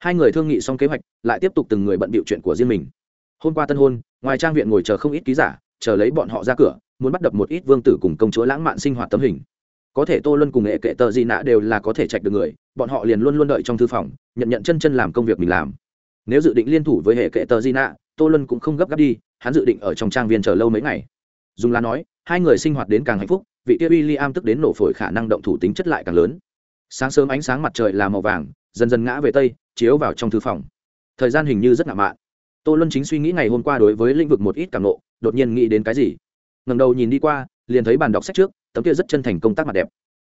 hai người thương nghị xong kế hoạch, lại tiếp tục từng người bận bịu chuyện của riêng mình. Hôm qua tân hôn, ngoài trang viện ngồi chờ không ít ký giả, chờ lấy bọn họ ra cửa, muốn bắt đập một ít vương tử cùng công chúa lãng mạn sinh hoạt tấm hình. Có thể tô luân cùng nghệ kệ tờ gì nạ đều là có thể trạch được người, bọn họ liền luôn luôn đợi trong thư phòng, nhận nhận chân chân làm công việc mình làm. Nếu dự định liên thủ với hệ kệ tờ di nạ, tô luân cũng không gấp gáp đi, hắn dự định ở trong trang viên chờ lâu mấy ngày. Dùng là nói, hai người sinh hoạt đến càng hạnh phúc, vị tiêu uy li am tức đến nổ phổi khả năng động thủ tính chất lại càng lớn. Sáng sớm ánh sáng mặt trời là màu vàng, dần dần ngã về tây chiếu vào trong thư phòng. Thời gian hình như rất ngạo mạn. Tô luân chính suy nghĩ ngày hôm qua đối với lĩnh vực một ít cảm nộ, đột nhiên nghĩ đến cái gì. Ngầm đầu nhìn đi qua, liền thấy bàn đọc sách trước, tấm kia rất chân thành công tác mặt đẹp.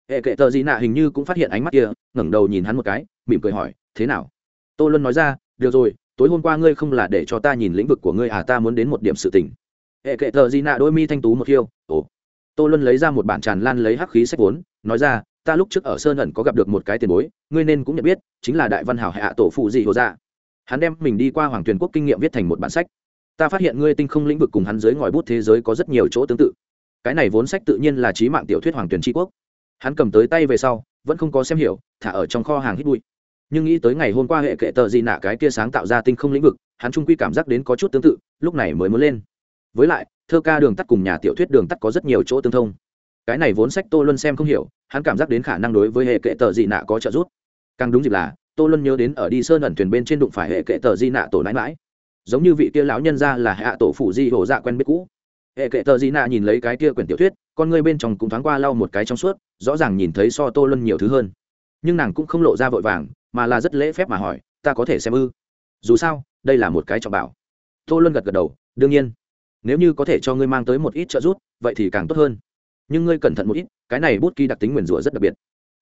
Hệ kệ tờ gì nạ hình như cũng phát hiện ánh mắt kia, ngẩng đầu nhìn hắn một cái, mỉm cười hỏi, thế nào? Tô luân nói ra, được rồi, tối hôm qua ngươi không là để cho ta nhìn lĩnh vực của ngươi à ta muốn đến một điểm sự tình. Hệ kệ tờ gì nạ đôi mi thanh tú một khiêu, ồ. Tô luân lấy ra một bản tràn lan lấy hắc khí sách vốn, nói ra ta lúc trước ở sơn ẩn có gặp được một cái tiền bối, ngươi nên cũng nhận biết, chính là đại văn hảo hạ tổ phụ dị hồ dạ. Hắn đem mình đi qua hoàng tuyền quốc kinh nghiệm viết thành một bản sách. Ta phát hiện ngươi tinh không lĩnh vực cùng hắn dưới ngòi bút thế giới có rất nhiều chỗ tương tự. Cái này vốn sách tự nhiên là trí mạng tiểu thuyết hoàng tuyền tri quốc. Hắn cầm tới tay về sau, vẫn không có xem hiểu, thả ở trong kho hàng hít bụi. Nhưng nghĩ tới ngày hôm qua hệ kệ tờ gì nạ cái kia sáng tạo ra tinh không lĩnh vực, hắn trung quy cảm giác đến có chút tương tự, lúc này mới muốn lên. Với lại, thơ ca đường tắt cùng nhà tiểu thuyết đường tắt có rất nhiều chỗ tương thông cái này vốn sách tô luân xem không hiểu, hắn cảm giác đến khả năng đối với hệ kệ tờ gì nạ có trợ giúp. Càng đúng dịp là, tô luân nhớ đến ở đi sơn ẩn thuyền bên trên đụng phải hệ kệ tờ di nạ tổ nãi mãi. Giống như vị kia lão nhân ra là hạ tổ phụ di hổ dạ quen biết cũ. Hệ kệ tờ di nạ nhìn lấy cái kia quyển tiểu thuyết, con ngươi bên trong cũng thoáng qua lau một cái trong suốt, rõ ràng nhìn thấy so tô luân nhiều thứ hơn. Nhưng nàng cũng không lộ ra vội vàng, mà là rất lễ phép mà hỏi, ta có thể xem ư? Dù sao, đây là một cái trọng bảo. Tô luân gật gật đầu, đương nhiên. Nếu như có thể cho ngươi mang tới một ít trợ giúp, vậy thì càng tốt hơn nhưng ngươi cẩn thận một ít, cái này bút ký đặc tính nguyền rủa rất đặc biệt.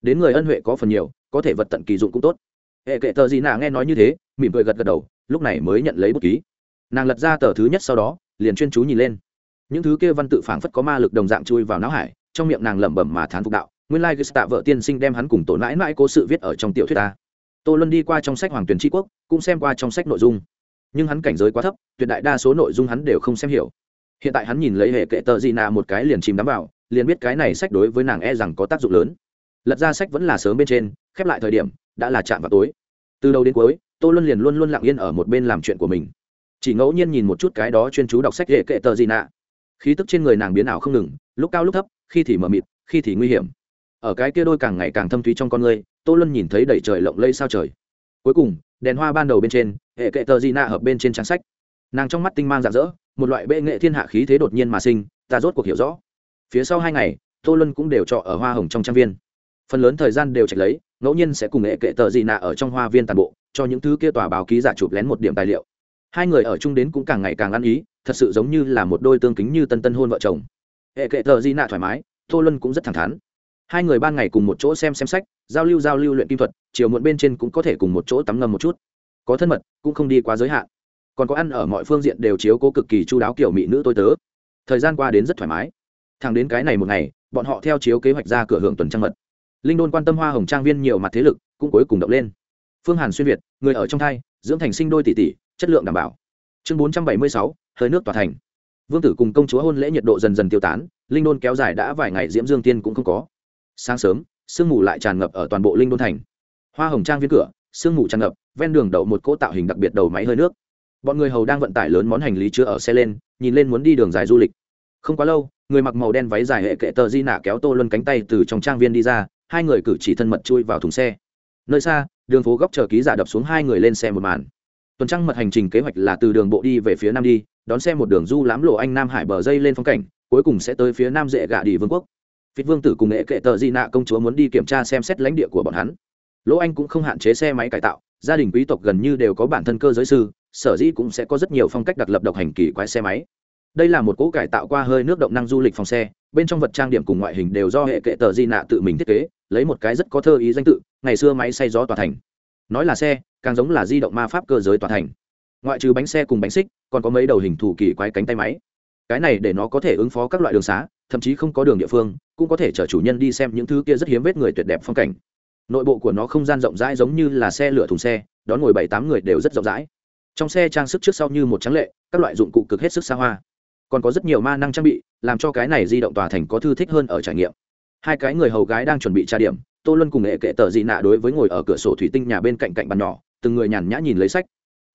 Đến người ân huệ có phần nhiều, có thể vật tận kỳ dụng cũng tốt. Hệ kệ tờ gì nạ nghe nói như thế, mỉm cười gật gật đầu, lúc này mới nhận lấy bút ký. Nàng lật ra tờ thứ nhất sau đó, liền chuyên chú nhìn lên. Những thứ kia văn tự phảng phất có ma lực đồng dạng chui vào não hải, trong miệng nàng lẩm bẩm mà thán phục đạo, nguyên lai like tạ vợ tiên sinh đem hắn cùng tổ mãi mãi cố sự viết ở trong tiểu thuyết ta. Tô luân đi qua trong sách hoàng tuyền tri quốc, cũng xem qua trong sách nội dung. Nhưng hắn cảnh giới quá thấp, tuyệt đại đa số nội dung hắn đều không xem hiểu. Hiện tại hắn nhìn lấy hệ kệ tờ gì nạ một cái liền chìm đắm vào liền biết cái này sách đối với nàng e rằng có tác dụng lớn. Lật ra sách vẫn là sớm bên trên, khép lại thời điểm, đã là chạm vào tối. Từ đầu đến cuối, tô luân liền luôn luôn lặng yên ở một bên làm chuyện của mình. Chỉ ngẫu nhiên nhìn một chút cái đó chuyên chú đọc sách hệ kệ tờ gì nạ. Khí tức trên người nàng biến ảo không ngừng, lúc cao lúc thấp, khi thì mờ mịt, khi thì nguy hiểm. Ở cái kia đôi càng ngày càng thâm thúy trong con người, tô luân nhìn thấy đầy trời lộng lây sao trời. Cuối cùng, đèn hoa ban đầu bên trên hệ kệ tờ di nạ hợp bên trên trang sách. Nàng trong mắt tinh mang rạng rỡ, một loại bệ nghệ thiên hạ khí thế đột nhiên mà sinh, ta rốt cuộc hiểu rõ phía sau hai ngày, tô luân cũng đều trọ ở hoa hồng trong trang viên. Phần lớn thời gian đều chạy lấy, ngẫu nhiên sẽ cùng nghệ kệ tờ di nạ ở trong hoa viên toàn bộ, cho những thứ kia tòa báo ký giả chụp lén một điểm tài liệu. Hai người ở chung đến cũng càng ngày càng ăn ý, thật sự giống như là một đôi tương kính như tân tân hôn vợ chồng. Hệ kệ tờ di nạ thoải mái, tô luân cũng rất thẳng thắn. Hai người ban ngày cùng một chỗ xem xem sách, giao lưu giao lưu luyện kim thuật, chiều muộn bên trên cũng có thể cùng một chỗ tắm ngầm một chút. Có thân mật, cũng không đi quá giới hạn. Còn có ăn ở mọi phương diện đều chiếu cố cực kỳ chu đáo kiểu mỹ nữ tôi tớ. Thời gian qua đến rất thoải mái thẳng đến cái này một ngày, bọn họ theo chiếu kế hoạch ra cửa hưởng tuần trăng mật. Linh đôn quan tâm hoa hồng trang viên nhiều mặt thế lực, cũng cuối cùng động lên. Phương hàn xuyên việt, người ở trong thai, dưỡng thành sinh đôi tỷ tỷ, chất lượng đảm bảo. Chương bốn trăm bảy mươi sáu, hơi nước tỏa thành. Vương tử cùng công chúa hôn lễ nhiệt độ dần dần tiêu tán, linh đôn kéo dài đã vài ngày diễm dương tiên cũng không có. Sáng sớm, sương mù lại tràn ngập ở toàn bộ linh đôn thành. Hoa hồng trang viên cửa, sương mù tràn ngập, ven đường đậu một cỗ tạo hình đặc biệt đầu máy hơi nước. Bọn người hầu đang vận tải lớn món hành lý chứa ở xe lên, nhìn lên muốn đi đường dài du lịch không quá lâu, người mặc màu đen váy dài hệ kệ tờ di nạ kéo tô luân cánh tay từ trong trang viên đi ra, hai người cử chỉ thân mật chui vào thùng xe. Nơi xa, đường phố góc chờ ký giả đập xuống hai người lên xe một màn. Tuần trăng mật hành trình kế hoạch là từ đường bộ đi về phía nam đi, đón xe một đường du lãm lộ anh nam hải bờ dây lên phong cảnh, cuối cùng sẽ tới phía nam dễ gạ đi vương quốc. Phít vương tử cùng nghệ kệ tờ di nạ công chúa muốn đi kiểm tra xem xét lãnh địa của bọn hắn. Lỗ anh cũng không hạn chế xe máy cải tạo, gia đình quý tộc gần như đều có bản thân cơ giới sư, sở dĩ cũng sẽ có rất nhiều phong cách đặc lập độc hành kỳ quái xe máy đây là một cỗ cải tạo qua hơi nước động năng du lịch phòng xe, bên trong vật trang điểm cùng ngoại hình đều do hệ kệ tờ di nạ tự mình thiết kế, lấy một cái rất có thơ ý danh tự, ngày xưa máy xay gió tòa thành. Nói là xe, càng giống là di động ma pháp cơ giới tòa thành. Ngoại trừ bánh xe cùng bánh xích, còn có mấy đầu hình thủ kỳ quái cánh tay máy. Cái này để nó có thể ứng phó các loại đường xá, thậm chí không có đường địa phương, cũng có thể chở chủ nhân đi xem những thứ kia rất hiếm vết người tuyệt đẹp phong cảnh. Nội bộ của nó không gian rộng rãi giống như là xe lửa thùng xe, đón ngồi bảy tám người đều rất rộng rãi. Trong xe trang sức trước sau như một trắng lệ, các loại dụng cụ cực hết sức xa hoa còn có rất nhiều ma năng trang bị, làm cho cái này di động tòa thành có thư thích hơn ở trải nghiệm. Hai cái người hầu gái đang chuẩn bị tra điểm, tô luân cùng nghệ kệ tờ dị nạ đối với ngồi ở cửa sổ thủy tinh nhà bên cạnh cạnh bàn nhỏ, từng người nhàn nhã nhìn lấy sách.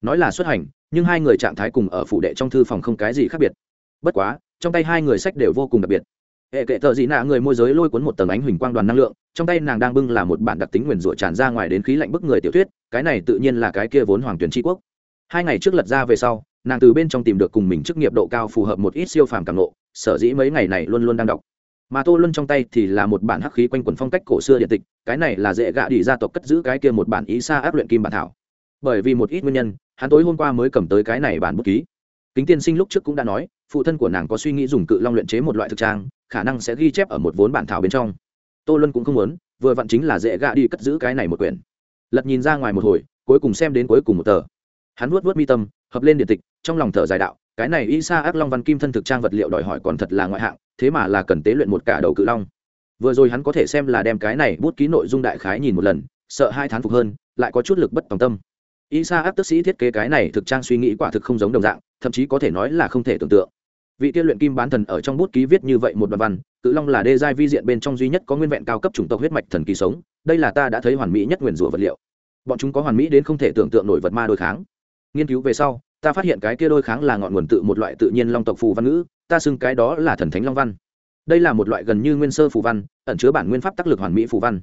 Nói là xuất hành, nhưng hai người trạng thái cùng ở phụ đệ trong thư phòng không cái gì khác biệt. Bất quá, trong tay hai người sách đều vô cùng đặc biệt. Hệ kệ thợ dị nạ người môi giới lôi cuốn một tầng ánh huỳnh quang đoàn năng lượng, trong tay nàng đang bưng là một bản đặc tính nguyền rủa tràn ra ngoài đến khí lạnh bức người tiểu thuyết, cái này tự nhiên là cái kia vốn hoàng tuyển tri quốc. Hai ngày trước lật ra về sau nàng từ bên trong tìm được cùng mình chức nghiệp độ cao phù hợp một ít siêu phàm càng lộ sở dĩ mấy ngày này luôn luôn đang đọc. Mà tô luân trong tay thì là một bản hắc khí quanh quần phong cách cổ xưa điện tịch, cái này là dễ gạ đi gia tộc cất giữ cái kia một bản ý xa áp luyện kim bản thảo. Bởi vì một ít nguyên nhân, hắn tối hôm qua mới cầm tới cái này bản bút ký. Kính tiên sinh lúc trước cũng đã nói, phụ thân của nàng có suy nghĩ dùng cự long luyện chế một loại thực trang, khả năng sẽ ghi chép ở một vốn bản thảo bên trong. Tô luân cũng không muốn, vừa vặn chính là dễ gạ đi cất giữ cái này một quyển. Lật nhìn ra ngoài một hồi, cuối cùng xem đến cuối cùng một tờ. Hắn vuốt vuốt mi tâm hợp lên điện tịch, trong lòng thở dài đạo, cái này y sa ác long văn kim thân thực trang vật liệu đòi hỏi còn thật là ngoại hạng, thế mà là cần tế luyện một cả đầu cự long. Vừa rồi hắn có thể xem là đem cái này bút ký nội dung đại khái nhìn một lần, sợ hai thán phục hơn, lại có chút lực bất tòng tâm. Y sa ác tức sĩ thiết kế cái này thực trang suy nghĩ quả thực không giống đồng dạng, thậm chí có thể nói là không thể tưởng tượng. Vị tiên luyện kim bán thần ở trong bút ký viết như vậy một đoạn văn, cự long là đê giai vi diện bên trong duy nhất có nguyên vẹn cao cấp chủng tộc huyết mạch thần kỳ sống, đây là ta đã thấy hoàn mỹ nhất nguyền rủa vật liệu. Bọn chúng có hoàn mỹ đến không thể tưởng tượng nổi vật ma đối kháng nghiên cứu về sau, ta phát hiện cái kia đôi kháng là ngọn nguồn tự một loại tự nhiên long tộc phù văn ngữ, ta xưng cái đó là thần thánh long văn. Đây là một loại gần như nguyên sơ phù văn, ẩn chứa bản nguyên pháp tác lực hoàn mỹ phù văn.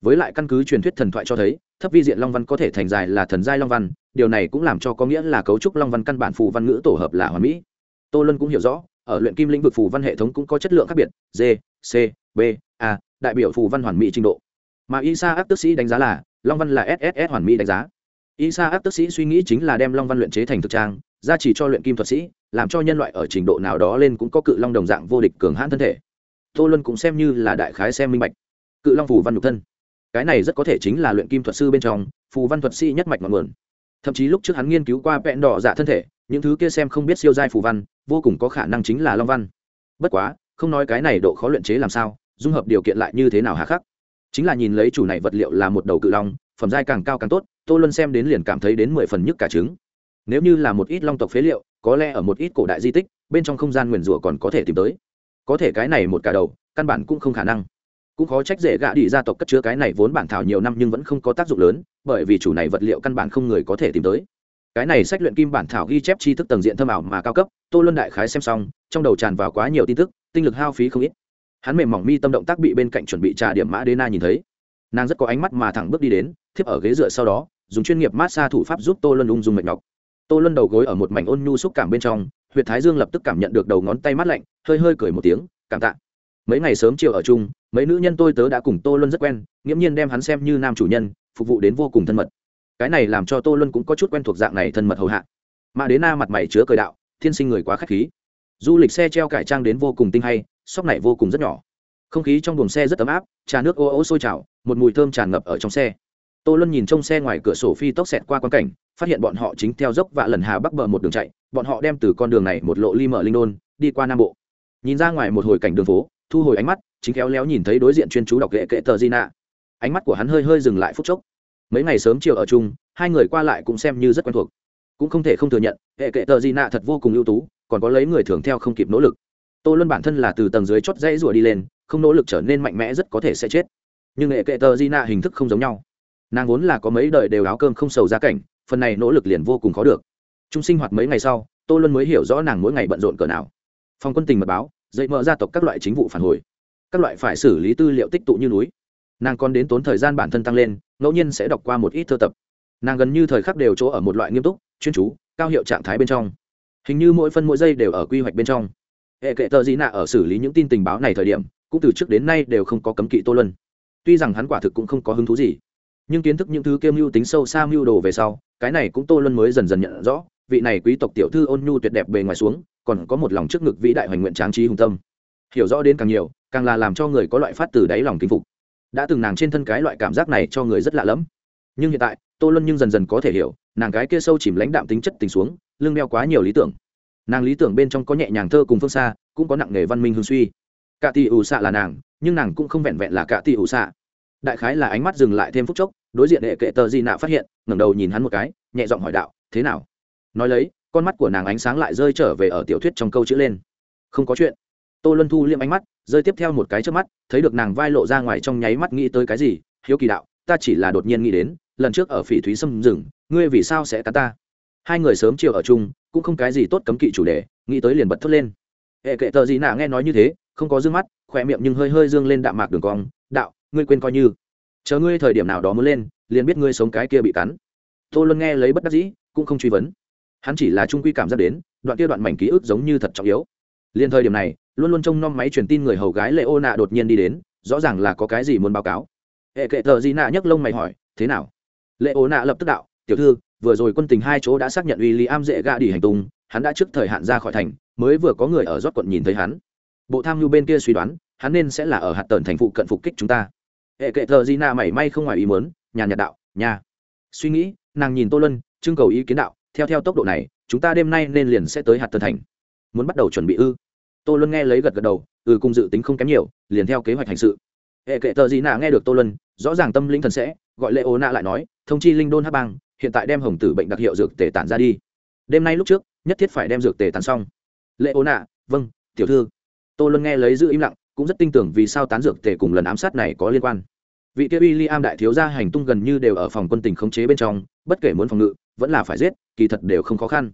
Với lại căn cứ truyền thuyết thần thoại cho thấy, thấp vi diện long văn có thể thành dài là thần giai long văn, điều này cũng làm cho có nghĩa là cấu trúc long văn căn bản phù văn ngữ tổ hợp là hoàn mỹ. Tô lân cũng hiểu rõ, ở luyện kim lĩnh vực phù văn hệ thống cũng có chất lượng khác biệt d c, b, a, đại biểu phù văn hoàn mỹ trình độ. Mà isa áp tức sĩ đánh giá là, long văn là sss hoàn mỹ đánh giá isa áp tức sĩ suy nghĩ chính là đem long văn luyện chế thành thực trang, gia trì cho luyện kim thuật sĩ, làm cho nhân loại ở trình độ nào đó lên cũng có cự long đồng dạng vô địch cường hãn thân thể. Tô luân cũng xem như là đại khái xem minh bạch. Cự long phù văn nhục thân. Cái này rất có thể chính là luyện kim thuật sư bên trong, phù văn thuật sĩ nhất mạch ngọn nguồn. Thậm chí lúc trước hắn nghiên cứu qua vẹn đỏ dạ thân thể, những thứ kia xem không biết siêu giai phù văn, vô cùng có khả năng chính là long văn. Bất quá, không nói cái này độ khó luyện chế làm sao, dung hợp điều kiện lại như thế nào hà khắc. Chính là nhìn lấy chủ này vật liệu là một đầu cự long, phẩm giai càng cao càng tốt tô luân xem đến liền cảm thấy đến mười phần nhức cả trứng. Nếu như là một ít long tộc phế liệu, có lẽ ở một ít cổ đại di tích, bên trong không gian nguyền rủa còn có thể tìm tới. Có thể cái này một cả đầu, căn bản cũng không khả năng. Cũng khó trách dễ gạ đi gia tộc cất chứa cái này vốn bản thảo nhiều năm nhưng vẫn không có tác dụng lớn, bởi vì chủ này vật liệu căn bản không người có thể tìm tới. Cái này sách luyện kim bản thảo ghi chép tri thức tầng diện thâm ảo mà cao cấp, tô luân đại khái xem xong, trong đầu tràn vào quá nhiều tin tức, tinh lực hao phí không ít. Hắn mềm mỏng mi tâm động tác bị bên cạnh chuẩn bị trà điểm mã đê na nhìn thấy. Nàng rất có ánh mắt mà thẳng bước đi đến, thiếp ở ghế dựa sau đó dùng chuyên nghiệp massage thủ pháp giúp tô luân ung dung mệt nhọc. Tô luân đầu gối ở một mảnh ôn nhu xúc cảm bên trong huyện thái dương lập tức cảm nhận được đầu ngón tay mát lạnh, hơi hơi cười một tiếng, cảm tạ. Mấy ngày sớm chiều ở chung, mấy nữ nhân tôi tớ đã cùng tô luân rất quen, nghiễm nhiên đem hắn xem như nam chủ nhân, phục vụ đến vô cùng thân mật. Cái này làm cho tô luân cũng có chút quen thuộc dạng này thân mật hầu hạ. Mà đến na mặt mày chứa cười đạo, thiên sinh người quá k h á c h khí. Du lịch xe treo cải trang đến vô cùng tinh hay, sóc này vô cùng rất nhỏ. Không khí trong buồng xe rất ấm áp, trà nước ô ô sôi trào, một mùi thơm tràn ngập ở trong xe tô luân nhìn trong xe ngoài cửa sổ phi tốc xẹt qua quan cảnh, phát hiện bọn họ chính theo dốc và lần hà bắc bờ một đường chạy, bọn họ đem từ con đường này một lộ ly mở linh đôn, đi qua nam bộ. Nhìn ra ngoài một hồi cảnh đường phố, thu hồi ánh mắt, chính khéo léo nhìn thấy đối diện chuyên chú đọc ghệ kệ tờ di nạ ánh mắt của hắn hơi hơi dừng lại phút chốc. Mấy ngày sớm chiều ở chung, hai người qua lại cũng xem như rất quen thuộc. Cũng không thể không thừa nhận hệ kệ tờ di nạ thật vô cùng ưu tú, còn có lấy người thường theo không kịp nỗ lực. Tô luân bản thân là từ tầng dưới chót dãy rùa đi lên, không nỗ lực trở nên mạnh mẽ rất có thể sẽ chết. Nhưng hệ kệ tờ di nạ hình thức không giống nhau nàng vốn là có mấy đời đều áo cơm không sầu ra cảnh, phần này nỗ lực liền vô cùng khó được. Trung sinh hoạt mấy ngày sau, tô luân mới hiểu rõ nàng mỗi ngày bận rộn cỡ nào. Phòng quân tình mật báo, dậy mở gia tộc các loại chính vụ phản hồi. Các loại phải xử lý tư liệu tích tụ như núi. Nàng còn đến tốn thời gian bản thân tăng lên, ngẫu nhiên sẽ đọc qua một ít thơ tập. Nàng gần như thời khắc đều chỗ ở một loại nghiêm túc, chuyên chú, cao hiệu trạng thái bên trong. Hình như mỗi phân mỗi giây đều ở quy hoạch bên trong. Hệ kệ tờ gì nạ ở xử lý những tin tình báo này thời điểm, cũng từ trước đến nay đều không có cấm kỵ tô luân. Tuy rằng hắn quả thực cũng không có hứng thú gì nhưng kiến thức những thứ kiêm mưu tính sâu xa mưu đồ về sau, cái này cũng tô luân mới dần dần nhận rõ, vị này quý tộc tiểu thư ôn nhu tuyệt đẹp bề ngoài xuống, còn có một lòng trước ngực vĩ đại hoành nguyện tráng trí hùng tâm. Hiểu rõ đến càng nhiều, càng là làm cho người có loại phát từ đáy lòng kính phục. Đã từng nàng trên thân cái loại cảm giác này cho người rất lạ lẫm. Nhưng hiện tại, tô luân nhưng dần dần có thể hiểu, nàng gái kia sâu chìm lãnh đạm tính chất tình xuống, lưng đeo quá nhiều lý tưởng. Nàng lý tưởng bên trong có nhẹ nhàng thơ cùng phương xa, cũng có nặng nghề văn minh hương suy. Cả tỷ ủ xạ là nàng, nhưng nàng cũng không vẹn vẹn là cả tỷ ủ xạ. Đại khái là ánh mắt dừng lại thêm phút chốc đối diện hệ kệ tờ di nạ phát hiện, ngẩng đầu nhìn hắn một cái, nhẹ giọng hỏi đạo, thế nào? Nói lấy, con mắt của nàng ánh sáng lại rơi trở về ở tiểu thuyết trong câu chữ lên. Không có chuyện. Tô luân thu liêm ánh mắt, rơi tiếp theo một cái trước mắt, thấy được nàng vai lộ ra ngoài trong nháy mắt nghĩ tới cái gì, hiếu kỳ đạo, ta chỉ là đột nhiên nghĩ đến, lần trước ở phỉ thúy xâm rừng, ngươi vì sao sẽ cắn ta? Hai người sớm chiều ở chung, cũng không cái gì tốt cấm kỵ chủ đề, nghĩ tới liền bật thốt lên. Hệ kệ tờ gì nạ nghe nói như thế, không có d ư ơ n g mắt, khỏe miệng nhưng hơi hơi dương lên đạm mạc đường cong, đạo, ngươi quên coi như chờ ngươi thời điểm nào đó muốn lên, liền biết ngươi sống cái kia bị cắn. Tô luân nghe lấy bất đắc dĩ, cũng không truy vấn. Hắn chỉ là trung quy cảm giác đến, đoạn kia đoạn mảnh ký ức giống như thật trọng yếu. Liền thời điểm này, luôn luôn trông nom máy truyền tin người hầu gái lệ ô nạ đột nhiên đi đến, rõ ràng là có cái gì muốn báo cáo. Hệ kệ tờ gì nạ nhấc lông mày hỏi, thế nào? Lệ ô nạ lập tức đạo, tiểu thư, vừa rồi quân tình hai chỗ đã xác nhận uy lý am dễ gạ đi hành tung, hắn đã trước thời hạn ra khỏi thành, mới vừa có người ở rót quận nhìn thấy hắn. Bộ tham mưu bên kia suy đoán, hắn nên sẽ là ở hạt tần thành phụ cận phục kích chúng ta hệ kệ thờ di na mảy may không ngoài ý mớn nhà nhật đạo nhà suy nghĩ, nàng nhìn tô lân trưng cầu ý kiến đạo, theo theo tốc độ này, chúng ta đêm nay nên liền sẽ tới hạt tân thành. Muốn bắt đầu chuẩn bị ư? Tô luân nghe lấy gật gật đầu ừ cùng dự tính không kém nhiều, liền theo kế hoạch hành sự. Hệ kệ tờ gì nạ nghe được tô luân, rõ ràng tâm linh thần sẽ, gọi lệ ô nạ lại nói, thông chi linh đôn hát bang, hiện tại đem hồng tử bệnh đặc hiệu dược tề tản ra đi. Đêm nay lúc trước, nhất thiết phải đem dược tề tản xong. Lệ ô nạ vâng tiểu thư. Tô luân nghe lấy giữ im lặng, cũng rất tin tưởng vì sao tán dược tề cùng lần ám sát này có liên quan vị kia William am đại thiếu gia hành tung gần như đều ở phòng quân tình khống chế bên trong, bất kể muốn phòng ngự, vẫn là phải giết, kỳ thật đều không khó khăn.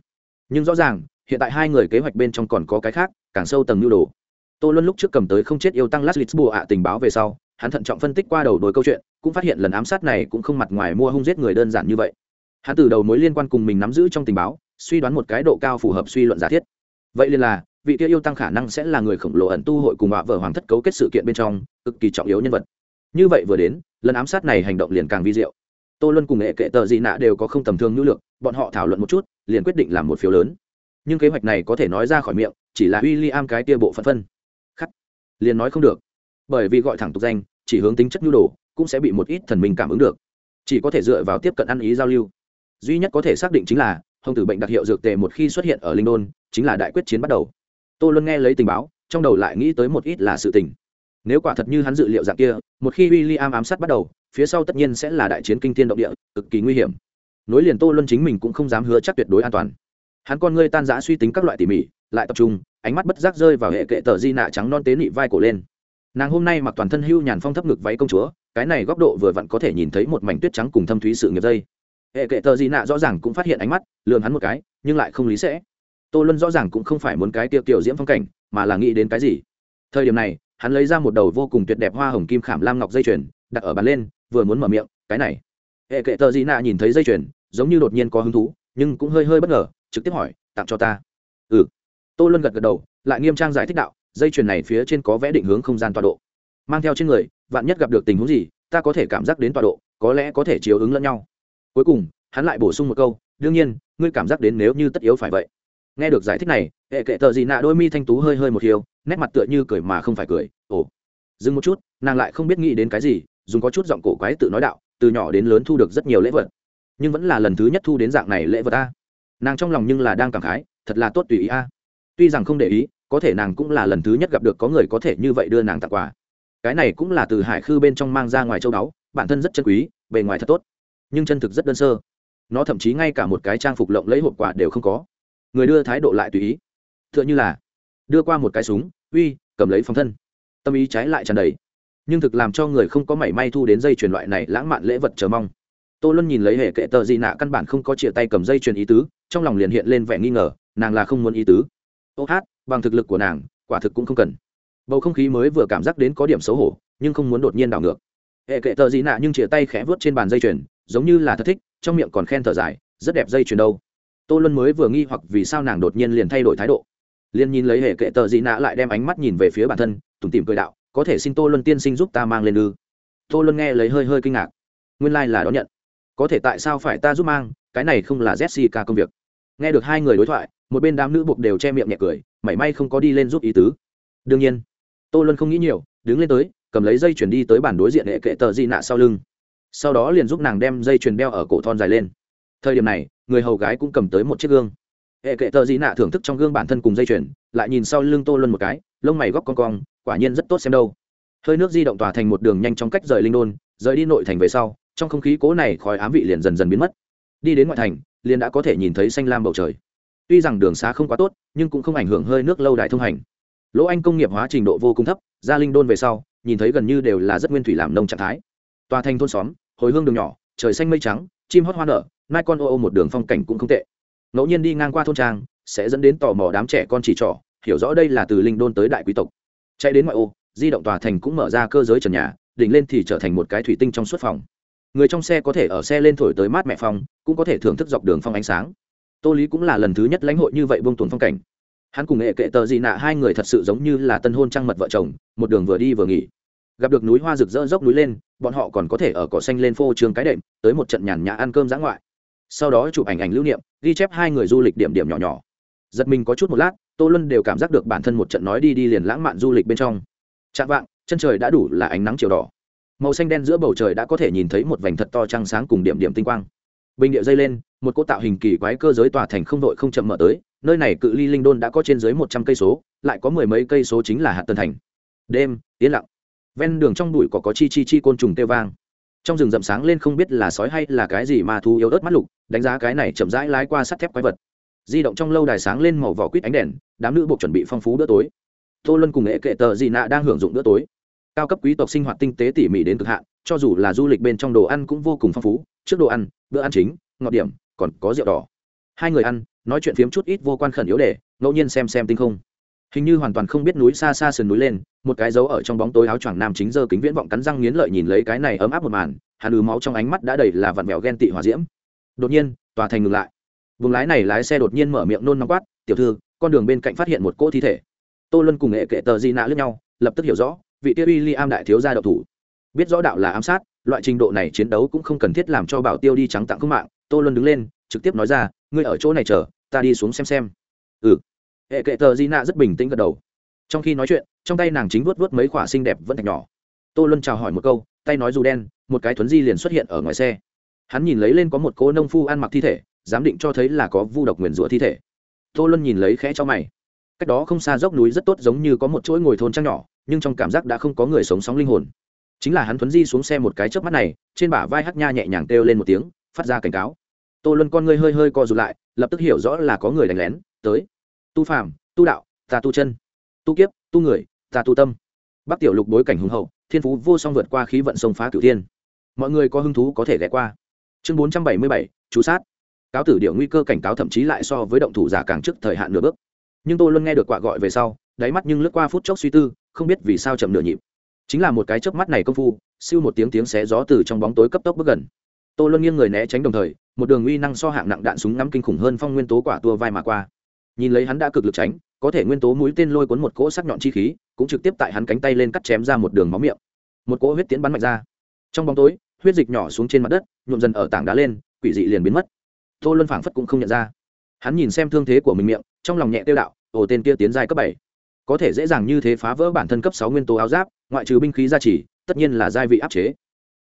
Nhưng rõ ràng, hiện tại hai người kế hoạch bên trong còn có cái khác, càng sâu tầng nhu đồ. Tô luân lúc trước cầm tới không chết yêu tăng lát ạ tình báo về sau, hắn thận trọng phân tích qua đầu đôi câu chuyện, cũng phát hiện lần ám sát này cũng không mặt ngoài mua hung giết người đơn giản như vậy. Hắn từ đầu mối liên quan cùng mình nắm giữ trong tình báo, suy đoán một cái độ cao phù hợp suy luận giả thiết. Vậy liền là, vị kia yêu tăng khả năng sẽ là người khổng lồ ẩn tu hội cùng họa vợ hoàng thất cấu kết sự kiện bên trong, cực kỳ trọng yếu nhân vật như vậy vừa đến, lần ám sát này hành động liền càng vi diệu. Tô luân cùng nghệ kệ tờ dị nạ đều có không tầm thương nhu lược, bọn họ thảo luận một chút, liền quyết định làm một phiếu lớn. Nhưng kế hoạch này có thể nói ra khỏi miệng, chỉ là w i l l i am cái tia bộ phận phân. Khắc. Liền nói không được. Bởi vì gọi thẳng tục danh, chỉ hướng tính chất nhu đồ, cũng sẽ bị một ít thần minh cảm ứng được. Chỉ có thể dựa vào tiếp cận ăn ý giao lưu. Duy nhất có thể xác định chính là, hồng tử bệnh đặc hiệu dược tề một khi xuất hiện ở linh đôn, chính là đại quyết chiến bắt đầu. Tô luân nghe lấy tình báo, trong đầu lại nghĩ tới một ít là sự tình nếu quả thật như hắn dự liệu dạng kia, một khi w i l l i am ám sát bắt đầu, phía sau tất nhiên sẽ là đại chiến kinh tiên động địa, cực kỳ nguy hiểm. Nối liền tô luân chính mình cũng không dám hứa chắc tuyệt đối an toàn. Hắn con ngươi tan giã suy tính các loại tỉ mỉ, lại tập trung, ánh mắt bất giác rơi vào hệ kệ tờ di nạ trắng non tế nị vai cổ lên. Nàng hôm nay mặc toàn thân hưu nhàn phong thấp ngực váy công chúa, cái này góc độ vừa vặn có thể nhìn thấy một mảnh tuyết trắng cùng thâm thúy sự nghiệp dây. Hệ kệ tờ Di nạ rõ ràng cũng phát hiện ánh mắt lường hắn một cái, nhưng lại không lý sẽ. Tô luân rõ ràng cũng không phải muốn cái tiêu tiểu diễm phong cảnh, mà là nghĩ đến cái gì? Thời điểm này hắn lấy ra một đầu vô cùng tuyệt đẹp hoa hồng kim khảm lam ngọc dây chuyền, đặt ở bàn lên, vừa muốn mở miệng, cái này. Hệ kệ tờ gì nạ nhìn thấy dây chuyền, giống như đột nhiên có hứng thú, nhưng cũng hơi hơi bất ngờ, trực tiếp hỏi, tặng cho ta. Ừ. Tô luân gật gật đầu, lại nghiêm trang giải thích đạo, dây chuyền này phía trên có vẽ định hướng không gian tọa độ. Mang theo trên người, vạn nhất gặp được tình huống gì, ta có thể cảm giác đến tọa độ, có lẽ có thể chiếu ứng lẫn nhau. Cuối cùng, hắn lại bổ sung một câu, đương nhiên, ngươi cảm giác đến nếu như tất yếu phải vậy nghe được giải thích này, hệ kệ tờ gì nạ đôi mi thanh tú hơi hơi một hiếu nét mặt tựa như cười mà không phải cười. Ồ. Dừng một chút, nàng lại không biết nghĩ đến cái gì, dùng có chút giọng cổ quái tự nói đạo, từ nhỏ đến lớn thu được rất nhiều lễ vật. Nhưng vẫn là lần thứ nhất thu đến dạng này lễ vật a. Nàng trong lòng nhưng là đang cảm khái, thật là tốt tùy ý a. Tuy rằng không để ý, có thể nàng cũng là lần thứ nhất gặp được có người có thể như vậy đưa nàng tặng quà. Cái này cũng là từ hải khư bên trong mang ra ngoài châu đáo bản thân rất chân quý, bề ngoài thật tốt. Nhưng chân thực rất đơn sơ. Nó thậm chí ngay cả một cái trang phục lộng lấy hộp quà đều không có người đưa thái độ lại tùy ý. T h ư ợ n h ư là, đưa qua một cái súng, uy, cầm lấy phòng thân. Tâm ý trái lại tràn đầy. Nhưng thực làm cho người không có mảy may thu đến dây chuyền loại này lãng mạn lễ vật chờ mong. Tô luân nhìn lấy hệ kệ tờ gì nạ căn bản không có chia tay cầm dây chuyền ý tứ, trong lòng liền hiện lên vẻ nghi ngờ, nàng là không muốn ý tứ. Ô hát, bằng thực lực của nàng, quả thực cũng không cần. Bầu không khí mới vừa cảm giác đến có điểm xấu hổ, nhưng không muốn đột nhiên đảo ngược. Hệ kệ tờ gì nạ nhưng chia tay khẽ vớt trên bàn dây chuyền, giống như là thất thích, trong miệng còn khen thở dài, rất đẹp dây chuyền đâu tô luân mới vừa nghi hoặc vì sao nàng đột nhiên liền thay đổi thái độ. Liền nhìn lấy hệ kệ tờ dị nạ lại đem ánh mắt nhìn về phía bản thân, tủm tìm cười đạo, có thể xin tô luân tiên sinh giúp ta mang lên ư? Tô luân nghe lấy hơi hơi kinh ngạc. Nguyên lai、like、là đón nhận. Có thể tại sao phải ta giúp mang? Cái này không là jessica công việc. Nghe được hai người đối thoại, một bên đám nữ buộc đều che miệng nhẹ cười, mảy may không có đi lên giúp ý tứ. Đương nhiên, tô luân không nghĩ nhiều, đứng lên tới, cầm lấy dây chuyền đi tới bản đối diện hệ kệ tờ dị nạ sau lưng. Sau đó liền giúp nàng đem dây chuyền đeo ở cổ thon dài lên. Thời điểm này người hầu gái cũng cầm tới một chiếc gương. Hệ kệ tờ dị nạ thưởng thức trong gương bản thân cùng dây chuyền, lại nhìn sau lưng tô luân một cái, lông mày góc con cong, quả nhiên rất tốt xem đâu. Hơi nước di động tỏa thành một đường nhanh trong cách rời linh đôn, rời đi nội thành về sau, trong không khí cố này khói ám vị liền dần dần biến mất. Đi đến ngoại thành, liền đã có thể nhìn thấy xanh lam bầu trời. Tuy rằng đường xá không quá tốt, nhưng cũng không ảnh hưởng hơi nước lâu đài thông hành. Lỗ anh công nghiệp hóa trình độ vô cùng thấp, ra linh đôn về sau, nhìn thấy gần như đều là rất nguyên thủy làm nông trạng thái. Tòa thành thôn xóm, hồi hương đường nhỏ, trời xanh mây trắng, chim hót hoa nở nai con ô ô một đường phong cảnh cũng không tệ. Ngẫu nhiên đi ngang qua thôn trang, sẽ dẫn đến tò mò đám trẻ con chỉ trỏ, hiểu rõ đây là từ linh đôn tới đại quý tộc. Chạy đến ngoại ô, di động tòa thành cũng mở ra cơ giới trần nhà, đỉnh lên thì trở thành một cái thủy tinh trong suốt phòng. Người trong xe có thể ở xe lên thổi tới mát mẹ phòng, cũng có thể thưởng thức dọc đường phong ánh sáng. Tô lý cũng là lần thứ nhất lãnh hội như vậy buông tuần phong cảnh. Hắn cùng nghệ kệ tờ dị nạ hai người thật sự giống như là tân hôn trăng mật vợ chồng, một đường vừa đi vừa nghỉ. Gặp được núi hoa rực rỡ dốc núi lên, bọn họ còn có thể ở cỏ xanh lên phô trường cái đệm, tới một trận nhàn nhã ăn cơm giã ngoại sau đó chụp ảnh ảnh lưu niệm, ghi chép hai người du lịch điểm điểm nhỏ nhỏ. Giật mình có chút một lát, tô luân đều cảm giác được bản thân một trận nói đi đi liền lãng mạn du lịch bên trong. Chạm vạng, chân trời đã đủ là ánh nắng chiều đỏ. Màu xanh đen giữa bầu trời đã có thể nhìn thấy một vành thật to trăng sáng cùng điểm điểm tinh quang. Bình địa dây lên, một cô tạo hình kỳ quái cơ giới tòa thành không đội không chậm mở tới, nơi này cự ly linh đôn đã có trên dưới một trăm cây số, lại có mười mấy cây số chính là hạt tân thành. Đêm, yên lặng. Ven đường trong bụi có có chi chi chi côn trùng tê vang. Trong rừng rậm sáng lên không biết là sói hay là cái gì mà thu yếu ớt mắt lục đánh giá cái này chậm rãi lái qua sắt thép quái vật. Di động trong lâu đài sáng lên màu vỏ quýt ánh đèn, đám nữ buộc chuẩn bị phong phú bữa tối. Tô luân cùng nghệ kệ tờ dị nạ đang hưởng dụng bữa tối. Cao cấp quý tộc sinh hoạt tinh tế tỉ mỉ đến cực hạn, cho dù là du lịch bên trong đồ ăn cũng vô cùng phong phú. Trước đồ ăn, bữa ăn chính, ngọt điểm, còn có rượu đỏ. Hai người ăn, nói chuyện phiếm chút ít vô quan khẩn yếu để ngẫu nhiên xem xem tinh không. Hình như hoàn toàn không biết núi xa xa sườn núi lên, một cái dấu ở trong bóng tối áo choàng nam chính giơ kính viễn vọng cắn răng nghiến lợi nhìn lấy cái này ấm áp một màn, hàn ứ máu trong ánh mắt đã đầy là vặn vẹo ghen tị hòa diễm đột nhiên, tòa thành ngừng lại. Vùng lái này lái xe đột nhiên mở miệng nôn nóng quát, tiểu thư, con đường bên cạnh phát hiện một cỗ thi thể. Tô luân cùng nghệ kệ tờ di nạ lướt nhau, lập tức hiểu rõ, vị tiêu uy li am đại thiếu gia đậu thủ. Biết rõ đạo là ám sát, loại trình độ này chiến đấu cũng không cần thiết làm cho bảo tiêu đi trắng tặng không mạng, tô luân đứng lên, trực tiếp nói ra, ngươi ở chỗ này chờ, ta đi xuống xem xem. Ừ. Hệ kệ tờ di nạ rất bình tĩnh gật đầu. Trong khi nói chuyện, trong tay nàng chính vuốt vuốt mấy khoả xinh đẹp vẫn thạch nhỏ. Tô luân chào hỏi một câu, tay nói dù đen, một cái thuấn di liền xuất hiện ở ngoài xe hắn nhìn lấy lên có một cô nông phu ăn mặc thi thể, giám định cho thấy là có vu độc nguyền rủa thi thể. Tô luân nhìn lấy khẽ cho mày. Cách đó không xa dốc núi rất tốt giống như có một chuỗi ngồi thôn trăng nhỏ, nhưng trong cảm giác đã không có người sống sóng linh hồn. Chính là hắn thuấn di xuống xe một cái chớp mắt này, trên bả vai hắc nha nhẹ nhàng kêu lên một tiếng, phát ra cảnh cáo. Tô luân con ngươi hơi hơi co rụt lại, lập tức hiểu rõ là có người đánh lén, tới. Tu phàm, tu đạo, ta tu chân. Tu kiếp, tu người, ta tu tâm. Bắc tiểu lục bối cảnh hùng hậu, thiên phú vô song vượt qua khí vận sông phá cửu thiên. Mọi người có hứng thú có thể ghé qua chương bốn trăm bảy mươi bảy, chú sát. Cáo tử điệu nguy cơ cảnh cáo thậm chí lại so với động thủ giả càng trước thời hạn nửa bước. Nhưng tôi luôn nghe được quạ gọi về sau, đáy mắt nhưng lướt qua phút chốc suy tư, không biết vì sao chậm nửa nhịp. Chính là một cái chớp mắt này công phu, siêu một tiếng tiếng xé gió từ trong bóng tối cấp tốc bước gần. Tôi luôn nghiêng người né tránh đồng thời, một đường uy năng so hạng nặng đạn súng ngắm kinh khủng hơn phong nguyên tố quả tua vai mà qua. Nhìn lấy hắn đã cực lực tránh, có thể nguyên tố mũi tên lôi cuốn một cỗ sắc nhọn chi khí, cũng trực tiếp tại hắn cánh tay lên cắt chém ra một đường máu miệng. Một cỗ huyết tiến bắn mạnh ra. Trong bóng tối huyết dịch nhỏ xuống trên mặt đất, nhuộm dần ở tảng đá lên, quỷ dị liền biến mất. Tô luân phảng phất cũng không nhận ra. Hắn nhìn xem thương thế của mình miệng, trong lòng nhẹ tiêu đạo, ồ, tên kia tiến giai cấp bảy. Có thể dễ dàng như thế phá vỡ bản thân cấp sáu nguyên tố áo giáp, ngoại trừ binh khí gia trì, tất nhiên là giai vị áp chế.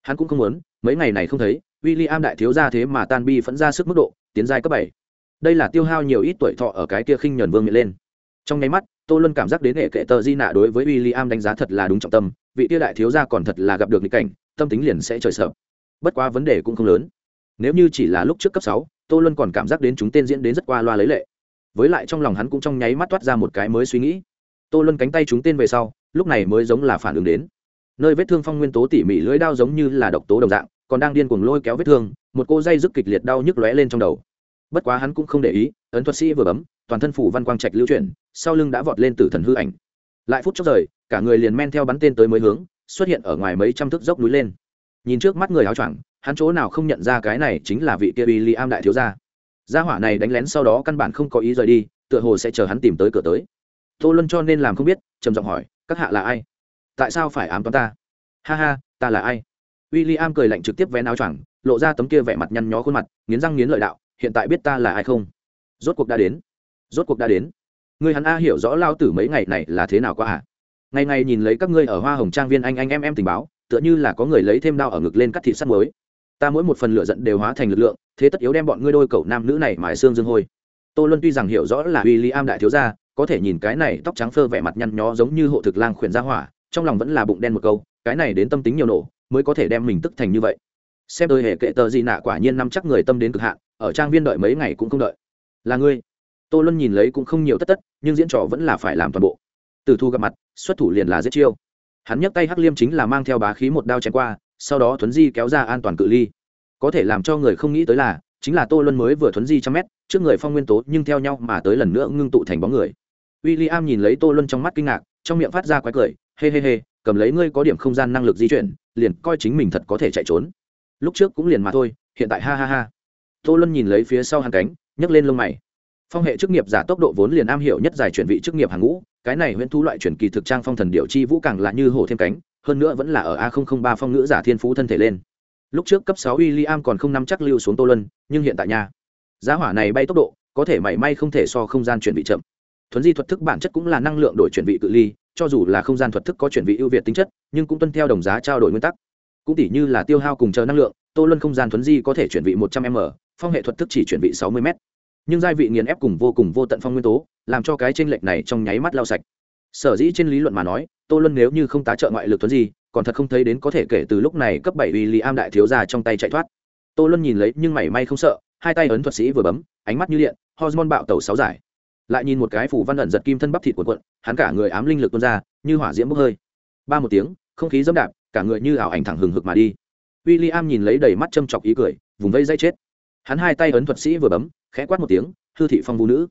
Hắn cũng không muốn, mấy ngày này không thấy w i l l i am đại thiếu gia thế mà tan bi vẫn ra sức mức độ, tiến giai cấp bảy. Đây là tiêu hao nhiều ít tuổi thọ ở cái kia khinh nhuần vương miệng lên. Trong nháy mắt, tô luân cảm giác đến hệ kệ tờ di nạ đối với w i l l i am đánh giá thật là đúng trọng tâm, vị tiêu đại thiếu gia còn thật là gặp được nghịch cảnh tâm tính liền sẽ trời sợ. Bất quá vấn đề cũng không lớn. Nếu như chỉ là lúc trước cấp sáu, tô luân còn cảm giác đến chúng tên diễn đến rất qua loa lấy lệ. Với lại trong lòng hắn cũng trong nháy mắt toát ra một cái mới suy nghĩ. Tô luân cánh tay chúng tên về sau, lúc này mới giống là phản ứng đến. Nơi vết thương phong nguyên tố tỉ mỉ lưỡi đao giống như là độc tố đồng dạng, còn đang điên cuồng lôi kéo vết thương, một cô dây dứt kịch liệt đau nhức lóe lên trong đầu. Bất quá hắn cũng không để ý, ấn thuật sĩ vừa bấm, toàn thân phủ văn quang trạch lưu chuyển, sau lưng đã vọt lên từ thần hư ảnh. Lại phút chốc rời, cả người liền men theo bắn tên tới mới hướng xuất hiện ở ngoài mấy trăm thước dốc núi lên. Nhìn trước mắt người áo choàng, hắn chỗ nào không nhận ra cái này chính là vị kia uy li am đại thiếu gia. Gia hỏa này đánh lén sau đó căn bản không có ý rời đi, tựa hồ sẽ chờ hắn tìm tới cửa tới. Tô luân cho nên làm không biết, trầm giọng hỏi, các hạ là ai? Tại sao phải ám toán ta? Ha ha, ta là ai? W i l l i am cười lạnh trực tiếp vén áo choàng, lộ ra tấm kia vẻ mặt nhăn nhó khuôn mặt, nghiến răng nghiến lợi đạo, hiện tại biết ta là ai không? Rốt cuộc đã đến. Rốt cuộc đã đến. Người hắn a hiểu rõ lao tử mấy ngày này là thế nào qua à? Ngày ngày nhìn lấy các ngươi ở hoa hồng trang viên anh anh em em tình báo, tựa như là có người lấy thêm đao ở ngực lên cắt thịt sắt mới ta mỗi một phần lửa giận đều hóa thành lực lượng, thế tất yếu đem bọn ngươi đôi cậu nam nữ này mài xương dương hôi. Tô luân tuy rằng hiểu rõ là w i l l i am đại thiếu gia, có thể nhìn cái này tóc trắng phơ vẻ mặt nhăn nhó giống như hộ thực lang khuyển ra hỏa, trong lòng vẫn là bụng đen một câu, cái này đến tâm tính nhiều nổ, mới có thể đem mình tức thành như vậy. Xem tôi hệ kệ tờ gì nạ quả nhiên năm chắc người tâm đến cực hạn, ở trang viên đợi mấy ngày cũng không đợi. Là ngươi. Tô luân nhìn lấy cũng không nhiều tất tất, nhưng diễn trò vẫn là phải làm toàn bộ từ thu gặp mặt, xuất thủ liền là giết chiêu. Hắn nhấc tay hắc liêm chính là mang theo bá khí một đao chém qua, sau đó thuấn di kéo ra an toàn cự ly. Có thể làm cho người không nghĩ tới là, chính là tô luân mới vừa thuấn di trăm mét, trước người phong nguyên tố nhưng theo nhau mà tới lần nữa ngưng tụ thành bóng người. W i l l i am nhìn lấy tô luân trong mắt kinh ngạc, trong miệng phát ra quái cười, hê hê hê, cầm lấy ngươi có điểm không gian năng lực di chuyển, liền coi chính mình thật có thể chạy trốn. Lúc trước cũng liền mà thôi, hiện tại ha ha ha. Tô luân nhìn lấy phía sau hàng cánh, nhấc lên lông mày phong hệ chức nghiệp giả tốc độ vốn liền am hiểu nhất giải chuyển vị chức nghiệp hàng ngũ, cái này huyễn thu loại chuyển kỳ thực trang phong thần điệu chi vũ càng là như hổ thêm cánh, hơn nữa vẫn là ở a ba phong ngữ giả thiên phú thân thể lên. Lúc trước cấp sáu William am còn không nắm chắc lưu xuống tô lân nhưng hiện tại nhà giá hỏa này bay tốc độ, có thể mảy may không thể so không gian chuyển vị chậm. Thuấn di thuật thức bản chất cũng là năng lượng đổi chuyển vị cự ly, cho dù là không gian thuật thức có chuyển vị ưu việt tính chất, nhưng cũng tuân theo đồng giá trao đổi nguyên tắc. Cũng tỷ như là tiêu hao cùng chờ năng lượng, tô luân không gian thuấn di có thể chuyển vị một trăm m, phong hệ thuật thức chỉ chuyển vị sáu mươi m nhưng giai vị nghiền ép cùng vô cùng vô tận phong nguyên tố, làm cho cái tranh lệch này trong nháy mắt lao sạch. Sở dĩ trên lý luận mà nói, tô luân nếu như không tá trợ ngoại lực thuấn gì, còn thật không thấy đến có thể kể từ lúc này cấp bảy uy lý am đại thiếu ra trong tay chạy thoát. Tô luân nhìn lấy nhưng mảy may không sợ, hai tay ấn thuật sĩ vừa bấm, ánh mắt như điện, hormone bạo tẩu sáu giải. Lại nhìn một cái phủ văn ẩn giật kim thân bắp thịt cuộn quận hắn cả người ám linh lực tuôn ra, như hỏa diễm bốc hơi. Ba một tiếng, không khí dẫm đạp, cả người như ảo ảnh thẳng hừng hực mà đi. W i l l i am nhìn lấy đầy mắt châm chọc ý cười, vùng vây dây chết. Hắn hai tay ấn thuật sĩ vừa bấm khẽ quát một tiếng, hư thị phong vũ nữ.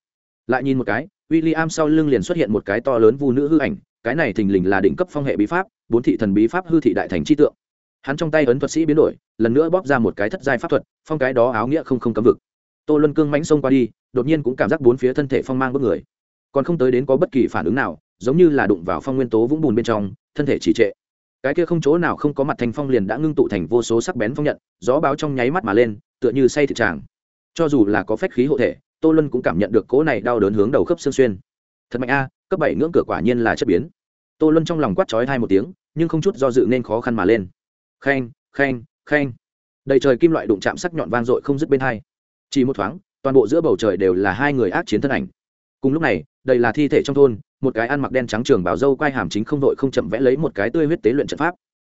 Lại nhìn một cái w i l l i am sau lưng liền xuất hiện một cái to lớn vu nữ hư ảnh, cái này thình lình là đỉnh cấp phong hệ bí pháp, bốn thị thần bí pháp hư thị đại thành chi tượng. Hắn trong tay ấn thuật sĩ biến đổi, lần nữa bóp ra một cái thất giai pháp thuật, phong cái đó áo nghĩa không không cấm vực. Tô luân cương mãnh xông qua đi, đột nhiên cũng cảm giác bốn phía thân thể phong mang bất người. Còn không tới đến có bất kỳ phản ứng nào, giống như là đụng vào phong nguyên tố vũng bùn bên trong, thân thể chỉ trệ. Cái kia không chỗ nào không có mặt thanh phong liền đã ngưng tụ thành vô số sắc bén phong nhận, gió báo trong nháy mắt mà lên, tựa như say thực tràng cho dù là có phách khí hộ thể, tô luân cũng cảm nhận được cỗ này đau đớn hướng đầu khớp xương xuyên. Thật mạnh a, cấp bảy ngưỡng cửa quả nhiên là chất biến. Tô luân trong lòng quát trói hai một tiếng, nhưng không chút do dự nên khó khăn mà lên. Khen khen khen đầy trời kim loại đụng chạm sắc nhọn vang dội không dứt bên hai. Chỉ một thoáng, toàn bộ giữa bầu trời đều là hai người ác chiến thân ảnh. Cùng lúc này, đây là thi thể trong thôn, một cái ăn mặc đen trắng trường bảo dâu quai hàm chính không đội không chậm vẽ lấy một cái tươi huyết tế luyện trận pháp.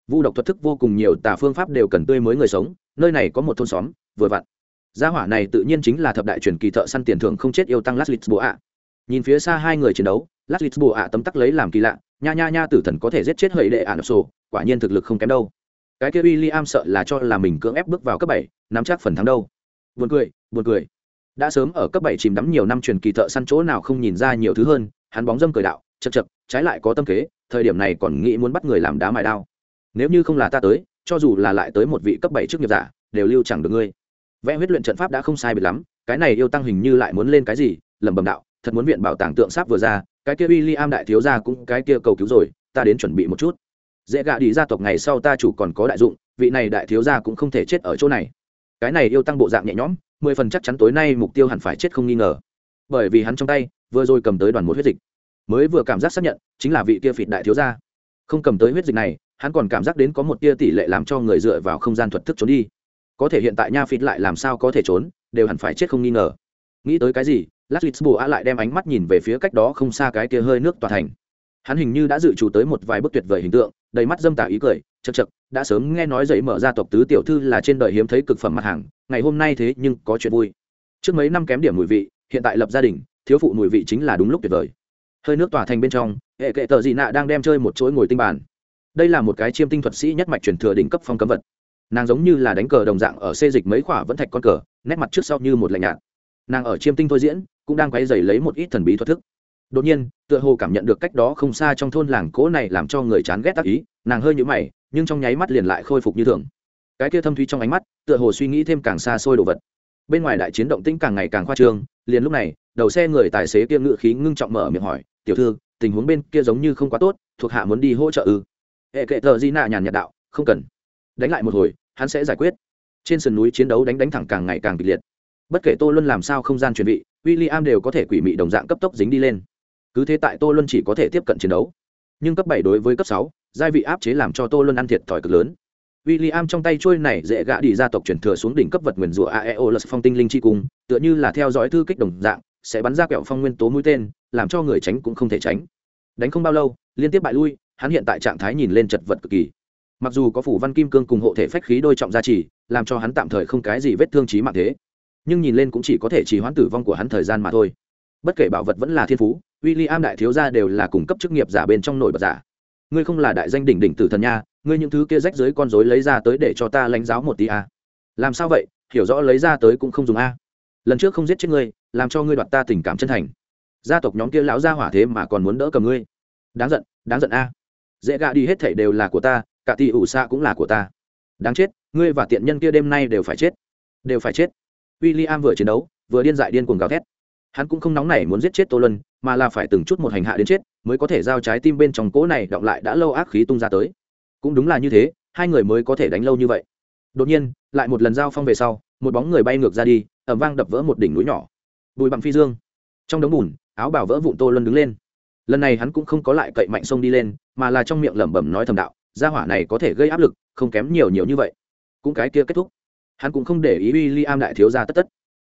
Vu độc thuật thức vô cùng nhiều, tà phương pháp đều cần tươi mới người sống, nơi này có một thôn xóm, vừa vặn gia hỏa này tự nhiên chính là thập đại truyền kỳ thợ săn tiền thưởng không chết yêu tăng lát lịch bộ ạ. Nhìn phía xa hai người chiến đấu lát lịch bộ ạ tấm tắc lấy làm kỳ lạ nha nha nha tử thần có thể giết chết hầy đệ ạn sổ quả nhiên thực lực không kém đâu. Cái kia William sợ là cho là mình cưỡng ép bước vào cấp bảy nắm chắc phần thắng đâu. Buồn cười buồn cười. Đã sớm ở cấp bảy chìm đắm nhiều năm truyền kỳ thợ săn chỗ nào không nhìn ra nhiều thứ hơn hắn bóng dâm cười đạo chậc chậc, trái lại có tâm kế thời điểm này còn nghĩ muốn bắt người làm đá mài đao. Nếu như không là ta tới cho dù là lại tới một vị cấp bảy trước nghiệp giả đều lưu chẳng được ngươi vẽ huyết luyện trận pháp đã không sai biệt lắm, cái này yêu tăng hình như lại muốn lên cái gì? Lẩm bẩm đạo, thật muốn viện bảo tàng tượng sáp vừa ra, cái kia William đại thiếu gia cũng cái kia cầu cứu rồi, ta đến chuẩn bị một chút. Dễ gạ đi gia tộc ngày sau ta chủ còn có đại dụng, vị này đại thiếu gia cũng không thể chết ở chỗ này. Cái này yêu tăng bộ dạng nhẹ nhõm, mười phần chắc chắn tối nay mục tiêu hẳn phải chết không nghi ngờ. Bởi vì hắn trong tay, vừa rồi cầm tới đoàn một huyết dịch. Mới vừa cảm giác xác nhận, chính là vị kia phịt đại thiếu gia. Không cầm tới huyết dịch này, hắn còn cảm giác đến có một tia tỷ lệ làm cho người dựa vào không gian thuật thức trốn đi có thể hiện tại nha phịt lại làm sao có thể trốn, đều hẳn phải chết không nghi ngờ. Nghĩ tới cái gì lát bùa lại đem ánh mắt nhìn về phía cách đó không xa cái kia hơi nước tòa thành. Hắn hình như đã dự trù tới một vài bức tuyệt vời hình tượng, đầy mắt dâm tả ý cười chật chật đã sớm nghe nói dậy mở ra tộc tứ tiểu thư là trên đời hiếm thấy cực phẩm mặt hàng, ngày hôm nay thế nhưng có chuyện vui. Trước mấy năm kém điểm mùi vị, hiện tại lập gia đình, thiếu phụ mùi vị chính là đúng lúc tuyệt vời. Hơi nước tỏa thành bên trong, hệ kệ tờ dị nạ đang đem chơi một chuỗi ngồi tinh bàn. Đây là một cái chiêm tinh thuật sĩ nhất mạch truyền thừa đỉnh cấp phong cấm vật nàng giống như là đánh cờ đồng dạng ở xê dịch mấy khỏa vẫn thạch con cờ, nét mặt trước sau như một lạnh nhạt. Nàng ở chiêm tinh thôi diễn, cũng đang quay dày lấy một ít thần bí thuật thức. Đột nhiên, tựa hồ cảm nhận được cách đó không xa trong thôn làng cố này làm cho người chán ghét tác ý, nàng hơi nhũ mày, nhưng trong nháy mắt liền lại khôi phục như thường. Cái kia thâm thúy trong ánh mắt, tựa hồ suy nghĩ thêm càng xa xôi đồ vật. Bên ngoài đại chiến động tĩnh càng ngày càng khoa trương, liền lúc này, đầu xe người tài xế kia ngự khí ngưng trọng mở miệng hỏi, tiểu thư, tình huống bên kia giống như không quá tốt, thuộc hạ muốn đi hỗ trợ ư? Hệ kệ tờ di nạ nhàn nhạt đạo, không cần đánh lại một hồi, hắn sẽ giải quyết. Trên sườn núi chiến đấu đánh đánh thẳng càng ngày càng kịch liệt. Bất kể tô luân làm sao không gian chuẩn bị w i l l i am đều có thể quỷ mị đồng dạng cấp tốc dính đi lên. Cứ thế tại tô luân chỉ có thể tiếp cận chiến đấu. Nhưng cấp bảy đối với cấp sáu, giai vị áp chế làm cho tô luân ăn thiệt thòi cực lớn. W i l l i am trong tay trôi này dễ gã đi gia tộc chuyển thừa xuống đỉnh cấp vật nguyền rủa aeo lật phong tinh linh chi cung, tựa như là theo dõi thư kích đồng dạng, sẽ bắn ra kẹo phong nguyên tố mũi tên, làm cho người tránh cũng không thể tránh. Đánh không bao lâu, liên tiếp bại lui, hắn hiện tại trạng thái nhìn lên chật vật cực kỳ mặc dù có phủ văn kim cương cùng hộ thể phách khí đôi trọng gia trì, làm cho hắn tạm thời không cái gì vết thương trí mạng thế. Nhưng nhìn lên cũng chỉ có thể trì hoãn tử vong của hắn thời gian mà thôi. Bất kể bảo vật vẫn là thiên phú w i l l i am đại thiếu gia đều là cung cấp chức nghiệp giả bên trong nổi bật giả. Ngươi không là đại danh đỉnh đỉnh tử thần nha, ngươi những thứ kia rách dưới con dối lấy ra tới để cho ta lãnh giáo một tí a. Làm sao vậy? Hiểu rõ lấy ra tới cũng không dùng a. Lần trước không giết chết ngươi, làm cho ngươi đoạt ta tình cảm chân thành. Gia tộc nhóm kia lão gia hỏa thế mà còn muốn đỡ cầm ngươi. Đáng giận đáng giận a. Dễ gạ đi hết thảy đều là của ta cả tỷ ủ xa cũng là của ta. Đáng chết, ngươi và tiện nhân kia đêm nay đều phải chết. Đều phải chết. W i l l i am vừa chiến đấu, vừa điên dại điên cuồng gào thét. Hắn cũng không nóng nảy muốn giết chết tô lân mà là phải từng chút một hành hạ đến chết, mới có thể giao trái tim bên trong cỗ này đọng lại đã lâu ác khí tung ra tới. Cũng đúng là như thế, hai người mới có thể đánh lâu như vậy. Đột nhiên, lại một lần giao phong về sau, một bóng người bay ngược ra đi ẩm vang đập vỡ một đỉnh núi nhỏ. Bụi bằng phi dương. Trong đống bùn, áo bảo vỡ vụn tô luân đứng lên. Lần này hắn cũng không có lại cậy mạnh sông đi lên, mà là trong miệng lẩm bẩm nói thầm đạo gia hỏa này có thể gây áp lực, không kém nhiều nhiều như vậy. Cũng cái kia kết thúc. Hắn cũng không để ý w i am đại thiếu gia tất tất,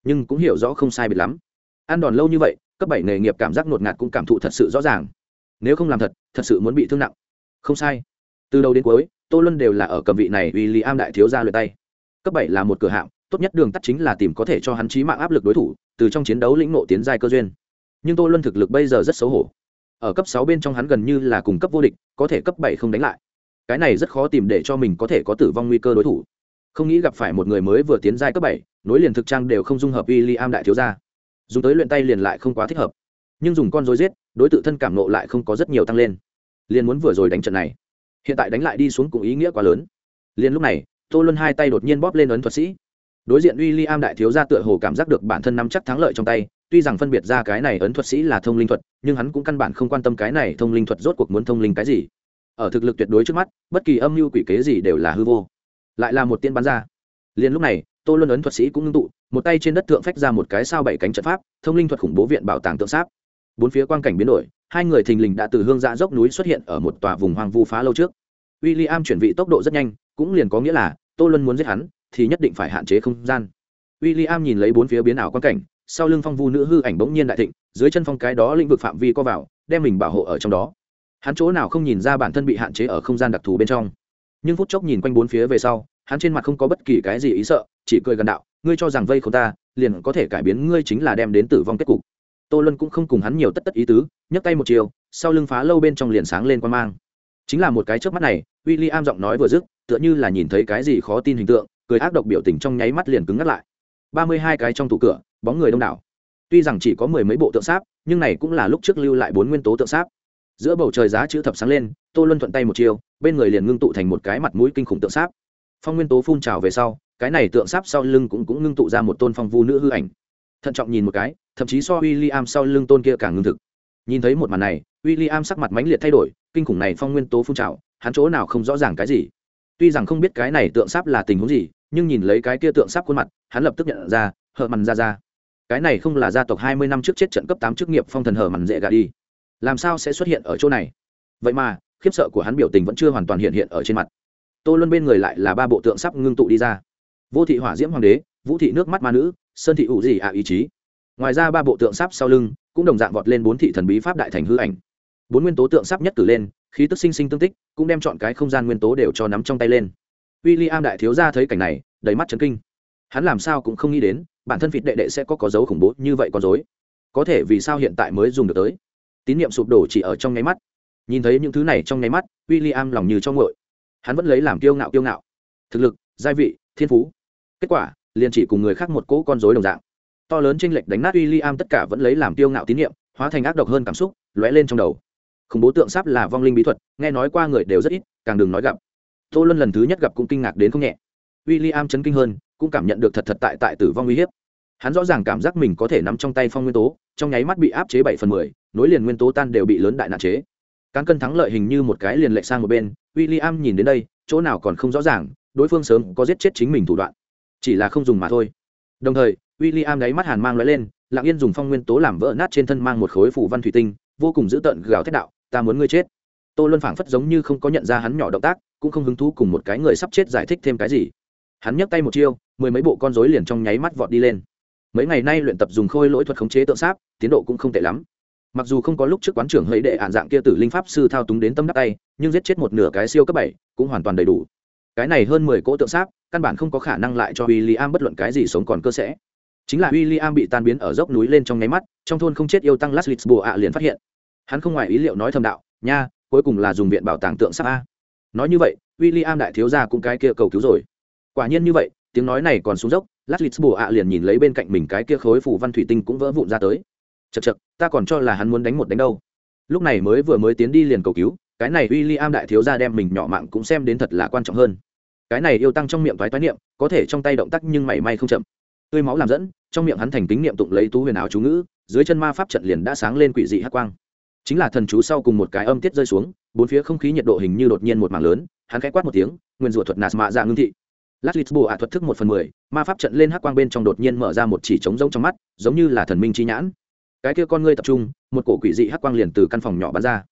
nhưng cũng hiểu rõ không sai biệt lắm. Ăn đòn lâu như vậy, cấp bảy nghề nghiệp cảm giác ngột ngạt cũng cảm thụ thật sự rõ ràng. Nếu không làm thật thật sự muốn bị thương nặng. Không sai. Từ đầu đến cuối, tô luân đều là ở cầm vị này w i l l i am đại thiếu gia lượt tay. Cấp bảy là một cửa hạng, tốt nhất đường tắt chính là tìm có thể cho hắn trí mạng áp lực đối thủ, từ trong chiến đấu lĩnh nộ tiến giai cơ duyên. Nhưng tô luân thực lực bây giờ rất xấu hổ. Ở cấp sáu bên trong hắn gần như là cùng cấp vô địch, có thể cấp bảy không đánh lại cái này rất khó tìm để cho mình có thể có tử vong nguy cơ đối thủ. Không nghĩ gặp phải một người mới vừa tiến giai cấp bảy, nối liền thực trang đều không dung hợp w i l l i am đại thiếu gia. Dùng tới luyện tay liền lại không quá thích hợp. Nhưng dùng con dối giết, đối tượng thân cảm nộ lại không có rất nhiều tăng lên. Liền muốn vừa rồi đánh trận này. Hiện tại đánh lại đi xuống cùng ý nghĩa quá lớn. Liền lúc này, tô luân hai tay đột nhiên bóp lên ấn thuật sĩ. Đối diện w i l l i am đại thiếu gia tựa hồ cảm giác được bản thân nắm chắc thắng lợi trong tay, tuy rằng phân biệt ra cái này ấn thuật sĩ là thông linh thuật, nhưng hắn cũng căn bản không quan tâm cái này thông linh thuật rốt cuộc muốn thông linh cái gì ở thực lực tuyệt đối trước mắt, bất kỳ âm mưu quỷ kế gì đều là hư vô. Lại là một tiên bắn ra. Liền lúc này, tô luân ấn thuật sĩ cũng ngưng tụ, một tay trên đất thượng phách ra một cái sao bảy cánh trận pháp, thông linh thuật khủng bố viện bảo tàng tượng sáp. Bốn phía quang cảnh biến đổi, hai người thình lình đã từ hương dạ dốc núi xuất hiện ở một tòa vùng hoang vu phá lâu trước. W i l l i am chuyển vị tốc độ rất nhanh, cũng liền có nghĩa là, tô luân muốn giết hắn, thì nhất định phải hạn chế không gian. W i l l i am nhìn lấy bốn phía biến ảo quang cảnh, sau lưng phong vu nữ hư ảnh bỗng nhiên đại thịnh, dưới chân phong cái đó lĩnh vực phạm vi co vào, đem mình bảo hộ ở trong đó hắn chỗ nào không nhìn ra bản thân bị hạn chế ở không gian đặc thù bên trong. Nhưng phút chốc nhìn quanh bốn phía về sau, hắn trên mặt không có bất kỳ cái gì ý sợ, chỉ cười gần đạo, ngươi cho rằng vây không ta, liền có thể cải biến ngươi chính là đem đến tử vong kết cục. Tô luân cũng không cùng hắn nhiều tất tất ý tứ, nhấc tay một chiều, sau lưng phá lâu bên trong liền sáng lên quan mang. Chính là một cái trước mắt này w i l l i am giọng nói vừa dứt, tựa như là nhìn thấy cái gì khó tin hình tượng, cười ác độc biểu tình trong nháy mắt liền cứng ngắt lại. Ba mươi hai cái trong tủ cửa, bóng người đông đảo. Tuy rằng chỉ có mười mấy bộ tượng sáp, nhưng này cũng là lúc trước lưu lại bốn nguyên tố tượng sáp giữa bầu trời giá chữ thập sáng lên, tô luân thuận tay một chiều bên người liền ngưng tụ thành một cái mặt mũi kinh khủng tượng sáp. Phong nguyên tố phun trào về sau, cái này tượng sáp sau lưng cũng cũng ngưng tụ ra một tôn phong vu nữ hư ảnh. Thận trọng nhìn một cái, thậm chí so w i l l i am sau lưng tôn kia càng ngưng thực. Nhìn thấy một màn này w i l l i am sắc mặt mãnh liệt thay đổi, kinh khủng này phong nguyên tố phun trào, hắn chỗ nào không rõ ràng cái gì. Tuy rằng không biết cái này tượng sáp là tình huống gì, nhưng nhìn lấy cái kia tượng sáp khuôn mặt, hắn lập tức nhận ra, hở mằn ra ra. Cái này không là gia tộc hai mươi năm trước chết trận cấp tám chức nghiệp phong thần hở mằn dễ gà đi làm sao sẽ xuất hiện ở chỗ này? Vậy mà, khiếp sợ của hắn biểu tình vẫn chưa hoàn toàn hiện hiện ở trên mặt. Tô luân bên người lại là ba bộ tượng sắp ngưng tụ đi ra. Vô thị hỏa diễm hoàng đế, vũ thị nước mắt ma nữ, sơn thị ủ gì ạ ý chí. Ngoài ra ba bộ tượng sắp sau lưng cũng đồng dạng vọt lên bốn thị thần bí pháp đại thành hư ảnh. Bốn nguyên tố tượng sắp nhất cử lên, khí tức sinh sinh tương tích, cũng đem chọn cái không gian nguyên tố đều cho nắm trong tay lên. W i l l i am đại thiếu gia thấy cảnh này, đầy mắt chấn kinh. Hắn làm sao cũng không nghĩ đến, bản thân vịt đệ đệ sẽ có có dấu khủng bố như vậy con dối. Có thể vì sao hiện tại mới dùng được tới? Tín nhiệm sụp đổ chỉ ở trong nháy mắt. Nhìn thấy những thứ này trong nháy mắt w i l l i am lòng như cho ngội hắn vẫn lấy làm kiêu ngạo kiêu ngạo. Thực lực gia vị, thiên phú. Kết quả, liền chỉ cùng người khác một cỗ con dối đồng dạng. To lớn tranh lệch đánh nát w i l l i am tất cả vẫn lấy làm kiêu ngạo tín nhiệm hóa thành ác độc hơn cảm xúc, lóe lên trong đầu. Khủng bố tượng sáp là vong linh bí thuật, nghe nói qua người đều rất ít, càng đừng nói gặp. Tô luân lần thứ nhất gặp cũng kinh ngạc đến không nhẹ. W i l l i am chấn kinh hơn, cũng cảm nhận được thật thật tại tại tử vong uy hiếp. Hắn rõ ràng cảm giác mình có thể nắm trong tay phong nguyên tố, trong nháy mắt bị áp chế bảy phần mười nối liền nguyên tố tan đều bị lớn đại nạn chế. Cán cân thắng lợi hình như một cái liền lệch sang một bên w i l l i am nhìn đến đây, chỗ nào còn không rõ ràng, đối phương sớm có giết chết chính mình thủ đoạn. Chỉ là không dùng mà thôi. Đồng thời w i l l i am đáy mắt hàn mang l lên, lặng yên dùng phong nguyên tố làm vỡ nát trên thân mang một khối phủ văn thủy tinh, vô cùng dữ tợn gào thét đạo, ta muốn ngươi chết. Tô luân phảng phất giống như không có nhận ra hắn nhỏ động tác, cũng không hứng thú cùng một cái người sắp chết giải thích thêm cái gì. Hắn nhấc tay một chiêu, mười mấy bộ con rối liền trong nháy mắt vọt đi lên. Mấy ngày nay luyện tập dùng khôi lỗi thuật khống chế tượng sáp, tiến độ cũng không tệ lắm mặc dù không có lúc trước quán trưởng hấy đệ ạn dạng kia tử linh pháp sư thao túng đến tâm đắc tay, nhưng giết chết một nửa cái siêu cấp bảy cũng hoàn toàn đầy đủ. Cái này hơn mười cỗ tượng sáp, căn bản không có khả năng lại cho w i l l i am bất luận cái gì sống còn cơ sẽ. Chính là w i l l i am bị tan biến ở dốc núi lên trong nháy mắt, trong thôn không chết yêu tăng last lisbo ạ liền phát hiện. Hắn không ngoài ý liệu nói thầm đạo, nha, cuối cùng là dùng viện bảo tàng tượng sáp a. Nói như vậy w i l l i am đại thiếu gia cũng cái kia cầu cứu rồi. Quả nhiên như vậy, tiếng nói này còn xuống dốc lát lít ạ liền nhìn lấy bên cạnh mình cái kia khối phủ văn thủy tinh cũng vỡ vụn ra tới chật chật, ta còn cho là hắn muốn đánh một đánh đâu. Lúc này mới vừa mới tiến đi liền cầu cứu, cái này w i l l i am đại thiếu gia đem mình nhỏ mạng cũng xem đến thật là quan trọng hơn. Cái này yêu tăng trong miệng thoái toái niệm, có thể trong tay động tác nhưng mảy may không chậm. Tươi máu làm dẫn, trong miệng hắn thành kính niệm tụng lấy tú huyền áo chú ngữ, dưới chân ma pháp trận liền đã sáng lên quỷ dị hắc quang. Chính là thần chú sau cùng một cái âm tiết rơi xuống, bốn phía không khí nhiệt độ hình như đột nhiên một mảng lớn, hắn khẽ quát một tiếng, nguyên rủa thuật nạt mạ ra ngưng thị. Lát lít bồ ạ thuật thức một phần mười, ma pháp trận lên hắc quang bên trong đột nhiên mở ra một chỉ trống rỗng trong mắt, giống như là thần minh chi nhãn cái kia con ngươi tập trung, một cổ quỷ dị hắc quang liền từ căn phòng nhỏ bắn ra.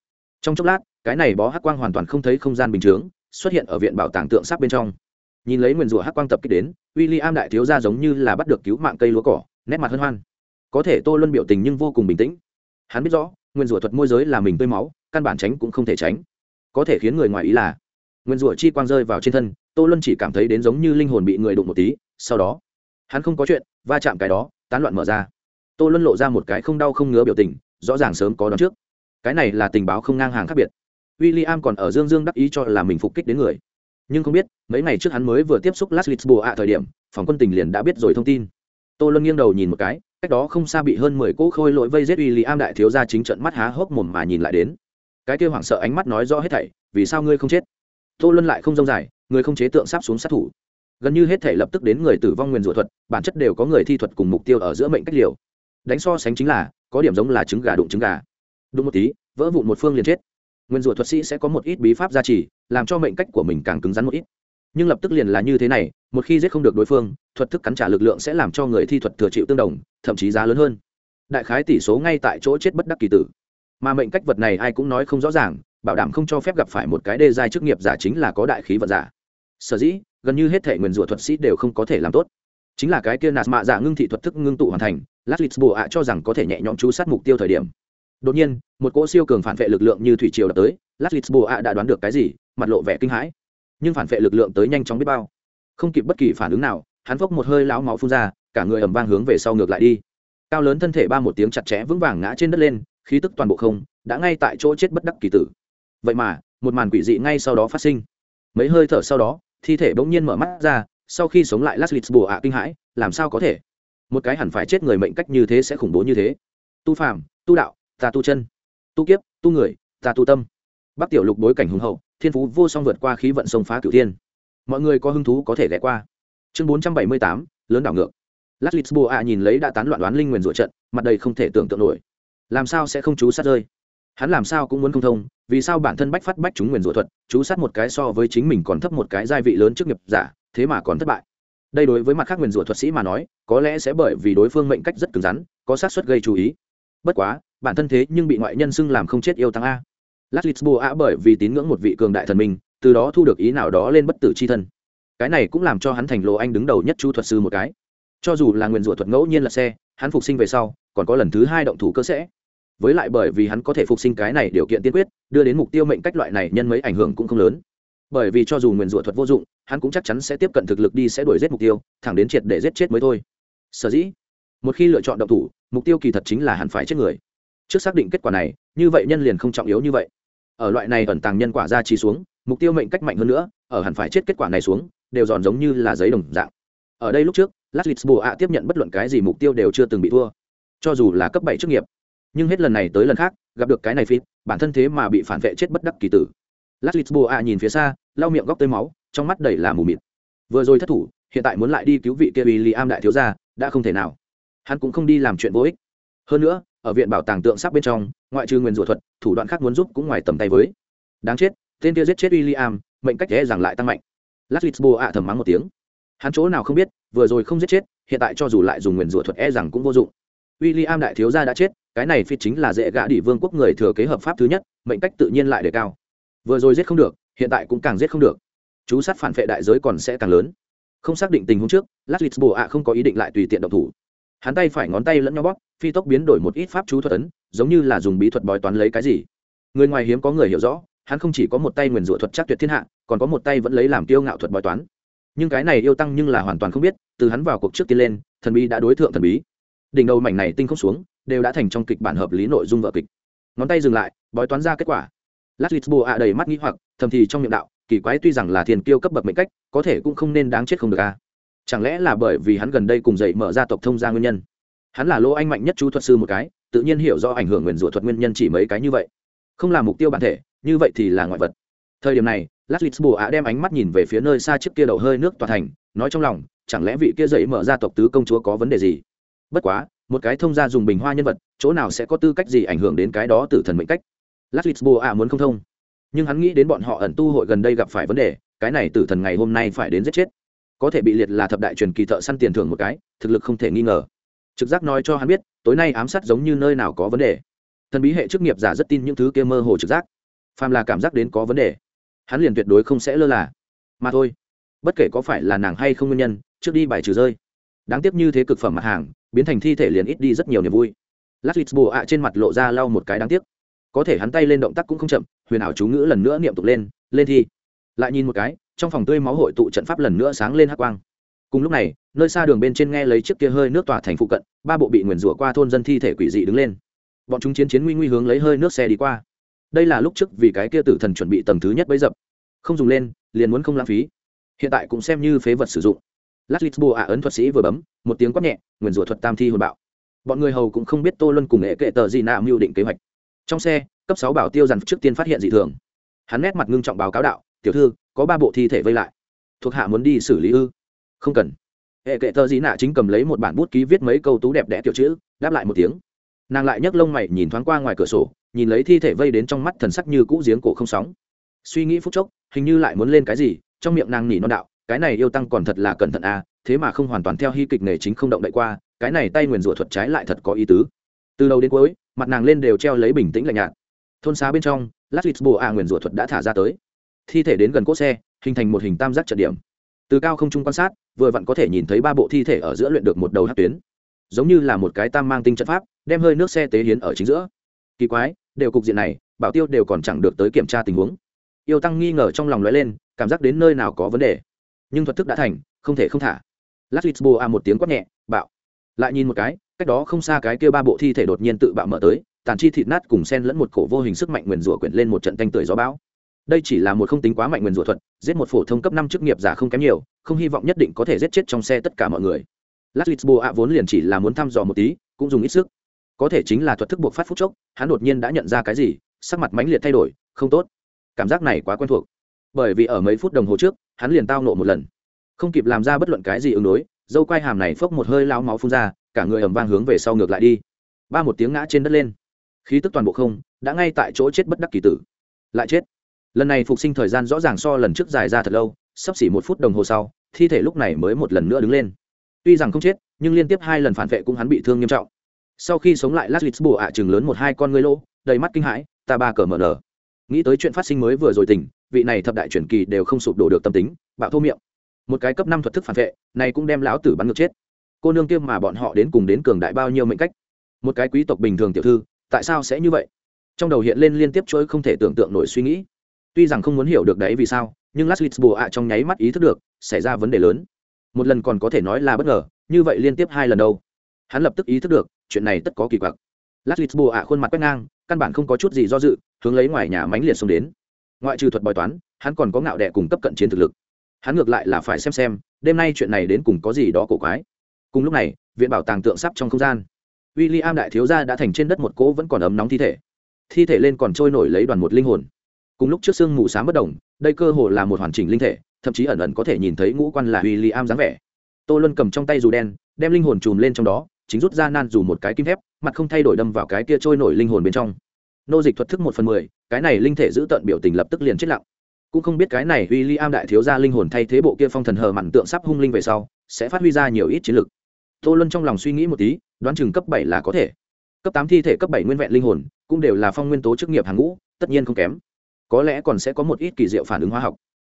Trong chốc lát, cái này bó hắc quang hoàn toàn không thấy không gian bình chướng, xuất hiện ở viện bảo tàng tượng sáp bên trong. Nhìn lấy nguyền rủa hắc quang tập kích đến w i l l i am đại thiếu ra giống như là bắt được cứu mạng cây lúa cỏ, nét mặt hân hoan. Có thể tô luân biểu tình nhưng vô cùng bình tĩnh. Hắn biết rõ, nguyên rủa thuật môi giới là mình tươi máu, căn bản tránh cũng không thể tránh. Có thể khiến người ngoài ý là, nguyên rủa chi quang rơi vào trên thân, tô luân chỉ cảm thấy đến giống như linh hồn bị người đụng một tí, sau đó, hắn không có chuyện, va chạm cái đó, tán loạn mở ra tô luân lộ ra một cái không đau không ngứa biểu tình rõ ràng sớm có đón trước cái này là tình báo không ngang hàng khác biệt w i l l i am còn ở dương dương đắc ý cho là mình phục kích đến người. Nhưng không biết, mấy ngày trước hắn mới vừa tiếp xúc las lisboa ạ thời điểm, phòng quân tình liền đã biết rồi thông tin. Tô luân nghiêng đầu nhìn một cái, cách đó không xa bị hơn mười cỗ khôi lỗi vây giết uy lý am đại thiếu gia chính trận mắt há hốc mồm mà nhìn lại đến. Cái kêu hoảng sợ ánh mắt nói rõ hết thảy, vì sao ngươi không chết? Tô luân lại không rông dài, người không chế tượng sắp xuống sát thủ. Gần như hết thể lập tức đến người tử vong nguyền rủa thuật, bản chất đều có người thi thuật cùng mục tiêu ở giữa mệnh cách liều đánh so sánh chính là, có điểm giống là trứng gà đụng trứng gà. Đụng một tí, vỡ vụn một phương liền chết. Nguyên rủa thuật sĩ sẽ có một ít bí pháp gia trì, làm cho mệnh cách của mình càng cứng rắn một ít. Nhưng lập tức liền là như thế này, một khi giết không được đối phương, thuật thức cắn trả lực lượng sẽ làm cho người thi thuật thừa chịu tương đồng, thậm chí giá lớn hơn. Đại khái tỷ số ngay tại chỗ chết bất đắc kỳ tử. Mà mệnh cách vật này ai cũng nói không rõ ràng, bảo đảm không cho phép gặp phải một cái đê giai chức nghiệp giả chính là có đại khí vật giả. Sở dĩ, gần như hết thể nguyền rủa thuật sĩ đều không có thể làm tốt chính là cái kia nạt mạ dạ ngưng thị thuật thức ngưng tụ hoàn thành, lát lịch bồ ạ cho rằng có thể nhẹ nhõm chú sát mục tiêu thời điểm. Đột nhiên, một cỗ siêu cường phản vệ lực lượng như thủy triều đập tới, lát lịch bồ ạ đã đoán được cái gì, mặt lộ vẻ kinh hãi. Nhưng phản vệ lực lượng tới nhanh chóng biết bao. Không kịp bất kỳ phản ứng nào, hắn phốc một hơi láo máu phun ra, cả người ầm vang hướng về sau ngược lại đi. Cao lớn thân thể ba một tiếng chặt chẽ vững vàng ngã trên đất lên, khí tức toàn bộ không, đã ngay tại chỗ chết bất đắc kỳ tử. Vậy mà, một màn quỷ dị ngay sau đó phát sinh. Mấy hơi thở sau đó, thi thể bỗng nhiên mở mắt ra sau khi sống lại lát bùa ạ, kinh hãi, làm sao có thể? Một cái hẳn phải chết người mệnh cách như thế sẽ khủng bố như thế. Tu phàm, tu đạo, ta tu chân. Tu kiếp, tu người, ta tu tâm. Bắc tiểu lục bối cảnh hùng hậu, thiên phú vô song vượt qua khí vận sông phá cửu thiên. Mọi người có hứng thú có thể lẻ qua. Chương bốn trăm bảy mươi tám, lớn đảo ngược. Laszlo bùa ạ nhìn lấy đã tán loạn đoán linh nguyên rủa trận, mặt đầy không thể tưởng tượng nổi. Làm sao sẽ không chú sát rơi? Hắn làm sao cũng muốn không thông, vì sao bản thân bách phát bách chúng nguyền rủa thuật, chú sát một cái so với chính mình còn thấp một cái gia vị lớn trước nghiệp giả, thế mà còn thất bại. Đây đối với mặt khác nguyền rủa thuật sĩ mà nói, có lẽ sẽ bởi vì đối phương mệnh cách rất cứng rắn, có sát suất gây chú ý. Bất quá, bản thân thế nhưng bị ngoại nhân xưng làm không chết yêu tăng a. Lát lisboa bởi vì tín ngưỡng một vị cường đại thần minh, từ đó thu được ý nào đó lên bất tử c h i thân. Cái này cũng làm cho hắn thành lộ anh đứng đầu nhất chu thuật sư một cái. Cho dù là nguyền rủa thuật ngẫu nhiên là xe, hắn phục sinh về sau, còn có lần thứ hai động thủ cơ sẽ với lại bởi vì hắn có thể phục sinh cái này điều kiện tiên quyết, đưa đến mục tiêu mệnh cách loại này nhân mấy ảnh hưởng cũng không lớn. Bởi vì cho dù nguyền rủa thuật vô dụng, hắn cũng chắc chắn sẽ tiếp cận thực lực đi sẽ đuổi giết mục tiêu, thẳng đến triệt để giết chết mới thôi. Sở dĩ, một khi lựa chọn động thủ, mục tiêu kỳ thật chính là hắn phải chết người. Trước xác định kết quả này, như vậy nhân liền không trọng yếu như vậy. Ở loại này ẩn tàng nhân quả ra trì xuống, mục tiêu mệnh cách mạnh hơn nữa, ở hẳn phải chết kết quả này xuống, đều giòn giống như là giấy đồng dạng. Ở đây lúc trước lát ạ tiếp nhận bất luận cái gì mục tiêu đều chưa từng bị thua. Cho dù là cấp bảy chức nghiệp nhưng hết lần này tới lần khác gặp được cái này phít bản thân thế mà bị phản vệ chết bất đắc kỳ tử. Lát lisboa nhìn phía xa lau miệng góc tới máu trong mắt đầy là mù mịt. Vừa rồi thất thủ hiện tại muốn lại đi cứu vị kia uy li am đại thiếu gia đã không thể nào. Hắn cũng không đi làm chuyện vô ích. Hơn nữa ở viện bảo tàng tượng sắc bên trong ngoại trừ nguyên rủa thuật thủ đoạn khác muốn giúp cũng ngoài tầm tay với. Đáng chết tên kia giết chết William, mệnh cách thế rằng lại tăng mạnh. Lát ạ thầm mắng một tiếng. Hắn chỗ nào không biết vừa rồi không giết chết hiện tại cho dù lại dùng nguyên rủa thuật e rằng cũng vô dụng. William đại thiếu gia đã chết cái này phi chính là dễ gã đỉ vương quốc người thừa kế hợp pháp thứ nhất, mệnh cách tự nhiên lại đề cao. Vừa rồi giết không được, hiện tại cũng càng giết không được. Chú sát phản vệ đại giới còn sẽ càng lớn. Không xác định tình huống trước lát ạ không có ý định lại tùy tiện động thủ. Hắn tay phải ngón tay lẫn nhau bóp, phi tốc biến đổi một ít pháp chú thuật ấn, giống như là dùng bí thuật bói toán lấy cái gì. Người ngoài hiếm có người hiểu rõ, hắn không chỉ có một tay nguyền rủa thuật chắc tuyệt thiên hạ, còn có một tay vẫn lấy làm tiêu ngạo thuật bói toán. Nhưng cái này yêu tăng nhưng là hoàn toàn không biết, từ hắn vào cuộc trước tiên lên, thần bí đã đối tượng thần bí. Đỉnh đầu mảnh này tinh không xuống đều đã thành trong kịch bản hợp lý nội dung vở kịch. Ngón tay dừng lại, bói toán ra kết quả. Lát lít bùa ạ đầy mắt nghĩ hoặc, thầm thì trong miệng đạo, kỳ quái tuy rằng là thiền kiêu cấp bậc mệnh cách, có thể cũng không nên đáng chết không được a chẳng lẽ là bởi vì hắn gần đây cùng dậy mở ra tộc thông gia nguyên nhân? Hắn là lô anh mạnh nhất chú thuật sư một cái, tự nhiên hiểu do ảnh hưởng nguyền rủa thuật nguyên nhân chỉ mấy cái như vậy. Không là mục tiêu bản thể, như vậy thì là ngoại vật. Thời điểm này laslit bồ ạ đem ánh mắt nhìn về phía nơi xa trước kia đầu hơi nước tòa thành, nói trong lòng, chẳng lẽ vị kia dậy mở ra tộc tứ công chúa có vấn đề gì? Bất quá một cái thông gia dùng bình hoa nhân vật, chỗ nào sẽ có tư cách gì ảnh hưởng đến cái đó từ thần mệnh cách? Laslit bồ à muốn không thông. Nhưng hắn nghĩ đến bọn họ ẩn tu hội gần đây gặp phải vấn đề, cái này tử thần ngày hôm nay phải đến giết chết. Có thể bị liệt là thập đại truyền kỳ thợ săn tiền thưởng một cái, thực lực không thể nghi ngờ. Trực giác nói cho hắn biết, tối nay ám sát giống như nơi nào có vấn đề. Thần bí hệ chức nghiệp giả rất tin những thứ kia mơ hồ trực giác. Phàm là cảm giác đến có vấn đề, hắn liền tuyệt đối không sẽ lơ là. Mà thôi, bất kể có phải là nàng hay không nguyên nhân, trước đi bài trừ rơi đáng tiếc như thế cực phẩm mặt hàng, biến thành thi thể liền ít đi rất nhiều niềm vui. Lát lít bồ ạ trên mặt lộ ra lau một cái đáng tiếc. Có thể hắn tay lên động tác cũng không chậm, huyền ảo chú ngữ lần nữa niệm tục lên lên thi. Lại nhìn một cái, trong phòng tươi máu hội tụ trận pháp lần nữa sáng lên hắc quang. Cùng lúc này, nơi xa đường bên trên nghe lấy chiếc kia hơi nước tỏa thành phụ cận, ba bộ bị nguyền rủa qua thôn dân thi thể quỷ dị đứng lên. Bọn chúng chiến chiến nguy nguy hướng lấy hơi nước xe đi qua. Đây là lúc trước vì cái kia tử thần chuẩn bị tầng thứ nhất bấy dập. Không dùng lên, liền muốn không lãng phí. Hiện tại cũng xem như phế vật sử dụng lát lít bùa ả ấn thuật sĩ vừa bấm, một tiếng quát nhẹ, nguyền rủa thuật tam thi hồn bạo. Bọn người hầu cũng không biết tô luân cùng nghệ kệ tờ gì nào mưu định kế hoạch. Trong xe, cấp sáu bảo tiêu dằn trước tiên phát hiện dị thường. Hắn nét mặt ngưng trọng báo cáo đạo, tiểu thư, có ba bộ thi thể vây lại. Thuộc hạ muốn đi xử lý ư? Không cần. Hệ kệ tờ gì nạ chính cầm lấy một bản bút ký viết mấy câu tú đẹp đẽ tiểu chữ, đáp lại một tiếng. Nàng lại nhấc lông mày nhìn thoáng qua ngoài cửa sổ, nhìn lấy thi thể vây đến trong mắt thần sắc như cũ giếng cổ không sóng. Suy nghĩ phút chốc, hình như lại muốn lên cái gì, trong miệng nàng nỉ non đạo cái này yêu tăng còn thật là cẩn thận à thế mà không hoàn toàn theo hy kịch nghề chính không động đậy qua, cái này tay nguyền rủa thuật trái lại thật có ý tứ. Từ đầu đến cuối, mặt nàng lên đều treo lấy bình tĩnh lạnh nhạt. Thôn xá bên trong, lát lịch bộ a nguyền rủa thuật đã thả ra tới. Thi thể đến gần cốt xe, hình thành một hình tam giác trận điểm. Từ cao không trung quan sát, vừa vặn có thể nhìn thấy ba bộ thi thể ở giữa luyện được một đầu hát tuyến. Giống như là một cái tam mang tinh trận pháp, đem hơi nước xe tế hiến ở chính giữa. Kỳ quái, đều cục diện này, bảo tiêu đều còn chẳng được tới kiểm tra tình huống. Yêu tăng nghi ngờ trong lòng lóe lên, cảm giác đến nơi nào có vấn đề nhưng thuật thức đã thành, không thể không thả. Lát lisbo a một tiếng quát nhẹ, bạo. Lại nhìn một cái, cách đó không xa cái kia ba bộ thi thể đột nhiên tự bạo mở tới, tàn chi thịt nát cùng sen lẫn một cổ vô hình sức mạnh nguyền rủa quyển lên một trận tanh tưởi gió bão. Đây chỉ là một không tính quá mạnh nguyền rủa thuật, giết một phổ thông cấp năm chức nghiệp giả không kém nhiều, không hy vọng nhất định có thể giết chết trong xe tất cả mọi người. Lát lisbo a vốn liền chỉ là muốn thăm dò một tí, cũng dùng ít sức. Có thể chính là thuật thức buộc phát phút chốc, hắn đột nhiên đã nhận ra cái gì, sắc mặt mãnh liệt thay đổi, không tốt. Cảm giác này quá quen thuộc. Bởi vì ở mấy phút đồng hồ trước hắn liền tao nộ một lần. Không kịp làm ra bất luận cái gì ứng đối, dâu quai hàm này phốc một hơi lao máu phun ra, cả người ẩm vang hướng về sau ngược lại đi. Ba một tiếng ngã trên đất lên. Khí tức toàn bộ không, đã ngay tại chỗ chết bất đắc kỳ tử. Lại chết. Lần này phục sinh thời gian rõ ràng so lần trước dài ra thật lâu, sắp xỉ một phút đồng hồ sau, thi thể lúc này mới một lần nữa đứng lên. Tuy rằng không chết, nhưng liên tiếp hai lần phản vệ cũng hắn bị thương nghiêm trọng. Sau khi sống lại lát bồ ạ chừng lớn một hai con ngươi lỗ, đầy mắt kinh hãi, ta ba cờ mở nở. Nghĩ tới chuyện phát sinh mới vừa rồi tỉnh vị này thập đại truyền kỳ đều không sụp đổ được tâm tính, bạo thô miệng. Một cái cấp năm thuật thức phản vệ, này cũng đem lão tử bắn ngược chết. Cô nương kia mà bọn họ đến cùng đến cường đại bao nhiêu mệnh cách? Một cái quý tộc bình thường tiểu thư, tại sao sẽ như vậy? Trong đầu hiện lên liên tiếp chuỗi không thể tưởng tượng nổi suy nghĩ. Tuy rằng không muốn hiểu được đấy vì sao, nhưng lát bùa ạ trong nháy mắt ý thức được, xảy ra vấn đề lớn. Một lần còn có thể nói là bất ngờ, như vậy liên tiếp hai lần đâu. Hắn lập tức ý thức được, chuyện này tất có kỳ quặc. Lát bùa ạ khuôn mặt quét ngang, căn bản không có chút gì do dự, hướng lấy ngoài nhà mánh liệt xông đến ngoại trừ thuật bói toán, hắn còn có ngạo đệ cùng cấp cận chiến thực lực. Hắn ngược lại là phải xem xem, đêm nay chuyện này đến cùng có gì đó cổ quái. Cùng lúc này, viện bảo tàng tượng sắp trong không gian. W i l l i am đại thiếu gia đã thành trên đất một cỗ vẫn còn ấm nóng thi thể. Thi thể lên còn trôi nổi lấy đoàn một linh hồn. Cùng lúc trước sương mù s á m bất đồng đây cơ hồ là một hoàn chỉnh linh thể, thậm chí ẩn ẩn có thể nhìn thấy ngũ quan là w i l l i am dáng vẻ. Tô luân cầm trong tay dù đen, đem linh hồn chùm lên trong đó, chính rút ra nan dù một cái kim thép, mặt không thay đổi đâm vào cái kia trôi nổi linh hồn bên trong nô dịch thuật thức một phần mười, cái này linh thể giữ tận biểu tình lập tức liền chết lặng. Cũng không biết cái này w i l l i am đại thiếu gia linh hồn thay thế bộ kia phong thần hờ mặn tượng sắp hung linh về sau, sẽ phát huy ra nhiều ít chiến lực. Tô luân trong lòng suy nghĩ một tí, đoán chừng cấp bảy là có thể. Cấp tám thi thể cấp bảy nguyên vẹn linh hồn, cũng đều là phong nguyên tố chức nghiệp hàng ngũ, tất nhiên không kém. Có lẽ còn sẽ có một ít kỳ diệu phản ứng hóa học.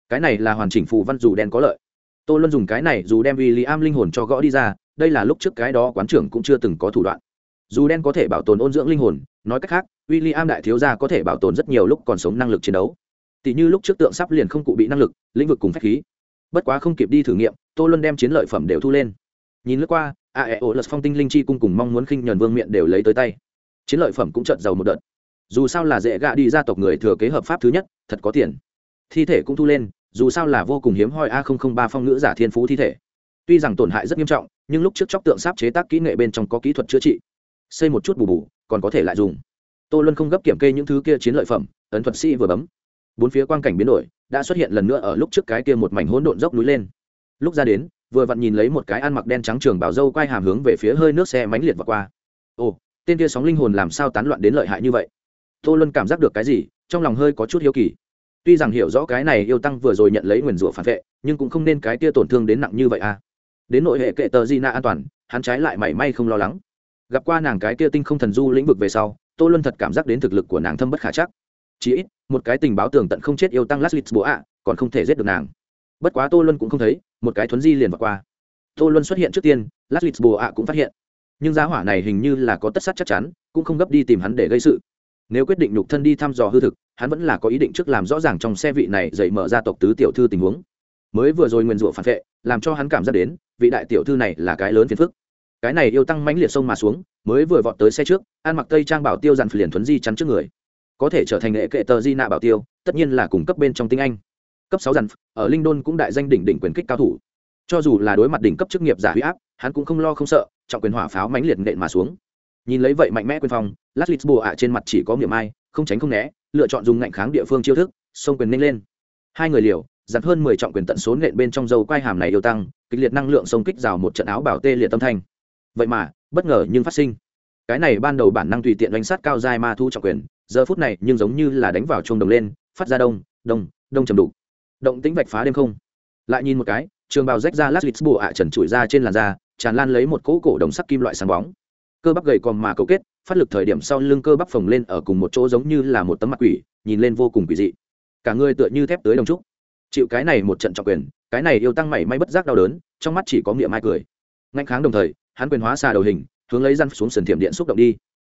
Cái này là hoàn chỉnh phù văn dù đen có lợi. Tô luân dùng cái này dù đem w i l l i am linh hồn cho gõ đi ra, đây là lúc trước cái đó quán trưởng cũng chưa từng có thủ đoạn. Dù đen có thể bảo tồn ôn dưỡng linh hồn nói cách khác w i l l i am đại thiếu gia có thể bảo tồn rất nhiều lúc còn sống năng lực chiến đấu. Tỷ như lúc trước tượng sắp liền không cụ bị năng lực, lĩnh vực cùng phép khí. Bất quá không kịp đi thử nghiệm, tô luân đem chiến lợi phẩm đều thu lên. Nhìn lướt qua a e o lật phong tinh linh chi cung cùng mong muốn khinh nhờn vương miện đều lấy tới tay. Chiến lợi phẩm cũng trợn giàu một đợt. Dù sao là dễ gạ đi gia tộc người thừa kế hợp pháp thứ nhất, thật có tiền. Thi thể cũng thu lên, dù sao là vô cùng hiếm hoi a ba phong ngữ giả thiên phú thi thể. Tuy rằng tổn hại rất nghiêm trọng, nhưng lúc trước chóc tượng sáp chế tác kỹ nghệ bên trong có kỹ thuật chữa trị. Xây một chút bù bù còn có thể lại dùng. Tô luân không gấp kiểm kê những thứ kia chiến lợi phẩm, ấn thuật sĩ vừa bấm. Bốn phía quang cảnh biến đổi, đã xuất hiện lần nữa ở lúc trước cái kia một mảnh hỗn độn dốc núi lên. Lúc ra đến, vừa vặn nhìn lấy một cái ăn mặc đen trắng trường bảo dâu quay hàm hướng về phía hơi nước xe mánh liệt và qua. Ồ, tên kia sóng linh hồn làm sao tán loạn đến lợi hại như vậy? Tô luân cảm giác được cái gì, trong lòng hơi có chút hiếu kỳ. Tuy rằng hiểu rõ cái này yêu tăng vừa rồi nhận lấy nguyền rủa phản vệ, nhưng cũng không nên cái kia tổn thương đến nặng như vậy à. Đến nội hệ kệ tờ di na an toàn, hắn trái lại mảy may không lo lắng gặp qua nàng cái kia tinh không thần du lĩnh vực về sau, tô luân thật cảm giác đến thực lực của nàng thâm bất khả chắc. Chí ít, một cái tình báo tường tận không chết yêu tăng lát lít bố ạ, còn không thể giết được nàng. Bất quá tô luân cũng không thấy, một cái thuấn di liền vượt qua. Tô luân xuất hiện trước tiên, lát lít bố ạ cũng phát hiện. Nhưng giá hỏa này hình như là có tất sát chắc chắn, cũng không gấp đi tìm hắn để gây sự. Nếu quyết định nhục thân đi thăm dò hư thực, hắn vẫn là có ý định trước làm rõ ràng trong xe vị này dậy mở ra tộc tứ tiểu thư tình huống. Mới vừa rồi nguyên rủa phản vệ, làm cho hắn cảm giác đến, vị đại tiểu thư này là cái lớn phiền phức cái này yêu tăng mãnh liệt sông mà xuống, mới vừa vọt tới xe trước ăn mặc tây trang bảo tiêu dàn liền thuấn di chắn trước người. Có thể trở thành nghệ kệ tờ di nạ bảo tiêu, tất nhiên là cùng cấp bên trong tiếng anh. Cấp sáu dàn ở linh đôn cũng đại danh đỉnh đỉnh quyền kích cao thủ. Cho dù là đối mặt đỉnh cấp chức nghiệp giả huy áp, hắn cũng không lo không sợ, trọng quyền hỏa pháo mãnh liệt nện mà xuống. Nhìn lấy vậy mạnh mẽ quyền phong, lát lít bùa ạ trên mặt chỉ có miệng ai, không tránh không né, lựa chọn dùng ngạnh kháng địa phương chiêu thức xông quyền ninh lên. Hai người liều, giặt hơn mười trọng quyền tận số nện bên trong dâu quai hàm này yêu tăng, kịch liệt năng lượng xông kích rào một trận áo bảo tê liệt tâm thanh vậy mà, bất ngờ nhưng phát sinh. Cái này ban đầu bản năng tùy tiện đánh sát cao dai ma thu trọng quyền, giờ phút này nhưng giống như là đánh vào chuông đồng lên, phát ra đông đông đông trầm đục. Động tĩnh vạch phá đêm không. Lại nhìn một cái, trường bào rách ra lát lịch bùa ạ trần trụi ra trên làn da, tràn lan lấy một cỗ cổ đồng sắc kim loại sáng bóng. Cơ bắp gầy còm mà cấu kết, phát lực thời điểm sau lưng cơ bắp phồng lên ở cùng một chỗ giống như là một tấm mặt quỷ, nhìn lên vô cùng quỷ dị. Cả người tựa như thép tới đồng trúc. Chịu cái này một trận trọng quyền, cái này yêu tăng mảy may bất giác đau đớn, trong mắt chỉ có miệng mai cười. Ngạnh kháng đồng thời hắn quyền hóa xà đầu hình, hướng lấy răn xuống sườn thiểm điện xúc động đi.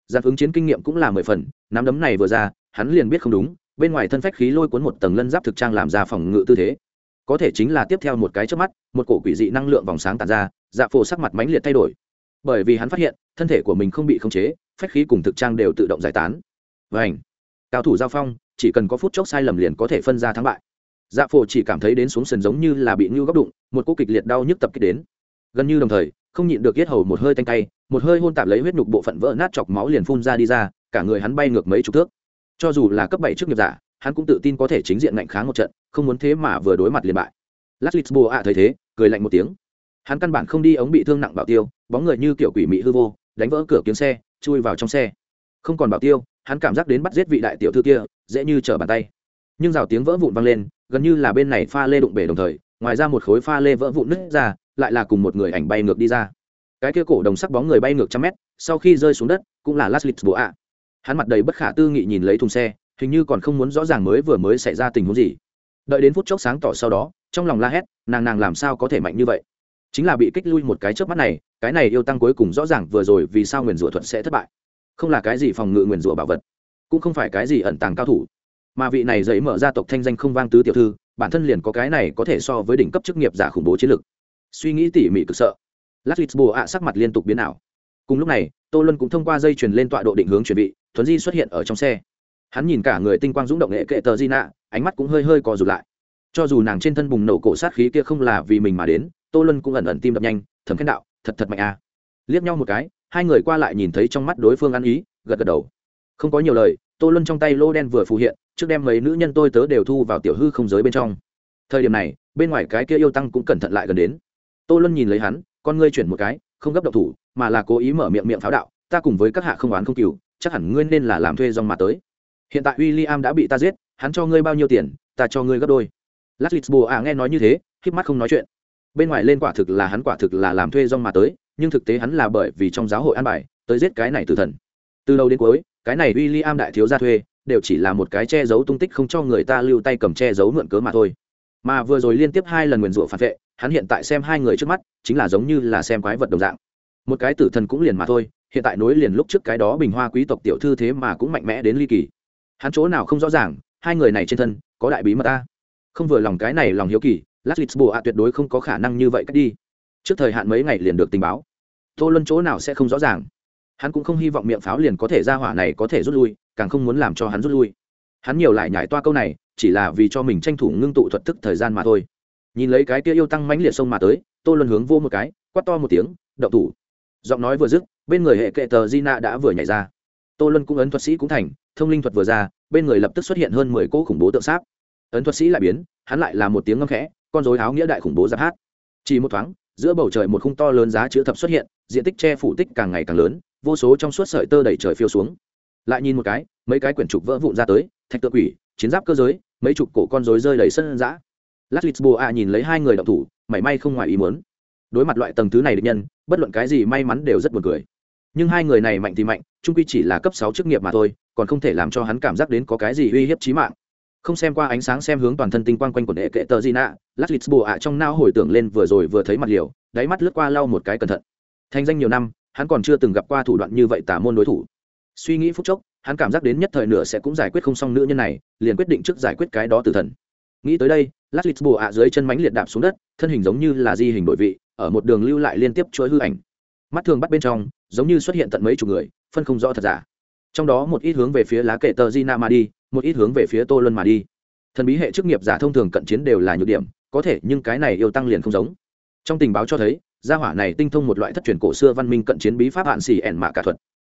Giàn ứng chiến kinh nghiệm cũng là mười phần, nắm đấm này vừa ra, hắn liền biết không đúng, bên ngoài thân phách khí lôi cuốn một tầng lân giáp thực trang làm ra phòng ngự tư thế. Có thể chính là tiếp theo một cái trước mắt, một cổ quỷ dị năng lượng vòng sáng tàn ra dạ phổ sắc mặt mãnh liệt thay đổi. Bởi vì hắn phát hiện, thân thể của mình không bị khống chế, phách khí cùng thực trang đều tự động giải tán. Và ảnh cao thủ giao phong, chỉ cần có phút chốc sai lầm liền có thể phân ra thắng bại. Dạ phổ chỉ cảm thấy đến xuống sườn giống như là bị ngưu góc đụng, một cô kịch liệt đau nhức tập kích đến. Gần như đồng thời không nhịn được yết hầu một hơi tanh tay, một hơi hôn tạp lấy huyết nhục bộ phận vỡ nát chọc máu liền phun ra đi ra, cả người hắn bay ngược mấy chục thước. Cho dù là cấp bảy trước nghiệp giả, hắn cũng tự tin có thể chính diện ngạnh kháng một trận, không muốn thế mà vừa đối mặt liền bại. Lát bùa ạ thấy thế, cười lạnh một tiếng. Hắn căn bản không đi ống bị thương nặng bảo tiêu, bóng người như kiểu quỷ mị hư vô, đánh vỡ cửa kiếm xe, chui vào trong xe. Không còn bảo tiêu, hắn cảm giác đến bắt giết vị đại tiểu thư kia, dễ như trở bàn tay. Nhưng rào tiếng vỡ vụn vang lên, gần như là bên này pha lê đụng bể đồng thời, ngoài ra một khối pha lê vỡ vụn nứt ra lại là cùng một người ảnh bay ngược đi ra. Cái kia cổ đồng sắc bóng người bay ngược trăm mét, sau khi rơi xuống đất, cũng là laslit bố ạ. Hắn mặt đầy bất khả tư nghị nhìn lấy thùng xe, hình như còn không muốn rõ ràng mới vừa mới xảy ra tình huống gì. Đợi đến phút chốc sáng tỏ sau đó, trong lòng la hét, nàng nàng làm sao có thể mạnh như vậy? Chính là bị kích lui một cái trước mắt này, cái này yêu tăng cuối cùng rõ ràng vừa rồi vì sao nguyền rủa thuận sẽ thất bại. Không là cái gì phòng ngự nguyền rủa bảo vật, cũng không phải cái gì ẩn tàng cao thủ. Mà vị này dậy mở ra tộc thanh danh không vang tứ tiểu thư, bản thân liền có cái này có thể so với đỉnh cấp chức nghiệp giả khủng bố chiến lực suy nghĩ tỉ mỉ cực sợ. Lát bồ ạ sắc mặt liên tục biến ảo. Cùng lúc này, tô luân cũng thông qua dây chuyền lên tọa độ định hướng chuẩn bị thuấn di xuất hiện ở trong xe. Hắn nhìn cả người tinh quang dũng động nghệ kệ tờ di nạ, ánh mắt cũng hơi hơi co rụt lại. Cho dù nàng trên thân bùng nổ cổ sát khí kia không là vì mình mà đến, tô luân cũng ẩn ẩn tim đập nhanh, thầm khen đạo, thật thật mạnh à. liếc nhau một cái, hai người qua lại nhìn thấy trong mắt đối phương ăn ý, gật gật đầu. Không có nhiều lời, tô luân trong tay lô đen vừa phù hiện, trước đem mấy nữ nhân tôi tớ đều thu vào tiểu hư không giới bên trong. Thời điểm này, bên ngoài cái kia yêu tăng cũng cẩn thận lại gần đến tô luân nhìn lấy hắn, con ngươi chuyển một cái, không gấp động thủ, mà là cố ý mở miệng miệng pháo đạo, ta cùng với các hạ không oán không cừu, chắc hẳn ngươi nên là làm thuê dòng mà tới. Hiện tại w i l l i am đã bị ta giết, hắn cho ngươi bao nhiêu tiền, ta cho ngươi gấp đôi. Lát bùa à nghe nói như thế k mắt không nói chuyện. Bên ngoài lên quả thực là hắn quả thực là làm thuê dòng mà tới, nhưng thực tế hắn là bởi vì trong giáo hội an bài, tới giết cái này từ thần. Từ đầu đến cuối, cái này w i l l i am đại thiếu gia thuê, đều chỉ là một cái che giấu tung tích không cho người ta lưu tay cầm che giấu mượn cớ mà thôi. Mà vừa rồi liên tiếp hai lần nguyền rủa phản vệ hắn hiện tại xem hai người trước mắt, chính là giống như là xem quái vật đồng dạng. Một cái tử thần cũng liền mà thôi, hiện tại nối liền lúc trước cái đó bình hoa quý tộc tiểu thư thế mà cũng mạnh mẽ đến ly kỳ. Hắn chỗ nào không rõ ràng, hai người này trên thân, có đại bí mật ta. Không vừa lòng cái này lòng hiếu kỳ lát lịch bộ ạ tuyệt đối không có khả năng như vậy cách đi. Trước thời hạn mấy ngày liền được tình báo. Tô luân chỗ nào sẽ không rõ ràng. Hắn cũng không hy vọng miệng pháo liền có thể ra hỏa này có thể rút lui, càng không muốn làm cho hắn rút lui. Hắn nhiều lại nhải toa câu này, chỉ là vì cho mình tranh thủ ngưng tụ thuật thức thời gian mà thôi nhìn lấy cái kia yêu tăng mãnh liệt sông mà tới, tô luân hướng vô một cái, quát to một tiếng, động thủ. Giọng nói vừa dứt, bên người hệ kệ tờ di nạ đã vừa nhảy ra. Tô luân cũng ấn thuật sĩ cũng thành, thông linh thuật vừa ra, bên người lập tức xuất hiện hơn mười cỗ khủng bố tượng sáp. Ấn thuật sĩ lại biến, hắn lại là một tiếng ngâm khẽ, con dối áo nghĩa đại khủng bố giáp hát. Chỉ một thoáng, giữa bầu trời một khung to lớn giá chữ thập xuất hiện, diện tích che phủ tích càng ngày càng lớn, vô số trong suốt sợi tơ đẩy trời phiêu xuống. Lại nhìn một cái, mấy cái quyển trục vỡ vụn ra tới, thạch tự quỷ, chiến giáp cơ giới, mấy chục cổ con rối rơi đầy sân giã lát lisboa nhìn lấy hai người đậu thủ, mảy may không ngoài ý muốn. Đối mặt loại tầng thứ này địch nhân, bất luận cái gì may mắn đều rất buồn cười. Nhưng hai người này mạnh thì mạnh trung quy chỉ là cấp sáu chức nghiệp mà thôi, còn không thể làm cho hắn cảm giác đến có cái gì uy hiếp chí mạng. Không xem qua ánh sáng xem hướng toàn thân tinh quang quanh của đệ kệ tờ di nạ, lát lisboa trong nao hồi tưởng lên vừa rồi vừa thấy mặt liều, đáy mắt lướt qua lau một cái cẩn thận. Thành danh nhiều năm, hắn còn chưa từng gặp qua thủ đoạn như vậy tả môn đối thủ. Suy nghĩ phút chốc, hắn cảm giác đến nhất thời nửa sẽ cũng giải quyết không xong nữ nhân này, liền quyết định trước giải quyết cái đó từ thần nghĩ tới đây, lát lít bùa ạ dưới chân mánh liệt đạp xuống đất, thân hình giống như là di hình đội vị, ở một đường lưu lại liên tiếp chuỗi hư ảnh. Mắt thường bắt bên trong, giống như xuất hiện tận mấy chục người, phân không rõ thật giả. Trong đó một ít hướng về phía lá kệ tờ Gina mà đi, một ít hướng về phía tô luân mà đi. Thần bí hệ chức nghiệp giả thông thường cận chiến đều là nhược điểm, có thể nhưng cái này yêu tăng liền không giống. Trong tình báo cho thấy, gia hỏa này tinh thông một loại thất truyền cổ xưa văn minh cận chiến bí pháp hạn xì ẻn mạ cả thuật.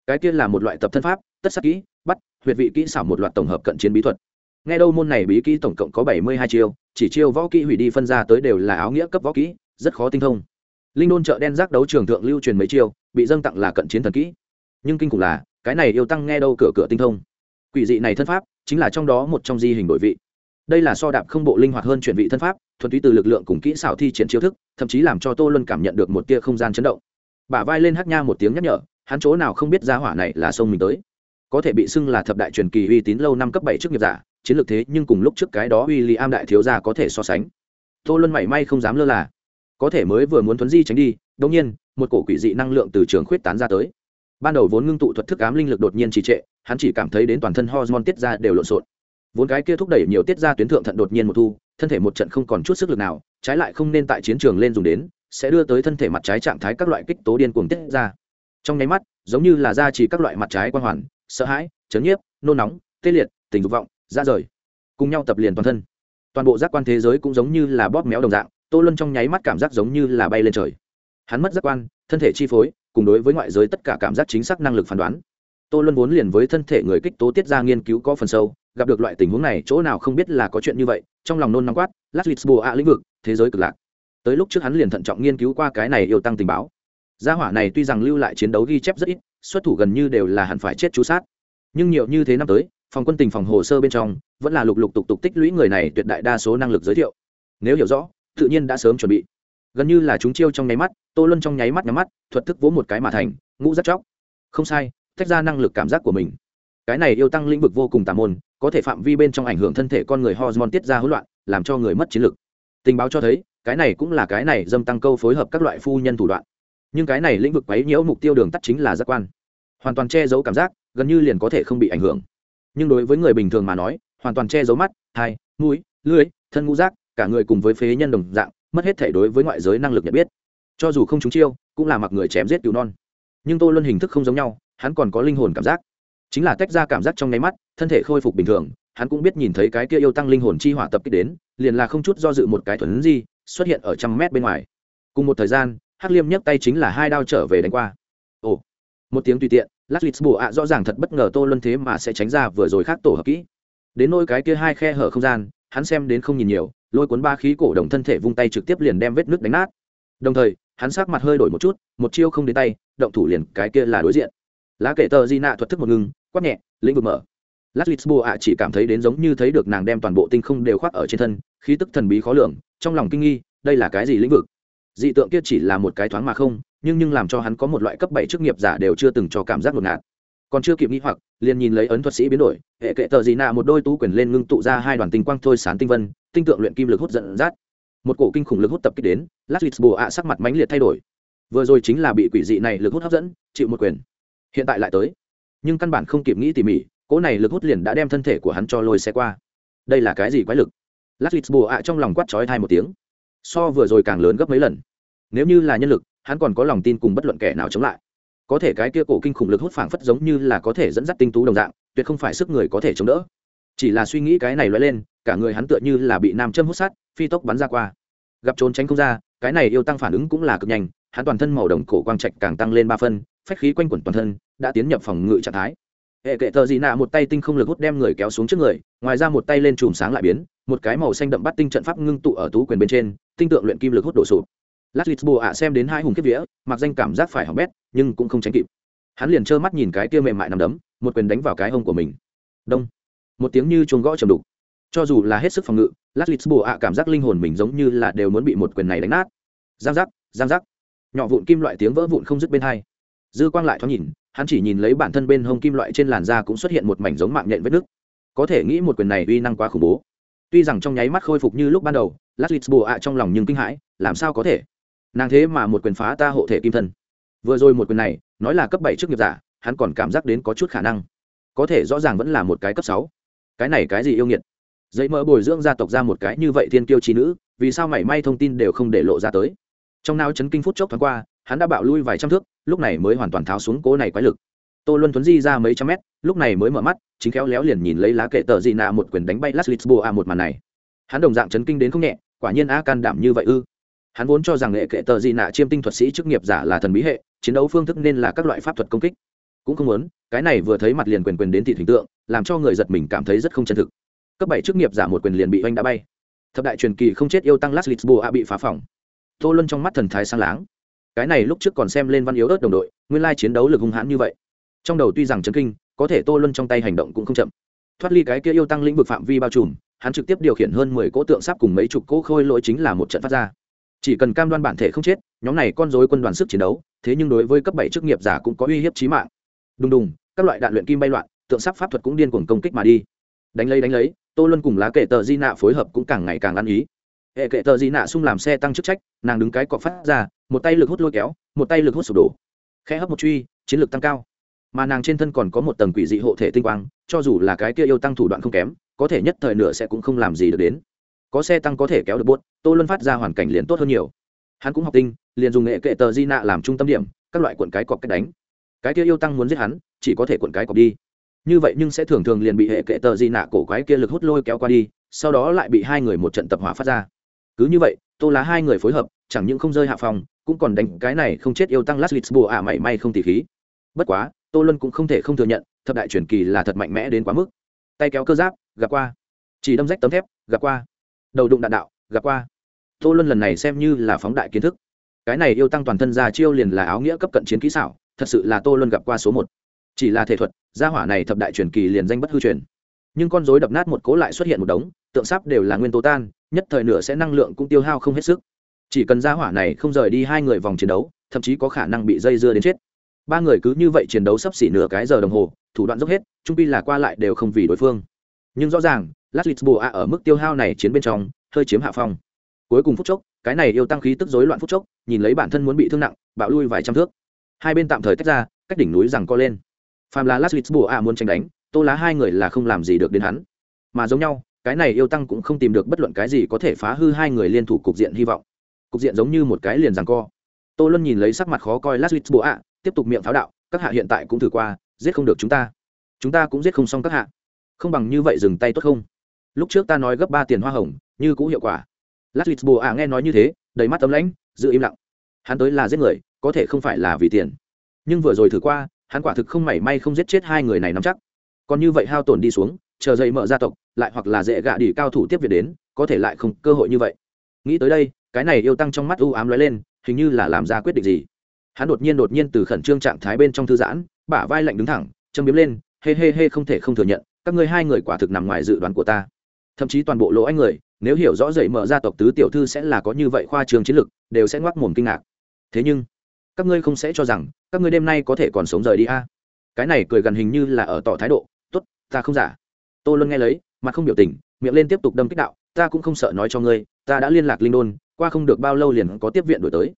Cái kia là một loại tập thân pháp, tất sắc kỹ, bắt, huyệt vị kỹ xảo một loạt tổng hợp cận chiến bí thuật nghe đâu môn này bí kỹ tổng cộng có bảy mươi hai chiêu, chỉ chiêu võ kỹ hủy đi phân ra tới đều là áo nghĩa cấp võ kỹ, rất khó tinh thông. Linh đôn chợ đen giác đấu trường thượng lưu truyền mấy chiêu, bị dâng tặng là cận chiến thần kỹ. Nhưng kinh khủng là, cái này yêu tăng nghe đâu cửa cửa tinh thông. Quỷ dị này thân pháp, chính là trong đó một trong di hình đổi vị. Đây là so đạp không bộ linh hoạt hơn chuyển vị thân pháp, thuần túy từ lực lượng cùng kỹ xảo thi triển chiêu thức, thậm chí làm cho tô luân cảm nhận được một tia không gian chấn động. Bả vai lên hát nha một tiếng nhắc nhở, hắn chỗ nào không biết ra hỏa này là sông mình tới. Có thể bị xưng là thập đại truyền kỳ uy tín lâu năm cấp bảy trước nghiệp giả chiến lược thế nhưng cùng lúc trước cái đó uy li am đại thiếu gia có thể so sánh. Tô luân mảy may không dám lơ là. Có thể mới vừa muốn thuấn di tránh đi đông nhiên, một cổ quỷ dị năng lượng từ trường khuyết tán ra tới. Ban đầu vốn ngưng tụ thuật thức ám linh lực đột nhiên trì trệ, hắn chỉ cảm thấy đến toàn thân hormone tiết ra đều lộn xộn. Vốn cái kia thúc đẩy nhiều tiết ra tuyến thượng thận đột nhiên một thu, thân thể một trận không còn chút sức lực nào, trái lại không nên tại chiến trường lên dùng đến, sẽ đưa tới thân thể mặt trái trạng thái các loại kích tố điên cuồng tiết ra. Trong nháy mắt, giống như là ra chỉ các loại mặt trái quan hoàn, sợ hãi, chấn nhiếp, nôn nóng, tê liệt, tình dục vọng ra rời, cùng nhau tập liền toàn thân. Toàn bộ giác quan thế giới cũng giống như là bóp méo đồng dạng, tô luân trong nháy mắt cảm giác giống như là bay lên trời. Hắn mất giác quan, thân thể chi phối, cùng đối với ngoại giới tất cả cảm giác chính xác năng lực phán đoán. Tô luân vốn liền với thân thể người kích tố tiết ra nghiên cứu có phần sâu, gặp được loại tình huống này, chỗ nào không biết là có chuyện như vậy, trong lòng nôn nóng quát, lát lisboa ạ lĩnh vực, thế giới cực lạc. Tới lúc trước hắn liền thận trọng nghiên cứu qua cái này yêu tăng tình báo. Gia hỏa này tuy rằng lưu lại chiến đấu ghi chép rất ít, xuất thủ gần như đều là hẳn phải chết chú sát. Nhưng nhiều như thế năm tới phòng quân tình phòng hồ sơ bên trong, vẫn là lục lục tục tục tích lũy người này tuyệt đại đa số năng lực giới thiệu. Nếu hiểu rõ, tự nhiên đã sớm chuẩn bị. Gần như là chúng chiêu trong nháy mắt, tô luân trong nháy mắt nhắm mắt, thuật thức vỗ một cái mà thành, ngũ rất chóc. Không sai, tách ra năng lực cảm giác của mình. Cái này yêu tăng lĩnh vực vô cùng tà môn, có thể phạm vi bên trong ảnh hưởng thân thể con người hormone tiết ra hỗn loạn, làm cho người mất chiến lực. Tình báo cho thấy, cái này cũng là cái này dâm tăng câu phối hợp các loại phu nhân thủ đoạn. Nhưng cái này lĩnh vực quấy nhiễu mục tiêu đường tắt chính là giác quan. Hoàn toàn che giấu cảm giác, gần như liền có thể không bị ảnh hưởng nhưng đối với người bình thường mà nói, hoàn toàn che giấu mắt hai mũi, lưỡi, thân ngũ giác, cả người cùng với phế nhân đồng dạng, mất hết thể đối với ngoại giới năng lực nhận biết. Cho dù không trúng chiêu, cũng là mặc người chém giết cứu non. Nhưng tô luân hình thức không giống nhau, hắn còn có linh hồn cảm giác. Chính là tách ra cảm giác trong nháy mắt, thân thể khôi phục bình thường, hắn cũng biết nhìn thấy cái kia yêu tăng linh hồn chi hỏa tập kích đến, liền là không chút do dự một cái thuần di, xuất hiện ở trăm mét bên ngoài. Cùng một thời gian, hắc liêm nhấc tay chính là hai đao trở về đánh qua. Ồ, một tiếng tùy tiện lát ạ, rõ ràng thật bất ngờ tô luân thế mà sẽ tránh ra vừa rồi khác tổ hợp kỹ. Đến nỗi cái kia hai khe hở không gian, hắn xem đến không nhìn nhiều, lôi cuốn ba khí cổ đồng thân thể vung tay trực tiếp liền đem vết nước đánh nát. Đồng thời, hắn sắc mặt hơi đổi một chút, một chiêu không đến tay, động thủ liền cái kia là đối diện. Lá kệ tờ di nạ thuật thức một ngưng quát nhẹ, lĩnh vực mở. Lát ạ chỉ cảm thấy đến giống như thấy được nàng đem toàn bộ tinh không đều khoác ở trên thân, khí tức thần bí khó lường, trong lòng kinh nghi, đây là cái gì lĩnh vực? Dị tượng kia chỉ là một cái thoáng mà không nhưng nhưng làm cho hắn có một loại cấp bảy chức nghiệp giả đều chưa từng cho cảm giác ngột ngạt. Còn chưa kịp nghĩ hoặc, liền nhìn lấy ấn thuật sĩ biến đổi, hệ kệ tờ gì nạ một đôi tú quyền lên ngưng tụ ra hai đoàn tinh quang thôi sán tinh vân, tinh tượng luyện kim lực hút dẫn dắt. Một cổ kinh khủng lực hút tập kích đến lát lịch bồ ạ sắc mặt mãnh liệt thay đổi. Vừa rồi chính là bị quỷ dị này lực hút hấp dẫn, chịu một quyền. Hiện tại lại tới. Nhưng căn bản không kịp nghĩ tỉ mỉ, cỗ này lực hút liền đã đem thân thể của hắn cho lôi xe qua. Đây là cái gì quái lực? Lát lịch bồ ạ trong lòng quát chói thai một tiếng. So vừa rồi càng lớn gấp mấy lần. Nếu như là nhân lực hắn còn có lòng tin cùng bất luận kẻ nào chống lại. Có thể cái kia cổ kinh khủng lực hút phảng phất giống như là có thể dẫn dắt tinh tú đồng dạng, tuyệt không phải sức người có thể chống đỡ. Chỉ là suy nghĩ cái này lóe lên, cả người hắn tựa như là bị nam châm hút sát, phi tốc bắn ra qua. Gặp trốn tránh không ra, cái này yêu tăng phản ứng cũng là cực nhanh, hắn toàn thân màu đồng cổ quang trạch càng tăng lên ba phân, phách khí quanh quẩn toàn thân, đã tiến nhập phòng ngự trạng thái. Hệ kệ tờ dị nạ một tay tinh không lực hút đem người kéo xuống trước người, ngoài ra một tay lên chùm sáng lại biến, một cái màu xanh đậm bắt tinh trận pháp ngưng tụ ở tú quyền bên trên, tinh tượng luyện kim lực hút đổ sụp lát lít bồ ạ xem đến hai hùng kiếp vía, mặc danh cảm giác phải hỏng bét, nhưng cũng không tránh kịp. Hắn liền trơ mắt nhìn cái kia mềm mại nằm đấm, một quyền đánh vào cái hông của mình. Đông. Một tiếng như chuồng gõ trầm đục. Cho dù là hết sức phòng ngự lát lít bồ ạ cảm giác linh hồn mình giống như là đều muốn bị một quyền này đánh nát. Giang giác giang giác. Nhỏ vụn kim loại tiếng vỡ vụn không dứt bên hai. Dư quang lại thoáng nhìn, hắn chỉ nhìn lấy bản thân bên hông kim loại trên làn da cũng xuất hiện một mảnh giống mạng nhện vết nứt. Có thể nghĩ một quyền này uy năng quá khủng bố. Tuy rằng trong nháy mắt khôi phục như lúc ban đầu lát lít bồ ạ trong lòng nhưng kinh hãi, làm sao có thể? Nàng thế mà một quyền phá ta hộ thể kim thân. Vừa rồi một quyền này, nói là cấp bảy trước nghiệp giả, hắn còn cảm giác đến có chút khả năng. Có thể rõ ràng vẫn là một cái cấp sáu. Cái này cái gì yêu nghiệt? Dây mỡ bồi dưỡng gia tộc ra một cái như vậy thiên kiêu trí nữ, vì sao mảy may thông tin đều không để lộ ra tới? Trong nao chấn kinh phút chốc thoáng qua, hắn đã bạo lui vài trăm thước, lúc này mới hoàn toàn tháo xuống cố này quái lực. Tô luân thuấn di ra mấy trăm mét, lúc này mới mở mắt, chính khéo léo liền nhìn lấy lá kệ tờ dị nạ một quyền đánh bay las lisboa một màn này. Hắn đồng dạng chấn kinh đến không nhẹ, quả nhiên a can đảm như vậy ư? Hắn vốn cho rằng nghệ kệ tờ Di nạ chiêm tinh thuật sĩ chức nghiệp giả là thần bí hệ, chiến đấu phương thức nên là các loại pháp thuật công kích. Cũng không muốn, cái này vừa thấy mặt liền quyền quyền đến thị hình tượng, làm cho người giật mình cảm thấy rất không chân thực. Cấp bảy chức nghiệp giả một quyền liền bị oanh đã bay. Thập đại truyền kỳ không chết yêu tăng las lisboa bị phá phòng. Tô luân trong mắt thần thái sang láng. Cái này lúc trước còn xem lên văn yếu ớt đồng đội, nguyên lai chiến đấu lực hung hãn như vậy. Trong đầu tuy rằng chấn kinh, có thể tô luân trong tay hành động cũng không chậm. Thoát ly cái kia yêu tăng lĩnh vực phạm vi bao trùm, hắn trực tiếp điều khiển hơn mười cỗ tượng sáp cùng mấy chục cỗ khôi lỗi chính là một trận phát ra chỉ cần cam đoan bản thể không chết, nhóm này con dối quân đoàn sức chiến đấu, thế nhưng đối với cấp bảy chức nghiệp giả cũng có uy hiếp trí mạng. Đùng đùng, các loại đạn luyện kim bay loạn, tượng sắc pháp thuật cũng điên cuồng công kích mà đi. Đánh lấy đánh lấy, tô luân cùng lá kệ tờ di nạ phối hợp cũng càng ngày càng ăn ý. Hệ kệ tờ di nạ xung làm xe tăng chức trách, nàng đứng cái cọ phát ra, một tay lực hút lôi kéo, một tay lực hút sụp đổ. Khẽ hấp một truy, chiến lược tăng cao. Mà nàng trên thân còn có một tầng quỷ dị hộ thể tinh quang, cho dù là cái kia yêu tăng thủ đoạn không kém, có thể nhất thời nửa sẽ cũng không làm gì được đến có xe tăng có thể kéo được bốt tô luân phát ra hoàn cảnh liền tốt hơn nhiều. Hắn cũng học tinh, liền dùng nghệ kệ tờ di nạ làm trung tâm điểm, các loại cuộn cái cọc cách đánh. Cái kia yêu tăng muốn giết hắn, chỉ có thể cuộn cái cọc đi. Như vậy nhưng sẽ thường thường liền bị hệ kệ tờ di nạ cổ quái kia lực hút lôi kéo qua đi, sau đó lại bị hai người một trận tập hỏa phát ra. Cứ như vậy, tô lá hai người phối hợp, chẳng những không rơi hạ phòng, cũng còn đánh cái này không chết yêu tăng lát lịch bùa ả mảy may không tỉ khí. Bất quá, tô luân cũng không thể không thừa nhận, thập đại truyền kỳ là thật mạnh mẽ đến quá mức. Tay kéo cơ giáp, gặp qua. Chỉ đâm rách tấm thép, gặp qua đầu đụng đạn đạo, gặp qua. Tô luân lần này xem như là phóng đại kiến thức. Cái này yêu tăng toàn thân ra chiêu liền là áo nghĩa cấp cận chiến kỹ xảo, thật sự là tô luân gặp qua số một. Chỉ là thể thuật, gia hỏa này thập đại truyền kỳ liền danh bất hư truyền. Nhưng con dối đập nát một cố lại xuất hiện một đống, tượng sắp đều là nguyên tố tan, nhất thời nửa sẽ năng lượng cũng tiêu hao không hết sức. Chỉ cần gia hỏa này không rời đi hai người vòng chiến đấu, thậm chí có khả năng bị dây dưa đến chết. Ba người cứ như vậy chiến đấu sắp xỉ nửa cái giờ đồng hồ, thủ đoạn dốc hết trung pi là qua lại đều không vì đối phương. Nhưng rõ ràng lát lisboa ở mức tiêu hao này chiến bên trong, hơi chiếm hạ phong. Cuối cùng phút chốc, cái này yêu tăng khí tức rối loạn phút chốc, nhìn lấy bản thân muốn bị thương nặng, bạo lui vài trăm thước. Hai bên tạm thời tách ra, cách đỉnh núi rằng co lên. Phàm là lát lisboa muốn tranh đánh, tô lá hai người là không làm gì được đến hắn. Mà giống nhau, cái này yêu tăng cũng không tìm được bất luận cái gì có thể phá hư hai người liên thủ cục diện hy vọng. Cục diện giống như một cái liền rằng co. Tô luân nhìn lấy sắc mặt khó coi lát lisboa tiếp tục miệng pháo đạo, các hạ hiện tại cũng thử qua, giết không được chúng ta. Chúng ta cũng giết không xong các hạ. Không bằng như vậy dừng tay tốt không? Lúc trước ta nói gấp ba tiền hoa hồng, như cũ hiệu quả. Lát lịch bồ ạ nghe nói như thế, đầy mắt tấm lãnh, giữ im lặng. Hắn tới là giết người, có thể không phải là vì tiền. Nhưng vừa rồi thử qua, hắn quả thực không mảy may không giết chết hai người này nắm chắc. Còn như vậy hao tổn đi xuống, chờ dậy mở gia tộc, lại hoặc là dễ gạ đỉ cao thủ tiếp việc đến, có thể lại không cơ hội như vậy. Nghĩ tới đây, cái này yêu tăng trong mắt u ám lóe lên, hình như là làm ra quyết định gì. Hắn đột nhiên đột nhiên từ khẩn trương trạng thái bên trong thư giãn, bả vai lạnh đứng thẳng, châm biếm lên, hê hê hê không thể không thừa nhận, các ngươi hai người quả thực nằm ngoài dự đoán của ta thậm chí toàn bộ lỗ anh người, nếu hiểu rõ dậy mở gia tộc tứ tiểu thư sẽ là có như vậy khoa trường chiến lực đều sẽ ngoác mồm kinh ngạc. Thế nhưng, các ngươi không sẽ cho rằng, các ngươi đêm nay có thể còn sống rời đi a? Cái này cười gần hình như là ở tỏ thái độ, tốt, ta không giả. Tô luân nghe lấy, mặt không biểu tình, miệng lên tiếp tục đâm kích đạo, ta cũng không sợ nói cho ngươi, ta đã liên lạc linh đôn, qua không được bao lâu liền có tiếp viện đổi tới.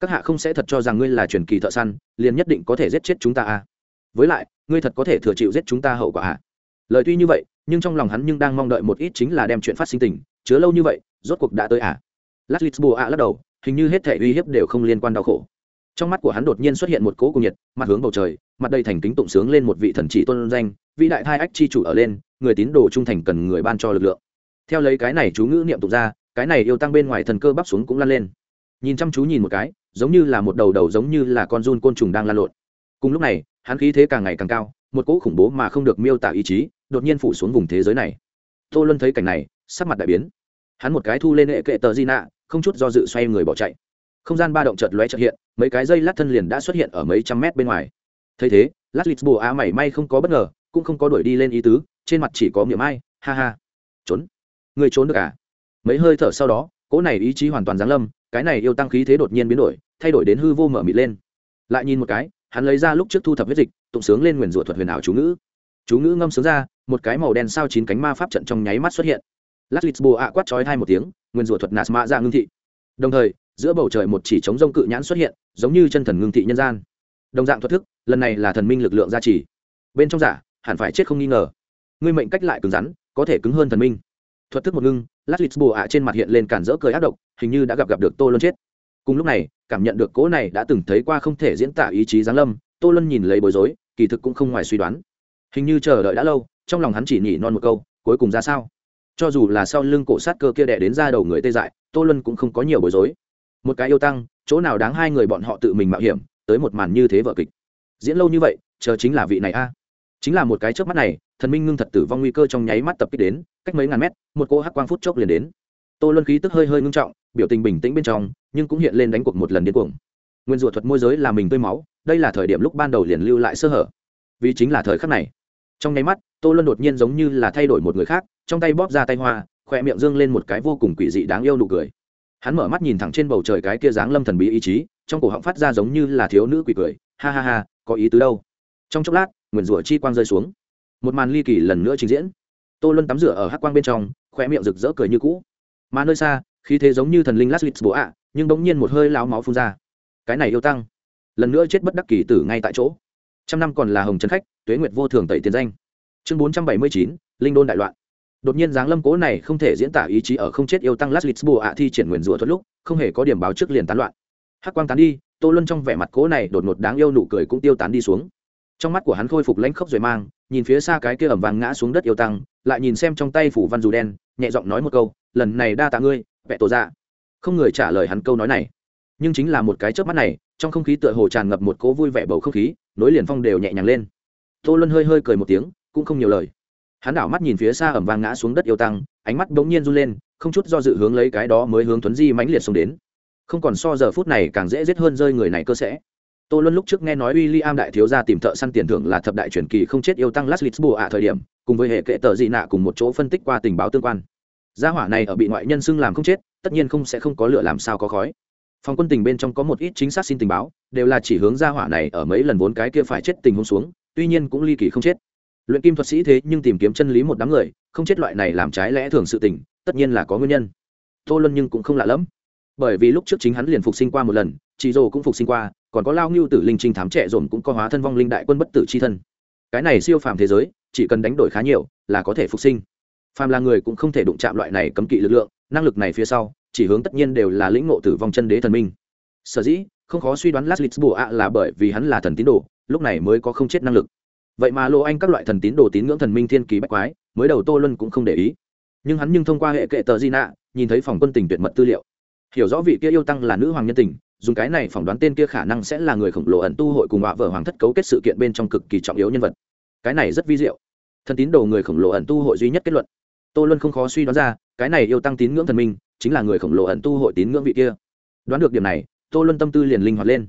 Các hạ không sẽ thật cho rằng ngươi là truyền kỳ thợ săn, liền nhất định có thể giết chết chúng ta à với lại, ngươi thật có thể thừa chịu giết chúng ta hậu quả à lời tuy như vậy nhưng trong lòng hắn nhưng đang mong đợi một ít chính là đem chuyện phát sinh tình, chứa lâu như vậy, rốt cuộc đã tới à? Lát lít bùa ạ lắc đầu, hình như hết thể uy hiếp đều không liên quan đau khổ. Trong mắt của hắn đột nhiên xuất hiện một cỗ cung nhiệt, mặt hướng bầu trời, mặt đầy thành kính tụng sướng lên một vị thần chỉ tôn danh, vĩ đại thai ách chi chủ ở lên, người tín đồ trung thành cần người ban cho lực lượng. Theo lấy cái này chú ngữ niệm tụng ra, cái này yêu tăng bên ngoài thần cơ bắp xuống cũng lan lên. Nhìn chăm chú nhìn một cái, giống như là một đầu đầu giống như là con run côn trùng đang lan lộn. Cùng lúc này hắn khí thế càng ngày càng cao, một cỗ khủng bố mà không được miêu tả ý chí, đột nhiên phủ xuống vùng thế giới này. Tô luân thấy cảnh này, sắc mặt đại biến. Hắn một cái thu lên hệ kệ tờ di nạ, không chút do dự xoay người bỏ chạy. Không gian ba động chợt lóe chợt hiện, mấy cái dây lát thân liền đã xuất hiện ở mấy trăm mét bên ngoài. Thấy thế, lát lịch bồ á mảy may không có bất ngờ, cũng không có đuổi đi lên ý tứ, trên mặt chỉ có miệng ai, ha ha. Trốn. Người trốn được à? Mấy hơi thở sau đó, cỗ này ý chí hoàn toàn giáng lâm, cái này yêu tăng khí thế đột nhiên biến đổi, thay đổi đến hư vô mở mịt lên. Lại nhìn một cái hắn lấy ra lúc trước thu thập huyết dịch, tụng sướng lên nguyền rủa thuật huyền ảo chú ngữ. Chú ngữ ngâm sướng ra, một cái màu đen sao chín cánh ma pháp trận trong nháy mắt xuất hiện. Lát lịch bồ ạ quát trói hai một tiếng, nguyền rủa thuật nạt mạ ra ngưng thị. Đồng thời, giữa bầu trời một chỉ chống rông cự nhãn xuất hiện, giống như chân thần ngưng thị nhân gian. Đồng dạng thuật thức, lần này là thần minh lực lượng gia trì. Bên trong giả, hẳn phải chết không nghi ngờ. Ngươi mệnh cách lại cứng rắn, có thể cứng hơn thần minh. Thuật thức một ngưng, lát lịch bồ ạ trên mặt hiện lên cản rỡ cười ác độc, hình như đã gặp gặp được tô luân chết cùng lúc này, cảm nhận được cỗ này đã từng thấy qua không thể diễn tả ý chí giáng lâm, tô luân nhìn lấy bối rối, kỳ thực cũng không ngoài suy đoán. Hình như chờ đợi đã lâu, trong lòng hắn chỉ nhỉ non một câu, cuối cùng ra sao? Cho dù là sau lưng cổ sát cơ kia đẻ đến ra đầu người tê dại, tô luân cũng không có nhiều bối rối. Một cái yêu tăng, chỗ nào đáng hai người bọn họ tự mình mạo hiểm, tới một màn như thế vợ kịch. Diễn lâu như vậy, chờ chính là vị này a. Chính là một cái trước mắt này, thần minh ngưng thật tử vong nguy cơ trong nháy mắt tập kích đến, cách mấy ngàn mét, một cô hắc quang phút chốc liền đến tô luân khí tức hơi hơi ngưng trọng, biểu tình bình tĩnh bên trong, nhưng cũng hiện lên đánh cuộc một lần điên cuồng. Nguyên rủa thuật môi giới là mình tươi máu, đây là thời điểm lúc ban đầu liền lưu lại sơ hở. Vì chính là thời khắc này. Trong nháy mắt, tô luân đột nhiên giống như là thay đổi một người khác, trong tay bóp ra tay hoa khoe miệng dương lên một cái vô cùng quỷ dị đáng yêu nụ cười. Hắn mở mắt nhìn thẳng trên bầu trời cái kia dáng lâm thần bí ý chí, trong cổ họng phát ra giống như là thiếu nữ quỷ cười, ha ha ha, có ý tứ đâu. Trong chốc lát nguyền rủa chi quang rơi xuống. Một màn ly kỳ lần nữa trình diễn. Tô luân tắm rửa ở hắc quang bên trong khoe miệng rực rỡ cười như cũ mà nơi xa, khí thế giống như thần linh lát bố ạ, nhưng bỗng nhiên một hơi láo máu phun ra. Cái này yêu tăng. Lần nữa chết bất đắc kỳ tử ngay tại chỗ. Trăm năm còn là hồng trấn khách, tuế nguyệt vô thường tẩy tiền danh. Chương bốn trăm bảy mươi chín, linh đôn đại loạn. Đột nhiên dáng lâm cố này không thể diễn tả ý chí ở không chết yêu tăng lát bố ạ thi triển nguyền rủa thuật lúc, không hề có điểm báo trước liền tán loạn. Hắc quang tán đi, tô luân trong vẻ mặt cố này đột ngột đáng yêu nụ cười cũng tiêu tán đi xuống trong mắt của hắn khôi phục lãnh khốc rồi mang, nhìn phía xa cái kia ẩm vàng ngã xuống đất yêu tăng, lại nhìn xem trong tay phủ văn dù đen, nhẹ giọng nói một câu, lần này đa tạ ngươi vẹ tổ ra không người trả lời hắn câu nói này. Nhưng chính là một cái chớp mắt này, trong không khí tựa hồ tràn ngập một cố vui vẻ bầu không khí, nối liền phong đều nhẹ nhàng lên. Tô luân hơi hơi cười một tiếng, cũng không nhiều lời. Hắn đảo mắt nhìn phía xa ẩm vàng ngã xuống đất yêu tăng, ánh mắt bỗng nhiên run lên, không chút do dự hướng lấy cái đó mới hướng tuấn di mãnh liệt xông đến. Không còn so giờ phút này càng dễ giết hơn rơi người này cơ sẽ tô luân lúc trước nghe nói William đại thiếu gia tìm thợ săn tiền thưởng là thập đại truyền kỳ không chết yêu tăng last ạ à thời điểm, cùng với hệ kệ tờ dị nạ cùng một chỗ phân tích qua tình báo tương quan. Gia hỏa này ở bị ngoại nhân xưng làm không chết, tất nhiên không sẽ không có lửa làm sao có khói. Phòng quân tình bên trong có một ít chính xác xin tình báo, đều là chỉ hướng gia hỏa này ở mấy lần vốn cái kia phải chết tình huống xuống, tuy nhiên cũng ly kỳ không chết. Luyện kim thuật sĩ thế nhưng tìm kiếm chân lý một đám người, không chết loại này làm trái lẽ thường sự tình, tất nhiên là có nguyên nhân. Tô luân nhưng cũng không lạ lẫm. Bởi vì lúc trước chính hắn liền phục sinh qua một lần chị rồ cũng phục sinh qua, còn có lao ngưu tử linh trinh thám trẻ dồn cũng có hóa thân vong linh đại quân bất tử c h i thân. Cái này siêu phàm thế giới, chỉ cần đánh đổi khá nhiều, là có thể phục sinh. Phàm là người cũng không thể đụng chạm loại này cấm kỵ lực lượng, năng lực này phía sau, chỉ hướng tất nhiên đều là lĩnh ngộ tử vong chân đế thần minh. Sở dĩ, không khó suy đoán laslit bùa ạ là bởi vì hắn là thần tín đồ, lúc này mới có không chết năng lực. Vậy mà lô anh các loại thần tín đồ tín ngưỡng thần minh thiên kỳ bách quái, mới đầu tô luân cũng không để ý. Nhưng hắn nhưng thông qua hệ kệ tờ di nạ nhìn thấy phòng quân tình tuyệt mật tư liệu. Hiểu rõ vị kia yêu tăng là nữ hoàng nhân tình dùng cái này phỏng đoán tên kia khả năng sẽ là người khổng lồ ẩn tu hội cùng họa vợ hoàng thất cấu kết sự kiện bên trong cực kỳ trọng yếu nhân vật. Cái này rất vi diệu. Thần tín đồ người khổng lồ ẩn tu hội duy nhất kết luận. Tô luân không khó suy đoán ra, cái này yêu tăng tín ngưỡng thần minh, chính là người khổng lồ ẩn tu hội tín ngưỡng vị kia. Đoán được điểm này, tô luân tâm tư liền linh hoạt lên.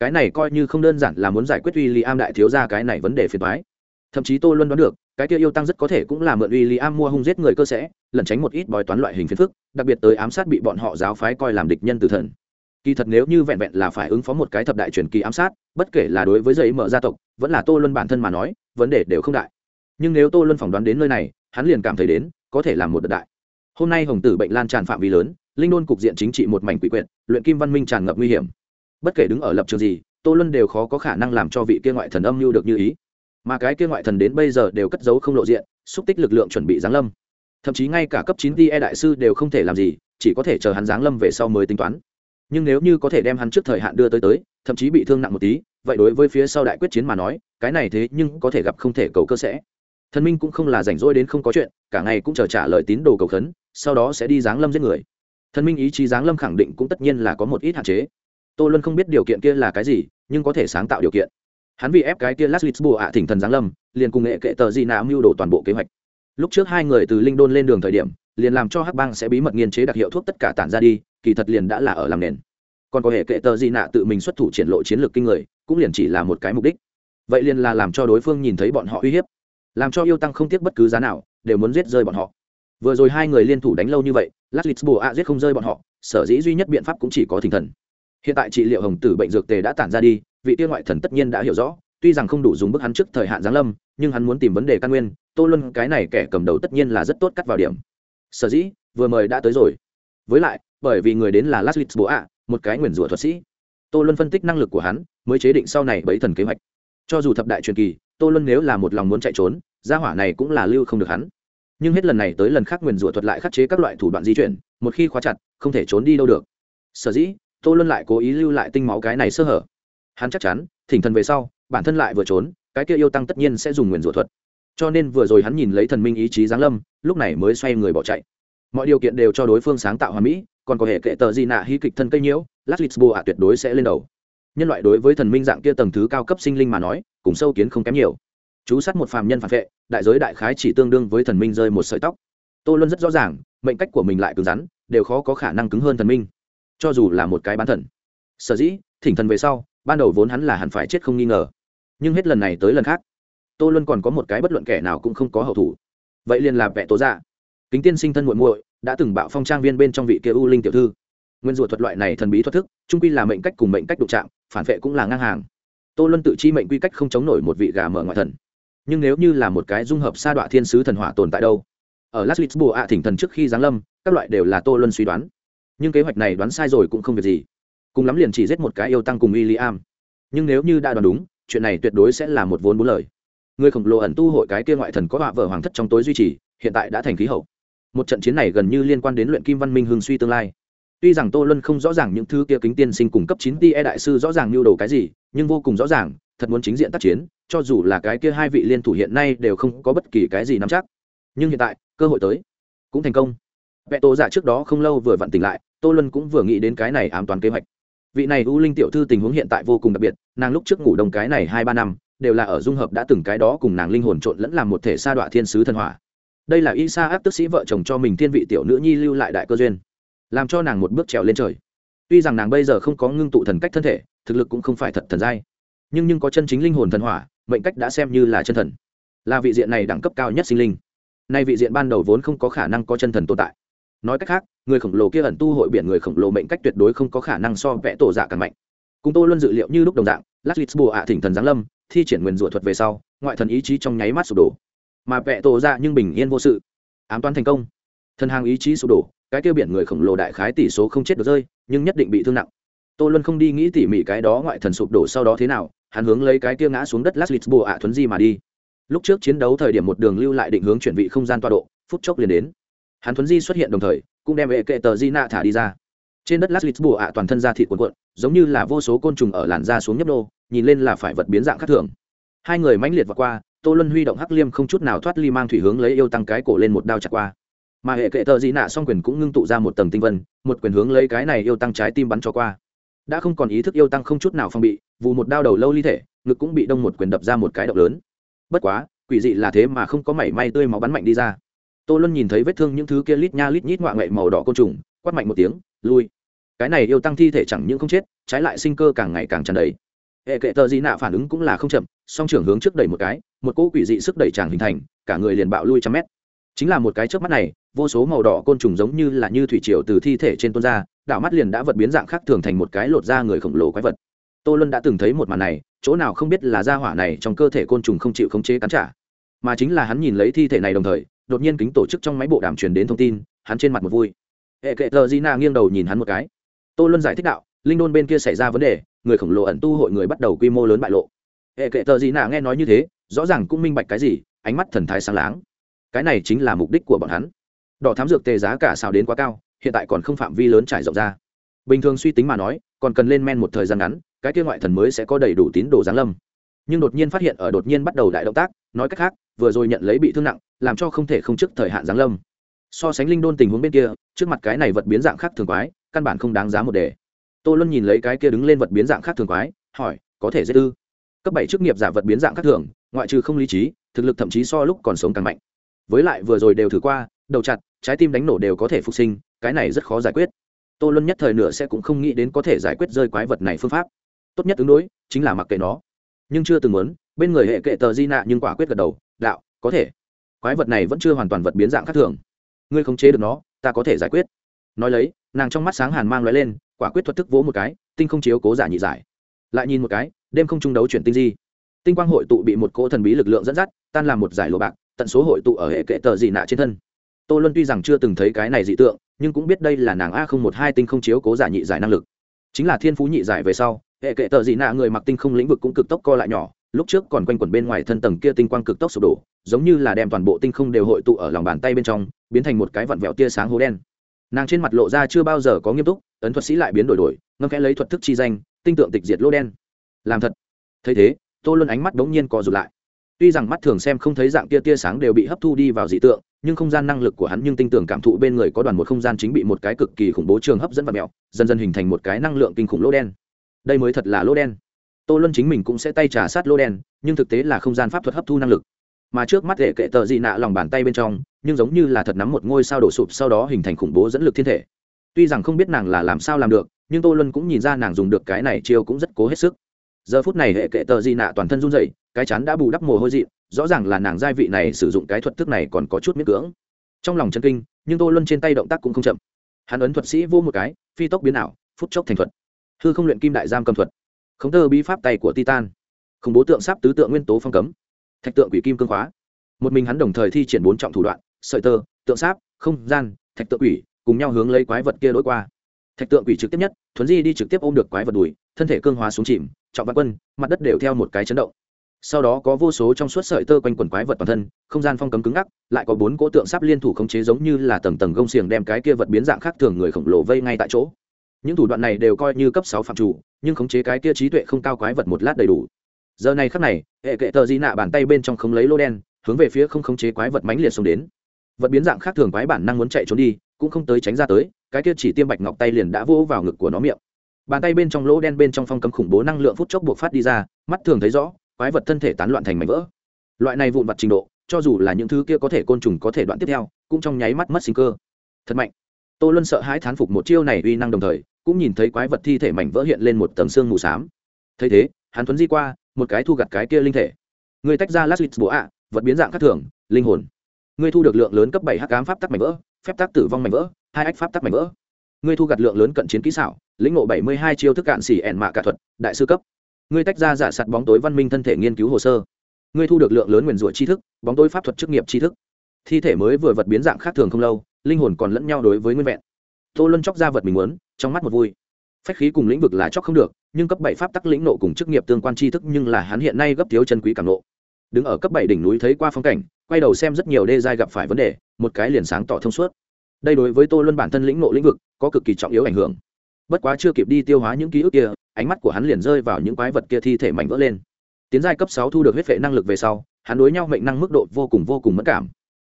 Cái này coi như không đơn giản là muốn giải quyết uy li am đại thiếu ra cái này vấn đề phiền thoái thậm chí tô luân đoán được, cái kia yêu tăng rất có thể cũng là mượn uy li am mua hung giết người cơ sẽ, lẩn tránh một ít bói toán loại hình phiền phức, đặc biệt tới ám sát bị bọn họ giáo phái coi làm địch nhân từ thần kỳ thật nếu như vẹn vẹn là phải ứng phó một cái thập đại truyền kỳ ám sát, bất kể là đối với giấy mở gia tộc, vẫn là tô luân bản thân mà nói, vấn đề đều không đại. Nhưng nếu tô luân phỏng đoán đến nơi này, hắn liền cảm thấy đến, có thể làm một đợt đại. Hôm nay hồng tử bệnh lan tràn phạm vi lớn, linh đôn cục diện chính trị một mảnh quỷ quyệt, luyện kim văn minh tràn ngập nguy hiểm. Bất kể đứng ở lập trường gì, tô luân đều khó có khả năng làm cho vị kia ngoại thần âm mưu được như ý. Mà cái kia ngoại thần đến bây giờ đều cất giấu không lộ diện, xúc tích lực lượng chuẩn bị giáng lâm. Thậm chí ngay cả cấp chín ti e đại sư đều không thể làm gì, chỉ có thể chờ hắn giáng lâm về sau mới tính toán nhưng nếu như có thể đem hắn trước thời hạn đưa tới tới, thậm chí bị thương nặng một tí, vậy đối với phía sau đại quyết chiến mà nói, cái này thế nhưng có thể gặp không thể cầu cơ sẽ. Thần minh cũng không là rảnh rỗi đến không có chuyện, cả ngày cũng chờ trả lời tín đồ cầu khấn, sau đó sẽ đi giáng lâm giết người. Thần minh ý chí giáng lâm khẳng định cũng tất nhiên là có một ít hạn chế. Tô luân không biết điều kiện kia là cái gì, nhưng có thể sáng tạo điều kiện. Hắn vì ép cái kia last lisboa ạ thỉnh thần giáng lâm, liền cùng nghệ kệ tờ di nạ mưu đồ toàn bộ kế hoạch. Lúc trước hai người từ linh đôn lên đường thời điểm, liền làm cho hắc bang sẽ bí mật nghiên chế đặc hiệu thuốc tất cả tản ra đi kỳ thật liền đã là ở làm nền. Còn có hệ kệ tờ di nạ tự mình xuất thủ triển lộ chiến lược kinh người, cũng liền chỉ là một cái mục đích. Vậy liền là làm cho đối phương nhìn thấy bọn họ uy hiếp, làm cho yêu tăng không tiếc bất cứ giá nào, đều muốn giết rơi bọn họ. Vừa rồi hai người liên thủ đánh lâu như vậy, lát lịch bùa a giết không rơi bọn họ, sở dĩ duy nhất biện pháp cũng chỉ có thỉnh thần. Hiện tại trị liệu hồng tử bệnh dược tề đã tản ra đi, vị tiên ngoại thần tất nhiên đã hiểu rõ, tuy rằng không đủ dùng bức hắn trước thời hạn giáng lâm, nhưng hắn muốn tìm vấn đề căn nguyên, tô luân cái này kẻ cầm đầu tất nhiên là rất tốt cắt vào điểm. Sở dĩ, vừa mời đã tới rồi với lại bởi vì người đến là lát bố ạ, một cái nguyền rủa thuật sĩ. Tô luân phân tích năng lực của hắn mới chế định sau này bấy thần kế hoạch. Cho dù thập đại truyền kỳ tô luân nếu là một lòng muốn chạy trốn gia hỏa này cũng là lưu không được hắn. Nhưng hết lần này tới lần khác nguyền rủa thuật lại khắc chế các loại thủ đoạn di chuyển một khi khóa chặt không thể trốn đi đâu được. Sở dĩ tô luân lại cố ý lưu lại tinh máu cái này sơ hở. Hắn chắc chắn thỉnh thần về sau bản thân lại vừa trốn cái kia yêu tăng tất nhiên sẽ dùng nguyền rủa thuật. Cho nên vừa rồi hắn nhìn lấy thần minh ý chí giáng lâm lúc này mới xoay người bỏ chạy mọi điều kiện đều cho đối phương sáng tạo hoàn mỹ, còn có hệ kệ tờ gì nạ hy kịch thân cây nhiễu lát lisboa tuyệt đối sẽ lên đầu. Nhân loại đối với thần minh dạng kia tầng thứ cao cấp sinh linh mà nói, cùng sâu kiến không kém nhiều. Chú sát một phàm nhân phản vệ, đại giới đại khái chỉ tương đương với thần minh rơi một sợi tóc. Tô luân rất rõ ràng, mệnh cách của mình lại cứng rắn, đều khó có khả năng cứng hơn thần minh. Cho dù là một cái bán thần. Sở dĩ, thỉnh thần về sau, ban đầu vốn hắn là hẳn phải chết không nghi ngờ. Nhưng hết lần này tới lần khác, tô luân còn có một cái bất luận kẻ nào cũng không có hậu thủ. Vậy liền là vẽ tố dạ kính tiên sinh thân muội muội, đã từng bạo phong trang viên bên trong vị kia u linh tiểu thư. Nguyên rủa thuật loại này thần bí thuật thức trung quy là mệnh cách cùng mệnh cách đụng chạm, phản vệ cũng là ngang hàng. Tô luân tự chi mệnh quy cách không chống nổi một vị gà mở ngoại thần. Nhưng nếu như là một cái dung hợp sa đọa thiên sứ thần hỏa tồn tại đâu? Ở las bùa ạ thỉnh thần trước khi giáng lâm, các loại đều là tô luân suy đoán. Nhưng kế hoạch này đoán sai rồi cũng không việc gì. Cùng lắm liền chỉ giết một cái yêu tăng cùng w i l l i am nhưng nếu như đã đoán đúng, chuyện này tuyệt đối sẽ là một vốn bốn lời. Người khổng lồ ẩn tu hội cái kia ngoại thần có họa vợ hoàng thất trong tối duy trì, hiện tại đã thành khí hậu một trận chiến này gần như liên quan đến luyện kim văn minh hương suy tương lai. Tuy rằng tô luân không rõ ràng những thứ kia kính tiên sinh cùng cấp chín ti e đại sư rõ ràng mưu đồ cái gì, nhưng vô cùng rõ ràng, thật muốn chính diện tác chiến, cho dù là cái kia hai vị liên thủ hiện nay đều không có bất kỳ cái gì nắm chắc. Nhưng hiện tại, cơ hội tới, cũng thành công. Vẹ tô giả trước đó không lâu vừa vặn tỉnh lại, tô luân cũng vừa nghĩ đến cái này ám toàn kế hoạch. Vị này u linh tiểu thư tình huống hiện tại vô cùng đặc biệt, nàng lúc trước ngủ đông cái này hai ba năm, đều là ở dung hợp đã từng cái đó cùng nàng linh hồn trộn lẫn làm một thể sa đọa thiên sứ thần hỏa đây là y sa áp tức sĩ vợ chồng cho mình thiên vị tiểu nữ nhi lưu lại đại cơ duyên, làm cho nàng một bước trèo lên trời. Tuy rằng nàng bây giờ không có ngưng tụ thần cách thân thể, thực lực cũng không phải thật thần giai, nhưng nhưng có chân chính linh hồn thần hỏa, mệnh cách đã xem như là chân thần, là vị diện này đẳng cấp cao nhất sinh linh. Nay vị diện ban đầu vốn không có khả năng có chân thần tồn tại. Nói cách khác, người khổng lồ kia ẩn tu hội biển người khổng lồ mệnh cách tuyệt đối không có khả năng so vẽ tổ dạ càng mạnh. Cùng tôi luôn dự liệu như lúc đồng dạng, lát lít bùa ạ thỉnh thần giáng lâm, thi triển nguyền rủa thuật về sau, ngoại thần ý chí trong nháy mắt sụp đổ mà vẽ tổ dạ nhưng bình yên vô sự. Ám toán thành công. Thần hàng ý chí sụp đổ, cái kêu biển người khổng lồ đại khái tỷ số không chết được rơi, nhưng nhất định bị thương nặng. Tô luân không đi nghĩ tỉ mỉ cái đó ngoại thần sụp đổ sau đó thế nào, hắn hướng lấy cái kia ngã xuống đất lát bùa ạ thuấn di mà đi. Lúc trước chiến đấu thời điểm một đường lưu lại định hướng chuyển vị không gian tọa độ, phút chốc liền đến. Hắn thuấn di xuất hiện đồng thời, cũng đem vệ kệ tờ di nạ thả đi ra. Trên đất lát bùa ạ toàn thân da thịt cuộn cuộn, giống như là vô số côn trùng ở làn da xuống nhấp nô, nhìn lên là phải vật biến dạng khác thường. Hai người mãnh liệt vượt qua tô luân huy động hắc liêm không chút nào thoát ly mang thủy hướng lấy yêu tăng cái cổ lên một đao chặt qua. Mà hệ kệ tờ dị nạ song quyền cũng ngưng tụ ra một tầng tinh vân, một quyền hướng lấy cái này yêu tăng trái tim bắn cho qua. Đã không còn ý thức yêu tăng không chút nào phong bị vụ một đao đầu lâu ly thể, ngực cũng bị đông một quyền đập ra một cái động lớn. Bất quá, quỷ dị là thế mà không có mảy may tươi máu bắn mạnh đi ra. Tô luân nhìn thấy vết thương những thứ kia lít nha lít nhít ngoạ ngậy màu đỏ côn trùng, quát mạnh một tiếng, lui. Cái này yêu tăng thi thể chẳng những không chết, trái lại sinh cơ càng ngày càng tràn đầy. Hệ kệ tờ dị nạ phản ứng cũng là không chậm, song trưởng hướng trước đẩy một cái một cỗ quỷ dị sức đẩy chàng hình thành, cả người liền bạo lui trăm mét. Chính là một cái trước mắt này, vô số màu đỏ côn trùng giống như là như thủy triều từ thi thể trên tuôn ra đảo mắt liền đã vật biến dạng khác thường thành một cái lột da người khổng lồ quái vật. Tô luân đã từng thấy một màn này, chỗ nào không biết là da hỏa này trong cơ thể côn trùng không chịu khống chế cắn trả. Mà chính là hắn nhìn lấy thi thể này đồng thời, đột nhiên kính tổ chức trong máy bộ đàm truyền đến thông tin, hắn trên mặt một vui. Hệ kệ tờ di na nghiêng đầu nhìn hắn một cái. Tô luân giải thích đạo, linh đôn bên kia xảy ra vấn đề, người khổng lồ ẩn tu hội người bắt đầu quy mô lớn bại lộ. Hệ kệ tờ di na nghe nói như thế rõ ràng cũng minh bạch cái gì, ánh mắt thần thái sáng láng. Cái này chính là mục đích của bọn hắn. Đỏ thám dược tề giá cả xào đến quá cao, hiện tại còn không phạm vi lớn trải rộng ra. Bình thường suy tính mà nói, còn cần lên men một thời gian ngắn, cái kia ngoại thần mới sẽ có đầy đủ tín đồ giáng lâm. Nhưng đột nhiên phát hiện ở đột nhiên bắt đầu đại động tác, nói cách khác, vừa rồi nhận lấy bị thương nặng, làm cho không thể không trước thời hạn giáng lâm. So sánh linh đôn tình huống bên kia, trước mặt cái này vật biến dạng khác thường quái, căn bản không đáng giá một đề. Tô luân nhìn lấy cái kia đứng lên vật biến dạng khác thường quái, hỏi, có thể dễ ư? Cấp bảy chức nghiệp giả vật biến dạng khác thường, ngoại trừ không lý trí, thực lực thậm chí so lúc còn sống càng mạnh. Với lại vừa rồi đều thử qua, đầu chặt, trái tim đánh nổ đều có thể phục sinh, cái này rất khó giải quyết. Tô luân nhất thời nửa sẽ cũng không nghĩ đến có thể giải quyết rơi quái vật này phương pháp. Tốt nhất ứng đối, chính là mặc kệ nó. Nhưng chưa từng muốn, bên người hệ kệ tờ di nạ nhưng quả quyết gật đầu, đạo, có thể. Quái vật này vẫn chưa hoàn toàn vật biến dạng khác thường. Ngươi khống chế được nó, ta có thể giải quyết. Nói lấy, nàng trong mắt sáng hàn mang l lên, quả quyết thuật thức vỗ một cái, tinh không chiếu cố giả nhị giải lại nhìn một cái, đêm không trung đấu chuyển tinh di. Tinh quang hội tụ bị một cỗ thần bí lực lượng dẫn dắt, tan làm một giải lụa bạc, tận số hội tụ ở hệ kệ tờ dị nạ trên thân. Tô luân tuy rằng chưa từng thấy cái này dị tượng, nhưng cũng biết đây là nàng a không một hai tinh không chiếu cố giả nhị giải năng lực. Chính là thiên phú nhị giải về sau, hệ kệ tờ dị nạ người mặc tinh không lĩnh vực cũng cực tốc co lại nhỏ, lúc trước còn quanh quẩn bên ngoài thân tầng kia tinh quang cực tốc sụp đổ, giống như là đem toàn bộ tinh không đều hội tụ ở lòng bàn tay bên trong, biến thành một cái vặn vẹo tia sáng hố đen. Nàng trên mặt lộ ra chưa bao giờ có nghiêm túc, ấn thuật sĩ lại biến đổi đổi, ngâm khẽ lấy thuật thức chi danh tinh tượng tịch diệt lô đen. Làm thật. Thấy thế, tô luân ánh mắt đống nhiên co rụt lại. Tuy rằng mắt thường xem không thấy dạng tia tia sáng đều bị hấp thu đi vào dị tượng, nhưng không gian năng lực của hắn nhưng tinh tưởng cảm thụ bên người có đoàn một không gian chính bị một cái cực kỳ khủng bố trường hấp dẫn và mẹo, dần dần hình thành một cái năng lượng kinh khủng lô đen. Đây mới thật là lô đen. Tô luân chính mình cũng sẽ tay trả sát lô đen, nhưng thực tế là không gian pháp thuật hấp thu năng lực. Mà trước mắt hệ kệ tờ dị nạ lòng bàn tay bên trong, nhưng giống như là thật nắm một ngôi sao đổ sụp sau đó hình thành khủng bố dẫn lực thiên thể. Tuy rằng không biết nàng là làm sao làm được nhưng tô luân cũng nhìn ra nàng dùng được cái này chiêu cũng rất cố hết sức. Giờ phút này hệ kệ tờ di nạ toàn thân run dậy cái chán đã bù đắp mồ hôi dị rõ ràng là nàng giai vị này sử dụng cái thuật thức này còn có chút miết cưỡng. Trong lòng chân kinh, nhưng tô luân trên tay động tác cũng không chậm. Hắn ấn thuật sĩ vô một cái, phi tốc biến ảo, phút chốc thành thuật. Hư không luyện kim đại giam cầm thuật. Khống tơ bí pháp tay của titan. Khủng bố tượng sáp tứ tượng nguyên tố phong cấm. Thạch tượng quỷ kim cương khóa. Một mình hắn đồng thời thi triển bốn trọng thủ đoạn, sợi tơ, tượng sáp, không gian, thạch tượng quỷ, cùng nhau hướng lấy quái vật kia đối qua thạch tượng quỷ trực tiếp nhất, thuấn di đi trực tiếp ôm được quái vật đùi, thân thể cương hóa xuống chìm, trọng văn quân, mặt đất đều theo một cái chấn động. Sau đó có vô số trong suốt sợi tơ quanh quần quái vật toàn thân, không gian phong cấm cứng ngắc, lại có bốn cỗ tượng sáp liên thủ khống chế giống như là tầng tầng gông xiềng đem cái kia vật biến dạng khác thường người khổng lồ vây ngay tại chỗ. Những thủ đoạn này đều coi như cấp sáu phạm chủ, nhưng khống chế cái kia trí tuệ không cao quái vật một lát đầy đủ. Giờ này khắc này, hệ kệ tờ di nạ bàn tay bên trong không lấy lô đen, hướng về phía không khống chế quái vật mãnh liệt xông đến. Vật biến dạng khác thường quái bản năng muốn chạy trốn đi cũng không tới tránh ra tới, cái kia chỉ tiêm bạch ngọc tay liền đã vỗ vào ngực của nó miệng. Bàn tay bên trong lỗ đen bên trong phong cấm khủng bố năng lượng phút chốc buộc phát đi ra, mắt thường thấy rõ, quái vật thân thể tán loạn thành mảnh vỡ. Loại này vụn vặt trình độ, cho dù là những thứ kia có thể côn trùng có thể đoạn tiếp theo, cũng trong nháy mắt mất sinh cơ. Thật mạnh. Tô luân sợ hãi thán phục một chiêu này uy năng đồng thời, cũng nhìn thấy quái vật thi thể mảnh vỡ hiện lên một tầng xương mù xám. Thấy thế, hắn thuấn di qua, một cái thu gặt cái kia linh thể. Người tách ra lát suýt bố ạ, vật biến dạng khác thường, linh hồn. Ngươi thu được lượng lớn cấp bảy h cám pháp tắc mảnh vỡ phép tắc tử vong mảnh vỡ, hai ách pháp tắc mảnh vỡ. Ngươi thu gặt lượng lớn cận chiến kỹ xảo, lĩnh ngộ bảy mươi hai chiêu thức cạn xỉ ẻn mạ cả thuật, đại sư cấp. Ngươi tách ra giả sạt bóng tối văn minh thân thể nghiên cứu hồ sơ. Ngươi thu được lượng lớn nguyền rủa tri thức, bóng tối pháp thuật chức nghiệp tri thức. Thi thể mới vừa vật biến dạng khác thường không lâu, linh hồn còn lẫn nhau đối với nguyên vẹn. Tô luân chóc ra vật mình muốn, trong mắt một vui. Phách khí cùng lĩnh vực là chóc không được, nhưng cấp bảy pháp tắc lĩnh nộ cùng chức nghiệp tương quan tri thức nhưng là hắn hiện nay gấp thiếu chân quý cảm nộ. Đứng ở cấp bảy đỉnh núi thấy qua phong cảnh, quay đầu xem rất nhiều đê giai gặp phải vấn đề, một cái liền sáng tỏ thông suốt đây đối với tô luân bản thân lĩnh nộ lĩnh vực, có cực kỳ trọng yếu ảnh hưởng. Bất quá chưa kịp đi tiêu hóa những ký ức kia, ánh mắt của hắn liền rơi vào những quái vật kia thi thể mảnh vỡ lên. Tiến giai cấp sáu thu được huyết vệ năng lực về sau, hắn đối nhau mệnh năng mức độ vô cùng vô cùng mất cảm.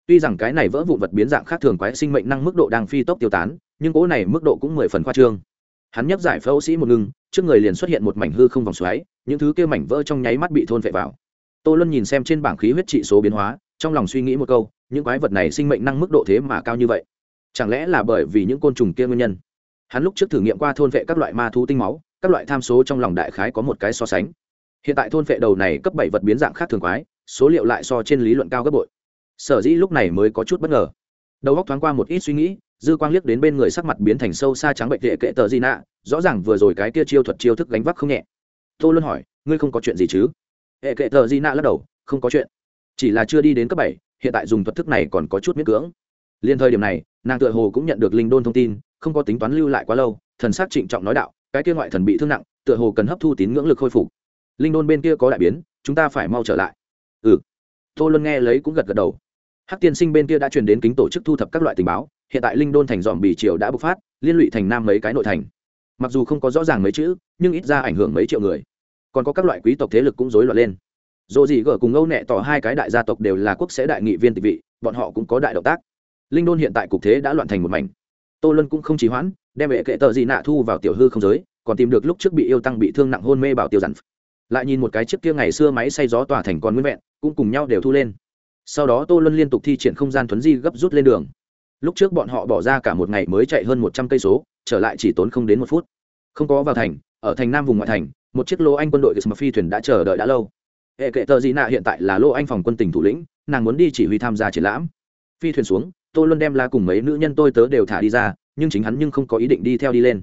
Tuy rằng cái này vỡ vụn vật biến dạng khác thường quái sinh mệnh năng mức độ đang phi tốc tiêu tán, nhưng cỗ này mức độ cũng mười phần khoa trương. Hắn nhấc giải phẫu sĩ một ngưng trước người liền xuất hiện một mảnh hư không vòng xoáy, những thứ kia mảnh vỡ trong nháy mắt bị thôn vệ vào. Tô luân nhìn xem trên bảng khí huyết trị số biến hóa, trong lòng suy nghĩ một câu, những quái vật này sinh mệnh năng mức độ thế mà cao như vậy? Chẳng lẽ là bởi vì những côn trùng kia nguyên nhân? Hắn lúc trước thử nghiệm qua thôn vệ các loại ma thú tinh máu, các loại tham số trong lòng đại khái có một cái so sánh. Hiện tại thôn vệ đầu này cấp bảy vật biến dạng khác thường quái, số liệu lại so trên lý luận cao gấp bội. Sở dĩ lúc này mới có chút bất ngờ. Đầu góc thoáng qua một ít suy nghĩ, dư quang liếc đến bên người sắc mặt biến thành sâu xa trắng bệnh vệ kệ tờ di nạ, rõ ràng vừa rồi cái kia chiêu thuật chiêu thức gánh vác không nhẹ. Tô luôn hỏi, ngươi không có chuyện gì chứ? Hệ kệ tờ di nạ lắc đầu, không có chuyện. Chỉ là chưa đi đến cấp bảy, hiện tại dùng thuật thức này còn có chút miễn cưỡng. Liên thời điểm này nàng tựa hồ cũng nhận được linh đôn thông tin, không có tính toán lưu lại quá lâu, thần s á c trịnh trọng nói đạo, cái kia ngoại thần bị thương nặng, tựa hồ cần hấp thu tín ngưỡng lực khôi phục. Linh đôn bên kia có đại biến, chúng ta phải mau trở lại. Ừ. Tô luân nghe lấy cũng gật gật đầu. Hắc tiên sinh bên kia đã truyền đến kính tổ chức thu thập các loại tình báo, hiện tại linh đôn thành dòm bì triều đã bộc phát, liên lụy thành nam mấy cái nội thành. Mặc dù không có rõ ràng mấy chữ, nhưng ít ra ảnh hưởng mấy triệu người. Còn có các loại quý tộc thế lực cũng rối loạn lên. Dồ gì gở cùng âu nẹ tỏ hai cái đại gia tộc đều là quốc sẽ đại nghị viên tịch vị, bọn họ cũng có đại động tác linh đôn hiện tại cục thế đã loạn thành một mảnh. Tô luân cũng không trì hoãn, đem hệ kệ tờ gì nạ thu vào tiểu hư không giới, còn tìm được lúc trước bị yêu tăng bị thương nặng hôn mê bảo tiêu dặn. Lại nhìn một cái chiếc kia ngày xưa máy xay gió tỏa thành còn nguyên vẹn, cũng cùng nhau đều thu lên. Sau đó tô luân liên tục thi triển không gian thuấn di gấp rút lên đường. Lúc trước bọn họ bỏ ra cả một ngày mới chạy hơn một trăm cây số, trở lại chỉ tốn không đến một phút. Không có vào thành, ở thành nam vùng ngoại thành, một chiếc lô anh quân đội của phi thuyền đã chờ đợi đã lâu. Hệ kệ tờ gì nạ hiện tại là lô anh phòng quân tỉnh thủ lĩnh, nàng muốn đi chỉ huy tham gia triển lãm. Phi thuyền xuống tô luân đem la cùng mấy nữ nhân tôi tớ đều thả đi ra nhưng chính hắn nhưng không có ý định đi theo đi lên.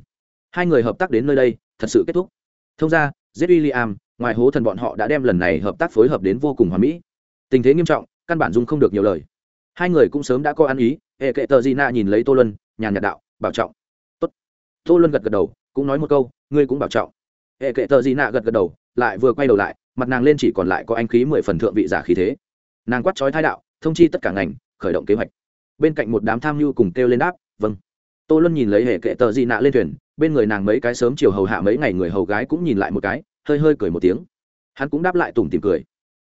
Hai người hợp tác đến nơi đây thật sự kết thúc. Thông ra giết William, ngoài hố thần bọn họ đã đem lần này hợp tác phối hợp đến vô cùng hoàn mỹ. Tình thế nghiêm trọng căn bản dung không được nhiều lời. Hai người cũng sớm đã có ăn ý hệ kệ tờ di Na nhìn lấy tô luân nhàn nhạt đạo bảo trọng. Tốt. tô luân gật gật đầu cũng nói một câu ngươi cũng bảo trọng. Hệ kệ tờ di Na gật gật đầu lại vừa quay đầu lại mặt nàng lên chỉ còn lại có anh khí mười phần thượng vị giả khí thế. Nàng quát trói thái đạo thông chi tất cả ngành khởi động kế hoạch bên cạnh một đám tham mưu cùng kêu lên đáp vâng. Tô luân nhìn lấy hệ kệ tờ di nạ lên thuyền, bên người nàng mấy cái sớm chiều hầu hạ mấy ngày người hầu gái cũng nhìn lại một cái, hơi hơi cười một tiếng. Hắn cũng đáp lại tủm tìm cười.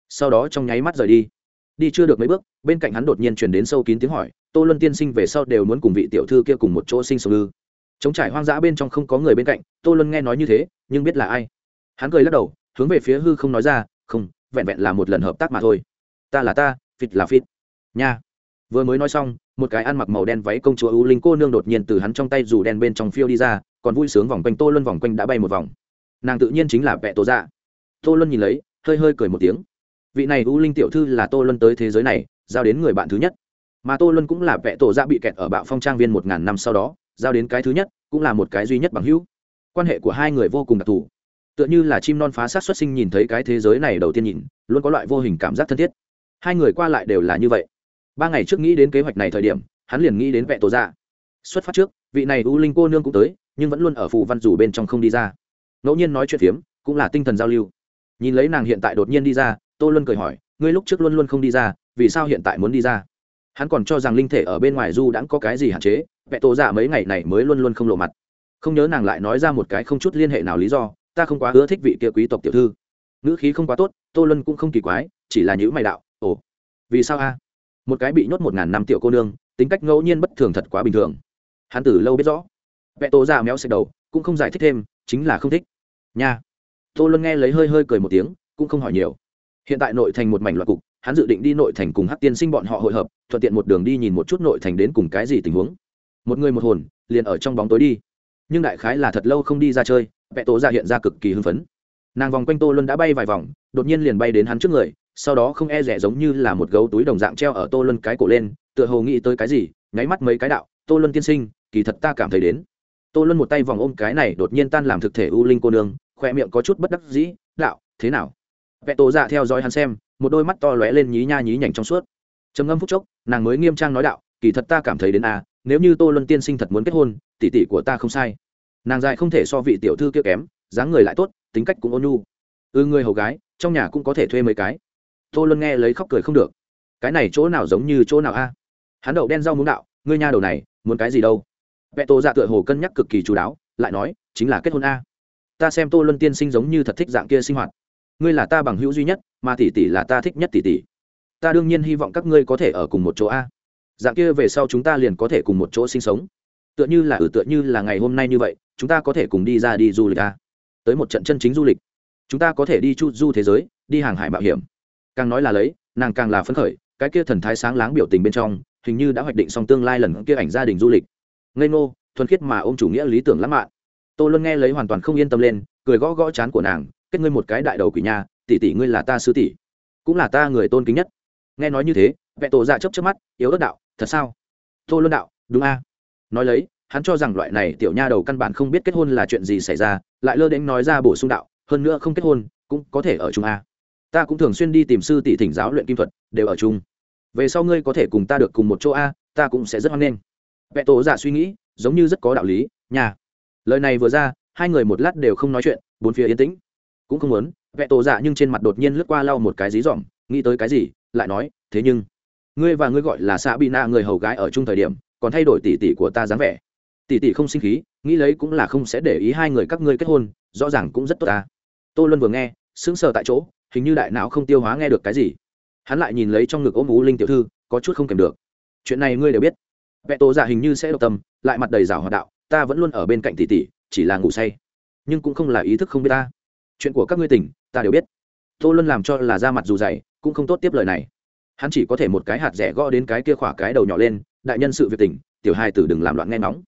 Sau đó trong nháy mắt rời đi. Đi chưa được mấy bước, bên cạnh hắn đột nhiên truyền đến sâu kín tiếng hỏi, tô luân tiên sinh về sau đều muốn cùng vị tiểu thư kia cùng một chỗ sinh sống ư? Chống trải hoang dã bên trong không có người bên cạnh, tô luân nghe nói như thế, nhưng biết là ai. Hắn cười lắc đầu, hướng về phía hư không nói ra, không, vẹn vẹn là một lần hợp tác mà thôi. Ta là ta, phịt là phịt. Nha. Vừa mới nói xong một cái ăn mặc màu đen váy công chúa ưu linh cô nương đột nhiên từ hắn trong tay dù đen bên trong phiêu đi ra, còn vui sướng vòng quanh tô luân vòng quanh đã bay một vòng. Nàng tự nhiên chính là vẹ tổ dạ. Tô luân nhìn lấy, hơi hơi cười một tiếng. Vị này ưu linh tiểu thư là tô luân tới thế giới này, giao đến người bạn thứ nhất. Mà tô luân cũng là vẹ tổ dạ bị kẹt ở bạo phong trang viên một ngàn năm sau đó, giao đến cái thứ nhất, cũng là một cái duy nhất bằng hữu. Quan hệ của hai người vô cùng đặc thù. Tựa như là chim non phá sát xuất sinh nhìn thấy cái thế giới này đầu tiên nhìn, luôn có loại vô hình cảm giác thân thiết. Hai người qua lại đều là như vậy ba ngày trước nghĩ đến kế hoạch này thời điểm, hắn liền nghĩ đến vẹ tổ dạ. Xuất phát trước, vị này u linh cô nương cũng tới, nhưng vẫn luôn ở phù văn rủ bên trong không đi ra. Ngẫu nhiên nói chuyện phiếm, cũng là tinh thần giao lưu. Nhìn lấy nàng hiện tại đột nhiên đi ra, tô luân cười hỏi, ngươi lúc trước luôn luôn không đi ra, vì sao hiện tại muốn đi ra? Hắn còn cho rằng linh thể ở bên ngoài du đã có cái gì hạn chế, vẹ tổ dạ mấy ngày này mới luôn luôn không lộ mặt. Không nhớ nàng lại nói ra một cái không chút liên hệ nào lý do, ta không quá ưa thích vị kia quý tộc tiểu thư. Ngữ khí không quá tốt, tô luân cũng không kỳ quái, chỉ là nhữ mày đạo, ồ, vì sao a? Một cái bị nhốt một ngàn năm tiểu cô nương, tính cách ngẫu nhiên bất thường thật quá bình thường. Hắn từ lâu biết rõ, vẽ tô già méo xẹt đầu, cũng không giải thích thêm, chính là không thích. Nha. Tô luân nghe lấy hơi hơi cười một tiếng, cũng không hỏi nhiều. Hiện tại nội thành một mảnh loạt cục, hắn dự định đi nội thành cùng hắc tiên sinh bọn họ hội hợp, thuận tiện một đường đi nhìn một chút nội thành đến cùng cái gì tình huống. Một người một hồn, liền ở trong bóng tối đi. Nhưng đại khái là thật lâu không đi ra chơi, vẽ tố ra hiện ra cực kỳ hưng phấn. Nàng vòng quanh tô luân đã bay vài vòng, đột nhiên liền bay đến hắn trước người sau đó không e rẻ giống như là một gấu túi đồng dạng treo ở tô luân cái cổ lên tựa hồ nghĩ tới cái gì nháy mắt mấy cái đạo tô luân tiên sinh kỳ thật ta cảm thấy đến. Tô luân một tay vòng ôm cái này đột nhiên tan làm thực thể u linh cô nương khoe miệng có chút bất đắc dĩ đạo thế nào? Vẹ tổ dạ theo dõi hắn xem một đôi mắt to lóe lên nhí nha nhí nhảnh trong suốt. Trầm ngâm phút chốc nàng mới nghiêm trang nói đạo kỳ thật ta cảm thấy đến à nếu như tô luân tiên sinh thật muốn kết hôn tỷ tỷ của ta không sai. Nàng dài không thể so vị tiểu thư kia kém dáng người lại tốt tính cách cũng ôn nhu. Ư ừ, người hầu gái trong nhà cũng có thể thuê mấy cái tô luân nghe lấy khóc cười không được. Cái này chỗ nào giống như chỗ nào a? Hắn đậu đen rau muống đạo ngươi nha đầu này muốn cái gì đâu? Vẹn tô dạ tựa hồ cân nhắc cực kỳ chú đáo lại nói chính là kết hôn a. Ta xem tô luân tiên sinh giống như thật thích dạng kia sinh hoạt. Ngươi là ta bằng hữu duy nhất mà tỷ tỷ là ta thích nhất tỷ tỷ. Ta đương nhiên hy vọng các ngươi có thể ở cùng một chỗ a. Dạng kia về sau chúng ta liền có thể cùng một chỗ sinh sống. Tựa như là ở ừ, tựa như là ngày hôm nay như vậy chúng ta có thể cùng đi ra đi du lịch a. Tới một trận chân chính du lịch. Chúng ta có thể đi chu du thế giới đi hàng hải mạo hiểm càng nói là lấy, nàng càng là phấn khởi, cái kia thần thái sáng láng biểu tình bên trong, hình như đã hoạch định xong tương lai lần kia ảnh gia đình du lịch. Ngây ngô, thuần khiết mà ôm chủ nghĩa lý tưởng lãng mạn. Tôi luôn nghe lấy hoàn toàn không yên tâm lên, cười gõ gõ chán của nàng, kết ngươi một cái đại đầu quỷ nhà tỷ tỷ ngươi là ta sư tỷ, cũng là ta người tôn kính nhất. Nghe nói như thế vẹ tổ dạ chấp chấp mắt, yếu ớt đạo, thật sao? Tôi luôn đạo, đúng a. Nói lấy, hắn cho rằng loại này tiểu nha đầu căn bản không biết kết hôn là chuyện gì xảy ra, lại lơ đến nói ra bổ sung đạo, hơn nữa không kết hôn, cũng có thể ở chung a ta cũng thường xuyên đi tìm sư tỷ thỉnh giáo luyện kim thuật, đều ở chung. Về sau ngươi có thể cùng ta được cùng một chỗ a, ta cũng sẽ rất hoan nghênh. Vệ tổ dạ suy nghĩ, giống như rất có đạo lý nhà lời này vừa ra, hai người một lát đều không nói chuyện, bốn phía yên tĩnh. Cũng không muốn vệ tổ dạ nhưng trên mặt đột nhiên lướt qua lau một cái dí dỏm, nghĩ tới cái gì, lại nói, thế nhưng, ngươi và ngươi gọi là xạ bị nạ người hầu gái ở chung thời điểm, còn thay đổi tỷ tỷ của ta dáng vẻ. Tỷ tỷ không sinh khí, nghĩ lấy cũng là không sẽ để ý hai người các ngươi kết hôn, rõ ràng cũng rất tốt ta. Tô luân vừa nghe, sững sờ tại chỗ hình như đại não không tiêu hóa nghe được cái gì. Hắn lại nhìn lấy trong ngực ôm ú linh tiểu thư, có chút không kèm được. Chuyện này ngươi đều biết. Vẹ tổ giả hình như sẽ độc tâm, lại mặt đầy rào hoạt đạo, ta vẫn luôn ở bên cạnh tỷ tỷ, chỉ là ngủ say. Nhưng cũng không là ý thức không biết ta. Chuyện của các ngươi tỉnh, ta đều biết. Tô luân làm cho là ra mặt dù dày, cũng không tốt tiếp lời này. Hắn chỉ có thể một cái hạt rẻ gõ đến cái kia khỏa cái đầu nhỏ lên, đại nhân sự việc tỉnh, tiểu hai tử đừng làm loạn nghe nóng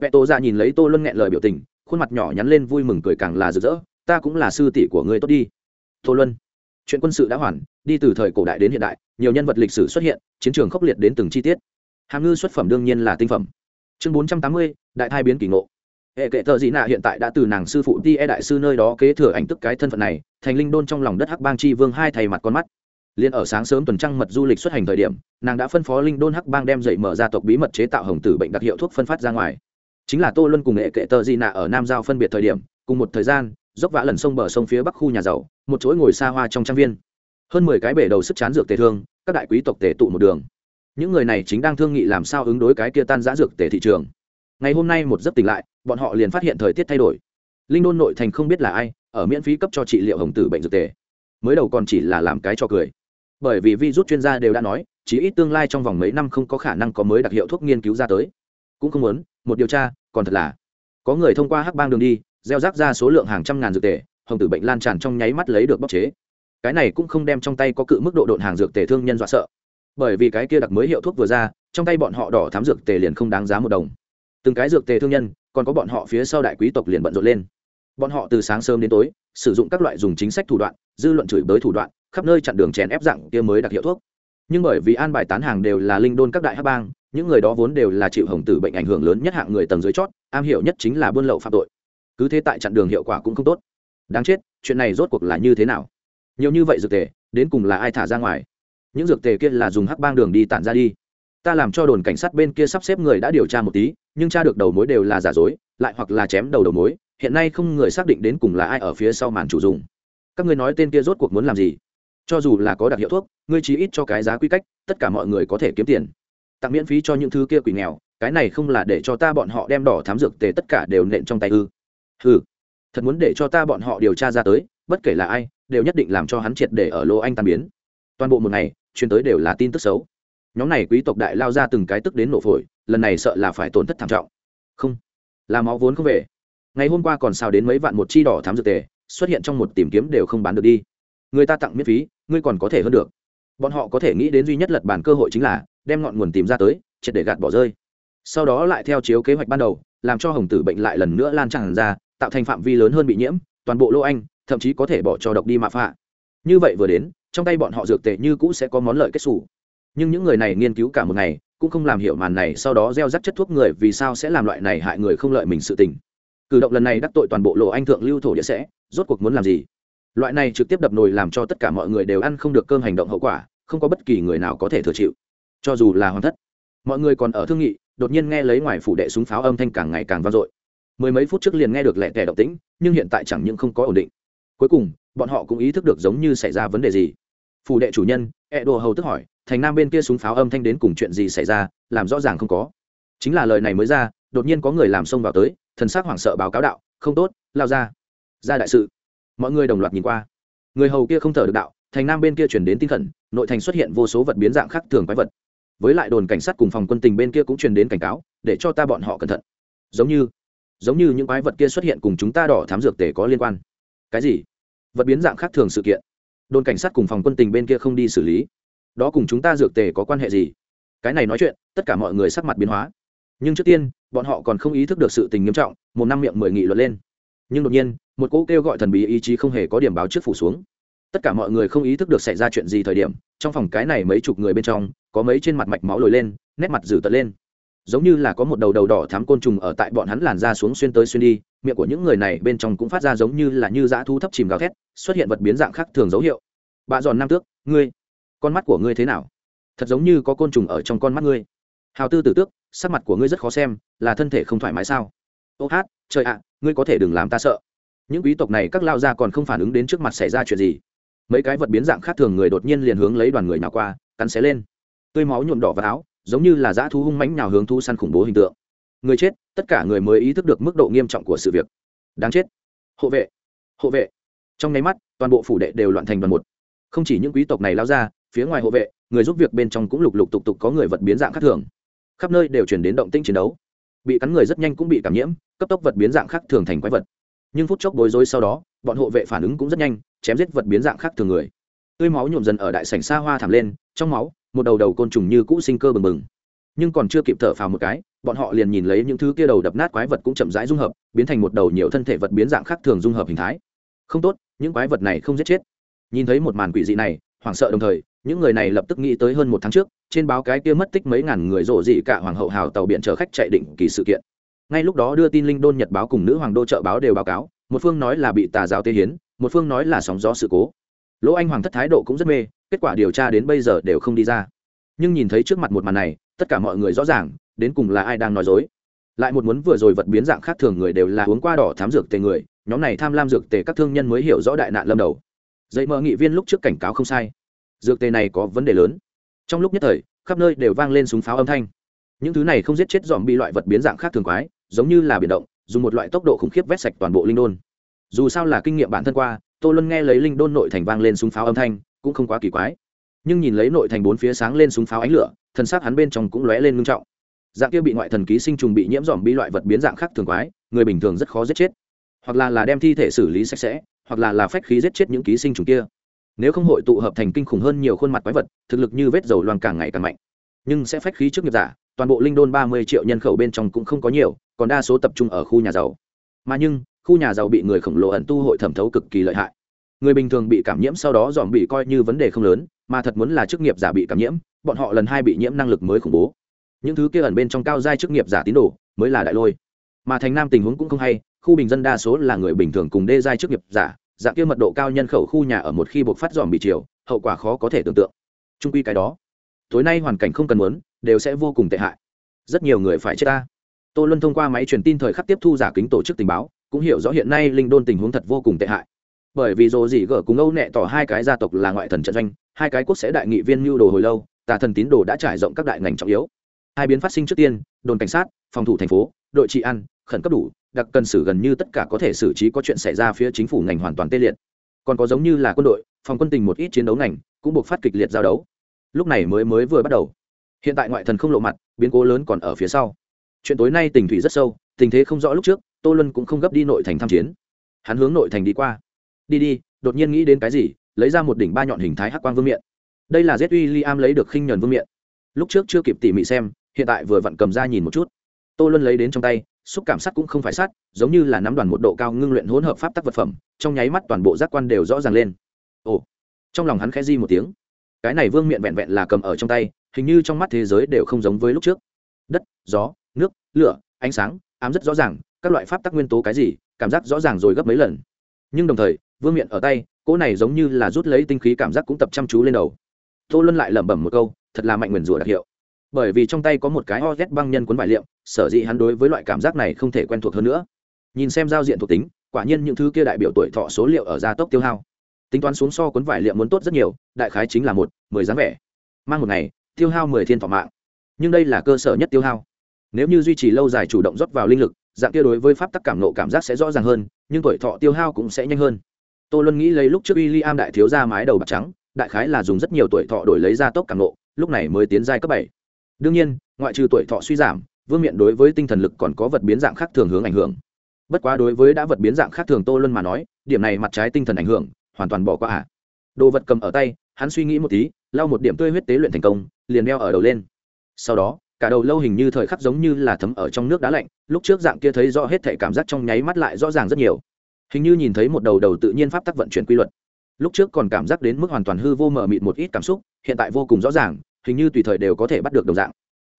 vẹ tổ giả nhìn lấy tô luân nghẹn lời biểu tình, khuôn mặt nhỏ nhắn lên vui mừng cười càng là rực rỡ, ta cũng là sư tỷ của ngươi tốt đi. Tô luân chuyện quân sự đã hoàn, đi từ thời cổ đại đến hiện đại, nhiều nhân vật lịch sử xuất hiện, chiến trường khốc liệt đến từng chi tiết. Hàm ngư xuất phẩm đương nhiên là tinh phẩm. Chương bốn trăm tám mươi, đại thai biến kỳ ngộ. Hệ kệ thợ dị nạ hiện tại đã từ nàng sư phụ ti e đại sư nơi đó kế thừa ảnh tức cái thân phận này, thành linh đôn trong lòng đất hắc bang chi vương hai thầy mặt con mắt. Liền ở sáng sớm tuần trăng mật du lịch xuất hành thời điểm, nàng đã phân phó linh đôn hắc bang đem dậy mở ra tộc bí mật chế tạo hồng tử bệnh đặc hiệu thuốc phân phát ra ngoài. Chính là tô luân cùng hệ kệ tờ di nạ ở nam giao phân biệt thời điểm, cùng một thời gian, dốc vã lần sông bờ sông phía bắc khu nhà giàu một chuỗi ngồi xa hoa trong trang viên. Hơn mười cái bể đầu sức chán dược tề thương, các đại quý tộc tề tụ một đường. Những người này chính đang thương nghị làm sao ứng đối cái kia tan giã dược tề thị trường. Ngày hôm nay một giấc tỉnh lại, bọn họ liền phát hiện thời tiết thay đổi. Linh đôn nội thành không biết là ai, ở miễn phí cấp cho trị liệu hồng tử bệnh dược tề. Mới đầu còn chỉ là làm cái cho cười. Bởi vì vi rút chuyên gia đều đã nói chỉ ít tương lai trong vòng mấy năm không có khả năng có mới đặc hiệu thuốc nghiên cứu ra tới. Cũng không muốn, một điều tra, còn thật là. Có người thông qua hắc bang đường đi, gieo rác ra số lượng hàng trăm ngàn dược tề hồng tử bệnh lan tràn trong nháy mắt lấy được bóc chế. Cái này cũng không đem trong tay có cự mức độ độn hàng dược tề thương nhân dọa sợ. Bởi vì cái kia đặc mới hiệu thuốc vừa ra, trong tay bọn họ đỏ thám dược tề liền không đáng giá một đồng. Từng cái dược tề thương nhân, còn có bọn họ phía sau đại quý tộc liền bận rộn lên. Bọn họ từ sáng sớm đến tối, sử dụng các loại dùng chính sách thủ đoạn, dư luận chửi bới thủ đoạn, khắp nơi chặn đường chèn ép dạng kia mới đặc hiệu thuốc. Nhưng bởi vì an bài tán hàng đều là linh đôn các đại hát bang, những người đó vốn đều là chịu hồng tử bệnh ảnh hưởng lớn nhất hạng người tầng dưới chót, am hiểu nhất chính là buôn lậu phạm tội. Cứ thế tại chặn đường hiệu quả cũng không tốt đáng chết, chuyện này rốt cuộc là như thế nào? Nhiều như vậy dược tề, đến cùng là ai thả ra ngoài? Những dược tề kia là dùng hắc bang đường đi tản ra đi. Ta làm cho đồn cảnh sát bên kia sắp xếp người đã điều tra một tí, nhưng tra được đầu mối đều là giả dối, lại hoặc là chém đầu đầu mối, hiện nay không người xác định đến cùng là ai ở phía sau màn chủ dùng các ngươi nói tên kia rốt cuộc muốn làm gì? Cho dù là có đặc hiệu thuốc, ngươi chỉ ít cho cái giá quy cách, tất cả mọi người có thể kiếm tiền. Tặng miễn phí cho những thứ kia quỷ nghèo, cái này không là để cho ta bọn họ đem đỏ thám dược tề tất cả đều nện trong tay ư. Ừ thật muốn để cho ta bọn họ điều tra ra tới, bất kể là ai, đều nhất định làm cho hắn triệt để ở lô anh tan biến. Toàn bộ một ngày chuyên tới đều là tin tức xấu. Nhóm này quý tộc đại lao ra từng cái tức đến nổ phổi, lần này sợ là phải tổn thất thảm trọng. Không, là máu vốn không về. Ngày hôm qua còn sao đến mấy vạn một chi đỏ thám dược tề, xuất hiện trong một tìm kiếm đều không bán được đi. Người ta tặng miễn phí, ngươi còn có thể hơn được. Bọn họ có thể nghĩ đến duy nhất lật bản cơ hội chính là, đem ngọn nguồn tìm ra tới, triệt để gạt bỏ rơi. Sau đó lại theo chiếu kế hoạch ban đầu, làm cho hồng tử bệnh lại lần nữa lan tràn ra tạo thành phạm vi lớn hơn bị nhiễm, toàn bộ lô anh, thậm chí có thể bỏ cho độc đi mạ phạ. Như vậy vừa đến, trong tay bọn họ dược tệ như cũ sẽ có món lợi kết xù. Nhưng những người này nghiên cứu cả một ngày, cũng không làm hiểu màn này, sau đó gieo rắc chất thuốc người vì sao sẽ làm loại này hại người không lợi mình sự tình. Cử động lần này đắc tội toàn bộ lộ anh thượng lưu thổ địa sẽ, rốt cuộc muốn làm gì? Loại này trực tiếp đập nồi làm cho tất cả mọi người đều ăn không được cơm hành động hậu quả, không có bất kỳ người nào có thể thừa chịu. Cho dù là hoàn thất, mọi người còn ở thương nghị, đột nhiên nghe lấy ngoài phủ đệ súng pháo âm thanh càng ngày càng vang dội mười mấy phút trước liền nghe được lẻ tẻ động tĩnh, nhưng hiện tại chẳng những không có ổn định. Cuối cùng, bọn họ cũng ý thức được giống như xảy ra vấn đề gì. Phủ đệ chủ nhân ẹ đồ hầu tức hỏi, thành nam bên kia súng pháo âm thanh đến cùng chuyện gì xảy ra? Làm rõ ràng không có. Chính là lời này mới ra, đột nhiên có người làm xông vào tới, thần sắc hoảng sợ báo cáo đạo, không tốt, lao ra. Ra đại sự. Mọi người đồng loạt nhìn qua. Người hầu kia không thở được đạo, thành nam bên kia chuyển đến tinh khẩn, nội thành xuất hiện vô số vật biến dạng khác thường quái vật. Với lại đồn cảnh sát cùng phòng quân tình bên kia cũng truyền đến cảnh cáo, để cho ta bọn họ cẩn thận. Giống như giống như những quái vật kia xuất hiện cùng chúng ta đỏ thám dược tể có liên quan. Cái gì? Vật biến dạng khác thường sự kiện. Đồn cảnh sát cùng phòng quân tình bên kia không đi xử lý. Đó cùng chúng ta dược tề có quan hệ gì? Cái này nói chuyện, tất cả mọi người sắc mặt biến hóa. Nhưng trước tiên, bọn họ còn không ý thức được sự tình nghiêm trọng, một năm miệng mười nghị luận lên. Nhưng đột nhiên, một cỗ kêu gọi thần bí ý chí không hề có điểm báo trước phủ xuống. Tất cả mọi người không ý thức được xảy ra chuyện gì thời điểm, trong phòng cái này mấy chục người bên trong, có mấy trên mặt mạch máu lồi lên, nét mặt dữ tợn lên giống như là có một đầu đầu đỏ thám côn trùng ở tại bọn hắn làn ra xuống xuyên tới xuyên đi, miệng của những người này bên trong cũng phát ra giống như là như dã thu thấp chìm gào thét, xuất hiện vật biến dạng khác thường dấu hiệu. Bà giòn nam tước, ngươi, con mắt của ngươi thế nào? Thật giống như có côn trùng ở trong con mắt ngươi. Hào tư tử tước, sắc mặt của ngươi rất khó xem, là thân thể không thoải mái sao? Ô hát, trời ạ, ngươi có thể đừng làm ta sợ. Những quý tộc này các lao ra còn không phản ứng đến trước mặt xảy ra chuyện gì. Mấy cái vật biến dạng khác thường người đột nhiên liền hướng lấy đoàn người nào qua, cắn xé lên. Tươi máu nhuộm đỏ vào áo giống như là dã thú hung mãnh nào hướng thu săn khủng bố hình tượng. Người chết, tất cả người mới ý thức được mức độ nghiêm trọng của sự việc. Đáng chết. Hộ vệ. Hộ vệ. Trong nháy mắt, toàn bộ phủ đệ đều loạn thành đoàn một. Không chỉ những quý tộc này lao ra, phía ngoài hộ vệ, người giúp việc bên trong cũng lục lục tục tục có người vật biến dạng khác thường. Khắp nơi đều chuyển đến động tĩnh chiến đấu. Bị cắn người rất nhanh cũng bị cảm nhiễm, cấp tốc vật biến dạng khác thường thành quái vật. Nhưng phút chốc bối rối sau đó, bọn hộ vệ phản ứng cũng rất nhanh, chém giết vật biến dạng khác thường người. Tươi máu nhuộm dần ở đại sảnh xa hoa thảm lên, trong máu một đầu đầu côn trùng như cũ sinh cơ bừng bừng. Nhưng còn chưa kịp thở phào một cái, bọn họ liền nhìn lấy những thứ kia đầu đập nát quái vật cũng chậm rãi dung hợp, biến thành một đầu nhiều thân thể vật biến dạng khác thường dung hợp hình thái. Không tốt, những quái vật này không giết chết. Nhìn thấy một màn quỷ dị này, hoảng sợ đồng thời, những người này lập tức nghĩ tới hơn một tháng trước, trên báo cái kia mất tích mấy ngàn người rộ dị cả hoàng hậu hào tàu biển chở khách chạy định kỳ sự kiện. Ngay lúc đó đưa tin linh đôn nhật báo cùng nữ hoàng đô trợ báo đều báo cáo, một phương nói là bị tà giáo tê hiến, một phương nói là sóng gió sự cố. Lỗ anh hoàng thất thái độ cũng rất mê kết quả điều tra đến bây giờ đều không đi ra. Nhưng nhìn thấy trước mặt một màn này, tất cả mọi người rõ ràng, đến cùng là ai đang nói dối. Lại một muốn vừa rồi vật biến dạng khác thường người đều là uống qua đỏ thám dược tề người, nhóm này tham lam dược tề các thương nhân mới hiểu rõ đại nạn lâm đầu. Dây mơ nghị viên lúc trước cảnh cáo không sai. Dược tề này có vấn đề lớn. Trong lúc nhất thời, khắp nơi đều vang lên súng pháo âm thanh. Những thứ này không giết chết dòm bị loại vật biến dạng khác thường quái, giống như là biển động, dùng một loại tốc độ khủng khiếp vét sạch toàn bộ linh đôn. Dù sao là kinh nghiệm bản thân qua, tô luân nghe lấy linh đôn nội thành vang lên súng pháo âm thanh cũng không quá kỳ quái. Nhưng nhìn lấy nội thành bốn phía sáng lên súng pháo ánh lửa, thần xác hắn bên trong cũng lóe lên ngưng trọng. Dạng kia bị ngoại thần ký sinh trùng bị nhiễm dòm bi loại vật biến dạng khác thường quái, người bình thường rất khó giết chết. Hoặc là là đem thi thể xử lý sạch sẽ, hoặc là là phách khí giết chết những ký sinh trùng kia. Nếu không hội tụ hợp thành kinh khủng hơn nhiều khuôn mặt quái vật, thực lực như vết dầu loang càng ngày càng mạnh. Nhưng sẽ phách khí trước nghiệp giả, toàn bộ linh đôn ba mươi triệu nhân khẩu bên trong cũng không có nhiều, còn đa số tập trung ở khu nhà giàu. Mà nhưng, khu nhà giàu bị người khổng lồ ẩn tu hội thẩm thấu cực kỳ lợi hại người bình thường bị cảm nhiễm sau đó dòm bị coi như vấn đề không lớn, mà thật muốn là chức nghiệp giả bị cảm nhiễm, bọn họ lần hai bị nhiễm năng lực mới khủng bố. Những thứ kia ẩn bên trong cao giai chức nghiệp giả tín đồ mới là đại lôi. Mà thành nam tình huống cũng không hay, khu bình dân đa số là người bình thường cùng đê giai chức nghiệp giả, dạng kia mật độ cao nhân khẩu khu nhà ở một khi buộc phát dòm bị chiều, hậu quả khó có thể tưởng tượng. Trung quy cái đó, tối nay hoàn cảnh không cần muốn, đều sẽ vô cùng tệ hại. Rất nhiều người phải chết ta. Tô luân thông qua máy truyền tin thời khắc tiếp thu giả kính tổ chức tình báo, cũng hiểu rõ hiện nay linh đôn tình huống thật vô cùng tệ hại bởi vì dồ dỉ gở cùng âu nẹ tỏ hai cái gia tộc là ngoại thần trận doanh, hai cái quốc sẽ đại nghị viên mưu đồ hồi lâu, tà thần tín đồ đã trải rộng các đại ngành trọng yếu. Hai biến phát sinh trước tiên, đồn cảnh sát, phòng thủ thành phố, đội trị an, khẩn cấp đủ, đặc cần xử gần như tất cả có thể xử trí có chuyện xảy ra phía chính phủ ngành hoàn toàn tê liệt. Còn có giống như là quân đội, phòng quân tình một ít chiến đấu ngành, cũng buộc phát kịch liệt giao đấu. Lúc này mới mới vừa bắt đầu. Hiện tại ngoại thần không lộ mặt, biến cố lớn còn ở phía sau. Chuyện tối nay tình thủy rất sâu, tình thế không rõ lúc trước, tô luân cũng không gấp đi nội thành tham chiến. Hắn hướng nội thành đi qua đi đi, đột nhiên nghĩ đến cái gì, lấy ra một đỉnh ba nhọn hình thái hắc quang vương miện. Đây là z uy li am lấy được khinh nhuần vương miện. Lúc trước chưa kịp tỉ mỉ xem, hiện tại vừa vặn cầm ra nhìn một chút. Tô luân lấy đến trong tay, xúc cảm sắt cũng không phải sắt, giống như là nắm đoàn một độ cao ngưng luyện hỗn hợp pháp tắc vật phẩm, trong nháy mắt toàn bộ giác quan đều rõ ràng lên. Ồ, trong lòng hắn khẽ di một tiếng. Cái này vương miện vẹn vẹn là cầm ở trong tay, hình như trong mắt thế giới đều không giống với lúc trước. Đất, gió, nước, lửa, ánh sáng, ám rất rõ ràng, các loại pháp tắc nguyên tố cái gì, cảm giác rõ ràng rồi gấp mấy lần. Nhưng đồng thời vương miện ở tay, cỗ này giống như là rút lấy tinh khí cảm giác cũng tập chăm chú lên đầu. Tô luân lại lẩm bẩm một câu, thật là mạnh nguyền rủa đặc hiệu. Bởi vì trong tay có một cái o z băng nhân cuốn vải liệm sở dĩ hắn đối với loại cảm giác này không thể quen thuộc hơn nữa. Nhìn xem giao diện thuộc tính, quả nhiên những thứ kia đại biểu tuổi thọ số liệu ở gia tốc tiêu hao. Tính toán xuống so cuốn vải liệm muốn tốt rất nhiều, đại khái chính là một, mười dáng vẻ. Mang một ngày, tiêu hao mười thiên thọ mạng. Nhưng đây là cơ sở nhất tiêu hao. Nếu như duy trì lâu dài chủ động rót vào linh lực, dạng kia đối với pháp tắc cảm nộ cảm giác sẽ rõ ràng hơn, nhưng tuổi thọ tiêu hao cũng sẽ nhanh hơn tôi luôn nghĩ lấy lúc trước William đại thiếu gia mái đầu bạc trắng, đại khái là dùng rất nhiều tuổi thọ đổi lấy gia tốc càng nộ lúc này mới tiến giai cấp bảy. Đương nhiên, ngoại trừ tuổi thọ suy giảm, vương miện đối với tinh thần lực còn có vật biến dạng khác thường hướng ảnh hưởng. Bất quá đối với đã vật biến dạng khác thường tô luân mà nói, điểm này mặt trái tinh thần ảnh hưởng, hoàn toàn bỏ qua ạ. Đồ vật cầm ở tay, hắn suy nghĩ một tí, lau một điểm tươi huyết tế luyện thành công, liền đeo ở đầu lên. Sau đó, cả đầu lâu hình như thời khắc giống như là thấm ở trong nước đá lạnh, lúc trước dạng kia thấy rõ hết thể cảm giác trong nháy mắt lại rõ ràng rất nhiều hình như nhìn thấy một đầu đầu tự nhiên pháp tắc vận chuyển quy luật. Lúc trước còn cảm giác đến mức hoàn toàn hư vô mờ mịt một ít cảm xúc, hiện tại vô cùng rõ ràng, hình như tùy thời đều có thể bắt được đồng dạng.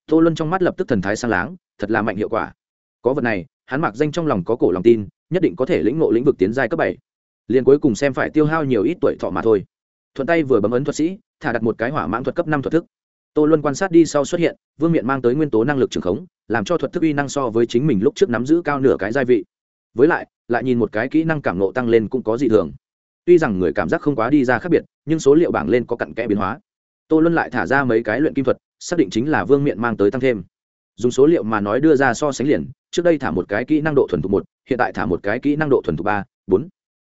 Tô luân trong mắt lập tức thần thái sang láng, thật là mạnh hiệu quả. Có vật này, hắn mặc danh trong lòng có cổ lòng tin, nhất định có thể lĩnh ngộ lĩnh vực tiến giai cấp bảy. Liền cuối cùng xem phải tiêu hao nhiều ít tuổi thọ mà thôi. Thuận tay vừa bấm ấn thuật sĩ, thả đặt một cái hỏa mãng thuật cấp năm thuật thức. Tô luân quan sát đi sau xuất hiện, vương miện mang tới nguyên tố năng lực trường khống, làm cho thuật thức uy năng so với chính mình lúc trước nắm giữ cao nửa cái gia vị với lại lại nhìn một cái kỹ năng cảm nộ tăng lên cũng có dị thường. Tuy rằng người cảm giác không quá đi ra khác biệt, nhưng số liệu bảng lên có cặn kẽ biến hóa. Tô luân lại thả ra mấy cái luyện kim thuật, xác định chính là vương miện mang tới tăng thêm. Dùng số liệu mà nói đưa ra so sánh liền, trước đây thả một cái kỹ năng độ thuần thục một, hiện tại thả một cái kỹ năng độ thuần thục ba, bốn.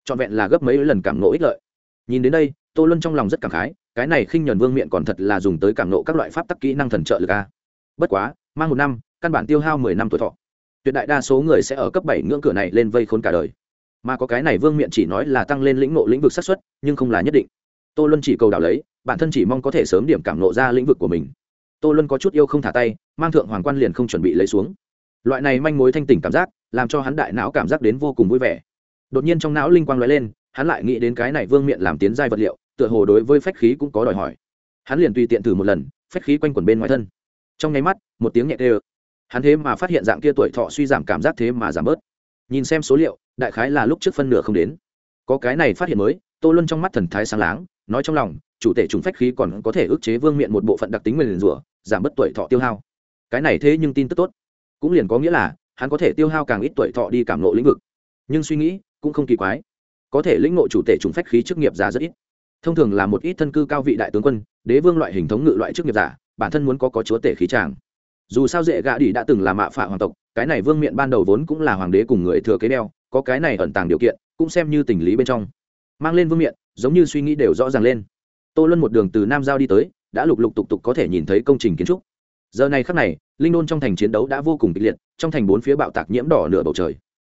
Trọn vẹn là gấp mấy lần cảm nộ ích lợi. Nhìn đến đây, tô luân trong lòng rất cảm khái, cái này khinh nhuần vương miện còn thật là dùng tới cảm nộ các loại pháp tắc kỹ năng thần trợ lực a. Bất quá, mang một năm, căn bản tiêu hao mười năm tuổi thọ tuyệt đại đa số người sẽ ở cấp bảy ngưỡng cửa này lên vây khốn cả đời. Mà có cái này vương miện chỉ nói là tăng lên lĩnh ngộ lĩnh vực xác suất, nhưng không là nhất định. Tô luân chỉ cầu đảo lấy, bản thân chỉ mong có thể sớm điểm cảm nộ ra lĩnh vực của mình. Tô luân có chút yêu không thả tay, mang thượng hoàng quan liền không chuẩn bị lấy xuống. Loại này manh mối thanh tỉnh cảm giác, làm cho hắn đại não cảm giác đến vô cùng vui vẻ. Đột nhiên trong não linh quang lóe lên, hắn lại nghĩ đến cái này vương miện làm tiến giai vật liệu, tựa hồ đối với phách khí cũng có đòi hỏi. Hắn liền tùy tiện thử một lần, phách khí quanh quẩn bên ngoài thân. Trong nháy mắt, một tiếng nhẹ tê ơ hắn thế mà phát hiện dạng kia tuổi thọ suy giảm cảm giác thế mà giảm bớt. Nhìn xem số liệu, đại khái là lúc trước phân nửa không đến. Có cái này phát hiện mới, tô luân trong mắt thần thái sáng láng, nói trong lòng, chủ tể trùng phách khí còn có thể ức chế vương miện một bộ phận đặc tính nguyền rủa, giảm bớt tuổi thọ tiêu hao. Cái này thế nhưng tin tức tốt. Cũng liền có nghĩa là, hắn có thể tiêu hao càng ít tuổi thọ đi cảm lộ lĩnh vực. Nhưng suy nghĩ, cũng không kỳ quái. Có thể lĩnh ngộ chủ tể trùng phách khí chức nghiệp giả rất ít. Thông thường là một ít thân cư cao vị đại tướng quân, đế vương loại hình thống ngự loại chức nghiệp giả, bản thân muốn có có chúa tể khí tràng dù sao dễ gạ đi đã từng là mạ phạ hoàng tộc, cái này vương miện ban đầu vốn cũng là hoàng đế cùng người thừa kế đeo, có cái này ẩn tàng điều kiện, cũng xem như tình lý bên trong. Mang lên vương miện, giống như suy nghĩ đều rõ ràng lên. Tô luân một đường từ nam giao đi tới, đã lục lục tục tục có thể nhìn thấy công trình kiến trúc. Giờ này khắc này, linh đôn trong thành chiến đấu đã vô cùng kịch liệt, trong thành bốn phía bạo tạc nhiễm đỏ nửa bầu trời.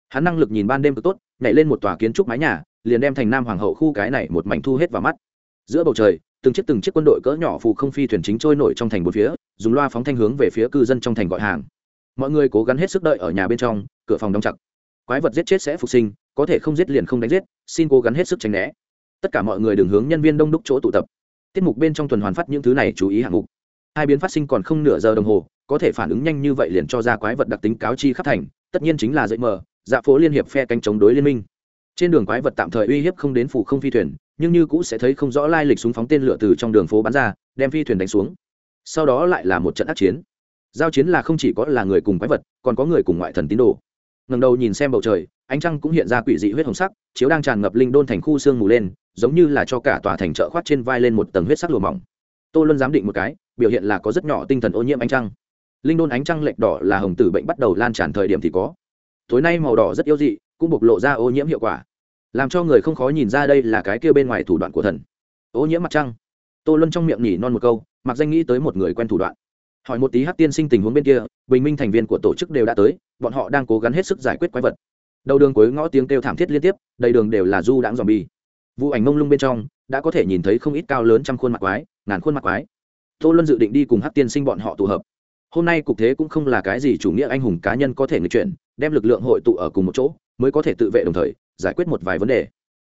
Hắn năng lực nhìn ban đêm cực tốt, nhảy lên một tòa kiến trúc mái nhà, liền đem thành nam hoàng hậu khu cái này một mảnh thu hết vào mắt. Giữa bầu trời từng chiếc từng chiếc quân đội cỡ nhỏ phù không phi thuyền chính trôi nổi trong thành bốn phía, dùng loa phóng thanh hướng về phía cư dân trong thành gọi hàng. Mọi người cố gắng hết sức đợi ở nhà bên trong, cửa phòng đóng chặt. Quái vật giết chết sẽ phục sinh, có thể không giết liền không đánh giết, xin cố gắng hết sức tránh né. Tất cả mọi người đừng hướng nhân viên đông đúc chỗ tụ tập. Tiết mục bên trong tuần hoàn phát những thứ này chú ý hạng mục. Hai biến phát sinh còn không nửa giờ đồng hồ, có thể phản ứng nhanh như vậy liền cho ra quái vật đặc tính cáo chi khắp thành, tất nhiên chính là dậy mờ dạ phố liên hiệp phe cánh chống đối liên minh. Trên đường quái vật tạm thời uy hiếp không đến phủ không phi thuyền nhưng như cũ sẽ thấy không rõ lai lịch súng phóng tên lửa từ trong đường phố bắn ra, đem phi thuyền đánh xuống. Sau đó lại là một trận ác chiến. Giao chiến là không chỉ có là người cùng quái vật, còn có người cùng ngoại thần tín đồ. Ngầm đầu nhìn xem bầu trời, ánh trăng cũng hiện ra quỷ dị huyết hồng sắc, chiếu đang tràn ngập linh đôn thành khu sương mù lên, giống như là cho cả tòa thành chợ khoát trên vai lên một tầng huyết sắc lùa mỏng. Tô luân giám định một cái, biểu hiện là có rất nhỏ tinh thần ô nhiễm ánh trăng. Linh đôn ánh trăng lệch đỏ là hồng tử bệnh bắt đầu lan tràn thời điểm thì có. Tối nay màu đỏ rất yếu dị, cũng bộc lộ ra ô nhiễm hiệu quả làm cho người không khó nhìn ra đây là cái kia bên ngoài thủ đoạn của thần. Ô nhiễm mặt trăng. Tô luân trong miệng nhỉ non một câu, mặc danh nghĩ tới một người quen thủ đoạn. Hỏi một tí hát tiên sinh tình huống bên kia, bình minh thành viên của tổ chức đều đã tới, bọn họ đang cố gắng hết sức giải quyết quái vật. Đầu đường cuối ngõ tiếng kêu thảm thiết liên tiếp, đầy đường đều là du đãng dòm bi vụ ảnh mông lung bên trong, đã có thể nhìn thấy không ít cao lớn trăm khuôn mặt quái, ngàn khuôn mặt quái. Tô luân dự định đi cùng hát tiên sinh bọn họ tụ hợp. Hôm nay cục thế cũng không là cái gì chủ nghĩa anh hùng cá nhân có thể người chuyển, đem lực lượng hội tụ ở cùng một chỗ, mới có thể tự vệ đồng thời giải quyết một vài vấn đề.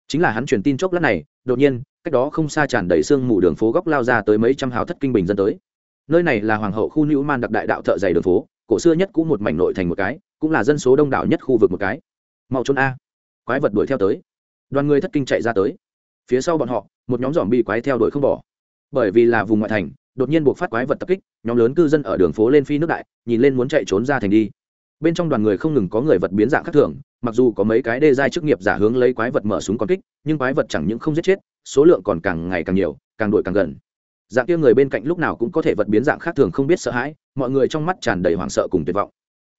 Chính là hắn truyền tin chốc lát này, đột nhiên, cách đó không xa tràn đầy sương mù đường phố góc lao ra tới mấy trăm hào thất kinh bình dân tới. Nơi này là hoàng hậu khu nữ man đặc đại đạo thợ dày đường phố, cổ xưa nhất cũng một mảnh nội thành một cái, cũng là dân số đông đảo nhất khu vực một cái. Mau trốn a. Quái vật đuổi theo tới. Đoàn người thất kinh chạy ra tới. Phía sau bọn họ, một nhóm dòm bị quái theo đuổi không bỏ. Bởi vì là vùng ngoại thành, đột nhiên buộc phát quái vật tập kích, nhóm lớn cư dân ở đường phố lên phi nước đại, nhìn lên muốn chạy trốn ra thành đi bên trong đoàn người không ngừng có người vật biến dạng khác thường, mặc dù có mấy cái đê giai chức nghiệp giả hướng lấy quái vật mở súng còn kích, nhưng quái vật chẳng những không giết chết, số lượng còn càng ngày càng nhiều, càng đuổi càng gần. Dạng kia người bên cạnh lúc nào cũng có thể vật biến dạng khác thường không biết sợ hãi, mọi người trong mắt tràn đầy hoảng sợ cùng tuyệt vọng.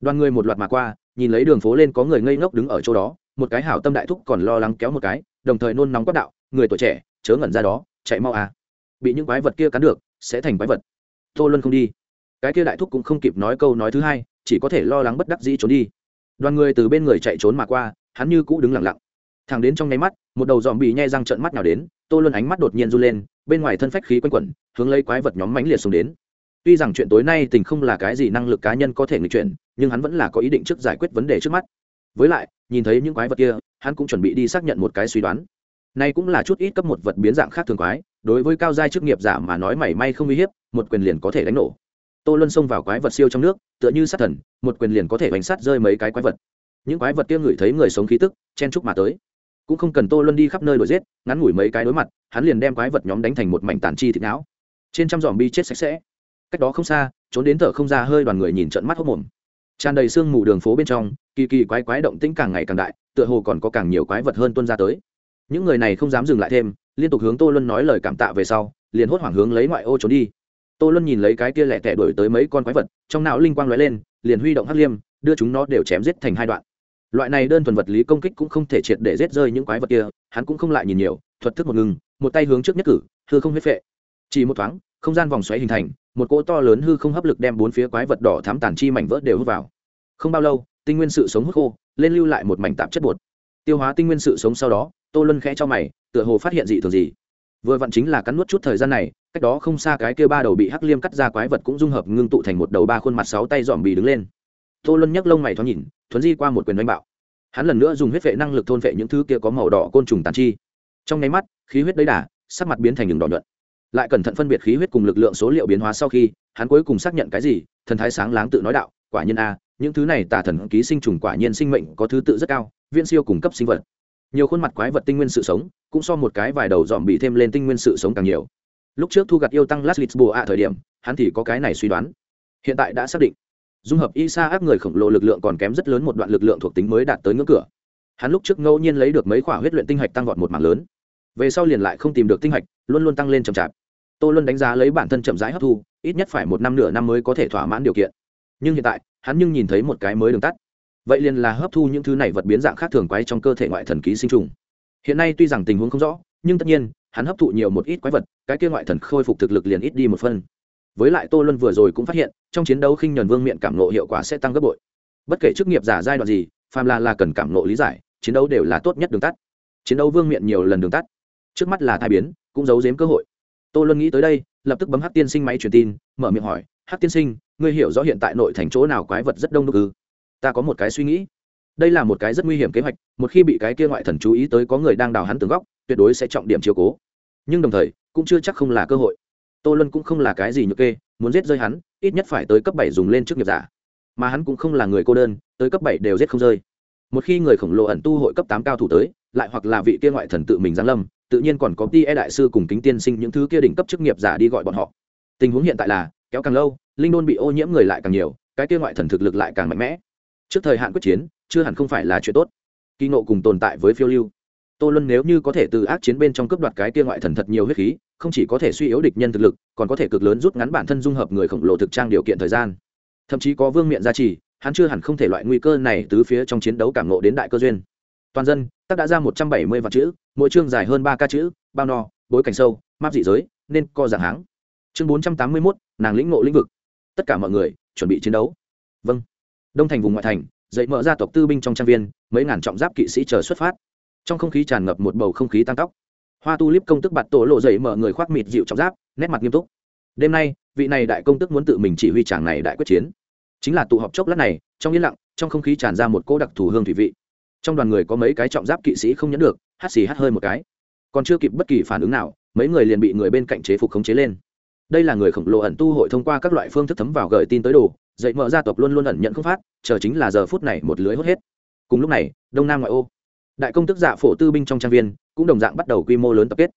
Đoàn người một loạt mà qua, nhìn lấy đường phố lên có người ngây ngốc đứng ở chỗ đó, một cái hảo tâm đại thúc còn lo lắng kéo một cái, đồng thời nôn nóng quát đạo, người tuổi trẻ, chớ ngẩn ra đó, chạy mau à. Bị những quái vật kia cắn được, sẽ thành quái vật. Tô luân không đi. Cái kia đại thúc cũng không kịp nói câu nói thứ hai chỉ có thể lo lắng bất đắc dĩ trốn đi. Đoàn người từ bên người chạy trốn mà qua, hắn như cũ đứng lặng lặng. Thẳng đến trong nháy mắt, một đầu dòm bị nhai răng trận mắt nào đến, tô luân ánh mắt đột nhiên run lên, bên ngoài thân phách khí quanh quẩn, hướng lấy quái vật nhóm mãnh liệt xuống đến. Tuy rằng chuyện tối nay tình không là cái gì năng lực cá nhân có thể nghịch chuyển, nhưng hắn vẫn là có ý định trước giải quyết vấn đề trước mắt. Với lại, nhìn thấy những quái vật kia, hắn cũng chuẩn bị đi xác nhận một cái suy đoán. Nay cũng là chút ít cấp một vật biến dạng khác thường quái, đối với cao giai chức nghiệp giả mà nói mảy may không uy hiếp, một quyền liền có thể đánh nổ tô luân xông vào quái vật siêu trong nước, tựa như sát thần, một quyền liền có thể bánh sát rơi mấy cái quái vật. Những quái vật kia ngửi thấy người sống khí tức, chen chúc mà tới. Cũng không cần tô luân đi khắp nơi đuổi giết, ngắn ngủi mấy cái đối mặt, hắn liền đem quái vật nhóm đánh thành một mảnh tàn chi thịt não. Trên trăm dòm bi chết sạch sẽ. Cách đó không xa, trốn đến thở không ra hơi đoàn người nhìn trận mắt hốc mồm. Tràn đầy sương mù đường phố bên trong, kỳ kỳ quái quái động tĩnh càng ngày càng đại, tựa hồ còn có càng nhiều quái vật hơn tuân ra tới. Những người này không dám dừng lại thêm, liên tục hướng tô luân nói lời cảm tạ về sau, liền hốt hoảng hướng lấy ngoại ô trốn đi tô luân nhìn lấy cái kia lẻ tẻ đổi tới mấy con quái vật, trong não linh quang lóe lên, liền huy động hắc liêm, đưa chúng nó đều chém giết thành hai đoạn. Loại này đơn thuần vật lý công kích cũng không thể triệt để giết rơi những quái vật kia, hắn cũng không lại nhìn nhiều, thuật thức một ngừng, một tay hướng trước nhất cử, hư không huyết phệ. Chỉ một thoáng, không gian vòng xoáy hình thành, một cỗ to lớn hư không hấp lực đem bốn phía quái vật đỏ thám tàn chi mảnh vỡ đều hút vào. Không bao lâu, tinh nguyên sự sống hút khô, lên lưu lại một mảnh tạp chất bột. Tiêu hóa tinh nguyên sự sống sau đó, tô luân khẽ cho mày, tựa hồ phát hiện gì thường gì vừa vặn chính là cắn nuốt chút thời gian này, cách đó không xa cái kia ba đầu bị hắc liêm cắt ra quái vật cũng dung hợp ngưng tụ thành một đầu ba khuôn mặt sáu tay dòm bì đứng lên. Tô luân nhấc lông mày thoáng nhìn, thuấn di qua một quyền đánh bạo. Hắn lần nữa dùng huyết vệ năng lực thôn vệ những thứ kia có màu đỏ côn trùng tàn chi. Trong nháy mắt, khí huyết đấy đà, sắc mặt biến thành đường đỏ nhuận. Lại cẩn thận phân biệt khí huyết cùng lực lượng số liệu biến hóa sau khi, hắn cuối cùng xác nhận cái gì, thần thái sáng láng tự nói đạo, quả nhiên a, những thứ này tà thần ký sinh trùng quả nhiên sinh mệnh có thứ tự rất cao viên siêu cung cấp sinh vật nhiều khuôn mặt quái vật tinh nguyên sự sống, cũng so một cái vài đầu dòm bị thêm lên tinh nguyên sự sống càng nhiều. Lúc trước thu gặt yêu tăng last bùa ạ thời điểm, hắn thì có cái này suy đoán. Hiện tại đã xác định. Dung hợp y sa áp người khổng lồ lực lượng còn kém rất lớn một đoạn lực lượng thuộc tính mới đạt tới ngưỡng cửa. Hắn lúc trước ngẫu nhiên lấy được mấy khoả huyết luyện tinh hạch tăng vọt một mảng lớn. Về sau liền lại không tìm được tinh hạch, luôn luôn tăng lên chậm chạp. Tô luân đánh giá lấy bản thân chậm rãi hấp thu, ít nhất phải một năm nửa năm mới có thể thỏa mãn điều kiện. Nhưng hiện tại, hắn nhưng nhìn thấy một cái mới đường tắt vậy liền là hấp thu những thứ này vật biến dạng khác thường quái trong cơ thể ngoại thần ký sinh trùng. Hiện nay tuy rằng tình huống không rõ, nhưng tất nhiên, hắn hấp thụ nhiều một ít quái vật, cái kia ngoại thần khôi phục thực lực liền ít đi một phân. Với lại tô luân vừa rồi cũng phát hiện, trong chiến đấu khinh nhuần vương miệng cảm nộ hiệu quả sẽ tăng gấp bội. Bất kể chức nghiệp giả giai đoạn gì, phàm là là cần cảm nộ lý giải, chiến đấu đều là tốt nhất đường tắt. Chiến đấu vương miệng nhiều lần đường tắt. Trước mắt là thai biến, cũng giấu giếm cơ hội. Tô luân nghĩ tới đây, lập tức bấm hát tiên sinh máy truyền tin, mở miệng hỏi hát tiên sinh, ngươi hiểu rõ hiện tại nội thành chỗ nào quái vật rất đông đúc ư? Ta có một cái suy nghĩ. Đây là một cái rất nguy hiểm kế hoạch, một khi bị cái kia ngoại thần chú ý tới có người đang đào hắn từng góc, tuyệt đối sẽ trọng điểm chiều cố. Nhưng đồng thời, cũng chưa chắc không là cơ hội. Tô lân cũng không là cái gì nhược kê, muốn giết rơi hắn, ít nhất phải tới cấp bảy dùng lên trước nghiệp giả. Mà hắn cũng không là người cô đơn, tới cấp bảy đều giết không rơi. Một khi người khổng lồ ẩn tu hội cấp tám cao thủ tới, lại hoặc là vị kia ngoại thần tự mình giáng lâm, tự nhiên còn có ti e đại sư cùng kính tiên sinh những thứ kia đỉnh cấp chức nghiệp giả đi gọi bọn họ. Tình huống hiện tại là, kéo càng lâu, linh đôn bị ô nhiễm người lại càng nhiều, cái kia ngoại thần thực lực lại càng mạnh mẽ trước thời hạn quyết chiến, chưa hẳn không phải là chuyện tốt. Kỳ nộ cùng tồn tại với phiêu lưu. Tô luân nếu như có thể từ ác chiến bên trong cướp đoạt cái kia ngoại thần thật nhiều huyết khí, không chỉ có thể suy yếu địch nhân thực lực, còn có thể cực lớn rút ngắn bản thân dung hợp người khổng lồ thực trang điều kiện thời gian. Thậm chí có vương miện gia trì, hắn chưa hẳn không thể loại nguy cơ này từ phía trong chiến đấu cảm nộ đến đại cơ duyên. Toàn dân, tác đã ra một trăm bảy mươi vạn chữ, mỗi chương dài hơn ba ca chữ, bao no, bối cảnh sâu, map dị giới, nên co dạng háng. Chương bốn trăm tám mươi mốt, nàng lĩnh ngộ lĩnh vực. Tất cả mọi người, chuẩn bị chiến đấu. Vâng đông thành vùng ngoại thành, dậy mở ra tộc tư binh trong trang viên, mấy ngàn trọng giáp kỵ sĩ chờ xuất phát. Trong không khí tràn ngập một bầu không khí tăng tóc hoa tu líp công tức bạt tổ lộ dậy mở người khoác mịt dịu trọng giáp, nét mặt nghiêm túc. Đêm nay, vị này đại công tức muốn tự mình chỉ huy chàng này đại quyết chiến. Chính là tụ họp chốc lát này, trong yên lặng, trong không khí tràn ra một cô đặc thù hương thủy vị. Trong đoàn người có mấy cái trọng giáp kỵ sĩ không nhẫn được, hát xì hát hơi một cái. Còn chưa kịp bất kỳ phản ứng nào, mấy người liền bị người bên cạnh chế phục khống chế lên. Đây là người khổng lồ ẩn tu hội thông qua các loại phương thức thấm vào gợi tin tới đồ dậy mở gia tộc luôn luôn ẩn nhận không phát, chờ chính là giờ phút này một lưới hốt hết. Cùng lúc này, đông nam ngoại ô, đại công tức dạ phổ tư binh trong trang viên cũng đồng dạng bắt đầu quy mô lớn tập kết.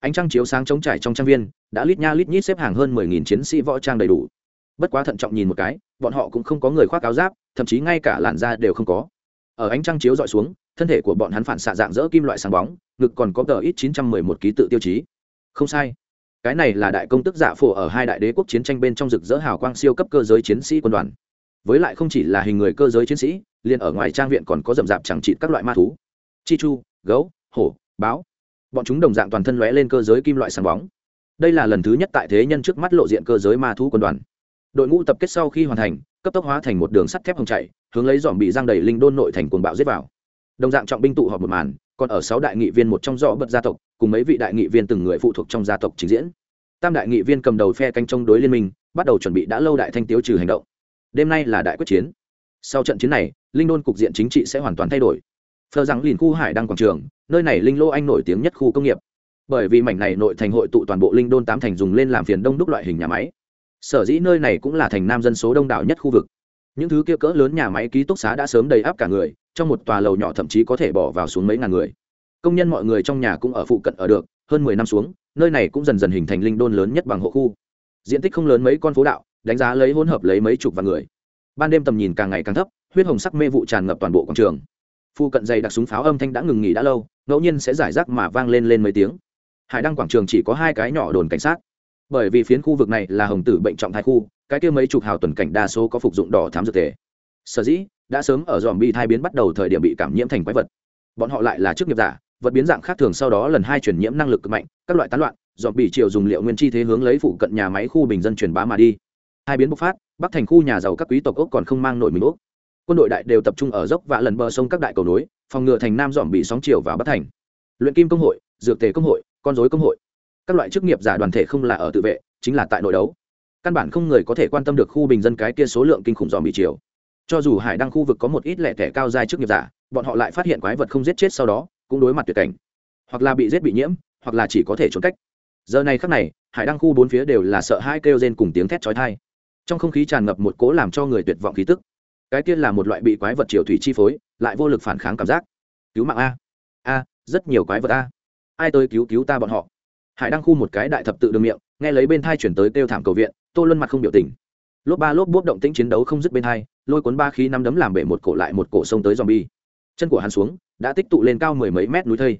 Ánh trăng chiếu sáng chống trải trong trang viên, đã lít nha lít nhít xếp hàng hơn mười nghìn chiến sĩ võ trang đầy đủ. Bất quá thận trọng nhìn một cái, bọn họ cũng không có người khoác áo giáp, thậm chí ngay cả làn da đều không có. Ở ánh trăng chiếu dọi xuống, thân thể của bọn hắn phản xạ dạng dỡ kim loại sáng bóng, ngực còn có tờ ít chín trăm mười một ký tự tiêu chí. Không sai cái này là đại công tức giả phổ ở hai đại đế quốc chiến tranh bên trong rực rỡ hào quang siêu cấp cơ giới chiến sĩ quân đoàn. Với lại không chỉ là hình người cơ giới chiến sĩ, liền ở ngoài trang viện còn có rậm rạp chẳng trị các loại ma thú. Chi chu, gấu, hổ, báo. Bọn chúng đồng dạng toàn thân lóe lên cơ giới kim loại sáng bóng. Đây là lần thứ nhất tại thế nhân trước mắt lộ diện cơ giới ma thú quân đoàn. Đội ngũ tập kết sau khi hoàn thành, cấp tốc hóa thành một đường sắt thép hồng chạy, hướng lấy dòm bị giang đầy linh đôn nội thành cuồng bạo giết vào. Đồng dạng trọng binh tụ họp một màn còn ở sáu đại nghị viên một trong rõ bật gia tộc, cùng mấy vị đại nghị viên từng người phụ thuộc trong gia tộc trình diễn. Tam đại nghị viên cầm đầu phe canh chống đối liên minh, bắt đầu chuẩn bị đã lâu đại thanh tiếu trừ hành động. Đêm nay là đại quyết chiến. Sau trận chiến này, linh đôn cục diện chính trị sẽ hoàn toàn thay đổi. Phờ rằng liền khu hải đăng quảng trường, nơi này linh lô anh nổi tiếng nhất khu công nghiệp. Bởi vì mảnh này nội thành hội tụ toàn bộ linh đôn tám thành dùng lên làm phiền đông đúc loại hình nhà máy. Sở dĩ nơi này cũng là thành nam dân số đông đảo nhất khu vực. Những thứ kia cỡ lớn nhà máy ký túc xá đã sớm đầy áp cả người trong một tòa lầu nhỏ thậm chí có thể bỏ vào xuống mấy ngàn người. Công nhân mọi người trong nhà cũng ở phụ cận ở được, hơn mười năm xuống, nơi này cũng dần dần hình thành linh đôn lớn nhất bằng hộ khu. Diện tích không lớn mấy con phố đạo, đánh giá lấy hỗn hợp lấy mấy chục vạn người. Ban đêm tầm nhìn càng ngày càng thấp, huyết hồng sắc mê vụ tràn ngập toàn bộ quảng trường. Phu cận dày đặc súng pháo âm thanh đã ngừng nghỉ đã lâu, ngẫu nhiên sẽ giải rác mà vang lên lên mấy tiếng. Hải đăng quảng trường chỉ có hai cái nhỏ đồn cảnh sát. Bởi vì phiến khu vực này là hồng tử bệnh trọng thai khu, cái kia mấy chục hào tuần cảnh đa số có phục dụng đỏ thám dược tề sở dĩ đã sớm ở dòm bi thai biến bắt đầu thời điểm bị cảm nhiễm thành quái vật. Bọn họ lại là chức nghiệp giả, vật biến dạng khác thường sau đó lần hai chuyển nhiễm năng lực cực mạnh, các loại tán loạn, dòm bị triều dùng liệu nguyên chi thế hướng lấy phụ cận nhà máy khu bình dân truyền bá mà đi. Hai biến bộc phát, bắc thành khu nhà giàu các quý tộc ốc còn không mang nổi mình ốc quân đội đại đều tập trung ở dốc và lần bờ sông các đại cầu nối, phòng ngừa thành nam dòm bị sóng chiều vào bắc thành. Luyện kim công hội, dược tề công hội, con dối công hội. Các loại chức nghiệp giả đoàn thể không là ở tự vệ, chính là tại nội đấu. Căn bản không người có thể quan tâm được khu bình dân cái kia số lượng kinh khủng dòm bị chiều cho dù hải đăng khu vực có một ít lẻ tẻ cao dài trước nghiệp giả, bọn họ lại phát hiện quái vật không giết chết sau đó, cũng đối mặt tuyệt cảnh. Hoặc là bị giết bị nhiễm, hoặc là chỉ có thể trốn cách. Giờ này khắc này, hải đăng khu bốn phía đều là sợ hai kêu rên cùng tiếng thét chói tai. Trong không khí tràn ngập một cố làm cho người tuyệt vọng khí tức. Cái tiên là một loại bị quái vật triều thủy chi phối, lại vô lực phản kháng cảm giác. Cứu mạng a. A, rất nhiều quái vật a. Ai tới cứu cứu ta bọn họ? Hải đăng khu một cái đại thập tự đường miệng, nghe lấy bên thai chuyển tới kêu thảm cầu viện, tô luân mặt không biểu tình lốp ba lốp bốp động tĩnh chiến đấu không dứt bên hai, lôi cuốn ba khí năm đấm làm bể một cổ lại một cổ sông tới dòm bi chân của hắn xuống, đã tích tụ lên cao mười mấy mét núi thây.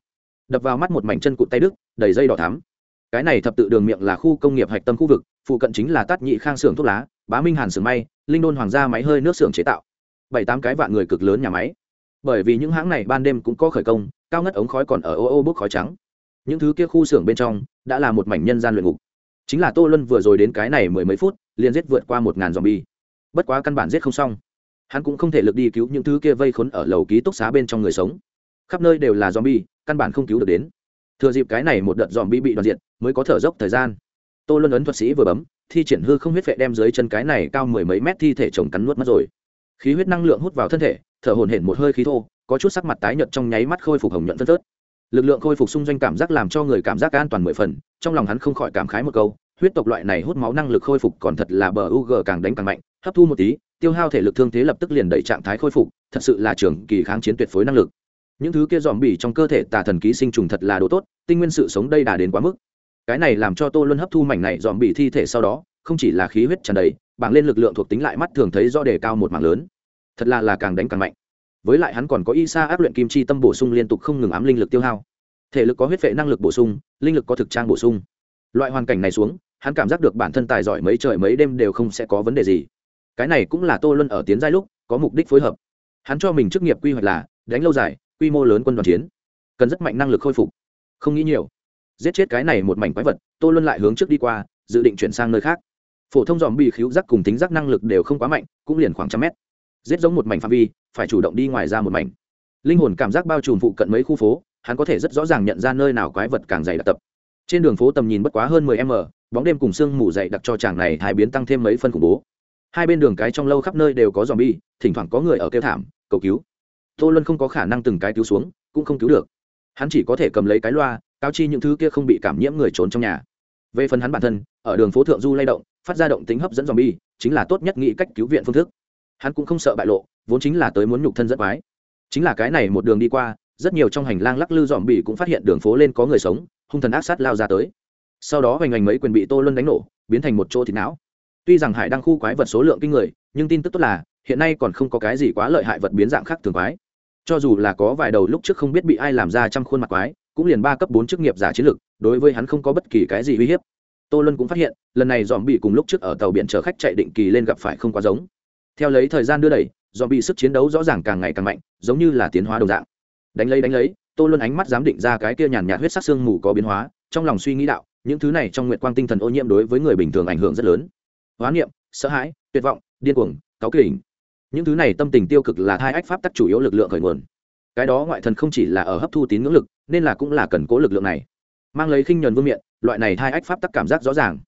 Đập vào mắt một mảnh chân cụt tay đức, đầy dây đỏ thắm. Cái này thập tự đường miệng là khu công nghiệp hạch tâm khu vực, phụ cận chính là tát nhị khang xưởng thuốc lá, bá minh hàn xưởng may, linh đôn hoàng gia máy hơi nước xưởng chế tạo. Bảy tám cái vạn người cực lớn nhà máy. Bởi vì những hãng này ban đêm cũng có khởi công, cao ngất ống khói còn ở ô ô bốc khói trắng. Những thứ kia khu xưởng bên trong, đã là một mảnh nhân gian luyện ngục chính là tô luân vừa rồi đến cái này mười mấy phút, liền giết vượt qua một ngàn dòng bi bất quá căn bản giết không xong. Hắn cũng không thể lực đi cứu những thứ kia vây khốn ở lầu ký túc xá bên trong người sống. Khắp nơi đều là dòm bi căn bản không cứu được đến. Thừa dịp cái này một đợt dòm bi bị đoạn diện mới có thở dốc thời gian. Tô luân ấn thuật sĩ vừa bấm, thi triển hư không huyết vệ đem dưới chân cái này cao mười mấy mét thi thể chồng cắn nuốt mất rồi. Khí huyết năng lượng hút vào thân thể, thở hồn hển một hơi khí thô, có chút sắc mặt tái nhợt trong nháy mắt khôi phục hồng nhuận phân tớt lực lượng khôi phục xung doanh cảm giác làm cho người cảm giác an toàn mười phần, trong lòng hắn không khỏi cảm khái một câu, huyết tộc loại này hút máu năng lực khôi phục còn thật là bờ u g càng đánh càng mạnh, hấp thu một tí, tiêu hao thể lực thương thế lập tức liền đẩy trạng thái khôi phục, thật sự là trường kỳ kháng chiến tuyệt phối năng lực. Những thứ kia dòm bỉ trong cơ thể tà thần ký sinh trùng thật là đồ tốt, tinh nguyên sự sống đây đà đến quá mức. Cái này làm cho tô luân hấp thu mảnh này dòm bỉ thi thể sau đó, không chỉ là khí huyết tràn đầy, bảng lên lực lượng thuộc tính lại mắt thường thấy do đề cao một mảng lớn. Thật là là càng đánh càng mạnh với lại hắn còn có y sa áp luyện kim chi tâm bổ sung liên tục không ngừng ám linh lực tiêu hao. Thể lực có huyết vệ năng lực bổ sung, linh lực có thực trang bổ sung. Loại hoàn cảnh này xuống, hắn cảm giác được bản thân tài giỏi mấy trời mấy đêm đều không sẽ có vấn đề gì. Cái này cũng là tô luân ở tiến giai lúc có mục đích phối hợp. Hắn cho mình chức nghiệp quy hoạch là đánh lâu dài, quy mô lớn quân đoàn chiến. Cần rất mạnh năng lực khôi phục. Không nghĩ nhiều. Giết chết cái này một mảnh quái vật, tô luân lại hướng trước đi qua, dự định chuyển sang nơi khác. Phổ thông dòm bị khíu giác cùng tính giác năng lực đều không quá mạnh, cũng liền khoảng trăm mét giết giống một mảnh phạm vi, phải chủ động đi ngoài ra một mảnh. Linh hồn cảm giác bao trùm phụ cận mấy khu phố, hắn có thể rất rõ ràng nhận ra nơi nào quái vật càng dày đặc tập. Trên đường phố tầm nhìn bất quá hơn 10 m, bóng đêm cùng sương mù dày đặc cho chàng này hai biến tăng thêm mấy phân khủng bố. Hai bên đường cái trong lâu khắp nơi đều có dòm bi thỉnh thoảng có người ở kêu thảm, cầu cứu. Tô luân không có khả năng từng cái cứu xuống, cũng không cứu được. Hắn chỉ có thể cầm lấy cái loa, cáo chi những thứ kia không bị cảm nhiễm người trốn trong nhà. Về phần hắn bản thân, ở đường phố thượng du lay động, phát ra động tính hấp dẫn dòm bi chính là tốt nhất nghĩ cách cứu viện phương thức hắn cũng không sợ bại lộ, vốn chính là tới muốn nhục thân dẫn quái. Chính là cái này một đường đi qua, rất nhiều trong hành lang lắc lư dòm bỉ cũng phát hiện đường phố lên có người sống, hung thần ác sát lao ra tới. Sau đó hoành hành mấy quyền bị tô luân đánh nổ, biến thành một chỗ thịt não. Tuy rằng hải đang khu quái vật số lượng kinh người, nhưng tin tức tốt là, hiện nay còn không có cái gì quá lợi hại vật biến dạng khác thường quái. Cho dù là có vài đầu lúc trước không biết bị ai làm ra trăm khuôn mặt quái, cũng liền ba cấp bốn chức nghiệp giả chiến lực đối với hắn không có bất kỳ cái gì uy hiếp. Tô luân cũng phát hiện, lần này dòm bị cùng lúc trước ở tàu biển chở khách chạy định kỳ lên gặp phải không quá giống theo lấy thời gian đưa đẩy do bị sức chiến đấu rõ ràng càng ngày càng mạnh, giống như là tiến hóa đồng dạng. Đánh lấy đánh lấy, tô luân ánh mắt dám định ra cái kia nhàn nhạt huyết sắc xương mù có biến hóa, trong lòng suy nghĩ đạo, những thứ này trong nguyện quang tinh thần ô nhiễm đối với người bình thường ảnh hưởng rất lớn. Hoán niệm, sợ hãi, tuyệt vọng, điên cuồng, cáu kỉnh. Những thứ này tâm tình tiêu cực là hai ách pháp tắc chủ yếu lực lượng khởi nguồn. Cái đó ngoại thần không chỉ là ở hấp thu tín ngưỡng lực, nên là cũng là cần cố lực lượng này. Mang lấy khinh nhuần vương miện, loại này hai ách pháp tắc cảm giác rõ ràng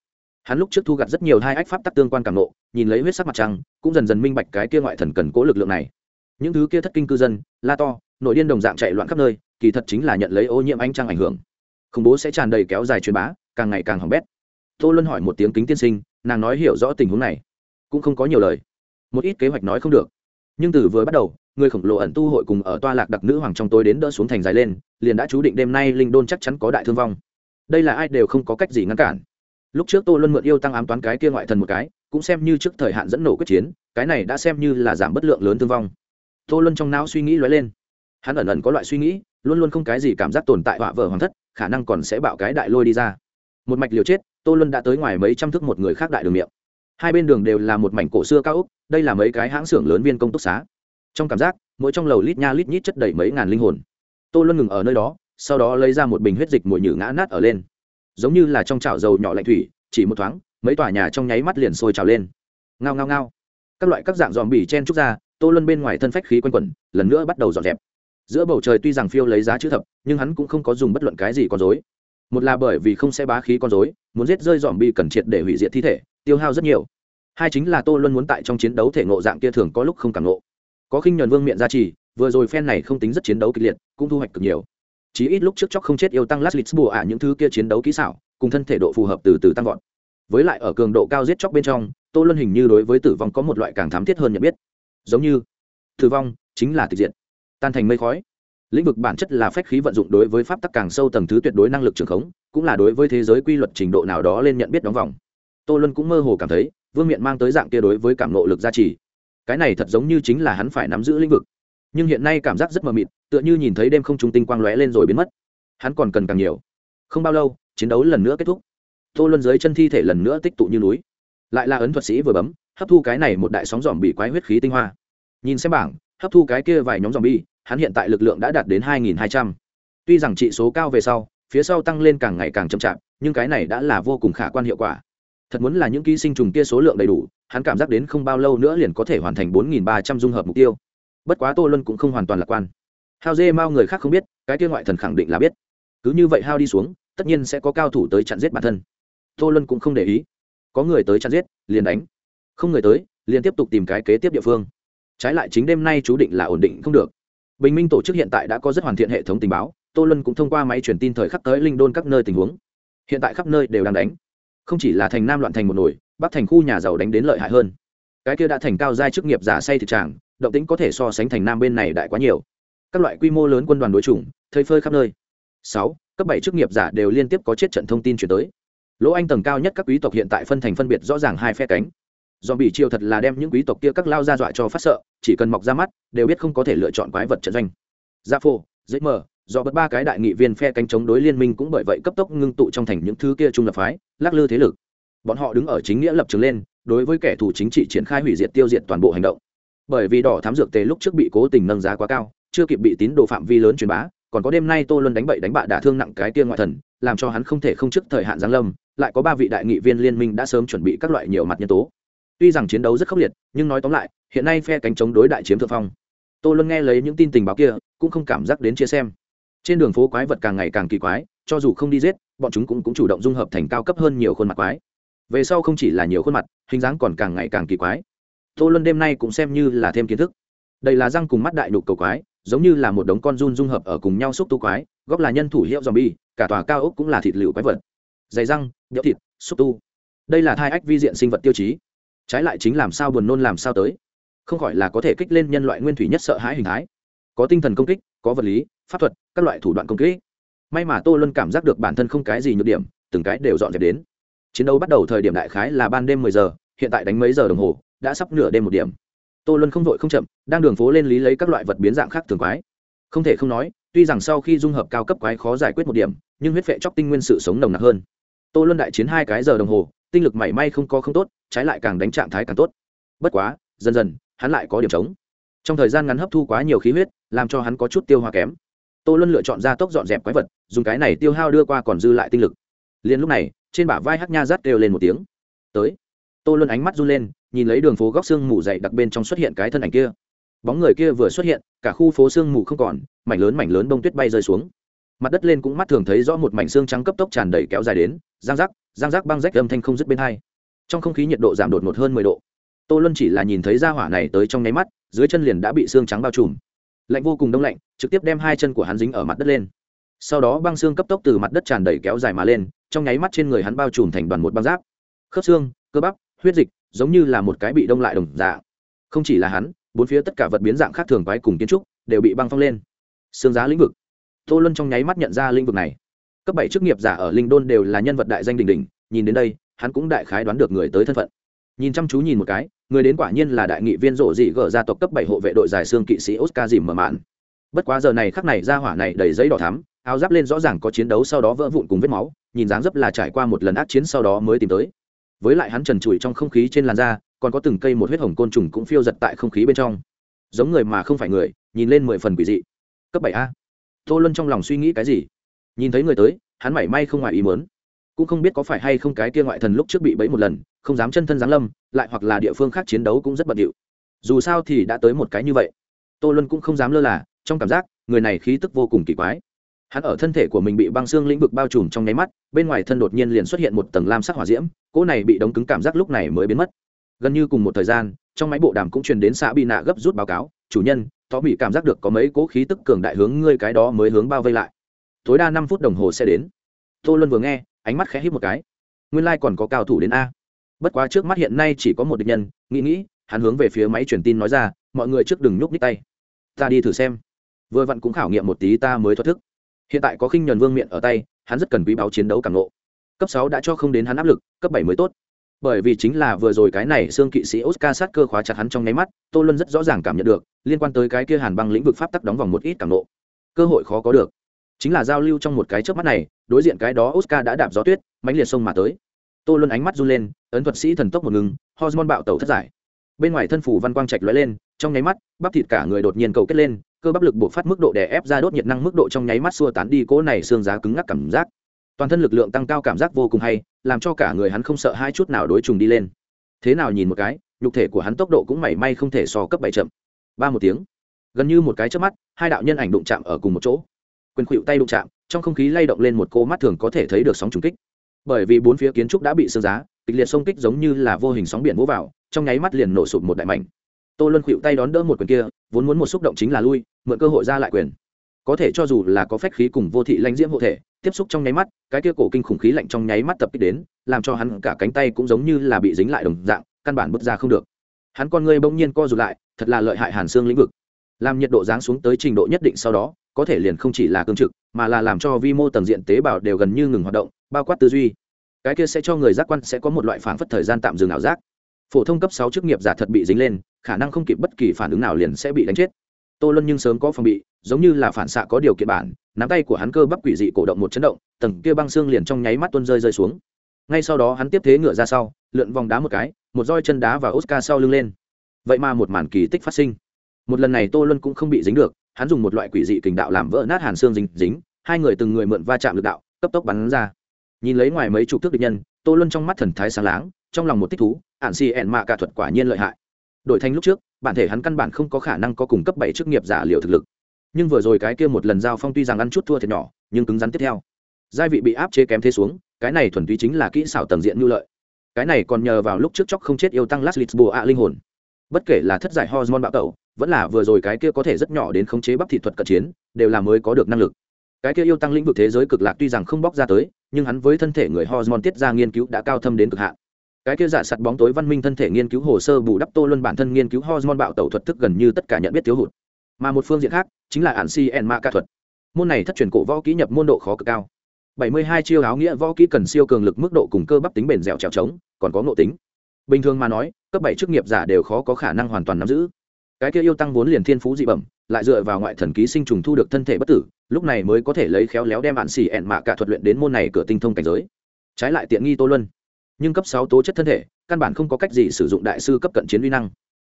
hắn lúc trước thu gặt rất nhiều hai ách pháp tắc tương quan cảm nộ, nhìn lấy huyết sắc mặt trăng, cũng dần dần minh bạch cái kia ngoại thần cần cố lực lượng này. Những thứ kia thất kinh cư dân, la to, nội điên đồng dạng chạy loạn khắp nơi, kỳ thật chính là nhận lấy ô nhiễm ánh trăng ảnh hưởng. Khủng bố sẽ tràn đầy kéo dài truyền bá, càng ngày càng hỏng bét. Tô luân hỏi một tiếng kính tiên sinh, nàng nói hiểu rõ tình huống này, cũng không có nhiều lời. Một ít kế hoạch nói không được. Nhưng từ vừa bắt đầu, người khổng lồ ẩn tu hội cùng ở toa lạc đặc nữ hoàng trong tối đến đỡ xuống thành dài lên, liền đã chú định đêm nay linh đôn chắc chắn có đại thương vong. Đây là ai đều không có cách gì ngăn cản lúc trước tô luân mượn yêu tăng ám toán cái kia ngoại thần một cái, cũng xem như trước thời hạn dẫn nổ quyết chiến, cái này đã xem như là giảm bất lượng lớn thương vong. Tô luân trong não suy nghĩ lóe lên. Hắn ẩn ẩn có loại suy nghĩ, luôn luôn không cái gì cảm giác tồn tại họa vợ hoàng thất, khả năng còn sẽ bạo cái đại lôi đi ra. Một mạch liều chết, tô luân đã tới ngoài mấy trăm thước một người khác đại đường miệng. Hai bên đường đều là một mảnh cổ xưa cao úc đây là mấy cái hãng xưởng lớn viên công túc xá. Trong cảm giác, mỗi trong lầu lít nha lít nhít chất đầy mấy ngàn linh hồn. Tô luân ngừng ở nơi đó, sau đó lấy ra một bình huyết dịch mùi nhử ngã nát ở lên giống như là trong chảo dầu nhỏ lạnh thủy, chỉ một thoáng, mấy tòa nhà trong nháy mắt liền sôi trào lên. Ngao ngao ngao. Các loại các dạng dòm bỉ chen trúc ra, tô luân bên ngoài thân phách khí quanh quẩn, lần nữa bắt đầu dọn dẹp. Giữa bầu trời tuy rằng phiêu lấy giá chữ thập, nhưng hắn cũng không có dùng bất luận cái gì con dối một là bởi vì không sẽ bá khí con dối muốn giết rơi dòm bi cần triệt để hủy diệt thi thể, tiêu hao rất nhiều. Hai chính là tô luân muốn tại trong chiến đấu thể ngộ dạng kia thường có lúc không cảm ngộ. Có khinh nhuần vương miệng ra trì, vừa rồi phen này không tính rất chiến đấu kịch liệt, cũng thu hoạch cực nhiều chí ít lúc trước chóc không chết yêu tăng lát lịch bùa ả những thứ kia chiến đấu kỹ xảo, cùng thân thể độ phù hợp từ từ tăng vọt. Với lại ở cường độ cao giết chóc bên trong, tô luân hình như đối với tử vong có một loại càng thám thiết hơn nhận biết. Giống như, tử vong chính là tịch diệt, tan thành mây khói. Lĩnh vực bản chất là phách khí vận dụng đối với pháp tắc càng sâu tầng thứ tuyệt đối năng lực trường khống, cũng là đối với thế giới quy luật trình độ nào đó lên nhận biết đóng vòng. Tô luân cũng mơ hồ cảm thấy, vương miện mang tới dạng kia đối với cảm nộ lực gia trì. Cái này thật giống như chính là hắn phải nắm giữ lĩnh vực nhưng hiện nay cảm giác rất mờ mịt, tựa như nhìn thấy đêm không trung tinh quang lóe lên rồi biến mất. Hắn còn cần càng nhiều. Không bao lâu, chiến đấu lần nữa kết thúc. Tô luân dưới chân thi thể lần nữa tích tụ như núi. Lại là ấn thuật sĩ vừa bấm, hấp thu cái này một đại sóng dòm bị quái huyết khí tinh hoa. Nhìn xem bảng, hấp thu cái kia vài nhóm dòm bi hắn hiện tại lực lượng đã đạt đến hai nghìn hai trăm. Tuy rằng trị số cao về sau, phía sau tăng lên càng ngày càng chậm chạp, nhưng cái này đã là vô cùng khả quan hiệu quả. Thật muốn là những ký sinh trùng kia số lượng đầy đủ, hắn cảm giác đến không bao lâu nữa liền có thể hoàn thành bốn nghìn ba trăm dung hợp mục tiêu bất quá tô luân cũng không hoàn toàn lạc quan. Hao dê mao người khác không biết, cái kia ngoại thần khẳng định là biết. Cứ như vậy hao đi xuống, tất nhiên sẽ có cao thủ tới chặn giết bản thân. Tô luân cũng không để ý. Có người tới chặn giết, liền đánh. Không người tới, liền tiếp tục tìm cái kế tiếp địa phương. Trái lại chính đêm nay chú định là ổn định không được. Bình minh tổ chức hiện tại đã có rất hoàn thiện hệ thống tình báo, tô luân cũng thông qua máy truyền tin thời khắc tới linh đôn các nơi tình huống. Hiện tại khắp nơi đều đang đánh. Không chỉ là thành nam loạn thành một nổi bắc thành khu nhà giàu đánh đến lợi hại hơn. Cái kia đã thành cao giai chức nghiệp giả say thực tràng động tĩnh có thể so sánh thành nam bên này đại quá nhiều. Các loại quy mô lớn quân đoàn đối chủng thơi phơi khắp nơi. Sáu, cấp bảy chức nghiệp giả đều liên tiếp có chết trận thông tin chuyển tới. Lỗ anh tầng cao nhất các quý tộc hiện tại phân thành phân biệt rõ ràng hai phe cánh. Do bị chiêu thật là đem những quý tộc kia các lao ra dọa cho phát sợ, chỉ cần mọc ra mắt, đều biết không có thể lựa chọn quái vật trận doanh. Gia phô dễ mờ do bất ba cái đại nghị viên phe cánh chống đối liên minh cũng bởi vậy cấp tốc ngưng tụ trong thành những thứ kia trung lập phái, lắc lư thế lực. Bọn họ đứng ở chính nghĩa lập trường lên, đối với kẻ thù chính trị triển khai hủy diệt tiêu diệt toàn bộ hành động bởi vì đỏ thám dược tề lúc trước bị cố tình nâng giá quá cao chưa kịp bị tín đồ phạm vi lớn truyền bá còn có đêm nay tô luân đánh bậy đánh bạ đả thương nặng cái tiên ngoại thần làm cho hắn không thể không trước thời hạn giáng lâm lại có ba vị đại nghị viên liên minh đã sớm chuẩn bị các loại nhiều mặt nhân tố. Tuy rằng chiến đấu rất khốc liệt nhưng nói tóm lại hiện nay phe cánh chống đối đại chiếm thượng phong. Tô luân nghe lấy những tin tình báo kia cũng không cảm giác đến chia xem. Trên đường phố quái vật càng ngày càng kỳ quái cho dù không đi giết bọn chúng cũng, cũng chủ động dung hợp thành cao cấp hơn nhiều khuôn mặt quái. Về sau không chỉ là nhiều khuôn mặt hình dáng còn càng ngày càng kỳ quái tô luân đêm nay cũng xem như là thêm kiến thức. Đây là răng cùng mắt đại đục cầu quái, giống như là một đống con run dung hợp ở cùng nhau xúc tu quái, góp là nhân thủ hiệu dòm bi cả tòa cao ốc cũng là thịt lựu quái vật. Dày răng nhỡ thịt, xúc tu. Đây là thai ách vi diện sinh vật tiêu chí. Trái lại chính làm sao buồn nôn làm sao tới. Không khỏi là có thể kích lên nhân loại nguyên thủy nhất sợ hãi hình thái. Có tinh thần công kích, có vật lý, pháp thuật, các loại thủ đoạn công kích. May mà tô luân cảm giác được bản thân không cái gì nhược điểm, từng cái đều dọn dẹp đến. Chiến đấu bắt đầu thời điểm đại khái là ban đêm mười giờ, hiện tại đánh mấy giờ đồng hồ đã sắp nửa đêm một điểm. Tô luân không vội không chậm, đang đường phố lên lý lấy các loại vật biến dạng khác thường quái. Không thể không nói, tuy rằng sau khi dung hợp cao cấp quái khó giải quyết một điểm, nhưng huyết vệ chóc tinh nguyên sự sống nồng nặc hơn. Tô luân đại chiến hai cái giờ đồng hồ, tinh lực mảy may không có không tốt, trái lại càng đánh trạng thái càng tốt. Bất quá, dần dần, hắn lại có điểm trống. Trong thời gian ngắn hấp thu quá nhiều khí huyết, làm cho hắn có chút tiêu hoa kém. Tô luân lựa chọn ra tốc dọn dẹp quái vật, dùng cái này tiêu hao đưa qua còn dư lại tinh lực. Liền lúc này, trên bả vai hắc nha rát kêu lên một tiếng. Tới tô luân ánh mắt run lên nhìn lấy đường phố góc xương mù dậy đặc bên trong xuất hiện cái thân ảnh kia. Bóng người kia vừa xuất hiện cả khu phố xương mù không còn mảnh lớn mảnh lớn bông tuyết bay rơi xuống. Mặt đất lên cũng mắt thường thấy rõ một mảnh xương trắng cấp tốc tràn đầy kéo dài đến giang rác, giang rác băng rách âm thanh không dứt bên hai. Trong không khí nhiệt độ giảm đột ngột hơn mười độ. Tô luân chỉ là nhìn thấy ra hỏa này tới trong nháy mắt dưới chân liền đã bị xương trắng bao trùm. Lạnh vô cùng đông lạnh trực tiếp đem hai chân của hắn dính ở mặt đất lên. Sau đó băng xương cấp tốc từ mặt đất tràn đầy kéo dài mà lên trong nháy mắt trên người hắn bao trùm thành đoàn một băng giáp. Khớp xương cơ bắp huyết dịch, giống như là một cái bị đông lại đồng dạng. Không chỉ là hắn, bốn phía tất cả vật biến dạng khác thường quái cùng kiến trúc đều bị băng phong lên. Xương giá lĩnh vực. Tô luân trong nháy mắt nhận ra lĩnh vực này. Cấp bảy chức nghiệp giả ở linh đôn đều là nhân vật đại danh đình đình nhìn đến đây, hắn cũng đại khái đoán được người tới thân phận. Nhìn chăm chú nhìn một cái, người đến quả nhiên là đại nghị viên rộ dị gở gia tộc cấp bảy hộ vệ đội giải xương kỵ sĩ oscar dìm mở mạn. Bất quá giờ này khắc này ra hỏa này đầy giấy đỏ thắm, áo giáp lên rõ ràng có chiến đấu sau đó vỡ vụn cùng vết máu, nhìn dáng dấp là trải qua một lần ác chiến sau đó mới tìm tới với lại hắn trần trụi trong không khí trên làn da, còn có từng cây một huyết hồng côn trùng cũng phiêu giật tại không khí bên trong. Giống người mà không phải người, nhìn lên mười phần quỷ dị. Cấp bảy a. Tô luân trong lòng suy nghĩ cái gì? Nhìn thấy người tới, hắn mảy may không ngoài ý mớn cũng không biết có phải hay không cái kia ngoại thần lúc trước bị bẫy một lần, không dám chân thân giáng lâm, lại hoặc là địa phương khác chiến đấu cũng rất bận điệu. Dù sao thì đã tới một cái như vậy. Tô luân cũng không dám lơ là, trong cảm giác, người này khí tức vô cùng kỳ quái hắn ở thân thể của mình bị băng xương lĩnh vực bao trùm trong nháy mắt, bên ngoài thân đột nhiên liền xuất hiện một tầng lam sắc hỏa diễm, cỗ này bị đóng cứng cảm giác lúc này mới biến mất. Gần như cùng một thời gian, trong máy bộ đàm cũng truyền đến xã bị nạ gấp rút báo cáo, chủ nhân, tó bị cảm giác được có mấy cỗ khí tức cường đại hướng ngươi cái đó mới hướng bao vây lại. Tối đa năm phút đồng hồ sẽ đến. Tô luân vừa nghe, ánh mắt khẽ hít một cái. Nguyên lai、like、còn có cao thủ đến a. Bất quá trước mắt hiện nay chỉ có một địch nhân, nghĩ nghĩ, hắn hướng về phía máy truyền tin nói ra, mọi người trước đừng nhúc nhích tay. Ta đi thử xem. Vừa vặn cũng khảo nghiệm một tí ta mới thoát thức hiện tại có khinh nhuần vương miện ở tay, hắn rất cần quý báo chiến đấu càng lộ cấp sáu đã cho không đến hắn áp lực, cấp bảy mới tốt. Bởi vì chính là vừa rồi cái này xương kỵ sĩ oscar sát cơ khóa chặt hắn trong nháy mắt, tô luân rất rõ ràng cảm nhận được, liên quan tới cái kia hàn băng lĩnh vực pháp tắc đóng vòng một ít càng lộ cơ hội khó có được. Chính là giao lưu trong một cái trước mắt này, đối diện cái đó oscar đã đạp gió tuyết, mãnh liệt sông mà tới. Tô luân ánh mắt run lên, ấn thuật sĩ thần tốc một ngừng, hormone bạo tẩu thất giải. Bên ngoài thân phủ văn quang trạch lóe lên, trong nháy mắt, bắp thịt cả người đột nhiên cầu kết lên cơ bắp lực buộc phát mức độ đè ép ra đốt nhiệt năng mức độ trong nháy mắt xua tán đi cỗ này xương giá cứng ngắc cảm giác. Toàn thân lực lượng tăng cao cảm giác vô cùng hay, làm cho cả người hắn không sợ hai chút nào đối trùng đi lên. Thế nào nhìn một cái, nhục thể của hắn tốc độ cũng mảy may không thể so cấp bảy chậm. Ba một tiếng. Gần như một cái trước mắt, hai đạo nhân ảnh đụng chạm ở cùng một chỗ. Quyền khuỵu tay đụng chạm, trong không khí lay động lên một cô mắt thường có thể thấy được sóng trùng kích. Bởi vì bốn phía kiến trúc đã bị sương giá, kịch liệt xông kích giống như là vô hình sóng biển vỗ vào, trong nháy mắt liền nổ sụp một đại mảnh tô luân khuỵu tay đón đỡ một quyền kia, vốn muốn một xúc động chính là lui, mượn cơ hội ra lại quyền. Có thể cho dù là có phách khí cùng vô thị lãnh diễm hộ thể, tiếp xúc trong nháy mắt, cái kia cổ kinh khủng khí lạnh trong nháy mắt tập kích đến, làm cho hắn cả cánh tay cũng giống như là bị dính lại đồng dạng, căn bản bước ra không được. Hắn con ngươi bỗng nhiên co rụt lại, thật là lợi hại hàn xương lĩnh vực. Làm nhiệt độ giáng xuống tới trình độ nhất định sau đó, có thể liền không chỉ là cương trực, mà là làm cho vi mô tầng diện tế bào đều gần như ngừng hoạt động, bao quát tư duy. Cái kia sẽ cho người giác quan sẽ có một loại phản phất thời gian tạm dừng ảo giác. Phổ thông cấp sáu chức nghiệp giả thật bị dính lên khả năng không kịp bất kỳ phản ứng nào liền sẽ bị đánh chết. Tô luân nhưng sớm có phòng bị, giống như là phản xạ có điều kiện bản, nắm tay của hắn cơ bắp quỷ dị cổ động một chấn động, tầng kia băng xương liền trong nháy mắt tuôn rơi rơi xuống. Ngay sau đó hắn tiếp thế ngựa ra sau, lượn vòng đá một cái, một roi chân đá và oscar sau lưng lên. Vậy mà một màn kỳ tích phát sinh. Một lần này tô luân cũng không bị dính được, hắn dùng một loại quỷ dị kình đạo làm vỡ nát hàn xương dính dính, hai người từng người mượn va chạm lực đạo, cấp tốc bắn ra. Nhìn lấy ngoài mấy chục thước địch nhân, tô luân trong mắt thần thái sáng láng, trong lòng một thích thú ạn xì ẹn mạ cả thuật quả nhiên lợi hại đổi thành lúc trước, bản thể hắn căn bản không có khả năng có cùng cấp bảy chức nghiệp giả liệu thực lực. Nhưng vừa rồi cái kia một lần giao phong tuy rằng ăn chút thua thiệt nhỏ, nhưng cứng rắn tiếp theo. Giai vị bị áp chế kém thế xuống, cái này thuần túy chính là kỹ xảo tầng diện nhu lợi. Cái này còn nhờ vào lúc trước chóc không chết yêu tăng last bùa ạ linh hồn. Bất kể là thất giải hormone bạo tẩu, vẫn là vừa rồi cái kia có thể rất nhỏ đến khống chế bắp thị thuật cận chiến, đều là mới có được năng lực. Cái kia yêu tăng lĩnh vực thế giới cực lạc tuy rằng không bóc ra tới, nhưng hắn với thân thể người hormone tiết ra nghiên cứu đã cao thâm đến cực hạn cái kia giả sạt bóng tối văn minh thân thể nghiên cứu hồ sơ bù đắp tô luân bản thân nghiên cứu hormone bạo tẩu thuật thức gần như tất cả nhận biết thiếu hụt. Mà một phương diện khác, chính là ản si en ma ca thuật. Môn này thất truyền cổ võ kỹ nhập môn độ khó cực cao. 72 chiêu áo nghĩa võ kỹ cần siêu cường lực mức độ cùng cơ bắp tính bền dẻo trèo trống, còn có ngộ tính. Bình thường mà nói, cấp bảy chức nghiệp giả đều khó có khả năng hoàn toàn nắm giữ. Cái kia yêu tăng vốn liền thiên phú dị bẩm, lại dựa vào ngoại thần ký sinh trùng thu được thân thể bất tử, lúc này mới có thể lấy khéo léo đem bạn xì ẹn mạ cả thuật luyện đến môn này cửa tinh thông cảnh giới. Trái lại tiện nghi tô luân nhưng cấp sáu tố chất thân thể, căn bản không có cách gì sử dụng đại sư cấp cận chiến uy năng.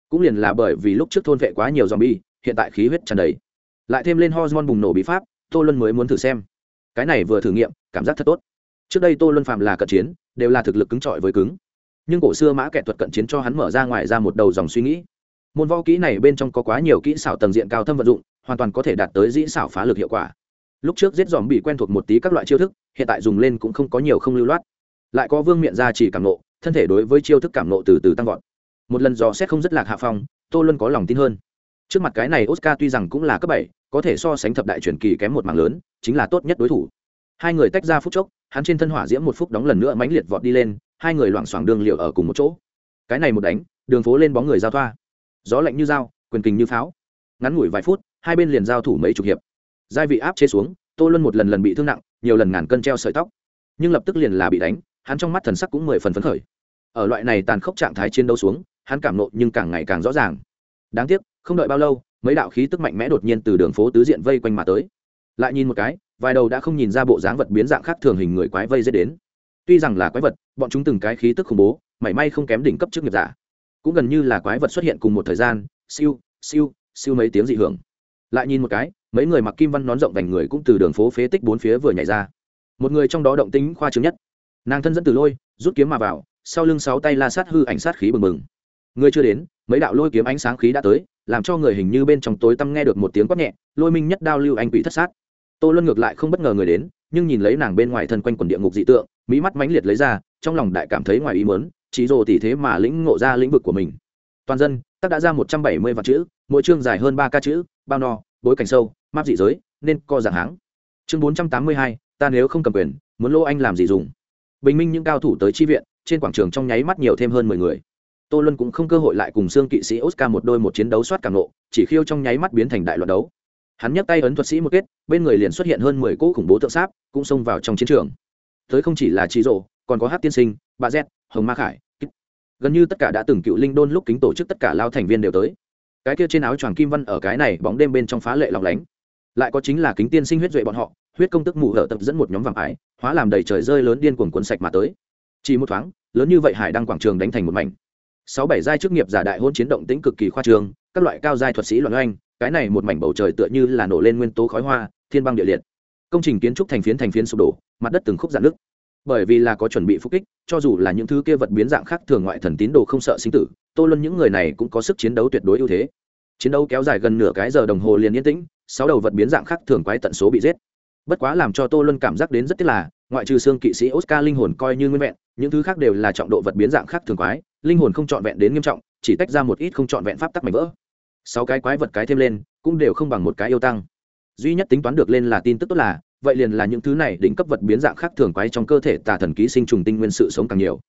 Cũng liền là bởi vì lúc trước thôn vệ quá nhiều zombie, hiện tại khí huyết tràn đầy. Lại thêm lên hormone bùng nổ bí pháp, tô luân mới muốn thử xem. Cái này vừa thử nghiệm, cảm giác thật tốt. Trước đây tô luân phạm là cận chiến, đều là thực lực cứng trọi với cứng. Nhưng cổ xưa mã kẻ thuật cận chiến cho hắn mở ra ngoài ra một đầu dòng suy nghĩ. Môn võ kỹ này bên trong có quá nhiều kỹ xảo tầng diện cao thâm vận dụng, hoàn toàn có thể đạt tới dĩ xảo phá lực hiệu quả. Lúc trước giết dòm bị quen thuộc một tí các loại chiêu thức, hiện tại dùng lên cũng không có nhiều không lưu loát lại có vương miệng ra chỉ cảm nộ, thân thể đối với chiêu thức cảm nộ từ từ tăng vọt. Một lần dò xét không rất lạc hạ phong, tô luân có lòng tin hơn. Trước mặt cái này oscar tuy rằng cũng là cấp bảy, có thể so sánh thập đại truyền kỳ kém một mảng lớn, chính là tốt nhất đối thủ. Hai người tách ra phút chốc, hắn trên thân hỏa diễm một phút đóng lần nữa mãnh liệt vọt đi lên, hai người loảng xoảng đường liệu ở cùng một chỗ. Cái này một đánh, đường phố lên bóng người giao thoa. Gió lạnh như dao, quyền kình như pháo. Ngắn ngủi vài phút, hai bên liền giao thủ mấy chục hiệp. Giai vị áp chế xuống, tô luân một lần lần bị thương nặng, nhiều lần ngàn cân treo sợi tóc. Nhưng lập tức liền là bị đánh hắn trong mắt thần sắc cũng mười phần phấn khởi. Ở loại này tàn khốc trạng thái chiến đấu xuống, hắn cảm nộ nhưng càng ngày càng rõ ràng. Đáng tiếc, không đợi bao lâu, mấy đạo khí tức mạnh mẽ đột nhiên từ đường phố tứ diện vây quanh mà tới. Lại nhìn một cái, vài đầu đã không nhìn ra bộ dáng vật biến dạng khác thường hình người quái vây dễ đến. Tuy rằng là quái vật, bọn chúng từng cái khí tức khủng bố, mảy may không kém đỉnh cấp chức nghiệp giả. Cũng gần như là quái vật xuất hiện cùng một thời gian, siêu siêu siêu mấy tiếng dị hưởng. Lại nhìn một cái, mấy người mặc kim văn nón rộng vành người cũng từ đường phố phế tích bốn phía vừa nhảy ra. Một người trong đó động tính khoa trương nhất nàng thân dẫn từ lôi, rút kiếm mà vào, sau lưng sáu tay la sát hư ảnh sát khí bừng bừng. Người chưa đến, mấy đạo lôi kiếm ánh sáng khí đã tới, làm cho người hình như bên trong tối tăm nghe được một tiếng quát nhẹ, lôi minh nhất đao lưu anh quỷ thất sát. Tô luân ngược lại không bất ngờ người đến, nhưng nhìn lấy nàng bên ngoài thân quanh quần địa ngục dị tượng, mỹ mắt mãnh liệt lấy ra, trong lòng đại cảm thấy ngoài ý mớn chỉ rồ tỉ thế mà lĩnh ngộ ra lĩnh vực của mình. Toàn dân tác đã ra một trăm bảy mươi vạn chữ, mỗi chương dài hơn ba ca chữ, bao no, bối cảnh sâu, map dị giới, nên co dạng háng. Chương bốn trăm tám mươi hai, ta nếu không cầm quyền, muốn lô anh làm gì dùng? Bình minh những cao thủ tới chi viện, trên quảng trường trong nháy mắt nhiều thêm hơn mười người. Tô luân cũng không cơ hội lại cùng xương kỵ sĩ oscar một đôi một chiến đấu soát càng nộ, chỉ khiêu trong nháy mắt biến thành đại loạt đấu. Hắn nhấc tay ấn thuật sĩ một kết, bên người liền xuất hiện hơn mười cỗ khủng bố tượng sáp, cũng xông vào trong chiến trường. Tới không chỉ là trí rộ còn có hát tiên sinh bà z hồng ma khải gần như tất cả đã từng cựu linh đôn lúc kính tổ chức tất cả lao thành viên đều tới. Cái kia trên áo choàng kim văn ở cái này bóng đêm bên trong phá lệ lọc lánh. Lại có chính là kính tiên sinh huyết duệ bọn họ huyết công tức mù hở tập dẫn một nhóm vàng ái hóa làm đầy trời rơi lớn điên cuồng cuốn sạch mà tới. Chỉ một thoáng, lớn như vậy hải đăng quảng trường đánh thành một mảnh. Sáu bảy giai chức nghiệp giả đại hôn chiến động tĩnh cực kỳ khoa trường các loại cao giai thuật sĩ loạn oanh, cái này một mảnh bầu trời tựa như là nổ lên nguyên tố khói hoa, thiên băng địa liệt. Công trình kiến trúc thành phiến thành phiến sụp đổ, mặt đất từng khúc dạn nước bởi vì là có chuẩn bị phục kích, cho dù là những thứ kia vật biến dạng khác thường ngoại thần tín đồ không sợ sinh tử, tô luân những người này cũng có sức chiến đấu tuyệt đối ưu thế. Chiến đấu kéo dài gần nửa cái giờ đồng hồ liền yên tĩnh, sáu đầu vật biến dạng khác thường quái tận số bị giết bất quá làm cho tô luân cảm giác đến rất tiếc là, ngoại trừ xương kỵ sĩ oscar linh hồn coi như nguyên vẹn, những thứ khác đều là trọng độ vật biến dạng khác thường quái, linh hồn không trọn vẹn đến nghiêm trọng, chỉ tách ra một ít không trọn vẹn pháp tắc mảnh vỡ. Sáu cái quái vật cái thêm lên, cũng đều không bằng một cái yêu tăng. Duy nhất tính toán được lên là tin tức tốt là, vậy liền là những thứ này đỉnh cấp vật biến dạng khác thường quái trong cơ thể tà thần ký sinh trùng tinh nguyên sự sống càng nhiều.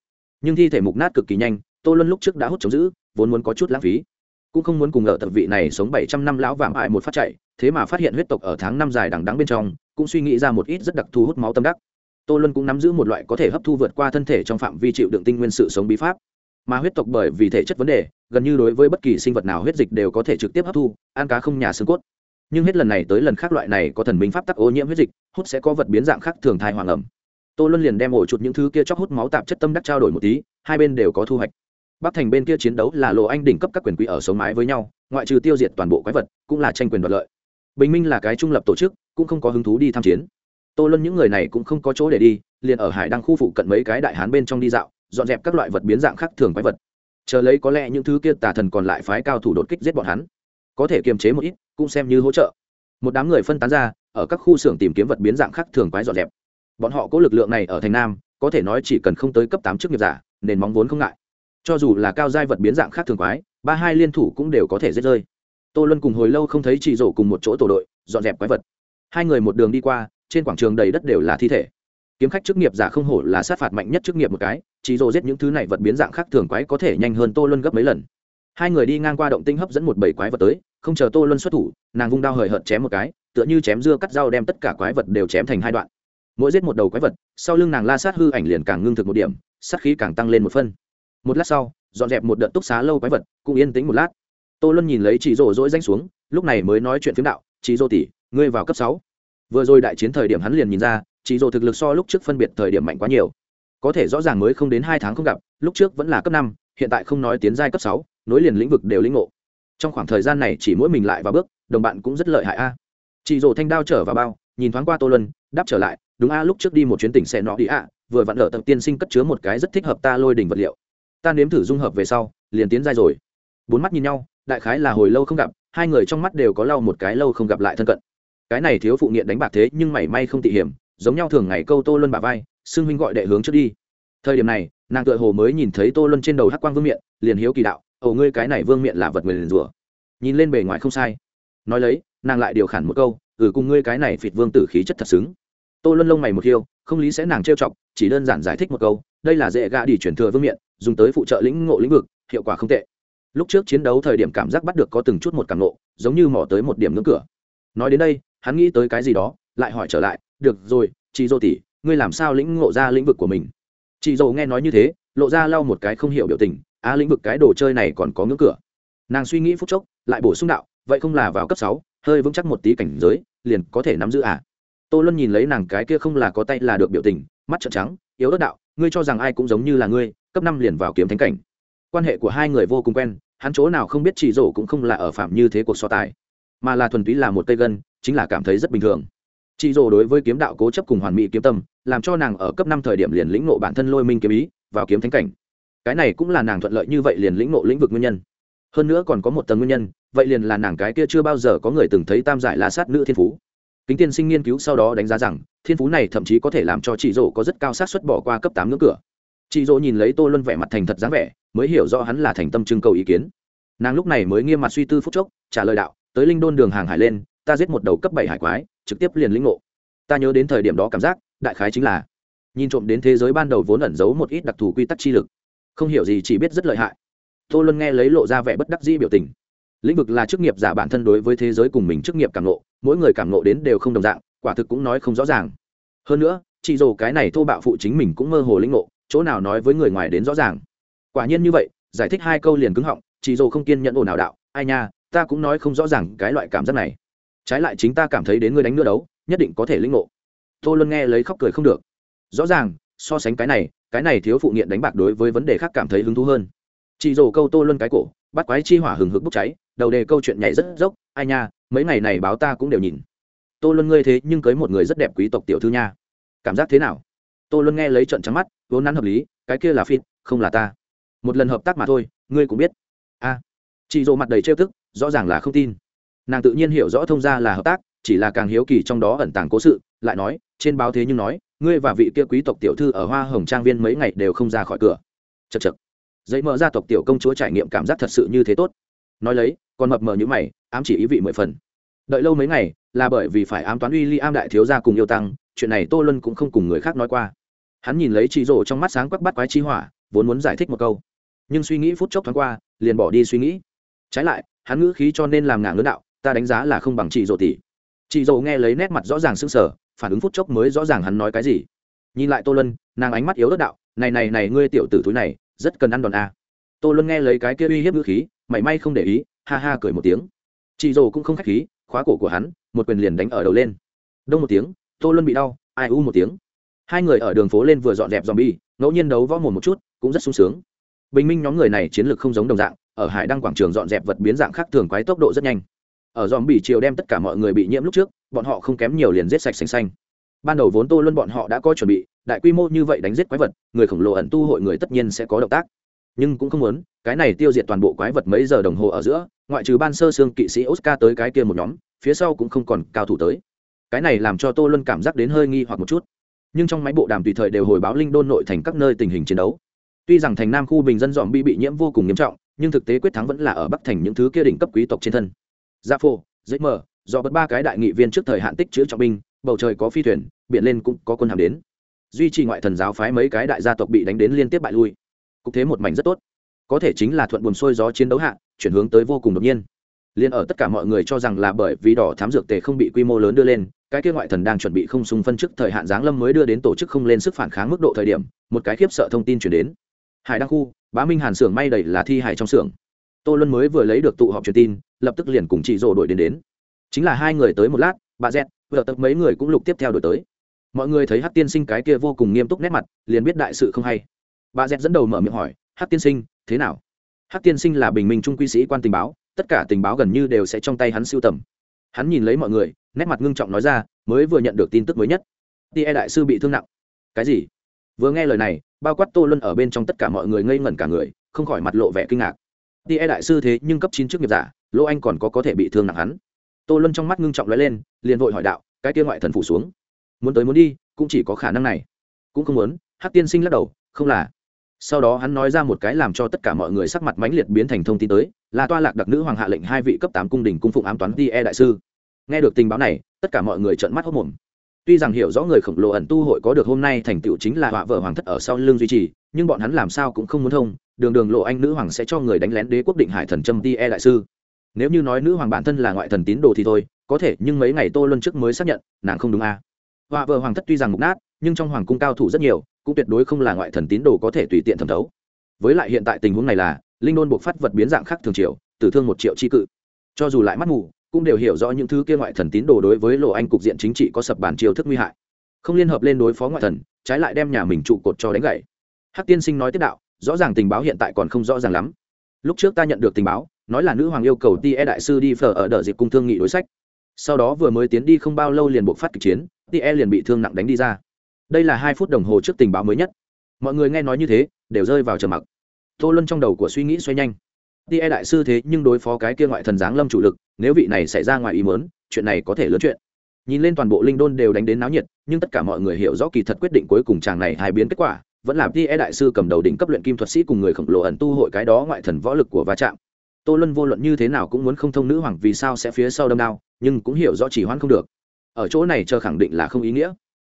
Nhưng thi thể mục nát cực kỳ nhanh, tô luân lúc trước đã hút chống giữ, vốn muốn có chút lãng phí. Cũng không muốn cùng ở tập vị này sống bảy trăm năm lão vàng hại một phát chạy, thế mà phát hiện huyết tộc ở tháng năm dài đằng đắng bên trong cũng suy nghĩ ra một ít rất đặc thù hút máu tâm đắc. Tô luân cũng nắm giữ một loại có thể hấp thu vượt qua thân thể trong phạm vi chịu đựng tinh nguyên sự sống bí pháp. Mà huyết tộc bởi vì thể chất vấn đề, gần như đối với bất kỳ sinh vật nào huyết dịch đều có thể trực tiếp hấp thu, ăn cá không nhà xương cốt. Nhưng hết lần này tới lần khác loại này có thần minh pháp tắc ô nhiễm huyết dịch, hút sẽ có vật biến dạng khác thường thai hoàng ẩm. Tô luân liền đem ổ chuột những thứ kia chóc hút máu tạp chất tâm đắc trao đổi một tí, hai bên đều có thu hoạch. Bắc thành bên kia chiến đấu là lộ anh đỉnh cấp các quyền quý ở sống mái với nhau, ngoại trừ tiêu diệt toàn bộ quái vật, cũng là tranh quyền đoạt lợi bình minh là cái trung lập tổ chức, cũng không có hứng thú đi tham chiến. Tô luân những người này cũng không có chỗ để đi, liền ở hải đăng khu phụ cận mấy cái đại hán bên trong đi dạo, dọn dẹp các loại vật biến dạng khác thường quái vật. Chờ lấy có lẽ những thứ kia tà thần còn lại phái cao thủ đột kích giết bọn hắn, có thể kiềm chế một ít, cũng xem như hỗ trợ. Một đám người phân tán ra, ở các khu xưởng tìm kiếm vật biến dạng khác thường quái dọn dẹp. Bọn họ có lực lượng này ở thành nam, có thể nói chỉ cần không tới cấp tám chức nghiệp giả, nền móng vốn không ngại. Cho dù là cao giai vật biến dạng khác thường quái, ba hai liên thủ cũng đều có thể giết rơi tô luân cùng hồi lâu không thấy chị rổ cùng một chỗ tổ đội, dọn dẹp quái vật. Hai người một đường đi qua, trên quảng trường đầy đất đều là thi thể. Kiếm khách chức nghiệp giả không hổ là sát phạt mạnh nhất chức nghiệp một cái, chị rổ giết những thứ này vật biến dạng khác thường quái có thể nhanh hơn tô luân gấp mấy lần. Hai người đi ngang qua động tinh hấp dẫn một bầy quái vật tới, không chờ tô luân xuất thủ, nàng vung đao hời hợt chém một cái, tựa như chém dưa cắt dao đem tất cả quái vật đều chém thành hai đoạn. Mỗi giết một đầu quái vật, sau lưng nàng la sát hư ảnh liền càng ngưng thực một điểm, sát khí càng tăng lên một phân. Một lát sau, dọn dẹp một đợt túc xá lâu quái vật, cũng yên tĩnh một lát tô luân nhìn lấy chị rồ dỗi danh xuống, lúc này mới nói chuyện phiếm đạo chị rồ tỷ, ngươi vào cấp sáu. Vừa rồi đại chiến thời điểm hắn liền nhìn ra chị rồ thực lực so lúc trước phân biệt thời điểm mạnh quá nhiều. Có thể rõ ràng mới không đến hai tháng không gặp, lúc trước vẫn là cấp năm, hiện tại không nói tiến giai cấp sáu, nối liền lĩnh vực đều lĩnh ngộ. Trong khoảng thời gian này chỉ mỗi mình lại vào bước, đồng bạn cũng rất lợi hại a. Chị rồ thanh đao trở vào bao, nhìn thoáng qua tô luân, đáp trở lại, đúng a, lúc trước đi một chuyến tỉnh xe nọ đi a, vừa vặn lở tập tiên sinh cất chứa một cái rất thích hợp ta lôi đỉnh vật liệu. Ta nếm thử dung hợp về sau, liền tiến giai rồi. Bốn mắt nhìn nhau đại khái là hồi lâu không gặp, hai người trong mắt đều có lau một cái lâu không gặp lại thân cận. Cái này thiếu phụ nghiện đánh bạc thế nhưng mảy may không tị hiểm, giống nhau thường ngày câu tô luân bà vai xưng huynh gọi đệ hướng trước đi. Thời điểm này, nàng tựa hồ mới nhìn thấy tô luân trên đầu hắc quang vương miện liền hiếu kỳ đạo ầu ngươi cái này vương miện là vật người liền rủa. Nhìn lên bề ngoài không sai. Nói lấy, nàng lại điều khản một câu ừ cùng ngươi cái này phịt vương tử khí chất thật xứng. Tô luân lông mày một hiêu không lý sẽ nàng trêu chọc, chỉ đơn giản giải thích một câu, đây là dễ gạ đi chuyển thừa vương miện dùng tới phụ trợ lĩnh ngộ lĩnh vực, hiệu quả không tệ lúc trước chiến đấu thời điểm cảm giác bắt được có từng chút một cảm nộ, giống như mỏ tới một điểm ngưỡng cửa. Nói đến đây hắn nghĩ tới cái gì đó lại hỏi trở lại được rồi chị dô tỷ ngươi làm sao lĩnh ngộ ra lĩnh vực của mình? Chị dô nghe nói như thế lộ ra lau một cái không hiểu biểu tình á lĩnh vực cái đồ chơi này còn có ngưỡng cửa. Nàng suy nghĩ phút chốc lại bổ sung đạo vậy không là vào cấp sáu hơi vững chắc một tí cảnh giới liền có thể nắm giữ à? Tô luân nhìn lấy nàng cái kia không là có tay là được biểu tình mắt trợn trắng yếu đất đạo ngươi cho rằng ai cũng giống như là ngươi cấp năm liền vào kiếm thánh cảnh quan hệ của hai người vô cùng quen, hắn chỗ nào không biết chỉ rổ cũng không là ở phạm như thế cuộc so tài, mà là thuần túy là một cây gân, chính là cảm thấy rất bình thường. Chị rổ đối với kiếm đạo cố chấp cùng hoàn mỹ kiếm tâm, làm cho nàng ở cấp năm thời điểm liền lĩnh ngộ bản thân lôi minh kiếm ý, vào kiếm thánh cảnh. Cái này cũng là nàng thuận lợi như vậy liền lĩnh ngộ lĩnh vực nguyên nhân. Hơn nữa còn có một tầng nguyên nhân, vậy liền là nàng cái kia chưa bao giờ có người từng thấy tam giải la sát nữ thiên phú. Kính tiên sinh nghiên cứu sau đó đánh giá rằng, thiên phú này thậm chí có thể làm cho chị rổ có rất cao xác suất bỏ qua cấp tám ngưỡng cửa chị dỗ nhìn lấy tô luân vẻ mặt thành thật dáng vẻ, mới hiểu rõ hắn là thành tâm trưng cầu ý kiến. Nàng lúc này mới nghiêm mặt suy tư phúc chốc, trả lời đạo, tới linh đôn đường hàng hải lên, ta giết một đầu cấp bảy hải quái, trực tiếp liền lĩnh ngộ. Ta nhớ đến thời điểm đó cảm giác, đại khái chính là nhìn trộm đến thế giới ban đầu vốn ẩn giấu một ít đặc thù quy tắc chi lực. Không hiểu gì chỉ biết rất lợi hại. Tô luân nghe lấy lộ ra vẻ bất đắc dĩ biểu tình. Lĩnh vực là chức nghiệp giả bản thân đối với thế giới cùng mình chức nghiệp cảm nộ mỗi người cảm nộ đến đều không đồng dạng, quả thực cũng nói không rõ ràng. Hơn nữa, chị dồ cái này thô bạo phụ chính mình cũng mơ hồ lĩnh ngộ chỗ nào nói với người ngoài đến rõ ràng. Quả nhiên như vậy, giải thích hai câu liền cứng họng chị dồ không kiên nhẫn ồn ào đạo, ai nha, ta cũng nói không rõ ràng cái loại cảm giác này. Trái lại chính ta cảm thấy đến ngươi đánh nữa đấu, nhất định có thể lĩnh ngộ. Tô luân nghe lấy khóc cười không được. Rõ ràng, so sánh cái này cái này thiếu phụ nghiện đánh bạc đối với vấn đề khác cảm thấy hứng thú hơn. Chị dồ câu tô luân cái cổ, bắt quái chi hỏa hừng hực bốc cháy, đầu đề câu chuyện nhảy rất dốc, ai nha, mấy ngày này báo ta cũng đều nhìn. Tô luân ngươi thế nhưng cưới một người rất đẹp quý tộc tiểu thư nha. Cảm giác thế nào? Tô luân nghe lấy trận trắng mắt vốn nắn hợp lý cái kia là phi, không là ta. Một lần hợp tác mà thôi ngươi cũng biết. A. Chị dồ mặt đầy trêu tức rõ ràng là không tin. Nàng tự nhiên hiểu rõ thông ra là hợp tác chỉ là càng hiếu kỳ trong đó ẩn tàng cố sự lại nói trên báo thế nhưng nói ngươi và vị kia quý tộc tiểu thư ở hoa hồng trang viên mấy ngày đều không ra khỏi cửa. Chật chật giấy mở ra tộc tiểu công chúa trải nghiệm cảm giác thật sự như thế tốt. Nói lấy còn mập mờ như mày ám chỉ ý vị mười phần. Đợi lâu mấy ngày là bởi vì phải ám toán uy ly am đại thiếu gia cùng yêu tăng chuyện này tô luân cũng không cùng người khác nói qua hắn nhìn lấy chị rổ trong mắt sáng quắc bắt quái chi hỏa, vốn muốn giải thích một câu. Nhưng suy nghĩ phút chốc thoáng qua, liền bỏ đi suy nghĩ. Trái lại, hắn ngữ khí cho nên làm ngả ngớ đạo, ta đánh giá là không bằng chị rổ tỷ. Chị rổ nghe lấy nét mặt rõ ràng sưng sở phản ứng phút chốc mới rõ ràng hắn nói cái gì. Nhìn lại tô luân, nàng ánh mắt yếu đất đạo, này này này, ngươi tiểu tử túi này, rất cần ăn đòn a à. tô luân nghe lấy cái kia uy hiếp ngữ khí, mảy may không để ý, ha ha cười một tiếng. Chị rổ cũng không khách khí, khóa cổ của hắn, một quyền liền đánh ở đầu lên. Đông một tiếng, tô luân bị đau, ai u một tiếng hai người ở đường phố lên vừa dọn dẹp dòm bi ngẫu nhiên đấu võ mồm một chút, cũng rất sung sướng. Bình minh nhóm người này chiến lược không giống đồng dạng, ở hải đăng quảng trường dọn dẹp vật biến dạng khác thường quái tốc độ rất nhanh. Ở dòm bỉ chiều đem tất cả mọi người bị nhiễm lúc trước, bọn họ không kém nhiều liền giết sạch xanh xanh. Ban đầu vốn tô luân bọn họ đã có chuẩn bị, đại quy mô như vậy đánh giết quái vật, người khổng lồ ẩn tu hội người tất nhiên sẽ có động tác. Nhưng cũng không muốn, cái này tiêu diệt toàn bộ quái vật mấy giờ đồng hồ ở giữa, ngoại trừ ban sơ xương kỵ sĩ oscar tới cái kia một nhóm, phía sau cũng không còn cao thủ tới. Cái này làm cho tô luân cảm giác đến hơi nghi hoặc một chút nhưng trong máy bộ đàm tùy thời đều hồi báo linh đôn nội thành các nơi tình hình chiến đấu. Tuy rằng thành nam khu bình dân dòm bi bị nhiễm vô cùng nghiêm trọng, nhưng thực tế quyết thắng vẫn là ở bắc thành những thứ kia đỉnh cấp quý tộc trên thân. Gia phô dễ mờ do bất ba cái đại nghị viên trước thời hạn tích chữ trọng binh, bầu trời có phi thuyền, biển lên cũng có quân hàm đến. Duy trì ngoại thần giáo phái mấy cái đại gia tộc bị đánh đến liên tiếp bại lui. Cục thế một mảnh rất tốt. Có thể chính là thuận buồn xuôi gió chiến đấu hạ, chuyển hướng tới vô cùng đột nhiên liền ở tất cả mọi người cho rằng là bởi vì đỏ thám dược tề không bị quy mô lớn đưa lên, cái kia ngoại thần đang chuẩn bị không sung phân chức thời hạn giáng lâm mới đưa đến tổ chức không lên sức phản kháng mức độ thời điểm, một cái khiếp sợ thông tin chuyển đến. Hải đăng khu, bá minh hàn xưởng may đầy là thi hải trong xưởng. Tô luân mới vừa lấy được tụ họp truyền tin, lập tức liền cùng chị rồ đội đến đến. Chính là hai người tới một lát, bà dẹt vừa tập mấy người cũng lục tiếp theo đổi tới. Mọi người thấy hát tiên sinh cái kia vô cùng nghiêm túc nét mặt, liền biết đại sự không hay. Bà dẹt dẫn đầu mở miệng hỏi hát tiên sinh, thế nào? Hát tiên sinh là bình minh trung quy sĩ quan tình báo tất cả tình báo gần như đều sẽ trong tay hắn siêu tầm. Hắn nhìn lấy mọi người, nét mặt ngưng trọng nói ra, mới vừa nhận được tin tức mới nhất. Ti e đại sư bị thương nặng. Cái gì? Vừa nghe lời này, bao quát tô luân ở bên trong tất cả mọi người ngây ngẩn cả người, không khỏi mặt lộ vẻ kinh ngạc. Ti e đại sư thế nhưng cấp chín chức nghiệp giả lỗ anh còn có có thể bị thương nặng hắn. Tô luân trong mắt ngưng trọng lóe lên, liền vội hỏi đạo, cái kia ngoại thần phủ xuống, muốn tới muốn đi, cũng chỉ có khả năng này. Cũng không muốn hát tiên sinh lắc đầu, không là sau đó hắn nói ra một cái làm cho tất cả mọi người sắc mặt mãnh liệt biến thành thông tin tới, là toa lạc đặc nữ hoàng hạ lệnh hai vị cấp tám cung đình cung phụng ám toán ti e đại sư. Nghe được tình báo này, tất cả mọi người trợn mắt hốc mồm tuy rằng hiểu rõ người khổng lồ ẩn tu hội có được hôm nay thành tựu chính là họa vợ hoàng thất ở sau lưng duy trì, nhưng bọn hắn làm sao cũng không muốn thông, đường đường lộ anh nữ hoàng sẽ cho người đánh lén đế quốc định hải thần trâm ti e đại sư. Nếu như nói nữ hoàng bản thân là ngoại thần tín đồ thì thôi, có thể, nhưng mấy ngày tô luân trước mới xác nhận, nàng không đúng à. họa vợ hoàng thất tuy rằng mục nát, nhưng trong hoàng cung cao thủ rất nhiều cũng tuyệt đối không là ngoại thần tín đồ có thể tùy tiện thẩm thấu. Với lại hiện tại tình huống này là, linh đôn buộc phát vật biến dạng khác thường triệu tử thương một triệu tri cự. Cho dù lại mắt mù, cũng đều hiểu rõ những thứ kia ngoại thần tín đồ đối với lộ anh cục diện chính trị có sập bản chiêu thức nguy hại. Không liên hợp lên đối phó ngoại thần, trái lại đem nhà mình trụ cột cho đánh gậy. Hắc tiên sinh nói tiếp đạo, rõ ràng tình báo hiện tại còn không rõ ràng lắm. Lúc trước ta nhận được tình báo, nói là nữ hoàng yêu cầu ti e đại sư đi phở ở đợt dịp cung thương nghị đối sách. Sau đó vừa mới tiến đi không bao lâu liền buộc phát kịch chiến tie liền bị thương nặng đánh đi ra đây là hai phút đồng hồ trước tình báo mới nhất. Mọi người nghe nói như thế, đều rơi vào trầm mặc. Tô luân trong đầu của suy nghĩ xoay nhanh. Tie đại sư thế nhưng đối phó cái kia ngoại thần giáng lâm chủ lực, nếu vị này xảy ra ngoài ý mớn chuyện này có thể lớn chuyện. Nhìn lên toàn bộ linh đôn đều đánh đến náo nhiệt, nhưng tất cả mọi người hiểu rõ kỳ thật quyết định cuối cùng chàng này hai biến kết quả, vẫn là E đại sư cầm đầu đỉnh cấp luyện kim thuật sĩ cùng người khổng lồ ẩn tu hội cái đó ngoại thần võ lực của va chạm. Tô luân vô luận như thế nào cũng muốn không thông nữ hoàng vì sao sẽ phía sau đâm đao, nhưng cũng hiểu rõ chỉ hoan không được. Ở chỗ này chờ khẳng định là không ý nghĩa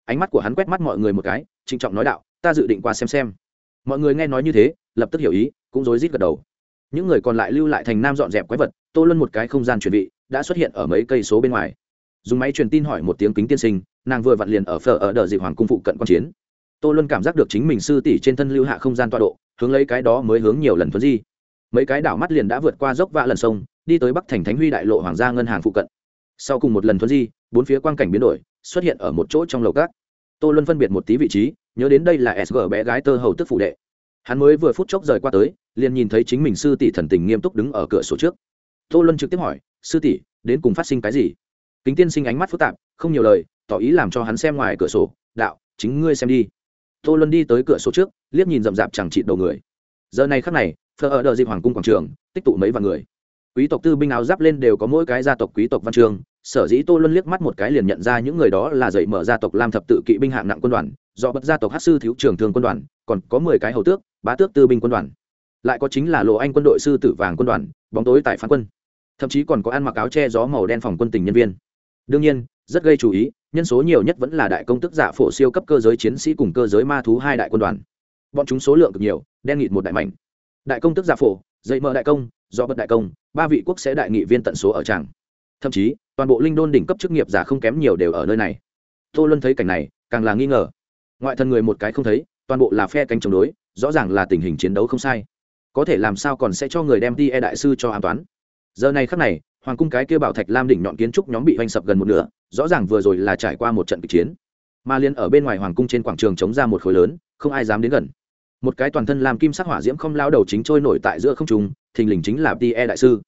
ánh mắt của hắn quét mắt mọi người một cái, trịnh trọng nói đạo, ta dự định qua xem xem. Mọi người nghe nói như thế, lập tức hiểu ý, cũng rối rít gật đầu. Những người còn lại lưu lại thành nam dọn dẹp quái vật, tô luân một cái không gian chuẩn bị, đã xuất hiện ở mấy cây số bên ngoài. Dùng máy truyền tin hỏi một tiếng kính tiên sinh, nàng vừa vặn liền ở phở ở đờ dị hoàng cung phụ cận q chiến. Tô luân cảm giác được chính mình sư tỷ trên thân lưu hạ không gian tọa độ, hướng lấy cái đó mới hướng nhiều lần thuấn di. Mấy cái đảo mắt liền đã vượt qua dốc vạ lần sông, đi tới bắc thành thánh huy đại lộ hoàng gia ngân hàng phụ cận. Sau cùng một lần thuấn di, bốn phía quang cảnh biến đổi, xuất hiện ở một chỗ trong lầu cát tô luân phân biệt một tí vị trí, nhớ đến đây là sg bé gái tơ hầu tức phụ đệ. Hắn mới vừa phút chốc rời qua tới, liền nhìn thấy chính mình sư tỷ thần tình nghiêm túc đứng ở cửa sổ trước. Tô luân trực tiếp hỏi, sư tỷ, đến cùng phát sinh cái gì? Kính tiên sinh ánh mắt phức tạp, không nhiều lời, tỏ ý làm cho hắn xem ngoài cửa sổ, đạo, chính ngươi xem đi. Tô luân đi tới cửa sổ trước, liếc nhìn rậm rạp chẳng trị đầu người. Giờ này khắc này phờ ở đợi dịp hoàng cung quảng trường, tích tụ mấy vạn người quý tộc tư binh áo giáp lên đều có mỗi cái gia tộc quý tộc văn trường sở dĩ tô luân liếc mắt một cái liền nhận ra những người đó là dậy mở gia tộc lam thập tự kỵ binh hạng nặng quân đoàn, do bật gia tộc hát sư thiếu trưởng thường quân đoàn, còn có mười cái hầu tước, bá tước tư binh quân đoàn. Lại có chính là lộ anh quân đội sư tử vàng quân đoàn, bóng tối tại phán quân. Thậm chí còn có ăn mặc áo che gió màu đen phòng quân tình nhân viên. Đương nhiên, rất gây chú ý, nhân số nhiều nhất vẫn là đại công tức giả phổ siêu cấp cơ giới chiến sĩ cùng cơ giới ma thú hai đại quân đoàn. Bọn chúng số lượng cực nhiều, đen nghịt một đại mảnh. Đại công tức giả phổ, dậy mở đại công do bất đại công, ba vị quốc sẽ đại nghị viên tận số ở tràng. Thậm chí, toàn bộ linh đôn đỉnh cấp chức nghiệp giả không kém nhiều đều ở nơi này. Tô luân thấy cảnh này, càng là nghi ngờ. Ngoại thần người một cái không thấy, toàn bộ là phe cánh chống đối, rõ ràng là tình hình chiến đấu không sai. Có thể làm sao còn sẽ cho người đem đi e đại sư cho an toán giờ này khắc này, hoàng cung cái kia bảo thạch lam đỉnh nhọn kiến trúc nhóm bị oanh sập gần một nửa, rõ ràng vừa rồi là trải qua một trận kịch chiến. Mà liên ở bên ngoài hoàng cung trên quảng trường chống ra một khối lớn, không ai dám đến gần. Một cái toàn thân làm kim sắc hỏa diễm không lao đầu chính trôi nổi tại giữa không trung thình lình chính là tie đại sư.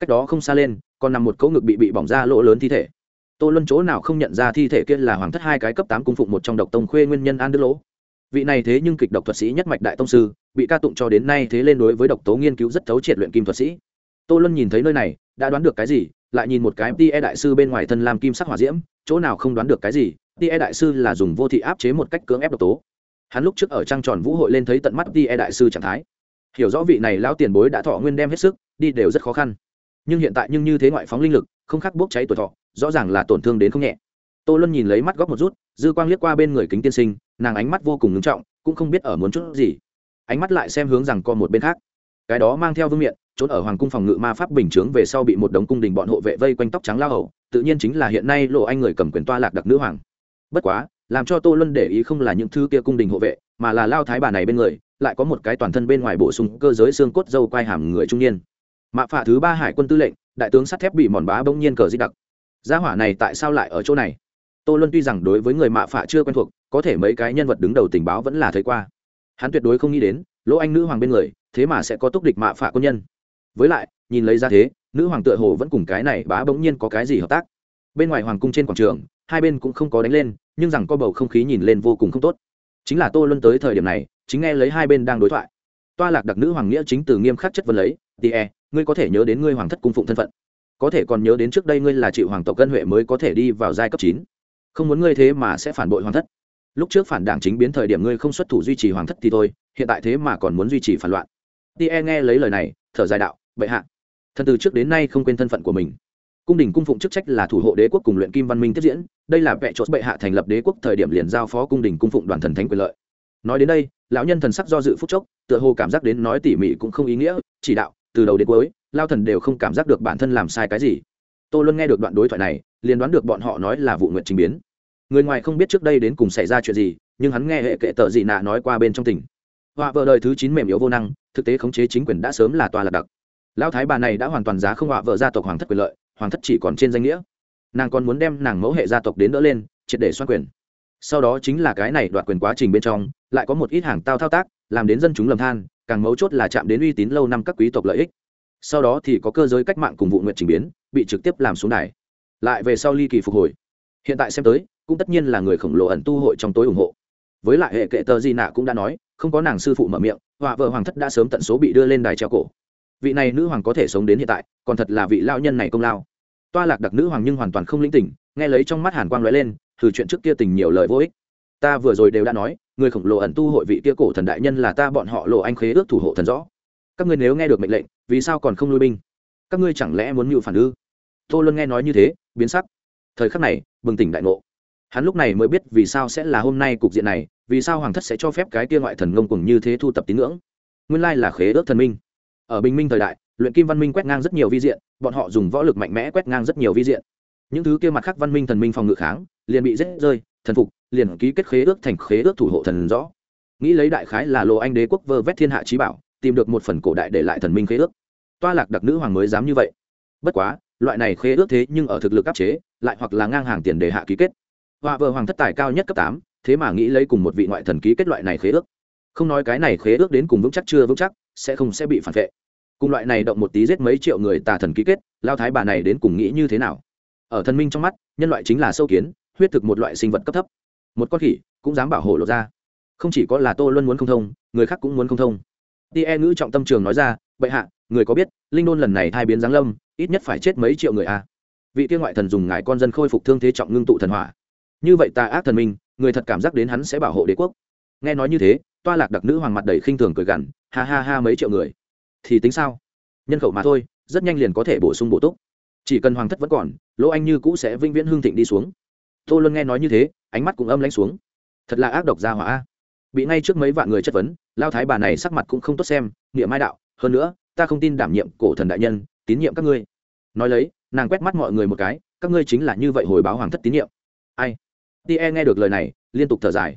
Cách đó không xa lên, còn nằm một cỗ ngực bị bị bỏng ra lỗ lớn thi thể. Tô luân chỗ nào không nhận ra thi thể kia là hoàng thất hai cái cấp tám cung phụng một trong độc tông khuê nguyên nhân an đức lỗ. Vị này thế nhưng kịch độc thuật sĩ nhất mạch đại tông sư, bị ca tụng cho đến nay thế lên đối với độc tố nghiên cứu rất thấu triệt luyện kim thuật sĩ. Tô luân nhìn thấy nơi này, đã đoán được cái gì, lại nhìn một cái tie đại sư bên ngoài thân làm kim sắc hỏa diễm, chỗ nào không đoán được cái gì tie đại sư là dùng vô thị áp chế một cách cưỡng ép độc tố. Hắn lúc trước ở trang tròn vũ hội lên thấy tận mắt tie đại sư trạng thái hiểu rõ vị này lão tiền bối đã thọ nguyên đem hết sức, đi đều rất khó khăn. Nhưng hiện tại nhưng như thế ngoại phóng linh lực, không khác bốc cháy tuổi thọ, rõ ràng là tổn thương đến không nhẹ. Tô luân nhìn lấy mắt góc một rút, dư quang liếc qua bên người kính tiên sinh, nàng ánh mắt vô cùng ngưng trọng, cũng không biết ở muốn chút gì. Ánh mắt lại xem hướng rằng co một bên khác. Cái đó mang theo vương miện, trốn ở hoàng cung phòng ngự ma pháp bình chướng về sau bị một đống cung đình bọn hộ vệ vây quanh tóc trắng lao hầu, tự nhiên chính là hiện nay lộ anh người cầm quyền toa lạc đặc nữ hoàng. Bất quá, làm cho tô luân để ý không là những thứ kia cung đình hộ vệ, mà là lao thái bà này bên người lại có một cái toàn thân bên ngoài bổ sung cơ giới xương cốt dâu quai hàm người trung niên. Mạ phạ thứ ba hải quân tư lệnh, đại tướng sắt thép bị mòn bá bỗng nhiên cờ di đặc. Gia hỏa này tại sao lại ở chỗ này? Tô luân tuy rằng đối với người mạ phạ chưa quen thuộc, có thể mấy cái nhân vật đứng đầu tình báo vẫn là thấy qua. Hắn tuyệt đối không nghĩ đến, lỗ anh nữ hoàng bên người, thế mà sẽ có túc địch mạ phạ quân nhân. Với lại, nhìn lấy ra thế, nữ hoàng tựa hồ vẫn cùng cái này bá bỗng nhiên có cái gì hợp tác. Bên ngoài hoàng cung trên quảng trường, hai bên cũng không có đánh lên, nhưng rằng có bầu không khí nhìn lên vô cùng không tốt. Chính là tô luân tới thời điểm này chính nghe lấy hai bên đang đối thoại. Toa lạc đặc nữ hoàng nghĩa chính từ nghiêm khắc chất vấn lấy tie ngươi có thể nhớ đến ngươi hoàng thất cung phụng thân phận. Có thể còn nhớ đến trước đây ngươi là chịu hoàng tộc cân huệ mới có thể đi vào giai cấp chín. Không muốn ngươi thế mà sẽ phản bội hoàng thất. Lúc trước phản đảng chính biến thời điểm ngươi không xuất thủ duy trì hoàng thất thì thôi, hiện tại thế mà còn muốn duy trì phản loạn. Tie nghe lấy lời này, thở dài đạo, bệ hạ, thần từ trước đến nay không quên thân phận của mình. Cung đình cung phụng chức trách là thủ hộ đế quốc cùng luyện kim văn minh tiếp diễn, đây là vẽ chốt bệ hạ thành lập đế quốc thời điểm liền giao phó cung đình cung phụng đoàn thần thánh quyền lợi. Nói đến đây lão nhân thần sắc do dự phút chốc, tựa hồ cảm giác đến nói tỉ mỉ cũng không ý nghĩa, chỉ đạo, từ đầu đến cuối, lao thần đều không cảm giác được bản thân làm sai cái gì. Tôi luôn nghe được đoạn đối thoại này, liền đoán được bọn họ nói là vụ nguyện trình biến. Người ngoài không biết trước đây đến cùng xảy ra chuyện gì, nhưng hắn nghe hệ kệ tờ gì nạ nói qua bên trong tỉnh họa vợ đời thứ chín mềm yếu vô năng, thực tế khống chế chính quyền đã sớm là tòa lạc đặc. Lão thái bà này đã hoàn toàn giá không họa vợ gia tộc hoàng thất quyền lợi, hoàng thất chỉ còn trên danh nghĩa. Nàng còn muốn đem nàng mẫu hệ gia tộc đến đỡ lên, triệt để xoan quyền. Sau đó chính là cái này đoạt quyền quá trình bên trong lại có một ít hàng tao thao tác, làm đến dân chúng lầm than, càng mấu chốt là chạm đến uy tín lâu năm các quý tộc lợi ích. Sau đó thì có cơ giới cách mạng cùng vụ nguyện trình biến, bị trực tiếp làm xuống đài. Lại về sau ly kỳ phục hồi. Hiện tại xem tới, cũng tất nhiên là người khổng lồ ẩn tu hội trong tối ủng hộ. Với lại hệ kệ tờ di nạ cũng đã nói, không có nàng sư phụ mở miệng, họa vợ hoàng thất đã sớm tận số bị đưa lên đài treo cổ. Vị này nữ hoàng có thể sống đến hiện tại, còn thật là vị lao nhân này công lao. Toa lạc đặc nữ hoàng nhưng hoàn toàn không linh tỉnh nghe lấy trong mắt hàn quang lóe lên, thử chuyện trước kia tình nhiều lời vô ích ta vừa rồi đều đã nói, người khổng lồ ẩn tu hội vị kia cổ thần đại nhân là ta, bọn họ lộ anh khế ước thủ hộ thần rõ. Các ngươi nếu nghe được mệnh lệnh, vì sao còn không lui binh? Các ngươi chẳng lẽ muốn mưu phản ư? Tô luân nghe nói như thế, biến sắc. Thời khắc này, bừng tỉnh đại ngộ. Hắn lúc này mới biết vì sao sẽ là hôm nay cục diện này, vì sao hoàng thất sẽ cho phép cái kia ngoại thần ngông cùng như thế thu tập tín ngưỡng. Nguyên lai là khế ước thần minh. Ở bình minh thời đại, luyện kim văn minh quét ngang rất nhiều vi diện, bọn họ dùng võ lực mạnh mẽ quét ngang rất nhiều vi diện. Những thứ kia mặt khác văn minh thần minh phòng ngự kháng, liền bị rết rơi, thần phục liền ký kết khế ước thành khế ước thủ hộ thần rõ. Nghĩ lấy đại khái là lộ anh đế quốc vơ vét thiên hạ trí bảo, tìm được một phần cổ đại để lại thần minh khế ước. Toa lạc đặc nữ hoàng mới dám như vậy. Bất quá, loại này khế ước thế nhưng ở thực lực áp chế, lại hoặc là ngang hàng tiền đề hạ ký kết. Họa vợ hoàng thất tài cao nhất cấp tám, thế mà nghĩ lấy cùng một vị ngoại thần ký kết loại này khế ước. Không nói cái này khế ước đến cùng vững chắc chưa vững chắc, sẽ không sẽ bị phản vệ. Cùng loại này động một tí giết mấy triệu người tà thần ký kết, lao thái bà này đến cùng nghĩ như thế nào? Ở thần minh trong mắt, nhân loại chính là sâu kiến, huyết thực một loại sinh vật cấp thấp một con khỉ cũng dám bảo hộ lộ ra. Không chỉ có là tô luân muốn không thông, người khác cũng muốn không thông. Ti e ngữ trọng tâm trường nói ra, bệ hạ, người có biết, linh đôn lần này thai biến giáng lâm, ít nhất phải chết mấy triệu người a à. vị kia ngoại thần dùng ngài con dân khôi phục thương thế trọng ngưng tụ thần hỏa. Như vậy ta ác thần minh, người thật cảm giác đến hắn sẽ bảo hộ đế quốc. Nghe nói như thế, toa lạc đặc nữ hoàng mặt đầy khinh thường cười gằn, ha ha ha mấy triệu người. Thì tính sao? Nhân khẩu mà thôi, rất nhanh liền có thể bổ sung bổ túc. Chỉ cần hoàng thất vẫn còn, lỗ anh như cũ sẽ vinh viễn hương thịnh đi xuống tô luân nghe nói như thế, ánh mắt cũng âm lãnh xuống. Thật là ác độc gia hỏa bị ngay trước mấy vạn người chất vấn, lao thái bà này sắc mặt cũng không tốt xem niệm mai đạo, hơn nữa, ta không tin đảm nhiệm cổ thần đại nhân, tín nhiệm các ngươi. Nói lấy, nàng quét mắt mọi người một cái, các ngươi chính là như vậy hồi báo hoàng thất tín nhiệm. Ai? Tie nghe được lời này, liên tục thở dài.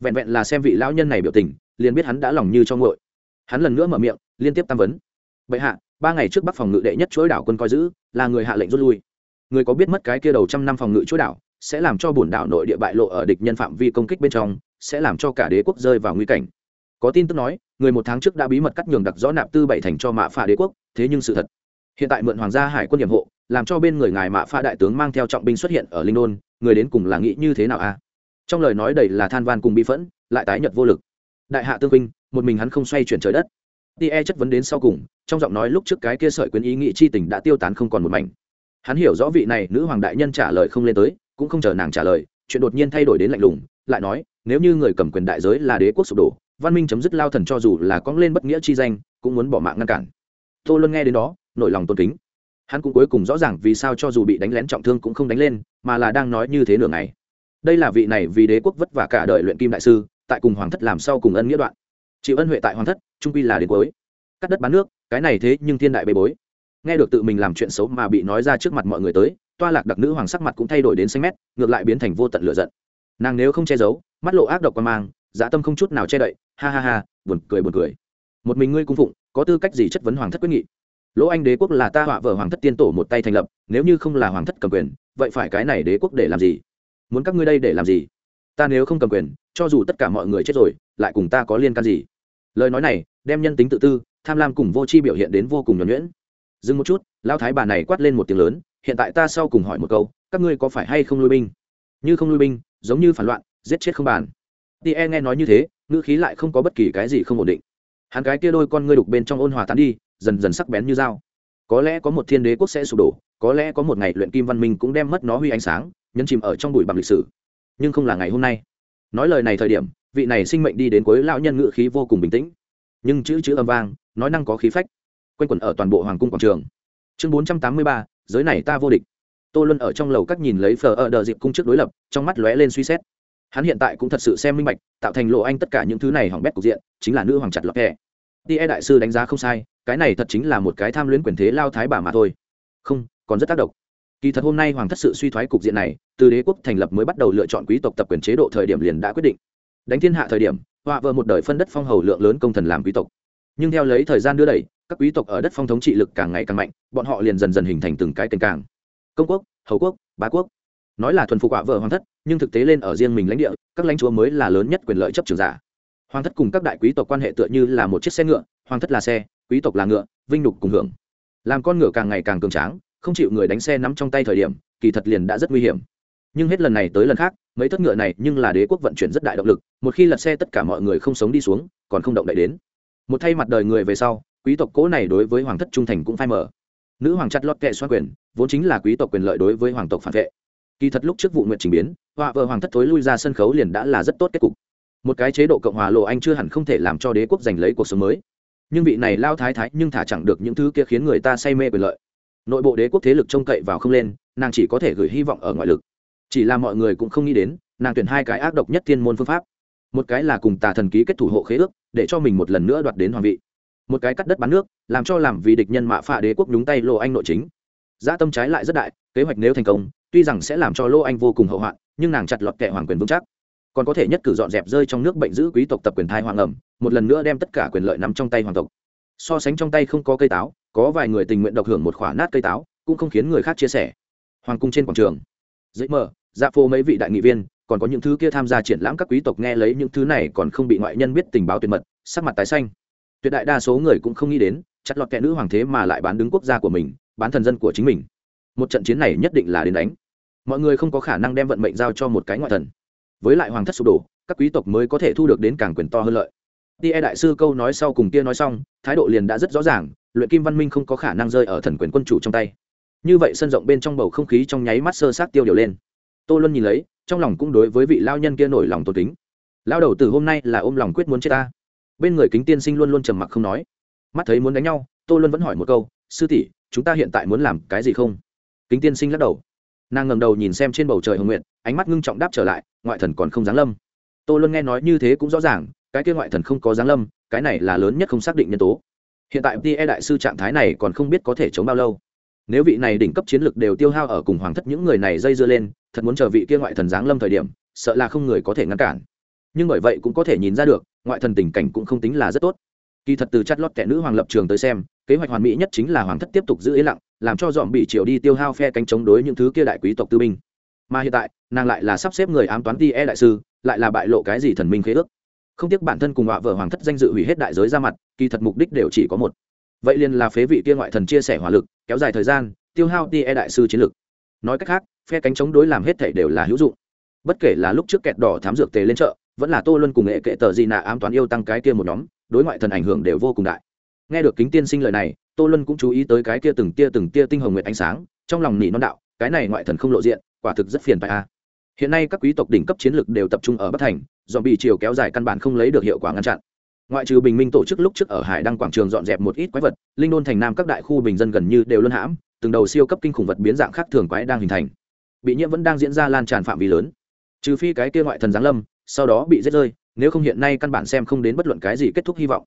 Vẹn vẹn là xem vị lão nhân này biểu tình, liền biết hắn đã lòng như cho ngội hắn lần nữa mở miệng, liên tiếp tam vấn. Bệ hạ, ba ngày trước bắc phòng ngự đệ nhất chuỗi đảo quân coi giữ, là người hạ lệnh rút lui. Người có biết mất cái kia đầu trăm năm phòng ngự chuỗi đảo sẽ làm cho bổn đảo nội địa bại lộ ở địch nhân phạm vi công kích bên trong, sẽ làm cho cả đế quốc rơi vào nguy cảnh. Có tin tức nói, người một tháng trước đã bí mật cắt nhường đặc rõ nạp tư bảy thành cho mạ phà đế quốc, thế nhưng sự thật. Hiện tại mượn hoàng gia hải quân nhiệm hộ, làm cho bên người ngài mạ pha đại tướng mang theo trọng binh xuất hiện ở linh đôn, người đến cùng là nghĩ như thế nào a trong lời nói đầy là than van cùng bi phẫn, lại tái nhật vô lực. Đại hạ tương huynh, một mình hắn không xoay chuyển trời đất. Tie chất vấn đến sau cùng, trong giọng nói lúc trước cái kia sợi quyến ý nghĩ chi tình đã tiêu tán không còn một mảnh. Hắn hiểu rõ vị này nữ hoàng đại nhân trả lời không lên tới cũng không chờ nàng trả lời, chuyện đột nhiên thay đổi đến lạnh lùng, lại nói, nếu như người cầm quyền đại giới là đế quốc sụp đổ, văn minh chấm dứt lao thần cho dù là cóng lên bất nghĩa chi danh, cũng muốn bỏ mạng ngăn cản. Tô luân nghe đến đó, nổi lòng tôn kính. Hắn cũng cuối cùng rõ ràng vì sao cho dù bị đánh lén trọng thương cũng không đánh lên, mà là đang nói như thế nửa ngày. Đây là vị này vì đế quốc vất vả cả đời luyện kim đại sư, tại cùng hoàng thất làm sau cùng ân nghĩa đoạn. Chịu ân huệ tại hoàng thất, trung quy là đến cuối. Cắt đất bán nước, cái này thế nhưng thiên đại bê bối. Nghe được tự mình làm chuyện xấu mà bị nói ra trước mặt mọi người tới toa lạc đặc nữ hoàng sắc mặt cũng thay đổi đến xanh mét, ngược lại biến thành vô tận lửa giận. Nàng nếu không che giấu, mắt lộ ác độc qua mang dã tâm không chút nào che đậy, ha ha ha, buồn cười buồn cười. Một mình ngươi cung phụng, có tư cách gì chất vấn hoàng thất quyết nghị? Lỗ anh đế quốc là ta họa vợ hoàng thất tiên tổ một tay thành lập, nếu như không là hoàng thất cầm quyền, vậy phải cái này đế quốc để làm gì? Muốn các ngươi đây để làm gì? Ta nếu không cầm quyền, cho dù tất cả mọi người chết rồi, lại cùng ta có liên can gì? Lời nói này, đem nhân tính tự tư, tham lam cùng vô tri biểu hiện đến vô cùng nhuẩn nhuyễn. Dừng một chút lao thái bà này quát lên một tiếng lớn hiện tại ta sau cùng hỏi một câu, các ngươi có phải hay không lui binh? Như không lui binh, giống như phản loạn, giết chết không bàn. Tie nghe nói như thế, ngữ khí lại không có bất kỳ cái gì không ổn định. Hắn cái kia đôi con ngươi đục bên trong ôn hòa tán đi, dần dần sắc bén như dao. Có lẽ có một thiên đế quốc sẽ sụp đổ, có lẽ có một ngày luyện kim văn minh cũng đem mất nó huy ánh sáng, nhấn chìm ở trong bụi bằng lịch sử. Nhưng không là ngày hôm nay. Nói lời này thời điểm, vị này sinh mệnh đi đến cuối lão nhân ngự khí vô cùng bình tĩnh. Nhưng chữ chữ âm vang, nói năng có khí phách. Q u a n quẩn ở toàn bộ hoàng cung quảng trường. Chương bốn trăm tám mươi ba giới này ta vô địch. Tô luân ở trong lầu các nhìn lấy phờ ở đờ dịp cung trước đối lập, trong mắt lóe lên suy xét. Hắn hiện tại cũng thật sự xem minh bạch, tạo thành lộ anh tất cả những thứ này hỏng bét cục diện, chính là nữ hoàng chặt lọc kẹ đi e đại sư đánh giá không sai, cái này thật chính là một cái tham luyến quyền thế lao thái bà mà thôi. Không, còn rất tác động. Kỳ thật hôm nay hoàng thất sự suy thoái cục diện này, từ đế quốc thành lập mới bắt đầu lựa chọn quý tộc tập quyền chế độ thời điểm liền đã quyết định. Đánh thiên hạ thời điểm, họa vợ một đời phân đất phong hầu lượng lớn công thần làm quý tộc. Nhưng theo lấy thời gian đưa đẩy các quý tộc ở đất phong thống trị lực càng ngày càng mạnh, bọn họ liền dần dần hình thành từng cái tình càng. Công quốc, hầu quốc, bá quốc. Nói là thuần phục quả vợ hoàng thất, nhưng thực tế lên ở riêng mình lãnh địa, các lãnh chúa mới là lớn nhất quyền lợi chấp trường giả. Hoàng thất cùng các đại quý tộc quan hệ tựa như là một chiếc xe ngựa, hoàng thất là xe, quý tộc là ngựa, vinh nhục cùng hưởng. Làm con ngựa càng ngày càng cường tráng, không chịu người đánh xe nắm trong tay thời điểm, kỳ thật liền đã rất nguy hiểm. Nhưng hết lần này tới lần khác, mấy thất ngựa này nhưng là đế quốc vận chuyển rất đại động lực, một khi lật xe tất cả mọi người không sống đi xuống, còn không động đậy đến. Một thay mặt đời người về sau quý tộc cố này đối với hoàng thất trung thành cũng phai mở nữ hoàng chặt lót kệ xoan quyền, vốn chính là quý tộc quyền lợi đối với hoàng tộc phản vệ. Kỳ thật lúc trước vụ nguyện trình biến, họa vợ hoàng thất thối lui ra sân khấu liền đã là rất tốt kết cục. Một cái chế độ cộng hòa lộ anh chưa hẳn không thể làm cho đế quốc giành lấy cuộc sống mới. Nhưng vị này lao thái thái nhưng thả chẳng được những thứ kia khiến người ta say mê quyền lợi. Nội bộ đế quốc thế lực trông cậy vào không lên, nàng chỉ có thể gửi hy vọng ở ngoại lực. Chỉ là mọi người cũng không nghĩ đến, nàng tuyển hai cái ác độc nhất thiên môn phương pháp. Một cái là cùng tà thần ký kết thủ hộ khế ước, để cho mình một lần nữa đoạt đến hoàng vị một cái cắt đất bán nước, làm cho làm vì địch nhân mạ phạ đế quốc đúng tay lô anh nội chính. Dã tâm trái lại rất đại, kế hoạch nếu thành công, tuy rằng sẽ làm cho lô anh vô cùng hậu hoạn, nhưng nàng chặt lọt kệ hoàng quyền vững chắc. Còn có thể nhất cử dọn dẹp rơi trong nước bệnh giữ quý tộc tập quyền thai hoàng ẩm, một lần nữa đem tất cả quyền lợi nắm trong tay hoàng tộc. So sánh trong tay không có cây táo, có vài người tình nguyện độc hưởng một khoả nát cây táo, cũng không khiến người khác chia sẻ. Hoàng cung trên quảng trường, dễ mờ dạ phô mấy vị đại nghị viên, còn có những thứ kia tham gia triển lãm các quý tộc nghe lấy những thứ này còn không bị ngoại nhân biết tình báo tuyệt mật, sắc mặt tái xanh tuyệt đại đa số người cũng không nghĩ đến, chặt lọt kẻ nữ hoàng thế mà lại bán đứng quốc gia của mình, bán thần dân của chính mình. Một trận chiến này nhất định là đến đánh. Mọi người không có khả năng đem vận mệnh giao cho một cái ngoại thần. Với lại hoàng thất sụp đổ, các quý tộc mới có thể thu được đến càng quyền to hơn lợi. Tia đại sư câu nói sau cùng kia nói xong, thái độ liền đã rất rõ ràng, luyện kim văn minh không có khả năng rơi ở thần quyền quân chủ trong tay. Như vậy sân rộng bên trong bầu không khí trong nháy mắt sơ sát tiêu điều lên. Tô luân nhìn lấy, trong lòng cũng đối với vị lao nhân kia nổi lòng tôn kính. Lao đầu từ hôm nay là ôm lòng quyết muốn chết ta bên người kính tiên sinh luôn luôn trầm mặc không nói. Mắt thấy muốn đánh nhau, tô luân vẫn hỏi một câu, sư tỷ, chúng ta hiện tại muốn làm cái gì không? Kính tiên sinh lắc đầu. Nàng ngầm đầu nhìn xem trên bầu trời hồng nguyện ánh mắt ngưng trọng đáp trở lại, ngoại thần còn không giáng lâm. Tô luân nghe nói như thế cũng rõ ràng, cái kia ngoại thần không có giáng lâm, cái này là lớn nhất không xác định nhân tố. Hiện tại e đại sư trạng thái này còn không biết có thể chống bao lâu. Nếu vị này đỉnh cấp chiến lược đều tiêu hao ở cùng hoàng thất những người này dây dưa lên, thật muốn chờ vị kia ngoại thần giáng lâm thời điểm, sợ là không người có thể ngăn cản nhưng bởi vậy cũng có thể nhìn ra được, ngoại thần tình cảnh cũng không tính là rất tốt. Kỳ thật từ chắt lót kẻ nữ hoàng lập trường tới xem, kế hoạch hoàn mỹ nhất chính là hoàng thất tiếp tục giữ yên lặng, làm cho dọn bị triệu đi tiêu hao phe cánh chống đối những thứ kia đại quý tộc tư binh. Mà hiện tại, nàng lại là sắp xếp người ám toán ti e đại sư, lại là bại lộ cái gì thần minh khế ước. Không tiếc bản thân cùng họa vợ hoàng thất danh dự hủy hết đại giới ra mặt, kỳ thật mục đích đều chỉ có một. Vậy liền là phế vị kia ngoại thần chia sẻ hỏa lực, kéo dài thời gian, tiêu hao ti e đại sư chiến lực. Nói cách khác, phe cánh chống đối làm hết thể đều là hữu dụng. Bất kể là lúc trước kẹt đỏ thám dược tề lên chợ vẫn là tô luân cùng nghệ kệ tờ gì nạ ám toán yêu tăng cái kia một nhóm, đối ngoại thần ảnh hưởng đều vô cùng đại. Nghe được kính tiên sinh lời này, tô luân cũng chú ý tới cái kia từng tia từng tia tinh hồng nguyệt ánh sáng, trong lòng nỉ non đạo, cái này ngoại thần không lộ diện, quả thực rất phiền phải a. Hiện nay các quý tộc đỉnh cấp chiến lược đều tập trung ở bắc thành do bị chiều kéo dài căn bản không lấy được hiệu quả ngăn chặn. Ngoại trừ bình minh tổ chức lúc trước ở hải đăng quảng trường dọn dẹp một ít quái vật, linh đôn thành nam các đại khu bình dân gần như đều luân hãm, từng đầu siêu cấp kinh khủng vật biến dạng khác thường quái đang hình thành. Bị nhiễm vẫn đang diễn ra lan tràn phạm vi lớn. Trừ phi cái kia ngoại thần giáng lâm sau đó bị giết rơi, nếu không hiện nay căn bản xem không đến bất luận cái gì kết thúc hy vọng.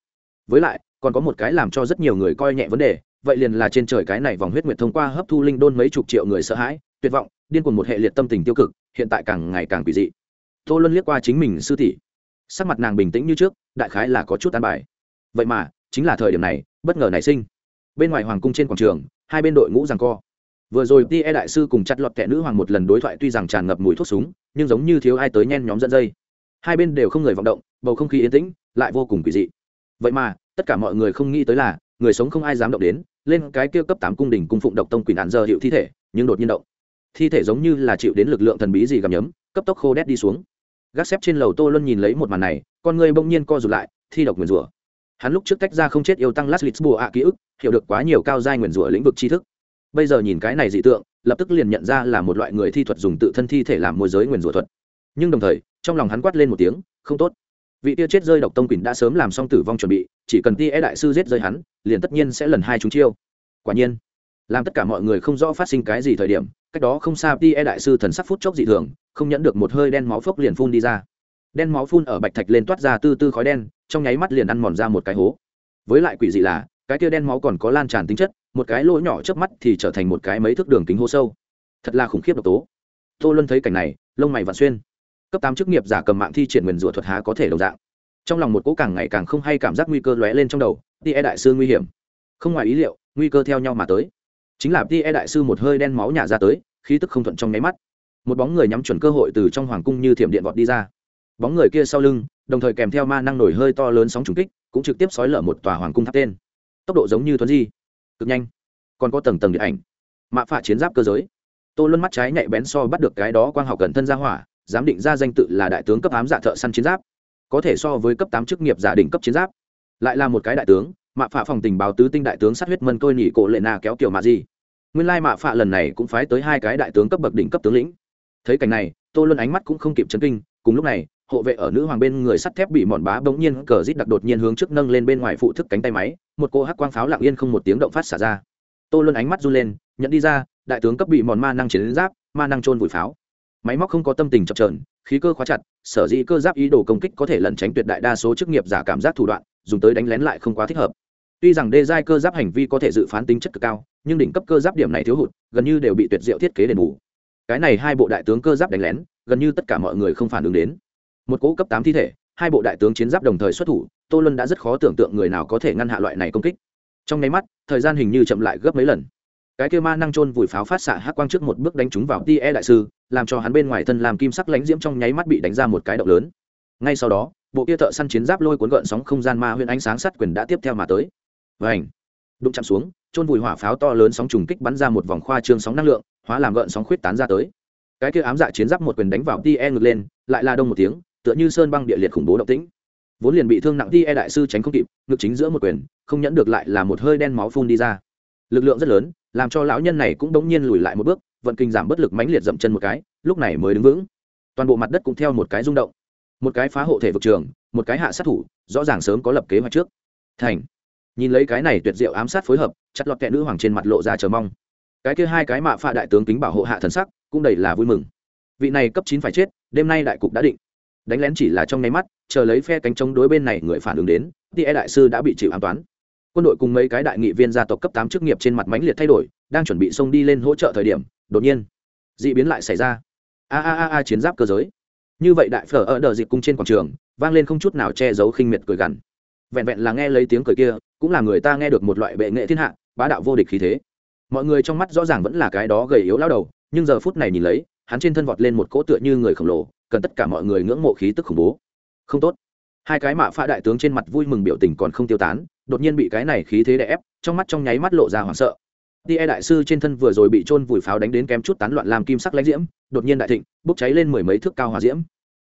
Với lại, còn có một cái làm cho rất nhiều người coi nhẹ vấn đề, vậy liền là trên trời cái này vòng huyết nguyệt thông qua hấp thu linh đôn mấy chục triệu người sợ hãi, tuyệt vọng, điên cuồng một hệ liệt tâm tình tiêu cực, hiện tại càng ngày càng quỷ dị. Tô luân liếc qua chính mình sư tỷ, sắc mặt nàng bình tĩnh như trước, đại khái là có chút an bài. Vậy mà, chính là thời điểm này, bất ngờ nảy sinh. Bên ngoài hoàng cung trên quảng trường, hai bên đội ngũ rằng co. Vừa rồi ti e đại sư cùng chặt lọt kẻ nữ hoàng một lần đối thoại tuy rằng tràn ngập mùi thuốc súng, nhưng giống như thiếu ai tới nhen nhóm dẫn dây hai bên đều không người vọng động, bầu không khí yên tĩnh, lại vô cùng kỳ dị. Vậy mà, tất cả mọi người không nghĩ tới là, người sống không ai dám động đến, lên cái kia cấp tám cung đình cung phụng độc tông quỷ nạn giờ hiệu thi thể, nhưng đột nhiên động. Thi thể giống như là chịu đến lực lượng thần bí gì gặm nhấm, cấp tốc khô đét đi xuống. Gác xếp trên lầu tô luân nhìn lấy một màn này, con người bỗng nhiên co rụt lại, thi độc nguyền rủa. Hắn lúc trước tách ra không chết yêu tăng lát lisboa ạ ký ức, hiểu được quá nhiều cao giai nguyền rủa lĩnh vực tri thức. Bây giờ nhìn cái này dị tượng, lập tức liền nhận ra là một loại người thi thuật dùng tự thân thi thể làm môi giới nguyền rủa thuật. Nhưng đồng thời trong lòng hắn quát lên một tiếng, không tốt. Vị tia chết rơi độc tông quỷ đã sớm làm xong tử vong chuẩn bị, chỉ cần tia đại sư giết rơi hắn, liền tất nhiên sẽ lần hai chúng chiêu. Quả nhiên, làm tất cả mọi người không rõ phát sinh cái gì thời điểm, cách đó không xa tia đại sư thần sắc phút chốc dị thường, không nhẫn được một hơi đen máu phốc liền phun đi ra. Đen máu phun ở bạch thạch lên toát ra tư tư khói đen, trong nháy mắt liền ăn mòn ra một cái hố. Với lại quỷ dị là, cái tia đen máu còn có lan tràn tính chất, một cái lỗ nhỏ trước mắt thì trở thành một cái mấy thước đường kính hố sâu. Thật là khủng khiếp độc tố. Tô luân thấy cảnh này, lông mày vặn xuyên cấp tám chức nghiệp giả cầm mạng thi triển nguyền rủa thuật há có thể đồng dạng. Trong lòng một cỗ càng ngày càng không hay cảm giác nguy cơ lóe lên trong đầu tia đại sư nguy hiểm. Không ngoài ý liệu, nguy cơ theo nhau mà tới. Chính là tia đại sư một hơi đen máu nhả ra tới, khí tức không thuận trong nháy mắt. Một bóng người nhắm chuẩn cơ hội từ trong hoàng cung như thiểm điện vọt đi ra. Bóng người kia sau lưng, đồng thời kèm theo ma năng nổi hơi to lớn sóng trùng kích, cũng trực tiếp sói lở một tòa hoàng cung tháp tên. Tốc độ giống như thuấn di. Cực nhanh. Còn có tầng tầng điện ảnh. Mạ phạ chiến giáp cơ giới. Tô luân mắt trái nhạy bén so bắt được cái đó quang học cẩn thân ra hỏa giám định ra danh tự là đại tướng cấp ám giả thợ săn chiến giáp. Có thể so với cấp tám chức nghiệp giả đỉnh cấp chiến giáp. Lại là một cái đại tướng, mạ phạ phòng tình báo tứ tinh đại tướng sát huyết mân tôi nhị cổ lệ na kéo kiểu mạ gì nguyên lai mạ phạ lần này cũng phái tới hai cái đại tướng cấp bậc đỉnh cấp tướng lĩnh. Thấy cảnh này, tô luân ánh mắt cũng không kịp chấn kinh, cùng lúc này, hộ vệ ở nữ hoàng bên người sắt thép bị mòn bá bỗng nhiên cờ rít đặc đột nhiên hướng trước nâng lên bên ngoài phụ thức cánh tay máy, một cô hắc quang pháo lặng yên không một tiếng động phát xả ra. Tô luân ánh mắt run lên, nhận đi ra, đại tướng cấp bị mòn ma năng chiến giáp, ma năng trôn vùi pháo máy móc không có tâm tình chập trờn, khí cơ khóa chặt, sở dĩ cơ giáp ý đồ công kích có thể lẩn tránh tuyệt đại đa số chức nghiệp giả cảm giác thủ đoạn, dùng tới đánh lén lại không quá thích hợp. Tuy rằng đê giai cơ giáp hành vi có thể dự phán tính chất cực cao, nhưng đỉnh cấp cơ giáp điểm này thiếu hụt, gần như đều bị tuyệt diệu thiết kế đền bù. Cái này hai bộ đại tướng cơ giáp đánh lén, gần như tất cả mọi người không phản ứng đến. Một cỗ cấp tám thi thể, hai bộ đại tướng chiến giáp đồng thời xuất thủ, tô luân đã rất khó tưởng tượng người nào có thể ngăn hạ loại này công kích. Trong nháy mắt, thời gian hình như chậm lại gấp mấy lần cái kia ma năng trôn vùi pháo phát xạ hắc quang trước một bước đánh trúng vào tie đại sư, làm cho hắn bên ngoài thân làm kim sắc lánh diễm trong nháy mắt bị đánh ra một cái động lớn. Ngay sau đó, bộ kia thợ săn chiến giáp lôi cuốn gợn sóng không gian ma huyện ánh sáng sắt quyền đã tiếp theo mà tới. Và ảnh đụng chạm xuống trôn vùi hỏa pháo to lớn sóng trùng kích bắn ra một vòng khoa trương sóng năng lượng, hóa làm gợn sóng khuyết tán ra tới. Cái kia ám dạ chiến giáp một quyền đánh vào tie ngược lên, lại là đông một tiếng, tựa như sơn băng địa liệt khủng bố động tĩnh. Vốn liền bị thương nặng tie đại sư tránh không kịp, ngực chính giữa một quyền, không nhẫn được lại là một hơi đen máu phun đi ra. Lực lượng rất lớn làm cho lão nhân này cũng đống nhiên lùi lại một bước, vận kinh giảm bất lực mãnh liệt dậm chân một cái, lúc này mới đứng vững. Toàn bộ mặt đất cũng theo một cái rung động. Một cái phá hộ thể vực trường, một cái hạ sát thủ, rõ ràng sớm có lập kế hoạch trước. Thành. Nhìn lấy cái này tuyệt diệu ám sát phối hợp, chặt lọt kẹ nữ hoàng trên mặt lộ ra chờ mong. Cái kia hai cái mạ pha đại tướng kính bảo hộ hạ thần sắc, cũng đầy là vui mừng. Vị này cấp chín phải chết, đêm nay đại cục đã định. Đánh lén chỉ là trong nháy mắt, chờ lấy phe cánh chống đối bên này người phản ứng đến thì e đại sư đã bị chịu an toán quân đội cùng mấy cái đại nghị viên gia tộc cấp tám chức nghiệp trên mặt mãnh liệt thay đổi, đang chuẩn bị xông đi lên hỗ trợ thời điểm, đột nhiên d ị biến lại xảy ra. A a a a, chiến giáp cơ giới. Như vậy đại phở ở đờ dịp cung trên quảng trường, vang lên không chút nào che giấu khinh miệt cười gằn. Vẹn vẹn là nghe lấy tiếng cười kia, cũng là người ta nghe được một loại bệ nghệ thiên hạ, bá đạo vô địch khí thế. Mọi người trong mắt rõ ràng vẫn là cái đó gầy yếu lao đầu, nhưng giờ phút này nhìn lấy, hắn trên thân vọt lên một cỗ tựa như người khổng lồ, cần tất cả mọi người ngưỡng mộ khí tức khủng bố. Không tốt. Hai cái mạ pha đại tướng trên mặt vui mừng biểu tình còn không tiêu tán đột nhiên bị cái này khí thế đè ép, trong mắt trong nháy mắt lộ ra hoảng sợ. Tia e đại sư trên thân vừa rồi bị trôn vùi pháo đánh đến kém chút tán loạn làm kim sắc lãnh diễm, đột nhiên đại thịnh, bốc cháy lên mười mấy thước cao hỏa diễm.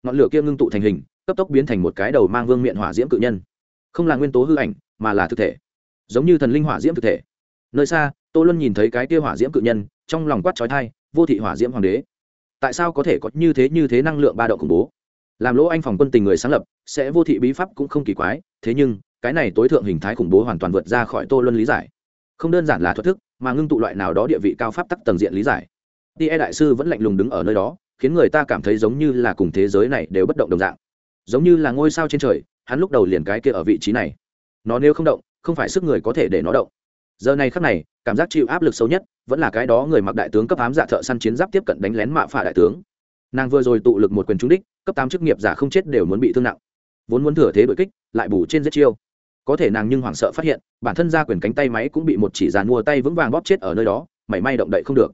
Ngọn lửa kia ngưng tụ thành hình, cấp tốc biến thành một cái đầu mang vương miệng hỏa diễm cự nhân. Không là nguyên tố hư ảnh, mà là thực thể. Giống như thần linh hỏa diễm thực thể. Nơi xa, tô luân nhìn thấy cái kia hỏa diễm cự nhân, trong lòng quát trói thai, vô thị hỏa diễm hoàng đế, tại sao có thể có như thế như thế năng lượng ba độ khủng bố? Làm lỗ anh phòng quân tình người sáng lập, sẽ vô thị bí pháp cũng không kỳ quái, thế nhưng cái này tối thượng hình thái khủng bố hoàn toàn vượt ra khỏi tô luân lý giải. Không đơn giản là thoát thức, mà ngưng tụ loại nào đó địa vị cao pháp tắc tầng diện lý giải. Ti e đại sư vẫn lạnh lùng đứng ở nơi đó, khiến người ta cảm thấy giống như là cùng thế giới này đều bất động đồng dạng. Giống như là ngôi sao trên trời, hắn lúc đầu liền cái kia ở vị trí này. Nó nếu không động, không phải sức người có thể để nó động. Giờ này khắc này, cảm giác chịu áp lực sâu nhất, vẫn là cái đó người mặc đại tướng cấp ám dạ thợ săn chiến giáp tiếp cận đánh lén mạ phả đại tướng. Nàng vừa rồi tụ lực một quyền trúng đích, cấp tám chức nghiệp giả không chết đều muốn bị thương nặng. Vốn muốn thừa thế đội kích, lại bù trên giết chiêu có thể nàng nhưng hoảng sợ phát hiện, bản thân ra quyền cánh tay máy cũng bị một chỉ dàn mua tay vững vàng bóp chết ở nơi đó, mảy may động đậy không được.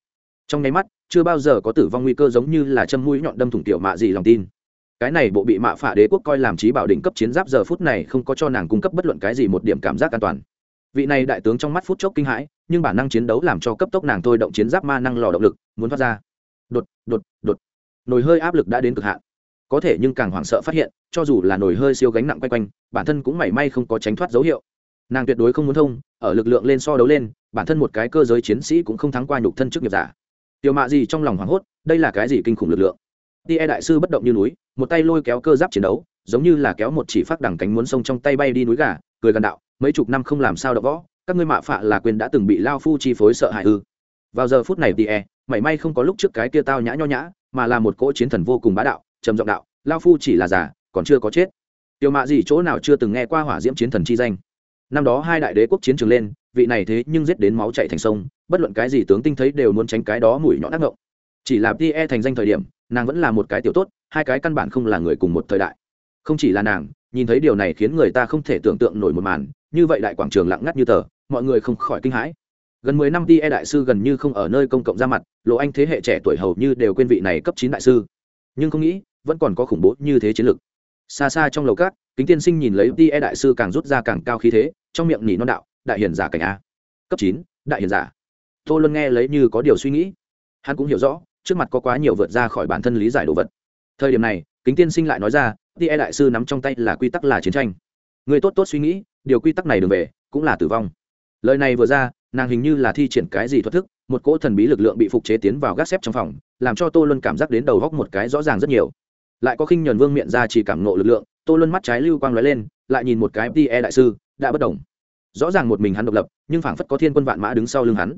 Trong nháy mắt, chưa bao giờ có tử vong nguy cơ giống như là châm mũi nhọn đâm thủng tiểu mạ gì lòng tin. Cái này bộ bị mạ phả đế quốc coi làm trí bảo đỉnh cấp chiến giáp giờ phút này không có cho nàng cung cấp bất luận cái gì một điểm cảm giác an toàn. Vị này đại tướng trong mắt phút chốc kinh hãi, nhưng bản năng chiến đấu làm cho cấp tốc nàng thôi động chiến giáp ma năng lò động lực, muốn thoát ra. Đột đột đột. Nồi hơi áp lực đã đến cực hạn có thể nhưng càng hoảng sợ phát hiện, cho dù là nồi hơi siêu gánh nặng quanh quanh, bản thân cũng mảy may không có tránh thoát dấu hiệu. Nàng tuyệt đối không muốn thông, ở lực lượng lên so đấu lên, bản thân một cái cơ giới chiến sĩ cũng không thắng qua nhục thân chức nghiệp giả. Tiểu mạ gì trong lòng hoảng hốt, đây là cái gì kinh khủng lực lượng? Ti e đại sư bất động như núi, một tay lôi kéo cơ giáp chiến đấu, giống như là kéo một chỉ phát đằng cánh muốn sông trong tay bay đi núi gà, cười gần đạo, mấy chục năm không làm sao đỡ võ, các ngươi mạ phạ là quyền đã từng bị lao phu chi phối sợ hãi ư. Vào giờ phút này ti e mảy may không có lúc trước cái kia tao nhã nho nhã, mà là một cỗ chiến thần vô cùng bá đạo trầm giọng đạo lao phu chỉ là già, còn chưa có chết. Tiểu mạ gì chỗ nào chưa từng nghe qua hỏa diễm chiến thần chi danh. Năm đó hai đại đế quốc chiến trường lên, vị này thế nhưng giết đến máu chạy thành sông, bất luận cái gì tướng tinh thấy đều muốn tránh cái đó mùi nhọn ác ngộng. Chỉ là tie thành danh thời điểm, nàng vẫn là một cái tiểu tốt, hai cái căn bản không là người cùng một thời đại. Không chỉ là nàng, nhìn thấy điều này khiến người ta không thể tưởng tượng nổi một màn, như vậy đại quảng trường lặng ngắt như tờ, mọi người không khỏi kinh hãi. Gần mười năm tie đại sư gần như không ở nơi công cộng ra mặt lộ anh thế hệ trẻ tuổi hầu như đều quên vị này cấp chín đại sư nhưng không nghĩ vẫn còn có khủng bố như thế chiến lược. Xa xa trong lầu cát kính tiên sinh nhìn lấy tie đại sư càng rút ra càng cao khí thế, trong miệng nhỉ non đạo, đại hiền giả cảnh a. Cấp chín, đại hiền giả. Tô luân nghe lấy như có điều suy nghĩ. Hắn cũng hiểu rõ, trước mặt có quá nhiều vượt ra khỏi bản thân lý giải đồ vật. Thời điểm này, kính tiên sinh lại nói ra ti e đại sư nắm trong tay là quy tắc là chiến tranh. Người tốt tốt suy nghĩ, điều quy tắc này đường về, cũng là tử vong. Lời này vừa ra, nàng hình như là thi triển cái gì thoát thức một cỗ thần bí lực lượng bị phục chế tiến vào gác xếp trong phòng, làm cho tô luân cảm giác đến đầu góc một cái rõ ràng rất nhiều. Lại có khinh nhuần vương miệng ra chỉ cảm nộ lực lượng, tô luân mắt trái lưu quang lóe lên, lại nhìn một cái ti đại sư, đã bất đồng rõ ràng một mình hắn độc lập, nhưng phảng phất có thiên quân vạn mã đứng sau lưng hắn.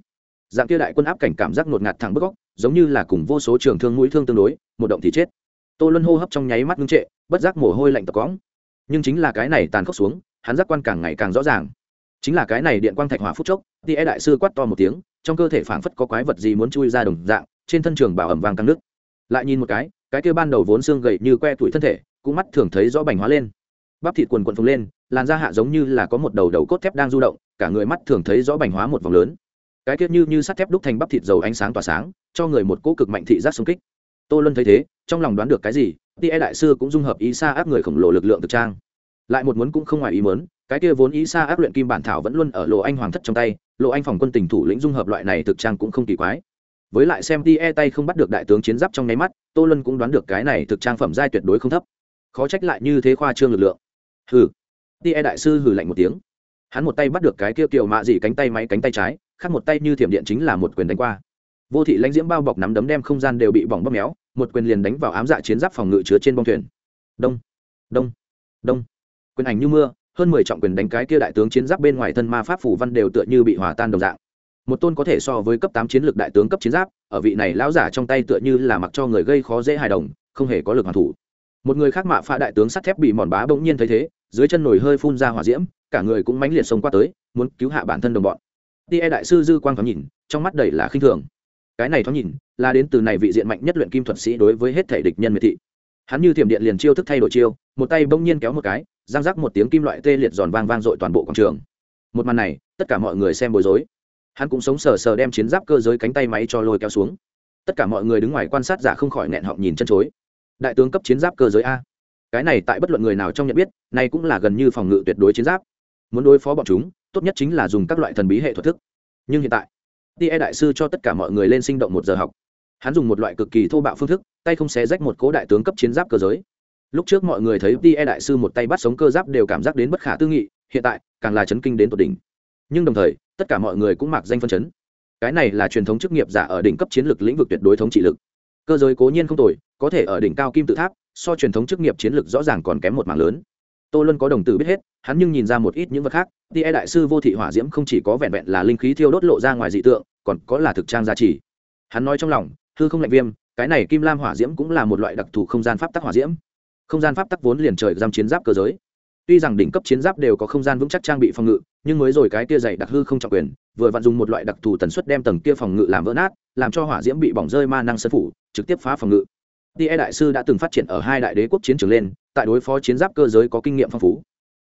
Dạng kia đại quân áp cảnh cảm giác ngột ngạt thẳng bức góc, giống như là cùng vô số trường thương mũi thương tương đối, một động thì chết. Tô luân hô hấp trong nháy mắt ngưng trệ, bất giác mồ hôi lạnh tập cõng nhưng chính là cái này tàn khốc xuống, hắn giác quan càng ngày càng rõ ràng chính là cái này điện quang thạch hỏa phút chốc thì e đại sư quát to một tiếng, trong cơ thể phảng phất có quái vật gì muốn chui ra đồng dạng, trên thân trường bảo ẩm vàng căng nước. Lại nhìn một cái cái kia ban đầu vốn xương gầy như que tuổi thân thể, cũng mắt thường thấy rõ bành hóa lên. Bắp thịt quần quần phồng lên, làn da hạ giống như là có một đầu đầu cốt thép đang du động, cả người mắt thường thấy rõ bành hóa một vòng lớn. Cái kia như như sắt thép đúc thành bắp thịt dầu ánh sáng tỏa sáng, cho người một cỗ cực mạnh thị giác xung kích. Tô luân thấy thế, trong lòng đoán được cái gì tia e đại sư cũng dung hợp ý xa áp người khổng lồ lực lượng thực trang. Lại một muốn cũng không ngoài ý muốn cái kia vốn ý xa áp luyện kim bản thảo vẫn luôn ở lộ anh hoàng thất trong tay lộ anh phòng quân tình thủ lĩnh dung hợp loại này thực trang cũng không kỳ quái. Với lại xem tia tay không bắt được đại tướng chiến giáp trong nháy mắt, tô lân cũng đoán được cái này thực trang phẩm giai tuyệt đối không thấp. Khó trách lại như thế khoa trương lực lượng. Hừ. Tia đại sư hừ lạnh một tiếng. Hắn một tay bắt được cái kia kiều mạ dị cánh tay máy cánh tay trái, khác một tay như thiểm điện chính là một quyền đánh qua. Vô thị lãnh diễm bao bọc nắm đấm đem không gian đều bị bỏng bóp méo, một quyền liền đánh vào ám dạ chiến giáp phòng ngự chứa trên bông thuyền. Đông. Đông. Đông. Quyền ảnh như mưa hơn mười trọng quyền đánh cái kia đại tướng chiến giáp bên ngoài thân ma pháp phủ văn đều tựa như bị hòa tan đồng dạng. Một tôn có thể so với cấp tám chiến lược đại tướng cấp chiến giáp, ở vị này lão giả trong tay tựa như là mặc cho người gây khó dễ hài đồng, không hề có lực hoàn thủ. Một người khác mạ pha đại tướng sắt thép bị mòn bá bỗng nhiên thấy thế, dưới chân nổi hơi phun ra hỏa diễm, cả người cũng mãnh liệt xông qua tới, muốn cứu hạ bản thân đồng bọn. Tia đại sư dư quang thoáng nhìn, trong mắt đầy là khinh thường. Cái này thoáng nhìn, là đến từ này vị diện mạnh nhất luyện kim thuật sĩ đối với hết thể địch nhân miệt thị. Hắn như thiểm điện liền chiêu thức thay đổi chiêu, một tay bỗng nhiên kéo một cái giang rắc một tiếng kim loại tê liệt giòn vang vang dội toàn bộ quảng trường. Một màn này, tất cả mọi người xem bối rối. Hắn cũng sống sờ sờ đem chiến giáp cơ giới cánh tay máy cho lôi kéo xuống. Tất cả mọi người đứng ngoài quan sát giả không khỏi nghẹn họng nhìn chân chối. Đại tướng cấp chiến giáp cơ giới a. Cái này tại bất luận người nào trong nhận biết, này cũng là gần như phòng ngự tuyệt đối chiến giáp. Muốn đối phó bọn chúng, tốt nhất chính là dùng các loại thần bí hệ thuật thức. Nhưng hiện tại tia đại sư cho tất cả mọi người lên sinh động một giờ học. Hắn dùng một loại cực kỳ thô bạo phương thức, tay không xé rách một cố đại tướng cấp chiến giáp cơ giới lúc trước mọi người thấy tia đại sư một tay bắt sống cơ giáp đều cảm giác đến bất khả tư nghị, hiện tại, càng là chấn kinh đến tột đỉnh. Nhưng đồng thời, tất cả mọi người cũng mặc danh phân chấn. Cái này là truyền thống chức nghiệp giả ở đỉnh cấp chiến lược lĩnh vực tuyệt đối thống trị lực. Cơ giới cố nhiên không tồi, có thể ở đỉnh cao kim tự tháp, so truyền thống chức nghiệp chiến lược rõ ràng còn kém một mảng lớn. Tô luân có đồng tử biết hết, hắn nhưng nhìn ra một ít những vật khác thì e đại sư vô thị hỏa diễm không chỉ có vẹn vẹn là linh khí thiêu đốt lộ ra ngoài dị tượng, còn có là thực trang giá trị hắn nói trong lòng, hư không lạnh viêm, cái này kim lam hỏa diễm cũng là một loại đặc thù không gian pháp tắc hỏa diễm không gian pháp tắc vốn liền trời giam chiến giáp cơ giới. Tuy rằng đỉnh cấp chiến giáp đều có không gian vững chắc trang bị phòng ngự, nhưng mới rồi cái kia dày đặc hư không trọng quyền, vừa vặn dùng một loại đặc thù tần suất đem tầng kia phòng ngự làm vỡ nát, làm cho hỏa diễm bị bỏng rơi ma năng sân phủ, trực tiếp phá phòng ngự. Tia đại sư đã từng phát triển ở hai đại đế quốc chiến trường lên, tại đối phó chiến giáp cơ giới có kinh nghiệm phong phú.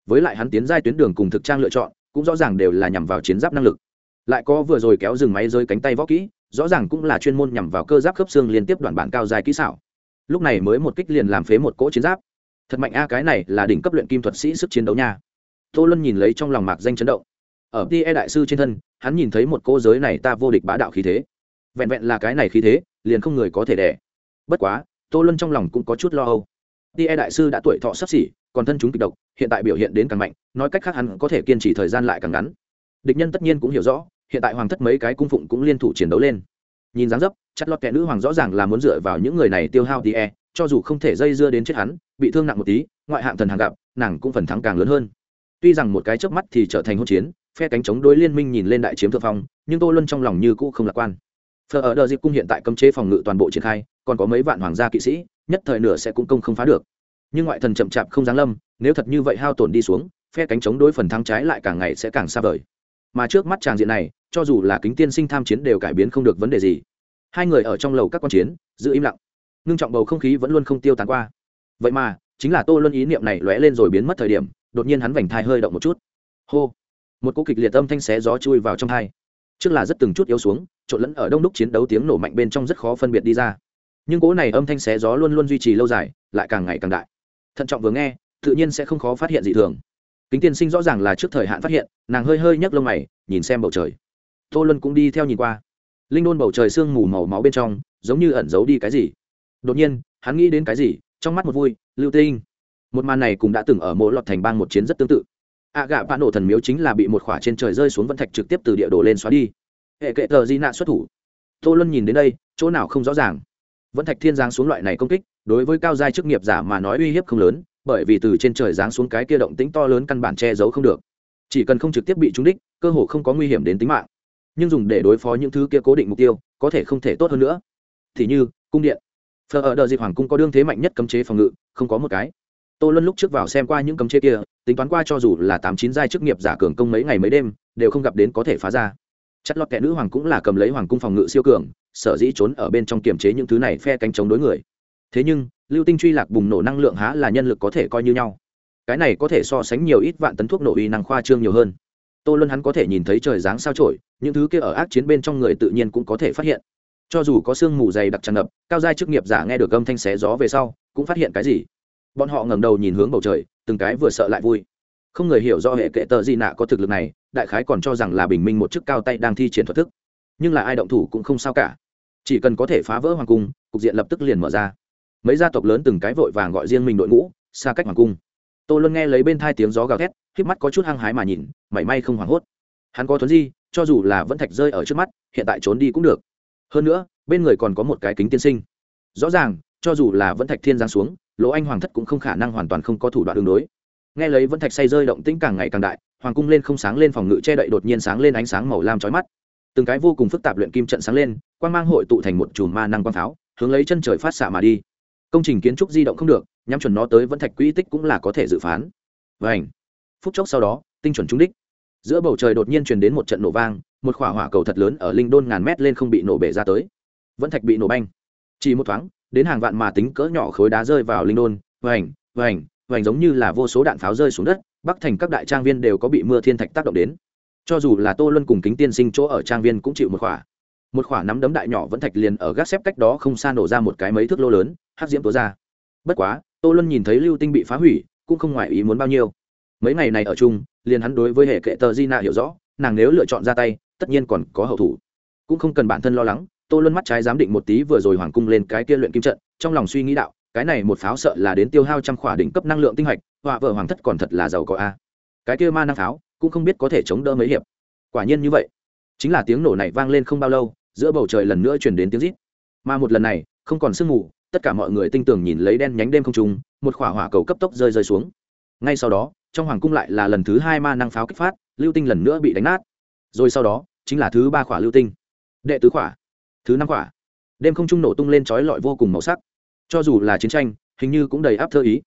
Với lại hắn tiến giai tuyến đường cùng thực trang lựa chọn, cũng rõ ràng đều là nhằm vào chiến giáp năng lực. Lại có vừa rồi kéo dừng máy rơi cánh tay võ kỹ, rõ ràng cũng là chuyên môn nhằm vào cơ giáp khớp xương liên tiếp đoạn bản cao dài kỹ xảo lúc này mới một kích liền làm phế một cỗ chiến giáp. Thật mạnh a, cái này là đỉnh cấp luyện kim thuật sĩ sức chiến đấu nha. Tô luân nhìn lấy trong lòng mạc danh chấn động. Ở tie đại sư trên thân, hắn nhìn thấy một cô giới này ta vô địch bá đạo khí thế. Vẹn vẹn là cái này khí thế, liền không người có thể đẻ bất quá, tô luân trong lòng cũng có chút lo âu. Tie đại sư đã tuổi thọ sắp xỉ, còn thân chúng kịch độc, hiện tại biểu hiện đến càng mạnh, nói cách khác hắn có thể kiên trì thời gian lại càng ngắn. Địch nhân tất nhiên cũng hiểu rõ, hiện tại hoàng thất mấy cái cung phụng cũng liên thủ chiến đấu lên nhìn dáng dấp, chặt lọt kẻ nữ hoàng rõ ràng là muốn dựa vào những người này tiêu hao tie cho dù không thể dây dưa đến chết hắn, bị thương nặng một tí, ngoại hạng thần hàng gặp, nàng cũng phần thắng càng lớn hơn. Tuy rằng một cái chớp mắt thì trở thành hôn chiến, phe cánh chống đối liên minh nhìn lên đại chiếm thượng phong, nhưng tô luân trong lòng như cũ không lạc quan. Phờ ở đợt dịp cung hiện tại cấm chế phòng ngự toàn bộ triển khai, còn có mấy vạn hoàng gia kỵ sĩ, nhất thời nửa sẽ cũng công không phá được. Nhưng ngoại thần chậm chạp không giáng lâm, nếu thật như vậy hao tổn đi xuống, phe cánh chống đối phần thắng trái lại càng ngày sẽ càng xa vời mà trước mắt tràng diện này, cho dù là kính tiên sinh tham chiến đều cải biến không được vấn đề gì. Hai người ở trong lầu các quan chiến, giữ im lặng. Ngưng trọng bầu không khí vẫn luôn không tiêu tán qua. Vậy mà, chính là tô luân ý niệm này lóe lên rồi biến mất thời điểm, đột nhiên hắn vành thai hơi động một chút. Hô! Một cỗ kịch liệt âm thanh xé gió chui vào trong thai. Trước là rất từng chút yếu xuống, trộn lẫn ở đông đúc chiến đấu tiếng nổ mạnh bên trong rất khó phân biệt đi ra. Nhưng cỗ này âm thanh xé gió luôn luôn duy trì lâu dài, lại càng ngày càng đại. Thận trọng vừa nghe, tự nhiên sẽ không khó phát hiện dị thường kính tiên sinh rõ ràng là trước thời hạn phát hiện, nàng hơi hơi nhấc lông mày, nhìn xem bầu trời. Tô luân cũng đi theo nhìn qua. Linh đôn bầu trời sương mù màu máu bên trong, giống như ẩn giấu đi cái gì. Đột nhiên, hắn nghĩ đến cái gì, trong mắt một vui, lưu tinh. Một màn này cũng đã từng ở mỗi lọt thành bang một chiến rất tương tự. Ạ gạ bạn nổ thần miếu chính là bị một khỏa trên trời rơi xuống vân thạch trực tiếp từ địa đồ lên xóa đi. Hệ kệ tờ di nạ xuất thủ. Tô luân nhìn đến đây, chỗ nào không rõ ràng. Vận thạch thiên giáng xuống loại này công kích, đối với cao giai chức nghiệp giả mà nói uy hiếp không lớn bởi vì từ trên trời giáng xuống cái kia động tĩnh to lớn căn bản che giấu không được. Chỉ cần không trực tiếp bị trúng đích, cơ hồ không có nguy hiểm đến tính mạng. Nhưng dùng để đối phó những thứ kia cố định mục tiêu, có thể không thể tốt hơn nữa. Thì như, cung điện. Phờ ở đợt dịp hoàng cung có đương thế mạnh nhất cấm chế phòng ngự, không có một cái. Tô luân lúc trước vào xem qua những cấm chế kia, tính toán qua cho dù là tám chín giai chức nghiệp giả cường công mấy ngày mấy đêm, đều không gặp đến có thể phá ra. Chất lọt kẻ nữ hoàng cũng là cầm lấy hoàng cung phòng ngự siêu cường, sở dĩ trốn ở bên trong kiềm chế những thứ này phe cánh chống đối người. Thế nhưng lưu tinh truy lạc bùng nổ năng lượng há là nhân lực có thể coi như nhau. Cái này có thể so sánh nhiều ít vạn tấn thuốc nổ uy năng khoa trương nhiều hơn. Tô luân hắn có thể nhìn thấy trời dáng sao trổi, những thứ kia ở ác chiến bên trong người tự nhiên cũng có thể phát hiện. Cho dù có sương mù dày đặc tràn ngập, cao giai chức nghiệp giả nghe được âm thanh xé gió về sau, cũng phát hiện cái gì? Bọn họ ngẩng đầu nhìn hướng bầu trời, từng cái vừa sợ lại vui. Không người hiểu do hệ kệ tờ gì nạ có thực lực này, đại khái còn cho rằng là bình minh một chức cao tay đang thi triển thuật thức. Nhưng là ai động thủ cũng không sao cả. Chỉ cần có thể phá vỡ hoàng cung, cục diện lập tức liền mở ra mấy gia tộc lớn từng cái vội vàng gọi riêng mình đội ngũ, xa cách hoàng cung. Tô luân nghe lấy bên thai tiếng gió gào thét k mắt có chút hăng hái mà nhìn, mảy may không hoảng hốt. Hắn có thuấn di, cho dù là vẫn thạch rơi ở trước mắt, hiện tại trốn đi cũng được. Hơn nữa, bên người còn có một cái kính tiên sinh. Rõ ràng, cho dù là vẫn thạch thiên giáng xuống, lỗ anh hoàng thất cũng không khả năng hoàn toàn không có thủ đoạn đường đối. Nghe lấy vẫn thạch say rơi động tĩnh càng ngày càng đại, hoàng cung lên không sáng lên phòng ngự che đậy đột nhiên sáng lên ánh sáng màu lam chói mắt. Từng cái vô cùng phức tạp luyện kim trận sáng lên, quang mang hội tụ thành một chùm ma năng quang pháo, hướng lấy chân trời phát xạ mà đi công trình kiến trúc di động không được, nhắm chuẩn nó tới vẫn thạch quỹ tích cũng là có thể dự phán. Và ảnh phút chốc sau đó, tinh chuẩn trúng đích. Giữa bầu trời đột nhiên truyền đến một trận nổ vang, một khỏa hỏa cầu thật lớn ở linh đôn ngàn mét lên không bị nổ bể ra tới. Vẫn thạch bị nổ banh. Chỉ một thoáng, đến hàng vạn mà tính cỡ nhỏ khối đá rơi vào linh đôn. Vành vành vành giống như là vô số đạn pháo rơi xuống đất, bắc thành các đại trang viên đều có bị mưa thiên thạch tác động đến. Cho dù là tô luân cùng kính tiên sinh chỗ ở trang viên cũng chịu một khỏa một khỏa nắm đấm đại nhỏ vẫn thạch liền ở gác xếp cách đó không xa nổ ra một cái mấy thước lô lớn, hắc diễm tố ra. Bất quá, tô luân nhìn thấy lưu tinh bị phá hủy, cũng không ngoài ý muốn bao nhiêu. Mấy ngày này ở chung, liền hắn đối với hệ kệ tờ di nạ hiểu rõ, nàng nếu lựa chọn ra tay, tất nhiên còn có hậu thủ. Cũng không cần bản thân lo lắng, tô luân mắt trái giám định một tí vừa rồi hoàng cung lên cái kia luyện kim trận, trong lòng suy nghĩ đạo, cái này một pháo sợ là đến tiêu hao trăm khỏa đỉnh cấp năng lượng tinh hạch, họa vợ hoàng thất còn thật là giàu có a. Cái kia ma năng pháo, cũng không biết có thể chống đỡ mấy hiệp. Quả nhiên như vậy. Chính là tiếng nổ này vang lên không bao lâu giữa bầu trời lần nữa truyền đến tiếng rít. Mà một lần này, không còn sương mù, tất cả mọi người tinh tường nhìn lấy đen nhánh đêm không trùng một khỏa hỏa cầu cấp tốc rơi rơi xuống. Ngay sau đó, trong hoàng cung lại là lần thứ hai ma năng pháo kích phát, lưu tinh lần nữa bị đánh nát. Rồi sau đó, chính là thứ ba khỏa lưu tinh. Đệ tứ khỏa, thứ năm khỏa. Đêm không trung nổ tung lên trói lọi vô cùng màu sắc. Cho dù là chiến tranh, hình như cũng đầy áp thơ ý.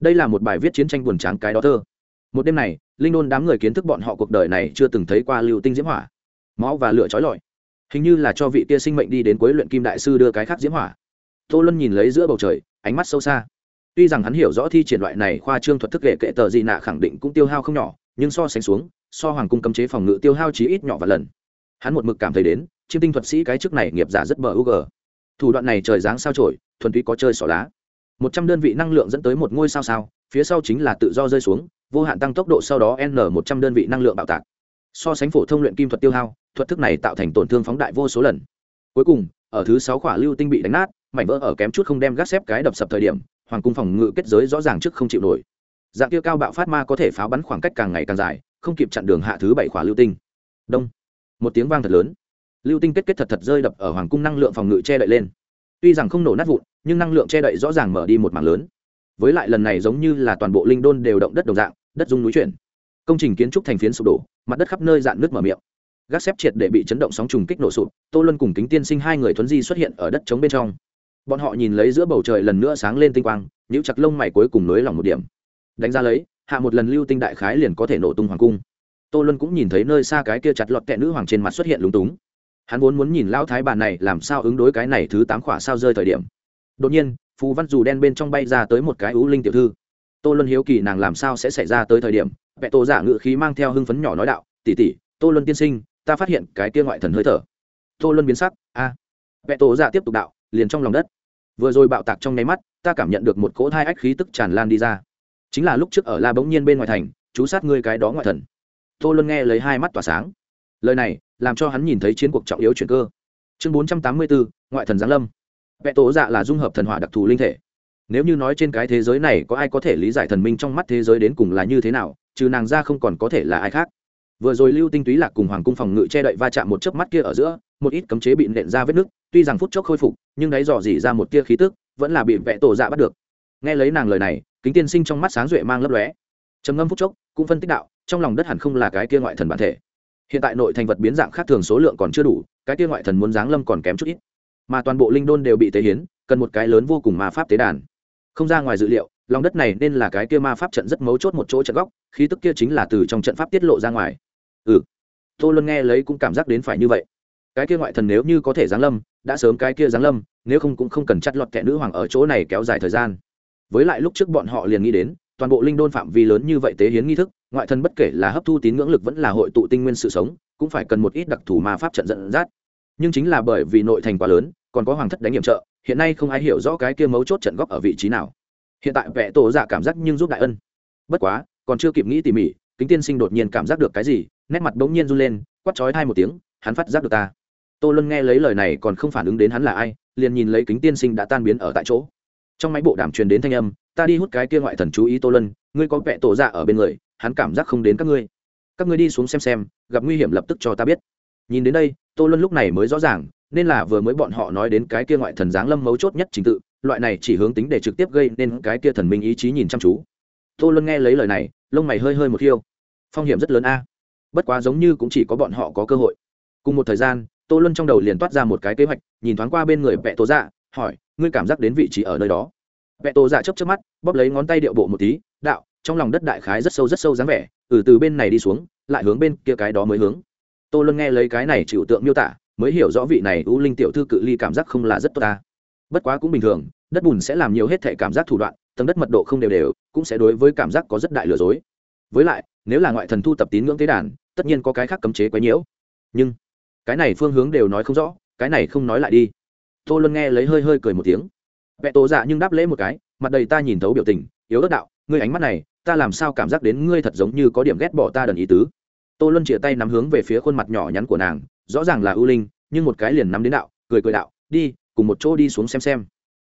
Đây là một bài viết chiến tranh buồn tráng cái đó thơ. Một đêm này, linh đôn đám người kiến thức bọn họ cuộc đời này chưa từng thấy qua lưu tinh diễm hỏa. Máu và lửa trói lọi hình như là cho vị kia sinh mệnh đi đến cuối luyện kim đại sư đưa cái khác diễm hỏa. Tô luân nhìn lấy giữa bầu trời, ánh mắt sâu xa. Tuy rằng hắn hiểu rõ thi triển loại này khoa trương thuật thức kệ kệ tờ gì nạ khẳng định cũng tiêu hao không nhỏ, nhưng so sánh xuống, so hoàng cung cấm chế phòng ngự tiêu hao chí ít nhỏ và lần. Hắn một mực cảm thấy đến, chiêm tinh thuật sĩ cái chức này nghiệp giả rất bờ u gờ. Thủ đoạn này trời dáng sao trổi, thuần túy có chơi xỏ lá. Một trăm đơn vị năng lượng dẫn tới một ngôi sao sao, phía sau chính là tự do rơi xuống, vô hạn tăng tốc độ sau đó n một trăm đơn vị năng lượng bạo tạc so sánh phổ thông luyện kim thuật tiêu hao, thuật thức này tạo thành tổn thương phóng đại vô số lần. Cuối cùng, ở thứ sáu khỏa lưu tinh bị đánh nát, mảnh vỡ ở kém chút không đem gác xếp cái đập sập thời điểm, hoàng cung phòng ngự kết giới rõ ràng trước không chịu nổi. Dạng kia cao bạo phát ma có thể pháo bắn khoảng cách càng ngày càng dài, không kịp chặn đường hạ thứ bảy khỏa lưu tinh. Đông. Một tiếng vang thật lớn. Lưu tinh kết kết thật thật rơi đập ở hoàng cung năng lượng phòng ngự che đậy lên. Tuy rằng không nổ nát vụn, nhưng năng lượng che đậy rõ ràng mở đi một mảng lớn. Với lại lần này giống như là toàn bộ linh đôn đều động đất đồng dạng, đất dung núi chuyển. Công trình kiến trúc thành phiến sụp đổ mặt đất khắp nơi dạn nước mở miệng. Gác xếp triệt để bị chấn động sóng trùng kích nổ sụp, tô luân cùng kính tiên sinh hai người thuấn di xuất hiện ở đất trống bên trong. Bọn họ nhìn lấy giữa bầu trời lần nữa sáng lên tinh quang những chặt lông mày cuối cùng nới lỏng một điểm. Đánh ra lấy, hạ một lần lưu tinh đại khái liền có thể nổ tung hoàng cung. Tô luân cũng nhìn thấy nơi xa cái kia chặt lọt kẹ nữ hoàng trên mặt xuất hiện lúng túng. Hắn vốn muốn nhìn lão thái bà này làm sao ứng đối cái này thứ tám khỏa sao rơi thời điểm. Đột nhiên, phù văn dù đen bên trong bay ra tới một cái ú linh tiểu thư. Tô luân hiếu kỳ nàng làm sao sẽ xảy ra tới thời điểm vẹ tô giả ngự khí mang theo hưng phấn nhỏ nói đạo tỉ tỉ tô luân tiên sinh, ta phát hiện cái kia ngoại thần hơi thở. Tô luân biến sắc, a. À. vẹ tô giả tiếp tục đạo, liền trong lòng đất. Vừa rồi bạo tạc trong nháy mắt, ta cảm nhận được một cỗ thai ách khí tức tràn lan đi ra. Chính là lúc trước ở la bỗng nhiên bên ngoài thành, chú sát ngươi cái đó ngoại thần. Tô luân nghe lấy hai mắt tỏa sáng. Lời này, làm cho hắn nhìn thấy chiến cuộc trọng yếu chuyển cơ. Chương bốn trăm tám mươi bốn ngoại thần giáng lâm. Vẹ tổ dạ là dung hợp thần hỏa đặc thù linh thể. Nếu như nói trên cái thế giới này có ai có thể lý giải thần minh trong mắt thế giới đến cùng là như thế nào trừ nàng ra không còn có thể là ai khác. Vừa rồi lưu tinh túy lạc cùng hoàng cung phòng ngự che đậy va chạm một chớp mắt kia ở giữa, một ít cấm chế bị nện ra vết nứt, tuy rằng phút chốc khôi phục, nhưng đáy dò dỉ ra một tia khí tức, vẫn là bị vẽ tổ dạ bắt được. Nghe lấy nàng lời này, kính tiên sinh trong mắt sáng duệ mang lấp lóe. Trầm ngâm phút chốc, cũng phân tích đạo, trong lòng đất hẳn không là cái kia ngoại thần bản thể. Hiện tại nội thành vật biến dạng khác thường số lượng còn chưa đủ, cái kia ngoại thần muốn giáng lâm còn kém chút ít. Mà toàn bộ linh đôn đều bị tế hiến, cần một cái lớn vô cùng ma pháp tế đàn. Không ra ngoài dự liệu lòng đất này nên là cái kia ma pháp trận rất mấu chốt một chỗ trận góc, khí tức kia chính là từ trong trận pháp tiết lộ ra ngoài. Ừ. Tô luân nghe lấy cũng cảm giác đến phải như vậy. Cái kia ngoại thần nếu như có thể giáng lâm, đã sớm cái kia giáng lâm, nếu không cũng không cần chặt lọt kẻ nữ hoàng ở chỗ này kéo dài thời gian. Với lại lúc trước bọn họ liền nghĩ đến, toàn bộ linh đôn phạm vi lớn như vậy tế hiến nghi thức, ngoại thần bất kể là hấp thu tín ngưỡng lực vẫn là hội tụ tinh nguyên sự sống, cũng phải cần một ít đặc thù ma pháp trận dẫn dắt. Nhưng chính là bởi vì nội thành quá lớn, còn có hoàng thất đánh nhiệm trợ, hiện nay không ai hiểu rõ cái kia mấu chốt trận góc ở vị trí nào hiện tại vẽ tổ dạ cảm giác nhưng giúp đại ân. Bất quá, còn chưa kịp nghĩ tỉ mỉ, kính tiên sinh đột nhiên cảm giác được cái gì, nét mặt bỗng nhiên run lên quắt chói hai một tiếng, hắn phát giác được ta. Tô luân nghe lấy lời này còn không phản ứng đến hắn là ai, liền nhìn lấy kính tiên sinh đã tan biến ở tại chỗ. Trong máy bộ đàm truyền đến thanh âm, ta đi hút cái kia ngoại thần chú ý tô luân, ngươi có vẽ tổ dạ ở bên người, hắn cảm giác không đến các ngươi. Các ngươi đi xuống xem xem, gặp nguy hiểm lập tức cho ta biết. Nhìn đến đây, tô luân lúc này mới rõ ràng, nên là vừa mới bọn họ nói đến cái kia ngoại thần giáng lâm mấu chốt nhất trình tự loại này chỉ hướng tính để trực tiếp gây nên cái kia thần minh ý chí nhìn chăm chú. Tô luân nghe lấy lời này, lông mày hơi hơi một khiêu. Phong hiểm rất lớn a. Bất quá giống như cũng chỉ có bọn họ có cơ hội. Cùng một thời gian, tô luân trong đầu liền toát ra một cái kế hoạch, nhìn thoáng qua bên người vẹ tô dạ hỏi, ngươi cảm giác đến vị trí ở nơi đó? Vẹ tô dạ chấp chấp mắt, bóp lấy ngón tay điệu bộ một tí, đạo, trong lòng đất đại khái rất sâu rất sâu dáng vẻ, từ từ bên này đi xuống, lại hướng bên kia cái đó mới hướng. Tô luân nghe lấy cái này chịu tượng miêu tả, mới hiểu rõ vị này u linh tiểu thư cự ly cảm giác không là rất tốt ta bất quá cũng bình thường, đất bùn sẽ làm nhiều hết thể cảm giác thủ đoạn, tầng đất mật độ không đều đều, cũng sẽ đối với cảm giác có rất đại lừa dối. Với lại, nếu là ngoại thần thu tập tín ngưỡng tế đàn, tất nhiên có cái khác cấm chế quấy nhiễu. Nhưng, cái này phương hướng đều nói không rõ, cái này không nói lại đi. Tô luân nghe lấy hơi hơi cười một tiếng. Vẹ tổ dạ nhưng đáp lễ một cái, mặt đầy ta nhìn thấu biểu tình, yếu ớt đạo, ngươi ánh mắt này, ta làm sao cảm giác đến ngươi thật giống như có điểm ghét bỏ ta đần ý tứ. Tô luân chĩa tay nắm hướng về phía khuôn mặt nhỏ nhắn của nàng, rõ ràng là ưu linh, nhưng một cái liền nắm đến đạo, cười cười đạo, đi cùng một chỗ đi xuống xem xem.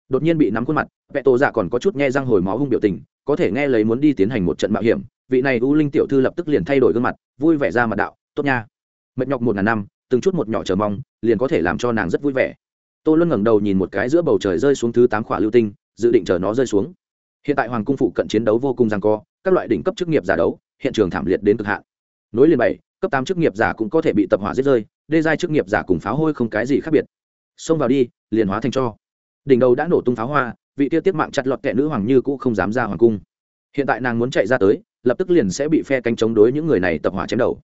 Đột nhiên bị nắm khuôn mặt, vẹ tổ dạ còn có chút nghe răng hồi máu hung biểu tình, có thể nghe lấy muốn đi tiến hành một trận mạo hiểm, vị này u linh tiểu thư lập tức liền thay đổi gương mặt, vui vẻ ra mặt đạo, tốt nha. Mệt nhọc một ngàn năm, từng chút một nhỏ chờ mong, liền có thể làm cho nàng rất vui vẻ. Tô luân ngẩng đầu nhìn một cái giữa bầu trời rơi xuống thứ tám khỏa lưu tinh, dự định chờ nó rơi xuống. Hiện tại hoàng cung phụ cận chiến đấu vô cùng giang co, các loại đỉnh cấp chức nghiệp giả đấu, hiện trường thảm liệt đến cực hạn. Nối liền bảy, cấp tám chức nghiệp giả cũng có thể bị tập hỏa giết rơi, đê giai chức nghiệp giả cùng pháo hôi không cái gì khác biệt xông vào đi, liền hóa thành cho. Đỉnh đầu đã nổ tung pháo hoa, vị tiêu tiết mạng chặt lọt kẻ nữ hoàng như cũ không dám ra hoàng cung. Hiện tại nàng muốn chạy ra tới, lập tức liền sẽ bị phe cánh chống đối những người này tập hỏa chém đầu.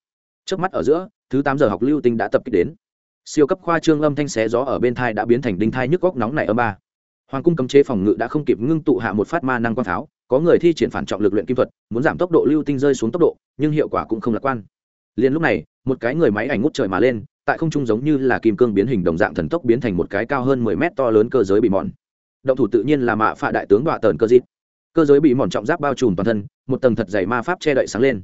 Trước mắt ở giữa, thứ tám giờ học lưu tinh đã tập kích đến. Siêu cấp khoa trương âm thanh xé gió ở bên thai đã biến thành đinh thai nhức góc nóng này âm ba. Hoàng cung cấm chế phòng ngự đã không kịp ngưng tụ hạ một phát ma năng quang pháo, có người thi triển phản trọng lực luyện kim thuật, muốn giảm tốc độ lưu tinh rơi xuống tốc độ, nhưng hiệu quả cũng không lạc quan. Liền lúc này, một cái người máy ảnh ngút trời mà lên tại không trung giống như là kim cương biến hình đồng dạng thần tốc biến thành một cái cao hơn mười mét to lớn cơ giới bị mòn. Động thủ tự nhiên là mạ phạ đại tướng đọa tờn cơ dít. Cơ giới bị mòn trọng giáp bao trùm toàn thân, một tầng thật dày ma pháp che đậy sáng lên.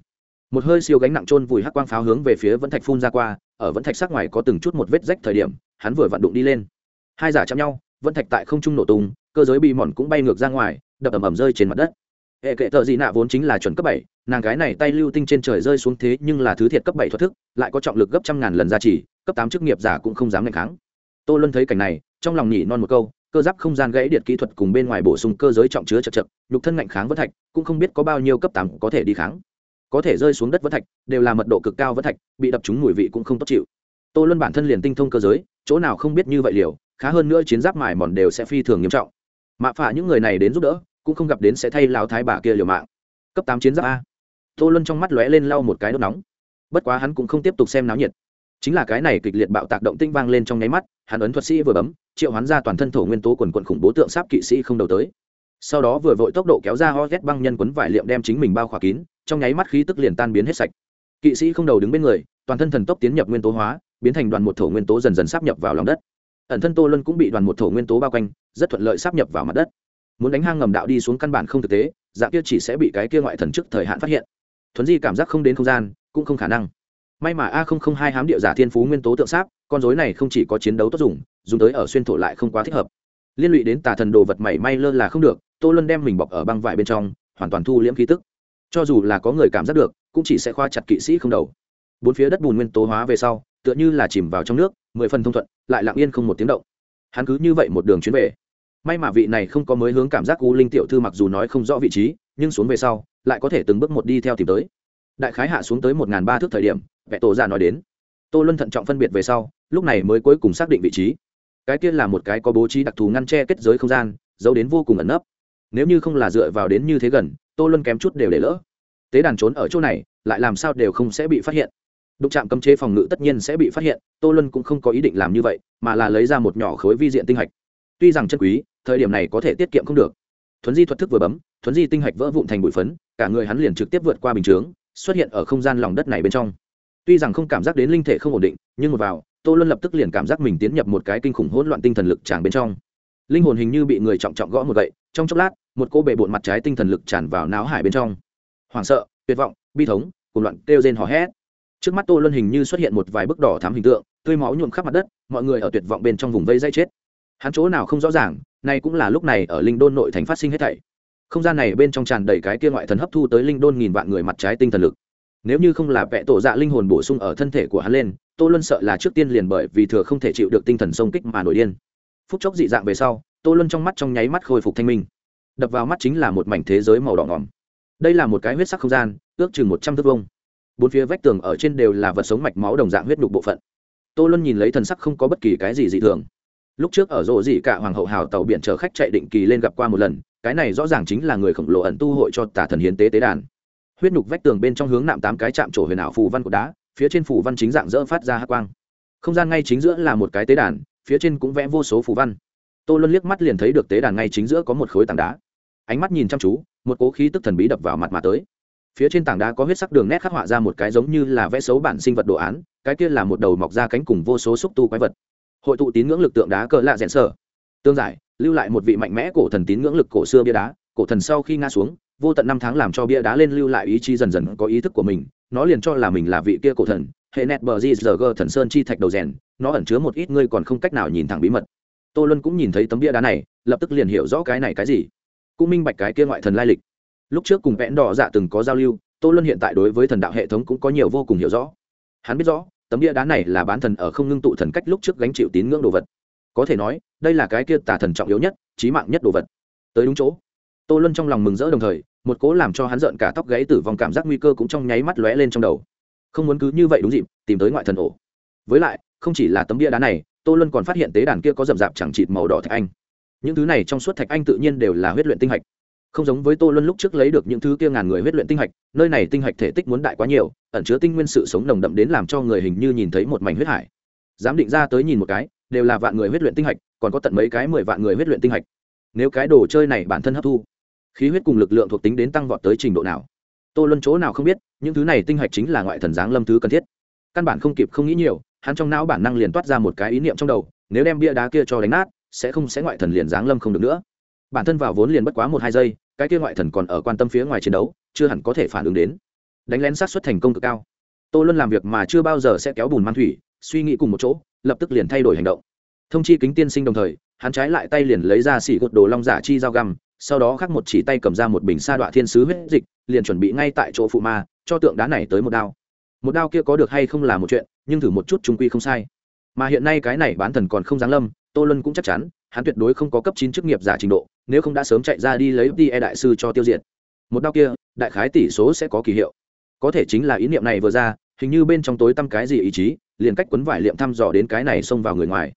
Một hơi siêu gánh nặng trôn vùi hắc quang pháo hướng về phía vẫn thạch phun ra qua, ở vẫn thạch sắc ngoài có từng chút một vết rách thời điểm, hắn vừa vặn đụng đi lên. Hai giả chạm nhau, vẫn thạch tại không trung nổ tung, cơ giới bị mòn cũng bay ngược ra ngoài, đập ầm ầm rơi trên mặt đất hệ kệ thợ dị nạ vốn chính là chuẩn cấp bảy, nàng gái này tay lưu tinh trên trời rơi xuống thế nhưng là thứ thiệt cấp bảy thoát thức, lại có trọng lực gấp trăm ngàn lần gia trì, cấp tám chức nghiệp giả cũng không dám ngày kháng. Tô luân thấy cảnh này, trong lòng nhỉ non một câu, cơ giáp không gian gãy điện kỹ thuật cùng bên ngoài bổ sung cơ giới trọng chứa chật chật, nhục thân ngạnh kháng vân thạch, cũng không biết có bao nhiêu cấp tám có thể đi kháng. Có thể rơi xuống đất vân thạch, đều là mật độ cực cao vân thạch, bị đập trúng mùi vị cũng không tốt chịu. Tô luân bản thân liền tinh thông cơ giới, chỗ nào không biết như vậy liều, khá hơn nữa chiến giáp mài mòn đều sẽ phi thường nghiêm trọng. Mạ phả những người này đến giúp đỡ cũng không gặp đến sẽ thay lão thái bà kia liều mạng. Cấp tám chiến giáp a. Tô luân trong mắt lóe lên lau một cái đốt nóng. Bất quá hắn cũng không tiếp tục xem náo nhiệt. Chính là cái này kịch liệt bạo tạc động tinh vang lên trong nháy mắt, hắn ấn thuật sĩ vừa bấm, triệu hoán ra toàn thân thổ nguyên tố quần quận khủng bố tượng sáp kỵ sĩ không đầu tới. Sau đó vừa vội tốc độ kéo ra ho ghét băng nhân quấn vải liệm đem chính mình bao khỏa kín, trong nháy mắt khí tức liền tan biến hết sạch. Kỵ sĩ không đầu đứng bên người, toàn thân thần tốc tiến nhập nguyên tố hóa, biến thành đoàn một thổ nguyên tố dần dần sắp nhập vào lòng đất. Ẩn thân tô luân cũng bị đoàn một thổ nguyên tố bao quanh, rất thuận lợi sắp nhập vào mặt đất muốn đánh hang ngầm đạo đi xuống căn bản không thực tế, dạng kia chỉ sẽ bị cái kia ngoại thần trước thời hạn phát hiện. Thuấn di cảm giác không đến không gian, cũng không khả năng. May mà a không không hai hám điệu giả thiên phú nguyên tố tượng sáp, con dối này không chỉ có chiến đấu tốt dùng dùng tới ở xuyên thổ lại không quá thích hợp. Liên lụy đến tà thần đồ vật mảy may lơ là không được, tô luân đem mình bọc ở băng vải bên trong, hoàn toàn thu liễm khí tức. Cho dù là có người cảm giác được, cũng chỉ sẽ khoa chặt kỵ sĩ không đầu. Bốn phía đất bùn nguyên tố hóa về sau, tựa như là chìm vào trong nước, mười phần thông thuận, lại lặng yên không một tiếng động. Hắn cứ như vậy một đường chuyến về may mà vị này không có mới hướng cảm giác u linh tiểu thư mặc dù nói không rõ vị trí, nhưng xuống về sau, lại có thể từng bước một đi theo tìm tới. Đại khái hạ xuống tới một ngàn ba thước thời điểm vẽ tổ ra nói đến. Tô luân thận trọng phân biệt về sau, lúc này mới cuối cùng xác định vị trí. Cái kia là một cái có bố trí đặc thù ngăn che kết giới không gian, giấu đến vô cùng ẩn nấp. Nếu như không là dựa vào đến như thế gần, tô luân kém chút đều để lỡ. Tế đàn trốn ở chỗ này, lại làm sao đều không sẽ bị phát hiện. Đụng chạm cấm chế phòng ngự tất nhiên sẽ bị phát hiện, tô luân cũng không có ý định làm như vậy, mà là lấy ra một nhỏ khối vi diện tinh hạch tuy rằng chân quý, thời điểm này có thể tiết kiệm không được. Thuấn di thuật thức vừa bấm, thuấn di tinh hạch vỡ vụn thành bụi phấn, cả người hắn liền trực tiếp vượt qua bình chướng, xuất hiện ở không gian lòng đất này bên trong. Tuy rằng không cảm giác đến linh thể không ổn định, nhưng một vào, tô luân lập tức liền cảm giác mình tiến nhập một cái kinh khủng hỗn loạn tinh thần lực tràn bên trong. Linh hồn hình như bị người trọng trọng gõ một gậy, trong chốc lát, một cô bể bộn mặt trái tinh thần lực tràn vào não hải bên trong. Hoảng sợ, tuyệt vọng, bi thống cùng loạn kêu rên hò hét. Trước mắt tô luân hình như xuất hiện một vài bức đỏ thám hình tượng, tươi máu nhuộm khắp mặt đất, mọi người ở tuyệt vọng bên trong vùng vây dây chết hắn chỗ nào không rõ ràng, nay cũng là lúc này ở linh đôn nội thành phát sinh hết thảy. Không gian này bên trong tràn đầy cái kia ngoại thần hấp thu tới linh đôn nghìn vạn người mặt trái tinh thần lực. Nếu như không là vẽ tổ dạ linh hồn bổ sung ở thân thể của hắn lên, tô luân sợ là trước tiên liền bởi vì thừa không thể chịu được tinh thần sông kích mà nổi điên. Phút chốc dị dạng về sau, tô luân trong mắt trong nháy mắt khôi phục thanh minh. Đập vào mắt chính là một mảnh thế giới màu đỏ ngỏm. Đây là một cái huyết sắc không gian, ước chừng một trăm thước vông bốn phía vách tường ở trên đều là vật sống mạch máu đồng dạng huyết đục bộ phận. Tô luân nhìn lấy thần sắc không có bất kỳ cái gì dị thường lúc trước ở rộ dị cả hoàng hậu hào tàu biển chở khách chạy định kỳ lên gặp qua một lần, cái này rõ ràng chính là người khổng lồ ẩn tu hội cho tả thần hiến tế tế đàn. Huyết nhục vách tường bên trong hướng nạm tám cái chạm trổ huyền ảo phù văn của đá, phía trên phù văn chính dạng dỡ phát ra hát quang. Không gian ngay chính giữa là một cái tế đàn, phía trên cũng vẽ vô số phù văn. Tô luân liếc mắt liền thấy được tế đàn ngay chính giữa có một khối tảng đá. Ánh mắt nhìn chăm chú, một cố khí tức thần bí đập vào mặt mà tới. Phía trên tảng đá có huyết sắc đường nét khắc họa ra một cái giống như là vẽ xấu bản sinh vật đồ án, cái kia là một đầu mọc ra cánh cùng vô số xúc tu quái vật hội tụ tín ngưỡng lực tượng đá cỡ lạ rẽn sở tương giải, lưu lại một vị mạnh mẽ cổ thần tín ngưỡng lực cổ xưa bia đá, cổ thần sau khi ngã xuống, vô tận năm tháng làm cho bia đá lên lưu lại ý chí dần dần có ý thức của mình, nó liền cho là mình là vị kia cổ thần, hệ net bờ di giờ thần sơn chi thạch đầu rèn, nó ẩn chứa một ít ngươi còn không cách nào nhìn thẳng bí mật. Tô luân cũng nhìn thấy tấm bia đá này, lập tức liền hiểu rõ cái này cái gì. Cũng minh bạch cái kia ngoại thần lai lịch. Lúc trước cùng vẽn đỏ dạ từng có giao lưu, tô luân hiện tại đối với thần đạo hệ thống cũng có nhiều vô cùng hiểu rõ. Hắn biết rõ tấm bia đá này là bán thần ở không ngưng tụ thần cách lúc trước gánh chịu tín ngưỡng đồ vật. Có thể nói, đây là cái kia tà thần trọng yếu nhất trí mạng nhất đồ vật. Tới đúng chỗ. Tô luân trong lòng mừng rỡ đồng thời, một cố làm cho hắn giận cả tóc gáy tử vong cảm giác nguy cơ cũng trong nháy mắt lóe lên trong đầu. Không muốn cứ như vậy đúng dịp, tìm tới ngoại thần ổ. Với lại, không chỉ là tấm bia đá này, tô luân còn phát hiện tế đàn kia có rậm rạp chẳng chịt màu đỏ thạch anh. Những thứ này trong suốt thạch anh tự nhiên đều là huyết luyện tinh hạch không giống với tô luân lúc trước lấy được những thứ kia ngàn người huyết luyện tinh hạch, nơi này tinh hạch thể tích muốn đại quá nhiều, ẩn chứa tinh nguyên sự sống nồng đậm đến làm cho người hình như nhìn thấy một mảnh huyết hải. Dám định ra tới nhìn một cái, đều là vạn người huyết luyện tinh hạch, còn có tận mấy cái mười vạn người huyết luyện tinh hạch. Nếu cái đồ chơi này bản thân hấp thu, khí huyết cùng lực lượng thuộc tính đến tăng vọt tới trình độ nào? Tô luân chỗ nào không biết, những thứ này tinh hạch chính là ngoại thần giáng lâm thứ cần thiết. Căn bản không kịp không nghĩ nhiều, hắn trong não bản năng liền toát ra một cái ý niệm trong đầu, nếu đem bia đá kia cho đánh nát, sẽ không sẽ ngoại thần liền giáng lâm không được nữa. Bản thân vào vốn liền bất quá một hai giây cái kia ngoại thần còn ở quan tâm phía ngoài chiến đấu, chưa hẳn có thể phản ứng đến. Đánh lén sát xuất thành công cực cao. Tô luân làm việc mà chưa bao giờ sẽ kéo bùn man thủy, suy nghĩ cùng một chỗ, lập tức liền thay đổi hành động. Thông chi kính tiên sinh đồng thời, hắn trái lại tay liền lấy ra xỉ gột đồ long giả chi dao găm, sau đó khắc một chỉ tay cầm ra một bình sa đọa thiên sứ huyết dịch, liền chuẩn bị ngay tại chỗ phụ ma, cho tượng đá này tới một đao. Một đao kia có được hay không là một chuyện, nhưng thử một chút trung quy không sai. Mà hiện nay cái này bán thần còn không giáng lâm tô lân cũng chắc chắn, hắn tuyệt đối không có cấp chín chức nghiệp giả trình độ, nếu không đã sớm chạy ra đi lấy đi e đại sư cho tiêu diệt. Một đao kia, đại khái tỷ số sẽ có kỳ hiệu. Có thể chính là ý niệm này vừa ra, hình như bên trong tối tăm cái gì ý chí, liền cách quấn vải liệm thăm dò đến cái này xông vào người ngoài.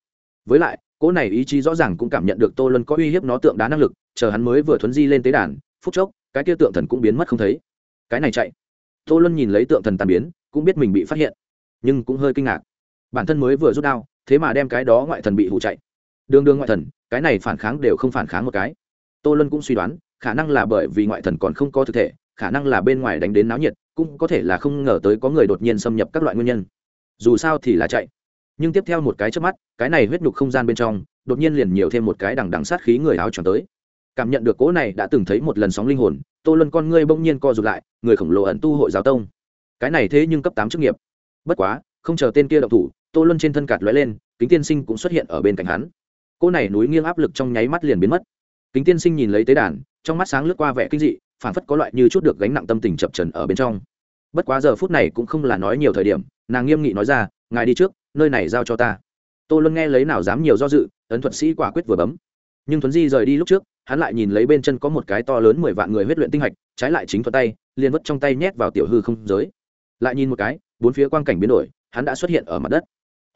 Với lại, cỗ này ý chí rõ ràng cũng cảm nhận được tô lân có uy hiếp nó tượng đá năng lực, chờ hắn mới vừa thuấn di lên tế đàn, phút chốc, cái kia tượng thần cũng biến mất không thấy. Cái này chạy. Tô lân nhìn lấy tượng thần tàn biến, cũng biết mình bị phát hiện, nhưng cũng hơi kinh ngạc. Bản thân mới vừa rút đao, thế mà đem cái đó ngoại thần bị hụ chạy đường đường ngoại thần, cái này phản kháng đều không phản kháng một cái. Tô lân cũng suy đoán, khả năng là bởi vì ngoại thần còn không có thực thể, khả năng là bên ngoài đánh đến náo nhiệt, cũng có thể là không ngờ tới có người đột nhiên xâm nhập các loại nguyên nhân. Dù sao thì là chạy. Nhưng tiếp theo một cái trước mắt, cái này huyết nhục không gian bên trong, đột nhiên liền nhiều thêm một cái đằng đằng sát khí người áo tròn tới. Cảm nhận được cỗ này đã từng thấy một lần sóng linh hồn, tô luân con ngươi bỗng nhiên co rụt lại, người khổng lồ ẩn tu hội giáo tông. Cái này thế nhưng cấp tám chức nghiệp. Bất quá, không chờ tên kia động thủ, tô luân trên thân cạt lóe lên, kính tiên sinh cũng xuất hiện ở bên cạnh hắn cô này núi nghiêng áp lực trong nháy mắt liền biến mất. Kính tiên sinh nhìn lấy tế đàn, trong mắt sáng lướt qua vẻ kinh dị phản phất có loại như chút được gánh nặng tâm tình chập trần ở bên trong. Bất quá giờ phút này cũng không là nói nhiều thời điểm, nàng nghiêm nghị nói ra, ngài đi trước, nơi này giao cho ta. Tô luân nghe lấy nào dám nhiều do dự, ấn thuật sĩ quả quyết vừa bấm. Nhưng thuấn di rời đi lúc trước, hắn lại nhìn lấy bên chân có một cái to lớn mười vạn người huyết luyện tinh hạch, trái lại chính thuật tay, liền vất trong tay nhét vào tiểu hư không giới. Lại nhìn một cái, bốn phía quang cảnh biến đổi, hắn đã xuất hiện ở mặt đất.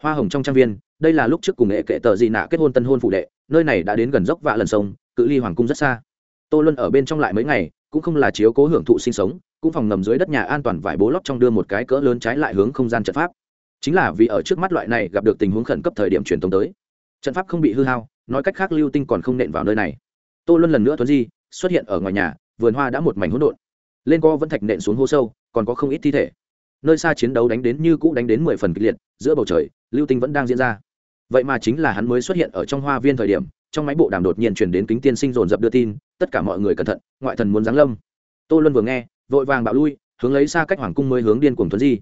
Hoa hồng trong trang viên đây là lúc trước cùng nghệ kệ tờ gì nạ kết hôn tân hôn phụ đệ, nơi này đã đến gần dốc vạ lần sông, cự ly hoàng cung rất xa. Tô luân ở bên trong lại mấy ngày, cũng không là chiếu cố hưởng thụ sinh sống, cũng phòng ngầm dưới đất nhà an toàn vải bố lót trong đưa một cái cỡ lớn trái lại hướng không gian trận pháp. Chính là vì ở trước mắt loại này gặp được tình huống khẩn cấp thời điểm truyền thống tới. Trận pháp không bị hư hao, nói cách khác lưu tinh còn không nện vào nơi này. Tô luân lần nữa thuấn di, xuất hiện ở ngoài nhà, vườn hoa đã một mảnh hỗn độn. Lên co vẫn thạch nện xuống hô sâu, còn có không ít thi thể. Nơi xa chiến đấu đánh đến như cũ đánh đến mười phần kịch liệt, giữa bầu trời, lưu tinh vẫn đang diễn ra vậy mà chính là hắn mới xuất hiện ở trong hoa viên thời điểm, trong máy bộ đàm đột nhiên chuyển đến kính tiên sinh dồn dập đưa tin, tất cả mọi người cẩn thận, ngoại thần muốn giáng lâm. Tô luân vừa nghe, vội vàng bạo lui, hướng lấy xa cách hoàng cung mới hướng điên cuồng thuấn di.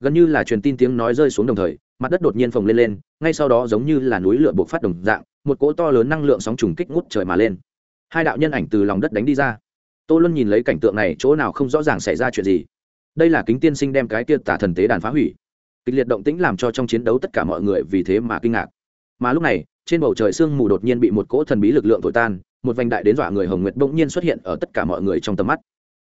Gần như là truyền tin tiếng nói rơi xuống đồng thời, mặt đất đột nhiên phồng lên lên, ngay sau đó giống như là núi lửa buộc phát đồng dạng, một cỗ to lớn năng lượng sóng trùng kích ngút trời mà lên. Hai đạo nhân ảnh từ lòng đất đánh đi ra. Tô luân nhìn lấy cảnh tượng này, chỗ nào không rõ ràng xảy ra chuyện gì. Đây là kính tiên sinh đem cái kia tả thần tế đàn phá hủy kịch liệt động tĩnh làm cho trong chiến đấu tất cả mọi người vì thế mà kinh ngạc. Mà lúc này, trên bầu trời sương mù đột nhiên bị một cỗ thần bí lực lượng thổi tan, một vành đại đến dọa người hồng nguyệt bỗng nhiên xuất hiện ở tất cả mọi người trong tầm mắt.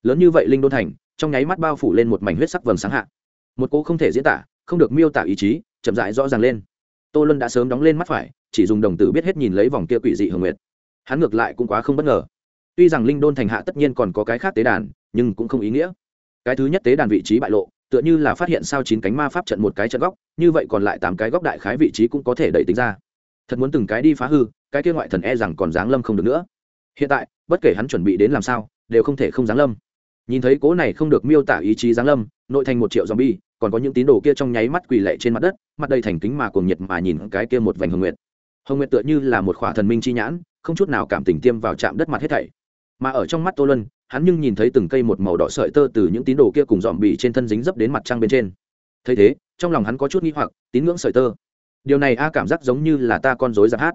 Lớn như vậy linh đôn thành, trong nháy mắt bao phủ lên một mảnh huyết sắc vầng sáng hạ. Một cỗ không thể diễn tả, không được miêu tả ý chí, chậm dại rõ ràng lên. Tô luân đã sớm đóng lên mắt phải, chỉ dùng đồng tử biết hết nhìn lấy vòng kia quỷ dị hồng nguyệt. Hắn ngược lại cũng quá không bất ngờ. Tuy rằng linh đôn thành hạ tất nhiên còn có cái khác tế đàn, nhưng cũng không ý nghĩa. Cái thứ nhất tế đàn vị trí bại lộ tựa như là phát hiện sao chín cánh ma pháp trận một cái trận góc, như vậy còn lại tám cái góc đại khái vị trí cũng có thể đẩy tính ra. Thật muốn từng cái đi phá hư, cái kia ngoại thần e rằng còn giáng lâm không được nữa. Hiện tại, bất kể hắn chuẩn bị đến làm sao, đều không thể không giáng lâm. Nhìn thấy cố này không được miêu tả ý chí giáng lâm, nội thành một triệu zombie, còn có những tín đồ kia trong nháy mắt quỳ lệ trên mặt đất, mặt đầy thành kính mà cuồng nhiệt mà nhìn cái kia một vành hồng nguyệt. Hồng nguyệt tựa như là một khỏa thần minh chi nhãn, không chút nào cảm tình tiêm vào chạm đất mặt hết thảy. Mà ở trong mắt tô lân hắn nhưng nhìn thấy từng cây một màu đỏ sợi tơ từ những tín đồ kia cùng dòm bị trên thân dính dấp đến mặt trăng bên trên. Thấy thế, trong lòng hắn có chút nghi hoặc, tín ngưỡng sợi tơ. Điều này a cảm giác giống như là ta con dối giặc hát.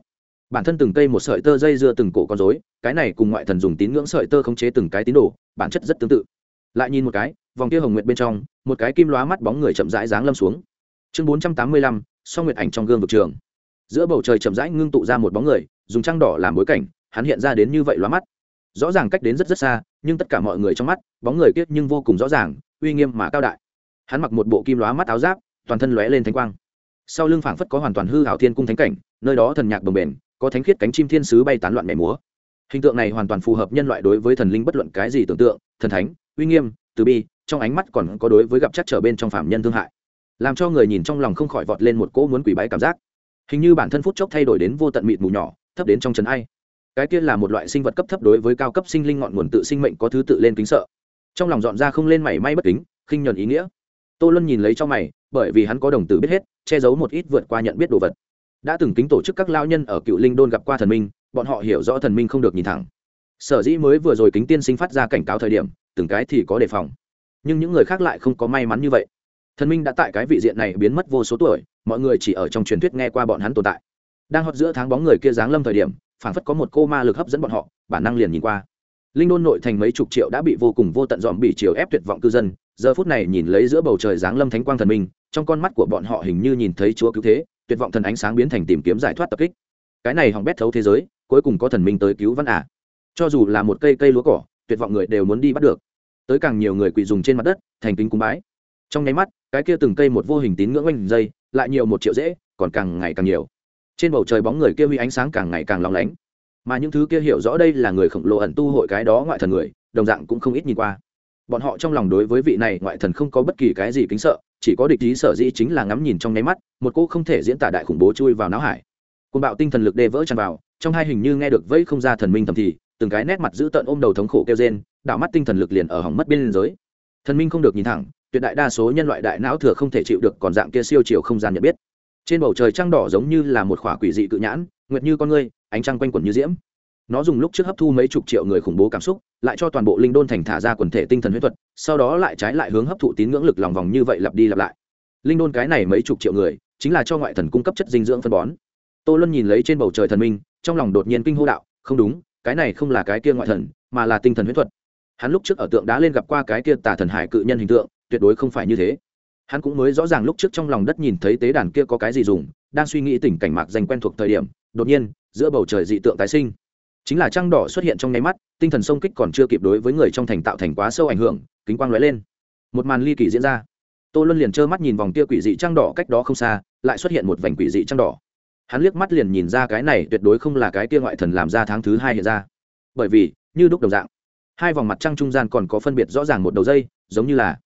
Bản thân từng cây một sợi tơ dây dưa từng cổ con dối cái này cùng ngoại thần dùng tín ngưỡng sợi tơ khống chế từng cái tín đồ, bản chất rất tương tự. Lại nhìn một cái, vòng kia hồng nguyệt bên trong, một cái kim lóa mắt bóng người chậm rãi dáng lâm xuống. Chương bốn trăm tám mươi lăm so nguyệt ảnh trong gương vực trường. Giữa bầu trời chậm rãi ngưng tụ ra một bóng người, dùng trăng đỏ làm bối cảnh, hắn hiện ra đến như vậy lóa mắt rõ ràng cách đến rất rất xa, nhưng tất cả mọi người trong mắt, bóng người kiết nhưng vô cùng rõ ràng, uy nghiêm mà cao đại. Hắn mặc một bộ kim lóa mắt áo giáp, toàn thân lóe lên thánh quang. Sau lưng phảng phất có hoàn toàn hư hảo thiên cung thánh cảnh, nơi đó thần nhạc đồng bền có thánh khiết cánh chim thiên sứ bay tán loạn mẻ múa. Hình tượng này hoàn toàn phù hợp nhân loại đối với thần linh bất luận cái gì tưởng tượng, thần thánh, uy nghiêm, từ bi, trong ánh mắt còn có đối với gặp chắc trở bên trong phạm nhân thương hại. Làm cho người nhìn trong lòng không khỏi vọt lên một cỗ muốn quỷ bái cảm giác. Hình như bản thân phút chốc thay đổi đến vô tận mịt mù nhỏ, thấp đến trong trần ai cái kia là một loại sinh vật cấp thấp đối với cao cấp sinh linh ngọn nguồn tự sinh mệnh có thứ tự lên kính sợ. Trong lòng dọn ra không lên mảy may bất kính, khinh nhuần ý nghĩa. Tô luân nhìn lấy cho mày, bởi vì hắn có đồng tử biết hết, che giấu một ít vượt qua nhận biết đồ vật. Đã từng kính tổ chức các lao nhân ở cựu linh đôn gặp qua thần minh, bọn họ hiểu rõ thần minh không được nhìn thẳng. Sở dĩ mới vừa rồi kính tiên sinh phát ra cảnh cáo thời điểm, từng cái thì có đề phòng. Nhưng những người khác lại không có may mắn như vậy. Thần minh đã tại cái vị diện này biến mất vô số tuổi, mọi người chỉ ở trong truyền thuyết nghe qua bọn hắn tồn tại. Đang hót giữa tháng bóng người kia giáng lâm thời điểm phảng phất có một cô ma lực hấp dẫn bọn họ, bản năng liền nhìn qua. Linh đôn nội thành mấy chục triệu đã bị vô cùng vô tận dòm bị chiều ép tuyệt vọng cư dân, giờ phút này nhìn lấy giữa bầu trời giáng lâm thánh quang thần minh, trong con mắt của bọn họ hình như nhìn thấy chúa cứu thế, tuyệt vọng thần ánh sáng biến thành tìm kiếm giải thoát tập kích. Cái này hỏng bét thấu thế giới, cuối cùng có thần minh tới cứu văn ả à. cho dù là một cây cây lúa cỏ, tuyệt vọng người đều muốn đi bắt được. Tới càng nhiều người quỳ dùng trên mặt đất, thành kính cúng bái. Trong nháy mắt, cái kia từng cây một vô hình tín ngưỡng oanh dây, lại nhiều một triệu dễ, còn càng ngày càng nhiều trên bầu trời bóng người kia huy ánh sáng càng ngày càng lóng lánh. Mà những thứ kia hiểu rõ đây là người khổng lồ ẩn tu hội cái đó ngoại thần người, đồng dạng cũng không ít nhìn qua. Bọn họ trong lòng đối với vị này ngoại thần không có bất kỳ cái gì kính sợ, chỉ có địch ý sở dĩ chính là ngắm nhìn trong nháy mắt, một cô không thể diễn tả đại khủng bố chui vào não hải. Côn bạo tinh thần lực đê vỡ tràn vào, trong hai hình như nghe được vây không ra thần minh thầm thì, từng cái nét mặt giữ tợn ôm đầu thống khổ kêu rên, đảo mắt tinh thần lực liền ở hỏng mất biên giới. Thần minh không được nhìn thẳng, tuyệt đại đa số nhân loại đại não thừa không thể chịu được, còn dạng kia siêu chiều không gian nhận biết trên bầu trời trăng đỏ giống như là một khỏa quỷ dị cự nhãn, nguyệt như con ngươi, ánh trăng quanh quẩn như diễm. Nó dùng lúc trước hấp thu mấy chục triệu người khủng bố cảm xúc, lại cho toàn bộ linh đôn thành thả ra quần thể tinh thần huyết thuật, sau đó lại trái lại hướng hấp thụ tín ngưỡng lực lòng vòng như vậy lặp đi lặp lại. Linh đôn cái này mấy chục triệu người, chính là cho ngoại thần cung cấp chất dinh dưỡng phân bón. Tô luân nhìn lấy trên bầu trời thần minh, trong lòng đột nhiên kinh hô đạo, không đúng, cái này không là cái kia ngoại thần, mà là tinh thần huyễn thuật. Hắn lúc trước ở tượng đá lên gặp qua cái kia tà thần hải cự nhân hình tượng, tuyệt đối không phải như thế hắn cũng mới rõ ràng lúc trước trong lòng đất nhìn thấy tế đàn kia có cái gì dùng, đang suy nghĩ tình cảnh mạc danh quen thuộc thời điểm, đột nhiên, giữa bầu trời dị tượng tái sinh. Chính là trăng đỏ xuất hiện trong nháy mắt, tinh thần sông kích còn chưa kịp đối với người trong thành tạo thành quá sâu ảnh hưởng, kính quang lóe lên. Một màn ly kỳ diễn ra. Tô luân liền trơ mắt nhìn vòng tia quỷ dị trăng đỏ cách đó không xa, lại xuất hiện một vành quỷ dị trăng đỏ. Hắn liếc mắt liền nhìn ra cái này tuyệt đối không là cái kia ngoại thần làm ra tháng thứ hai hiện ra. Bởi vì, như đúc đồng dạng, hai vòng mặt trăng trung gian còn có phân biệt rõ ràng một đầu dây, giống như là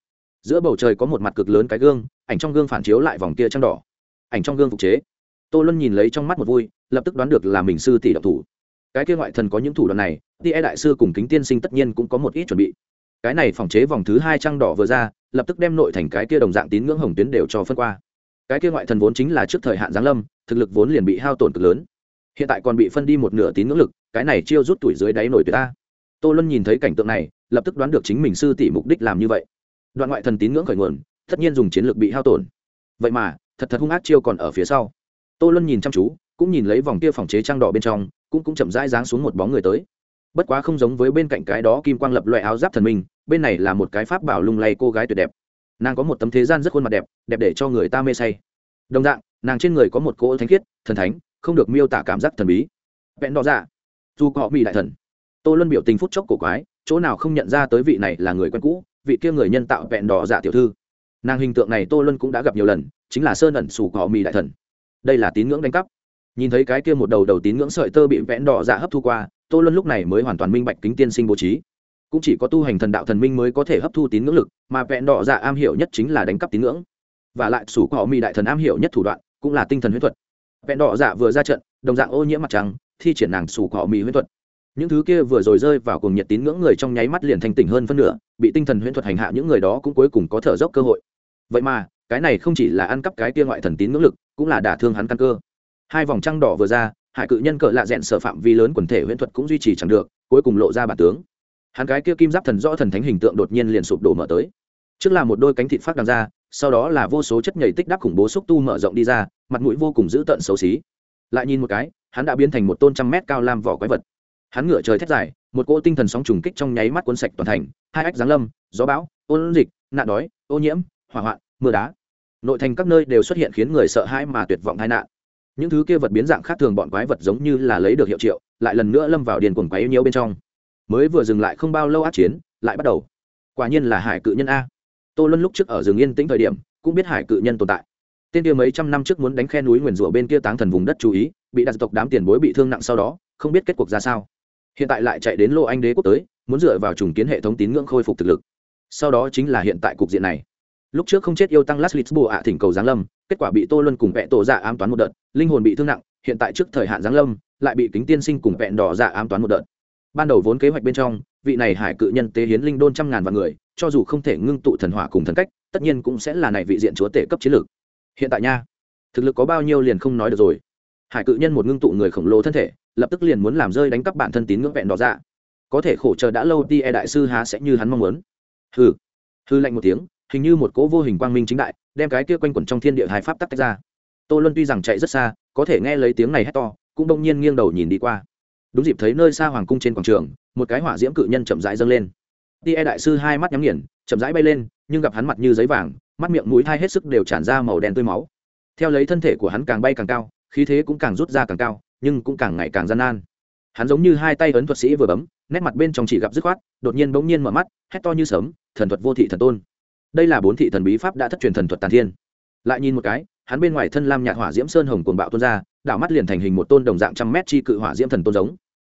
giữa bầu trời có một mặt cực lớn cái gương, ảnh trong gương phản chiếu lại vòng kia trăng đỏ. Ảnh trong gương phục chế. Tô luân nhìn lấy trong mắt một vui, lập tức đoán được là mình sư tỷ độc thủ. Cái kia ngoại thần có những thủ đoạn này thì e đại sư cùng kính tiên sinh tất nhiên cũng có một ít chuẩn bị. Cái này phòng chế vòng thứ hai trăng đỏ vừa ra, lập tức đem nội thành cái kia đồng dạng tín ngưỡng hồng tuyến đều cho phân qua. Cái kia ngoại thần vốn chính là trước thời hạn giáng lâm, thực lực vốn liền bị hao tổn cực lớn. Hiện tại còn bị phân đi một nửa tín ngưỡng lực, cái này chiêu rút tuổi dưới đáy nổi tuyệt ta. Tô luân nhìn thấy cảnh tượng này, lập tức đoán được chính mình sư tỷ mục đích làm như vậy đoạn ngoại thần tín ngưỡng khởi nguồn, tất nhiên dùng chiến lược bị hao tổn. Vậy mà, thật thật hung ác chiêu còn ở phía sau. Tô luân nhìn chăm chú, cũng nhìn lấy vòng kia phòng chế trang đỏ bên trong, cũng cũng chậm rãi dáng xuống một bóng người tới. Bất quá không giống với bên cạnh cái đó kim quang lập loại áo giáp thần minh, bên này là một cái pháp bảo lung lay cô gái tuyệt đẹp. Nàng có một tấm thế gian rất khuôn mặt đẹp đẹp để cho người ta mê say. Đồng dạng, nàng trên người có một cỗ thánh khiết, thần thánh, không được miêu tả cảm giác thần bí. Vẹn đỏ dạ. Dù họ bị đại thần. Tô luân biểu tình phút chốc cổ quái, chỗ nào không nhận ra tới vị này là người quen cũ vị kia người nhân tạo vẹn đỏ dạ tiểu thư. Nàng hình tượng này tô luân cũng đã gặp nhiều lần, chính là sơn ẩn sủ cỏ mì đại thần. Đây là tín ngưỡng đánh cắp. Nhìn thấy cái kia một đầu đầu tín ngưỡng sợi tơ bị vẽn đỏ dạ hấp thu qua, tô luân lúc này mới hoàn toàn minh bạch kính tiên sinh bố trí. Cũng chỉ có tu hành thần đạo thần minh mới có thể hấp thu tín ngưỡng lực, mà vẹn đỏ dạ am hiểu nhất chính là đánh cắp tín ngưỡng. Và lại, sủ cỏ mì đại thần am hiểu nhất thủ đoạn cũng là tinh thần huyết thuật. Vẹn đỏ dạ vừa ra trận, đồng dạng ô nhiễm mặt trăng, thi triển nàng sủ cỏ mì huyết thuật những thứ kia vừa rồi rơi vào cùng nhiệt tín ngưỡng người trong nháy mắt liền thanh tỉnh hơn phân nửa, bị tinh thần huyễn thuật hành hạ những người đó cũng cuối cùng có thở dốc cơ hội. Vậy mà, cái này không chỉ là ăn cắp cái kia ngoại thần tín ngưỡng lực, cũng là đả thương hắn căn cơ. Hai vòng trăng đỏ vừa ra, hải cự nhân cỡ lạ rẽn sở phạm vi lớn quần thể huyễn thuật cũng duy trì chẳng được, cuối cùng lộ ra bản tướng. Hắn cái kia kim giáp thần rõ thần thánh hình tượng đột nhiên liền sụp đổ mở tới. Trước là một đôi cánh thịt phát đằng ra, sau đó là vô số chất nhảy tích đắc khủng bố xúc tu mở rộng đi ra, mặt mũi vô cùng dữ tợn xấu xí. Lại nhìn một cái, hắn đã biến thành một tôn trăm mét cao lam vỏ quái vật hắn ngựa trời thét dài, một cỗ tinh thần sóng trùng kích trong nháy mắt cuốn sạch toàn thành, hai ách giáng lâm, gió bão, ôn dịch, nạn đói, ô nhiễm, hỏa hoạn, mưa đá. Nội thành các nơi đều xuất hiện khiến người sợ hãi mà tuyệt vọng tai nạn. Những thứ kia vật biến dạng khác thường bọn quái vật giống như là lấy được hiệu triệu, lại lần nữa lâm vào điền cuồng quái nhiễu bên trong. Mới vừa dừng lại không bao lâu át chiến, lại bắt đầu. Quả nhiên là hải cự nhân a. Tô luân lúc trước ở rừng yên tĩnh thời điểm, cũng biết hải cự nhân tồn tại. Tên kia mấy trăm năm trước muốn đánh khe núi nguyền rủa bên kia táng thần vùng đất chú ý, bị đặt tộc đám tiền bối bị thương nặng sau đó, không biết kết cuộc ra sao hiện tại lại chạy đến lô anh đế quốc tới, muốn dựa vào trùng kiến hệ thống tín ngưỡng khôi phục thực lực. Sau đó chính là hiện tại cục diện này. Lúc trước không chết yêu tăng last lisbo ạ thỉnh cầu giáng lâm, kết quả bị tô luân cùng vẹn tổ dạ ám toán một đợt, linh hồn bị thương nặng, hiện tại trước thời hạn giáng lâm, lại bị kính tiên sinh cùng vẹn đỏ dạ ám toán một đợt. Ban đầu vốn kế hoạch bên trong, vị này hải cự nhân tế hiến linh đôn trăm ngàn vạn người, cho dù không thể ngưng tụ thần hỏa cùng thần cách, tất nhiên cũng sẽ là này vị diện chúa tể cấp chiến lược. Hiện tại nha, thực lực có bao nhiêu liền không nói được rồi. Hải cự nhân một ngưng tụ người khổng lồ thân thể lập tức liền muốn làm rơi đánh cắp bản thân tín ngưỡng vẹn đỏ dạ. Có thể khổ chờ đã lâu ti e đại sư há sẽ như hắn mong muốn. Hừ. Hư lạnh một tiếng, hình như một cỗ vô hình quang minh chính đại, đem cái kia quanh quẩn trong thiên địa hai pháp tắc tách ra. Tô luân tuy rằng chạy rất xa, có thể nghe lấy tiếng này hét to, cũng đông nhiên nghiêng đầu nhìn đi qua. Đúng dịp thấy nơi xa hoàng cung trên quảng trường, một cái hỏa diễm cự nhân chậm rãi dâng lên. Ti e đại sư hai mắt nhắm nghiền, chậm rãi bay lên, nhưng gặp hắn mặt như giấy vàng, mắt miệng mũi hai hết sức đều tràn ra màu đen tươi máu. Theo lấy thân thể của hắn càng bay càng cao, khí thế cũng càng rút ra càng cao nhưng cũng càng ngày càng gian nan. Hắn giống như hai tay ấn thuật sĩ vừa bấm, nét mặt bên trong chỉ gặp dứt khoát, đột nhiên bỗng nhiên mở mắt, hét to như sớm thần thuật vô thị thần tôn. Đây là bốn thị thần bí pháp đã thất truyền thần thuật tàn thiên. Lại nhìn một cái, hắn bên ngoài thân lam nhạt hỏa diễm sơn hồng cuồng bạo tuôn ra, đảo mắt liền thành hình một tôn đồng dạng trăm mét chi cự hỏa diễm thần tôn giống.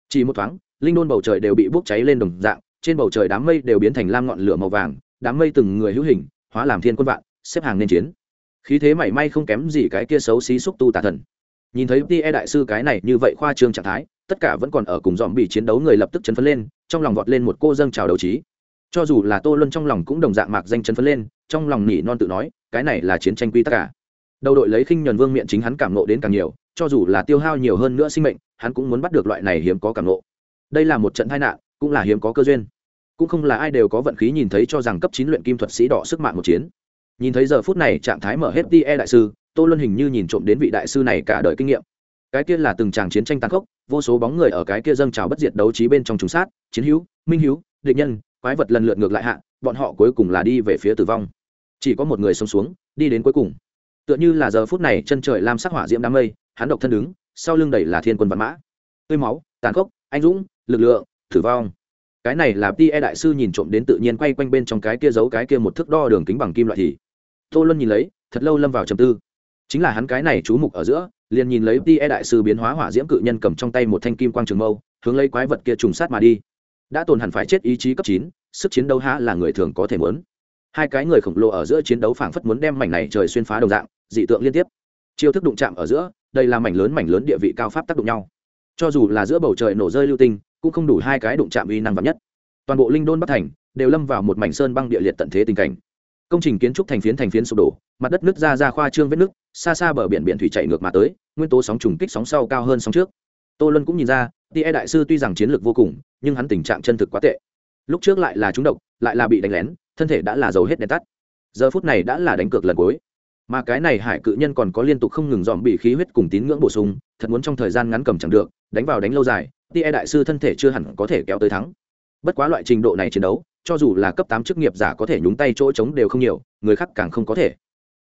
Chỉ một thoáng, linh đôn bầu trời đều bị bốc cháy lên đồng dạng, trên bầu trời đám mây đều biến thành lam ngọn lửa màu vàng, đám mây từng người hữu hình, hóa làm thiên quân vạn, xếp hàng nên chiến. Khí thế mảy may không kém gì cái kia xấu xí xúc tu tà thần nhìn thấy tie đại sư cái này như vậy khoa trương trạng thái, tất cả vẫn còn ở cùng dòm bị chiến đấu người lập tức chấn phấn lên, trong lòng vọt lên một cô dâng trào đấu trí. Cho dù là tô luân trong lòng cũng đồng dạng mạc danh chấn phấn lên, trong lòng nỉ non tự nói, cái này là chiến tranh quy tất cả à? đầu đội lấy khinh nhuần vương miệng chính hắn cảm nộ đến càng nhiều, cho dù là tiêu hao nhiều hơn nữa sinh mệnh, hắn cũng muốn bắt được loại này hiếm có cảm nộ. Đây là một trận tai nạn, cũng là hiếm có cơ duyên. Cũng không là ai đều có vận khí nhìn thấy cho rằng cấp chín luyện kim thuật sĩ đỏ sức mạng một chiến. Nhìn thấy giờ phút này trạng thái mở hết tie đại sư tô luân hình như nhìn trộm đến vị đại sư này cả đời kinh nghiệm. Cái kia là từng tràng chiến tranh tàn khốc, vô số bóng người ở cái kia dâng trào bất diệt đấu trí bên trong trùng sát, chiến hữu, minh hữu, địch nhân, quái vật lần lượt ngược lại hạ, bọn họ cuối cùng là đi về phía tử vong. Chỉ có một người sống xuống, đi đến cuối cùng. Tựa như là giờ phút này chân trời lam sắc hỏa diễm đám mây, hắn độc thân đứng, sau lưng đẩy là thiên quân văn mã. Tươi máu, tàn khốc, anh dũng, lực lượng, tử vong. Cái này là e đại sư nhìn trộm đến tự nhiên quay quanh bên trong cái kia giấu cái kia một thước đo đường kính bằng kim loại thì. Tô luân nhìn lấy, thật lâu lâm vào trầm tư chính là hắn cái này chú mục ở giữa, liền nhìn lấy tie đại sư biến hóa hỏa diễm cự nhân cầm trong tay một thanh kim quang trường mâu, hướng lấy quái vật kia trùng sát mà đi. Đã tồn hẳn phải chết ý chí cấp chín, sức chiến đấu há là người thường có thể muốn. Hai cái người khổng lồ ở giữa chiến đấu phảng phất muốn đem mảnh này trời xuyên phá đồng dạng, dị tượng liên tiếp. Chiêu thức đụng chạm ở giữa, đây là mảnh lớn mảnh lớn địa vị cao pháp tác động nhau. Cho dù là giữa bầu trời nổ rơi lưu tinh, cũng không đủ hai cái đụng chạm uy năng vắn nhất. Toàn bộ linh đôn bắc thành đều lâm vào một mảnh sơn băng địa liệt tận thế tình cảnh công trình kiến trúc thành phiến thành phiến sụp đổ, mặt đất nước ra ra khoa trương vết nứt, xa xa bờ biển biển thủy chạy ngược mà tới, nguyên tố sóng trùng kích sóng sau cao hơn sóng trước. Tô luân cũng nhìn ra tia đại sư tuy rằng chiến lược vô cùng, nhưng hắn tình trạng chân thực quá tệ. Lúc trước lại là trúng độc, lại là bị đánh lén, thân thể đã là dầu hết đèn tắt. Giờ phút này đã là đánh cược lần cuối. Mà cái này hải cự nhân còn có liên tục không ngừng dòm bị khí huyết cùng tín ngưỡng bổ sung, thật muốn trong thời gian ngắn cầm chẳng được, đánh vào đánh lâu dài tia đại sư thân thể chưa hẳn có thể kéo tới thắng. Bất quá loại trình độ này chiến đấu cho dù là cấp tám chức nghiệp giả có thể nhúng tay chỗ trống đều không nhiều, người khác càng không có thể.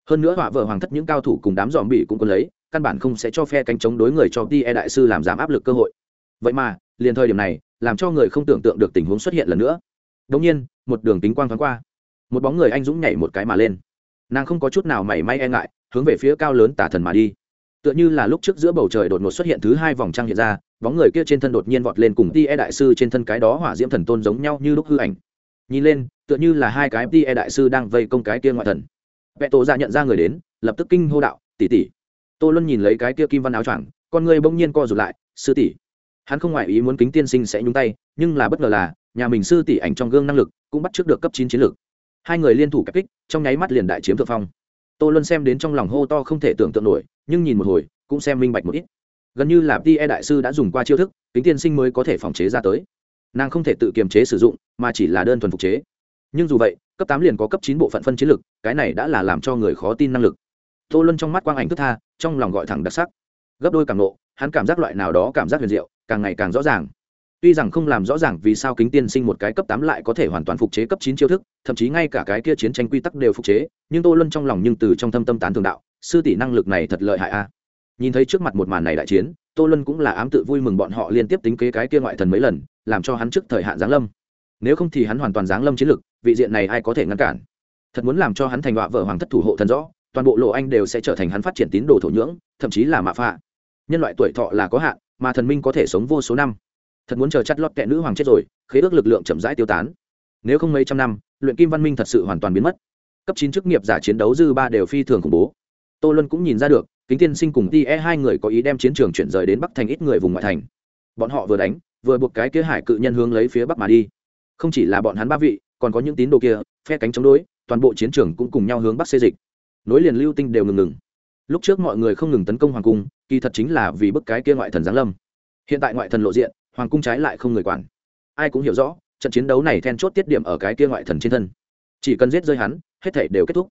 Hơn nữa họa vợ hoàng thất những cao thủ cùng đám dòm bị cũng có lấy, căn bản không sẽ cho phe cánh chống đối người cho tia đại sư làm giảm áp lực cơ hội. Vậy mà, liền thời điểm này, làm cho người không tưởng tượng được tình huống xuất hiện lần nữa. Đống nhiên, một đường tính quang thoáng qua. Một bóng người anh dũng nhảy một cái mà lên. Nàng không có chút nào mảy may e ngại, hướng về phía cao lớn tả thần mà đi. Tựa như là lúc trước giữa bầu trời đột ngột xuất hiện thứ hai vòng trăng hiện ra, bóng người kia trên thân đột nhiên vọt lên cùng ti e đại sư trên thân cái đó hỏa diễm thần tôn giống nhau như lúc hư ảnh nhìn lên, tựa như là hai cái ti e đại sư đang vây công cái kia ngoại thần. Vẹ tổ ra nhận ra người đến, lập tức kinh hô đạo, tỷ tỷ. Tô luân nhìn lấy cái kia kim văn áo choàng, con người bỗng nhiên co rụt lại, sư tỷ. Hắn không ngoại ý muốn kính tiên sinh sẽ nhúng tay, nhưng là bất ngờ là, nhà mình sư tỷ ảnh trong gương năng lực, cũng bắt trước được cấp chín chiến lược. Hai người liên thủ kích kích, trong nháy mắt liền đại chiếm thượng phong. Tô luân xem đến trong lòng hô to không thể tưởng tượng nổi, nhưng nhìn một hồi, cũng xem minh bạch một ít. Gần như là tie đại sư đã dùng qua chiêu thức, kính tiên sinh mới có thể phòng chế ra tới nàng không thể tự kiềm chế sử dụng, mà chỉ là đơn thuần phục chế. Nhưng dù vậy, cấp tám liền có cấp chín bộ phận phân chiến lực, cái này đã là làm cho người khó tin năng lực. Tô luân trong mắt quang ảnh thức tha, trong lòng gọi thẳng đặc sắc. Gấp đôi càng nộ, hắn cảm giác loại nào đó cảm giác huyền diệu, càng ngày càng rõ ràng. Tuy rằng không làm rõ ràng vì sao kính tiên sinh một cái cấp tám lại có thể hoàn toàn phục chế cấp chín chiêu thức, thậm chí ngay cả cái kia chiến tranh quy tắc đều phục chế, nhưng tô luân trong lòng nhưng từ trong thâm tâm tán thường đạo, sư tỷ năng lực này thật lợi hại a. Nhìn thấy trước mặt một màn này đại chiến tô luân cũng là ám tự vui mừng bọn họ liên tiếp tính kế cái kia ngoại thần mấy lần, làm cho hắn trước thời hạn giáng lâm. Nếu không thì hắn hoàn toàn giáng lâm chiến lực vị diện này ai có thể ngăn cản? Thật muốn làm cho hắn thành đọa vợ hoàng thất thủ hộ thần rõ, toàn bộ lộ anh đều sẽ trở thành hắn phát triển tín đồ thổ nhưỡng, thậm chí là mạ phạ. Nhân loại tuổi thọ là có hạn, mà thần minh có thể sống vô số năm. Thật muốn chờ chắt lót kẹ nữ hoàng chết rồi, khế ước lực lượng chậm rãi tiêu tán. Nếu không mấy trăm năm, luyện kim văn minh thật sự hoàn toàn biến mất. Cấp chín chức nghiệp giả chiến đấu dư ba đều phi thường khủng bố. Tô luân cũng nhìn ra được kính tiên sinh cùng ti e hai người có ý đem chiến trường chuyển rời đến bắc thành ít người vùng ngoại thành. Bọn họ vừa đánh, vừa buộc cái kế hải cự nhân hướng lấy phía bắc mà đi. Không chỉ là bọn hắn ba vị, còn có những tín đồ kia, phe cánh chống đối, toàn bộ chiến trường cũng cùng nhau hướng bắc xê dịch. Nối liền lưu tinh đều ngừng ngừng. Lúc trước mọi người không ngừng tấn công hoàng cung, kỳ thật chính là vì bức cái kia ngoại thần giáng lâm. Hiện tại ngoại thần lộ diện, hoàng cung trái lại không người quản. Ai cũng hiểu rõ, trận chiến đấu này then chốt tiết điểm ở cái kia ngoại thần trên thân. Chỉ cần giết rơi hắn, hết thể đều kết thúc.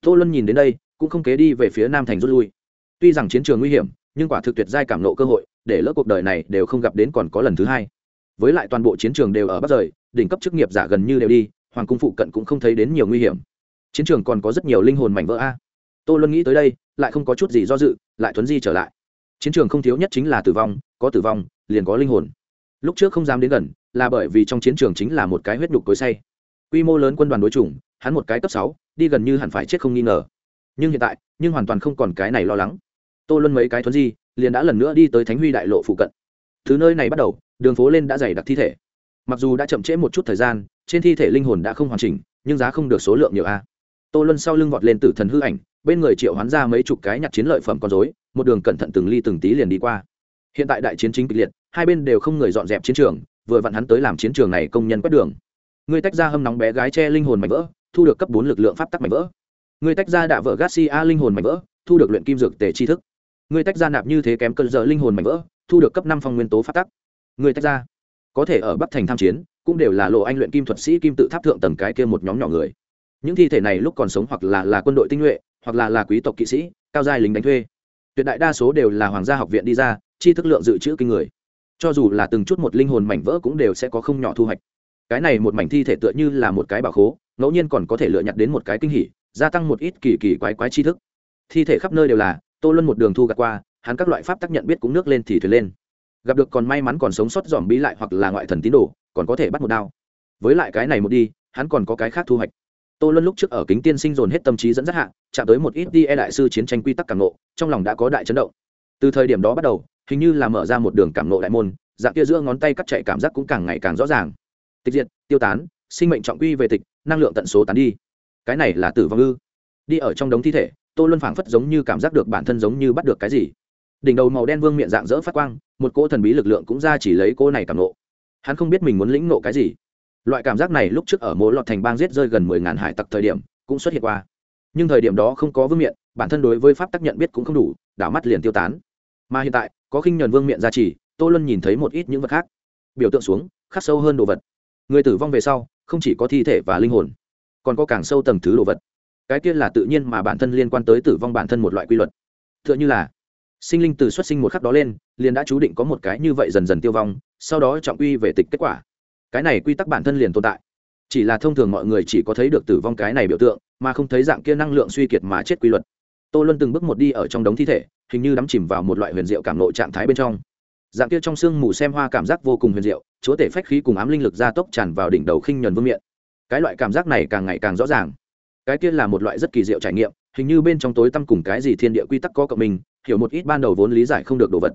Tô luân nhìn đến đây, cũng không kế đi về phía nam thành rút lui tuy rằng chiến trường nguy hiểm, nhưng quả thực tuyệt giai cảm nộ cơ hội, để lỡ cuộc đời này đều không gặp đến còn có lần thứ hai. Với lại toàn bộ chiến trường đều ở bắc rời, đỉnh cấp chức nghiệp giả gần như đều đi, hoàng cung phụ cận cũng không thấy đến nhiều nguy hiểm. Chiến trường còn có rất nhiều linh hồn mảnh vỡ a. Tô luân nghĩ tới đây, lại không có chút gì do dự, lại thuấn di trở lại. Chiến trường không thiếu nhất chính là tử vong, có tử vong, liền có linh hồn. Lúc trước không dám đến gần, là bởi vì trong chiến trường chính là một cái huyết nhục cối say. Quy mô lớn quân đoàn đối chủng, hắn một cái cấp sáu, đi gần như hẳn phải chết không nghi ngờ. Nhưng hiện tại, nhưng hoàn toàn không còn cái này lo lắng tô luân mấy cái thuấn di, liền đã lần nữa đi tới thánh huy đại lộ phụ cận. Thứ nơi này bắt đầu, đường phố lên đã dày đặc thi thể. Mặc dù đã chậm trễ một chút thời gian, trên thi thể linh hồn đã không hoàn chỉnh, nhưng giá không được số lượng nhiều a. Tô luân sau lưng vọt lên tử thần hư ảnh, bên người triệu hoán ra mấy chục cái nhặt chiến lợi phẩm con dối một đường cẩn thận từng ly từng tí liền đi qua. Hiện tại đại chiến chính kịch liệt, hai bên đều không người dọn dẹp chiến trường, vừa vặn hắn tới làm chiến trường này công nhân quét đường. Người tách ra hâm nóng bé gái che linh hồn mảnh vỡ, thu được cấp bốn lực lượng pháp tắc mảnh vỡ. Người tách ra đạ vợ garcia linh hồn mảnh vỡ, thu được luyện kim dược tề tri thức người tách ra nạp như thế kém cơn giờ linh hồn mảnh vỡ, thu được cấp năm phong nguyên tố pháp tắc. Người tách ra. Có thể ở bắc thành tham chiến, cũng đều là lộ anh luyện kim thuật sĩ kim tự tháp thượng tầng cái kia một nhóm nhỏ người. Những thi thể này lúc còn sống hoặc là là quân đội tinh nhuệ, hoặc là là quý tộc kỵ sĩ, cao giai lính đánh thuê. Tuyệt đại đa số đều là hoàng gia học viện đi ra chi thức lượng dự trữ kinh người. Cho dù là từng chút một linh hồn mảnh vỡ cũng đều sẽ có không nhỏ thu hoạch. Cái này một mảnh thi thể tựa như là một cái bảo khố, ngẫu nhiên còn có thể lựa nhặt đến một cái kinh hỉ, gia tăng một ít kỳ kỳ quái quái tri thức. Thi thể khắp nơi đều là tô luân một đường thu gạt qua, hắn các loại pháp tác nhận biết cũng nước lên thì thuyền lên. Gặp được còn may mắn còn sống sót dòm bí lại hoặc là ngoại thần tín đồ, còn có thể bắt một đao. Với lại cái này một đi, hắn còn có cái khác thu hoạch. Tô luân lúc trước ở kính tiên sinh dồn hết tâm trí dẫn dắt hạ, chạm tới một ít đi e đại sư chiến tranh quy tắc cảm nộ trong lòng đã có đại chấn động. Từ thời điểm đó bắt đầu, hình như là mở ra một đường cảm nộ đại môn, dạng kia giữa ngón tay cắt chạy cảm giác cũng càng ngày càng rõ ràng. Tịch diệt, tiêu tán, sinh mệnh trọng quy về tịch, năng lượng tận số tán đi. Cái này là tử vong ư? Đi ở trong đống thi thể tô luân phảng phất giống như cảm giác được bản thân giống như bắt được cái gì. Đỉnh đầu màu đen vương miệng dạng dỡ phát quang một cỗ thần bí lực lượng cũng ra chỉ lấy cỗ này cảm nộ hắn không biết mình muốn lĩnh nộ cái gì. Loại cảm giác này lúc trước ở mỗi lọt thành bang giết rơi gần mười ngàn hải tặc thời điểm cũng xuất hiện qua. Nhưng thời điểm đó không có vương miện bản thân đối với pháp tác nhận biết cũng không đủ đảo mắt liền tiêu tán. Mà hiện tại có khinh nhuần vương miện ra chỉ, tô luân nhìn thấy một ít những vật khác. Biểu tượng xuống khắc sâu hơn đồ vật. Người tử vong về sau không chỉ có thi thể và linh hồn còn có càng sâu tầng thứ đồ vật cái kia là tự nhiên mà bản thân liên quan tới tử vong bản thân một loại quy luật. T h ư ợ n h ư là, sinh linh từ xuất sinh một khắc đó lên, liền đã chú định có một cái như vậy dần dần tiêu vong, sau đó trọng quy về tịch kết quả. Cái này quy tắc bản thân liền tồn tại. Chỉ là thông thường mọi người chỉ có thấy được tử vong cái này biểu tượng, mà không thấy dạng kia năng lượng suy kiệt mà chết quy luật. Tô luân từng bước một đi ở trong đống thi thể, hình như đắm chìm vào một loại huyền diệu cảm nội trạng thái bên trong. Dạng kia trong sương mù xem hoa cảm giác vô cùng huyền diệu, chúa tể phách khí cùng ám linh lực gia tốc tràn vào đỉnh đầu khinh nhuần vương miện. Cái loại cảm giác này càng ngày càng rõ ràng cái kia là một loại rất kỳ diệu trải nghiệm, hình như bên trong tối tăm cùng cái gì thiên địa quy tắc có cộng mình, hiểu một ít ban đầu vốn lý giải không được đồ vật.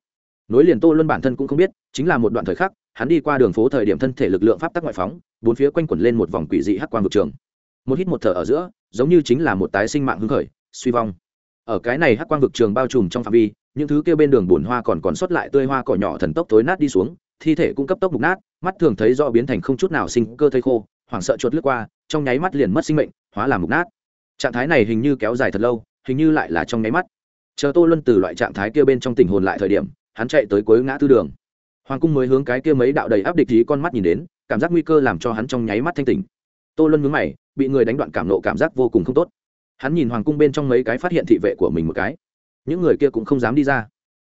Nối liền tô luân bản thân cũng không biết, chính là một đoạn thời khắc, hắn đi qua đường phố thời điểm thân thể lực lượng pháp tắc ngoại phóng, bốn phía quanh quẩn lên một vòng quỷ dị hắc quang vực trường. Một hít một thở ở giữa, giống như chính là một tái sinh mạng hứng khởi, suy vong. Ở cái này hắc quang vực trường bao trùm trong phạm vi, những thứ kêu bên đường bùn hoa còn còn sót lại tươi hoa cỏ nhỏ thần tốc tối nát đi xuống, thi thể cũng cấp tốc mục nát, mắt thường thấy do biến thành không chút nào sinh cơ thây khô, hoảng sợ chuột lướt qua, trong nháy mắt liền mất sinh mệnh hóa làm mục nát. Trạng thái này hình như kéo dài thật lâu, hình như lại là trong nháy mắt. Chờ tô luân từ loại trạng thái kia bên trong tình hồn lại thời điểm, hắn chạy tới cuối ngã tư đường. Hoàng cung mới hướng cái kia mấy đạo đầy áp địch ý con mắt nhìn đến, cảm giác nguy cơ làm cho hắn trong nháy mắt thanh tỉnh. Tô luân mướn mày, bị người đánh đoạn cảm nộ cảm giác vô cùng không tốt. Hắn nhìn hoàng cung bên trong mấy cái phát hiện thị vệ của mình một cái. Những người kia cũng không dám đi ra.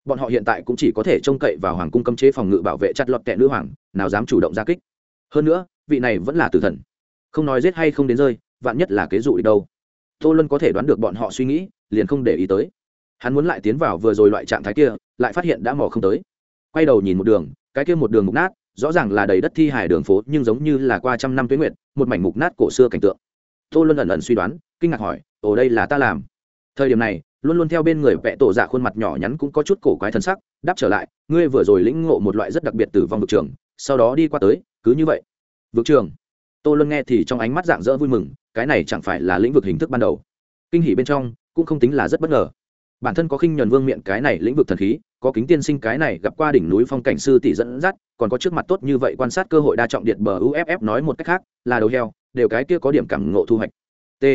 Bọn họ hiện tại cũng chỉ có thể trông cậy vào hoàng cung cấm chế phòng ngự bảo vệ chặt lọt kẹ nữ hoàng, nào dám chủ động ra kích. Hơn nữa, vị này vẫn là tử thần. Không nói giết hay không đến rơi vạn nhất là kế dụ đi đâu. Tô luân có thể đoán được bọn họ suy nghĩ, liền không để ý tới. Hắn muốn lại tiến vào vừa rồi loại trạng thái kia, lại phát hiện đã mò không tới. Quay đầu nhìn một đường, cái kia một đường mục nát, rõ ràng là đầy đất thi hải đường phố, nhưng giống như là qua trăm năm tuyến nguyện một mảnh mục nát cổ xưa cảnh tượng. Tô luân ẩn ẩn suy đoán, kinh ngạc hỏi, ồ, đây là ta làm? Thời điểm này, luôn luôn theo bên người vẽ tổ dạ khuôn mặt nhỏ nhắn cũng có chút cổ quái thân sắc, đáp trở lại, ngươi vừa rồi lĩnh ngộ một loại rất đặc biệt tử vong vực trường, sau đó đi qua tới, cứ như vậy. Vực trường? Tô luân nghe thì trong ánh mắt dạng dỡ vui mừng cái này chẳng phải là lĩnh vực hình thức ban đầu. Kinh hỉ bên trong, cũng không tính là rất bất ngờ. Bản thân có khinh nhuần vương miệng cái này lĩnh vực thần khí, có kính tiên sinh cái này gặp qua đỉnh núi phong cảnh sư tỷ dẫn dắt, còn có trước mặt tốt như vậy quan sát cơ hội đa trọng điện bờ uff nói một cách khác, là đầu heo, đều cái kia có điểm cảm ngộ thu hoạch. T.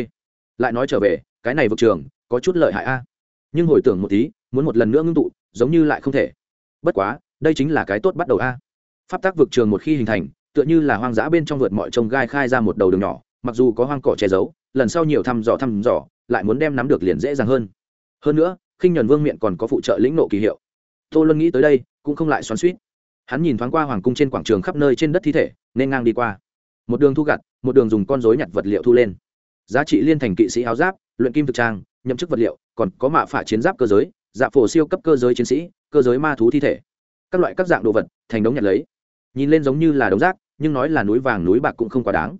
Lại nói trở về, cái này vực trường, có chút lợi hại a. Nhưng hồi tưởng một tí, muốn một lần nữa ngưng tụ, giống như lại không thể. Bất quá, đây chính là cái tốt bắt đầu a. Pháp tác vực trường một khi hình thành, tựa như là hoang dã bên trong vượt mọi trông gai khai ra một đầu đường nhỏ mặc dù có hoang cỏ che giấu, lần sau nhiều thăm dò thăm dò, lại muốn đem nắm được liền dễ dàng hơn. Hơn nữa, khinh nhuần vương miện còn có phụ trợ lĩnh nộ kỳ hiệu. Tô luân nghĩ tới đây, cũng không lại xoắn suýt hắn nhìn thoáng qua hoàng cung trên quảng trường khắp nơi trên đất thi thể, nên ngang đi qua. Một đường thu gặt, một đường dùng con dối nhặt vật liệu thu lên. Giá trị liên thành kỵ sĩ áo giáp, luyện kim thực trang, nhậm chức vật liệu, còn có mạ phả chiến giáp cơ giới dạ phổ siêu cấp cơ giới chiến sĩ, cơ giới ma thú thi thể. Các loại các dạng đồ vật, thành đống nhặt lấy. Nhìn lên giống như là đống rác, nhưng nói là núi vàng núi bạc cũng không quá đáng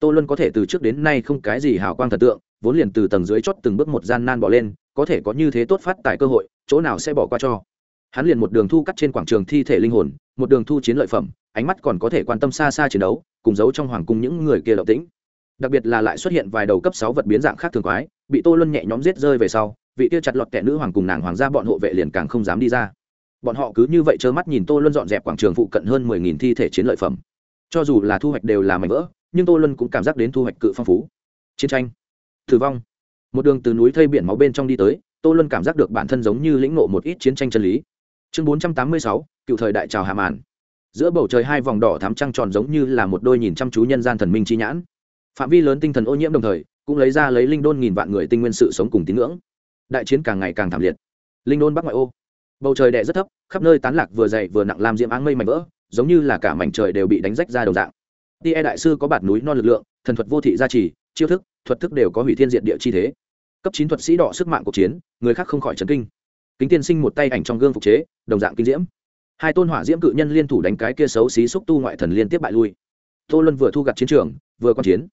tô luân có thể từ trước đến nay không cái gì hào quang thần tượng, vốn liền từ tầng dưới chót từng bước một gian nan bỏ lên, có thể có như thế tốt phát tại cơ hội, chỗ nào sẽ bỏ qua cho. Hắn liền một đường thu cắt trên quảng trường thi thể linh hồn, một đường thu chiến lợi phẩm, ánh mắt còn có thể quan tâm xa xa chiến đấu, cùng giấu trong hoàng cung những người kia động tĩnh. Đặc biệt là lại xuất hiện vài đầu cấp sáu vật biến dạng khác thường quái, bị tô luân nhẹ nhóm giết rơi về sau, vị kia chặt lọt kẻ nữ hoàng cùng nàng hoàng gia bọn hộ vệ liền càng không dám đi ra. Bọn họ cứ như vậy trơ mắt nhìn tô luân dọn dẹp quảng trường phụ cận hơn mười nghìn thi thể chiến lợi phẩm. Cho dù là thu hoạch đều là mảnh vỡ nhưng tô luân cũng cảm giác đến thu hoạch cự phong phú. Chiến tranh thử vong. Một đường từ núi thây biển máu bên trong đi tới, tô luân cảm giác được bản thân giống như lĩnh ngộ một ít chiến tranh chân lý. Chương bốn trăm tám mươi sáu, cựu thời đại trào hà màn. Giữa bầu trời hai vòng đỏ thám trăng tròn giống như là một đôi nhìn chăm chú nhân gian thần minh chi nhãn. Phạm vi lớn tinh thần ô nhiễm đồng thời, cũng lấy ra lấy linh đôn nghìn vạn người tinh nguyên sự sống cùng tín ngưỡng. Đại chiến càng ngày càng thảm liệt. Linh đôn bắc ngoại ô. Bầu trời đẹ rất thấp, khắp nơi tán lạc vừa dày vừa nặng làm diễm áng mây mảnh vỡ, giống như là cả mảnh trời đều bị đánh rách ra đồng dạng. Tiê e đại sư có bạt núi non lực lượng, thần thuật vô thị gia trì, chiêu thức, thuật thức đều có hủy thiên diện địa chi thế. Cấp chín thuật sĩ đỏ sức mạng cuộc chiến, người khác không khỏi chấn kinh. Kính tiên sinh một tay ảnh trong gương phục chế, đồng dạng kinh diễm. Hai tôn hỏa diễm cự nhân liên thủ đánh cái kia xấu xí xúc tu ngoại thần liên tiếp bại lui. Tô luân vừa thu gặt chiến trường, vừa quan chiến.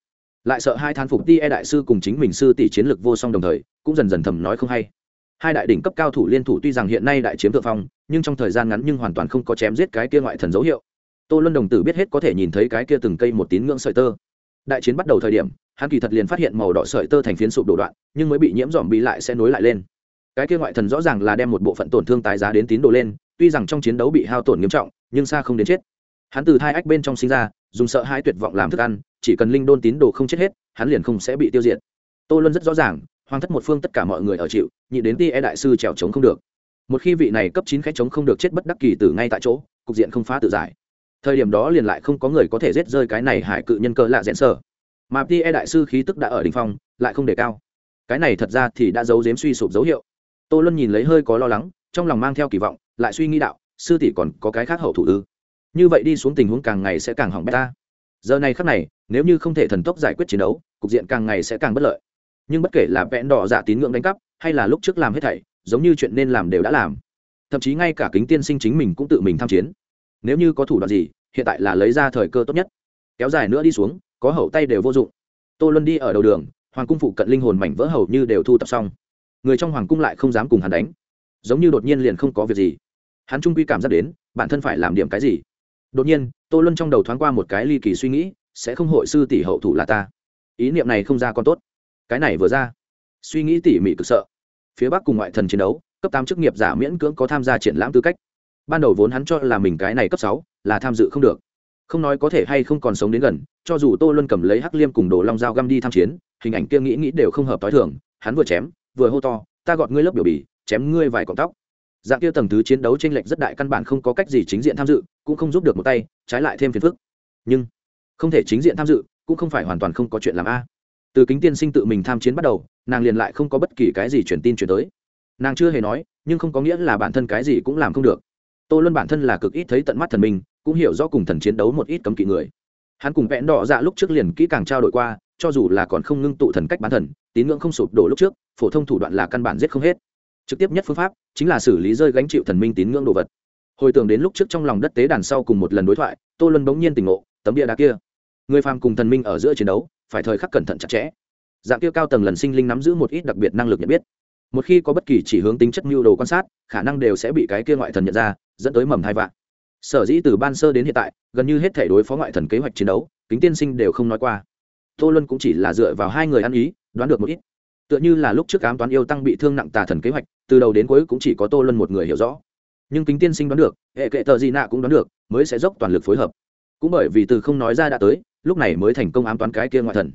Lại sợ hai thán phục ti e đại sư cùng chính mình sư tỷ chiến lực vô song đồng thời, cũng dần dần thầm nói không hay. Hai đại đỉnh cấp cao thủ liên thủ tuy rằng hiện nay đại chiếm thượng phong, nhưng trong thời gian ngắn nhưng hoàn toàn không có chém giết cái kia ngoại thần dấu hiệu tô luân đồng tử biết hết có thể nhìn thấy cái kia từng cây một tín ngưỡng sợi tơ. Đại chiến bắt đầu thời điểm, hắn kỳ thật liền phát hiện màu đỏ sợi tơ thành phiến sụp đổ đoạn, nhưng mới bị nhiễm dòm bị lại sẽ nối lại lên. Cái kia ngoại thần rõ ràng là đem một bộ phận tổn thương tái giá đến tín đồ lên, tuy rằng trong chiến đấu bị hao tổn nghiêm trọng, nhưng xa không đến chết. Hắn từ hai ách bên trong sinh ra, dùng sợ hai tuyệt vọng làm thức ăn, chỉ cần linh đôn tín đồ không chết hết, hắn liền không sẽ bị tiêu diệt. Tô luân rất rõ ràng hoàng thất một phương tất cả mọi người ở chịu, nhị đến ti e đại sư trèo trống không được. Một khi vị này cấp chín khách chống không được chết bất đắc kỳ từ ngay tại chỗ, cục diện không phá tự giải thời điểm đó liền lại không có người có thể giết rơi cái này hải cự nhân cơ lạ rẽn sở mà ti e đại sư khí tức đã ở đ ỉ n h phong, lại không đề cao. Cái này thật ra thì đã giấu giếm suy sụp dấu hiệu. Tô luân nhìn lấy hơi có lo lắng, trong lòng mang theo kỳ vọng, lại suy nghĩ đạo, sư tỷ còn có cái khác hậu thủ ư? Như vậy đi xuống tình huống càng ngày sẽ càng hỏng bét ta. Giờ này khắc này, nếu như không thể thần tốc giải quyết chiến đấu, cục diện càng ngày sẽ càng bất lợi. Nhưng bất kể là vẽn đỏ giả tín ngưỡng đánh cắp, hay là lúc trước làm hết thảy, giống như chuyện nên làm đều đã làm. Thậm chí ngay cả kính tiên sinh chính mình cũng tự mình tham chiến nếu như có thủ đoạn gì, hiện tại là lấy ra thời cơ tốt nhất. Kéo dài nữa đi xuống, có hậu tay đều vô dụng. Tô luân đi ở đầu đường, hoàng cung phụ cận linh hồn mảnh vỡ hầu như đều thu tập xong. Người trong hoàng cung lại không dám cùng hắn đánh. Giống như đột nhiên liền không có việc gì. Hắn trung quy cảm giác đến, bản thân phải làm điểm cái gì. Đột nhiên, tô luân trong đầu thoáng qua một cái ly kỳ suy nghĩ, sẽ không hội sư tỷ hậu thủ là ta. Ý niệm này không ra còn tốt. Cái này vừa ra, suy nghĩ tỉ mỉ cực sợ. Phía bắc cùng ngoại thần chiến đấu, cấp tám chức nghiệp giả miễn cưỡng có tham gia triển lãm tư cách ban đầu vốn hắn cho là mình cái này cấp sáu, là tham dự không được. Không nói có thể hay không còn sống đến gần, cho dù tô luân cầm lấy hắc liêm cùng đồ long dao găm đi tham chiến, hình ảnh kia nghĩ nghĩ đều không hợp t h i thường, hắn vừa chém, vừa hô to, ta gọt ngươi lớp biểu bì, chém ngươi vài cọng tóc. Dạng kia tầng thứ chiến đấu t r ê n lệch rất đại căn bản không có cách gì chính diện tham dự, cũng không giúp được một tay, trái lại thêm phiền phức. Nhưng, không thể chính diện tham dự, cũng không phải hoàn toàn không có chuyện làm a. Từ kính tiên sinh tự mình tham chiến bắt đầu, nàng liền lại không có bất kỳ cái gì truyền tin truyền tới. Nàng chưa hề nói, nhưng không có nghĩa là bản thân cái gì cũng làm không được tô luân bản thân là cực ít thấy tận mắt thần minh, cũng hiểu rõ cùng thần chiến đấu một ít cấm kỵ người. Hắn cùng vẽn đỏ dạ lúc trước liền kỹ càng trao đổi qua, cho dù là còn không ngưng tụ thần cách bán thần, tín ngưỡng không sụp đổ lúc trước, phổ thông thủ đoạn là căn bản giết không hết. Trực tiếp nhất phương pháp chính là xử lý rơi gánh chịu thần minh tín ngưỡng đồ vật. Hồi tưởng đến lúc trước trong lòng đất tế đàn sau cùng một lần đối thoại, tô luân bỗng nhiên tỉnh ngộ, tấm địa đá kia. Người phàm cùng thần minh ở giữa chiến đấu, phải thời khắc cẩn thận chặt chẽ. Dạng kia cao tầng lần sinh linh nắm giữ một ít đặc biệt năng lực nhận biết một khi có bất kỳ chỉ hướng tính chất mưu đồ quan sát, khả năng đều sẽ bị cái kia ngoại thần nhận ra, dẫn tới mầm hai vạn. Sở dĩ từ ban sơ đến hiện tại, gần như hết thể đối phó ngoại thần kế hoạch chiến đấu, kính tiên sinh đều không nói qua. Tô luân cũng chỉ là dựa vào hai người ăn ý, đoán được một ít. Tựa như là lúc trước ám toán yêu tăng bị thương nặng tà thần kế hoạch, từ đầu đến cuối cũng chỉ có tô luân một người hiểu rõ. Nhưng kính tiên sinh đoán được, hệ kệ tờ gì nạ cũng đoán được, mới sẽ dốc toàn lực phối hợp. Cũng bởi vì từ không nói ra đã tới, lúc này mới thành công ám toán cái kia ngoại thần.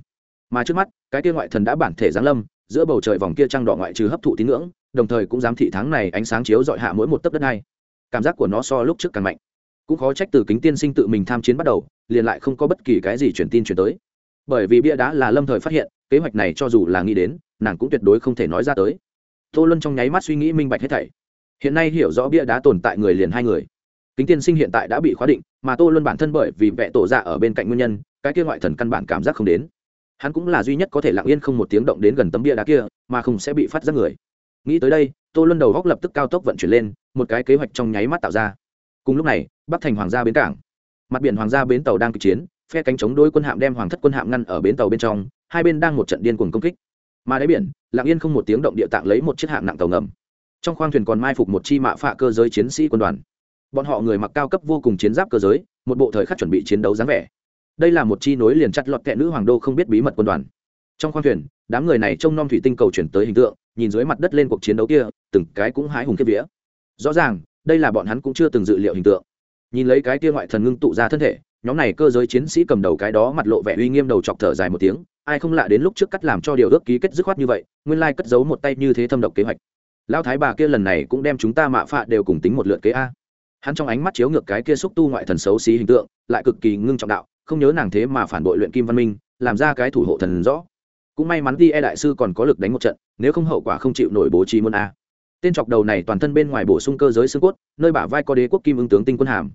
Mà trước mắt, cái kia ngoại thần đã bản thể giáng lâm giữa bầu trời vòng kia trăng đỏ ngoại trừ hấp thụ tín ngưỡng, đồng thời cũng dám thị tháng này ánh sáng chiếu dọi hạ mỗi một tấc đất này cảm giác của nó so lúc trước càng mạnh. Cũng khó trách từ kính tiên sinh tự mình tham chiến bắt đầu, liền lại không có bất kỳ cái gì truyền tin truyền tới. Bởi vì bia đá là lâm thời phát hiện, kế hoạch này cho dù là nghĩ đến, nàng cũng tuyệt đối không thể nói ra tới. Tô luân trong nháy mắt suy nghĩ minh bạch hết thảy. Hiện nay hiểu rõ bia đá tồn tại người liền hai người. Kính tiên sinh hiện tại đã bị khóa định, mà tô luân bản thân bởi vì vẽ tổ dạ ở bên cạnh nguyên nhân, cái kia ngoại thần căn bản cảm giác không đến hắn cũng là duy nhất có thể lặng yên không một tiếng động đến gần tấm bia đá kia, mà không sẽ bị phát giác người. Nghĩ tới đây, tô luân đầu góc lập tức cao tốc vận chuyển lên, một cái kế hoạch trong nháy mắt tạo ra. Cùng lúc này, bắc thành hoàng gia bến cảng. Mặt biển hoàng gia bến tàu đang kịch chiến, phe cánh chống đôi quân hạm đem hoàng thất quân hạm ngăn ở bến tàu bên trong, hai bên đang một trận điên cuồng công kích. Mà đáy biển, lặng yên không một tiếng động địa tạng lấy một chiếc hạm nặng tàu ngầm. Trong khoang thuyền còn mai phục một chi mạ phạ cơ giới chiến sĩ quân đoàn. Bọn họ người mặc cao cấp vô cùng chiến giáp cơ giới, một bộ thời khắc chuẩn bị chiến đấu dáng vẻ đây là một chi nối liền chặt lọt kẹ nữ hoàng đô không biết bí mật quân đoàn. Trong khoang thuyền, đám người này trông nom thủy tinh cầu chuyển tới hình tượng, nhìn dưới mặt đất lên cuộc chiến đấu kia, từng cái cũng hái hùng kiếp vía. Rõ ràng, đây là bọn hắn cũng chưa từng dự liệu hình tượng. Nhìn lấy cái kia ngoại thần ngưng tụ ra thân thể, nhóm này cơ giới chiến sĩ cầm đầu cái đó mặt lộ vẻ uy nghiêm đầu chọc thở dài một tiếng, ai không lạ đến lúc trước cắt làm cho điều ước ký kết dứt khoát như vậy, nguyên lai cất giấu một tay như thế thâm độc kế hoạch. Lao thái bà kia lần này cũng đem chúng ta mạ phạ đều cùng tính một lượt kế a. Hắn trong ánh mắt chiếu ngược cái kia xúc tu ngoại thần xấu xí hình tượng, lại cực kỳ ngưng trọng đạo không nhớ nàng thế mà phản bội luyện kim văn minh, làm ra cái thủ hộ thần rõ. Cũng may mắn đi e đại sư còn có lực đánh một trận, nếu không hậu quả không chịu nổi bố trí môn a. Tên chọc đầu này toàn thân bên ngoài bổ sung cơ giới xương cốt, nơi bả vai có đế quốc kim ứng tướng tinh quân hàm.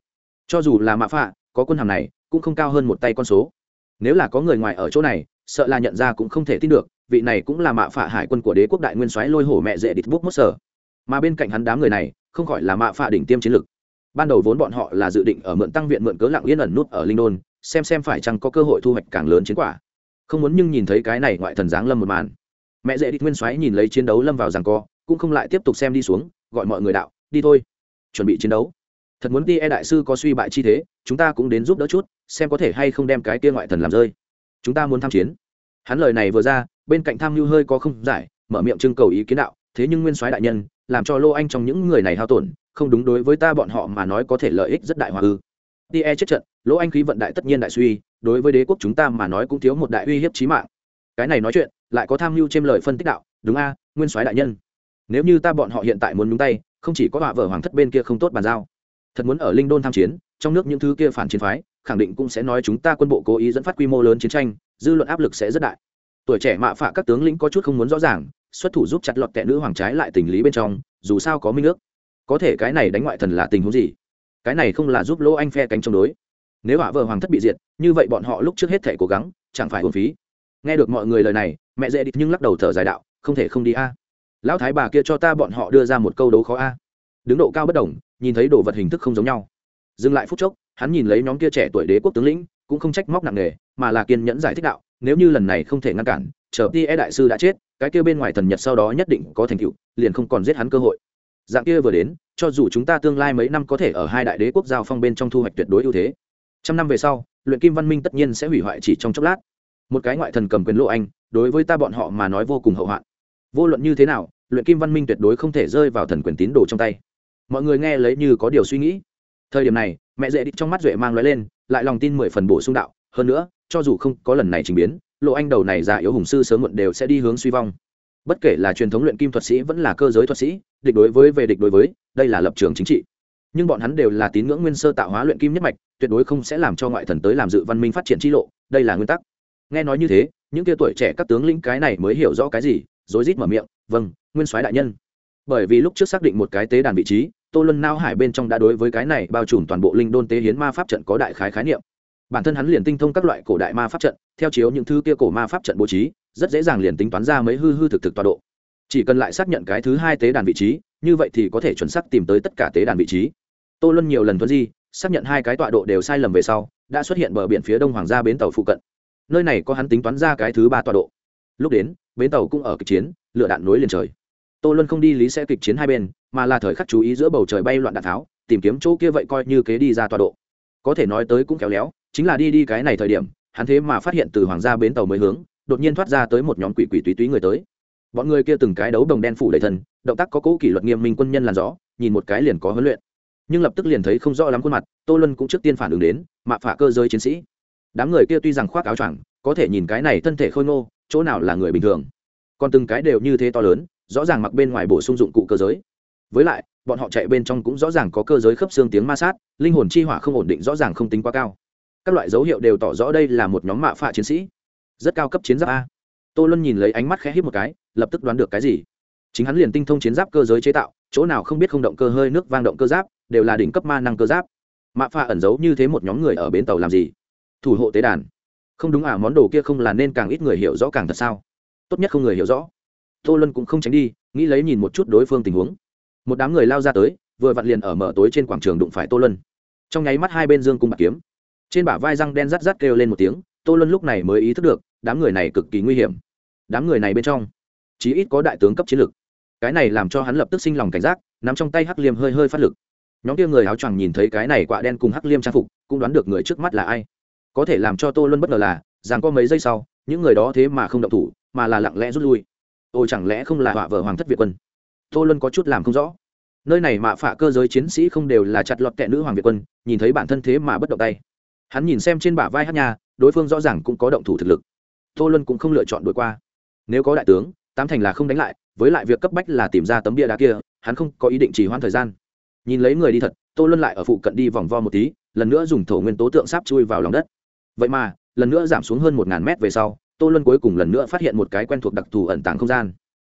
Cho dù là mạ phạ, có quân hàm này, cũng không cao hơn một tay con số. Nếu là có người ngoài ở chỗ này, sợ là nhận ra cũng không thể tin được, vị này cũng là mạ phạ hải quân của đế quốc đại nguyên soái lôi hổ mẹ dễ địch bút mất sở. Mà bên cạnh hắn đám người này, không khỏi là mạ phạ đỉnh tiêm chiến lực. Ban đầu vốn bọn họ là dự định ở mượn tăng viện mượn cớ lặng yên ẩn nút ở linh đôn xem xem phải chăng có cơ hội thu hoạch càng lớn chiến quả. Không muốn nhưng nhìn thấy cái này ngoại thần giáng lâm một màn. Mẹ dễ đi nguyên soái nhìn lấy chiến đấu lâm vào rằng co, cũng không lại tiếp tục xem đi xuống, gọi mọi người đạo, đi thôi, chuẩn bị chiến đấu. Thật muốn đi e đại sư có suy bại chi thế, chúng ta cũng đến giúp đỡ chút, xem có thể hay không đem cái kia ngoại thần làm rơi. Chúng ta muốn tham chiến. Hắn lời này vừa ra, bên cạnh tham mưu hơi có không giải, mở miệng trưng cầu ý kiến đạo, thế nhưng nguyên soái đại nhân, làm cho lô anh trong những người này hao tổn, không đúng đối với ta bọn họ mà nói có thể lợi ích rất đại hòa ư. Ti e chết trận lỗ anh khí vận đại tất nhiên đại suy, đối với đế quốc chúng ta mà nói cũng thiếu một đại uy hiếp chí mạng. Cái này nói chuyện, lại có tham mưu trên lời phân tích đạo, đúng a, nguyên soái đại nhân, nếu như ta bọn họ hiện tại muốn nhúng tay, không chỉ có họa vợ hoàng thất bên kia không tốt bàn giao, thật muốn ở linh đôn tham chiến, trong nước những thứ kia phản chiến phái, khẳng định cũng sẽ nói chúng ta quân bộ cố ý dẫn phát quy mô lớn chiến tranh, dư luận áp lực sẽ rất đại. Tuổi trẻ mạ phạ các tướng lĩnh có chút không muốn rõ ràng, xuất thủ giúp chặt lọt tệ nữ hoàng trái lại tình lý bên trong, dù sao có minh ước. Có thể cái này đánh ngoại thần là tình huống gì? Cái này không là giúp lỗ anh phe cánh chống đối nếu hỏa vợ hoàng thất bị diệt, như vậy bọn họ lúc trước hết thể cố gắng, chẳng phải hồn phí. Nghe được mọi người lời này, mẹ dễ đi nhưng lắc đầu thở dài đạo, không thể không đi a. Lão thái bà kia cho ta bọn họ đưa ra một câu đấu khó a. Đứng độ cao bất đồng, nhìn thấy đồ vật hình thức không giống nhau. Dừng lại phút chốc, hắn nhìn lấy nhóm kia trẻ tuổi đế quốc tướng lĩnh, cũng không trách móc nặng nề, mà là kiên nhẫn giải thích đạo, nếu như lần này không thể ngăn cản, chờ ti e đại sư đã chết, cái kia bên ngoài thần nhật sau đó nhất định có thành tựu, liền không còn giết hắn cơ hội. Dạng kia vừa đến, cho dù chúng ta tương lai mấy năm có thể ở hai đại đế quốc giao phong bên trong thu hoạch tuyệt đối ưu thế trăm năm về sau, luyện kim văn minh tất nhiên sẽ hủy hoại chỉ trong chốc lát. Một cái ngoại thần cầm quyền lộ anh, đối với ta bọn họ mà nói vô cùng hậu hoạn. Vô luận như thế nào, luyện kim văn minh tuyệt đối không thể rơi vào thần quyền tín đồ trong tay. Mọi người nghe lấy như có điều suy nghĩ. Thời điểm này, mẹ dễ đi trong mắt duệ mang lóe lên, lại lòng tin mười phần bổ sung đạo, hơn nữa, cho dù không có lần này trình biến lộ anh đầu này già yếu hùng sư sớm muộn đều sẽ đi hướng suy vong. Bất kể là truyền thống luyện kim thuật sĩ vẫn là cơ giới thuật sĩ, địch đối với về địch đối với, đây là lập trường chính trị nhưng bọn hắn đều là tín ngưỡng nguyên sơ tạo hóa luyện kim nhất mạch, tuyệt đối không sẽ làm cho ngoại thần tới làm dự văn minh phát triển chi lộ, đây là nguyên tắc. Nghe nói như thế, những kia tuổi trẻ các tướng lĩnh cái này mới hiểu rõ cái gì, rối rít mở miệng vâng nguyên soái đại nhân. Bởi vì lúc trước xác định một cái tế đàn vị trí, tô luân nao hải bên trong đã đối với cái này bao trùm toàn bộ linh đôn tế hiến ma pháp trận có đại khái khái niệm. Bản thân hắn liền tinh thông các loại cổ đại ma pháp trận, theo chiếu những thứ kia cổ ma pháp trận bố trí, rất dễ dàng liền tính toán ra mấy hư hư thực thực tọa độ. Chỉ cần lại xác nhận cái thứ hai tế đàn vị trí, như vậy thì có thể chuẩn xác tìm tới tất cả tế đàn vị trí tô luân nhiều lần thuận di, xác nhận hai cái tọa độ đều sai lầm về sau, đã xuất hiện bờ biển phía đông hoàng gia bến tàu phụ cận. Nơi này có hắn tính toán ra cái thứ ba tọa độ. Lúc đến, bến tàu cũng ở kịch chiến lựa đạn nối liền trời. Tô luân không đi lý sẽ kịch chiến hai bên, mà là thời khắc chú ý giữa bầu trời bay loạn đạn tháo, tìm kiếm chỗ kia vậy coi như kế đi ra tọa độ. Có thể nói tới cũng khéo léo, chính là đi đi cái này thời điểm, hắn thế mà phát hiện từ hoàng gia bến tàu mới hướng, đột nhiên thoát ra tới một nhóm quỷ quỷ túy túy người tới. Bọn người kia từng cái đấu đồng đen phủ đầy thân, động tác có cỗ kỷ luật nghiêm minh quân nhân làn rõ nhìn một cái liền có huấn luyện nhưng lập tức liền thấy không rõ lắm khuôn mặt, tô luân cũng trước tiên phản ứng đến, mạ phả cơ giới chiến sĩ. Đám người kia tuy rằng khoác áo choàng, có thể nhìn cái này thân thể khôi ngô, chỗ nào là người bình thường. Còn từng cái đều như thế to lớn, rõ ràng mặc bên ngoài bổ sung dụng cụ cơ giới. Với lại, bọn họ chạy bên trong cũng rõ ràng có cơ giới khớp xương tiếng ma sát, linh hồn chi hỏa không ổn định rõ ràng không tính quá cao. Các loại dấu hiệu đều tỏ rõ đây là một nhóm mạ phạ chiến sĩ. Rất cao cấp chiến giáp a. Tô luân nhìn lấy ánh mắt khẽ hít một cái, lập tức đoán được cái gì. Chính hắn liền tinh thông chiến giáp cơ giới chế tạo, chỗ nào không biết không động cơ hơi nước vang động cơ giáp đều là đỉnh cấp ma năng cơ giáp. Mạ pha ẩn giấu như thế một nhóm người ở bến tàu làm gì? Thủ hộ tế đàn. Không đúng à món đồ kia không là nên càng ít người hiểu rõ càng thật sao? Tốt nhất không người hiểu rõ. Tô luân cũng không tránh đi, nghĩ lấy nhìn một chút đối phương tình huống. Một đám người lao ra tới, vừa vặn liền ở mở tối trên quảng trường đụng phải tô luân. Trong nháy mắt hai bên dương cung bạc kiếm. Trên bả vai răng đen rắt rắt kêu lên một tiếng, tô luân lúc này mới ý thức được, đám người này cực kỳ nguy hiểm. Đám người này bên trong, chí ít có đại tướng cấp chiến lược cái này làm cho hắn lập tức sinh lòng cảnh giác, nắm trong tay hắc liêm hơi hơi phát lực nhóm kia người áo choàng nhìn thấy cái này quạ đen cùng hắc liêm trang phục, cũng đoán được người trước mắt là ai. Có thể làm cho tô luân bất ngờ là, rằng có mấy giây sau, những người đó thế mà không động thủ, mà là lặng lẽ rút lui. Ôi chẳng lẽ không là họa vợ hoàng thất việt quân? Tô luân có chút làm không rõ. Nơi này mạ phạ cơ giới chiến sĩ không đều là chặt lọt tệ nữ hoàng việt quân, nhìn thấy bản thân thế mà bất động tay. Hắn nhìn xem trên bả vai hát nhà đối phương rõ ràng cũng có động thủ thực lực. Tô luân cũng không lựa chọn đuổi qua. Nếu có đại tướng, tám thành là không đánh lại, với lại việc cấp bách là tìm ra tấm bia đá kia, hắn không có ý định trì hoãn thời gian nhìn lấy người đi thật, tô luân lại ở phụ cận đi vòng vo một tí, lần nữa dùng thổ nguyên tố tượng sáp chui vào lòng đất. Vậy mà, lần nữa giảm xuống hơn một ngàn mét về sau, tô luân cuối cùng lần nữa phát hiện một cái quen thuộc đặc thù ẩn tàng không gian.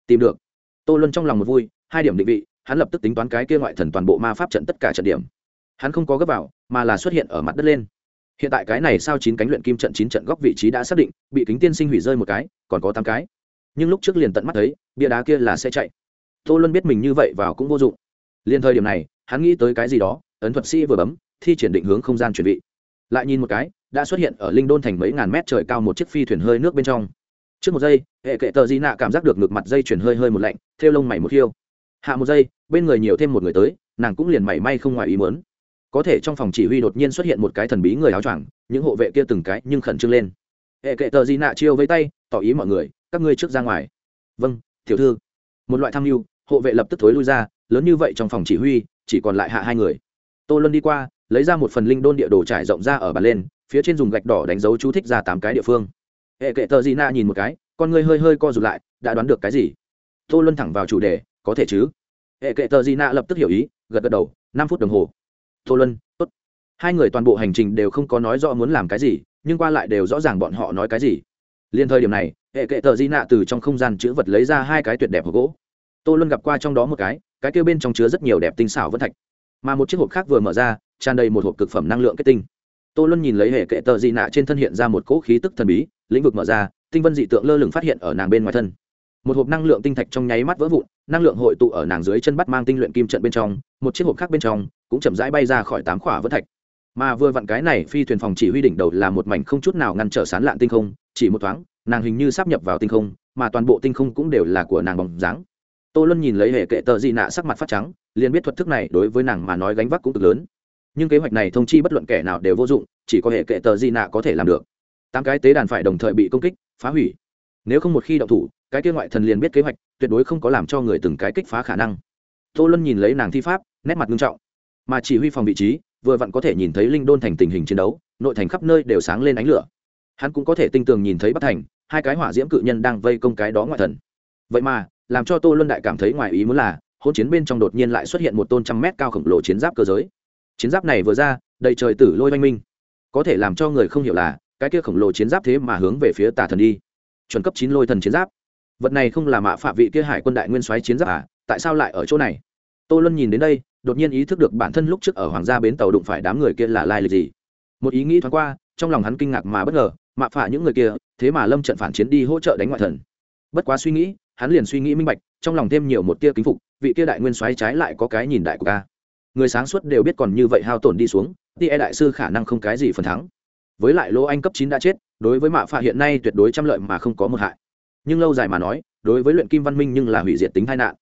Tìm được. Tô luân trong lòng một vui, hai điểm định vị, hắn lập tức tính toán cái kia ngoại thần toàn bộ ma pháp trận tất cả trận điểm. Hắn không có gấp vào, mà là xuất hiện ở mặt đất lên. Hiện tại cái này sao chín cánh luyện kim trận chín trận góc vị trí đã xác định, bị kính tiên sinh hủy rơi một cái, còn có tám cái. Nhưng lúc trước liền tận mắt thấy, bia đá kia là sẽ chạy. Tô luân biết mình như vậy vào cũng vô dụng. Liền thời điểm này hắn nghĩ tới cái gì đó, ấn thuật sĩ vừa bấm, thi triển định hướng không gian chuẩn bị lại nhìn một cái, đã xuất hiện ở linh đôn thành mấy ngàn mét trời cao một chiếc phi thuyền hơi nước bên trong. Trước một giây, hệ kệ tờ di nạ cảm giác được ngược mặt dây chuyển hơi hơi một lạnh theo lông mày một khiêu. Hạ một giây, bên người nhiều thêm một người tới, nàng cũng liền mảy may không ngoài ý mớn có thể trong phòng chỉ huy đột nhiên xuất hiện một cái thần bí người áo choàng, những hộ vệ kia từng cái nhưng khẩn trương lên. Hệ kệ tờ di nạ chiêu với tay, tỏ ý mọi người, các ngươi trước ra ngoài. Vâng tiểu thư. Một loại tham mưu, hộ vệ lập tức thối lui ra, lớn như vậy trong phòng chỉ huy chỉ còn lại hạ hai người. Tô luân đi qua, lấy ra một phần linh đôn địa đồ trải rộng ra ở bàn lên, phía trên dùng gạch đỏ đánh dấu chú thích ra tám cái địa phương. Hệ kệ tờ di na nhìn một cái, con người hơi hơi co rụt lại, đã đoán được cái gì? Tô luân thẳng vào chủ đề, có thể chứ? Hệ kệ tờ di na lập tức hiểu ý, gật gật đầu, năm phút đồng hồ. Tô luân, tốt. Hai người toàn bộ hành trình đều không có nói rõ muốn làm cái gì, nhưng qua lại đều rõ ràng bọn họ nói cái gì. Liên thời điểm này, hệ kệ tờ di nạ từ trong không gian chữ vật lấy ra hai cái tuyệt đẹp hộp gỗ tô luân gặp qua trong đó một cái cái kêu bên trong chứa rất nhiều đẹp tinh xảo vân thạch. Mà một chiếc hộp khác vừa mở ra, tràn đầy một hộp cực phẩm năng lượng kết tinh. Tô luân nhìn lấy hệ kệ tờ dị nạ trên thân hiện ra một cỗ khí tức thần bí, lĩnh vực mở ra, tinh vân dị tượng lơ lửng phát hiện ở nàng bên ngoài thân. Một hộp năng lượng tinh thạch trong nháy mắt vỡ vụn, năng lượng hội tụ ở nàng dưới chân bắt mang tinh luyện kim trận bên trong, một chiếc hộp khác bên trong cũng chậm rãi bay ra khỏi tám khỏa vân thạch. Mà vừa vặn cái này phi thuyền phòng chỉ huy đỉnh đầu là một mảnh không chút nào ngăn trở sán lạn tinh không, chỉ một thoáng, nàng hình như sắp nhập vào tinh không, mà toàn bộ tinh không cũng đều là của nàng bóng dáng tô luân nhìn lấy hệ kệ tờ di nạ sắc mặt phát trắng, liền biết thuật thức này đối với nàng mà nói gánh vác cũng cực lớn. Nhưng kế hoạch này thông chi bất luận kẻ nào đều vô dụng, chỉ có hệ kệ tờ di nạ có thể làm được. Tám cái tế đàn phải đồng thời bị công kích, phá hủy. Nếu không một khi động thủ, cái kia ngoại thần liền biết kế hoạch, tuyệt đối không có làm cho người từng cái kích phá khả năng. Tô luân nhìn lấy nàng thi pháp, nét mặt nghiêm trọng. Mà chỉ huy phòng vị trí, vừa vặn có thể nhìn thấy linh đôn thành tình hình chiến đấu, nội thành khắp nơi đều sáng lên ánh lửa. Hắn cũng có thể tinh tường nhìn thấy bắc thành, hai cái hỏa diễm cự nhân đang vây công cái đó ngoại thần. Vậy mà làm cho tô luân đại cảm thấy ngoài ý muốn là hôn chiến bên trong đột nhiên lại xuất hiện một tôn trăm mét cao khổng lồ chiến giáp cơ giới. Chiến giáp này vừa ra, đầy trời tử lôi oanh minh. Có thể làm cho người không hiểu là, cái kia khổng lồ chiến giáp thế mà hướng về phía tà thần đi. Chuẩn cấp chín lôi thần chiến giáp. Vật này không là mạ phạm vị kia hải quân đại nguyên soái chiến giáp à tại sao lại ở chỗ này? Tô luân nhìn đến đây, đột nhiên ý thức được bản thân lúc trước ở hoàng gia bến tàu đụng phải đám người kia là lai lịch gì. Một ý nghĩ thoáng qua, trong lòng hắn kinh ngạc mà bất ngờ, mạ phạ những người kia, thế mà lâm trận phản chiến đi hỗ trợ đánh ngoại thần. Bất quá suy nghĩ hắn liền suy nghĩ minh bạch, trong lòng thêm nhiều một tia kính phục, vị kia đại nguyên soái trái lại có cái nhìn đại của ca người sáng suốt đều biết còn như vậy hao tổn đi xuống thì e đại sư khả năng không cái gì phần thắng. Với lại lỗ anh cấp chín đã chết, đối với mạ phạ hiện nay tuyệt đối trăm lợi mà không có một hại. Nhưng lâu dài mà nói, đối với luyện kim văn minh nhưng là hủy diệt tính tai nạn.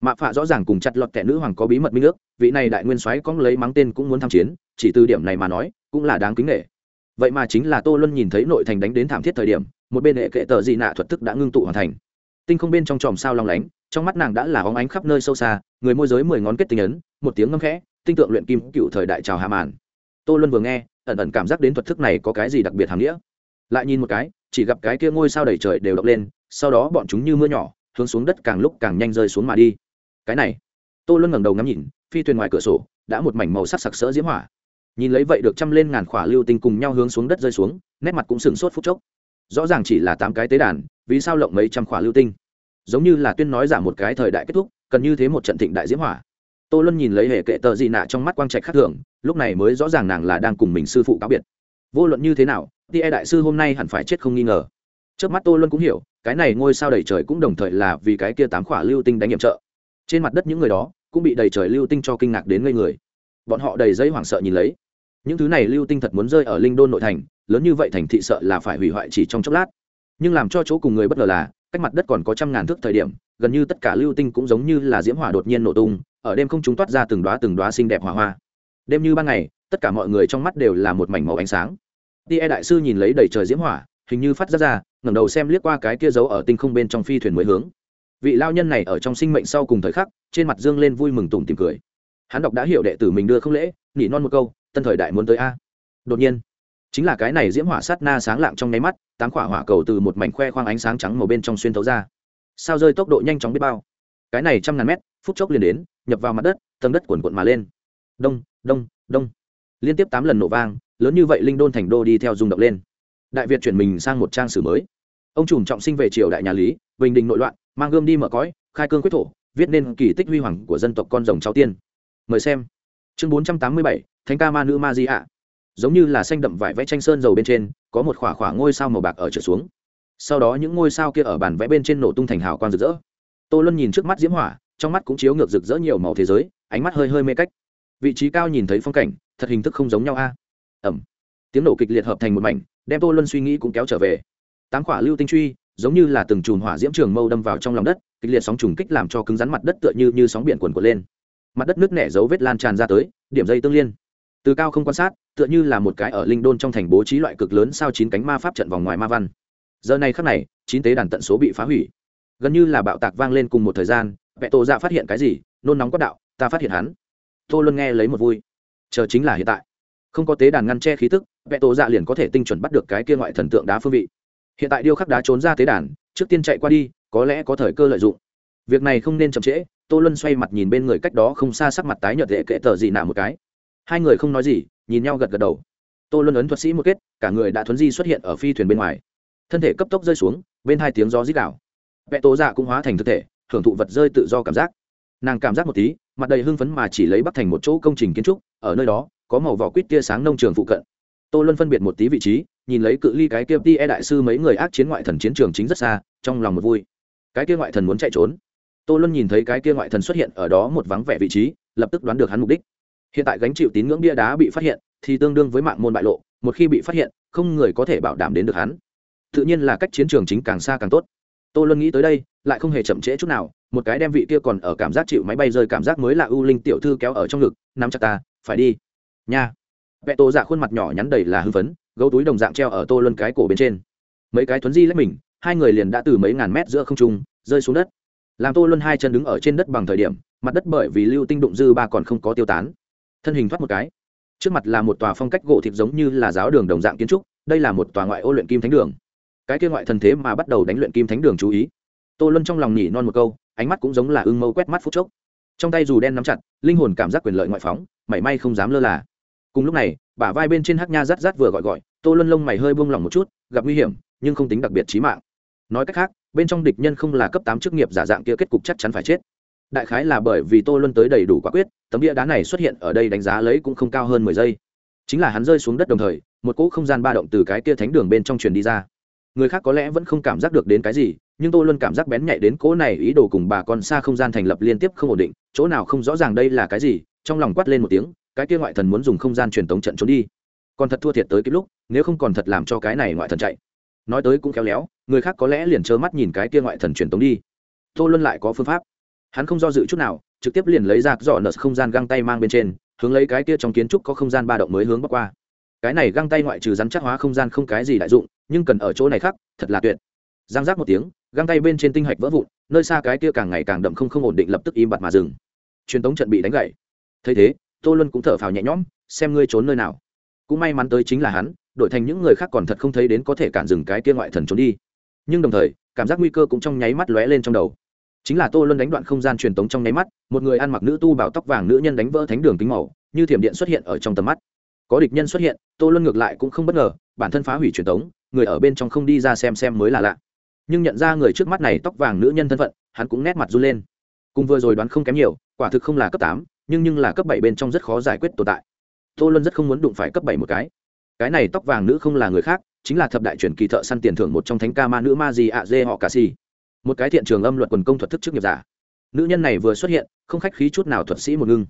Mạ phạ rõ ràng cùng chặt lọt kẻ nữ hoàng có bí mật minh ước, vị này đại nguyên soái cóng lấy mắng tên cũng muốn tham chiến, chỉ từ điểm này mà nói, cũng là đáng kính nghệ vậy mà chính là tô luân nhìn thấy nội thành đánh đến thảm thiết thời điểm, một bên hệ kệ tờ dị nạ thuật thức đã ngưng tụ hoàn thành tinh không bên trong tròm sao long lánh, trong mắt nàng đã là óng ánh khắp nơi sâu xa, người môi giới mười ngón kết tinh ấn, một tiếng ngâm khẽ, tinh tượng luyện kim cựu thời đại trào hạ màn. Tô luân vừa nghe, ẩn ẩn cảm giác đến thuật thức này có cái gì đặc biệt hàm nghĩa. Lại nhìn một cái, chỉ gặp cái kia ngôi sao đầy trời đều đập lên, sau đó bọn chúng như mưa nhỏ, hướng xuống đất càng lúc càng nhanh rơi xuống mà đi. Cái này, tô luân ngẩng đầu ngắm nhìn, phi thuyền ngoài cửa sổ, đã một mảnh màu sắc sặc sỡ diễm hỏa. Nhìn lấy vậy được trăm lên ngàn khỏa lưu tinh cùng nhau hướng xuống đất rơi xuống, nét mặt cũng sừng sốt phút chốc. Rõ ràng chỉ là tám cái tế đàn vì sao lộng mấy trăm khỏa lưu tinh? Giống như là tuyên nói giả một cái thời đại kết thúc, cần như thế một trận thịnh đại diễm hỏa. Tô luân nhìn lấy hệ kệ tờ gì nạ trong mắt quang trạch khắc thường, lúc này mới rõ ràng nàng là đang cùng mình sư phụ cáo biệt. Vô luận như thế nào thì e đại sư hôm nay hẳn phải chết không nghi ngờ. Trước mắt tô luân cũng hiểu, cái này ngôi sao đầy trời cũng đồng thời là vì cái kia tám khỏa lưu tinh đánh nhiệm trợ. Trên mặt đất những người đó cũng bị đầy trời lưu tinh cho kinh ngạc đến ngây người. Bọn họ đầy dây hoảng sợ nhìn lấy. Những thứ này lưu tinh thật muốn rơi ở linh đôn nội thành, lớn như vậy thành thị sợ là phải hủy hoại chỉ trong chốc lát nhưng làm cho chỗ cùng người bất ngờ là, cách mặt đất còn có trăm ngàn thước thời điểm, gần như tất cả lưu tinh cũng giống như là diễm hỏa đột nhiên nổ tung, ở đêm không chúng toát ra từng đoá từng đoá xinh đẹp hỏa hoa. Đêm như ban ngày, tất cả mọi người trong mắt đều là một mảnh màu ánh sáng. Tia e đại sư nhìn lấy đầy trời diễm hỏa, hình như phát ra ra, ngẩng đầu xem liếc qua cái kia giấu ở tinh không bên trong phi thuyền mới hướng. Vị lao nhân này ở trong sinh mệnh sau cùng thời khắc, trên mặt dương lên vui mừng tủm tìm cười. Hắn đọc đã hiểu đệ tử mình đưa không lễ, nỉ non một câu, tân thời đại muốn tới a. Đột nhiên chính là cái này diễm hỏa sát na sáng lạng trong nháy mắt, tám quả hỏa cầu từ một mảnh khoe khoang ánh sáng trắng màu bên trong xuyên thấu ra. Sao rơi tốc độ nhanh chóng biết bao? Cái này trăm ngàn mét, phút chốc liền đến, nhập vào mặt đất, tầng đất cuồn cuộn mà lên. Đông đông đông. Liên tiếp tám lần nổ vang, lớn như vậy linh đôn thành đô đi theo rung động lên. Đại việt chuyển mình sang một trang sử mới. Ông trùm trọng sinh về triều đại nhà lý, bình định nội loạn, mang gươm đi mở cõi, khai cương quyết thổ, viết nên kỳ tích huy hoàng của dân tộc con rồng cháu tiên. Mời xem. Chương bốn trăm tám mươi bảy, thánh ca ma nữ ma di ạ giống như là xanh đậm vải vẽ tranh sơn dầu bên trên, có một khỏa khỏa ngôi sao màu bạc ở trở xuống. Sau đó những ngôi sao kia ở bàn vẽ bên trên nổ tung thành hào quang rực rỡ. Tô luân nhìn trước mắt diễm hỏa, trong mắt cũng chiếu ngược rực rỡ nhiều màu thế giới, ánh mắt hơi hơi mê cách. Vị trí cao nhìn thấy phong cảnh, thật hình thức không giống nhau a. Ẩm tiếng nổ kịch liệt hợp thành một mảnh, đem tô luân suy nghĩ cũng kéo trở về. Tám quả lưu tinh truy, giống như là từng chùm hỏa diễm trường mâu đâm vào trong lòng đất, kịch liệt sóng trùng kích làm cho cứng rắn mặt đất tựa như như sóng biển quần quật lên. Mặt đất nước nẻ dấu vết lan tràn ra tới, điểm dây tương liên. Từ cao không quan sát tựa như là một cái ở linh đôn trong thành bố trí loại cực lớn sao chín cánh ma pháp trận vòng ngoài ma văn. Giờ này khắc này, chín tế đàn tận số bị phá hủy. Gần như là bạo tạc vang lên cùng một thời gian vẹ tổ dạ phát hiện cái gì, nôn nóng có đạo, ta phát hiện hắn. Tô luân nghe lấy một vui. Chờ chính là hiện tại. Không có tế đàn ngăn che khí tức vẹ tổ dạ liền có thể tinh chuẩn bắt được cái kia ngoại thần tượng đá phương vị. Hiện tại điêu khắc đá trốn ra tế đàn, trước tiên chạy qua đi, có lẽ có thời cơ lợi dụng. Việc này không nên chậm trễ, tô luân xoay mặt nhìn bên người cách đó không xa sắc mặt tái nhợt dễ kệ tờ gì nạ một cái. Hai người không nói gì nhìn nhau gật gật đầu. Tô luân ấn thuật sĩ một kết, cả người đã thuấn di xuất hiện ở phi thuyền bên ngoài. Thân thể cấp tốc rơi xuống, bên hai tiếng gió rít đảo vẽ tố dạ cũng hóa thành thực thể, hưởng thụ vật rơi tự do cảm giác. Nàng cảm giác một tí, mặt đầy hưng phấn mà chỉ lấy bắt thành một chỗ công trình kiến trúc, ở nơi đó, có màu vỏ quýt tia sáng nông trường phụ cận. Tô luân phân biệt một tí vị trí, nhìn lấy cự ly cái kia ti e đại sư mấy người ác chiến ngoại thần chiến trường chính rất xa, trong lòng một vui. Cái kia ngoại thần muốn chạy trốn. Tô luân nhìn thấy cái kia ngoại thần xuất hiện ở đó một vắng vẻ vị trí, lập tức đoán được hắn mục đích hiện tại gánh chịu tín ngưỡng bia đá bị phát hiện, thì tương đương với mạng môn bại lộ, một khi bị phát hiện, không người có thể bảo đảm đến được hắn. Tự nhiên là cách chiến trường chính càng xa càng tốt. Tô luân nghĩ tới đây, lại không hề chậm trễ chút nào, một cái đem vị kia còn ở cảm giác chịu máy bay rơi cảm giác mới là ưu linh tiểu thư kéo ở trong ngực, nắm chặt ta, phải đi. Nha. Vẹ tô dạ khuôn mặt nhỏ nhắn đầy là hưng phấn, gấu túi đồng dạng treo ở tô luân cái cổ bên trên. Mấy cái thuấn di lấy mình, hai người liền đã từ mấy ngàn mét giữa không trung, rơi xuống đất. Làm tô luân hai chân đứng ở trên đất bằng thời điểm, mặt đất bởi vì lưu tinh đụng dư ba còn không có tiêu tán thân hình thoát một cái. Trước mặt là một tòa phong cách gỗ thịt giống như là giáo đường đồng dạng kiến trúc, đây là một tòa ngoại ô luyện kim thánh đường. Cái kia ngoại thần thế mà bắt đầu đánh luyện kim thánh đường chú ý. Tô luân trong lòng nhỉ non một câu, ánh mắt cũng giống là ưng mâu quét mắt phút chốc. Trong tay dù đen nắm chặt, linh hồn cảm giác quyền lợi ngoại phóng, mảy may không dám lơ là. Cùng lúc này, bả vai bên trên hắc nha rát rát vừa gọi gọi, tô luân lông mày hơi buông lỏng một chút, gặp nguy hiểm, nhưng không tính đặc biệt trí mạng. Nói cách khác, bên trong địch nhân không là cấp tám chức nghiệp giả dạng kia kết cục chắc chắn phải chết đại khái là bởi vì tô luân tới đầy đủ quả quyết, tấm địa đá này xuất hiện ở đây đánh giá lấy cũng không cao hơn mười giây. Chính là hắn rơi xuống đất đồng thời, một cỗ không gian ba động từ cái kia thánh đường bên trong truyền đi ra. Người khác có lẽ vẫn không cảm giác được đến cái gì, nhưng tôi luôn cảm giác bén nhạy đến cỗ này ý đồ cùng bà con xa không gian thành lập liên tiếp không ổn định, chỗ nào không rõ ràng đây là cái gì, trong lòng quát lên một tiếng, cái kia ngoại thần muốn dùng không gian truyền tống trận trốn đi. Còn thật thua thiệt tới cái lúc, nếu không còn thật làm cho cái này ngoại thần chạy. Nói tới cũng khéo léo, người khác có lẽ liền trơ mắt nhìn cái kia ngoại thần truyền tống đi. Tô luân lại có phương pháp hắn không do dự chút nào, trực tiếp liền lấy ra dọn nợ không gian găng tay mang bên trên, hướng lấy cái kia trong kiến trúc có không gian ba động mới hướng bắc qua. Cái này găng tay ngoại trừ rắn chắc hóa không gian không cái gì đại dụng, nhưng cần ở chỗ này khác, thật là tuyệt. Giang giác một tiếng, găng tay bên trên tinh hạch vỡ vụn, nơi xa cái kia càng ngày càng đậm không không ổn định lập tức im bặt mà dừng. Truyền tống trận bị đánh gãy. Thấy thế, tô luân cũng thở phào nhẹ nhõm, xem ngươi trốn nơi nào. Cũng may mắn tới chính là hắn, đổi thành những người khác còn thật không thấy đến có thể cản dừng cái kia ngoại thần trốn đi. Nhưng đồng thời, cảm giác nguy cơ cũng trong nháy mắt lóe lên trong đầu chính là tô luân đánh đoạn không gian truyền tống trong nháy mắt, một người ăn mặc nữ tu bảo tóc vàng nữ nhân đánh vỡ thánh đường kính màu, như thiểm điện xuất hiện ở trong tầm mắt. Có địch nhân xuất hiện, tô luân ngược lại cũng không bất ngờ, bản thân phá hủy truyền tống, người ở bên trong không đi ra xem xem mới là lạ. Nhưng nhận ra người trước mắt này tóc vàng nữ nhân thân phận, hắn cũng nét mặt run lên. Cùng vừa rồi đoán không kém nhiều, quả thực không là cấp tám, nhưng nhưng là cấp bảy bên trong rất khó giải quyết tồn tại. Tô luân rất không muốn đụng phải cấp bảy một cái. Cái này tóc vàng nữ không là người khác, chính là thập đại truyền kỳ thợ săn tiền thưởng một trong thánh ca ma nữ ma gì ạ dê họ cà si một cái thiện trường âm luật quần công thuật thức chức nghiệp giả. Nữ nhân này vừa xuất hiện, không khách khí chút nào thuật sĩ một ngưng.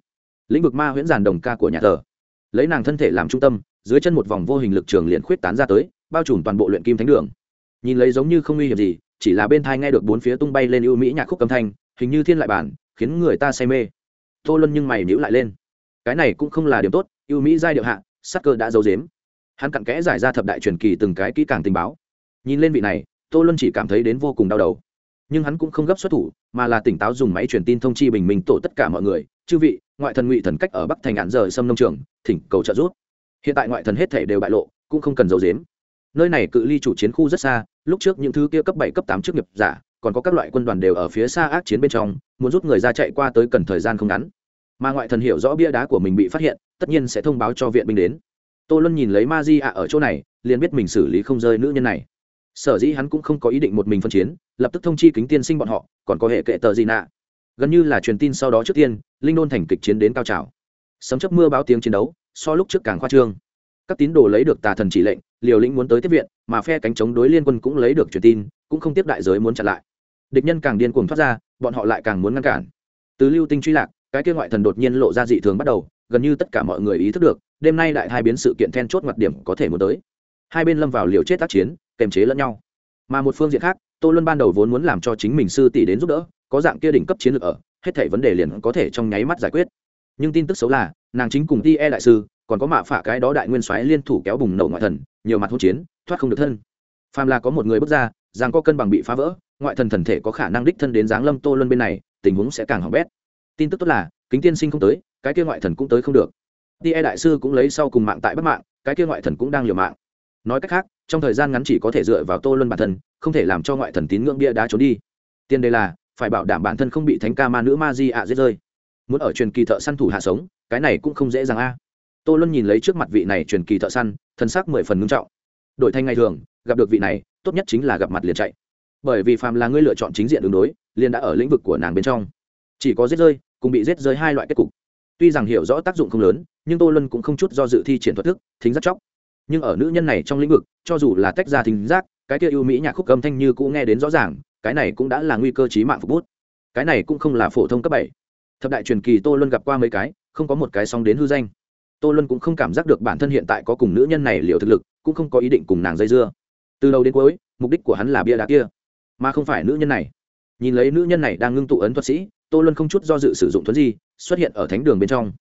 Lĩnh vực ma huyễn giàn đồng ca của nhà thờ. Lấy nàng thân thể làm trung tâm, dưới chân một vòng vô hình lực trường liền khuyết tán ra tới, bao trùm toàn bộ luyện kim thánh đường. Nhìn lấy giống như không nguy hiểm gì, chỉ là bên thai nghe được bốn phía tung bay lên ưu mỹ nhạc khúc âm thanh, hình như thiên lại bản, khiến người ta say mê. Tô luân nhưng mày nhữ lại lên. Cái này cũng không là điểm tốt, ưu mỹ giai điệu hạ, sắc cơ đã giấu dếm hắn cặn kẽ giải ra thập đại truyền kỳ từng cái kỹ càng tình báo. Nhìn lên vị này, tô luân chỉ cảm thấy đến vô cùng đau đầu nhưng hắn cũng không gấp xuất thủ, mà là tỉnh táo dùng máy truyền tin thông chi bình minh tổ tất cả mọi người. Chư vị, ngoại thần ngụy thần cách ở bắc thành ngạn rời xâm nông trường, thỉnh cầu trợ giúp. Hiện tại ngoại thần hết thể đều bại lộ, cũng không cần giấu dếm nơi này cự ly chủ chiến khu rất xa, lúc trước những thứ kia cấp bảy, cấp tám chức nghiệp giả, còn có các loại quân đoàn đều ở phía xa ác chiến bên trong, muốn rút người ra chạy qua tới cần thời gian không ngắn. Mà ngoại thần hiểu rõ bia đá của mình bị phát hiện, tất nhiên sẽ thông báo cho viện binh đến. Tô luân nhìn lấy ma di ạ ở chỗ này, liền biết mình xử lý không rơi nữ nhân này sở dĩ hắn cũng không có ý định một mình phân chiến, lập tức thông chi kính tiên sinh bọn họ, còn có hệ kệ tờ gì nạ. Gần như là truyền tin sau đó trước tiên, linh đôn thành kịch chiến đến cao trào. Sấm chấp mưa báo tiếng chiến đấu, so lúc trước càng khoa trương. Các tín đồ lấy được tà thần chỉ lệnh, liều lĩnh muốn tới tiếp viện, mà phe cánh chống đối liên quân cũng lấy được truyền tin, cũng không tiếp đại giới muốn chặn lại. Địch nhân càng điên cuồng thoát ra, bọn họ lại càng muốn ngăn cản. Từ lưu tinh truy lạc, cái kia ngoại thần đột nhiên lộ ra dị thường bắt đầu, gần như tất cả mọi người ý thức được, đêm nay đại hai biến sự kiện then chốt mặt điểm có thể muốn tới hai bên lâm vào liều chết tác chiến, kềm chế lẫn nhau. Mà một phương diện khác, tô luân ban đầu vốn muốn làm cho chính mình sư tỷ đến giúp đỡ, có dạng kia đỉnh cấp chiến lược ở, hết thảy vấn đề liền có thể trong nháy mắt giải quyết. Nhưng tin tức xấu là, nàng chính cùng ti e đại sư, còn có mạ phả cái đó đại nguyên soái liên thủ kéo bùng nổ ngoại thần, nhiều mặt hỗn chiến, thoát không được thân. Phàm là có một người bước ra, rằng có cân bằng bị phá vỡ, ngoại thần thần thể có khả năng đích thân đến giáng lâm tô luân bên này, tình huống sẽ càng hỏng bét. Tin tức tốt là, kính tiên sinh không tới, cái kia ngoại thần cũng tới không được. Ti e đại sư cũng lấy sau cùng mạng tại bắc mạng, cái kia ngoại thần cũng đang liều mạng nói cách khác, trong thời gian ngắn chỉ có thể dựa vào tô luân bản thân, không thể làm cho ngoại thần tín ngưỡng bia đá trốn đi. Tiền đề là, phải bảo đảm bản thân không bị thánh ca ma nữ ma di ạ giết rơi. Muốn ở truyền kỳ thợ săn thủ hạ sống, cái này cũng không dễ dàng a. Tô luân nhìn lấy trước mặt vị này truyền kỳ thợ săn, thân xác mười phần ngưng trọng. Đổi thành ngày thường, gặp được vị này, tốt nhất chính là gặp mặt liền chạy. Bởi vì phàm là ngươi lựa chọn chính diện đường đối, liền đã ở lĩnh vực của nàng bên trong. Chỉ có giết rơi, cùng bị giết rơi hai loại kết cục. Tuy rằng hiểu rõ tác dụng không lớn, nhưng tô luân cũng không chút do dự thi triển thuật thức, thính rất chóc nhưng ở nữ nhân này trong lĩnh vực, cho dù là tách ra thính giác, cái kia ưu mỹ nhạc khúc âm thanh như cũ nghe đến rõ ràng, cái này cũng đã là nguy cơ trí mạng phục bút. Cái này cũng không là phổ thông cấp bảy. Thập đại truyền kỳ tô luân gặp qua mấy cái, không có một cái song đến hư danh. Tô luân cũng không cảm giác được bản thân hiện tại có cùng nữ nhân này liệu thực lực, cũng không có ý định cùng nàng dây dưa. Từ đầu đến cuối, mục đích của hắn là bia đá kia, mà không phải nữ nhân này. Nhìn lấy nữ nhân này đang ngưng tụ ấn thuật sĩ, tô luân không chút do dự sử dụng thuấn di, xuất hiện ở thánh đường bên trong.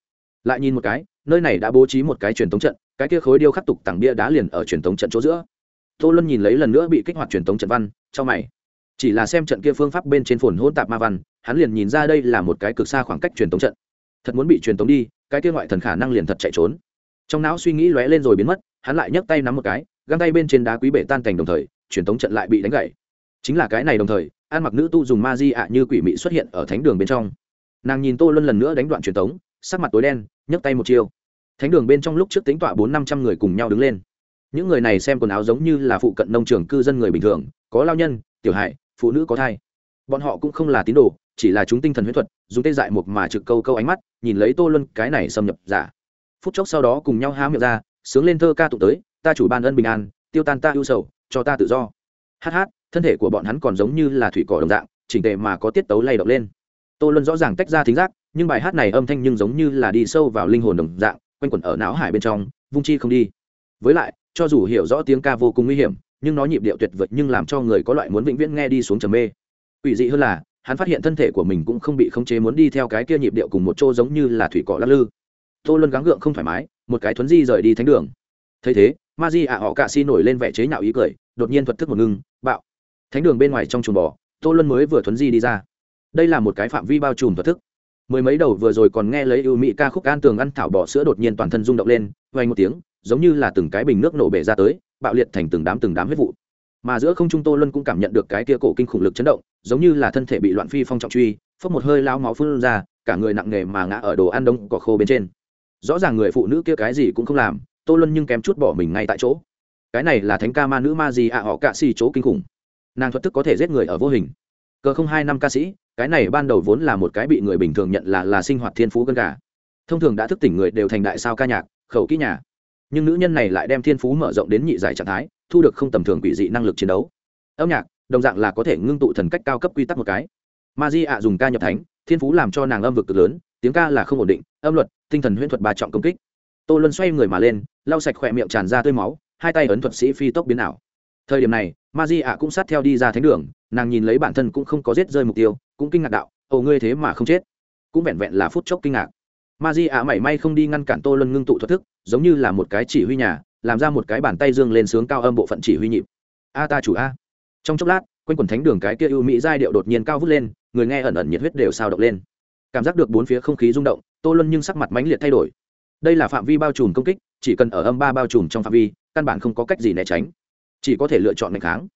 Lại nhìn một cái, nơi này đã bố trí một cái truyền thống trận cái kia khối điêu khắc tục tặng bia đá liền ở truyền thống trận chỗ giữa. Tô luân nhìn lấy lần nữa bị kích hoạt truyền thống trận văn trong mày. Chỉ là xem trận kia phương pháp bên trên phồn hôn tạp ma văn, hắn liền nhìn ra đây là một cái cực xa khoảng cách truyền thống trận. Thật muốn bị truyền thống đi, cái kia ngoại thần khả năng liền thật chạy trốn. Trong não suy nghĩ lóe lên rồi biến mất, hắn lại nhấc tay nắm một cái, găng tay bên trên đá quý bể tan thành đồng thời, truyền thống trận lại bị đánh gãy. Chính là cái này đồng thời an mặc nữ tu dùng ma di ạ như quỷ mị xuất hiện ở thánh đường bên trong. Nàng nhìn tô luân lần nữa đánh đoạn truyền thống sắc mặt tối đen, nhấc tay một chiêu thánh đường bên trong lúc trước tính tọa bốn năm trăm người cùng nhau đứng lên. Những người này xem quần áo giống như là phụ cận nông trường cư dân người bình thường, có lao nhân, tiểu hại phụ nữ có thai. Bọn họ cũng không là tín đồ, chỉ là chúng tinh thần huyết thuật, dùng tê dại một mà trực câu câu ánh mắt, nhìn lấy tô luân cái này xâm nhập giả phút chốc sau đó cùng nhau há miệng ra, sướng lên thơ ca tụng tới, ta chủ ban ân bình an, tiêu tan ta ưu sầu, cho ta tự do. Hát hát thân thể của bọn hắn còn giống như là thủy cỏ đồng dạng, chỉnh tề mà có tiết tấu lay động lên. Tô luân rõ ràng tách ra thính giác, nhưng bài hát này âm thanh nhưng giống như là đi sâu vào linh hồn đồng dạng quanh quẩn ở não hải bên trong, vung chi không đi. Với lại, cho dù hiểu rõ tiếng ca vô cùng nguy hiểm, nhưng nó nhịp điệu tuyệt vời nhưng làm cho người có loại muốn vĩnh viễn nghe đi xuống trầm mê. Ủy dị hơn là, hắn phát hiện thân thể của mình cũng không bị khống chế muốn đi theo cái kia nhịp điệu cùng một chỗ giống như là thủy cỏ lắc lư. Tô luân gắng gượng không thoải mái, một cái thuấn di rời đi thánh đường. Thấy thế ma di ạ họ cạ si nổi lên vẻ chế nhạo ý cười, đột nhiên thuật thức một ngưng, bạo. Thánh đường bên ngoài trong chuồng bò, tô luân mới vừa thuấn di đi ra. Đây là một cái phạm vi bao trùm thuật thức mười mấy đầu vừa rồi còn nghe lấy ưu mỹ ca khúc an tường ăn thảo bò sữa đột nhiên toàn thân rung động lên vay một tiếng, giống như là từng cái bình nước nổ bể ra tới, bạo liệt thành từng đám từng đám huyết vụ. Mà giữa không trung tô luân cũng cảm nhận được cái kia cổ kinh khủng lực chấn động, giống như là thân thể bị loạn phi phong trọng truy, phốc một hơi lao máu phun ra, cả người nặng nề mà ngã ở đồ ăn đông cỏ khô bên trên. Rõ ràng người phụ nữ kia cái gì cũng không làm, tô luân nhưng kém chút bỏ mình ngay tại chỗ. Cái này là thánh ca ma nữ ma gì ạ họ cạ xì chỗ kinh khủng. Nàng thuật thức có thể giết người ở vô hình cờ không hai năm ca sĩ, cái này ban đầu vốn là một cái bị người bình thường nhận là là sinh hoạt thiên phú gân cả thông thường đã thức tỉnh người đều thành đại sao ca nhạc, khẩu kỹ nhà. Nhưng nữ nhân này lại đem thiên phú mở rộng đến nhị giải trạng thái, thu được không tầm thường quỷ dị năng lực chiến đấu. Âm nhạc, đồng dạng là có thể ngưng tụ thần cách cao cấp quy tắc một cái. Ma di ạ dùng ca nhập thánh, thiên phú làm cho nàng âm vực cực lớn, tiếng ca là không ổn định, âm luật, tinh thần huyễn thuật ba trọng công kích. Tô luân xoay người mà lên, lau sạch khỏe miệng tràn ra tươi máu, hai tay ấn thuật sĩ phi tốc biến ảo thời điểm này ma di ạ cũng sát theo đi ra thánh đường, nàng nhìn lấy bản thân cũng không có giết rơi mục tiêu, cũng kinh ngạc đạo, ồ, ngươi thế mà không chết. Cũng vẹn vẹn là phút chốc kinh ngạc. Ma di ạ mảy may không đi ngăn cản tô luân ngưng tụ thuật thức, giống như là một cái chỉ huy nhà, làm ra một cái bàn tay dương lên sướng cao âm bộ phận chỉ huy nhịp. A ta chủ a. Trong chốc lát, quanh quần thánh đường cái kia ưu mỹ giai điệu đột nhiên cao vút lên, người nghe ẩn ẩn nhiệt huyết đều sao động lên. Cảm giác được bốn phía không khí rung động, tô luân nhưng sắc mặt mãnh liệt thay đổi. Đây là phạm vi bao trùm công kích, chỉ cần ở âm ba bao trùm trong phạm vi, căn bản không có cách gì né tránh chỉ có thể lựa chọn mạnh kháng.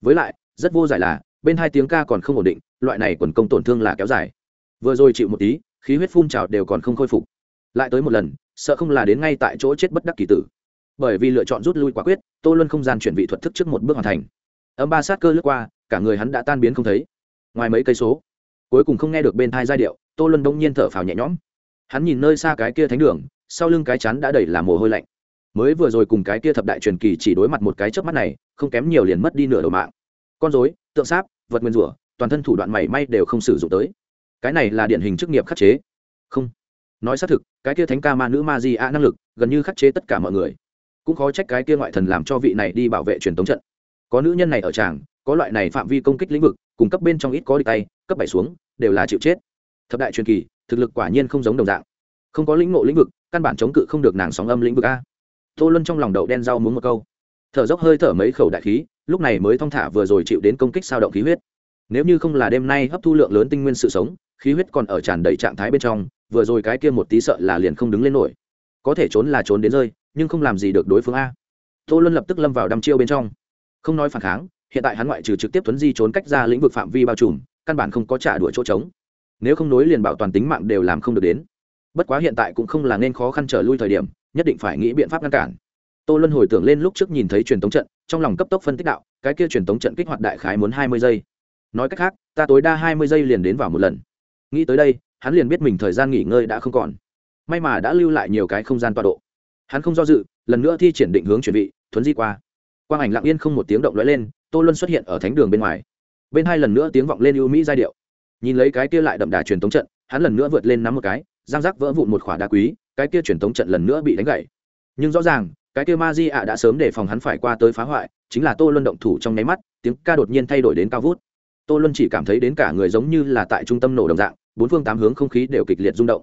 Với lại, rất vô giải là, bên hai tiếng ca còn không ổn định, loại này quần công tổn thương là kéo dài. Vừa rồi chịu một tí, khí huyết phun trào đều còn không khôi phục. Lại tới một lần, sợ không là đến ngay tại chỗ chết bất đắc kỳ tử. Bởi vì lựa chọn rút lui quả quyết, tô luân không gian chuyển vị thuật thức trước một bước hoàn thành. Âm ba sát cơ lướt qua, cả người hắn đã tan biến không thấy. Ngoài mấy cây số, cuối cùng không nghe được bên thai giai điệu, tô luân đông nhiên thở phào nhẹ nhõm. Hắn nhìn nơi xa cái kia thánh đường, sau lưng cái chắn đã đầy là mồ hôi lạnh mới vừa rồi cùng cái kia thập đại truyền kỳ chỉ đối mặt một cái chớp mắt này, không kém nhiều liền mất đi nửa đầu mạng. Con dối tượng sáp, vật nguyên rủa, toàn thân thủ đoạn mảy may đều không sử dụng tới. Cái này là điển hình chức nghiệp khắc chế. Không. Nói xác thực, cái kia thánh ca ma nữ ma di a năng lực, gần như khắc chế tất cả mọi người. Cũng khó trách cái kia ngoại thần làm cho vị này đi bảo vệ truyền thống trận. Có nữ nhân này ở tràng, có loại này phạm vi công kích lĩnh vực cung cấp bên trong ít có đi tay, cấp bảy xuống, đều là chịu chết. Thập đại truyền kỳ, thực lực quả nhiên không giống đồng dạng. Không có lĩnh ngộ lĩnh vực, căn bản chống cự không được nàng sóng âm lĩnh vực a tô luân trong lòng đậu đen rau muốn một câu. Thở dốc hơi thở mấy khẩu đại khí, lúc này mới thong thả vừa rồi chịu đến công kích sao động khí huyết. Nếu như không là đêm nay hấp thu lượng lớn tinh nguyên sự sống, khí huyết còn ở tràn đầy trạng thái bên trong, vừa rồi cái kia một tí sợ là liền không đứng lên nổi. Có thể trốn là trốn đến rơi, nhưng không làm gì được đối phương a. Tô luân lập tức lâm vào đăm chiêu bên trong. Không nói phản kháng, hiện tại hắn ngoại trừ trực tiếp tuấn di trốn cách ra lĩnh vực phạm vi bao trùm, căn bản không có trả đuổi chỗ trống. Nếu không nối liền bảo toàn tính mạng đều làm không được đến bất quá hiện tại cũng không là nên khó khăn trở lui thời điểm, nhất định phải nghĩ biện pháp ngăn cản. Tô luân hồi tưởng lên lúc trước nhìn thấy truyền tống trận, trong lòng cấp tốc phân tích đạo, cái kia truyền tống trận kích hoạt đại khái muốn hai mươi giây. Nói cách khác, ta tối đa hai mươi giây liền đến vào một lần. Nghĩ tới đây, hắn liền biết mình thời gian nghỉ ngơi đã không còn. May mà đã lưu lại nhiều cái không gian tọa độ. Hắn không do dự, lần nữa thi triển định hướng chuẩn bị thuấn di qua. Quang ảnh lặng yên không một tiếng động lóe lên, tô luân xuất hiện ở thánh đường bên ngoài. Bên hai lần nữa tiếng vọng lên ưu mỹ giai điệu. Nhìn lấy cái kia lại đậm đà truyền tống trận, hắn lần nữa vượt lên nắm một cái giang giác vỡ vụn một khỏa đá quý cái kia truyền thống trận lần nữa bị đánh gãy. Nhưng rõ ràng cái kia ma di ạ đã sớm để phòng hắn phải qua tới phá hoại chính là tô luân động thủ trong nháy mắt tiếng ca đột nhiên thay đổi đến cao vút. Tô luân chỉ cảm thấy đến cả người giống như là tại trung tâm nổ đồng dạng bốn phương tám hướng không khí đều kịch liệt rung động.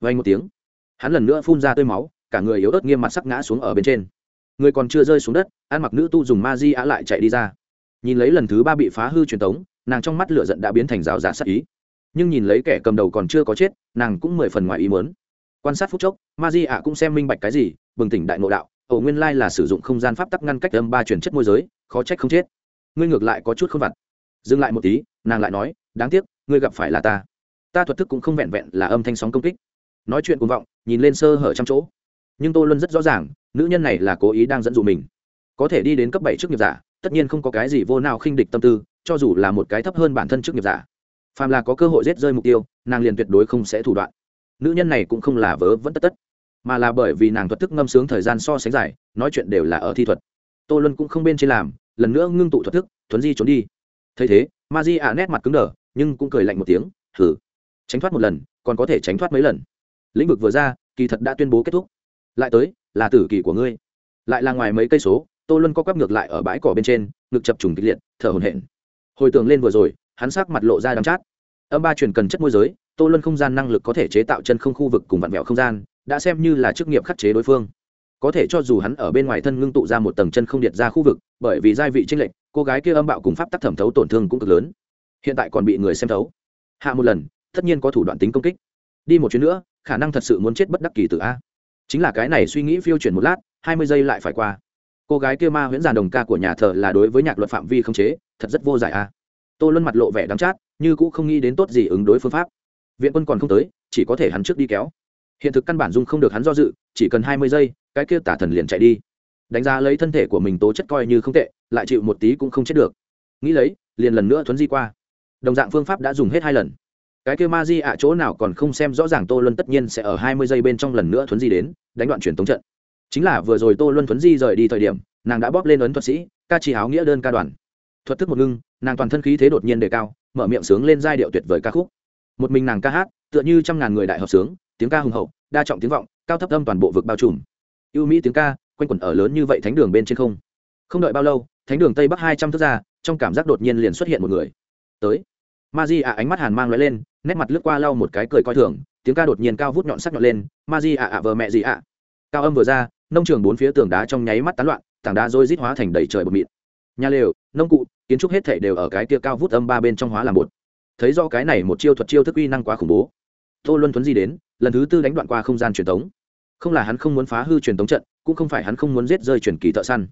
Vay một tiếng hắn lần nữa phun ra tơi máu cả người yếu ớt nghiêm mặt sắc ngã xuống ở bên trên. Người còn chưa rơi xuống đất ăn mặc nữ tu dùng ma di ạ lại chạy đi ra. Nhìn lấy lần thứ ba bị phá hư truyền thống, nàng trong mắt lửa giận đã biến thành rào rạt sắc ý nhưng nhìn lấy kẻ cầm đầu còn chưa có chết, nàng cũng mười phần ngoài ý muốn. Quan sát phút chốc, ma di ạ cũng xem minh bạch cái gì, bừng tỉnh đại ngộ đạo ổ nguyên lai là sử dụng không gian pháp tắc ngăn cách âm ba chuyển chất môi giới, khó trách không chết. Ngươi ngược lại có chút không vặt. Dừng lại một tí, nàng lại nói, đáng tiếc, ngươi gặp phải là ta. Ta thuật thức cũng không vẹn vẹn là âm thanh sóng công kích. Nói chuyện cuồng vọng, nhìn lên sơ hở trăm chỗ. Nhưng tô luân rất rõ ràng, nữ nhân này là cố ý đang dẫn dụ mình. Có thể đi đến cấp bảy chức nghiệp giả, tất nhiên không có cái gì vô nào khinh địch tâm tư, cho dù là một cái thấp hơn bản thân chức nghiệp giả phàm là có cơ hội giết rơi mục tiêu, nàng liền tuyệt đối không sẽ thủ đoạn. Nữ nhân này cũng không là vớ vẫn tất tất, mà là bởi vì nàng thuật thức ngâm sướng thời gian so sánh dài, nói chuyện đều là ở thi thuật. Tô luân cũng không bên trên làm, lần nữa ngưng tụ thuật thức, thuấn di trốn đi. Thấy thế ma di ạ nét mặt cứng đờ, nhưng cũng cười lạnh một tiếng thử tránh thoát một lần, còn có thể tránh thoát mấy lần. Lĩnh vực vừa ra, kỳ thật đã tuyên bố kết thúc. Lại tới, là tử kỳ của ngươi. Lại là ngoài mấy cây số, tô luân co quắp ngược lại ở bãi cỏ bên trên, ngực chập trùng kịch liệt, thở hồn hển. Hồi tưởng lên vừa rồi hắn sắc mặt lộ ra đắm chát. Âm ba truyền cần chất môi giới, tô luân không gian năng lực có thể chế tạo chân không khu vực cùng vặn vẹo không gian, đã xem như là chức nghiệp khắc chế đối phương. Có thể cho dù hắn ở bên ngoài thân ngưng tụ ra một tầng chân không điện ra khu vực, bởi vì giai vị tranh lệch, cô gái kia âm bạo cùng pháp tắc thẩm thấu tổn thương cũng cực lớn. Hiện tại còn bị người xem thấu. Hạ một lần, tất nhiên có thủ đoạn tính công kích. Đi một chuyến nữa, khả năng thật sự muốn chết bất đắc kỳ từ a. Chính là cái này suy nghĩ phiêu chuyển một lát, hai mươi giây lại phải qua. Cô gái kia ma huyễn giàn đồng ca của nhà thờ là đối với nhạc luật phạm vi không chế, thật rất vô giải a tô luân mặt lộ vẻ đắng chát, như cũng không nghĩ đến tốt gì ứng đối phương pháp. Viện quân còn không tới, chỉ có thể hắn trước đi kéo. Hiện thực căn bản dung không được hắn do dự, chỉ cần hai mươi giây, cái kia tả thần liền chạy đi. Đánh giá lấy thân thể của mình tố chất coi như không tệ, lại chịu một tí cũng không chết được. Nghĩ lấy, liền lần nữa thuấn di qua. Đồng dạng phương pháp đã dùng hết hai lần. Cái kia ma di ạ chỗ nào còn không xem rõ ràng tô luân tất nhiên sẽ ở hai mươi giây bên trong lần nữa thuấn di đến, đánh đoạn truyền tống trận. Chính là vừa rồi tô luân thuấn di rời đi thời điểm, nàng đã bóp lên ấn thuật sĩ, ca chỉ áo nghĩa đơn ca đoàn thuật thức một ngưng, nàng toàn thân khí thế đột nhiên đề cao, mở miệng sướng lên giai điệu tuyệt vời ca khúc. Một mình nàng ca hát, tựa như trăm ngàn người đại hợp sướng, tiếng ca hùng hậu, đa trọng tiếng vọng, cao thấp âm toàn bộ vực bao trùm. Ưu mỹ tiếng ca, quanh quẩn ở lớn như vậy thánh đường bên trên không. Không đợi bao lâu, thánh đường tây bắc hai trăm thước ra, trong cảm giác đột nhiên liền xuất hiện một người. Tới. Ma di ạ ánh mắt hàn mang lóe lên, nét mặt lướt qua lau một cái cười coi thường, tiếng ca đột nhiên cao vút nhọn sắc nhọn lên ma di ạ ạ vợ mẹ gì ạ? Cao âm vừa ra, nông trường bốn phía tường đá trong nháy mắt tán loạn, tảng đá rôi rít hóa thành đầy trời bột mịn nhà lều, nông cụ, kiến trúc hết thể đều ở cái kia cao vút âm ba bên trong hóa làm một thấy do cái này một chiêu thuật chiêu thức uy năng quá khủng bố, tô luân thuấn di đến, lần thứ tư đánh đoạn qua không gian truyền thống không là hắn không muốn phá hư truyền thống trận, cũng không phải hắn không muốn giết rơi truyền kỳ thợ săn.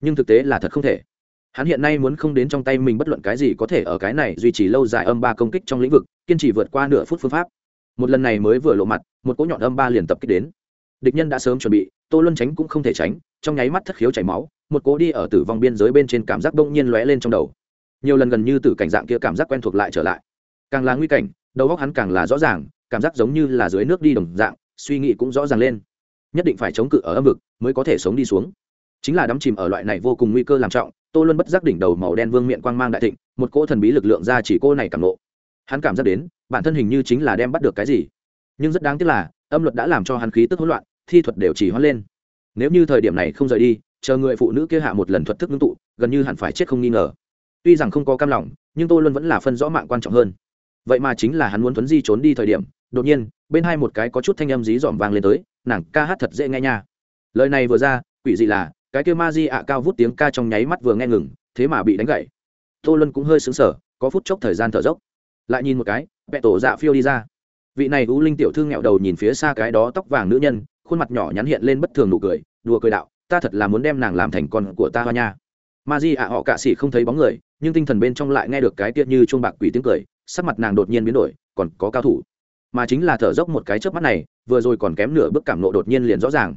Nhưng thực tế là thật không thể. Hắn hiện nay muốn không đến trong tay mình bất luận cái gì có thể ở cái này duy trì lâu dài âm ba công kích trong lĩnh vực, kiên trì vượt qua nửa phút phương pháp. Một lần này mới vừa lộ mặt, một cỗ nhọn âm ba liền tập kích đến. Địch nhân đã sớm chuẩn bị, tô luân tránh cũng không thể tránh, trong nháy mắt thất khiếu chảy máu một cố đi ở tử vong biên giới bên trên cảm giác bỗng nhiên lóe lên trong đầu. Nhiều lần gần như từ cảnh dạng kia cảm giác quen thuộc lại trở lại. Càng là nguy cảnh, đầu óc hắn càng là rõ ràng, cảm giác giống như là dưới nước đi đồng dạng, suy nghĩ cũng rõ ràng lên. Nhất định phải chống cự ở âm vực mới có thể sống đi xuống. Chính là đắm chìm ở loại này vô cùng nguy cơ làm trọng, tô luân bất giác đỉnh đầu màu đen vương miệng quang mang đại thịnh, một cỗ thần bí lực lượng ra chỉ cô này cảm nộ hắn cảm giác đến, bản thân hình như chính là đem bắt được cái gì. Nhưng rất đáng tiếc là, âm luật đã làm cho hắn khí tức hỗn loạn, thi thuật đều chỉ hoãn lên. Nếu như thời điểm này không rời đi chờ người phụ nữ kia hạ một lần thuật thức ngưng tụ, gần như hẳn phải chết không nghi ngờ. Tuy rằng không có cam lòng, nhưng tôi luôn vẫn là phân rõ mạng quan trọng hơn. Vậy mà chính là hắn muốn thuấn di trốn đi thời điểm, đột nhiên, bên hai một cái có chút thanh âm dí dỏm vang lên tới, nàng ca hát thật dễ nghe nha. Lời này vừa ra, quỷ dị là, cái kêu ma di ạ cao vút tiếng ca trong nháy mắt vừa nghe ngừng, thế mà bị đánh gậy. Tô luân cũng hơi xứng sở có phút chốc thời gian thở dốc. Lại nhìn một cái vẹ tổ dạ phiêu đi ra. Vị này u linh tiểu thư nghẹo đầu nhìn phía xa cái đó tóc vàng nữ nhân, khuôn mặt nhỏ nhắn hiện lên bất thường nụ cười, đùa cười đạo ta thật là muốn đem nàng làm thành con của ta hoa nha. Ma di ạ, họ cạ sĩ không thấy bóng người, nhưng tinh thần bên trong lại nghe được cái tiết như chuông bạc quỷ tiếng cười, sắc mặt nàng đột nhiên biến đổi, còn có cao thủ. Mà chính là thở dốc một cái chớp mắt này, vừa rồi còn kém nửa bước cảm nộ đột nhiên liền rõ ràng.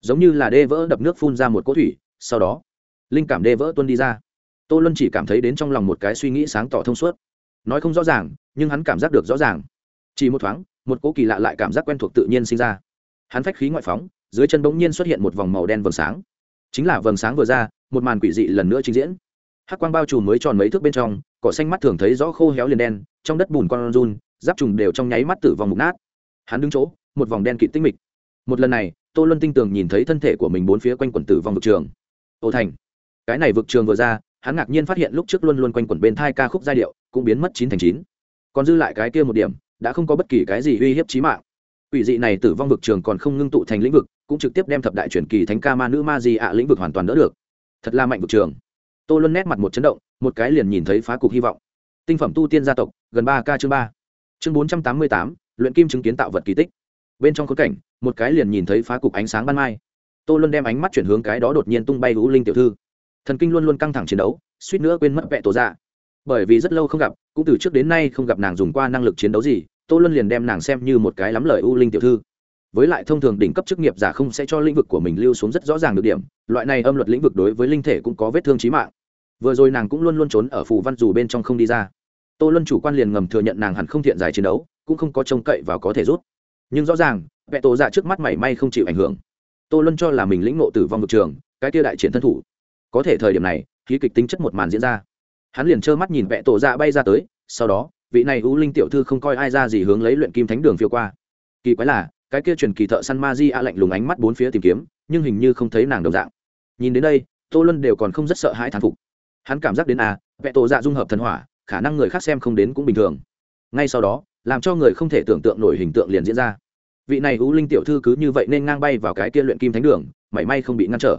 Giống như là đê vỡ đập nước phun ra một cỗ thủy, sau đó, linh cảm đê vỡ tuân đi ra. Tô luân chỉ cảm thấy đến trong lòng một cái suy nghĩ sáng tỏ thông suốt. Nói không rõ ràng, nhưng hắn cảm giác được rõ ràng. Chỉ một thoáng, một cỗ kỳ lạ lại cảm giác quen thuộc tự nhiên sinh ra. Hắn phách khí ngoại phóng dưới chân bỗng nhiên xuất hiện một vòng màu đen vầng sáng. Chính là vầng sáng vừa ra, một màn quỷ dị lần nữa trình diễn. Hắc quang bao trùm mới tròn mấy thước bên trong, cỏ xanh mắt thường thấy rõ khô héo liền đen, trong đất bùn con run, giáp trùng đều trong nháy mắt tử vong mục nát. Hắn đứng chỗ, một vòng đen kịt tinh mịch. Một lần này, tô luân tinh tường nhìn thấy thân thể của mình bốn phía quanh quẩn tử vong vực trường. Ô thành, cái này vực trường vừa ra, hắn ngạc nhiên phát hiện lúc trước luôn luôn quanh quẩn bên thai ca khúc giai điệu cũng biến mất chín thành chín. Còn dư lại cái kia một điểm, đã không có bất kỳ cái gì uy hiếp trí mạng. Quỷ dị này tử vong vực trường còn không ngưng tụ thành lĩnh vực, cũng trực tiếp đem thập đại truyền kỳ thánh ca ma nữ ma di ạ lĩnh vực hoàn toàn đỡ được. Thật là mạnh vực trường. Tô luân nét mặt một chấn động, một cái liền nhìn thấy phá cục hy vọng. Tinh phẩm tu tiên gia tộc, gần ba ca chương ba. Chương bốn trăm tám mươi tám, luyện kim chứng kiến tạo vật kỳ tích. Bên trong khối cảnh, một cái liền nhìn thấy phá cục ánh sáng ban mai. Tô luân đem ánh mắt chuyển hướng cái đó đột nhiên tung bay hữu linh tiểu thư. Thần kinh luôn luôn căng thẳng chiến đấu, suýt nữa quên mất vẹ tổ ra bởi vì rất lâu không gặp, cũng từ trước đến nay không gặp nàng dùng qua năng lực chiến đấu gì tô luân liền đem nàng xem như một cái lắm lời u linh tiểu thư. Với lại thông thường đỉnh cấp chức nghiệp giả không sẽ cho lĩnh vực của mình lưu xuống rất rõ ràng được điểm, loại này âm luật lĩnh vực đối với linh thể cũng có vết thương trí mạng. Vừa rồi nàng cũng luôn luôn trốn ở phù văn dù bên trong không đi ra. Tô luân chủ quan liền ngầm thừa nhận nàng hẳn không thiện giải chiến đấu, cũng không có trông cậy và có thể rút. Nhưng rõ ràng vẹ tổ dạ trước mắt mảy may không chịu ảnh hưởng. Tô luân cho là mình lĩnh ngộ tử vong vực trường, cái tia đại chiến thân thủ. Có thể thời điểm này, khí kịch tính chất một màn diễn ra. Hắn liền trơ mắt nhìn vẹ tổ dạ bay ra tới, sau đó vị này u linh tiểu thư không coi ai ra gì hướng lấy luyện kim thánh đường phiêu qua. Kỳ quái là, cái kia truyền kỳ thợ săn ma di a lạnh lùng ánh mắt bốn phía tìm kiếm, nhưng hình như không thấy nàng đồng dạng. Nhìn đến đây, tô luân đều còn không rất sợ hãi thán phục. Hắn cảm giác đến à vẹ tổ dạ dung hợp thần hỏa, khả năng người khác xem không đến cũng bình thường. Ngay sau đó, làm cho người không thể tưởng tượng nổi hình tượng liền diễn ra. Vị này u linh tiểu thư cứ như vậy nên ngang bay vào cái kia luyện kim thánh đường, mảy may không bị ngăn trở.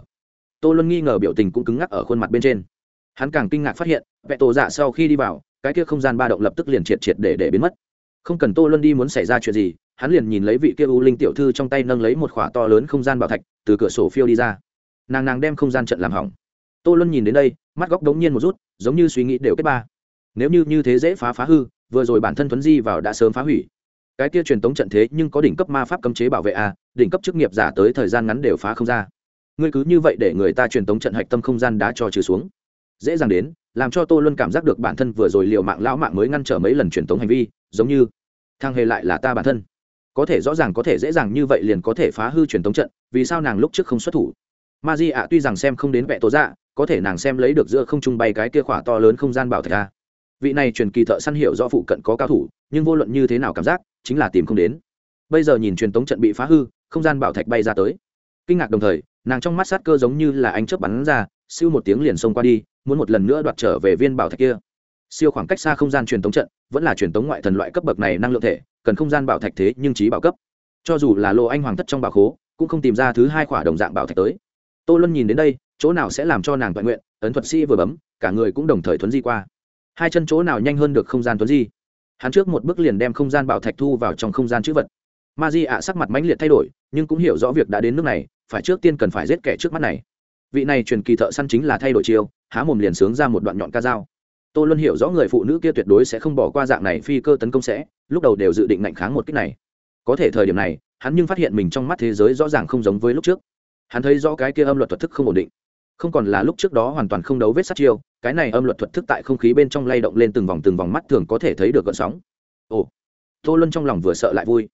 Tô luân nghi ngờ biểu tình cũng cứng ngắc ở khuôn mặt bên trên. Hắn càng kinh ngạc phát hiện vẹ tổ dạ sau khi đi vào cái kia không gian ba động lập tức liền triệt triệt để để biến mất. Không cần tô luân đi muốn xảy ra chuyện gì, hắn liền nhìn lấy vị kia u linh tiểu thư trong tay nâng lấy một khỏa to lớn không gian bảo thạch, từ cửa sổ phiêu đi ra. Nàng nàng đem không gian trận làm hỏng. Tô luân nhìn đến đây, mắt góc đống nhiên một rút, giống như suy nghĩ đều kết ba. Nếu như như thế dễ phá phá hư, vừa rồi bản thân thuấn di vào đã sớm phá hủy. Cái kia truyền tống trận thế nhưng có đỉnh cấp ma pháp cấm chế bảo vệ a, đỉnh cấp chức nghiệp giả tới thời gian ngắn đều phá không ra. Ngươi cứ như vậy để người ta truyền tống trận hạch tâm không gian đá cho trừ xuống dễ dàng đến, làm cho tô luân cảm giác được bản thân vừa rồi liều mạng lão mạng mới ngăn trở mấy lần truyền tống hành vi, giống như, thang hề lại là ta bản thân. Có thể rõ ràng có thể dễ dàng như vậy liền có thể phá hư truyền tống trận, vì sao nàng lúc trước không xuất thủ? Ma di ạ tuy rằng xem không đến vẹ tố dạ có thể nàng xem lấy được giữa không trung bay cái kia khỏa to lớn không gian bảo thạch ra. Vị này truyền kỳ thợ săn hiệu do phụ cận có cao thủ, nhưng vô luận như thế nào cảm giác, chính là tìm không đến. Bây giờ nhìn truyền tống trận bị phá hư, không gian bảo thạch bay ra tới. Kinh ngạc đồng thời, nàng trong mắt sát cơ giống như là anh chớp bắn ra, siêu một tiếng liền xông qua đi muốn một lần nữa đoạt trở về viên bảo thạch kia. Siêu khoảng cách xa không gian truyền tống trận, vẫn là truyền tống ngoại thần loại cấp bậc này năng lượng thể, cần không gian bảo thạch thế nhưng trí bảo cấp. Cho dù là lô anh hoàng thất trong bảo khố, cũng không tìm ra thứ hai khỏa đồng dạng bảo thạch tới. Tô luân nhìn đến đây, chỗ nào sẽ làm cho nàng toàn nguyện, ấn thuật sĩ vừa bấm, cả người cũng đồng thời thuấn di qua. Hai chân chỗ nào nhanh hơn được không gian thuấn di? Hắn trước một bước liền đem không gian bảo thạch thu vào trong không gian chữ vật. Ma di ạ sắc mặt mãnh liệt thay đổi, nhưng cũng hiểu rõ việc đã đến nước này, phải trước tiên cần phải giết kẻ trước mắt này. Vị này truyền kỳ thợ săn chính là thay đổi chiêu há mồm liền sướng ra một đoạn nhọn ca dao. Tôi luôn hiểu rõ người phụ nữ kia tuyệt đối sẽ không bỏ qua dạng này phi cơ tấn công sẽ, lúc đầu đều dự định ngạnh kháng một cách này. Có thể thời điểm này, hắn nhưng phát hiện mình trong mắt thế giới rõ ràng không giống với lúc trước. Hắn thấy rõ cái kia âm luật thuật thức không ổn định. Không còn là lúc trước đó hoàn toàn không đấu vết sát chiêu, cái này âm luật thuật thức tại không khí bên trong lay động lên từng vòng từng vòng mắt thường có thể thấy được gợn sóng. Ồ, tô luân trong lòng vừa sợ lại vui.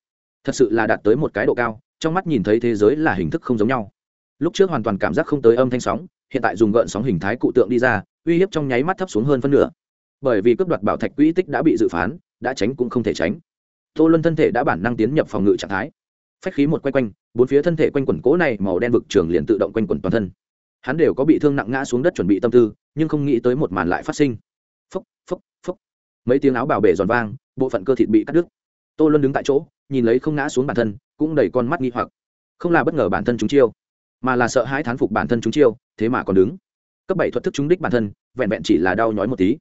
Thật sự là đạt tới một cái độ cao, trong mắt nhìn thấy thế giới là hình thức không giống nhau. Lúc trước hoàn toàn cảm giác không tới âm thanh sóng hiện tại dùng gợn sóng hình thái cụ tượng đi ra, uy hiếp trong nháy mắt thấp xuống hơn phân nửa. Bởi vì cướp đoạt bảo thạch quỹ tích đã bị dự phán, đã tránh cũng không thể tránh. Tô luân thân thể đã bản năng tiến nhập phòng ngự trạng thái. Phách khí một quay quanh, bốn phía thân thể quanh quẩn cố này màu đen vực trường liền tự động quanh quẩn toàn thân. Hắn đều có bị thương nặng ngã xuống đất chuẩn bị tâm tư, nhưng không nghĩ tới một màn lại phát sinh. Phốc phốc phốc. Mấy tiếng áo bảo bể giòn vang, bộ phận cơ thịt bị cắt đứt. Tô luân đứng tại chỗ, nhìn lấy không ngã xuống bản thân, cũng đầy con mắt nghi hoặc. Không là bất ngờ bản thân chúng chiêu mà là sợ hãi thán phục bản thân chúng chiêu, thế mà còn đứng. Cấp bảy thuật thức trúng đích bản thân, vẹn vẹn chỉ là đau nhói một tí.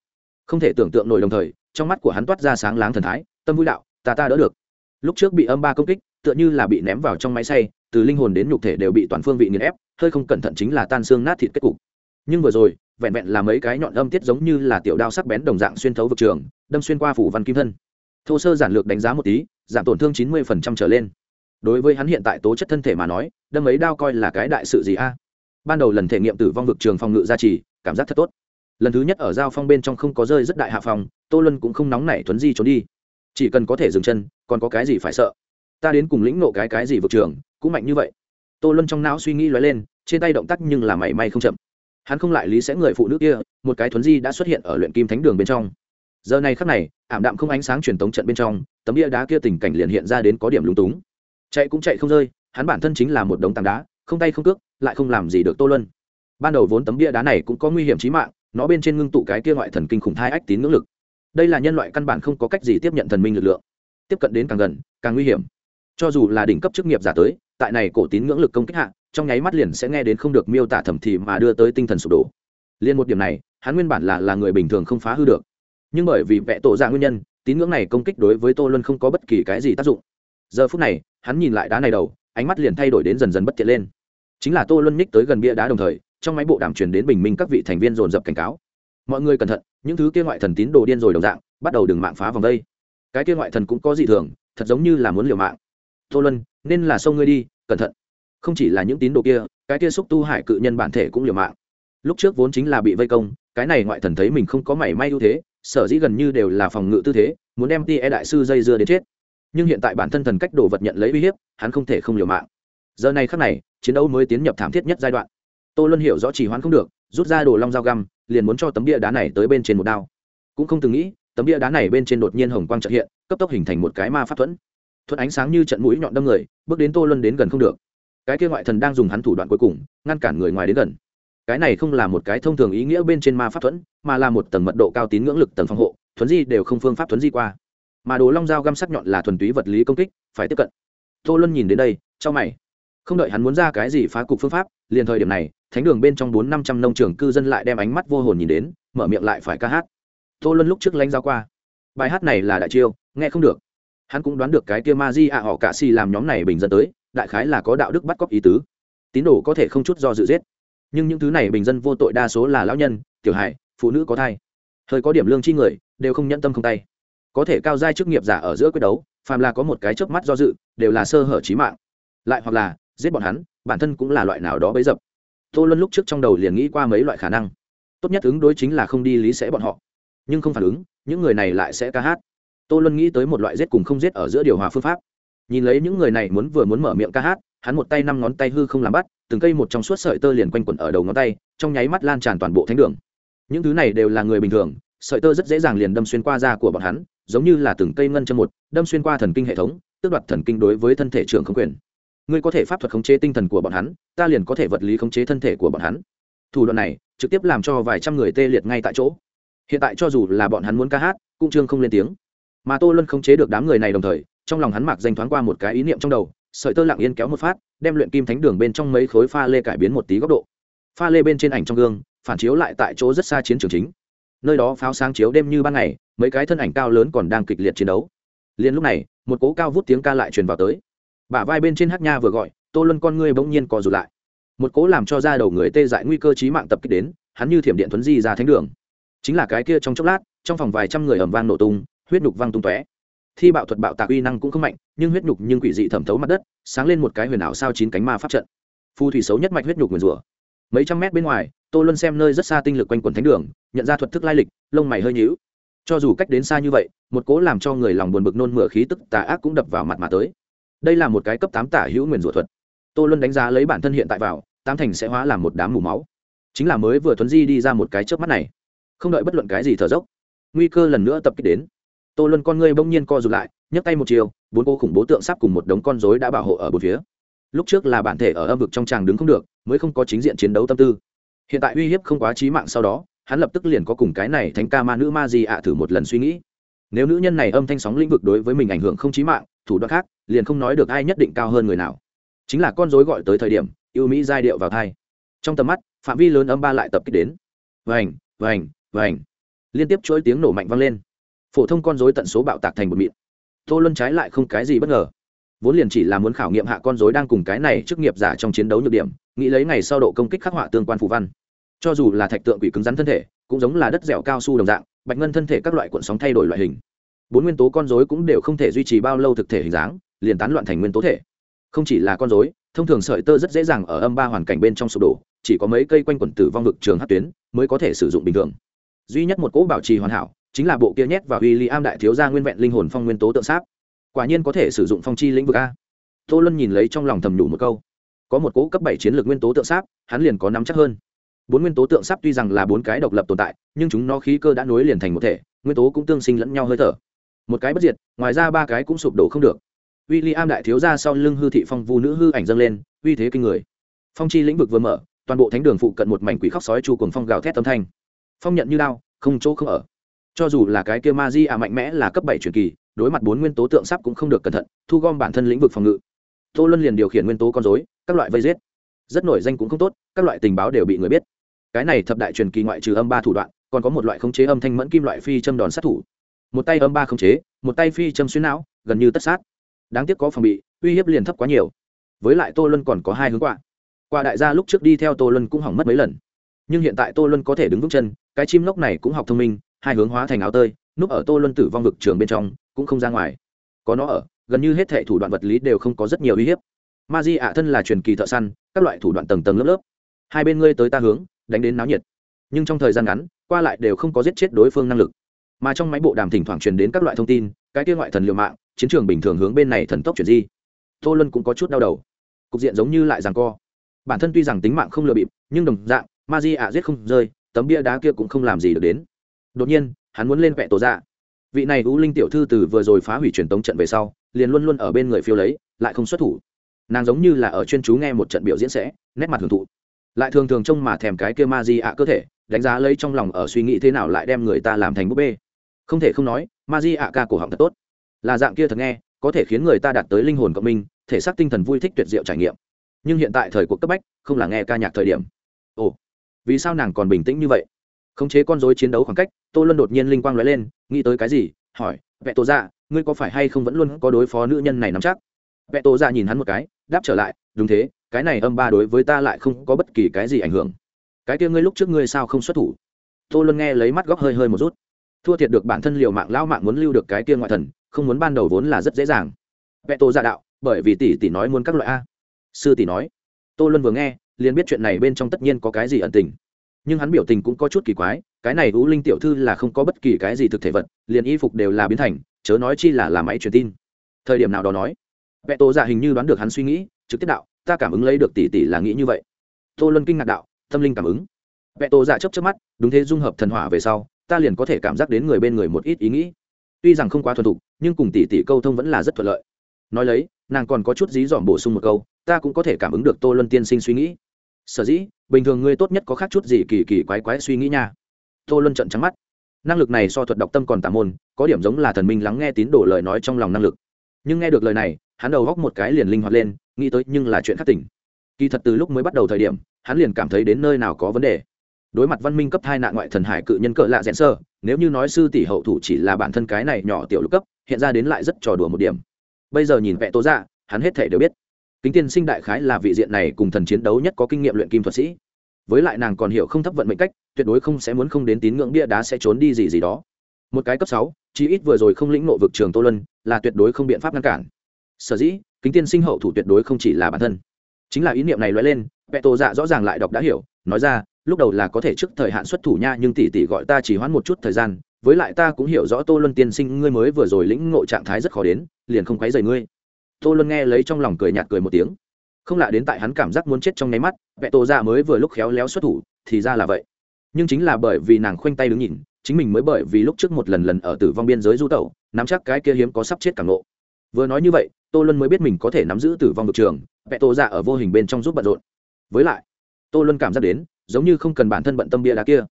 Không thể tưởng tượng nổi đồng thời, trong mắt của hắn toát ra sáng láng thần thái, tâm vui đạo, ta ta đỡ được. Lúc trước bị âm ba công kích, tựa như là bị ném vào trong máy xay, từ linh hồn đến nhục thể đều bị toàn phương vị nghiền ép, hơi không cẩn thận chính là tan xương nát thịt kết cục. Nhưng vừa rồi, vẹn vẹn là mấy cái nhọn âm tiết giống như là tiểu đao sắc bén đồng dạng xuyên thấu vực trường, đâm xuyên qua phủ văn kim thân. Thô sơ giản lược đánh giá một tí, giảm tổn thương chín mươi trở lên đối với hắn hiện tại tố chất thân thể mà nói, đâm ấy đao coi là cái đại sự gì a? Ban đầu lần thể nghiệm tử vong vực trường phòng ngự gia trì, cảm giác thật tốt. Lần thứ nhất ở giao phong bên trong không có rơi rất đại hạ phòng tô luân cũng không nóng nảy thuấn di trốn đi. Chỉ cần có thể dừng chân, còn có cái gì phải sợ? Ta đến cùng lĩnh nộ cái cái gì vực trường, cũng mạnh như vậy. Tô luân trong não suy nghĩ lóe lên, trên tay động tác nhưng là mảy may không chậm. Hắn không lại lý sẽ người phụ nữ kia, một cái thuấn di đã xuất hiện ở luyện kim thánh đường bên trong. Giờ này khắc này, ảm đạm không ánh sáng truyền tống trận bên trong, tấm bia đá kia tình cảnh liền hiện ra đến có điểm lúng túng chạy cũng chạy không rơi, hắn bản thân chính là một đống tảng đá, không tay không cước, lại không làm gì được tô luân. Ban đầu vốn tấm bia đá này cũng có nguy hiểm trí mạng, nó bên trên ngưng tụ cái kia ngoại thần kinh khủng thai ách tín ngưỡng lực. Đây là nhân loại căn bản không có cách gì tiếp nhận thần minh lực lượng. Tiếp cận đến càng gần, càng nguy hiểm. Cho dù là đỉnh cấp chức nghiệp giả tới, tại này cổ tín ngưỡng lực công kích hạ, trong nháy mắt liền sẽ nghe đến không được miêu tả thẩm thì mà đưa tới tinh thần sụp đổ. Liên một điểm này, hắn nguyên bản là là người bình thường không phá hư được. Nhưng bởi vì vẽ tổ ra nguyên nhân, tín ngưỡng này công kích đối với tô luân không có bất kỳ cái gì tác dụng. Giờ phút này hắn nhìn lại đá này đầu, ánh mắt liền thay đổi đến dần dần bất tiện lên. Chính là tô luân ních tới gần bia đá đồng thời, trong máy bộ đàm truyền đến bình minh các vị thành viên dồn dập cảnh cáo. Mọi người cẩn thận, những thứ kia ngoại thần tín đồ điên rồi đồng dạng, bắt đầu đừng mạng phá vòng đây. Cái kia ngoại thần cũng có dị thường, thật giống như là muốn liều mạng. Tô luân, nên là sâu ngươi đi, cẩn thận. Không chỉ là những tín đồ kia, cái kia xúc tu hải cự nhân bản thể cũng liều mạng. Lúc trước vốn chính là bị vây công, cái này ngoại thần thấy mình không có mảy may ưu thế, sở dĩ gần như đều là phòng ngự tư thế, muốn đem ti e đại sư dây dưa đến chết nhưng hiện tại bản thân thần cách đồ vật nhận lấy uy hiếp, hắn không thể không liều mạng. Giờ này khắc này, chiến đấu mới tiến nhập thảm thiết nhất giai đoạn. Tô luân hiểu rõ chỉ hoãn không được, rút ra đồ long dao găm, liền muốn cho tấm bia đá này tới bên trên một đao. Cũng không từng nghĩ, tấm bia đá này bên trên đột nhiên hồng quang trợ hiện, cấp tốc hình thành một cái ma pháp thuẫn. Thuẫn ánh sáng như trận mũi nhọn đâm người, bước đến tô luân đến gần không được. Cái kia ngoại thần đang dùng hắn thủ đoạn cuối cùng, ngăn cản người ngoài đến gần. Cái này không là một cái thông thường ý nghĩa bên trên ma pháp thuẫn, mà là một tầng mật độ cao tín ngưỡng lực tầng phòng hộ, thuấn di đều không phương pháp thuấn di qua mà đồ long dao găm sắc nhọn là thuần túy vật lý công kích, phải tiếp cận. Tô luân nhìn đến đây, cho mày. Không đợi hắn muốn ra cái gì phá cục phương pháp, liền thời điểm này, thánh đường bên trong bốn năm trăm nông trường cư dân lại đem ánh mắt vô hồn nhìn đến, mở miệng lại phải ca hát. Tô luân lúc trước lanh giao qua. Bài hát này là đại chiêu, nghe không được. Hắn cũng đoán được cái kia ma di ạ họ cả xì làm nhóm này bình dân tới, đại khái là có đạo đức bắt cóc ý tứ. Tín đồ có thể không chút do dự giết. Nhưng những thứ này bình dân vô tội đa số là lão nhân, tiểu hài, phụ nữ có thai. Hơi có điểm lương chi người, đều không nhẫn tâm không tay có thể cao giai chức nghiệp giả ở giữa quyết đấu, phàm là có một cái chớp mắt do dự, đều là sơ hở trí mạng. Lại hoặc là, giết bọn hắn, bản thân cũng là loại nào đó bấy dập. Tô luân lúc trước trong đầu liền nghĩ qua mấy loại khả năng. Tốt nhất ứng đối chính là không đi lý sẽ bọn họ. Nhưng không phản ứng, những người này lại sẽ ca hát. Tô luân nghĩ tới một loại giết cùng không giết ở giữa điều hòa phương pháp. Nhìn lấy những người này muốn vừa muốn mở miệng ca hát, hắn một tay năm ngón tay hư không làm bắt, từng cây một trong suốt sợi tơ liền quanh quẩn ở đầu ngón tay, trong nháy mắt lan tràn toàn bộ thánh đường. Những thứ này đều là người bình thường, sợi tơ rất dễ dàng liền đâm xuyên qua da của bọn hắn giống như là từng cây ngân châm một, đâm xuyên qua thần kinh hệ thống, tước đoạt thần kinh đối với thân thể trưởng không quyền. Ngươi có thể pháp thuật khống chế tinh thần của bọn hắn, ta liền có thể vật lý khống chế thân thể của bọn hắn. Thủ đoạn này, trực tiếp làm cho vài trăm người tê liệt ngay tại chỗ. Hiện tại cho dù là bọn hắn muốn ca hát, cũng trương không lên tiếng. Mà tô luân khống chế được đám người này đồng thời, trong lòng hắn mạc danh thoáng qua một cái ý niệm trong đầu, sợi tơ lặng yên kéo một phát, đem luyện kim thánh đường bên trong mấy khối pha lê cải biến một tí góc độ. Pha lê bên trên ảnh trong gương, phản chiếu lại tại chỗ rất xa chiến trường chính. Nơi đó pháo sáng chiếu đêm như ban ngày mấy cái thân ảnh cao lớn còn đang kịch liệt chiến đấu. Liền lúc này, một cố cao vút tiếng ca lại truyền vào tới. Bả vai bên trên hát nha vừa gọi, tô luân con ngươi bỗng nhiên co rụt lại. Một cố làm cho ra đầu người tê dại nguy cơ chí mạng tập kích đến, hắn như thiểm điện thuấn di ra thánh đường. Chính là cái kia trong chốc lát, trong phòng vài trăm người ầm vang nổ tung, huyết nhục văng tung tóe. Thi bạo thuật bạo tạc uy năng cũng không mạnh, nhưng huyết nhục nhưng quỷ dị thẩm thấu mặt đất, sáng lên một cái huyền ảo sao chín cánh ma pháp trận. Phù thủy xấu nhất mạch huyết nhục nguyền rủa. Mấy trăm mét bên ngoài, tô luân xem nơi rất xa tinh lực quanh quần thánh đường, nhận ra thuật thức lai lịch, lông mày hơi nhíu cho dù cách đến xa như vậy, một cố làm cho người lòng buồn bực nôn mửa khí tức tà ác cũng đập vào mặt mà tới. Đây là một cái cấp tám tả hữu nguyền rủa thuật. Tô luân đánh giá lấy bản thân hiện tại vào, tám thành sẽ hóa làm một đám mù máu. Chính là mới vừa thuấn di đi ra một cái chớp mắt này. Không đợi bất luận cái gì thở dốc, nguy cơ lần nữa tập kích đến. Tô luân con ngươi bỗng nhiên co rụt lại, nhấc tay một chiều, bốn cô khủng bố tượng sắp cùng một đống con rối đã bảo hộ ở bốn phía. Lúc trước là bản thể ở âm vực trong tràng đứng không được, mới không có chính diện chiến đấu tâm tư. Hiện tại uy hiếp không quá trí mạng sau đó hắn lập tức liền có cùng cái này thánh ca ma nữ ma gì ạ thử một lần suy nghĩ. Nếu nữ nhân này âm thanh sóng lĩnh vực đối với mình ảnh hưởng không chí mạng, thủ đoạn khác, liền không nói được ai nhất định cao hơn người nào. Chính là con dối gọi tới thời điểm, yêu mỹ giai điệu vào thai. Trong tầm mắt, phạm vi lớn âm ba lại tập kích đến. Vành vành vành. Liên tiếp chuỗi tiếng nổ mạnh vang lên. Phổ thông con dối tận số bạo tạc thành một mịn. Tô luân trái lại không cái gì bất ngờ. Vốn liền chỉ là muốn khảo nghiệm hạ con dối đang cùng cái này chức nghiệp giả trong chiến đấu nhược điểm, nghĩ lấy ngày sau độ công kích khắc họa tương quan phù văn cho dù là thạch tượng quỷ cứng rắn thân thể, cũng giống là đất dẻo cao su đồng dạng, bạch ngân thân thể các loại cuộn sóng thay đổi loại hình. Bốn nguyên tố con dối cũng đều không thể duy trì bao lâu thực thể hình dáng, liền tán loạn thành nguyên tố thể. Không chỉ là con dối thông thường sợi tơ rất dễ dàng ở âm ba hoàn cảnh bên trong sụp đổ, chỉ có mấy cây quanh quần tử vong vực trường hát tuyến mới có thể sử dụng bình thường. Duy nhất một cỗ bảo trì hoàn hảo, chính là bộ kia nhét và w i am đại thiếu gia nguyên vẹn linh hồn phong nguyên tố tượng sáp. Quả nhiên có thể sử dụng phong chi lĩnh vực a. Tô luân nhìn lấy trong lòng thầm nhủ một câu. Có một cỗ cấp bảy chiến lược nguyên tố tượng sáp, hắn liền có nắm chắc hơn bốn nguyên tố tượng sắp tuy rằng là bốn cái độc lập tồn tại, nhưng chúng nó khí cơ đã nối liền thành một thể, nguyên tố cũng tương sinh lẫn nhau hơi thở. Một cái bất diệt, ngoài ra ba cái cũng sụp đổ không được. W i l l i am đại thiếu ra sau lưng hư thị phong vu nữ hư ảnh dâng lên, uy thế kinh người. Phong chi lĩnh vực vừa mở, toàn bộ thánh đường phụ cận một mảnh quỷ khóc sói chu cùng phong gào thét âm thanh. Phong nhận như đao, không chỗ không ở. Cho dù là cái kia ma di à mạnh mẽ là cấp bảy truyền kỳ, đối mặt bốn nguyên tố tượng sắp cũng không được cẩn thận, thu gom bản thân lĩnh vực phòng ngự. Tô luân liền điều khiển nguyên tố con dối các loại vây giết. Rất nổi danh cũng không tốt, các loại tình báo đều bị người biết cái này thập đại truyền kỳ ngoại trừ âm ba thủ đoạn, còn có một loại khống chế âm thanh mẫn kim loại phi châm đòn sát thủ. Một tay âm ba khống chế, một tay phi châm xuyên não, gần như tất sát. Đáng tiếc có phòng bị, uy hiếp liền thấp quá nhiều. Với lại tô luân còn có hai hướng quạ. Quạ đại gia lúc trước đi theo tô luân cũng hỏng mất mấy lần. Nhưng hiện tại tô luân có thể đứng vững chân, cái chim lốc này cũng học thông minh, hai hướng hóa thành áo tơi, núp ở tô luân tử vong vực trường bên trong, cũng không ra ngoài. Có nó ở, gần như hết thệ thủ đoạn vật lý đều không có rất nhiều uy hiếp. Ma di ạ thân là truyền kỳ thợ săn, các loại thủ đoạn tầng tầng lớp lớp. Hai bên ngươi tới ta hướng đánh đến náo nhiệt. Nhưng trong thời gian ngắn, qua lại đều không có giết chết đối phương năng lực. Mà trong máy bộ đàm thỉnh thoảng truyền đến các loại thông tin, cái kia ngoại thần liều mạng, chiến trường bình thường hướng bên này thần tốc chuyển di. Tô lân cũng có chút đau đầu. Cục diện giống như lại rằng co. Bản thân tuy rằng tính mạng không lừa bịp, nhưng đồng dạng, ma di ạ giết không rơi, tấm bia đá kia cũng không làm gì được đến. Đột nhiên, hắn muốn lên vẹ tổ dạ. Vị này u linh tiểu thư từ vừa rồi phá hủy truyền tống trận về sau, liền luôn luôn ở bên người phiêu lấy, lại không xuất thủ. Nàng giống như là ở chuyên chú nghe một trận biểu diễn sẽ, nét mặt hưởng thụ lại thường thường trông mà thèm cái kia ma di ạ cơ thể, đánh giá lấy trong lòng ở suy nghĩ thế nào lại đem người ta làm thành búp bê. Không thể không nói, ma di ạ ca cổ họng thật tốt. Là dạng kia thật nghe, có thể khiến người ta đạt tới linh hồn cộng minh, thể xác tinh thần vui thích tuyệt diệu trải nghiệm. Nhưng hiện tại thời cuộc cấp bách, không là nghe ca nhạc thời điểm. Ồ, vì sao nàng còn bình tĩnh như vậy? Khống chế con dối chiến đấu khoảng cách, tô luân đột nhiên linh quang nói lên, nghĩ tới cái gì, hỏi vẹ tổ dạ ngươi có phải hay không vẫn luôn có đối phó nữ nhân này nắm chắc? Vẹ tổ dạ nhìn hắn một cái đáp trở lại, đúng thế, cái này âm ba đối với ta lại không có bất kỳ cái gì ảnh hưởng. Cái kia ngươi lúc trước ngươi sao không xuất thủ? Tô luân nghe lấy mắt góc hơi hơi một rút. Thua thiệt được bản thân liều mạng, lao mạng muốn lưu được cái kia ngoại thần, không muốn ban đầu vốn là rất dễ dàng. Vẹ tô giả đạo, bởi vì tỷ tỷ nói muốn các loại a. Sư tỷ nói. Tô luân vừa nghe, liền biết chuyện này bên trong tất nhiên có cái gì ẩn tình. Nhưng hắn biểu tình cũng có chút kỳ quái, cái này u linh tiểu thư là không có bất kỳ cái gì thực thể vật, liền y phục đều là biến thành, chớ nói chi là là máy truyền tin. Thời điểm nào đó nói vẹ tô giả hình như đoán được hắn suy nghĩ, trực tiếp đạo, ta cảm ứng lấy được tỷ tỷ là nghĩ như vậy. Tô luân kinh ngạc đạo, tâm linh cảm ứng. Vẹ tô dạ giả chấp chấp mắt, đúng thế dung hợp thần hỏa về sau, ta liền có thể cảm giác đến người bên người một ít ý nghĩ. Tuy rằng không quá thuần thục, nhưng cùng tỷ tỷ câu thông vẫn là rất thuận lợi. Nói lấy, nàng còn có chút dí dỏm bổ sung một câu, ta cũng có thể cảm ứng được tô luân tiên sinh suy nghĩ. Sở dĩ, bình thường ngươi tốt nhất có khác chút gì kỳ kỳ quái quái suy nghĩ nha. Tô luân trận trắng mắt. Năng lực này so thuật đọc tâm còn tà môn, có điểm giống là thần minh lắng nghe tín đồ lời nói trong lòng năng lực. Nhưng nghe được lời này hắn đầu góc một cái liền linh hoạt lên, nghĩ tới nhưng là chuyện khắc tỉnh. Kỳ thật từ lúc mới bắt đầu thời điểm, hắn liền cảm thấy đến nơi nào có vấn đề. Đối mặt văn minh cấp hai nạn ngoại thần hải cự nhân cỡ lạ rẽn sơ, nếu như nói sư tỷ hậu thủ chỉ là bản thân cái này nhỏ tiểu lục cấp, hiện ra đến lại rất trò đùa một điểm. Bây giờ nhìn vẽ tố ra hắn hết thể đều biết. Kính tiên sinh đại khái là vị diện này cùng thần chiến đấu nhất có kinh nghiệm luyện kim thuật sĩ. Với lại nàng còn hiểu không thấp vận mệnh cách, tuyệt đối không sẽ muốn không đến tín ngưỡng bia đá sẽ trốn đi gì gì đó. Một cái cấp sáu, chí ít vừa rồi không lĩnh nộ vực trường tô lân là tuyệt đối không biện pháp ngăn cản sở dĩ, kính tiên sinh hậu thủ tuyệt đối không chỉ là bản thân. Chính là ý niệm này lóe lên vẹ tổ dạ rõ ràng lại đọc đã hiểu, nói ra, lúc đầu là có thể trước thời hạn xuất thủ nha, nhưng tỷ tỷ gọi ta chỉ hoãn một chút thời gian, với lại ta cũng hiểu rõ tô luân tiên sinh ngươi mới vừa rồi lĩnh ngộ trạng thái rất khó đến, liền không quấy rầy ngươi. Tô luân nghe lấy trong lòng cười nhạt cười một tiếng. Không lạ đến tại hắn cảm giác muốn chết trong nháy mắt vẹ tổ dạ mới vừa lúc khéo léo xuất thủ, thì ra là vậy. Nhưng chính là bởi vì nàng khoanh tay đứng nhìn, chính mình mới bởi vì lúc trước một lần lần ở tử vong biên giới du tẩu, nắm chắc cái kia hiếm có sắp chết càng nộ vừa nói như vậy, tô luân mới biết mình có thể nắm giữ tử vong vực trường, vẽ tổ dạ ở vô hình bên trong giúp bận rộn. Với lại, tô luân cảm giác đến, giống như không cần bản thân bận tâm bia đá kia.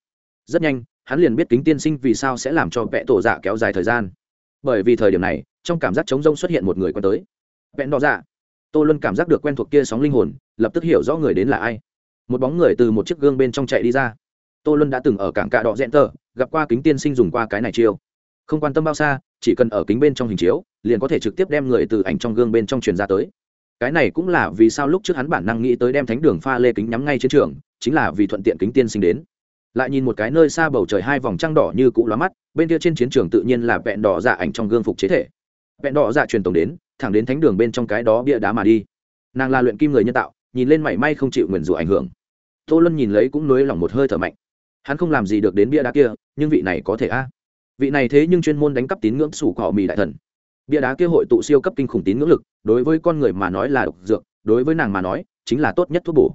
Rất nhanh, hắn liền biết kính tiên sinh vì sao sẽ làm cho vẽ tổ dạ kéo dài thời gian. Bởi vì thời điểm này, trong cảm giác trống rông xuất hiện một người quen tới. Vẹn đỏ dạ. Tô luân cảm giác được quen thuộc kia sóng linh hồn, lập tức hiểu rõ người đến là ai. Một bóng người từ một chiếc gương bên trong chạy đi ra. Tô luân đã từng ở cảng cạ đỏ rẽn tờ, gặp qua kính tiên sinh dùng qua cái này chiêu. Không quan tâm bao xa, chỉ cần ở kính bên trong hình chiếu liền có thể trực tiếp đem người từ ảnh trong gương bên trong truyền ra tới. Cái này cũng là vì sao lúc trước hắn bản năng nghĩ tới đem thánh đường pha lê kính nhắm ngay chiến trường, chính là vì thuận tiện kính tiên sinh đến. Lại nhìn một cái nơi xa bầu trời hai vòng trăng đỏ như cũ lóa mắt, bên kia trên chiến trường tự nhiên là vẹn đỏ dạ ảnh trong gương phục chế thể. Vẹn đỏ dạ truyền tổng đến, thẳng đến thánh đường bên trong cái đó bia đá mà đi. Nàng là luyện kim người nhân tạo, nhìn lên mảy may không chịu nguyền rủa ảnh hưởng. Tô luân nhìn lấy cũng nới lỏng một hơi thở mạnh. Hắn không làm gì được đến bia đá kia, nhưng vị này có thể a. Vị này thế nhưng chuyên môn đánh cắp tín ngưỡng sủ cỏ mì đại thần bia đá kia hội tụ siêu cấp kinh khủng tín ngưỡng lực, đối với con người mà nói là độc dược, đối với nàng mà nói, chính là tốt nhất thuốc bổ.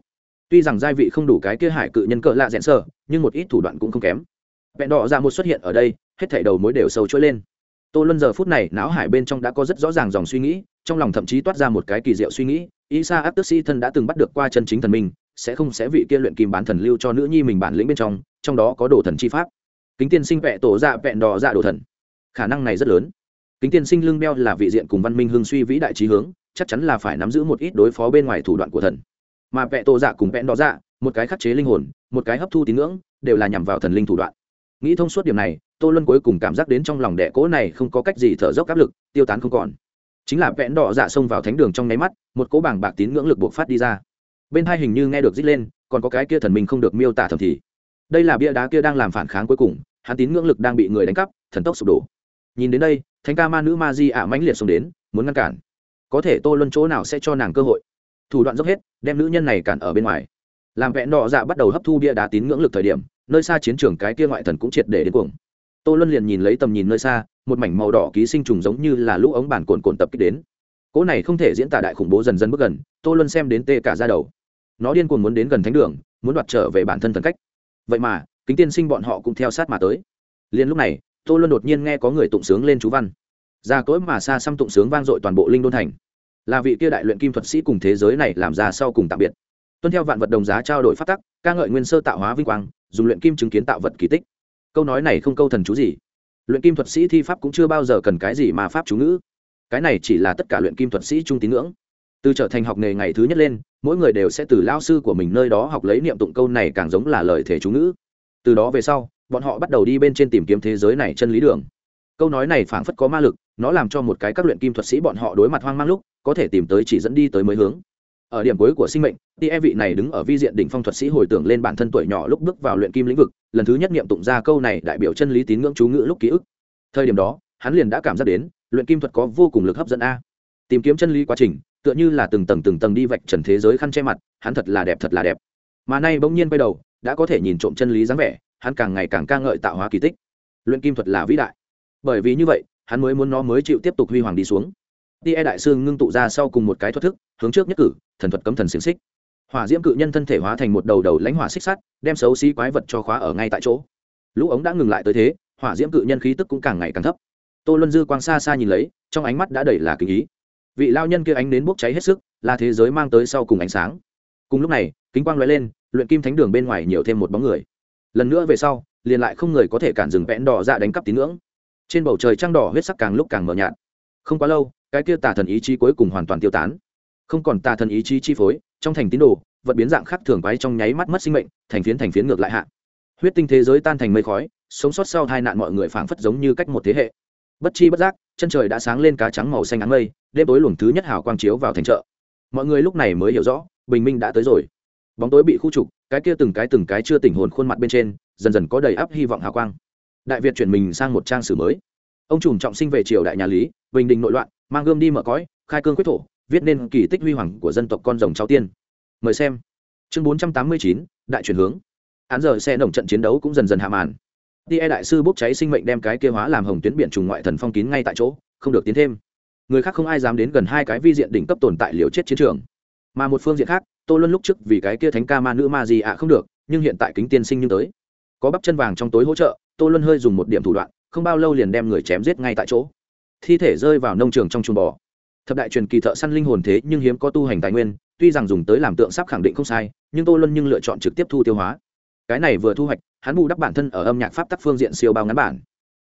Tuy rằng gia vị không đủ cái kia hải cự nhân cỡ lạ rẽn sơ nhưng một ít thủ đoạn cũng không kém. Vẹn đỏ ra một xuất hiện ở đây, hết thảy đầu mối đều sâu trôi lên. Tô luân giờ phút này, não hải bên trong đã có rất rõ ràng dòng suy nghĩ, trong lòng thậm chí toát ra một cái kỳ diệu suy nghĩ ý xa áp tức sĩ thân đã từng bắt được qua chân chính thần minh, sẽ không sẽ vị kia luyện kim bán thần lưu cho nữ nhi mình bản lĩnh bên trong trong đó có đồ thần chi pháp. Kính tiên sinh vẹ tổ dạ vẹn đỏ dạ đồ thần. Khả năng này rất lớn kính tiên sinh lưng beo là vị diện cùng văn minh hương suy vĩ đại trí hướng, chắc chắn là phải nắm giữ một ít đối phó bên ngoài thủ đoạn của thần. Mà vẽ tổ dạ cùng vẽ đỏ dạ một cái khắc chế linh hồn, một cái hấp thu tín ngưỡng, đều là nhằm vào thần linh thủ đoạn. Nghĩ thông suốt điểm này, tô luân cuối cùng cảm giác đến trong lòng đẻ cỗ này không có cách gì thở dốc áp lực, tiêu tán không còn. Chính là vẽn đỏ dạ xông vào thánh đường trong nháy mắt, một cỗ bảng bạc tín ngưỡng lực buộc phát đi ra. Bên hai hình như nghe được dít lên, còn có cái kia thần minh không được miêu tả thầm thì. Đây là bia đá kia đang làm phản kháng cuối cùng, hắn tín ngưỡng lực đang bị người đánh cắp, thần tốc sụp đổ nhìn đến đây, thánh ca ma nữ ma di ả mãnh liệt xông đến, muốn ngăn cản. Có thể tô luân chỗ nào sẽ cho nàng cơ hội? Thủ đoạn dốc hết, đem nữ nhân này cản ở bên ngoài. Làm vẹn đỏ dạ bắt đầu hấp thu bia đá tín ngưỡng lực thời điểm, nơi xa chiến trường cái kia ngoại thần cũng triệt để đến cuồng. Tô luân liền nhìn lấy tầm nhìn nơi xa, một mảnh màu đỏ ký sinh trùng giống như là lũ ống bản cồn cồn tập kích đến. Cỗ này không thể diễn tả đại khủng bố dần dần bước gần, tô luân xem đến tê cả ra đầu. Nó điên cuồng muốn đến gần thánh đường, muốn đoạt trở về bản thân thần cách. Vậy mà, kính tiên sinh bọn họ cũng theo sát mà tới. Liền lúc này tô luân đột nhiên nghe có người tụng sướng lên chú văn. Ra cỗi mà xa xăm tụng sướng vang dội toàn bộ linh đôn thành. Là vị kia đại luyện kim thuật sĩ cùng thế giới này làm ra sau cùng tạm biệt. Tuân theo vạn vật đồng giá trao đổi phát tắc, ca ngợi nguyên sơ tạo hóa vinh quang, dùng luyện kim chứng kiến tạo vật kỳ tích. Câu nói này không câu thần chú gì. Luyện kim thuật sĩ thi pháp cũng chưa bao giờ cần cái gì mà pháp chú ngữ. Cái này chỉ là tất cả luyện kim thuật sĩ trung tín ngưỡng. Từ trở thành học nghề ngày thứ nhất lên, mỗi người đều sẽ từ lao sư của mình nơi đó học lấy niệm tụng câu này càng giống là lời thể chú ngữ. Từ đó về sau bọn họ bắt đầu đi bên trên tìm kiếm thế giới này chân lý đường. Câu nói này phảng phất có ma lực, nó làm cho một cái các luyện kim thuật sĩ bọn họ đối mặt hoang mang lúc, có thể tìm tới chỉ dẫn đi tới mới hướng. Ở điểm cuối của sinh mệnh tia e vị này đứng ở vi diện đỉnh phong thuật sĩ hồi tưởng lên bản thân tuổi nhỏ lúc bước vào luyện kim lĩnh vực, lần thứ nhất nghiệm tụng ra câu này đại biểu chân lý tín ngưỡng chú ngữ lúc ký ức. Thời điểm đó, hắn liền đã cảm giác đến, luyện kim thuật có vô cùng lực hấp dẫn a. Tìm kiếm chân lý quá trình, tựa như là từng tầng từng tầng đi vạch trần thế giới khăn che mặt, hắn thật là đẹp thật là đẹp. Mà nay bỗng nhiên quay đầu, đã có thể nhìn trộm chân lý dáng vẻ hắn càng ngày càng ca ngợi tạo hóa kỳ tích. Luyện kim thuật là vĩ đại. Bởi vì như vậy, hắn mới muốn nó mới chịu tiếp tục huy hoàng đi xuống. Tia đại sư ngưng tụ ra sau cùng một cái thoát thức, hướng trước nhất cử, thần thuật cấm thần xiềng xích. Hỏa diễm cự nhân thân thể hóa thành một đầu đầu lãnh hỏa xích sắt, đem xấu xí quái vật cho khóa ở ngay tại chỗ. Lũ ống đã ngừng lại tới thế, hỏa diễm cự nhân khí tức cũng càng ngày càng thấp. Tô luân dư quang xa xa nhìn lấy, trong ánh mắt đã đầy là kinh ý. Vị lao nhân kia ánh đến bốc cháy hết sức, là thế giới mang tới sau cùng ánh sáng. Cùng lúc này, kính quang l lên, luyện kim thánh đường bên ngoài nhiều thêm một bóng người lần nữa về sau, liền lại không người có thể cản dừng vẽn đỏ dạ đánh cắp tín ngưỡng. Trên bầu trời trăng đỏ huyết sắc càng lúc càng mờ nhạt. Không quá lâu, cái kia tà thần ý chí cuối cùng hoàn toàn tiêu tán. Không còn tà thần ý chí chi phối, trong thành tín đồ, vật biến dạng khác thường quái trong nháy mắt mất sinh mệnh, thành phiến thành phiến ngược lại hạ. Huyết tinh thế giới tan thành mây khói, sống sót sau hai nạn mọi người phảng phất giống như cách một thế hệ. Bất chi bất giác, chân trời đã sáng lên cá trắng màu xanh áng mây, đêm tối luồng thứ nhất hào quang chiếu vào thành chợ. Mọi người lúc này mới hiểu rõ, bình minh đã tới rồi. Bóng tối bị khu trục cái kia từng cái từng cái chưa tỉnh hồn khuôn mặt bên trên, dần dần có đầy áp hy vọng hào quang. Đại việt chuyển mình sang một trang sử mới. Ông trùm trọng sinh về triều đại nhà lý, bình định nội loạn, mang gươm đi mở cõi, khai cương quyết thổ, viết nên kỳ tích huy hoàng của dân tộc con rồng cháu tiên. Mời xem. Chương bốn trăm tám mươi chín, đại chuyển hướng. Án giờ xe nồng trận chiến đấu cũng dần dần hạ màn. Tia e đại sư bốc cháy sinh mệnh đem cái kia hóa làm hồng tuyến biển trùng ngoại thần phong kín ngay tại chỗ, không được tiến thêm. Người khác không ai dám đến gần hai cái vi diện đỉnh cấp tồn tại liều chết chiến trường. Mà một phương diện khác tô luân lúc trước vì cái kia thánh ca ma nữ ma gì ạ không được, nhưng hiện tại kính tiên sinh như tới. Có bắp chân vàng trong tối hỗ trợ, tô luân hơi dùng một điểm thủ đoạn, không bao lâu liền đem người chém giết ngay tại chỗ. Thi thể rơi vào nông trường trong chuồng bò. Thập đại truyền kỳ thợ săn linh hồn thế nhưng hiếm có tu hành tài nguyên, tuy rằng dùng tới làm tượng sắp khẳng định không sai, nhưng tô luân nhưng lựa chọn trực tiếp thu tiêu hóa. Cái này vừa thu hoạch, hắn bù đắp bản thân ở âm nhạc pháp tắc phương diện siêu bao ngắn bản.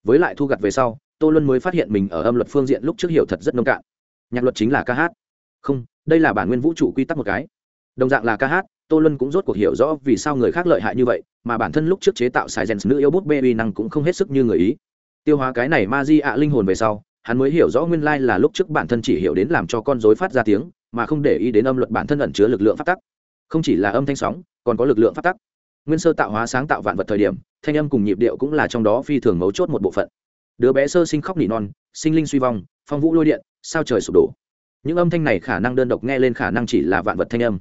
Với lại thu gặt về sau, tô luân mới phát hiện mình ở âm luật phương diện lúc trước hiểu thật rất nông cạn. Nhạc luật chính là ca hát. Không, đây là bản nguyên vũ trụ quy tắc một cái đồng dạng là ca hát, tô luân cũng rốt cuộc hiểu rõ vì sao người khác lợi hại như vậy, mà bản thân lúc trước chế tạo sài gen nữ yêu bút bê uy năng cũng không hết sức như người ý. Tiêu hóa cái này ma di ạ linh hồn về sau, hắn mới hiểu rõ nguyên lai là lúc trước bản thân chỉ hiểu đến làm cho con dối phát ra tiếng, mà không để ý đến âm luật bản thân ẩn chứa lực lượng phát tắc. Không chỉ là âm thanh sóng, còn có lực lượng phát tắc. Nguyên sơ tạo hóa sáng tạo vạn vật thời điểm, thanh âm cùng nhịp điệu cũng là trong đó phi thường mấu chốt một bộ phận. Đứa bé sơ sinh khóc nỉ non, sinh linh suy vong, phong vũ lôi điện, sao trời sụp đổ. Những âm thanh này khả năng đơn độc nghe lên khả năng chỉ là vạn vật thanh âm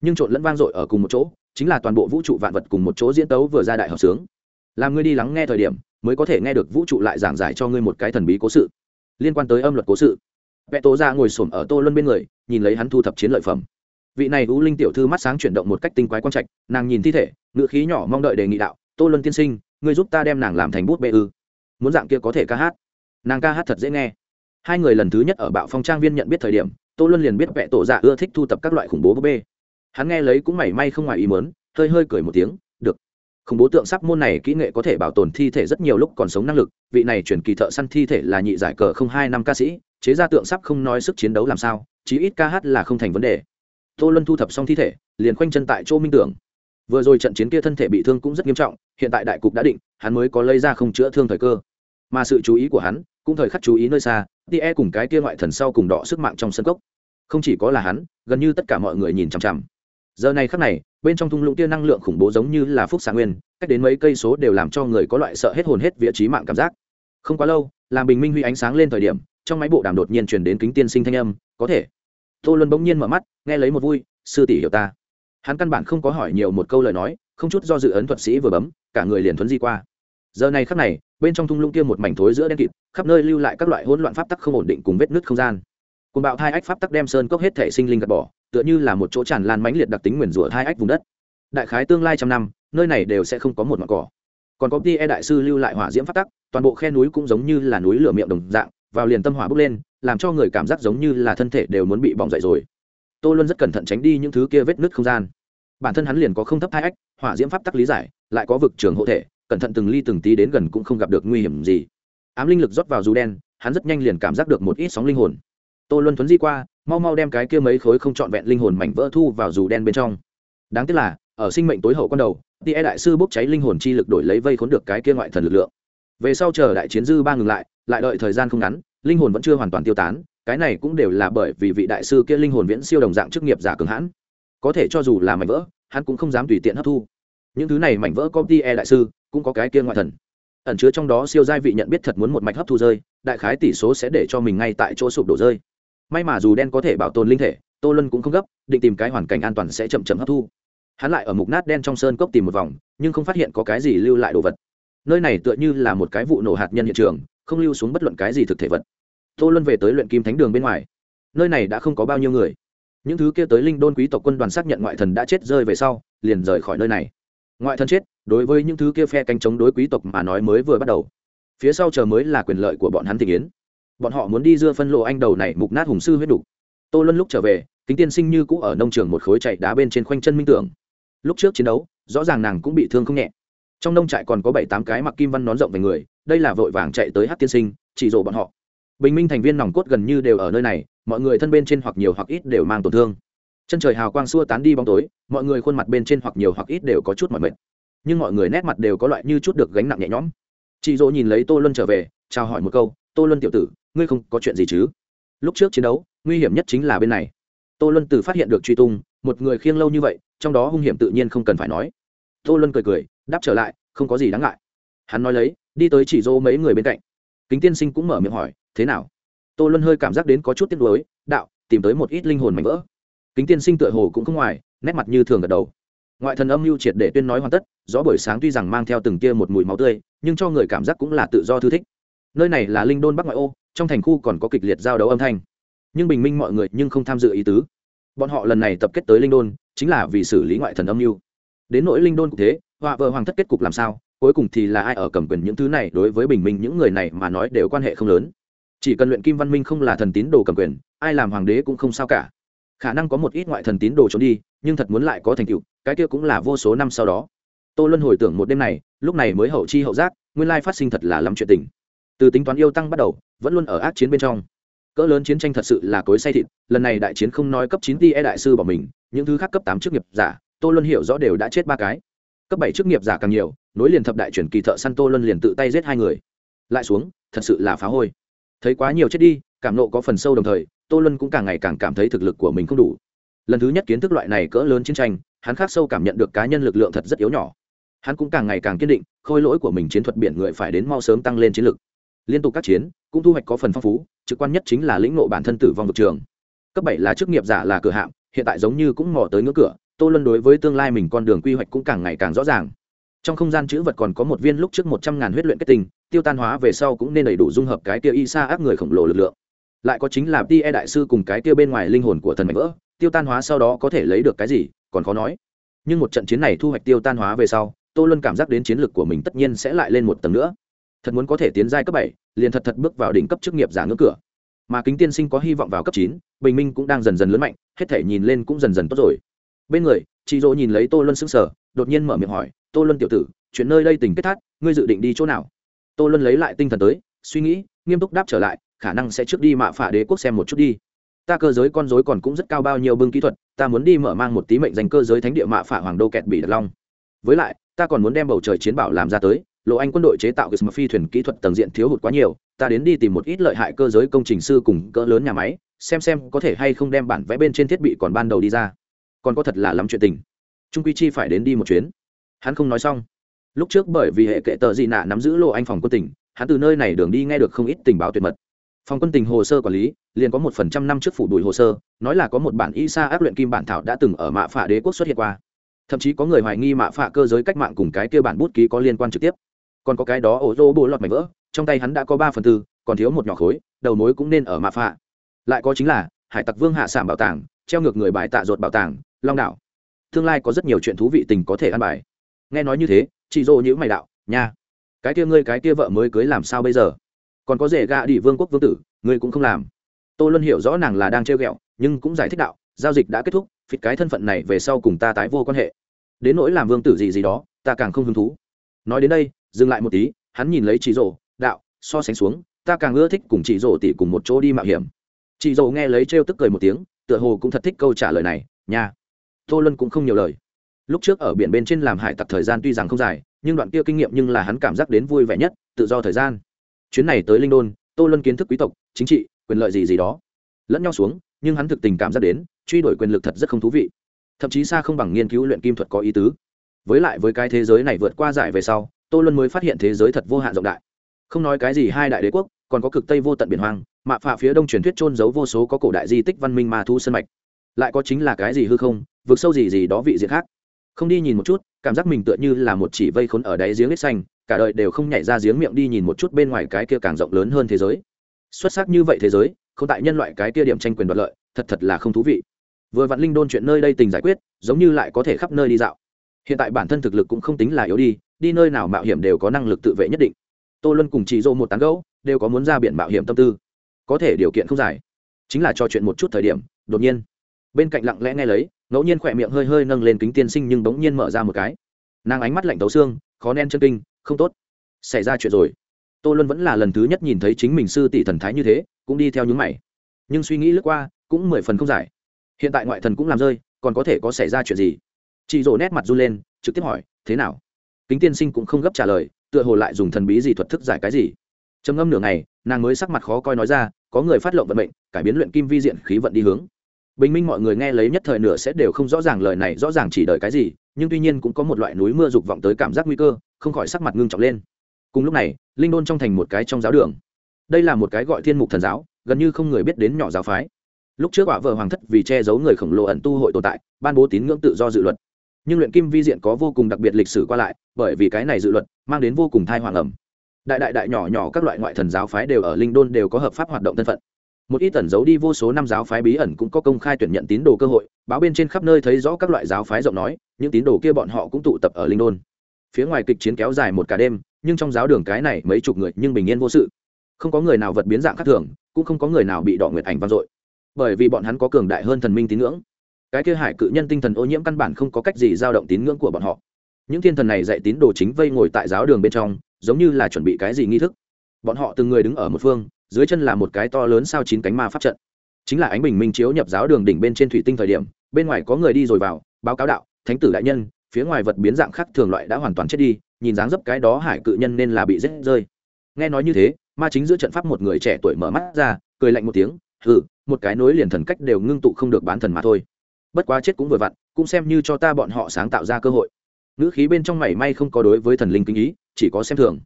nhưng trộn lẫn vang dội ở cùng một chỗ, chính là toàn bộ vũ trụ vạn vật cùng một chỗ diễn tấu vừa ra đại hợp sướng. Làm ngươi đi lắng nghe thời điểm, mới có thể nghe được vũ trụ lại giảng giải cho ngươi một cái thần bí cố sự. Liên quan tới âm luật cố sự. Vẽ tố ra ngồi s ổ m ở tô luân bên người, nhìn lấy hắn thu thập chiến lợi phẩm. Vị này u linh tiểu thư mắt sáng chuyển động một cách tinh quái quang trạch, nàng nhìn thi thể, ngựa khí nhỏ mong đợi đề nghị đạo, tô luân tiên sinh, ngươi giúp ta đem nàng làm thành bút bê ư. Muốn dạng kia có thể ca hát. Nàng ca hát thật dễ nghe. Hai người lần thứ nhất ở bạo phong trang viên nhận biết thời điểm, tô luân liền biết vẽ tổ dạ ưa thích thu tập các loại khủng bố búp bê hắn nghe lấy cũng mảy may không ngoài ý mớn hơi hơi cười một tiếng, được. Khủng bố tượng sắc môn này kỹ nghệ có thể bảo tồn thi thể rất nhiều lúc còn sống năng lực, vị này chuyển kỳ thợ săn thi thể là nhị giải cờ không hai năm ca sĩ, chế ra tượng sắp không nói sức chiến đấu làm sao, chí ít ca hát là không thành vấn đề. Tô luân thu thập xong thi thể, liền khoanh chân tại chỗ minh tưởng. Vừa rồi trận chiến kia thân thể bị thương cũng rất nghiêm trọng, hiện tại đại cục đã định, hắn mới có lấy ra không chữa thương thời cơ. Mà sự chú ý của hắn, cũng thời khắc chú ý nơi xa tie cùng cái kia ngoại thần sau cùng đọ sức mạng trong sân cốc. Không chỉ có là hắn, gần như tất cả mọi người nhìn chằm chằm giờ này khắc này, bên trong thung lũng tia năng lượng khủng bố giống như là phúc xạ nguyên, cách đến mấy cây số đều làm cho người có loại sợ hết hồn hết vị trí mạng cảm giác. Không quá lâu làm bình minh huy ánh sáng lên thời điểm, trong máy bộ đàm đột nhiên truyền đến kính tiên sinh thanh âm, có thể. Tô luân bỗng nhiên mở mắt, nghe lấy một vui, sư tỷ hiểu ta. Hắn căn bản không có hỏi nhiều một câu lời nói, không chút do dự ấn thuật sĩ vừa bấm, cả người liền thuấn di qua. Giờ này khắc này, bên trong thung lũng kia một mảnh thối giữa đen kịt, khắp nơi lưu lại các loại hỗn loạn pháp tắc không ổn định cùng vết nứt không gian. Cùng bạo thai ách pháp tắc đem sơn cốc hết thể sinh linh gạt bỏ tựa như là một chỗ tràn lan mãnh liệt đặc tính nguyền rủa hai ách vùng đất. Đại khái tương lai trăm năm, nơi này đều sẽ không có một ngọn cỏ. Còn có ti e đại sư lưu lại hỏa diễm pháp tắc, toàn bộ khe núi cũng giống như là núi lửa miệng đồng dạng, vào liền tâm hỏa bốc lên, làm cho người cảm giác giống như là thân thể đều muốn bị bỏng dậy rồi. Tô luân rất cẩn thận tránh đi những thứ kia vết nứt không gian. Bản thân hắn liền có không thấp hai ách, hỏa diễm pháp tắc lý giải, lại có vực trường hộ thể, cẩn thận từng ly từng tí đến gần cũng không gặp được nguy hiểm gì. Ám linh lực rót vào dù đen, hắn rất nhanh liền cảm giác được một ít sóng linh hồn. Tô luân thuấn di qua mau mau đem cái kia mấy khối không trọn vẹn linh hồn mảnh vỡ thu vào dù đen bên trong. Đáng tiếc là, ở sinh mệnh tối hậu con đầu tia e đại sư bốc cháy linh hồn chi lực đổi lấy vây khốn được cái kia ngoại thần lực lượng. Về sau chờ đại chiến dư ba ngừng lại lại đợi thời gian không ngắn, linh hồn vẫn chưa hoàn toàn tiêu tán, cái này cũng đều là bởi vì vị đại sư kia linh hồn viễn siêu đồng dạng chức nghiệp giả cường hãn. Có thể cho dù là mảnh vỡ, hắn cũng không dám tùy tiện hấp thu. Những thứ này mảnh vỡ có tia đại sư, cũng có cái kia ngoại thần. Ẩn chứa trong đó siêu giai vị nhận biết thật muốn một mạch hấp thu rơi, đại khái tỷ số sẽ để cho mình ngay tại chỗ sụp đổ rơi may mà dù đen có thể bảo tồn linh thể, tô lân cũng không gấp, định tìm cái hoàn cảnh an toàn sẽ chậm chậm hấp thu. Hắn lại ở mục nát đen trong sơn cốc tìm một vòng, nhưng không phát hiện có cái gì lưu lại đồ vật. Nơi này tựa như là một cái vụ nổ hạt nhân hiện trường, không lưu xuống bất luận cái gì thực thể vật. Tô luân về tới luyện kim thánh đường bên ngoài. Nơi này đã không có bao nhiêu người. Những thứ kia tới linh đôn quý tộc quân đoàn xác nhận ngoại thần đã chết rơi về sau, liền rời khỏi nơi này. Ngoại thần chết, đối với những thứ kia phe canh chống đối quý tộc mà nói mới vừa bắt đầu. Phía sau chờ mới là quyền lợi của bọn hắn thị kiến bọn họ muốn đi dưa phân lộ anh đầu này mục nát hùng sư huyết đục. Tô luân lúc trở về, kính tiên sinh như cũ ở nông trường một khối chạy đá bên trên khoanh chân minh tưởng. Lúc trước chiến đấu, rõ ràng nàng cũng bị thương không nhẹ. Trong nông trại còn có bảy tám cái mặc kim văn nón rộng về người, đây là vội vàng chạy tới hát tiên sinh, chỉ rộ bọn họ. Bình minh thành viên nòng cốt gần như đều ở nơi này, mọi người thân bên trên hoặc nhiều hoặc ít đều mang tổn thương. Chân trời hào quang xua tán đi bóng tối, mọi người khuôn mặt bên trên hoặc nhiều hoặc ít đều có chút mọi mệt. Nhưng mọi người nét mặt đều có loại như chút được gánh nặng nhẹ nhõm. Chị dỗ nhìn lấy tô luân trở về, chào hỏi một câu, tô luân tiểu tử ngươi không có chuyện gì chứ? Lúc trước chiến đấu, nguy hiểm nhất chính là bên này. Tô luân từ phát hiện được truy tung, một người khiêng lâu như vậy, trong đó hung hiểm tự nhiên không cần phải nói. Tô luân cười cười, đáp trở lại, không có gì đáng ngại. Hắn nói lấy, đi tới chỉ dô mấy người bên cạnh. Kính tiên sinh cũng mở miệng hỏi, thế nào? Tô luân hơi cảm giác đến có chút tiếc nuối, đạo, tìm tới một ít linh hồn mảnh vỡ. Kính tiên sinh tựa hồ cũng không ngoài, nét mặt như thường gật đầu. Ngoại thần âm mưu triệt để tuyên nói hoàn tất, gió buổi sáng tuy rằng mang theo từng tia một mùi máu tươi, nhưng cho người cảm giác cũng là tự do thư thích. Nơi này là linh đôn bắc ngoại ô trong thành khu còn có kịch liệt giao đấu âm thanh. Nhưng bình minh mọi người nhưng không tham dự ý tứ. Bọn họ lần này tập kết tới linh đôn, chính là vì xử lý ngoại thần âm mưu. Đến nỗi linh đôn cũng thế, họa vợ hoàng thất kết cục làm sao, cuối cùng thì là ai ở cầm quyền những thứ này, đối với bình minh những người này mà nói đều quan hệ không lớn. Chỉ cần luyện kim văn minh không là thần tín đồ cầm quyền, ai làm hoàng đế cũng không sao cả. Khả năng có một ít ngoại thần tín đồ trốn đi, nhưng thật muốn lại có thành tựu, cái kia cũng là vô số năm sau đó. Tô luân hồi tưởng một đêm này, lúc này mới hậu chi hậu giác, nguyên lai phát sinh thật là lắm chuyện tình. Từ tính toán yêu tăng bắt đầu vẫn luôn ở ác chiến bên trong. Cỡ lớn chiến tranh thật sự là cối say thịt, lần này đại chiến không nói cấp chín ti e đại sư bỏ mình, những thứ khác cấp tám chức nghiệp giả, tô luân hiểu rõ đều đã chết ba cái. Cấp bảy chức nghiệp giả càng nhiều, nối liền thập đại chuyển kỳ thợ săn tô luân liền tự tay giết hai người. Lại xuống, thật sự là phá hôi. Thấy quá nhiều chết đi, cảm nộ có phần sâu đồng thời, tô luân cũng càng ngày càng cảm thấy thực lực của mình không đủ. Lần thứ nhất kiến thức loại này cỡ lớn chiến tranh, hắn khác sâu cảm nhận được cá nhân lực lượng thật rất yếu nhỏ. Hắn cũng càng ngày càng kiên định, khôi lỗi của mình chiến thuật biển người phải đến mau sớm tăng lên chiến lực. Liên tục các chiến cũng thu hoạch có phần phong phú, trực quan nhất chính là lĩnh nộ bản thân tử vong vực trường. Cấp bảy là chức nghiệp giả là cửa hạng, hiện tại giống như cũng mò tới ngưỡng cửa, tô luân đối với tương lai mình con đường quy hoạch cũng càng ngày càng rõ ràng. Trong không gian chữ vật còn có một viên lúc trước một trăm ngàn huyết luyện kết tinh, tiêu tan hóa về sau cũng nên đầy đủ dung hợp cái tiêu y sa áp người khổng lồ lực lượng. Lại có chính là ti e đại sư cùng cái tiêu bên ngoài linh hồn của thần mạnh vỡ, tiêu tan hóa sau đó có thể lấy được cái gì, còn khó nói. Nhưng một trận chiến này thu hoạch tiêu tan hóa về sau, tô luân cảm giác đến chiến lược của mình tất nhiên sẽ lại lên một tầng nữa. Thật muốn có thể tiến giai cấp bảy liền thật thật bước vào đỉnh cấp chức nghiệp giả ngưỡng cửa. Mà kính tiên sinh có hy vọng vào cấp chín, bình minh cũng đang dần dần lớn mạnh, hết thể nhìn lên cũng dần dần tốt rồi. Bên người, chị dỗ nhìn lấy tô luân sững sờ, đột nhiên mở miệng hỏi, tô luân tiểu tử, chuyện nơi đây tình kết thát ngươi dự định đi chỗ nào? Tô luân lấy lại tinh thần tới, suy nghĩ, nghiêm túc đáp trở lại, khả năng sẽ trước đi mạ phả đế quốc xem một chút đi. Ta cơ giới con dối còn cũng rất cao bao nhiêu bưng kỹ thuật, ta muốn đi mở mang một tí mệnh dành cơ giới thánh địa mạ phả hoàng đô kẹt bị đặc long. Với lại, ta còn muốn đem bầu trời chiến bảo làm ra tới lộ anh quân đội chế tạo gism phi thuyền kỹ thuật tầng diện thiếu hụt quá nhiều, ta đến đi tìm một ít lợi hại cơ giới công trình sư cùng cỡ lớn nhà máy, xem xem có thể hay không đem bản vẽ bên trên thiết bị còn ban đầu đi ra. Còn có thật là lắm chuyện tình. Trung quy chi phải đến đi một chuyến. Hắn không nói xong. Lúc trước bởi vì hệ kệ tờ dị nạ nắm giữ lộ anh phòng quân tỉnh, hắn từ nơi này đường đi nghe được không ít tình báo tuyệt mật. Phòng quân tình hồ sơ quản lý, liền có một phần trăm năm trước phủ đùi hồ sơ, nói là có một bản y sa áp luyện kim bản thảo đã từng ở mạ phả đế quốc xuất hiện qua. Thậm chí có người hoài nghi mạ phả cơ giới cách mạng cùng cái kia bản bút ký có liên quan trực tiếp còn có cái đó ổ rô bộ lọt mảnh vỡ, trong tay hắn đã có ba phần tư, còn thiếu một nhỏ khối, đầu mối cũng nên ở mạ phạ. Lại có chính là, hải tặc vương hạ sản bảo tàng, treo ngược người bài tạ ruột bảo tàng, long đảo. Tương lai có rất nhiều chuyện thú vị tình có thể ăn bài. Nghe nói như thế, chị dỗ nhữ mày đạo, nha, cái kia ngươi, cái kia vợ mới cưới làm sao bây giờ? Còn có rể gạ đi vương quốc vương tử, ngươi cũng không làm. Tô luân hiểu rõ nàng là đang trêu ghẹo, nhưng cũng giải thích đạo, giao dịch đã kết thúc, phịt cái thân phận này về sau cùng ta tái vô quan hệ. Đến nỗi làm vương tử gì gì đó, ta càng không hứng thú. Nói đến đây dừng lại một tí, hắn nhìn lấy chị rổ đạo, so sánh xuống, ta càng ưa thích cùng chị rổ tỉ cùng một chỗ đi mạo hiểm. Chị rổ nghe lấy trêu tức cười một tiếng, tựa hồ cũng thật thích câu trả lời này, nha. Tô luân cũng không nhiều lời. Lúc trước ở biển bên trên làm hải tặc thời gian tuy rằng không dài, nhưng đoạn kia kinh nghiệm nhưng là hắn cảm giác đến vui vẻ nhất, tự do thời gian. Chuyến này tới linh đôn, tô luân kiến thức quý tộc, chính trị, quyền lợi gì gì đó. Lẫn nhau xuống, nhưng hắn thực tình cảm giác đến, truy đuổi quyền lực thật rất không thú vị. Thậm chí xa không bằng nghiên cứu luyện kim thuật có ý tứ. Với lại với cái thế giới này vượt qua giải về sau tô luân mới phát hiện thế giới thật vô hạn rộng đại. Không nói cái gì hai đại đế quốc, còn có cực tây vô tận biển hoang, mạ phạ phía đông truyền thuyết trôn giấu vô số có cổ đại di tích văn minh mà thu sân mạch. Lại có chính là cái gì hư không vượt sâu gì gì đó vị diện khác. Không đi nhìn một chút, cảm giác mình tựa như là một chỉ vây khốn ở đáy giếng ít xanh, cả đời đều không nhảy ra giếng miệng đi nhìn một chút bên ngoài cái kia càng rộng lớn hơn thế giới. Xuất sắc như vậy thế giới, không tại nhân loại cái kia điểm tranh quyền đoạt lợi, thật thật là không thú vị. Vừa vạn linh đôn chuyện nơi đây tình giải quyết, giống như lại có thể khắp nơi đi dạo. Hiện tại bản thân thực lực cũng không tính là yếu đi đi nơi nào mạo hiểm đều có năng lực tự vệ nhất định. Tô luân cùng chị dô một tán gấu đều có muốn ra biển mạo hiểm tâm tư. Có thể điều kiện không dài. Chính là trò chuyện một chút thời điểm, đột nhiên, bên cạnh lặng lẽ nghe lấy, ngẫu nhiên khỏe miệng hơi hơi nâng lên kính tiên sinh nhưng bỗng nhiên mở ra một cái. Nàng ánh mắt lạnh tấu xương, khó nen chân kinh, không tốt, xảy ra chuyện rồi. Tô luân vẫn là lần thứ nhất nhìn thấy chính mình sư tỷ thần thái như thế, cũng đi theo những mày. Nhưng suy nghĩ lướt qua, cũng mười phần không giải. Hiện tại ngoại thần cũng làm rơi, còn có thể có xảy ra chuyện gì? Chị rổ nét mặt run lên, trực tiếp hỏi, thế nào? Kính tiên sinh cũng không gấp trả lời, tựa hồ lại dùng thần bí gì thuật thức giải cái gì. Trầm ngâm nửa ngày, nàng mới sắc mặt khó coi nói ra, có người phát lộng vận mệnh, cải biến luyện kim vi diện khí vận đi hướng. Bình minh mọi người nghe lấy nhất thời nửa sẽ đều không rõ ràng lời này, rõ ràng chỉ đợi cái gì, nhưng tuy nhiên cũng có một loại núi mưa dục vọng tới cảm giác nguy cơ, không khỏi sắc mặt ngưng trọng lên. Cùng lúc này, linh đôn trong thành một cái trong giáo đường. Đây là một cái gọi thiên mục thần giáo, gần như không người biết đến nhỏ giáo phái. Lúc trước quả vợ hoàng thất vì che giấu người khổng lồ ẩn tu hội tồn tại, ban bố tín ngưỡng tự do dự luật nhưng luyện kim vi diện có vô cùng đặc biệt lịch sử qua lại, bởi vì cái này dự luật mang đến vô cùng thai hoàng ẩm. Đại đại đại nhỏ nhỏ các loại ngoại thần giáo phái đều ở linh đôn đều có hợp pháp hoạt động thân phận. Một ít tẩn giấu đi vô số năm giáo phái bí ẩn cũng có công khai tuyển nhận tín đồ cơ hội, báo bên trên khắp nơi thấy rõ các loại giáo phái rộng nói, những tín đồ kia bọn họ cũng tụ tập ở linh đôn. Phía ngoài kịch chiến kéo dài một cả đêm, nhưng trong giáo đường cái này mấy chục người nhưng bình yên vô sự. Không có người nào vật biến dạng khác thường, cũng không có người nào bị đỏ nguyệt ảnh vang dội. Bởi vì bọn hắn có cường đại hơn thần minh tín ngưỡng cái kia hải cự nhân tinh thần ô nhiễm căn bản không có cách gì dao động tín ngưỡng của bọn họ. Những thiên thần này dạy tín đồ chính vây ngồi tại giáo đường bên trong, giống như là chuẩn bị cái gì nghi thức. Bọn họ từng người đứng ở một phương, dưới chân là một cái to lớn sao chín cánh ma pháp trận. Chính là ánh bình minh chiếu nhập giáo đường đỉnh bên trên thủy tinh thời điểm, bên ngoài có người đi rồi vào, báo cáo đạo, thánh tử đại nhân, phía ngoài vật biến dạng khác thường loại đã hoàn toàn chết đi, nhìn dáng dấp cái đó hải cự nhân nên là bị rết rơi. Nghe nói như thế, ma chính giữa trận pháp một người trẻ tuổi mở mắt ra, cười lạnh một tiếng, hừ, một cái nối liền thần cách đều ngưng tụ không được bán thần mà thôi bất quá chết cũng vừa vặn, cũng xem như cho ta bọn họ sáng tạo ra cơ hội. Ngữ khí bên trong mảy may không có đối với thần linh kinh ý, chỉ có xem thường.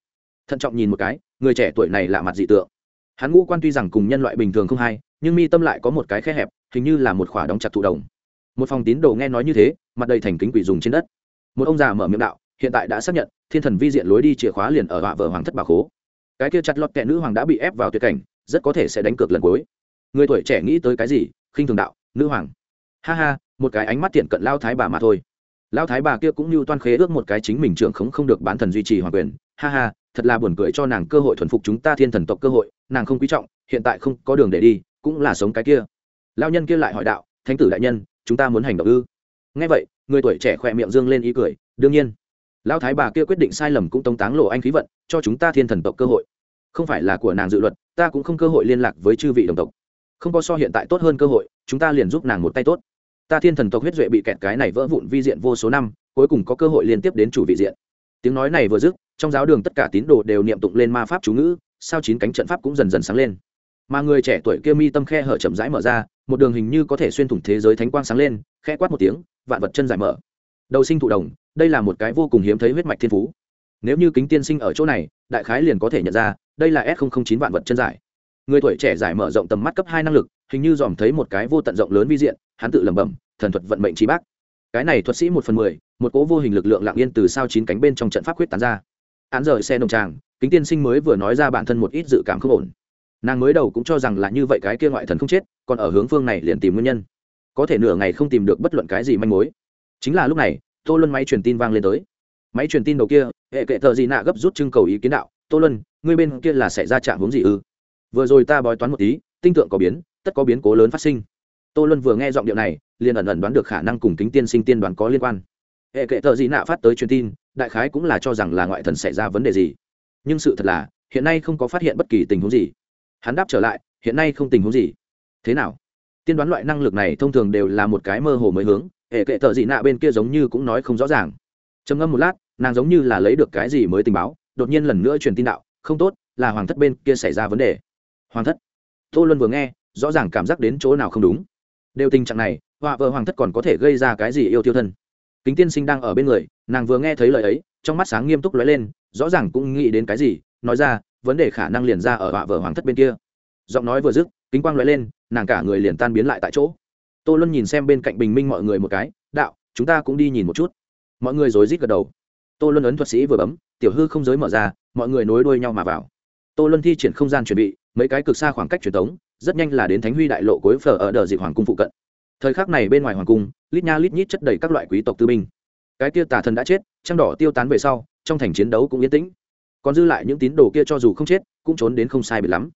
Thận trọng nhìn một cái, người trẻ tuổi này lạ mặt dị tượng. Hắn ngũ quan tuy rằng cùng nhân loại bình thường không hay, nhưng mi tâm lại có một cái khe hẹp, hình như là một khỏa đóng chặt thụ đồng. Một phòng tín đồ nghe nói như thế, mặt đầy thành kính quỷ dùng trên đất. Một ông già mở miệng đạo, hiện tại đã xác nhận, thiên thần vi diện lối đi chìa khóa liền ở họa vợ hoàng thất bà khố. Cái kia chặt lọt kẹ nữ hoàng đã bị ép vào tuyệt cảnh, rất có thể sẽ đánh cược lần cuối. Người tuổi trẻ nghĩ tới cái gì, khinh thường đạo, nữ hoàng ha ha, một cái ánh mắt tiện cận lao thái bà mà thôi. Lao thái bà kia cũng như toan khế ước một cái chính mình trưởng khống không được bán thần duy trì hoàn quyền. Ha ha, thật là buồn cười cho nàng cơ hội thuần phục chúng ta thiên thần tộc cơ hội, nàng không quý trọng, hiện tại không có đường để đi, cũng là sống cái kia. Lao nhân kia lại hỏi đạo, thánh tử đại nhân, chúng ta muốn hành động ư? Ngay vậy, người tuổi trẻ khỏe miệng dương lên ý cười, đương nhiên. Lao thái bà kia quyết định sai lầm cũng tống táng lộ anh khí vận, cho chúng ta thiên thần tộc cơ hội. Không phải là của nàng dự luật, ta cũng không cơ hội liên lạc với chư vị đồng tộc. Không có so hiện tại tốt hơn cơ hội, chúng ta liền giúp nàng một tay tốt ta thiên thần tộc huyết duệ bị kẹt cái này vỡ vụn vi diện vô số năm, cuối cùng có cơ hội liên tiếp đến chủ vị diện. Tiếng nói này vừa dứt, trong giáo đường tất cả tín đồ đều niệm tụng lên ma pháp chú ngữ, sao chín cánh trận pháp cũng dần dần sáng lên. Mà người trẻ tuổi kia mi tâm khe hở chậm rãi mở ra, một đường hình như có thể xuyên thủng thế giới thánh quang sáng lên khe quát một tiếng, vạn vật chân giải mở. Đầu sinh thụ đồng, đây là một cái vô cùng hiếm thấy huyết mạch thiên phú. Nếu như kính tiên sinh ở chỗ này, đại khái liền có thể nhận ra, đây là s chín vạn vật chân giải. Người tuổi trẻ giải mở rộng tầm mắt cấp hai năng lực hình như dòm thấy một cái vô tận rộng lớn vi diện, hắn tự lẩm bẩm, thần thuật vận mệnh trí bác. Cái này thuật sĩ một phần mười, một cố vô hình lực lượng lạng yên từ sao chín cánh bên trong trận pháp quyết tán ra. Án rời xe đồng tràng, kính tiên sinh mới vừa nói ra bản thân một ít dự cảm không ổn. Nàng mới đầu cũng cho rằng là như vậy cái kia ngoại thần không chết, còn ở hướng phương này liền tìm nguyên nhân. Có thể nửa ngày không tìm được bất luận cái gì manh mối. Chính là lúc này, tô luân máy truyền tin vang lên tới. Máy truyền tin đầu kia, hệ kệ thợ gì nạ gấp rút trưng cầu ý kiến đạo, tô luân, ngươi bên kia là sẽ ra trạng hướng gì ư? Vừa rồi ta bói toán một tí, tinh tượng có biến tất có biến cố lớn phát sinh. Tô luân vừa nghe giọng điệu này, liền ẩn ẩn đoán được khả năng cùng kính tiên sinh tiên đoán có liên quan. Hệ kệ thợ gì nạ phát tới truyền tin, đại khái cũng là cho rằng là ngoại thần xảy ra vấn đề gì. Nhưng sự thật là, hiện nay không có phát hiện bất kỳ tình huống gì. Hắn đáp trở lại, hiện nay không tình huống gì. Thế nào? Tiên đoán loại năng lực này thông thường đều là một cái mơ hồ mới hướng, hệ kệ thợ dị nạ bên kia giống như cũng nói không rõ ràng. Trầm ngâm một lát, nàng giống như là lấy được cái gì mới tình báo, đột nhiên lần nữa truyền tin đạo, không tốt, là hoàng thất bên kia xảy ra vấn đề. Hoàng thất? Tô luân vừa nghe rõ ràng cảm giác đến chỗ nào không đúng. Đều tình trạng này, họa vợ hoàng thất còn có thể gây ra cái gì yêu tiêu thân? Kính tiên sinh đang ở bên người, nàng vừa nghe thấy lời ấy, trong mắt sáng nghiêm túc lóe lên, rõ ràng cũng nghĩ đến cái gì, nói ra, vấn đề khả năng liền ra ở họa vợ hoàng thất bên kia. Giọng nói vừa dứt, kính quang lóe lên, nàng cả người liền tan biến lại tại chỗ. Tô luân nhìn xem bên cạnh bình minh mọi người một cái, đạo, chúng ta cũng đi nhìn một chút. Mọi người rối rít gật đầu. Tô luân ấn thuật sĩ vừa bấm, tiểu hư không giới mở ra, mọi người nối đuôi nhau mà vào. Tô luân thi triển không gian chuẩn bị, mấy cái cực xa khoảng cách truyền tống rất nhanh là đến thánh huy đại lộ cuối phở ở đờ dịp hoàng cung phụ cận. Thời khắc này bên ngoài hoàng cung, lít nha lít nhít chất đầy các loại quý tộc tư binh. Cái kia tà thần đã chết, trăng đỏ tiêu tán về sau, trong thành chiến đấu cũng yên tĩnh. Còn dư lại những tín đồ kia cho dù không chết, cũng trốn đến không sai biệt lắm.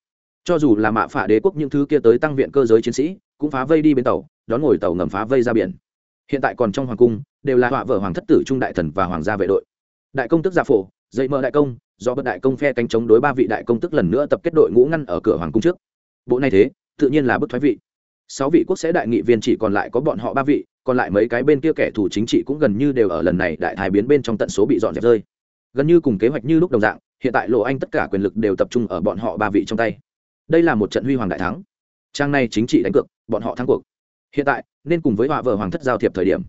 Cho dù là mạ phả đế quốc những thứ kia tới tăng viện cơ giới chiến sĩ, cũng phá vây đi bên tàu, đón ngồi tàu ngầm phá vây ra biển. Hiện tại còn trong hoàng cung, đều là họa vợ hoàng thất tử trung đại thần và hoàng gia vệ đội. Đại công tức gia phổ, dậy mơ đại công, do bất đại công phe cánh chống đối ba vị đại công tức lần nữa tập kết đội ngũ ngăn ở cửa hoàng cung trước bộ này thế, tự nhiên là bức thoái vị. Sáu vị quốc sẽ đại nghị viên chỉ còn lại có bọn họ ba vị, còn lại mấy cái bên kia kẻ thù chính trị cũng gần như đều ở lần này đại thái biến bên trong tận số bị dọn dẹp rơi. Gần như cùng kế hoạch như lúc đồng dạng, hiện tại lộ anh tất cả quyền lực đều tập trung ở bọn họ ba vị trong tay. Đây là một trận huy hoàng đại thắng. Trang này chính trị đánh cược, bọn họ thắng cuộc. Hiện tại, nên cùng với họa vợ hoàng thất giao thiệp thời điểm.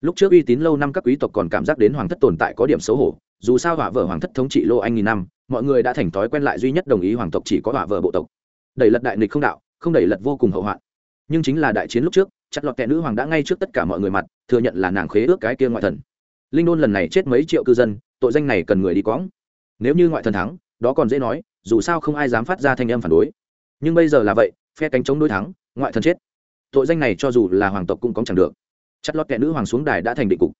Lúc trước uy tín lâu năm các quý tộc còn cảm giác đến hoàng thất tồn tại có điểm xấu hổ, dù sao họa vợ hoàng thất thống trị lô anh nghìn năm, mọi người đã thành thói quen lại duy nhất đồng ý hoàng tộc chỉ có họa vợ bộ tộc đẩy lật đại nghịch không đạo, không đẩy lật vô cùng hậu hoạn. Nhưng chính là đại chiến lúc trước, chặt lọt kẻ nữ hoàng đã ngay trước tất cả mọi người mặt, thừa nhận là nàng khế ước cái kia ngoại thần. Linh đôn lần này chết mấy triệu cư dân, tội danh này cần người đi quõng. Nếu như ngoại thần thắng, đó còn dễ nói, dù sao không ai dám phát ra thanh âm phản đối. Nhưng bây giờ là vậy, phe cánh chống đối thắng, ngoại thần chết. Tội danh này cho dù là hoàng tộc cũng có chẳng được. Chặt lọt kẻ nữ hoàng xuống đài đã thành định cục.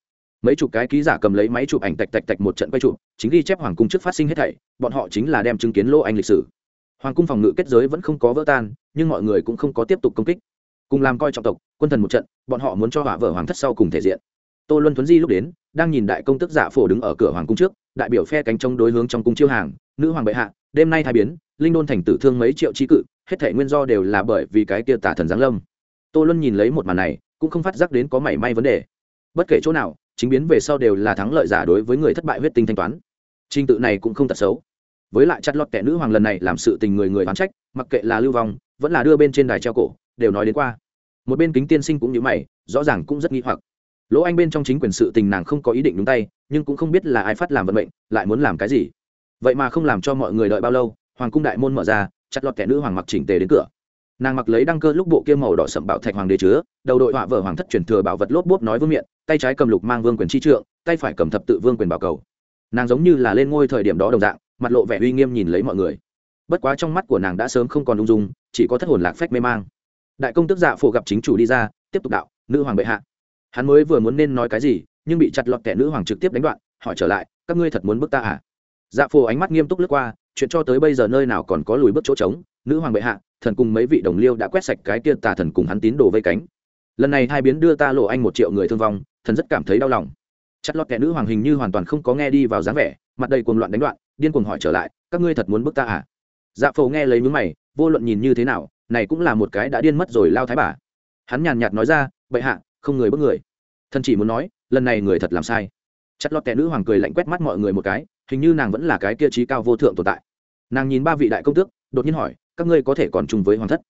Mấy chục cái ký giả cầm lấy máy chụp ảnh tạch tạch tạch một trận quay chụp, chính ghi chép hoàng cung trước phát sinh hết thảy, bọn họ chính là đem chứng kiến lô anh lịch sử hoàng cung phòng ngự kết giới vẫn không có vỡ tan, nhưng mọi người cũng không có tiếp tục công kích. Cùng làm coi trọng tộc, quân thần một trận, bọn họ muốn cho hỏa vợ hoàng thất sau cùng thể diện. Tô luân thuấn di lúc đến, đang nhìn đại công tức giả phổ đứng ở cửa hoàng cung trước, đại biểu phe cánh trông đối hướng trong cung chiêu hàng, nữ hoàng bệ hạ, đêm nay thai biến, linh đôn thành tử thương mấy triệu trí cự, hết thể nguyên do đều là bởi vì cái kia tả thần giáng lâm. Tô luân nhìn lấy một màn này, cũng không phát giác đến có mảy may vấn đề. Bất kể chỗ nào, chính biến về sau đều là thắng lợi giả đối với người thất bại huyết tinh thanh toán. Trình tự này cũng không tật xấu với lại chặt lọt kẻ nữ hoàng lần này làm sự tình người người oán trách, mặc kệ là lưu vong, vẫn là đưa bên trên đài treo cổ, đều nói đến qua. Một bên kính tiên sinh cũng như mày, rõ ràng cũng rất nghi hoặc. Lỗ anh bên trong chính quyền sự tình nàng không có ý định đúng tay, nhưng cũng không biết là ai phát làm vận mệnh, lại muốn làm cái gì. Vậy mà không làm cho mọi người đợi bao lâu, hoàng cung đại môn mở ra, chặt lọt kẻ nữ hoàng mặc chỉnh tề đến cửa. Nàng mặc lấy đăng cơ lúc bộ kia màu đỏ sậm bảo thạch hoàng đế chứa, đầu đội họa vở hoàng thất truyền thừa bảo vật lốp bốp nói vương miệng tay trái cầm lục mang vương quyền chi trượng, tay phải cầm thập tự vương quyền bảo cầu. Nàng giống như là lên ngôi thời điểm đó đồng dạng mặt lộ vẻ uy nghiêm nhìn lấy mọi người. Bất quá trong mắt của nàng đã sớm không còn ung dung, chỉ có thất hồn lạc phách mê mang. Đại công tức dạ phổ gặp chính chủ đi ra, tiếp tục đạo, nữ hoàng bệ hạ. Hắn mới vừa muốn nên nói cái gì, nhưng bị chặt lọt kẻ nữ hoàng trực tiếp đánh đoạn, hỏi trở lại, các ngươi thật muốn bước ta à? Dạ phổ ánh mắt nghiêm túc lướt qua, chuyện cho tới bây giờ nơi nào còn có lùi bước chỗ trống, nữ hoàng bệ hạ, thần cùng mấy vị đồng liêu đã quét sạch cái kia tà thần cùng hắn tín đồ vây cánh. Lần này hai biến đưa ta lộ anh một triệu người thương vong, thần rất cảm thấy đau lòng. Chặt lọt kẻ nữ hoàng hình như hoàn toàn không có nghe đi vào dáng vẻ mặt đầy cuồng loạn đánh đoạn, điên cuồng hỏi trở lại, các ngươi thật muốn bức ta à? Dạ phổ nghe lấy mướn mày, vô luận nhìn như thế nào, này cũng là một cái đã điên mất rồi lao thái bà. Hắn nhàn nhạt nói ra, bệ hạ, không người bức người. Thần chỉ muốn nói, lần này người thật làm sai. Chặt lọt kẻ nữ hoàng cười lạnh quét mắt mọi người một cái, hình như nàng vẫn là cái kia trí cao vô thượng tồn tại. Nàng nhìn ba vị đại công tước, đột nhiên hỏi, các ngươi có thể còn chung với hoàng thất?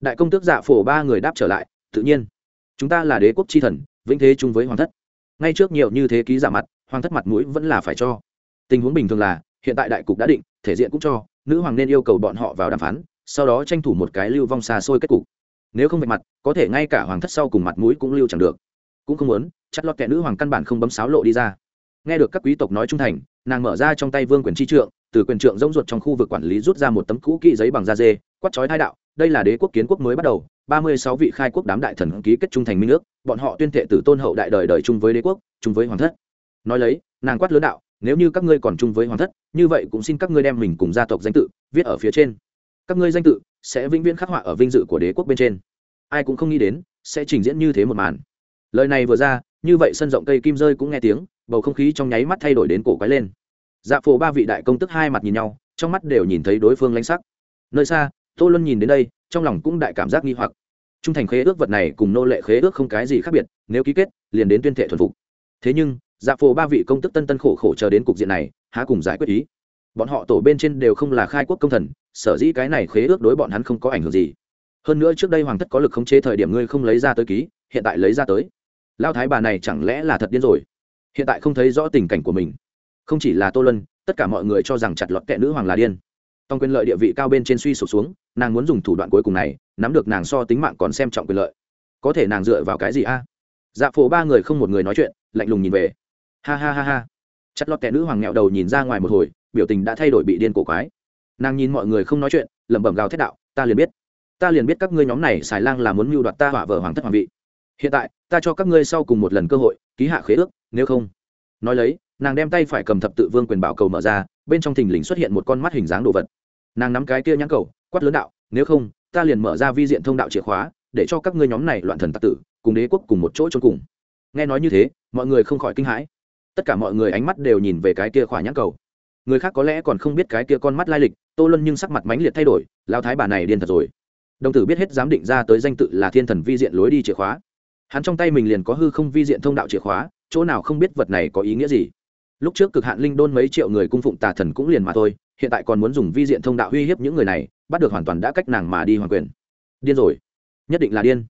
Đại công tước dạ phổ ba người đáp trở lại, tự nhiên. Chúng ta là đế quốc tri thần, vĩnh thế chung với hoàng thất. Ngay trước nhiều như thế ký giả mặt, hoàng thất mặt mũi vẫn là phải cho tình huống bình thường là, hiện tại đại cục đã định, thể diện cũng cho, nữ hoàng nên yêu cầu bọn họ vào đàm phán, sau đó tranh thủ một cái lưu vong xa xôi kết cục. Nếu không vạch mặt, có thể ngay cả hoàng thất sau cùng mặt mũi cũng lưu chẳng được. Cũng không muốn, chặt lọt kẻ nữ hoàng căn bản không bấm sáo lộ đi ra. Nghe được các quý tộc nói trung thành, nàng mở ra trong tay vương quyền chi trượng, từ quyền trượng rỗng ruột trong khu vực quản lý rút ra một tấm cũ kỹ giấy bằng da dê, quát chói thai đạo, đây là đế quốc kiến quốc mới bắt đầu, ba mươi sáu vị khai quốc đám đại thần ký kết trung thành minh nước bọn họ tuyên thệ từ tôn hậu đại đời đời chung với đế quốc, chung với hoàng thất. Nói lấy, nàng quát lớn đạo nếu như các ngươi còn chung với hoàng thất, như vậy cũng xin các ngươi đem mình cùng gia tộc danh tự viết ở phía trên. Các ngươi danh tự sẽ vĩnh viễn khắc họa ở vinh dự của đế quốc bên trên. Ai cũng không nghĩ đến sẽ trình diễn như thế một màn. Lời này vừa ra, như vậy sân rộng cây kim rơi cũng nghe tiếng, bầu không khí trong nháy mắt thay đổi đến cổ quái lên. Dạ phổ ba vị đại công tức hai mặt nhìn nhau, trong mắt đều nhìn thấy đối phương lãnh sắc. Nơi xa, tô luân nhìn đến đây, trong lòng cũng đại cảm giác nghi hoặc. Trung thành khế ước vật này cùng nô lệ khế ước không cái gì khác biệt, nếu ký kết, liền đến tuyên thệ thuần phục. Thế nhưng dạ phổ ba vị công tức tân tân khổ khổ chờ đến cục diện này, há cùng giải quyết ý. Bọn họ tổ bên trên đều không là khai quốc công thần, sở dĩ cái này khế ước đối bọn hắn không có ảnh hưởng gì. Hơn nữa trước đây hoàng thất có lực khống chế thời điểm ngươi không lấy ra tới ký, hiện tại lấy ra tới. Lao thái bà này chẳng lẽ là thật điên rồi? Hiện tại không thấy rõ tình cảnh của mình. Không chỉ là tô lân tất cả mọi người cho rằng chặt lọt kệ nữ hoàng là điên. Tòng quyền lợi địa vị cao bên trên suy sụp xuống, nàng muốn dùng thủ đoạn cuối cùng này, nắm được nàng so tính mạng còn xem trọng quyền lợi. Có thể nàng dựa vào cái gì a? Dạ phổ ba người không một người nói chuyện, lạnh lùng nhìn về ha ha ha ha. Chặt lọt kẻ nữ hoàng nghẹo đầu nhìn ra ngoài một hồi, biểu tình đã thay đổi bị điên cổ quái. Nàng nhìn mọi người không nói chuyện, lẩm bẩm gào thét đạo, ta liền biết. Ta liền biết các ngươi nhóm này xài lang là muốn mưu đoạt ta hỏa vợ hoàng thất hoàng vị. Hiện tại, ta cho các ngươi sau cùng một lần cơ hội, ký hạ khế ước, nếu không. Nói lấy, nàng đem tay phải cầm thập tự vương quyền bảo cầu mở ra, bên trong thình lình xuất hiện một con mắt hình dáng đồ vật. Nàng nắm cái kia nhãn cầu, quát lớn đạo, nếu không, ta liền mở ra vi diện thông đạo chìa khóa, để cho các ngươi nhóm này loạn thần tặc tử, cùng đế quốc cùng một chỗ trốn cùng. Nghe nói như thế, mọi người không khỏi kinh hãi tất cả mọi người ánh mắt đều nhìn về cái kia khỏa nhãn cầu. Người khác có lẽ còn không biết cái kia con mắt lai lịch, tô luân nhưng sắc mặt mãnh liệt thay đổi lao thái bà này điên thật rồi. Đồng tử biết hết dám định ra tới danh tự là thiên thần vi diện lối đi chìa khóa. Hắn trong tay mình liền có hư không vi diện thông đạo chìa khóa, chỗ nào không biết vật này có ý nghĩa gì. Lúc trước cực hạn linh đôn mấy triệu người cung phụng tà thần cũng liền mà thôi, hiện tại còn muốn dùng vi diện thông đạo uy hiếp những người này, bắt được hoàn toàn đã cách nàng mà đi hoàn quyền. Điên rồi. Nhất định là điên.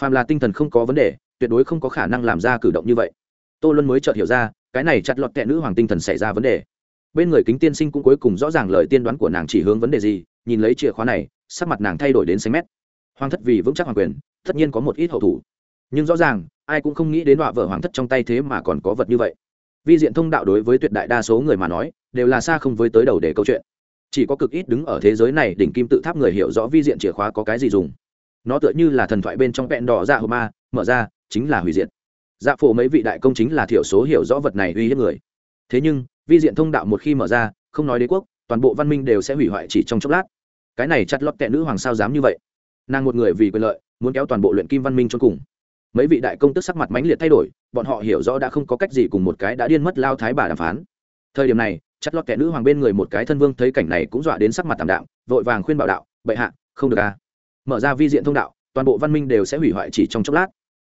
Phàm là tinh thần không có vấn đề, tuyệt đối không có khả năng làm ra cử động như vậy. Tô luân mới chợt hiểu ra cái này chặt lọt kẹ nữ hoàng tinh thần xảy ra vấn đề. Bên người kính tiên sinh cũng cuối cùng rõ ràng lời tiên đoán của nàng chỉ hướng vấn đề gì, nhìn lấy chìa khóa này, sắc mặt nàng thay đổi đến xanh mét. Hoàng thất vì vững chắc hoàng quyền, tất nhiên có một ít hậu thủ. Nhưng rõ ràng, ai cũng không nghĩ đến họa vợ hoàng thất trong tay thế mà còn có vật như vậy. Vi diện thông đạo đối với tuyệt đại đa số người mà nói, đều là xa không với tới đầu để câu chuyện. Chỉ có cực ít đứng ở thế giới này đỉnh kim tự tháp người hiểu rõ vi diện chìa khóa có cái gì dùng. Nó tựa như là thần thoại bên trong vẹn đỏ dạ hồ ma, mở ra, chính là hủy diệt dạ phổ mấy vị đại công chính là thiểu số hiểu rõ vật này uy hiếp người. Thế nhưng vi diện thông đạo một khi mở ra không nói đế quốc toàn bộ văn minh đều sẽ hủy hoại chỉ trong chốc lát. Cái này chặt lót tệ nữ hoàng sao dám như vậy? Nàng một người vì quyền lợi muốn kéo toàn bộ luyện kim văn minh cho cùng. Mấy vị đại công tức sắc mặt mãnh liệt thay đổi bọn họ hiểu rõ đã không có cách gì cùng một cái đã điên mất lao thái bà đàm phán. Thời điểm này chặt lót kẻ nữ hoàng bên người một cái thân vương thấy cảnh này cũng dọa đến sắc mặt tảm đạo, vội vàng khuyên bảo đạo bệ hạ không được a. À. mở ra vi diện thông đạo toàn bộ văn minh đều sẽ hủy hoại chỉ trong chốc lát.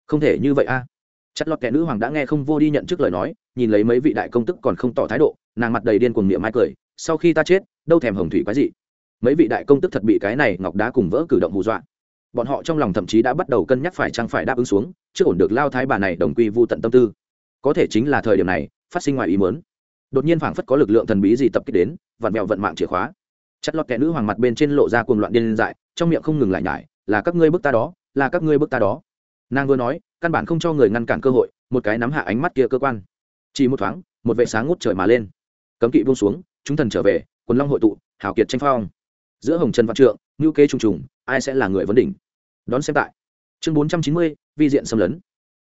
Không thể như vậy a. à chặt lót kẻ nữ hoàng đã nghe không vô đi nhận trước lời nói, nhìn lấy mấy vị đại công tức còn không tỏ thái độ, nàng mặt đầy điên cuồng miệng mai cười, sau khi ta chết, đâu thèm hồng thủy quái gì mấy vị đại công tức thật bị cái này ngọc đá cùng vỡ cử động hù dọa. Bọn họ trong lòng thậm chí đã bắt đầu cân nhắc phải chăng phải đáp ứng xuống chưa ổn được lao thái bà này đồng quy vô tận tâm tư. Có thể chính là thời điểm này, phát sinh ngoài ý mớn đột nhiên phảng phất có lực lượng thần bí gì tập kích đến vặn mẹo vận mạng chìa khóa. Chặt lọt kẻ nữ hoàng mặt bên trên lộ ra cuồng loạn điên dại, trong miệng không ngừng lại nhải, là các ngươi bức ta đó, là các ngươi bức ta đó. Nàng vừa nói căn bản không cho người ngăn cản cơ hội, một cái nắm hạ ánh mắt kia cơ quan. Chỉ một thoáng, một vệ sáng ngút trời mà lên. Cấm kỵ buông xuống, chúng thần trở về, quần long hội tụ hảo kiệt tranh phong. Giữa hồng trần văn trượng ngữ kế trùng trùng, ai sẽ là người vấn đỉnh? Đón xem tại. Chương bốn trăm chín mươi, vi diện xâm lấn.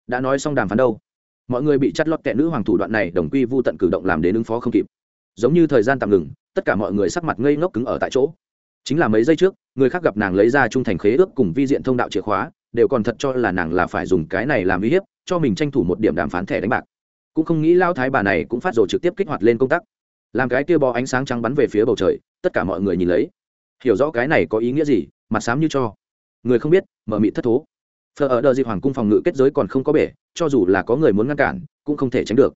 Đã nói xong đàm phán đâu? Mọi người bị chắt lót kẹ nữ hoàng thủ đoạn này, đồng quy vô tận cử động làm đến ứng phó không kịp. Giống như thời gian tạm ngừng, tất cả mọi người sắc mặt ngây ngốc cứng ở tại chỗ. Chính là mấy giây trước, người khác gặp nàng lấy ra trung thành khế ước cùng vi diện thông đạo chìa khóa đều còn thật cho là nàng là phải dùng cái này làm uy hiếp, cho mình tranh thủ một điểm đàm phán thẻ đánh bạc. Cũng không nghĩ lao thái bà này cũng phát rồi trực tiếp kích hoạt lên công tác. Làm cái kia bò ánh sáng trắng bắn về phía bầu trời, tất cả mọi người nhìn lấy. Hiểu rõ cái này có ý nghĩa gì, mặt xám như cho. Người không biết, mở mị thất thố. Phờ ở đợt dịp hoàng cung phòng ngự kết giới còn không có bể, cho dù là có người muốn ngăn cản, cũng không thể tránh được.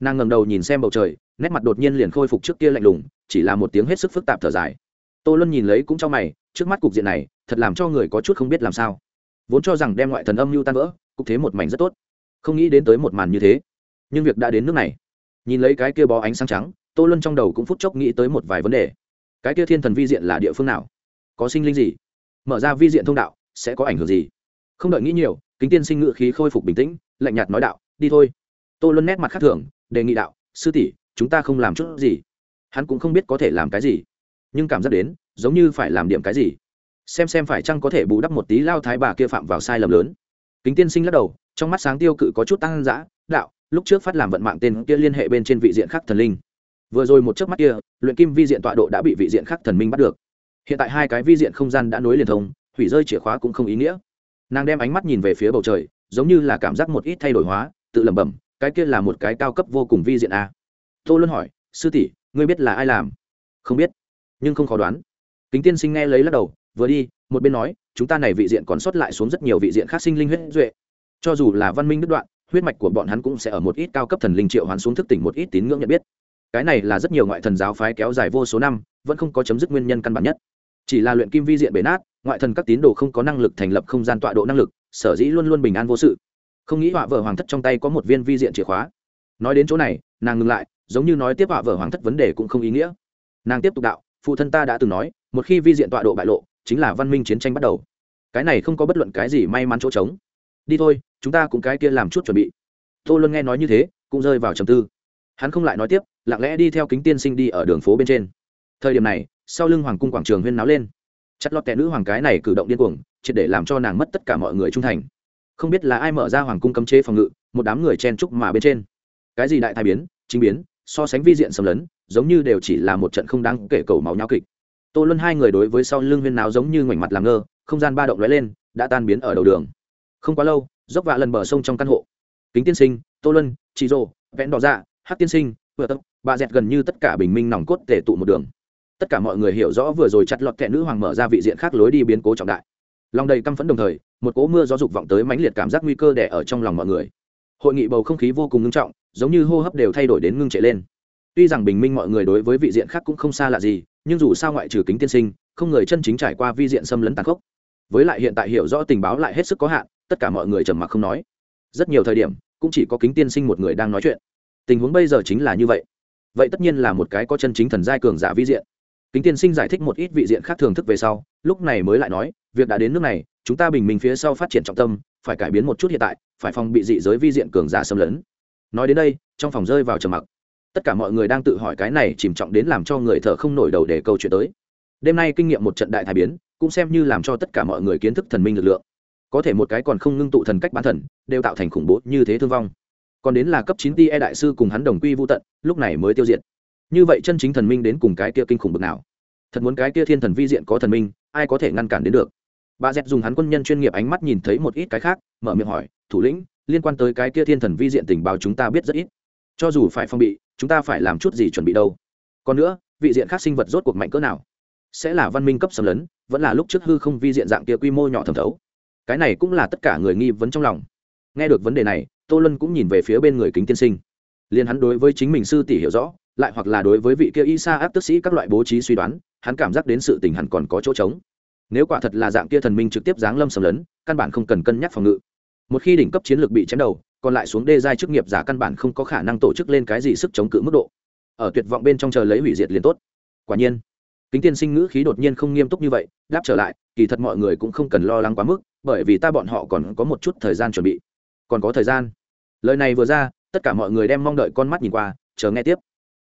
Nàng ngầm đầu nhìn xem bầu trời, nét mặt đột nhiên liền khôi phục trước kia lạnh lùng, chỉ là một tiếng hết sức phức tạp thở dài. Tô luân nhìn lấy cũng trong mày, trước mắt cục diện này, thật làm cho người có chút không biết làm sao vốn cho rằng đem ngoại thần âm mưu tan vỡ, cục thế một mảnh rất tốt. Không nghĩ đến tới một màn như thế. Nhưng việc đã đến nước này. Nhìn lấy cái kia bó ánh sáng trắng, tô luân trong đầu cũng phút chốc nghĩ tới một vài vấn đề. Cái kia thiên thần vi diện là địa phương nào? Có sinh linh gì? Mở ra vi diện thông đạo, sẽ có ảnh hưởng gì? Không đợi nghĩ nhiều, kính tiên sinh ngự khí khôi phục bình tĩnh, lạnh nhạt nói đạo, đi thôi. Tô luân nét mặt khác thường, đề nghị đạo, sư tỷ, chúng ta không làm chút gì. Hắn cũng không biết có thể làm cái gì. Nhưng cảm giác đến, giống như phải làm điểm cái gì xem xem phải chăng có thể bù đắp một tí lao thái bà kia phạm vào sai lầm lớn. Kính tiên sinh lắc đầu, trong mắt sáng tiêu cự có chút tăng dã, đạo, lúc trước phát làm vận mạng tên kia liên hệ bên trên vị diện khắc thần linh. Vừa rồi một chớp mắt kia, luyện kim vi diện tọa độ đã bị vị diện khắc thần minh bắt được. Hiện tại hai cái vi diện không gian đã nối liền thông, hủy rơi chìa khóa cũng không ý nghĩa. Nàng đem ánh mắt nhìn về phía bầu trời, giống như là cảm giác một ít thay đổi hóa, tự lẩm bẩm, cái kia là một cái cao cấp vô cùng vi diện a. Tô luân hỏi, sư tỷ, ngươi biết là ai làm? Không biết. Nhưng không khó đoán. Kính tiên sinh nghe lấy lắc đầu vừa đi, một bên nói, chúng ta này vị diện còn sót lại xuống rất nhiều vị diện khác sinh linh huyết duệ. Cho dù là văn minh đứt đoạn, huyết mạch của bọn hắn cũng sẽ ở một ít cao cấp thần linh triệu hoán xuống thức tỉnh một ít tín ngưỡng nhận biết. Cái này là rất nhiều ngoại thần giáo phái kéo dài vô số năm, vẫn không có chấm dứt nguyên nhân căn bản nhất. Chỉ là luyện kim vi diện bể nát, ngoại thần các tín đồ không có năng lực thành lập không gian tọa độ năng lực, sở dĩ luôn luôn bình an vô sự. Không nghĩ họa vợ hoàng thất trong tay có một viên vi diện chìa khóa. Nói đến chỗ này, nàng ngừng lại, giống như nói tiếp họa vợ hoàng thất vấn đề cũng không ý nghĩa. Nàng tiếp tục đạo, phụ thân ta đã từng nói, một khi vi diện tọa độ bại lộ chính là văn minh chiến tranh bắt đầu. Cái này không có bất luận cái gì may mắn chỗ trống. Đi thôi, chúng ta cũng cái kia làm chút chuẩn bị. Tô luân nghe nói như thế, cũng rơi vào trầm tư. Hắn không lại nói tiếp, lặng lẽ đi theo kính tiên sinh đi ở đường phố bên trên. Thời điểm này, sau lưng hoàng cung quảng trường huyên náo lên. Chặt lọt kẻ nữ hoàng cái này cử động điên cuồng, triệt để làm cho nàng mất tất cả mọi người trung thành. Không biết là ai mở ra hoàng cung cấm chế phòng ngự, một đám người chen trúc mà bên trên. Cái gì đại thai biến, chính biến, so sánh vi diện xâm lấn, giống như đều chỉ là một trận không đáng kể cầu máu nhau kịch tô luân hai người đối với sau lưng huyên náo giống như ngoảnh mặt làm ngơ, không gian ba động lóe lên, đã tan biến ở đầu đường. Không quá lâu, dốc vạ lần bờ sông trong căn hộ. Kính tiên sinh, tô luân chị rồ vẽn đỏ dạ hát tiên sinh, vừa tập bà dẹt gần như tất cả bình minh nòng cốt tể tụ một đường. Tất cả mọi người hiểu rõ vừa rồi chặt lọt kẹ nữ hoàng mở ra vị diện khác lối đi biến cố trọng đại. Lòng đầy căm phẫn đồng thời, một cỗ mưa gió dục vọng tới mãnh liệt cảm giác nguy cơ đẻ ở trong lòng mọi người. Hội nghị bầu không khí vô cùng ngưng trọng, giống như hô hấp đều thay đổi đến ngưng trệ lên. Tuy rằng bình minh mọi người đối với vị diện khác cũng không xa lạ gì nhưng dù sao ngoại trừ kính tiên sinh, không người chân chính trải qua vi diện xâm lấn tàn khốc. Với lại hiện tại hiểu rõ tình báo lại hết sức có hạn, tất cả mọi người trầm mặc không nói. Rất nhiều thời điểm, cũng chỉ có kính tiên sinh một người đang nói chuyện. Tình huống bây giờ chính là như vậy. Vậy tất nhiên là một cái có chân chính thần giai cường giả vi diện. Kính tiên sinh giải thích một ít vị diện khác thường thức về sau, lúc này mới lại nói, việc đã đến nước này, chúng ta bình minh phía sau phát triển trọng tâm, phải cải biến một chút hiện tại, phải phòng bị dị giới vi diện cường giả xâm lấn. Nói đến đây, trong phòng rơi vào trầm mặc tất cả mọi người đang tự hỏi cái này chìm trọng đến làm cho người thở không nổi đầu để câu chuyện tới. Đêm nay kinh nghiệm một trận đại thái biến, cũng xem như làm cho tất cả mọi người kiến thức thần minh lực lượng. Có thể một cái còn không ngưng tụ thần cách bán thần, đều tạo thành khủng bố như thế thương vong. Còn đến là cấp chín ti e đại sư cùng hắn đồng quy vô tận, lúc này mới tiêu diệt. Như vậy chân chính thần minh đến cùng cái kia kinh khủng bực nào? Thật muốn cái kia thiên thần vi diện có thần minh, ai có thể ngăn cản đến được? Bà dẹt dùng hắn quân nhân chuyên nghiệp ánh mắt nhìn thấy một ít cái khác, mở miệng hỏi, thủ lĩnh, liên quan tới cái kia thiên thần vi diện tình báo chúng ta biết rất ít cho dù phải phong bị, chúng ta phải làm chút gì chuẩn bị đâu. Còn nữa, vị diện khác sinh vật rốt cuộc mạnh cỡ nào? Sẽ là văn minh cấp xâm lấn, vẫn là lúc trước hư không vi diện dạng kia quy mô nhỏ thẩm thấu? Cái này cũng là tất cả người nghi vấn trong lòng. Nghe được vấn đề này, tô lân cũng nhìn về phía bên người kính tiên sinh. Liền hắn đối với chính mình sư tỷ hiểu rõ, lại hoặc là đối với vị kia y sa áp tức sĩ các loại bố trí suy đoán, hắn cảm giác đến sự tình hẳn còn có chỗ trống. Nếu quả thật là dạng kia thần minh trực tiếp giáng lâm xâm lấn, căn bản không cần cân nhắc phòng ngự. Một khi đỉnh cấp chiến lược bị chém đầu còn lại xuống đê giai chức nghiệp giả căn bản không có khả năng tổ chức lên cái gì sức chống cự mức độ. Ở tuyệt vọng bên trong chờ lấy hủy diệt liền tốt. Quả nhiên, kính tiên sinh ngữ khí đột nhiên không nghiêm túc như vậy, đáp trở lại, kỳ thật mọi người cũng không cần lo lắng quá mức, bởi vì ta bọn họ còn có một chút thời gian chuẩn bị. Còn có thời gian. Lời này vừa ra, tất cả mọi người đem mong đợi con mắt nhìn qua, chờ nghe tiếp.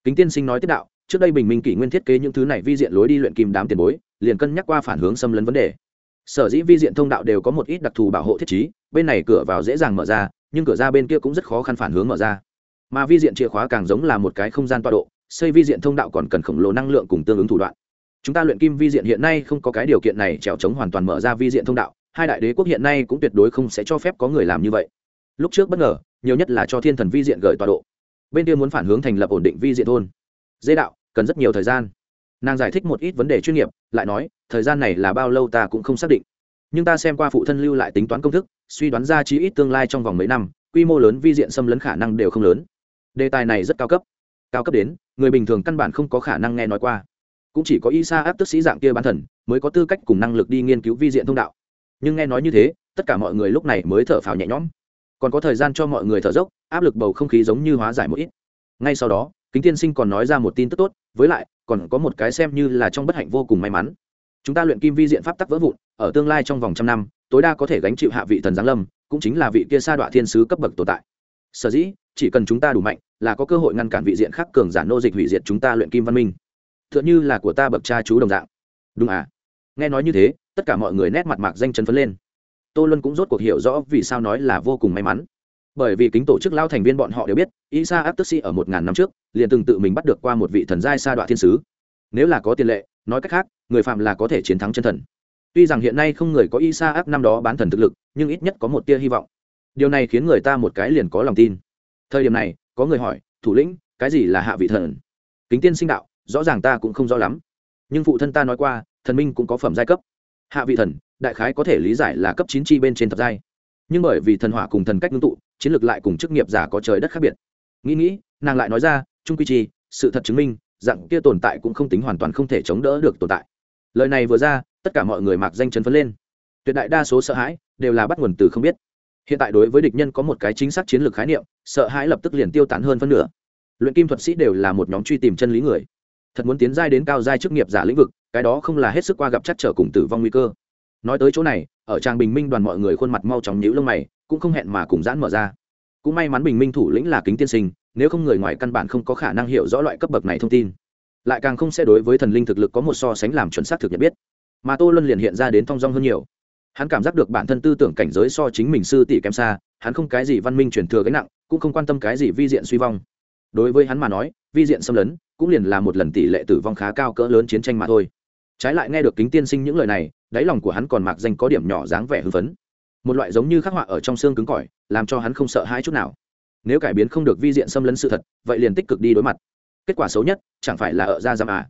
Kính tiên sinh nói tiếp đạo, trước đây bình minh kỷ nguyên thiết kế những thứ này vi diện lối đi luyện kim đám tiền bối, liền cân nhắc qua phản hướng xâm lấn vấn đề. Sở dĩ vi diện thông đạo đều có một ít đặc thù bảo hộ thiết chí bên này cửa vào dễ dàng mở ra nhưng cửa ra bên kia cũng rất khó khăn phản hướng mở ra. Mà vi diện chìa khóa càng giống là một cái không gian tọa độ, xây vi diện thông đạo còn cần khổng lồ năng lượng cùng tương ứng thủ đoạn. Chúng ta luyện kim vi diện hiện nay không có cái điều kiện này trèo trống hoàn toàn mở ra vi diện thông đạo, hai đại đế quốc hiện nay cũng tuyệt đối không sẽ cho phép có người làm như vậy. Lúc trước bất ngờ, nhiều nhất là cho thiên thần vi diện gửi tọa độ. Bên kia muốn phản hướng thành lập ổn định vi diện thôn. Dễ đạo, cần rất nhiều thời gian. Nàng giải thích một ít vấn đề chuyên nghiệp, lại nói, thời gian này là bao lâu ta cũng không xác định. Nhưng ta xem qua phụ thân lưu lại tính toán công thức suy đoán ra chí ít tương lai trong vòng mấy năm, quy mô lớn vi diện xâm lấn khả năng đều không lớn. Đề tài này rất cao cấp. Cao cấp đến, người bình thường căn bản không có khả năng nghe nói qua. Cũng chỉ có y sa áp tức sĩ dạng kia bán thần, mới có tư cách cùng năng lực đi nghiên cứu vi diện thông đạo. Nhưng nghe nói như thế, tất cả mọi người lúc này mới thở phào nhẹ nhõm. Còn có thời gian cho mọi người thở dốc, áp lực bầu không khí giống như hóa giải một ít. Ngay sau đó, kính tiên sinh còn nói ra một tin tức tốt, với lại, còn có một cái xem như là trong bất hạnh vô cùng may mắn. Chúng ta luyện kim vi diện pháp tắc vỡ vụn, ở tương lai trong vòng trăm năm tối đa có thể gánh chịu hạ vị thần giáng lâm, cũng chính là vị kia sa đọa thiên sứ cấp bậc tồn tại. Sở dĩ, chỉ cần chúng ta đủ mạnh, là có cơ hội ngăn cản vị diện khác cường giả nô dịch hủy diệt chúng ta luyện kim văn minh. T h ư ợ n như là của ta bậc cha chú đồng dạng. Đúng à? Nghe nói như thế, tất cả mọi người nét mặt mạc danh chân phấn lên. Tô luân cũng rốt cuộc hiểu rõ vì sao nói là vô cùng may mắn. Bởi vì kính tổ chức lao thành viên bọn họ đều biết, isa áp tức sĩ ở một ngàn năm trước, liền từng tự mình bắt được qua một vị thần giai sa đọa thiên sứ. Nếu là có tiền lệ, nói cách khác, người phạm là có thể chiến thắng chân thần tuy rằng hiện nay không người có y sa áp năm đó bán thần thực lực, nhưng ít nhất có một tia hy vọng. Điều này khiến người ta một cái liền có lòng tin. Thời điểm này, có người hỏi, thủ lĩnh, cái gì là hạ vị thần? Kính tiên sinh đạo, rõ ràng ta cũng không rõ lắm. Nhưng phụ thân ta nói qua, thần minh cũng có phẩm giai cấp. Hạ vị thần, đại khái có thể lý giải là cấp chín chi bên trên thập giai. Nhưng bởi vì thần hỏa cùng thần cách ngưng tụ, chiến lược lại cùng chức nghiệp giả có trời đất khác biệt. Nghĩ nghĩ, nàng lại nói ra, trung quy chi, sự thật chứng minh, dạng kia tồn tại cũng không tính hoàn toàn không thể chống đỡ được tồn tại. Lời này vừa ra tất cả mọi người mặc danh chấn phấn lên. Tuyệt đại đa số sợ hãi đều là bắt nguồn từ không biết. Hiện tại đối với địch nhân có một cái chính xác chiến lược khái niệm, sợ hãi lập tức liền tiêu tán hơn phân nửa. Luyện kim thuật sĩ đều là một nhóm truy tìm chân lý người. Thật muốn tiến giai đến cao giai chức nghiệp giả lĩnh vực, cái đó không là hết sức qua gặp chắc trở cùng tử vong nguy cơ. Nói tới chỗ này, ở trang bình minh đoàn mọi người khuôn mặt mau chóng nhíu lông mày, cũng không hẹn mà cùng giãn mở ra. Cũng may mắn bình minh thủ lĩnh là kính tiên sinh, nếu không người ngoài căn bản không có khả năng hiểu rõ loại cấp bậc này thông tin. Lại càng không sẽ đối với thần linh thực lực có một so sánh làm chuẩn xác thực nhận biết mà tô luân liền hiện ra đến thong dong hơn nhiều. Hắn cảm giác được bản thân tư tưởng cảnh giới so chính mình sư tỷ kém xa, hắn không cái gì văn minh truyền thừa cái nặng, cũng không quan tâm cái gì vi diện suy vong. Đối với hắn mà nói, vi diện xâm lấn, cũng liền là một lần tỷ lệ tử vong khá cao cỡ lớn chiến tranh mà thôi. Trái lại nghe được kính tiên sinh những lời này, đáy lòng của hắn còn mạc danh có điểm nhỏ dáng vẻ hưng phấn. Một loại giống như khắc họa ở trong xương cứng cỏi, làm cho hắn không sợ hãi chút nào. Nếu cải biến không được vi diện xâm lấn sự thật, vậy liền tích cực đi đối mặt. Kết quả xấu nhất, chẳng phải là ở ra giam à?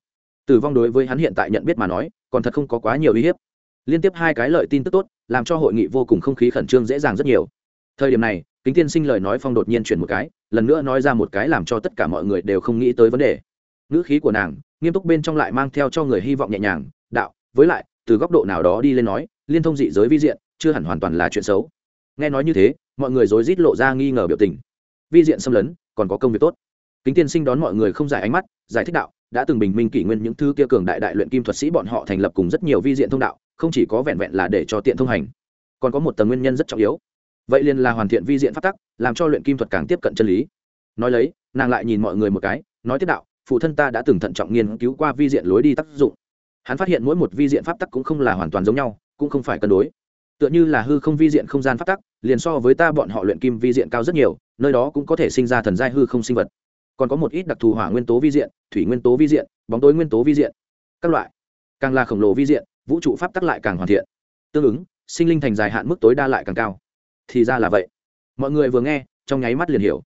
Tử vong đối với hắn hiện tại nhận biết mà nói, còn thật không có quá nhiều uy hiếp. Liên tiếp hai cái lợi tin tức tốt, làm cho hội nghị vô cùng không khí khẩn trương dễ dàng rất nhiều. Thời điểm này, kính tiên sinh lời nói phong đột nhiên chuyển một cái, lần nữa nói ra một cái làm cho tất cả mọi người đều không nghĩ tới vấn đề. Ngữ khí của nàng, nghiêm túc bên trong lại mang theo cho người hy vọng nhẹ nhàng, đạo, với lại, từ góc độ nào đó đi lên nói, liên thông dị giới vi diện, chưa hẳn hoàn toàn là chuyện xấu. Nghe nói như thế, mọi người rối rít lộ ra nghi ngờ biểu tình. Vi diện xâm lấn, còn có công việc tốt. Kính tiên sinh đón mọi người không giải ánh mắt, giải thích đạo đã từng bình minh kỷ nguyên những thứ kia cường đại đại luyện kim thuật sĩ bọn họ thành lập cùng rất nhiều vi diện thông đạo, không chỉ có vẹn vẹn là để cho tiện thông hành, còn có một tầng nguyên nhân rất trọng yếu. Vậy liền là hoàn thiện vi diện pháp tắc, làm cho luyện kim thuật càng tiếp cận chân lý. Nói lấy, nàng lại nhìn mọi người một cái, nói tiếp đạo, phụ thân ta đã từng thận trọng nghiên cứu qua vi diện lối đi tác dụng. Hắn phát hiện mỗi một vi diện pháp tắc cũng không là hoàn toàn giống nhau, cũng không phải cân đối. Tựa như là hư không vi diện không gian pháp tắc, liền so với ta bọn họ luyện kim vi diện cao rất nhiều, nơi đó cũng có thể sinh ra thần giai hư không sinh vật còn có một ít đặc thù hỏa nguyên tố vi diện, thủy nguyên tố vi diện, bóng tối nguyên tố vi diện, các loại. Càng là khổng lồ vi diện, vũ trụ pháp tắc lại càng hoàn thiện. Tương ứng, sinh linh thành dài hạn mức tối đa lại càng cao. Thì ra là vậy. Mọi người vừa nghe, trong nháy mắt liền hiểu.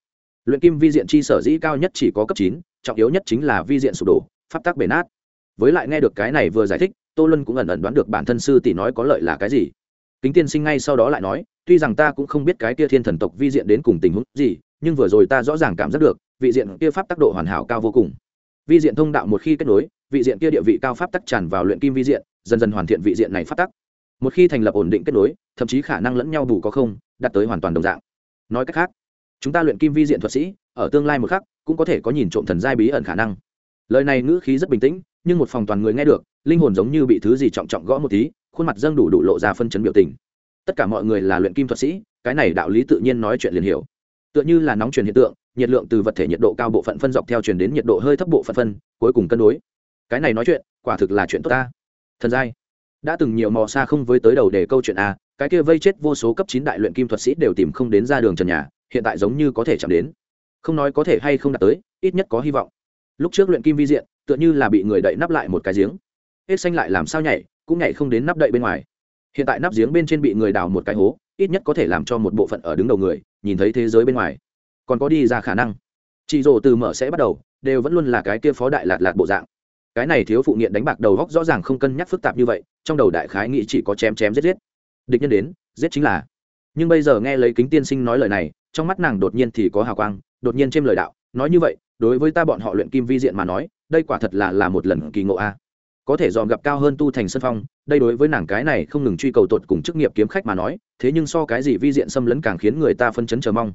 Luyện kim vi diện chi sở dĩ cao nhất chỉ có cấp chín, trọng yếu nhất chính là vi diện sụp đổ, pháp tắc bể nát. Với lại nghe được cái này vừa giải thích, tô luân cũng ẩn ẩn đoán được bản thân sư tỷ nói có lợi là cái gì. Kính tiên sinh ngay sau đó lại nói, tuy rằng ta cũng không biết cái kia thiên thần tộc vi diện đến cùng tình huống gì nhưng vừa rồi ta rõ ràng cảm giác được, vị diện kia pháp tác độ hoàn hảo cao vô cùng. Vi diện thông đạo một khi kết nối, vị diện kia địa vị cao pháp tắc tràn vào luyện kim vi diện, dần dần hoàn thiện vị diện này pháp tắc. Một khi thành lập ổn định kết nối, thậm chí khả năng lẫn nhau bù có không, đạt tới hoàn toàn đồng dạng. Nói cách khác, chúng ta luyện kim vi diện thuật sĩ, ở tương lai một khắc, cũng có thể có nhìn trộm thần giai bí ẩn khả năng. Lời này ngữ khí rất bình tĩnh, nhưng một phòng toàn người nghe được, linh hồn giống như bị thứ gì trọng trọng gõ một tí, khuôn mặt dâng đủ đủ lộ ra phân chấn biểu tình. Tất cả mọi người là luyện kim thuật sĩ, cái này đạo lý tự nhiên nói chuyện liền hiểu tựa như là nóng truyền hiện tượng, nhiệt lượng từ vật thể nhiệt độ cao bộ phận phân dọc theo truyền đến nhiệt độ hơi thấp bộ phận phân, cuối cùng cân đối. Cái này nói chuyện, quả thực là chuyện tốt ta. Thần giai. Đã từng nhiều mò xa không với tới đầu để câu chuyện a, cái kia vây chết vô số cấp chín đại luyện kim thuật sĩ đều tìm không đến ra đường trần nhà, hiện tại giống như có thể chạm đến. Không nói có thể hay không đạt tới, ít nhất có hy vọng. Lúc trước luyện kim vi diện, tựa như là bị người đậy nắp lại một cái giếng. Hết xanh lại làm sao nhảy, cũng nhảy không đến nắp đậy bên ngoài hiện tại nắp giếng bên trên bị người đào một cái hố, ít nhất có thể làm cho một bộ phận ở đứng đầu người nhìn thấy thế giới bên ngoài. Còn có đi ra khả năng. Chị rồ từ mở sẽ bắt đầu, đều vẫn luôn là cái kia phó đại lạt lạt bộ dạng. Cái này thiếu phụ nghiện đánh bạc đầu góc rõ ràng không cân nhắc phức tạp như vậy, trong đầu đại khái nghĩ chỉ có chém chém giết giết. Địch nhân đến, giết chính là. Nhưng bây giờ nghe lấy kính tiên sinh nói lời này, trong mắt nàng đột nhiên thì có hào quang, đột nhiên trên lời đạo, nói như vậy, đối với ta bọn họ luyện kim vi diện mà nói, đây quả thật là là một lần kỳ ngộ a có thể dòm gặp cao hơn tu thành sân phong, đây đối với nàng cái này không ngừng truy cầu tột cùng chức nghiệp kiếm khách mà nói, thế nhưng so cái gì vi diện xâm lấn càng khiến người ta phân chấn chờ mong.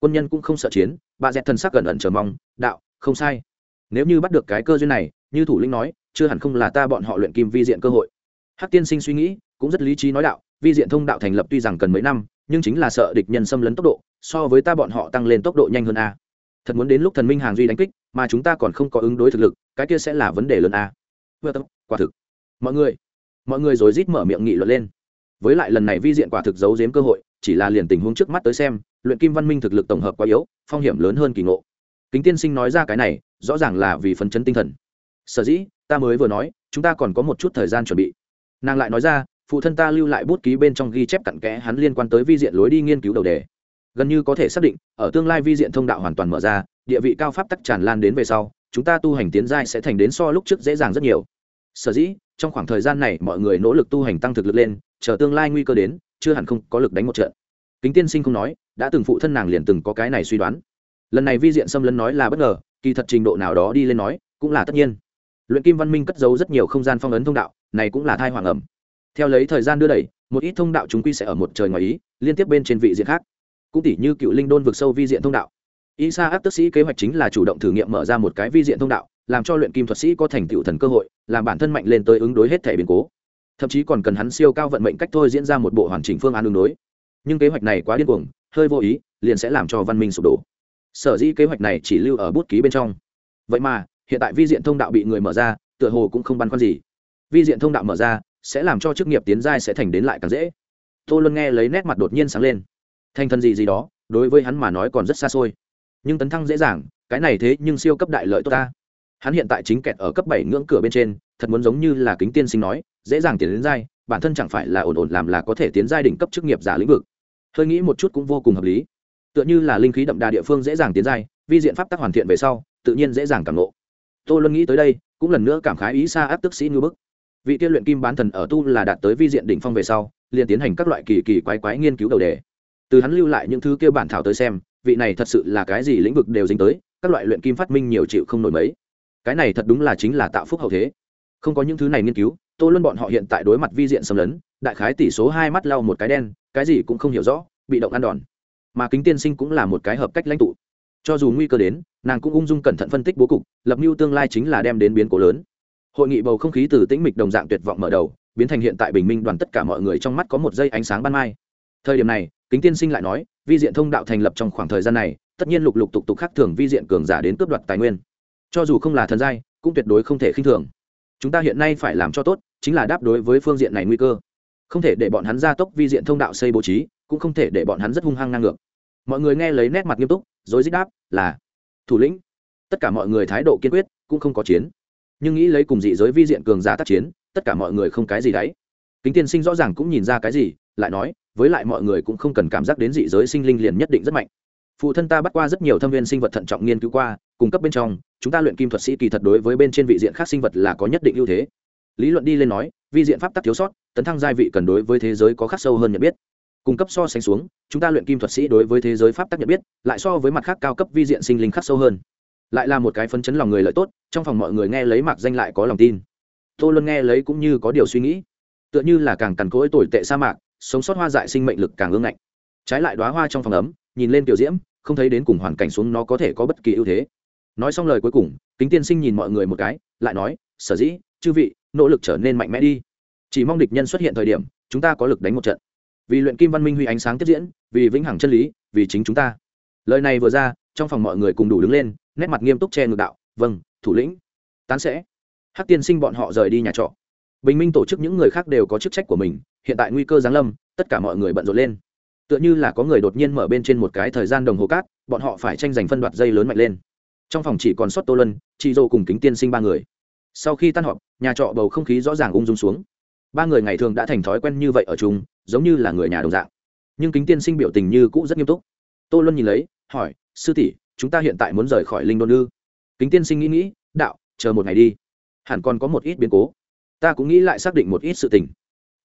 Quân nhân cũng không sợ chiến, bà dẹt thân sắc gần ẩn chờ mong, đạo, không sai. Nếu như bắt được cái cơ duyên này, như thủ lĩnh nói, chưa hẳn không là ta bọn họ luyện kim vi diện cơ hội. Hắc tiên sinh suy nghĩ, cũng rất lý trí nói đạo, vi diện thông đạo thành lập tuy rằng cần mấy năm, nhưng chính là sợ địch nhân xâm lấn tốc độ, so với ta bọn họ tăng lên tốc độ nhanh hơn a. Thật muốn đến lúc thần minh hàng duy đánh kích, mà chúng ta còn không có ứng đối thực lực, cái kia sẽ là vấn đề lớn a vừa tâm, quả thực. Mọi người mọi người rồi rít mở miệng nghị luận lên. Với lại lần này vi diện quả thực giấu giếm cơ hội, chỉ là liền tình huống trước mắt tới xem, luyện kim văn minh thực lực tổng hợp quá yếu, phong hiểm lớn hơn kỳ ngộ. Kính tiên sinh nói ra cái này, rõ ràng là vì phấn chấn tinh thần. Sở dĩ, ta mới vừa nói, chúng ta còn có một chút thời gian chuẩn bị. Nàng lại nói ra, phụ thân ta lưu lại bút ký bên trong ghi chép cặn kẽ hắn liên quan tới vi diện lối đi nghiên cứu đầu đề. Gần như có thể xác định, ở tương lai vi diện thông đạo hoàn toàn mở ra, địa vị cao pháp tắc tràn lan đến về sau chúng ta tu hành tiến giai sẽ thành đến so lúc trước dễ dàng rất nhiều. Sở dĩ, trong khoảng thời gian này mọi người nỗ lực tu hành tăng thực lực lên, chờ tương lai nguy cơ đến, chưa hẳn không có lực đánh một trận. Kính tiên sinh không nói, đã từng phụ thân nàng liền từng có cái này suy đoán. Lần này vi diện xâm lấn nói là bất ngờ, kỳ thật trình độ nào đó đi lên nói, cũng là tất nhiên. Luyện kim văn minh cất giấu rất nhiều không gian phong ấn thông đạo, này cũng là thai hoàng ẩm. Theo lấy thời gian đưa đẩy, một ít thông đạo chúng quy sẽ ở một trời ngoài ý, liên tiếp bên trên vị diện khác. Cũng tỷ như cựu linh đôn vực sâu vi diện thông đạo y sa áp tức sĩ kế hoạch chính là chủ động thử nghiệm mở ra một cái vi diện thông đạo, làm cho luyện kim thuật sĩ có thành tựu thần cơ hội, làm bản thân mạnh lên tới ứng đối hết thể biến cố. Thậm chí còn cần hắn siêu cao vận mệnh cách thôi diễn ra một bộ hoàn chỉnh phương án ứng đối. Nhưng kế hoạch này quá điên cuồng, hơi vô ý, liền sẽ làm cho văn minh sụp đổ. Sở dĩ kế hoạch này chỉ lưu ở bút ký bên trong. Vậy mà, hiện tại vi diện thông đạo bị người mở ra, tựa hồ cũng không băn khoăn gì. Vi diện thông đạo mở ra, sẽ làm cho chức nghiệp tiến giai sẽ thành đến lại càng dễ. Tô luân nghe lấy nét mặt đột nhiên sáng lên. Thành thân gì gì đó, đối với hắn mà nói còn rất xa xôi nhưng tấn thăng dễ dàng, cái này thế nhưng siêu cấp đại lợi tốt ta. Hắn hiện tại chính kẹt ở cấp bảy ngưỡng cửa bên trên, thật muốn giống như là kính tiên sinh nói, dễ dàng tiến đến giai, bản thân chẳng phải là ổn ổn làm là có thể tiến giai đỉnh cấp chức nghiệp giả lĩnh vực. Hơi nghĩ một chút cũng vô cùng hợp lý. Tựa như là linh khí đậm đà địa phương dễ dàng tiến giai, vi diện pháp tắc hoàn thiện về sau, tự nhiên dễ dàng cảm ngộ. tô luân nghĩ tới đây, cũng lần nữa cảm khái ý xa áp tức sĩ ngư bức. Vị tiên luyện kim bán thần ở tu là đạt tới vi diện đỉnh phong về sau, liền tiến hành các loại kỳ kỳ quái quái nghiên cứu đầu đề. Từ hắn lưu lại những thứ kêu bản thảo tới xem vị này thật sự là cái gì lĩnh vực đều dính tới, các loại luyện kim phát minh nhiều chịu không nổi mấy. Cái này thật đúng là chính là tạo phúc hậu thế. Không có những thứ này nghiên cứu, tô luân bọn họ hiện tại đối mặt vi diện xâm lấn, đại khái tỷ số hai mắt lau một cái đen, cái gì cũng không hiểu rõ, bị động ăn đòn. Mà kính tiên sinh cũng là một cái hợp cách lãnh tụ. Cho dù nguy cơ đến, nàng cũng ung dung cẩn thận phân tích bố cục, lập mưu tương lai chính là đem đến biến cố lớn. Hội nghị bầu không khí từ tĩnh mịch đồng dạng tuyệt vọng mở đầu, biến thành hiện tại bình minh đoàn tất cả mọi người trong mắt có một dây ánh sáng ban mai. Thời điểm này, kính tiên sinh lại nói vi diện thông đạo thành lập trong khoảng thời gian này, tất nhiên lục lục tục tục khác thường vi diện cường giả đến cướp đoạt tài nguyên. Cho dù không là thần giai, cũng tuyệt đối không thể khinh thường. Chúng ta hiện nay phải làm cho tốt, chính là đáp đối với phương diện này nguy cơ. Không thể để bọn hắn gia tốc vi diện thông đạo xây bố trí, cũng không thể để bọn hắn rất hung hăng ngang ngược. Mọi người nghe lấy nét mặt nghiêm túc rồi dích đáp, là, thủ lĩnh. Tất cả mọi người thái độ kiên quyết, cũng không có chiến. Nhưng nghĩ lấy cùng dị giới vi diện cường giả tác chiến, tất cả mọi người không cái gì đấy. Kính tiên sinh rõ ràng cũng nhìn ra cái gì, lại nói với lại mọi người cũng không cần cảm giác đến dị giới sinh linh liền nhất định rất mạnh. Phụ thân ta bắt qua rất nhiều thâm viên sinh vật thận trọng nghiên cứu qua, cung cấp bên trong, chúng ta luyện kim thuật sĩ kỳ thật đối với bên trên vị diện khác sinh vật là có nhất định ưu thế. Lý luận đi lên nói, vi diện pháp tắc thiếu sót, tấn thăng giai vị cần đối với thế giới có khắc sâu hơn nhận biết. Cung cấp so sánh xuống, chúng ta luyện kim thuật sĩ đối với thế giới pháp tắc nhận biết, lại so với mặt khác cao cấp vi diện sinh linh khắc sâu hơn. Lại là một cái phấn chấn lòng người lợi tốt, trong phòng mọi người nghe lấy mạc danh lại có lòng tin. Tô luân nghe lấy cũng như có điều suy nghĩ. Tựa như là càng cằn cỗi tồi tệ sa mạc sống sót hoa dại sinh mệnh lực càng ương ngạnh. Trái lại đoá hoa trong phòng ấm, nhìn lên kiểu diễm, không thấy đến cùng hoàn cảnh xuống nó có thể có bất kỳ ưu thế. Nói xong lời cuối cùng, kính tiên sinh nhìn mọi người một cái, lại nói, sở dĩ, chư vị, nỗ lực trở nên mạnh mẽ đi. Chỉ mong địch nhân xuất hiện thời điểm, chúng ta có lực đánh một trận. Vì luyện kim văn minh huy ánh sáng tiếp diễn, vì vĩnh hằng chân lý, vì chính chúng ta. Lời này vừa ra, trong phòng mọi người cùng đủ đứng lên, nét mặt nghiêm túc che ngược đạo vâng thủ lĩnh, tán sẽ. Hát tiên sinh bọn họ rời đi nhà trọ. Bình minh tổ chức những người khác đều có chức trách của mình hiện tại nguy cơ giáng lâm, tất cả mọi người bận rộn lên. Tựa như là có người đột nhiên mở bên trên một cái thời gian đồng hồ cát, bọn họ phải tranh giành phân đoạt dây lớn mạnh lên. Trong phòng chỉ còn sót tô lân chị dô cùng kính tiên sinh ba người. Sau khi tan họp, nhà trọ bầu không khí rõ ràng ung dung xuống. Ba người ngày thường đã thành thói quen như vậy ở chung, giống như là người nhà đồng dạng. Nhưng kính tiên sinh biểu tình như cũ rất nghiêm túc. Tô luân nhìn lấy, hỏi, sư tỷ, chúng ta hiện tại muốn rời khỏi linh đôn ư? Kính tiên sinh nghĩ nghĩ, đạo, chờ một ngày đi. Hẳn còn có một ít biến cố. Ta cũng nghĩ lại xác định một ít sự tình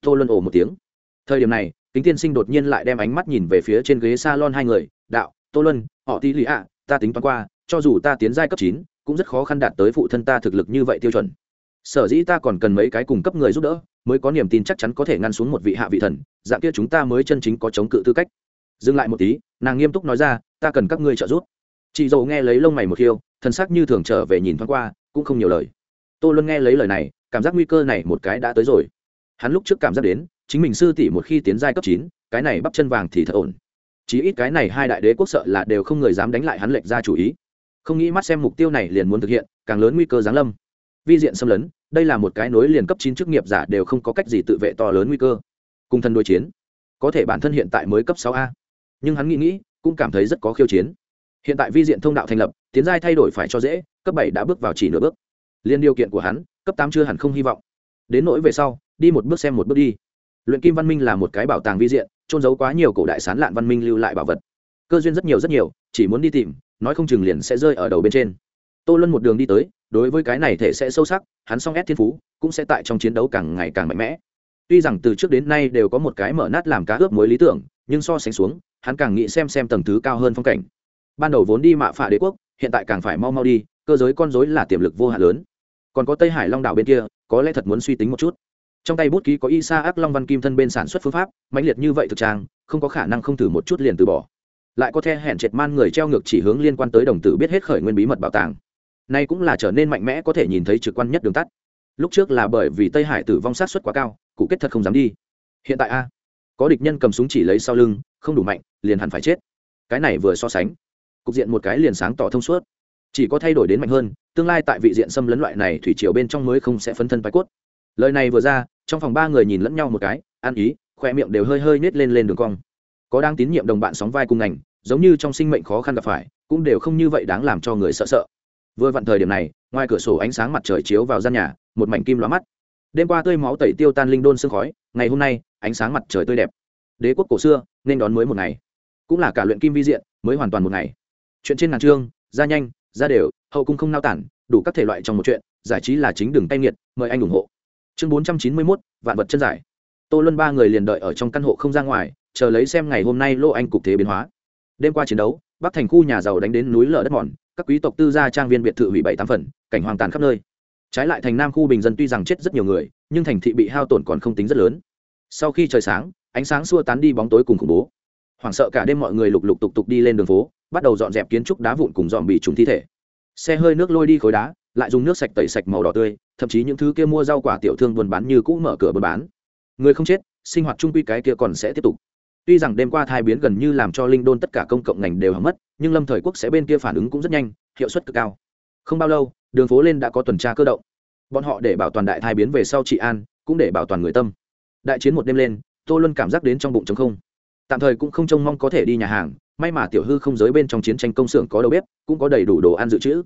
tô luân ồ một tiếng. Thời điểm này, kính tiên sinh đột nhiên lại đem ánh mắt nhìn về phía trên ghế s a lon hai người, đạo, tô luân, họ tí lì ạ, ta tính toán qua, cho dù ta tiến giai cấp chín, cũng rất khó khăn đạt tới phụ thân ta thực lực như vậy tiêu chuẩn. Sở dĩ ta còn cần mấy cái cung cấp người giúp đỡ, mới có niềm tin chắc chắn có thể ngăn xuống một vị hạ vị thần, dạng kia chúng ta mới chân chính có chống cự tư cách. Dừng lại một tí, nàng nghiêm túc nói ra, ta cần các ngươi trợ giúp. Chị dầu nghe lấy lông mày một khiêu thân sắc như thường trở về nhìn thoáng qua, cũng không nhiều lời. Tô luân nghe lấy lời này, cảm giác nguy cơ này một cái đã tới rồi hắn lúc trước cảm giác đến, chính mình sư tỷ một khi tiến giai cấp chín, cái này bắp chân vàng thì thật ổn. Chí ít cái này hai đại đế quốc sợ là đều không người dám đánh lại hắn lệch ra chủ ý. Không nghĩ mắt xem mục tiêu này liền muốn thực hiện, càng lớn nguy cơ giáng lâm. Vi diện xâm lấn, đây là một cái nối liền cấp chín chức nghiệp giả đều không có cách gì tự vệ to lớn nguy cơ. Cùng thân đối chiến, có thể bản thân hiện tại mới cấp sáu a. Nhưng hắn nghĩ nghĩ, cũng cảm thấy rất có khiêu chiến. Hiện tại vi diện thông đạo thành lập, tiến giai thay đổi phải cho dễ, cấp bảy đã bước vào chỉ nửa bước. Liên điều kiện của hắn, cấp tám chưa hẳn không hy vọng đến nỗi về sau, đi một bước xem một bước đi. Luyện kim văn minh là một cái bảo tàng vi diện trôn giấu quá nhiều cổ đại sán lạn văn minh lưu lại bảo vật. Cơ duyên rất nhiều rất nhiều, chỉ muốn đi tìm, nói không chừng liền sẽ rơi ở đầu bên trên. Tô luân một đường đi tới, đối với cái này thể sẽ sâu sắc, hắn song ép thiên phú, cũng sẽ tại trong chiến đấu càng ngày càng mạnh mẽ. Tuy rằng từ trước đến nay đều có một cái mở nát làm cá ướp mối lý tưởng, nhưng so sánh xuống, hắn càng nghĩ xem xem tầng thứ cao hơn phong cảnh. Ban đầu vốn đi mạ phả đế quốc, hiện tại càng phải mau mau đi, cơ giới con dối là tiềm lực vô hạn lớn. Còn có tây hải long đảo bên kia có lẽ thật muốn suy tính một chút. Trong tay bút ký có y sa ác long văn kim thân bên sản xuất phương pháp, mãnh liệt như vậy thực trang, không có khả năng không thử một chút liền từ bỏ. Lại có the hẹn triệt man người treo ngược chỉ hướng liên quan tới đồng tử biết hết khởi nguyên bí mật bảo tàng. Nay cũng là trở nên mạnh mẽ có thể nhìn thấy trực quan nhất đường tắt. Lúc trước là bởi vì tây hải tử vong sát xuất quá cao, cụ kết thật không dám đi. Hiện tại a, có địch nhân cầm súng chỉ lấy sau lưng, không đủ mạnh, liền hẳn phải chết. Cái này vừa so sánh, cục diện một cái liền sáng tỏ thông suốt chỉ có thay đổi đến mạnh hơn, tương lai tại vị diện xâm lấn loại này thủy triều bên trong mới không sẽ phấn thân bài cốt. Lời này vừa ra, trong phòng ba người nhìn lẫn nhau một cái, ăn ý, khoe miệng đều hơi hơi nết lên lên đường cong. Có đang tín nhiệm đồng bạn sóng vai cùng ngành, giống như trong sinh mệnh khó khăn gặp phải, cũng đều không như vậy đáng làm cho người sợ sợ. Vừa vặn thời điểm này, ngoài cửa sổ ánh sáng mặt trời chiếu vào gian nhà, một mảnh kim lóa mắt. Đêm qua tươi máu tẩy tiêu tan linh đôn sương khói, ngày hôm nay, ánh sáng mặt trời tươi đẹp. Đế quốc cổ xưa, nên đón mới một ngày. Cũng là cả luyện kim vi diện, mới hoàn toàn một ngày. Chuyện trên ngàn chương, ra nhanh ra đều, hậu cung không nao tản, đủ các thể loại trong một chuyện, giải trí là chính đường tay nghiệt, mời anh ủng hộ. Chương bốn trăm chín mươi mốt, vạn vật chân giải. Tô luân ba người liền đợi ở trong căn hộ không ra ngoài, chờ lấy xem ngày hôm nay lô anh cục thế biến hóa. Đêm qua chiến đấu, bắc thành khu nhà giàu đánh đến núi lở đất mòn, các quý tộc tư gia trang viên biệt thự hủy bảy tám phần, cảnh hoàng tàn khắp nơi. Trái lại thành nam khu bình dân tuy rằng chết rất nhiều người, nhưng thành thị bị hao tổn còn không tính rất lớn. Sau khi trời sáng, ánh sáng xua tán đi bóng tối cùng khủng bố. Hoảng sợ cả đêm mọi người lục lục tục tục đi lên đường phố bắt đầu dọn dẹp kiến trúc đá vụn cùng dọn bị trùng thi thể. Xe hơi nước lôi đi khối đá, lại dùng nước sạch tẩy sạch màu đỏ tươi, thậm chí những thứ kia mua rau quả tiểu thương buôn bán như cũ mở cửa buôn bán. Người không chết, sinh hoạt trung quy cái kia còn sẽ tiếp tục. Tuy rằng đêm qua thai biến gần như làm cho linh đôn tất cả công cộng ngành đều hỏng mất, nhưng lâm thời quốc sẽ bên kia phản ứng cũng rất nhanh, hiệu suất cực cao. Không bao lâu, đường phố lên đã có tuần tra cơ động. Bọn họ để bảo toàn đại thai biến về sau trị an, cũng để bảo toàn người tâm. Đại chiến một đêm lên, tô luân cảm giác đến trong bụng trống không. Tạm thời cũng không trông mong có thể đi nhà hàng may mà tiểu hư không giới bên trong chiến tranh công xưởng có đầu bếp, cũng có đầy đủ đồ ăn dự trữ.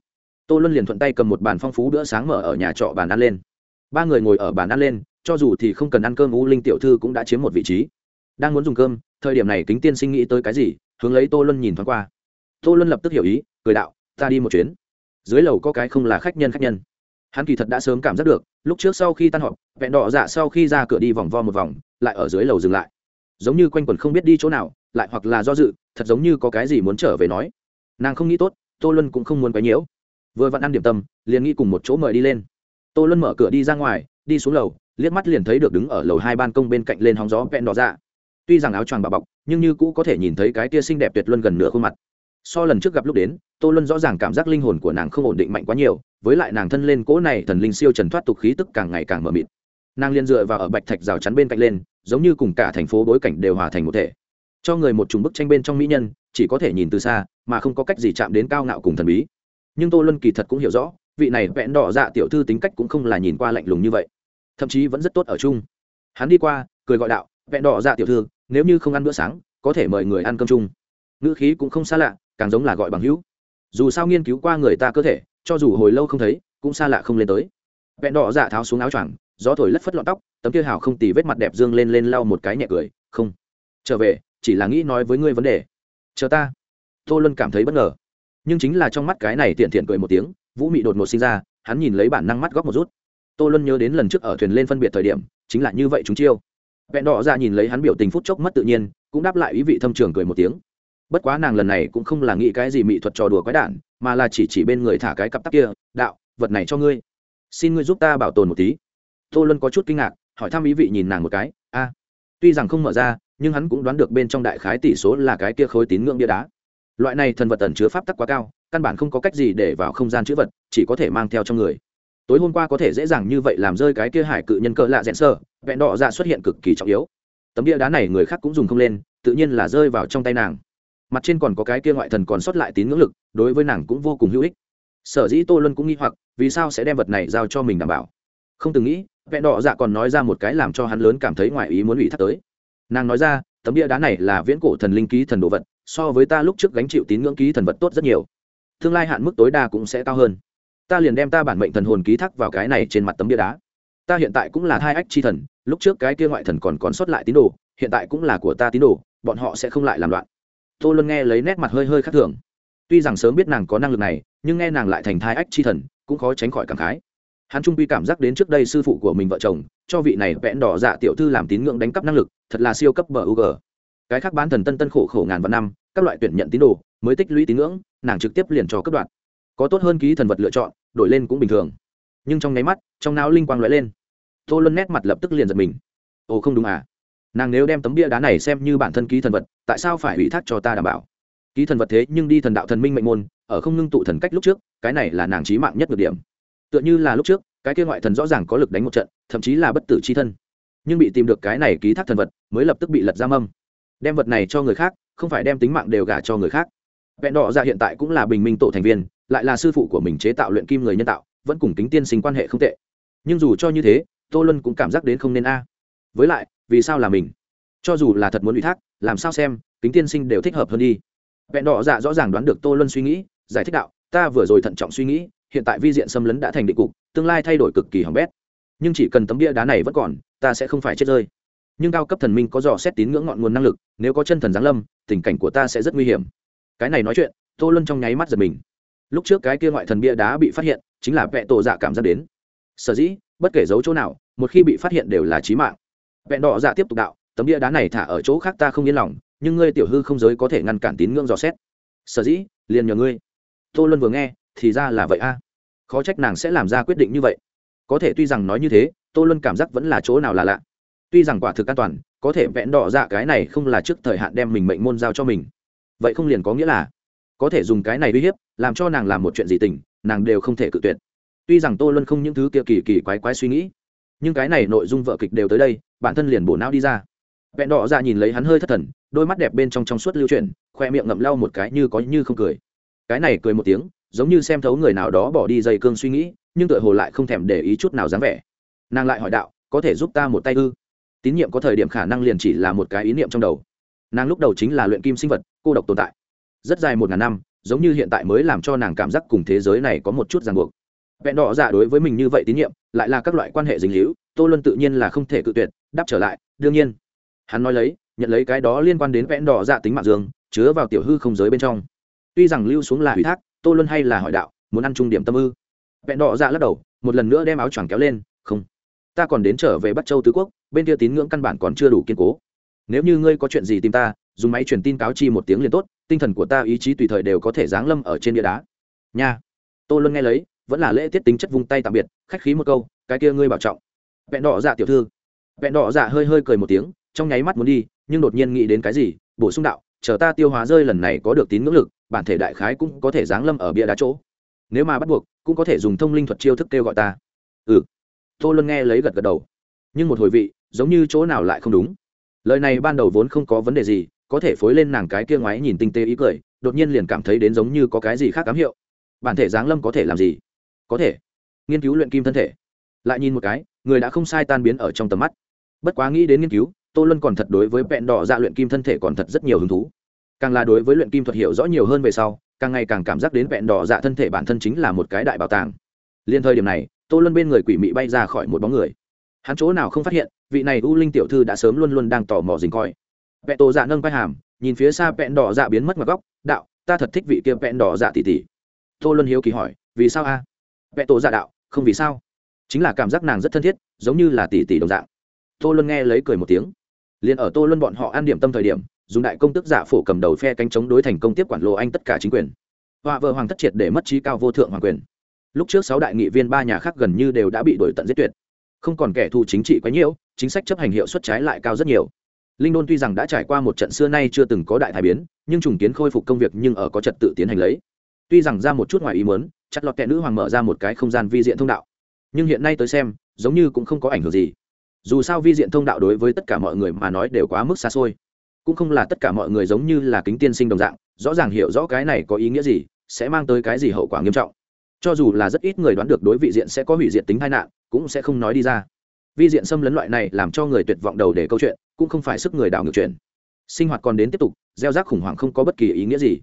Tô luân liền thuận tay cầm một bàn phong phú bữa sáng mở ở nhà trọ bàn ăn lên. Ba người ngồi ở bàn ăn lên, cho dù thì không cần ăn cơm, u linh tiểu thư cũng đã chiếm một vị trí. Đang muốn dùng cơm, thời điểm này kính tiên sinh nghĩ tới cái gì, hướng lấy tô luân nhìn thoáng qua. Tô luân lập tức hiểu ý, cười đạo, ta đi một chuyến. Dưới lầu có cái không là khách nhân khách nhân. Hắn kỳ thật đã sớm cảm giác được, lúc trước sau khi tan họp, vẹn đỏ dạ sau khi ra cửa đi vòng vo một vòng, lại ở dưới lầu dừng lại. Giống như quanh quần không biết đi chỗ nào lại hoặc là do dự, thật giống như có cái gì muốn trở về nói. Nàng không nghĩ tốt, tô luân cũng không muốn quấy nhiễu. Vừa vặn ăn điểm tâm, liền nghĩ cùng một chỗ mời đi lên. Tô luân mở cửa đi ra ngoài, đi xuống lầu, liếc mắt liền thấy được đứng ở lầu hai ban công bên cạnh lên hóng gió vẹn đỏ dạ. Tuy rằng áo choàng bà bọc, nhưng như cũ có thể nhìn thấy cái tia xinh đẹp tuyệt luân gần nửa khuôn mặt. So lần trước gặp lúc đến, tô luân rõ ràng cảm giác linh hồn của nàng không ổn định mạnh quá nhiều, với lại nàng thân lên cỗ này thần linh siêu trần thoát tục khí tức càng ngày càng mờ mịt. Nàng liên dựa vào ở bạch thạch rào chắn bên cạnh lên, giống như cùng cả thành phố bối cảnh đều hòa thành một thể cho người một chủng bức tranh bên trong mỹ nhân, chỉ có thể nhìn từ xa, mà không có cách gì chạm đến cao ngạo cùng thần bí. Nhưng tô luân kỳ thật cũng hiểu rõ, vị này vẹn đỏ dạ tiểu thư tính cách cũng không là nhìn qua lạnh lùng như vậy. Thậm chí vẫn rất tốt ở chung. Hắn đi qua, cười gọi đạo, vẹn đỏ dạ tiểu thư, nếu như không ăn bữa sáng, có thể mời người ăn cơm chung. Ngữ khí cũng không xa lạ, càng giống là gọi bằng hữu. Dù sao nghiên cứu qua người ta cơ thể, cho dù hồi lâu không thấy, cũng xa lạ không lên tới. Vẹn đỏ dạ tháo xuống áo choàng, gió thổi lất phất lọn tóc, tấm kia hào không tì vết mặt đẹp dương lên lên lau một cái nhẹ cười, không, trở về chỉ là nghĩ nói với ngươi vấn đề. Chờ ta. Tô luân cảm thấy bất ngờ. Nhưng chính là trong mắt cái này tiện tiện cười một tiếng, vũ mị đột ngột sinh ra, hắn nhìn lấy bản năng mắt góc một rút. Tô luân nhớ đến lần trước ở thuyền lên phân biệt thời điểm, chính là như vậy chúng chiêu. Vẹn đỏ ra nhìn lấy hắn biểu tình phút chốc mất tự nhiên, cũng đáp lại ý vị thâm trường cười một tiếng. Bất quá nàng lần này cũng không là nghĩ cái gì mỹ thuật trò đùa quái đản, mà là chỉ chỉ bên người thả cái cặp tắc kia, đạo, vật này cho ngươi. Xin ngươi giúp ta bảo tồn một tí. Tô luân có chút kinh ngạc, hỏi thăm ý vị nhìn nàng một cái tuy rằng không mở ra, nhưng hắn cũng đoán được bên trong đại khái tỷ số là cái kia khối tín ngưỡng bia đá. Loại này thần vật ẩn chứa pháp tắc quá cao, căn bản không có cách gì để vào không gian chữ vật, chỉ có thể mang theo trong người. Tối hôm qua có thể dễ dàng như vậy làm rơi cái kia hải cự nhân cỡ lạ rẽn sơ vẹn đỏ ra xuất hiện cực kỳ trọng yếu. Tấm bia đá này người khác cũng dùng không lên, tự nhiên là rơi vào trong tay nàng. Mặt trên còn có cái kia ngoại thần còn sót lại tín ngưỡng lực, đối với nàng cũng vô cùng hữu ích. Sở dĩ tô luân cũng nghi hoặc, vì sao sẽ đem vật này giao cho mình đảm bảo? Không từng nghĩ vẹn đỏ dạ còn nói ra một cái làm cho hắn lớn cảm thấy ngoài ý muốn ủy thác tới. Nàng nói ra, tấm bia đá này là viễn cổ thần linh ký thần đồ vật, so với ta lúc trước gánh chịu tín ngưỡng ký thần vật tốt rất nhiều. Tương lai hạn mức tối đa cũng sẽ cao hơn. Ta liền đem ta bản mệnh thần hồn ký thác vào cái này trên mặt tấm bia đá. Ta hiện tại cũng là hai ách chi thần, lúc trước cái kia ngoại thần còn còn sót lại tín đồ, hiện tại cũng là của ta tín đồ, bọn họ sẽ không lại làm loạn. Tô luân nghe lấy nét mặt hơi hơi khác thường. Tuy rằng sớm biết nàng có năng lực này, nhưng nghe nàng lại thành thai ách chi thần, cũng khó tránh khỏi cảm khái hắn trung quy cảm giác đến trước đây sư phụ của mình vợ chồng, cho vị này vẽn đỏ dạ tiểu thư làm tín ngưỡng đánh cắp năng lực, thật là siêu cấp bờ u g cái khác bán thần tân tân khổ khổ ngàn vạn năm, các loại tuyển nhận tín đồ, mới tích lũy tín ngưỡng, nàng trực tiếp liền cho cấp đoạn có tốt hơn ký thần vật lựa chọn, đổi lên cũng bình thường. Nhưng trong nháy mắt, trong não linh quang lóe lên. Tô luân nét mặt lập tức liền giật mình. Ồ, không đúng à? Nàng nếu đem tấm bia đá này xem như bản thân ký thần vật, tại sao phải ủy thác cho ta đảm bảo? Ký thần vật thế nhưng đi thần đạo thần minh mệnh môn, ở không ngưng tụ thần cách lúc trước, cái này là nàng trí mạng nhất được điểm tựa như là lúc trước, cái kia ngoại thần rõ ràng có lực đánh một trận, thậm chí là bất tử c h i thân. Nhưng bị tìm được cái này ký thác thần vật, mới lập tức bị lật ra mâm. Đem vật này cho người khác, không phải đem tính mạng đều gả cho người khác. Vẹn đỏ ra hiện tại cũng là bình minh tổ thành viên, lại là sư phụ của mình chế tạo luyện kim người nhân tạo, vẫn cùng tính tiên sinh quan hệ không tệ. Nhưng dù cho như thế, tô luân cũng cảm giác đến không nên a. Với lại, vì sao là mình? Cho dù là thật muốn ủy thác, làm sao xem tính tiên sinh đều thích hợp hơn đi. Vẹn đỏ dạ rõ ràng đoán được tô luân suy nghĩ, giải thích đạo, ta vừa rồi thận trọng suy nghĩ hiện tại vi diện xâm lấn đã thành định cục, tương lai thay đổi cực kỳ hỏng bét. Nhưng chỉ cần tấm bia đá này vẫn còn, ta sẽ không phải chết rơi. Nhưng cao cấp thần minh có dò xét tín ngưỡng ngọn nguồn năng lực, nếu có chân thần giáng lâm, tình cảnh của ta sẽ rất nguy hiểm. Cái này nói chuyện, tô luân trong nháy mắt giật mình. Lúc trước cái kia ngoại thần bia đá bị phát hiện, chính là vẹ tổ dạ cảm giác đến. Sở dĩ, bất kể giấu chỗ nào, một khi bị phát hiện đều là trí mạng. Vẹn đỏ dạ tiếp tục đạo, tấm bia đá này thả ở chỗ khác ta không yên lòng, nhưng ngươi tiểu hư không giới có thể ngăn cản tín ngưỡng dò xét. Sở dĩ, liền nhờ ngươi. Tô luân vừa nghe thì ra là vậy a. Khó trách nàng sẽ làm ra quyết định như vậy. Có thể tuy rằng nói như thế, tô luân cảm giác vẫn là chỗ nào là lạ. Tuy rằng quả thực an toàn, có thể vẽn đỏ dạ cái này không là trước thời hạn đem mình mệnh môn giao cho mình. Vậy không liền có nghĩa là, có thể dùng cái này uy hiếp, làm cho nàng làm một chuyện gì tình, nàng đều không thể cự tuyệt. Tuy rằng tô luân không những thứ kia kỳ kỳ quái quái suy nghĩ, nhưng cái này nội dung vợ kịch đều tới đây, bản thân liền bổ não đi ra. Vẹn đỏ dạ nhìn lấy hắn hơi thất thần, đôi mắt đẹp bên trong trong suốt lưu chuyển, khoe miệng ngậm lau một cái như có như không cười. Cái này cười một tiếng giống như xem thấu người nào đó bỏ đi dây cương suy nghĩ, nhưng tựa hồ lại không thèm để ý chút nào dáng vẻ. Nàng lại hỏi đạo, có thể giúp ta một tay ư? Tín nhiệm có thời điểm khả năng liền chỉ là một cái ý niệm trong đầu. Nàng lúc đầu chính là luyện kim sinh vật, cô độc tồn tại. Rất dài một ngàn năm, giống như hiện tại mới làm cho nàng cảm giác cùng thế giới này có một chút ràng buộc. Vẹn đỏ giả đối với mình như vậy tín nhiệm, lại là các loại quan hệ dính hữu tô luân tự nhiên là không thể cự tuyệt, đáp trở lại, đương nhiên. Hắn nói lấy, nhận lấy cái đó liên quan đến vẹn đỏ dạ tính mạng dương, chứa vào tiểu hư không giới bên trong. Tuy rằng lưu xuống là ủy thác tô luân hay là hỏi đạo, muốn ăn chung điểm tâm ư? Vẹn đỏ dạ lắc đầu, một lần nữa đem áo choàng kéo lên, không, ta còn đến trở về bắc châu tứ quốc, bên kia tín ngưỡng căn bản còn chưa đủ kiên cố. Nếu như ngươi có chuyện gì tìm ta, dùng máy truyền tin cáo chi một tiếng liền tốt, tinh thần của ta ý chí tùy thời đều có thể giáng lâm ở trên địa đá. Nha. Tô luân nghe lấy, vẫn là lễ tiết tính chất vung tay tạm biệt, khách khí một câu, cái kia ngươi bảo trọng. Vẹn đỏ dạ tiểu thư. Vẹn đỏ dạ hơi hơi cười một tiếng, trong nháy mắt muốn đi, nhưng đột nhiên nghĩ đến cái gì, bổ sung đạo, chờ ta tiêu hóa rơi lần này có được tín ngưỡng lực bản thể đại khái cũng có thể giáng lâm ở bia đá chỗ. Nếu mà bắt buộc, cũng có thể dùng thông linh thuật chiêu thức kêu gọi ta. Ừ. Tô luân nghe lấy gật gật đầu. Nhưng một hồi vị, giống như chỗ nào lại không đúng. Lời này ban đầu vốn không có vấn đề gì, có thể phối lên nàng cái kia ngoái nhìn tinh tế ý cười, đột nhiên liền cảm thấy đến giống như có cái gì khác cám hiệu. Bản thể giáng lâm có thể làm gì? Có thể. Nghiên cứu luyện kim thân thể. Lại nhìn một cái, người đã không sai tan biến ở trong tầm mắt. Bất quá nghĩ đến nghiên cứu, tô luân còn thật đối với vẹn đỏ dạ luyện kim thân thể còn thật rất nhiều hứng thú càng là đối với luyện kim thuật hiểu rõ nhiều hơn về sau, càng ngày càng cảm giác đến vẹn đỏ dạ thân thể bản thân chính là một cái đại bảo tàng. Liên thời điểm này, tô luân bên người quỷ mị bay ra khỏi một bóng người. Hắn chỗ nào không phát hiện, vị này u linh tiểu thư đã sớm luôn luôn đang tò mò dình coi. Vẹ tổ dạ nâng vai hàm, nhìn phía xa vẹn đỏ dạ biến mất mặt góc, đạo, ta thật thích vị kia vẹn đỏ dạ tỉ tỉ tô luân hiếu kỳ hỏi, vì sao a? À? vẹ tổ dạ đạo, không vì sao. Chính là cảm giác nàng rất thân thiết, giống như là tỉ tỉ đồng dạng. Tô luân nghe lấy cười một tiếng. Liền ở tô luân bọn họ ăn điểm tâm thời điểm dùng đại công tức giả phổ cầm đầu phe cánh chống đối thành công tiếp quản lộ anh tất cả chính quyền. Họa vợ hoàng thất triệt để mất trí cao vô thượng hoàng quyền. Lúc trước sáu đại nghị viên ba nhà khác gần như đều đã bị đổi tận giết tuyệt. Không còn kẻ thù chính trị quá nhiễu, chính sách chấp hành hiệu suất trái lại cao rất nhiều. Linh đôn tuy rằng đã trải qua một trận xưa nay chưa từng có đại thái biến, nhưng trùng kiến khôi phục công việc nhưng ở có trật tự tiến hành lấy. Tuy rằng ra một chút ngoài ý muốn, chặt lọt kẻ nữ hoàng mở ra một cái không gian vi diện thông đạo. Nhưng hiện nay tới xem, giống như cũng không có ảnh hưởng gì. Dù sao vi diện thông đạo đối với tất cả mọi người mà nói đều quá mức xa xôi cũng không là tất cả mọi người giống như là kính tiên sinh đồng dạng, rõ ràng hiểu rõ cái này có ý nghĩa gì, sẽ mang tới cái gì hậu quả nghiêm trọng. Cho dù là rất ít người đoán được đối vị diện sẽ có hủy diện tính tai nạn, cũng sẽ không nói đi ra. Vi diện xâm lấn loại này làm cho người tuyệt vọng đầu để câu chuyện, cũng không phải sức người đảo ngược chuyện. Sinh hoạt còn đến tiếp tục, gieo rác khủng hoảng không có bất kỳ ý nghĩa gì.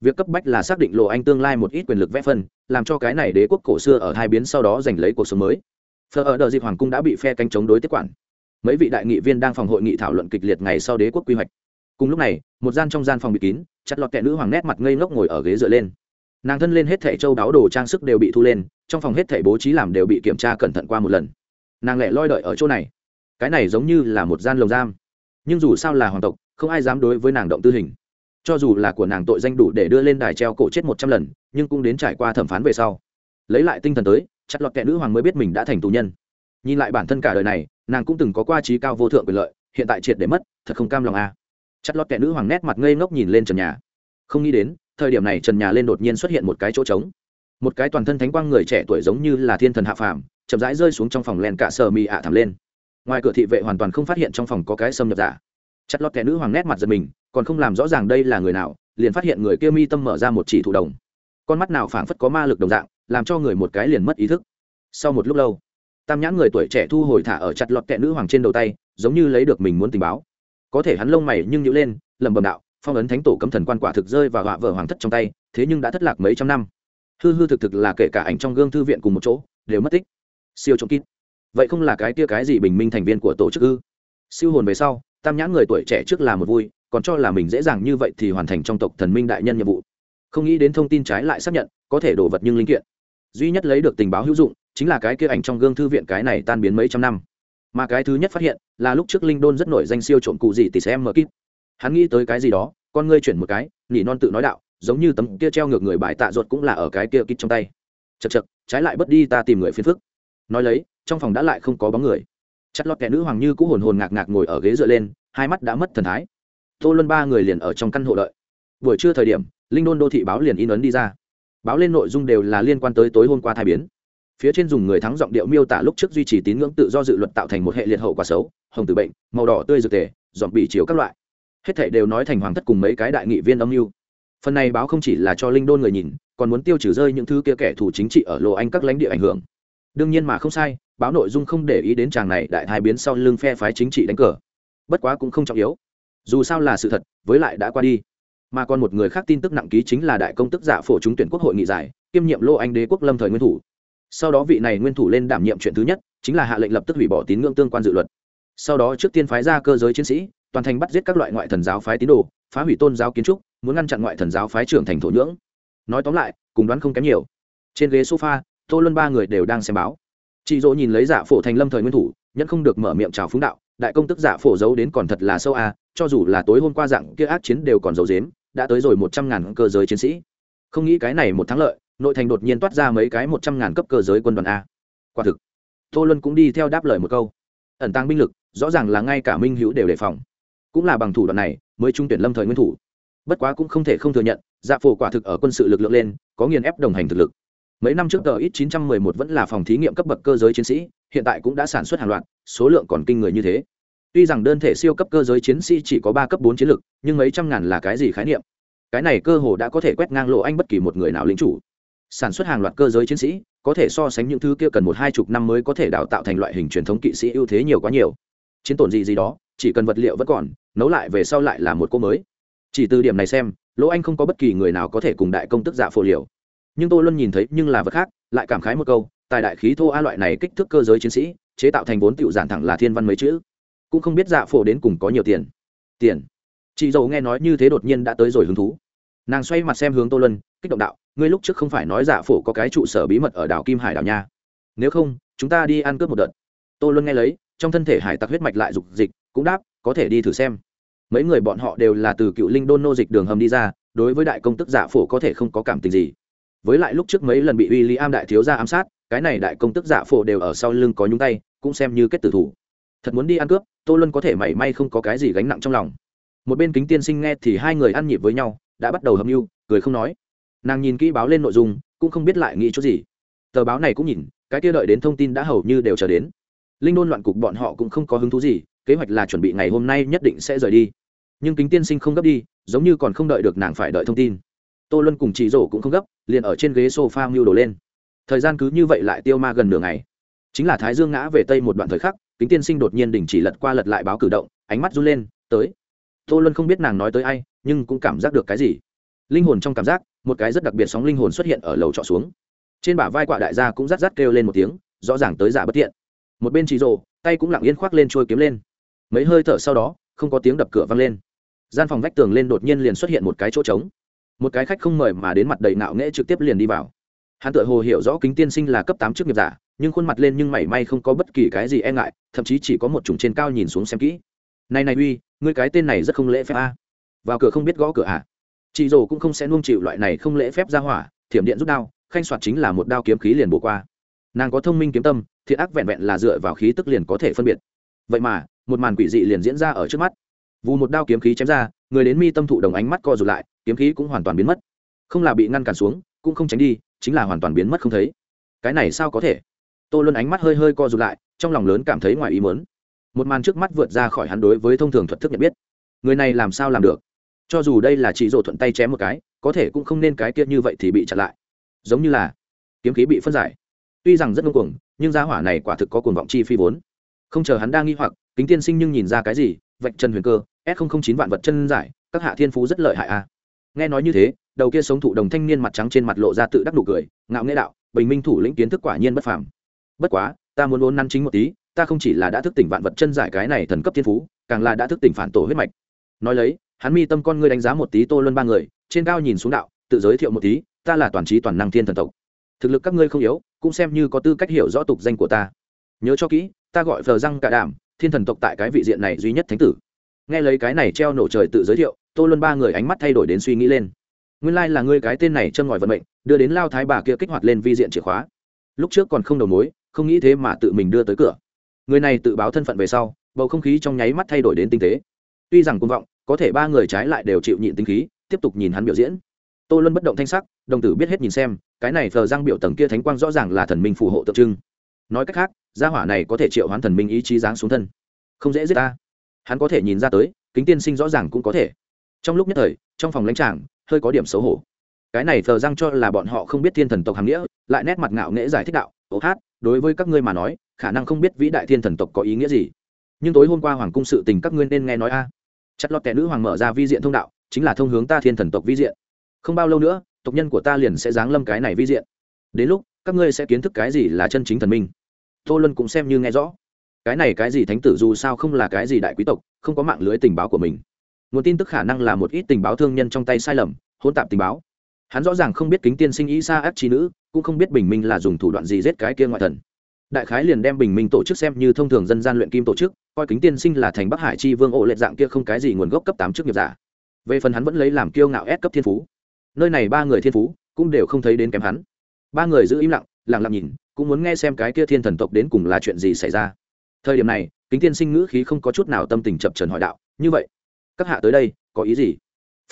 Việc cấp bách là xác định lộ anh tương lai một ít quyền lực vẽ phân, làm cho cái này đế quốc cổ xưa ở hai biến sau đó giành lấy cuộc sống mới. Phờ ở đợt dịp hoàng cung đã bị phe canh chống đối tiếp quản. Mấy vị đại nghị viên đang phòng hội nghị thảo luận kịch liệt ngày sau đế quốc quy hoạch cùng lúc này, một gian trong gian phòng bị kín, chặt lọt kẹ nữ hoàng nét mặt ngây ngốc ngồi ở ghế dựa lên. Nàng thân lên hết thẻ châu đáo đồ trang sức đều bị thu lên, trong phòng hết thẻ bố trí làm đều bị kiểm tra cẩn thận qua một lần. Nàng lại loi đợi ở chỗ này. Cái này giống như là một gian lồng giam. Nhưng dù sao là hoàng tộc, không ai dám đối với nàng động tư hình. Cho dù là của nàng tội danh đủ để đưa lên đài treo cổ chết một trăm lần, nhưng cũng đến trải qua thẩm phán về sau. Lấy lại tinh thần tới, chặt lọt kẹ nữ hoàng mới biết mình đã thành tù nhân. Nhìn lại bản thân cả đời này, nàng cũng từng có qua trí cao vô thượng quyền lợi, hiện tại triệt để mất, thật không cam lòng a à chặt lọt kẻ nữ hoàng nét mặt ngây ngốc nhìn lên trần nhà. Không nghĩ đến, thời điểm này trần nhà lên đột nhiên xuất hiện một cái chỗ trống. Một cái toàn thân thánh quang người trẻ tuổi giống như là thiên thần hạ phàm, chậm rãi rơi xuống trong phòng len cả sờ mì ạ thảm lên. Ngoài cửa thị vệ hoàn toàn không phát hiện trong phòng có cái xâm nhập giả. Chặt lọt kẻ nữ hoàng nét mặt giật mình, còn không làm rõ ràng đây là người nào, liền phát hiện người kia mi tâm mở ra một chỉ thủ đồng. Con mắt nào phảng phất có ma lực đồng dạng, làm cho người một cái liền mất ý thức. Sau một lúc lâu, tam nhãn người tuổi trẻ thu hồi thả ở chặt lọt kẹ nữ hoàng trên đầu tay, giống như lấy được mình muốn tình báo có thể hắn lông mày nhưng nhữ lên lầm bầm đạo, phong ấn thánh tổ cấm thần quan quả thực rơi và họa vợ hoàng thất trong tay, thế nhưng đã thất lạc mấy trăm năm. Hư hư thực thực là kể cả ảnh trong gương thư viện cùng một chỗ, đều mất tích. Siêu trộm kín vậy không là cái tia cái gì bình minh thành viên của tổ chức ư? Siêu hồn về sau, tam nhãn người tuổi trẻ trước là một vui, còn cho là mình dễ dàng như vậy thì hoàn thành trong tộc thần minh đại nhân nhiệm vụ. Không nghĩ đến thông tin trái lại xác nhận, có thể đổ vật nhưng linh kiện. Duy nhất lấy được tình báo hữu dụng, chính là cái kia ảnh trong gương thư viện cái này tan biến mấy trăm năm mà cái thứ nhất phát hiện là lúc trước linh đôn rất nổi danh siêu trộm cụ gì tỷ xem mở kíp. Hắn nghĩ tới cái gì đó, con ngươi chuyển một cái, nỉ non tự nói đạo, giống như tấm kia treo ngược người bài tạ ruột cũng là ở cái kia kít trong tay. Chật chật trái lại bất đi ta tìm người phiền phức. Nói lấy, trong phòng đã lại không có bóng người. Chặt lọt kẻ nữ hoàng như cũ hồn hồn ngạc ngạc ngồi ở ghế dựa lên, hai mắt đã mất thần thái. Tô luân ba người liền ở trong căn hộ đợi. Buổi trưa thời điểm, linh đôn đô thị báo liền in ấn đi ra. Báo lên nội dung đều là liên quan tới tối hôm qua thai biến phía trên dùng người thắng giọng điệu miêu tả lúc trước duy trì tín ngưỡng tự do dự luật tạo thành một hệ liệt hậu quả xấu, hồng tử bệnh, màu đỏ tươi dược tề dọn bị chiếu các loại. Hết thảy đều nói thành hoàng thất cùng mấy cái đại nghị viên âm mưu. Phần này báo không chỉ là cho linh đôn người nhìn, còn muốn tiêu trừ rơi những thứ kia kẻ thù chính trị ở lộ anh các lãnh địa ảnh hưởng. Đương nhiên mà không sai, báo nội dung không để ý đến chàng này đại hai biến sau lưng phe phái chính trị đánh cờ. Bất quá cũng không trọng yếu. Dù sao là sự thật, với lại đã qua đi. Mà còn một người khác tin tức nặng ký chính là đại công tức giả phổ chúng tuyển quốc hội nghị giải, kiêm nhiệm lô anh đế quốc lâm thời nguyên thủ sau đó vị này nguyên thủ lên đảm nhiệm chuyện thứ nhất, chính là hạ lệnh lập tức hủy bỏ tín ngưỡng tương quan dự luật. Sau đó trước tiên phái ra cơ giới chiến sĩ, toàn thành bắt giết các loại ngoại thần giáo phái tín đồ, phá hủy tôn giáo kiến trúc, muốn ngăn chặn ngoại thần giáo phái trưởng thành thổ nhưỡng. Nói tóm lại, cùng đoán không kém nhiều. Trên ghế sofa, tô luân ba người đều đang xem báo. Chị dỗ nhìn lấy giả phổ thành lâm thời nguyên thủ, nhẫn không được mở miệng chào phúng đạo, đại công tức giả phổ giấu đến còn thật là sâu a cho dù là tối hôm qua dạng kia ác chiến đều còn giấu dếm đã tới rồi một trăm ngàn cơ giới chiến sĩ. Không nghĩ cái này một thắng lợi nội thành đột nhiên toát ra mấy cái một trăm ngàn cấp cơ giới quân đoàn a. Quả thực, tô luân cũng đi theo đáp lời một câu. Ẩn tăng binh lực, rõ ràng là ngay cả minh hữu đều đề phòng. Cũng là bằng thủ đoạn này, mới trung tuyển lâm thời nguyên thủ. Bất quá cũng không thể không thừa nhận dạ phổ quả thực ở quân sự lực lượng lên, có nghiền ép đồng hành thực lực. Mấy năm trước tờ ít 911 vẫn là phòng thí nghiệm cấp bậc cơ giới chiến sĩ, hiện tại cũng đã sản xuất hàng loạt, số lượng còn kinh người như thế. Tuy rằng đơn thể siêu cấp cơ giới chiến sĩ chỉ có ba cấp bốn chiến lực, nhưng mấy trăm ngàn là cái gì khái niệm? Cái này cơ hồ đã có thể quét ngang lộ anh bất kỳ một người nào lính chủ sản xuất hàng loạt cơ giới chiến sĩ, có thể so sánh những thứ kia cần một hai chục năm mới có thể đào tạo thành loại hình truyền thống kỵ sĩ ưu thế nhiều quá nhiều. Chiến tổn gì gì đó, chỉ cần vật liệu vẫn còn, nấu lại về sau lại là một cô mới. Chỉ từ điểm này xem, lỗ anh không có bất kỳ người nào có thể cùng đại công tức giả phổ liều. Nhưng tôi luôn nhìn thấy nhưng là vật khác, lại cảm khái một câu, tài đại khí thô a loại này kích thước cơ giới chiến sĩ, chế tạo thành vốn tiểu giản thẳng là thiên văn mấy chữ. Cũng không biết dạ phổ đến cùng có nhiều tiền. Tiền. Chị dầu nghe nói như thế đột nhiên đã tới rồi hứng thú. Nàng xoay mặt xem hướng tô lân kích động đạo ngươi lúc trước không phải nói dạ phổ có cái trụ sở bí mật ở đảo kim hải đảo nha. Nếu không, chúng ta đi ăn cướp một đợt. Tô luân nghe lấy, trong thân thể hải tặc huyết mạch lại dục dịch, cũng đáp, có thể đi thử xem. Mấy người bọn họ đều là từ cựu linh đôn nô dịch đường hầm đi ra, đối với đại công tức giả phổ có thể không có cảm tình gì. Với lại lúc trước mấy lần bị w i l l i am đại thiếu gia ám sát, cái này đại công tức giả phổ đều ở sau lưng có nhúng tay, cũng xem như kết tử thủ. Thật muốn đi ăn cướp, tô luân có thể mảy may không có cái gì gánh nặng trong lòng. Một bên kính tiên sinh nghe thì hai người ăn nhịp với nhau, đã bắt đầu hâm mưu cười không nói nàng nhìn kỹ báo lên nội dung, cũng không biết lại nghĩ chút gì. Tờ báo này cũng nhìn, cái kia đợi đến thông tin đã hầu như đều chờ đến. Linh đôn loạn cục bọn họ cũng không có hứng thú gì, kế hoạch là chuẩn bị ngày hôm nay nhất định sẽ rời đi. Nhưng kính tiên sinh không gấp đi, giống như còn không đợi được nàng phải đợi thông tin. Tô luân cùng chị rổ cũng không gấp, liền ở trên ghế s o f a mưu đồ lên. Thời gian cứ như vậy lại tiêu ma gần nửa ngày. Chính là thái dương ngã về tây một đoạn thời khắc, kính tiên sinh đột nhiên đình chỉ lật qua lật lại báo cử động, ánh mắt run lên, tới. Tô luân không biết nàng nói tới ai, nhưng cũng cảm giác được cái gì linh hồn trong cảm giác, một cái rất đặc biệt sóng linh hồn xuất hiện ở lầu trọ xuống. Trên bả vai quạ đại gia cũng rắt rắt kêu lên một tiếng, rõ ràng tới giả bất tiện. Một bên chị rồ tay cũng lặng yên khoác lên trôi kiếm lên. Mấy hơi thở sau đó, không có tiếng đập cửa vang lên. Gian phòng vách tường lên đột nhiên liền xuất hiện một cái chỗ trống. Một cái khách không mời mà đến mặt đầy nạo nghễ trực tiếp liền đi vào. Hắn tự hồ hiểu rõ kính tiên sinh là cấp tám chức nghiệp giả, nhưng khuôn mặt lên nhưng mảy may không có bất kỳ cái gì e ngại, thậm chí chỉ có một chủng trên cao nhìn xuống xem kỹ. Này này uy, ngươi cái tên này rất không lễ phép a. Vào cửa không biết gõ cửa à? Chị dồ cũng không sẽ nuông chịu loại này không lễ phép ra hỏa, thiểm điện rút đao, khanh soạt chính là một đao kiếm khí liền bổ qua. Nàng có thông minh kiếm tâm, thiện ác vẹn vẹn là dựa vào khí tức liền có thể phân biệt. Vậy mà, một màn quỷ dị liền diễn ra ở trước mắt. Vù một đao kiếm khí chém ra, người đến mi tâm thụ đồng ánh mắt co rụt lại, kiếm khí cũng hoàn toàn biến mất. Không là bị ngăn cản xuống, cũng không tránh đi, chính là hoàn toàn biến mất không thấy. Cái này sao có thể? Tôi luôn ánh mắt hơi hơi co rụt lại, trong lòng lớn cảm thấy ngoài ý mớn một màn trước mắt vượt ra khỏi hắn đối với thông thường thuật thức nhận biết. Người này làm sao làm được? Cho dù đây là chỉ rộ thuận tay chém một cái, có thể cũng không nên cái kia như vậy thì bị chặn lại. Giống như là kiếm khí bị phân giải. Tuy rằng rất ngông cuồng, nhưng giá hỏa này quả thực có cuồng vọng chi phi vốn. Không chờ hắn đang nghi hoặc, kính tiên sinh nhưng nhìn ra cái gì? Vạch chân huyền cơ, s chín vạn vật chân giải, các hạ thiên phú rất lợi hại a. Nghe nói như thế, đầu kia sống thụ đồng thanh niên mặt trắng trên mặt lộ ra tự đắc nụ cười, ngạo nghệ đạo, bình minh thủ lĩnh kiến thức quả nhiên bất phàm. Bất quá, ta muốn vốn năn chính một tí, ta không chỉ là đã thức tỉnh vạn vật chân giải cái này thần cấp thiên phú, càng là đã thức tỉnh phản tổ huyết mạch. Nói lấy hắn mi tâm con ngươi đánh giá một tí tô luân ba người, trên cao nhìn xuống đạo, tự giới thiệu một tí, ta là toàn trí toàn năng thiên thần tộc. Thực lực các ngươi không yếu, cũng xem như có tư cách hiểu rõ tục danh của ta. Nhớ cho kỹ, ta gọi vờ răng cả đảm thiên thần tộc tại cái vị diện này duy nhất thánh tử. Nghe lấy cái này treo nổ trời tự giới thiệu, tô luân ba người ánh mắt thay đổi đến suy nghĩ lên. Nguyên lai、like、là ngươi cái tên này chân ngòi vận mệnh, đưa đến lao thái bà kia kích hoạt lên vi diện chìa khóa. Lúc trước còn không đầu mối, không nghĩ thế mà tự mình đưa tới cửa. Người này tự báo thân phận về sau, bầu không khí trong nháy mắt thay đổi đến tinh tế tuy rằng cung vọng, có thể ba người trái lại đều chịu nhịn tinh khí, tiếp tục nhìn hắn biểu diễn. Tô luân bất động thanh sắc, đồng tử biết hết nhìn xem, cái này thờ giang biểu tầng kia thánh quang rõ ràng là thần minh phù hộ tượng trưng. Nói cách khác, gia hỏa này có thể triệu hoán thần minh ý chí giáng xuống thân. Không dễ giết ta. Hắn có thể nhìn ra tới, kính tiên sinh rõ ràng cũng có thể. Trong lúc nhất thời, trong phòng lãnh tràng, hơi có điểm xấu hổ. Cái này thờ răng cho là bọn họ không biết thiên thần tộc hàm nghĩa, lại nét mặt ngạo nghễ giải thích đạo, ố hát, đối với các ngươi mà nói, khả năng không biết vĩ đại thiên thần tộc có ý nghĩa gì. Nhưng tối hôm qua hoàng cung sự tình các ngươi nên nghe nói a. à chặt lọt kẻ nữ hoàng mở ra vi diện thông đạo, chính là thông hướng ta thiên thần tộc vi diện. Không bao lâu nữa, tộc nhân của ta liền sẽ giáng lâm cái này vi diện. Đến lúc, các ngươi sẽ kiến thức cái gì là chân chính thần minh? Tô luân cũng xem như nghe rõ. Cái này cái gì thánh tử dù sao không là cái gì đại quý tộc, không có mạng lưới tình báo của mình. Nguồn tin tức khả năng là một ít tình báo thương nhân trong tay sai lầm hôn tạp tình báo. Hắn rõ ràng không biết kính tiên sinh ý xa ác trí nữ, cũng không biết bình minh là dùng thủ đoạn gì giết cái kia ngoại thần đại khái liền đem bình minh tổ chức xem như thông thường dân gian luyện kim tổ chức, coi kính tiên sinh là thành bắc hải chi vương ổ lệ dạng kia không cái gì nguồn gốc cấp tám chức nghiệp giả. Về phần hắn vẫn lấy làm kiêu ngạo ép cấp thiên phú. Nơi này ba người thiên phú cũng đều không thấy đến kém hắn. Ba người giữ im lặng lặng lặng nhìn, cũng muốn nghe xem cái kia thiên thần tộc đến cùng là chuyện gì xảy ra. Thời điểm này, kính tiên sinh ngữ khí không có chút nào tâm tình chập trần hỏi đạo, như vậy, các hạ tới đây, có ý gì?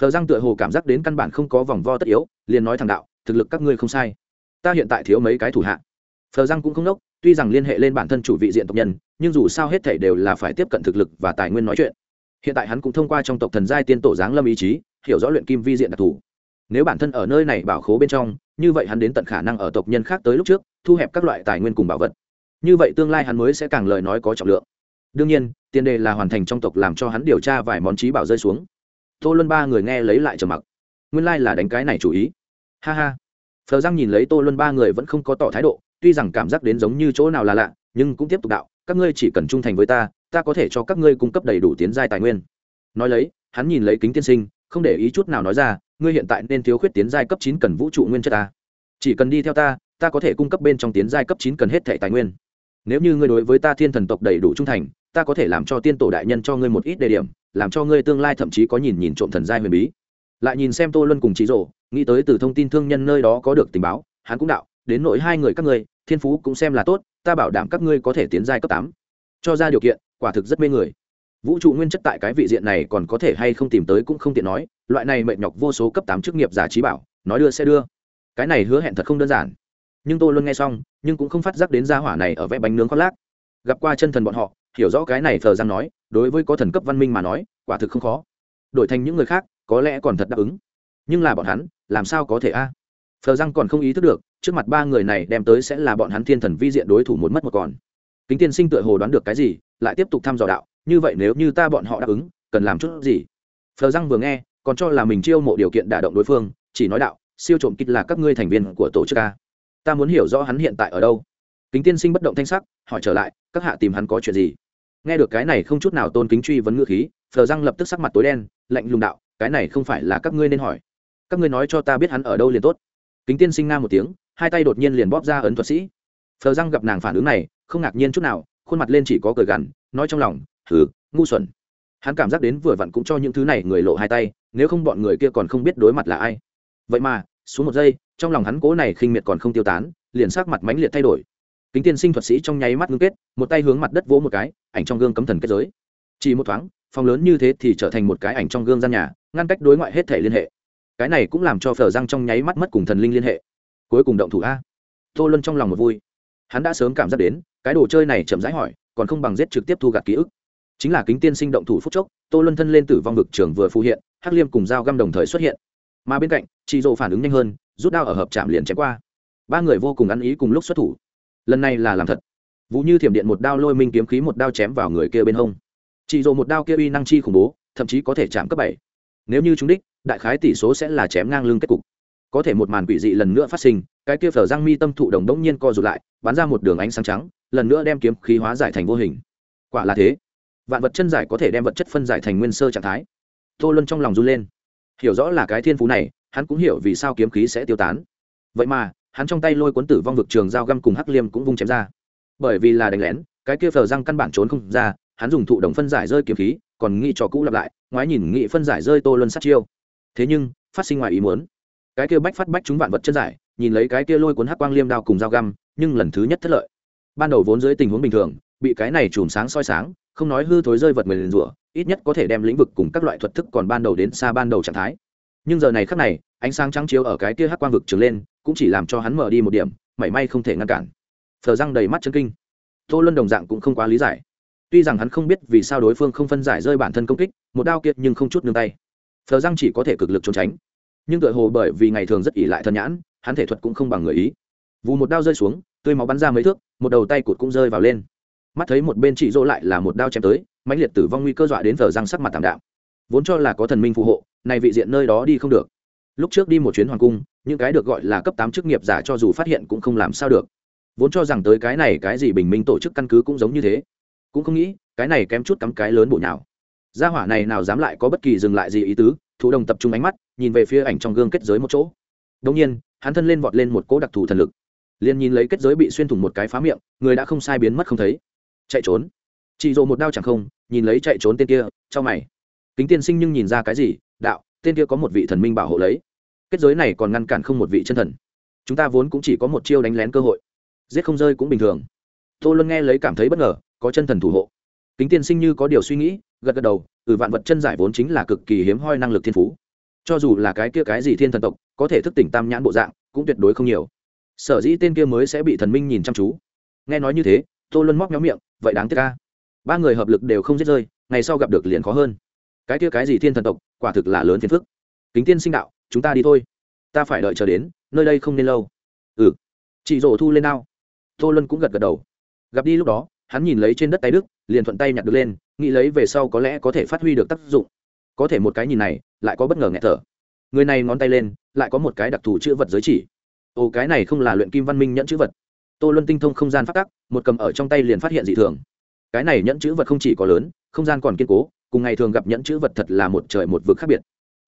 Phờ răng tựa hồ cảm giác đến căn bản không có vòng vo tất yếu, liền nói thằng đạo, thực lực các ngươi không sai. Ta hiện tại thiếu mấy cái thủ hạ. Phờ răng cũng không đốc tuy rằng liên hệ lên bản thân chủ vị diện tộc nhân, nhưng dù sao hết thể đều là phải tiếp cận thực lực và tài nguyên nói chuyện. Hiện tại hắn cũng thông qua trong tộc thần giai tiên tổ giáng lâm ý chí, hiểu rõ luyện kim vi diện đặc thù. Nếu bản thân ở nơi này bảo khố bên trong, như vậy hắn đến tận khả năng ở tộc nhân khác tới lúc trước, thu hẹp các loại tài nguyên cùng bảo vật. Như vậy tương lai hắn mới sẽ càng lời nói có trọng lượng. Đương nhiên, tiền đề là hoàn thành trong tộc làm cho hắn điều tra vài món trí bảo rơi xuống. Tô luân ba người nghe lấy lại trầm mặc. Nguyên lai、like、là đánh cái này chủ ý. Ha ha. Phờ giang nhìn lấy tô luân ba người vẫn không có tỏ thái độ tuy rằng cảm giác đến giống như chỗ nào là lạ, nhưng cũng tiếp tục đạo, các ngươi chỉ cần trung thành với ta ta có thể cho các ngươi cung cấp đầy đủ tiến giai tài nguyên. Nói lấy, hắn nhìn lấy kính tiên sinh, không để ý chút nào nói ra, ngươi hiện tại nên thiếu khuyết tiến giai cấp chín cần vũ trụ nguyên chất ta. Chỉ cần đi theo ta ta có thể cung cấp bên trong tiến giai cấp chín cần hết thẻ tài nguyên. Nếu như ngươi đối với ta thiên thần tộc đầy đủ trung thành, ta có thể làm cho tiên tổ đại nhân cho ngươi một ít đề điểm, làm cho ngươi tương lai thậm chí có nhìn nhìn trộm thần giai huyền bí. Lại nhìn xem tô luân cùng trí rộ nghĩ tới từ thông tin thương nhân nơi đó có được tình báo, hắn cũng đạo, đến nội hai người các ngươi thiên phú cũng xem là tốt, ta bảo đảm các ngươi có thể tiến giai cấp tám. Cho ra điều kiện, quả thực rất mê người. Vũ trụ nguyên chất tại cái vị diện này còn có thể hay không tìm tới cũng không tiện nói, loại này mệt nhọc vô số cấp tám chức nghiệp giả trí bảo, nói đưa sẽ đưa. Cái này hứa hẹn thật không đơn giản. Nhưng tôi luôn nghe xong, nhưng cũng không phát giác đến gia hỏa này ở vẽ bánh nướng khoác lác. Gặp qua chân thần bọn họ, hiểu rõ cái này thờ giang nói, đối với có thần cấp văn minh mà nói, quả thực không khó. Đổi thành những người khác, có lẽ còn thật đáp ứng. Nhưng là bọn hắn, làm sao có thể a? À? Giang còn không ý thức được trước mặt ba người này đem tới sẽ là bọn hắn thiên thần vi diện đối thủ một mất một còn. Kính tiên sinh tựa hồ đoán được cái gì, lại tiếp tục thăm dò đạo, như vậy nếu như ta bọn họ đáp ứng, cần làm chút gì? Phờ răng vừa nghe, còn cho là mình chiêu mộ điều kiện đả động đối phương, chỉ nói đạo, siêu trộm kích là các ngươi thành viên của tổ chức a. Ta muốn hiểu rõ hắn hiện tại ở đâu. Kính tiên sinh bất động thanh sắc, hỏi trở lại, các hạ tìm hắn có chuyện gì? Nghe được cái này không chút nào tôn kính truy vấn ngữ khí, phờ răng lập tức sắc mặt tối đen, lạnh lùng đạo, cái này không phải là các ngươi nên hỏi. Các ngươi nói cho ta biết hắn ở đâu liền tốt. Kính tiên sinh nga một tiếng hai tay đột nhiên liền bóp ra ấn thuật sĩ. Phờ răng gặp nàng phản ứng này, không ngạc nhiên chút nào, khuôn mặt lên chỉ có cười gằn, nói trong lòng thử ngu xuẩn. Hắn cảm giác đến vừa vặn cũng cho những thứ này người lộ hai tay, nếu không bọn người kia còn không biết đối mặt là ai. Vậy mà, xuống một giây, trong lòng hắn cố này khinh miệt còn không tiêu tán, liền sắc mặt mãnh liệt thay đổi. Kính tiên sinh thuật sĩ trong nháy mắt ngưng kết, một tay hướng mặt đất vỗ một cái, ảnh trong gương cấm thần kết giới. Chỉ một thoáng, phòng lớn như thế thì trở thành một cái ảnh trong gương gian nhà, ngăn cách đối ngoại hết thể liên hệ. Cái này cũng làm cho phở răng trong nháy mắt mất cùng thần linh liên hệ cuối cùng động thủ a. Tô luân trong lòng một vui. Hắn đã sớm cảm giác đến, cái đồ chơi này chậm rãi hỏi, còn không bằng giết trực tiếp thu gạt ký ức. Chính là kính tiên sinh động thủ phúc chốc, tô luân thân lên tử vong vực trường vừa phù hiện, hắc liêm cùng dao găm đồng thời xuất hiện. Mà bên cạnh chị dỗ phản ứng nhanh hơn, rút đao ở hợp trạm liền chém qua. Ba người vô cùng ăn ý cùng lúc xuất thủ. Lần này là làm thật. Vũ như thiểm điện một đao lôi minh kiếm khí một đao chém vào người kia bên hông. Chị dỗ một đao kia uy năng chi khủng bố, thậm chí có thể chạm cấp bảy. Nếu như chúng đích, đại khái tỷ số sẽ là chém ngang lưng kết cục có thể một màn quỷ dị lần nữa phát sinh, cái kia phở răng mi tâm thụ đồng đống nhiên co rụt lại, bắn ra một đường ánh sáng trắng, lần nữa đem kiếm khí hóa giải thành vô hình. Quả là thế. Vạn vật chân giải có thể đem vật chất phân giải thành nguyên sơ trạng thái. Tô luân trong lòng run lên. Hiểu rõ là cái thiên phú này, hắn cũng hiểu vì sao kiếm khí sẽ tiêu tán. Vậy mà, hắn trong tay lôi cuốn tử vong vực trường dao găm cùng hắc liêm cũng vung chém ra. Bởi vì là đánh lén, cái kia phờ răng căn bản trốn không ra, hắn dùng thụ đồng phân giải rơi kiếm khí, còn nghĩ cho cũ lặp lại, ngoái nhìn nghị phân giải rơi tô luân sát chiêu. Thế nhưng, phát sinh ngoài ý muốn cái kia bách phát bách chúng vạn vật chân giải, nhìn lấy cái kia lôi cuốn hắc quang liêm đao cùng dao găm, nhưng lần thứ nhất thất lợi. Ban đầu vốn dưới tình huống bình thường, bị cái này chùm sáng soi sáng, không nói hư thối rơi vật mình rủa, ít nhất có thể đem lĩnh vực cùng các loại thuật thức còn ban đầu đến xa ban đầu trạng thái. Nhưng giờ này khắc này, ánh sáng trắng chiếu ở cái kia hắc quang vực trường lên, cũng chỉ làm cho hắn mở đi một điểm, mảy may không thể ngăn cản. Thờ răng đầy mắt chân kinh. Tô luân đồng dạng cũng không quá lý giải. Tuy rằng hắn không biết vì sao đối phương không phân giải rơi bản thân công kích, một đao kiệt nhưng không chút nương tay. Thờ răng chỉ có thể cực lực trốn tránh nhưng tựa hồ bởi vì ngày thường rất ỉ lại thân nhãn, hắn thể thuật cũng không bằng người ý. Vù một đao rơi xuống, tươi máu bắn ra mấy thước, một đầu tay cụt cũng rơi vào lên. Mắt thấy một bên chị dỗ lại là một đao chém tới, mãnh liệt tử vong nguy cơ dọa đến thờ răng sắc mặt tạm đạm. Vốn cho là có thần minh phù hộ này vị diện nơi đó đi không được. Lúc trước đi một chuyến hoàng cung, những cái được gọi là cấp tám chức nghiệp giả cho dù phát hiện cũng không làm sao được. Vốn cho rằng tới cái này cái gì bình minh tổ chức căn cứ cũng giống như thế. Cũng không nghĩ, cái này kém chút cắm cái lớn bổ nhào. Gia hỏa này nào dám lại có bất kỳ dừng lại gì ý tứ thụ đồng tập trung ánh mắt, nhìn về phía ảnh trong gương kết giới một chỗ. Đông nhiên, hắn thân lên vọt lên một cỗ đặc thù thần lực. Liền nhìn lấy kết giới bị xuyên thủng một cái phá miệng, người đã không sai biến mất không thấy. Chạy trốn. Chị dồ một đao chẳng không, nhìn lấy chạy trốn tên kia cho mày. Kính tiên sinh nhưng nhìn ra cái gì? Đạo, tên kia có một vị thần minh bảo hộ lấy. Kết giới này còn ngăn cản không một vị chân thần. Chúng ta vốn cũng chỉ có một chiêu đánh lén cơ hội. Giết không rơi cũng bình thường. Tô luân nghe lấy cảm thấy bất ngờ, có chân thần thủ hộ kính tiên sinh như có điều suy nghĩ, gật gật đầu, từ vạn vật chân giải vốn chính là cực kỳ hiếm hoi năng lực thiên phú. Cho dù là cái kia cái gì thiên thần tộc, có thể thức tỉnh tam nhãn bộ dạng, cũng tuyệt đối không nhiều. Sở dĩ tên kia mới sẽ bị thần minh nhìn chăm chú. Nghe nói như thế, tô luân móc nhóm miệng, vậy đáng tiếc ca ba người hợp lực đều không giết rơi, ngày sau gặp được liền khó hơn. Cái kia cái gì thiên thần tộc, quả thực là lớn phiền phức. Kính tiên sinh đạo, chúng ta đi thôi. Ta phải đợi chờ đến, nơi đây không nên lâu. Ừ. Chị rổ thu lên nào tô luân cũng gật gật đầu. Gặp đi lúc đó hắn nhìn lấy trên đất tay đức, liền thuận tay nhặt được lên, nghĩ lấy về sau có lẽ có thể phát huy được tác dụng. Có thể một cái nhìn này, lại có bất ngờ nghẹt thở. Người này ngón tay lên, lại có một cái đặc thù chữ vật giới chỉ. Ồ, cái này không là luyện kim văn minh nhẫn chữ vật. Tô luân tinh thông không gian phát tắc, một cầm ở trong tay liền phát hiện dị thường. Cái này nhẫn chữ vật không chỉ có lớn, không gian còn kiên cố, cùng ngày thường gặp nhẫn chữ vật thật là một trời một vực khác biệt.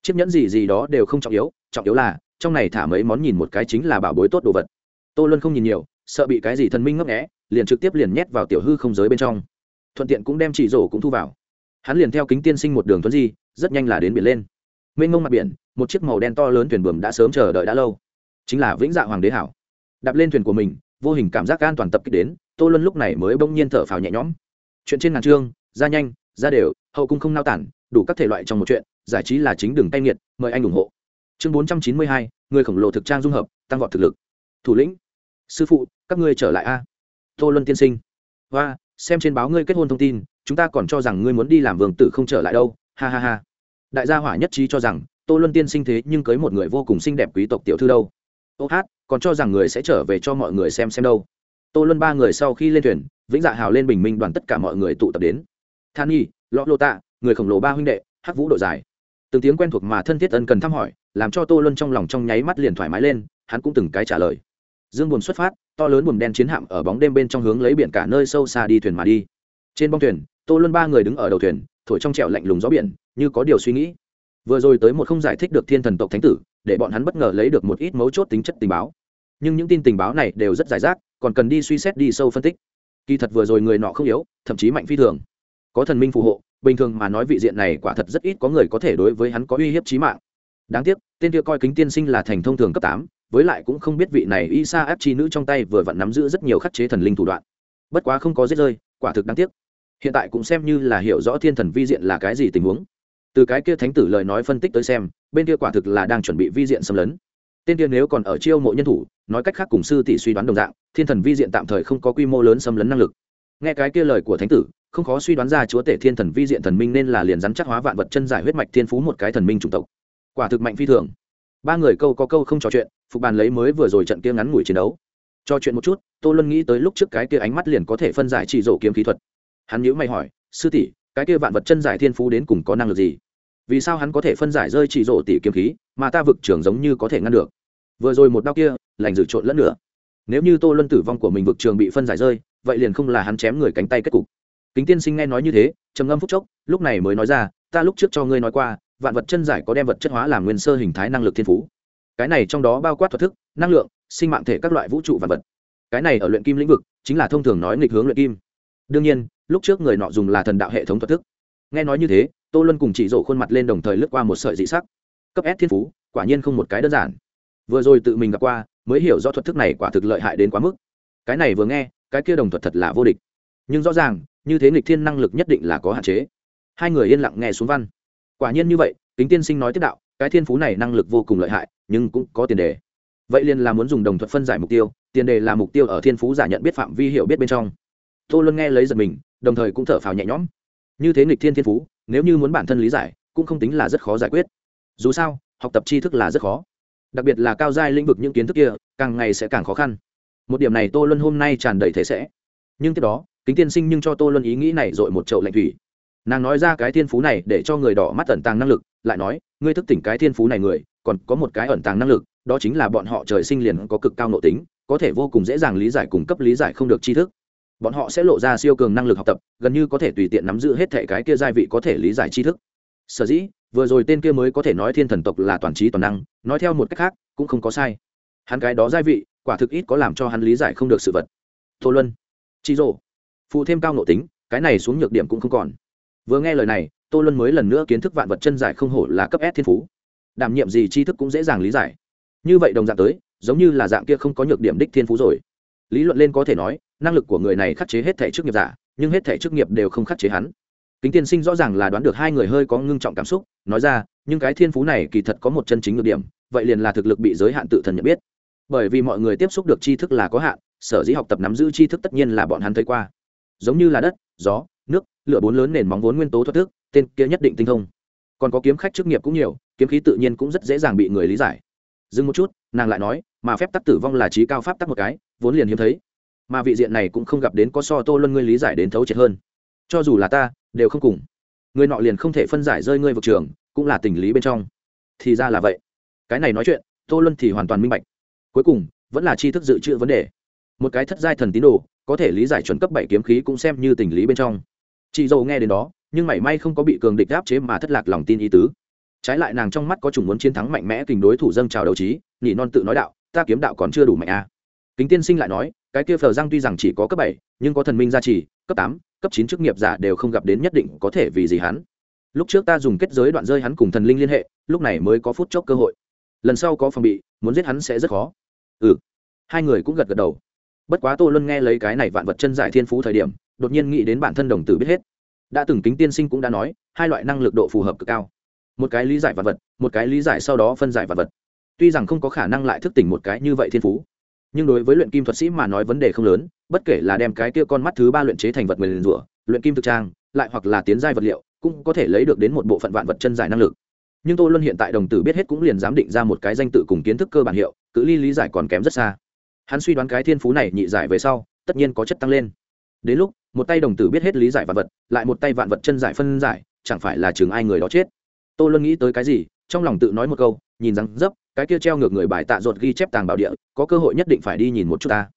Chiếc nhẫn gì gì đó đều không trọng yếu trọng yếu là, trong này thả mấy món nhìn một cái chính là bảo bối tốt đồ vật. Tô luân không nhìn nhiều, sợ bị cái gì thần minh ngấp nghẽ liền trực tiếp liền nhét vào tiểu hư không giới bên trong. Thuận tiện cũng đem chỉ rổ cũng thu vào. Hắn liền theo kính tiên sinh một đường tuấn di rất nhanh là đến biển lên. Mênh mông mặt biển một chiếc màu đen to lớn thuyền bờm đã sớm chờ đợi đã lâu. Chính là vĩnh dạ hoàng đế hảo. Đạp lên thuyền của mình vô hình cảm giác an toàn tập kích đến tô luân lúc này mới bỗng nhiên thở phào nhẹ nhõm. Chuyện trên ngàn trương, ra nhanh ra đều hậu cung không nao tản đủ các thể loại trong một chuyện giải trí là chính đường tay nghiệt mời anh ủng hộ. Chương bốn trăm chín mươi hai người khổng lồ thực trang dung hợp tăng vọt thực lực. Thủ lĩnh sư phụ các ngươi trở lại a tô luân tiên sinh. Và xem trên báo ngươi kết hôn thông tin, chúng ta còn cho rằng ngươi muốn đi làm vương tử không trở lại đâu. Ha ha ha. Đại gia hỏa nhất trí cho rằng, tô luân tiên sinh thế nhưng cưới một người vô cùng xinh đẹp quý tộc tiểu thư đâu. Ô hát, còn cho rằng người sẽ trở về cho mọi người xem xem đâu. Tô luân ba người sau khi lên thuyền, vĩnh dạ hào lên bình minh đoàn tất cả mọi người tụ tập đến. Than nhi, lọ lô tạ, người khổng lồ ba huynh đệ, hắc vũ đội dài. Từng tiếng quen thuộc mà thân thiết ân cần thăm hỏi, làm cho tô luân trong lòng trong nháy mắt liền thoải mái lên, hắn cũng từng cái trả lời. Dương buồn xuất phát to lớn buồn đen chiến hạm ở bóng đêm bên trong hướng lấy biển cả nơi sâu xa đi thuyền mà đi. Trên bong thuyền, tô luân ba người đứng ở đầu thuyền, thổi trong trẹo lạnh lùng gió biển, như có điều suy nghĩ. Vừa rồi tới một không giải thích được thiên thần tộc thánh tử, để bọn hắn bất ngờ lấy được một ít mấu chốt tính chất tình báo. Nhưng những tin tình báo này đều rất giải rác, còn cần đi suy xét đi sâu phân tích. Kỳ thật vừa rồi người nọ không yếu, thậm chí mạnh phi thường. Có thần minh phù hộ, bình thường mà nói vị diện này quả thật rất ít có người có thể đối với hắn có uy hiếp trí mạng. Đáng tiếc, tên kia coi kính tiên sinh là thành thông thường cấp tám với lại cũng không biết vị này y sa ép chi nữ trong tay vừa vặn nắm giữ rất nhiều khắc chế thần linh thủ đoạn. Bất quá không có giết rơi, quả thực đáng tiếc. Hiện tại cũng xem như là hiểu rõ thiên thần vi diện là cái gì tình huống. Từ cái kia thánh tử lời nói phân tích tới xem, bên kia quả thực là đang chuẩn bị vi diện xâm lấn. Tên kia nếu còn ở chiêu mộ nhân thủ, nói cách khác cùng sư tỷ suy đoán đồng dạng, thiên thần vi diện tạm thời không có quy mô lớn xâm lấn năng lực. Nghe cái kia lời của thánh tử, không khó suy đoán ra chúa tể thiên thần vi diện thần minh nên là liền rắn chắc hóa vạn vật chân giải huyết mạch thiên phú một cái thần minh chủng tộc. Quả thực mạnh phi thường ba người câu có câu không trò chuyện, phục bàn lấy mới vừa rồi trận kia ngắn ngủi chiến đấu. Cho chuyện một chút, tô luân nghĩ tới lúc trước cái kia ánh mắt liền có thể phân giải chỉ rổ kiếm kỹ thuật. Hắn nhữ mày hỏi, sư tỷ, cái kia vạn vật chân giải thiên phú đến cùng có năng lực gì? Vì sao hắn có thể phân giải rơi chỉ rổ tỷ kiếm khí, mà ta vực trường giống như có thể ngăn được? Vừa rồi một đau kia, lành dự trộn lẫn nữa nếu như tô luân tử vong của mình vực trường bị phân giải rơi, vậy liền không là hắn chém người cánh tay kết cục. Kính tiên sinh nghe nói như thế, trầm ngâm phúc chốc, lúc này mới nói ra, ta lúc trước cho ngươi nói qua vạn vật chân giải có đem vật chất hóa làm nguyên sơ hình thái năng lực thiên phú. Cái này trong đó bao quát thuật thức, năng lượng, sinh mạng thể các loại vũ trụ vạn vật. Cái này ở luyện kim lĩnh vực, chính là thông thường nói nghịch hướng luyện kim. Đương nhiên, lúc trước người nọ dùng là thần đạo hệ thống thuật thức. Nghe nói như thế, tô luân cùng chỉ rổ khuôn mặt lên đồng thời lướt qua một sợi dị sắc. Cấp s thiên phú, quả nhiên không một cái đơn giản. Vừa rồi tự mình gặp qua, mới hiểu rõ thuật thức này quả thực lợi hại đến quá mức. Cái này vừa nghe, cái kia đồng thuật thật là vô địch. Nhưng rõ ràng, như thế nghịch thiên năng lực nhất định là có hạn chế. Hai người yên lặng nghe xuống văn quả nhiên như vậy, kính tiên sinh nói tiếp đạo, cái thiên phú này năng lực vô cùng lợi hại, nhưng cũng có tiền đề. Vậy liền là muốn dùng đồng thuật phân giải mục tiêu, tiền đề là mục tiêu ở thiên phú giả nhận biết phạm vi hiểu biết bên trong. Tô luân nghe lấy giật mình, đồng thời cũng thở phào nhẹ nhõm. Như thế nghịch thiên thiên phú, nếu như muốn bản thân lý giải, cũng không tính là rất khó giải quyết. Dù sao, học tập tri thức là rất khó. Đặc biệt là cao giai lĩnh vực những kiến thức kia, càng ngày sẽ càng khó khăn. Một điểm này tô luân hôm nay tràn đầy thế sẽ. Nhưng tiếp đó, kính tiên sinh nhưng cho tô luân ý nghĩ này dội một chậu lạnh thủy nàng nói ra cái thiên phú này để cho người đỏ mắt ẩn tàng năng lực lại nói ngươi thức tỉnh cái thiên phú này người còn có một cái ẩn tàng năng lực đó chính là bọn họ trời sinh liền có cực cao nội tính có thể vô cùng dễ dàng lý giải cung cấp lý giải không được tri thức. Bọn họ sẽ lộ ra siêu cường năng lực học tập gần như có thể tùy tiện nắm giữ hết thệ cái kia giai vị có thể lý giải tri thức. Sở dĩ vừa rồi tên kia mới có thể nói thiên thần tộc là toàn trí toàn năng nói theo một cách khác cũng không có sai. Hắn cái đó giai vị quả thực ít có làm cho hắn lý giải không được sự vật. Tô luân chi rồ, phụ thêm cao nội tính cái này xuống nhược điểm cũng không còn vừa nghe lời này, tô luân mới lần nữa kiến thức vạn vật chân giải không hổ là cấp s thiên phú. Đảm nhiệm gì tri thức cũng dễ dàng lý giải. Như vậy đồng dạng tới, giống như là dạng kia không có nhược điểm đích thiên phú rồi. Lý luận lên có thể nói, năng lực của người này khắc chế hết thể chức nghiệp giả, nhưng hết thể chức nghiệp đều không khắc chế hắn. Kính tiên sinh rõ ràng là đoán được hai người hơi có ngưng trọng cảm xúc, nói ra, nhưng cái thiên phú này kỳ thật có một chân chính nhược điểm, vậy liền là thực lực bị giới hạn tự thần nhận biết. Bởi vì mọi người tiếp xúc được tri thức là có hạn, sở dĩ học tập nắm giữ tri thức tất nhiên là bọn hắn thấy qua. Giống như là đất, gió lựa lửa bốn lớn nền móng vốn nguyên tố thoát thức, tên kia nhất định tinh thông. Còn có kiếm khách chức nghiệp cũng nhiều, kiếm khí tự nhiên cũng rất dễ dàng bị người lý giải. Dừng một chút, nàng lại nói, mà phép tắc tử vong là trí cao pháp tắc một cái, vốn liền hiếm thấy. Mà vị diện này cũng không gặp đến có so tô luân ngươi lý giải đến thấu triệt hơn. Cho dù là ta, đều không cùng. Người nọ liền không thể phân giải rơi ngươi vực trường, cũng là tình lý bên trong. Thì ra là vậy. Cái này nói chuyện, tô luân thì hoàn toàn minh bạch. Cuối cùng, vẫn là tri thức dự trữ vấn đề. Một cái thất giai thần tín đồ, có thể lý giải chuẩn cấp bảy kiếm khí cũng xem như tình lý bên trong chị dâu nghe đến đó, nhưng mảy may không có bị cường địch áp chế mà thất lạc lòng tin ý tứ. Trái lại nàng trong mắt có chủng muốn chiến thắng mạnh mẽ kình đối thủ dâng trào đấu trí, nhị non tự nói đạo, ta kiếm đạo còn chưa đủ mạnh a à. kính tiên sinh lại nói, cái kia phờ giang tuy rằng chỉ có cấp bảy, nhưng có thần minh gia trì, cấp tám, cấp chín chức nghiệp giả đều không gặp đến nhất định có thể vì gì hắn. Lúc trước ta dùng kết giới đoạn rơi hắn cùng thần linh liên hệ, lúc này mới có phút chốc cơ hội. Lần sau có phòng bị, muốn giết hắn sẽ rất khó. Ừ. Hai người cũng gật gật đầu. Bất quá tô luân nghe lấy cái này vạn vật chân giải thiên phú thời điểm đột nhiên nghĩ đến bản thân đồng tử biết hết. Đã từng kính tiên sinh cũng đã nói, hai loại năng lực độ phù hợp cực cao. Một cái lý giải vật vật, một cái lý giải sau đó phân giải vật vật. Tuy rằng không có khả năng lại thức tỉnh một cái như vậy thiên phú, nhưng đối với luyện kim thuật sĩ mà nói vấn đề không lớn, bất kể là đem cái kia con mắt thứ ba luyện chế thành vật người liền rủa, luyện kim thực trang, lại hoặc là tiến giai vật liệu, cũng có thể lấy được đến một bộ phận vạn vật chân giải năng lực. Nhưng tô luân hiện tại đồng tử biết hết cũng liền giám định ra một cái danh tự cùng kiến thức cơ bản hiệu, cự ly lý giải còn kém rất xa. Hắn suy đoán cái thiên phú này nhị giải về sau, tất nhiên có chất tăng lên đến lúc, một tay đồng tử biết hết lý giải vạn vật, lại một tay vạn vật chân giải phân giải, chẳng phải là chừng ai người đó chết. Tô luân nghĩ tới cái gì, trong lòng tự nói một câu, nhìn rằng, dấp, cái kia treo ngược người bài tạ ruột ghi chép tàng bảo địa, có cơ hội nhất định phải đi nhìn một chút ta.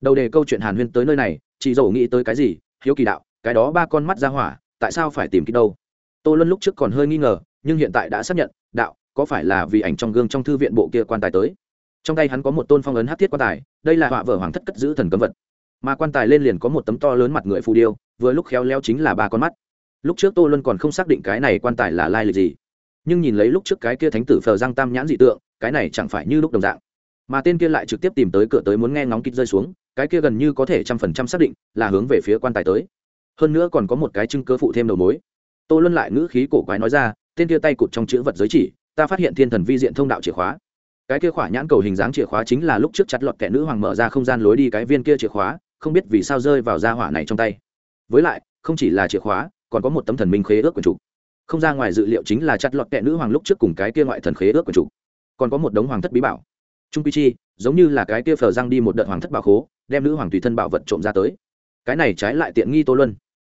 Đầu đề câu chuyện hàn huyên tới nơi này, chị dầu nghĩ tới cái gì, hiếu kỳ đạo, cái đó ba con mắt ra hỏa, tại sao phải tìm kỹ đâu? Tô luân lúc trước còn hơi nghi ngờ, nhưng hiện tại đã xác nhận, đạo, có phải là vì ảnh trong gương trong thư viện bộ kia quan tài tới? Trong tay hắn có một tôn phong ấn hát thiết quan tài, đây là họa vở hoàng thất cất giữ thần cấm vật mà quan tài lên liền có một tấm to lớn mặt người phù điêu, vừa lúc khéo leo chính là ba con mắt. Lúc trước tô luân còn không xác định cái này quan tài là lai lịch gì, nhưng nhìn lấy lúc trước cái kia thánh tử phờ giang tam nhãn dị tượng, cái này chẳng phải như lúc đồng dạng. Mà tên kia lại trực tiếp tìm tới cửa tới muốn nghe ngóng kít rơi xuống, cái kia gần như có thể trăm phần trăm xác định là hướng về phía quan tài tới. Hơn nữa còn có một cái chứng cơ phụ thêm đầu mối. Tô luân lại ngữ khí cổ quái nói ra, tên kia tay cụt trong chữ vật giới chỉ, ta phát hiện thiên thần vi diện thông đạo chìa khóa. Cái kia khỏa nhãn cầu hình dáng chìa khóa chính là lúc trước chặt lọt kẻ nữ hoàng mở ra không gian lối đi cái viên kia chìa khóa không biết vì sao rơi vào gia hỏa này trong tay. Với lại, không chỉ là chìa khóa, còn có một tấm thần minh khế ước quần chủ. Không ra ngoài dự liệu chính là chặt lọt kẹ nữ hoàng lúc trước cùng cái kia ngoại thần khế ước quần chủ. Còn có một đống hoàng thất bí bảo. Trung pi chi, giống như là cái kia phờ răng đi một đợt hoàng thất bảo khố, đem nữ hoàng tùy thân bảo vật trộm ra tới. Cái này trái lại tiện nghi tô luân.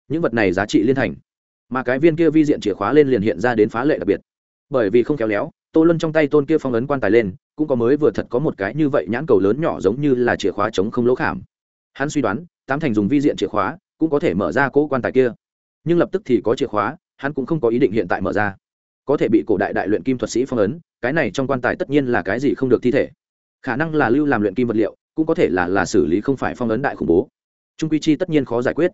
Những vật này giá trị liên thành. Mà cái viên kia vi diện chìa khóa lên liền hiện ra đến phá lệ đặc biệt. Bởi vì không khéo léo, tô luân trong tay tôn kia phong ấn quan tài lên, cũng có mới vừa thật có một cái như vậy nhãn cầu lớn nhỏ giống như là chìa khóa chống không lỗ khảm hắn suy đoán, tám thành dùng vi diện chìa khóa cũng có thể mở ra cỗ quan tài kia. Nhưng lập tức thì có chìa khóa, hắn cũng không có ý định hiện tại mở ra. Có thể bị cổ đại đại luyện kim thuật sĩ phong ấn, cái này trong quan tài tất nhiên là cái gì không được thi thể. Khả năng là lưu làm luyện kim vật liệu, cũng có thể là là xử lý không phải phong ấn đại khủng bố. Trung quy chi tất nhiên khó giải quyết.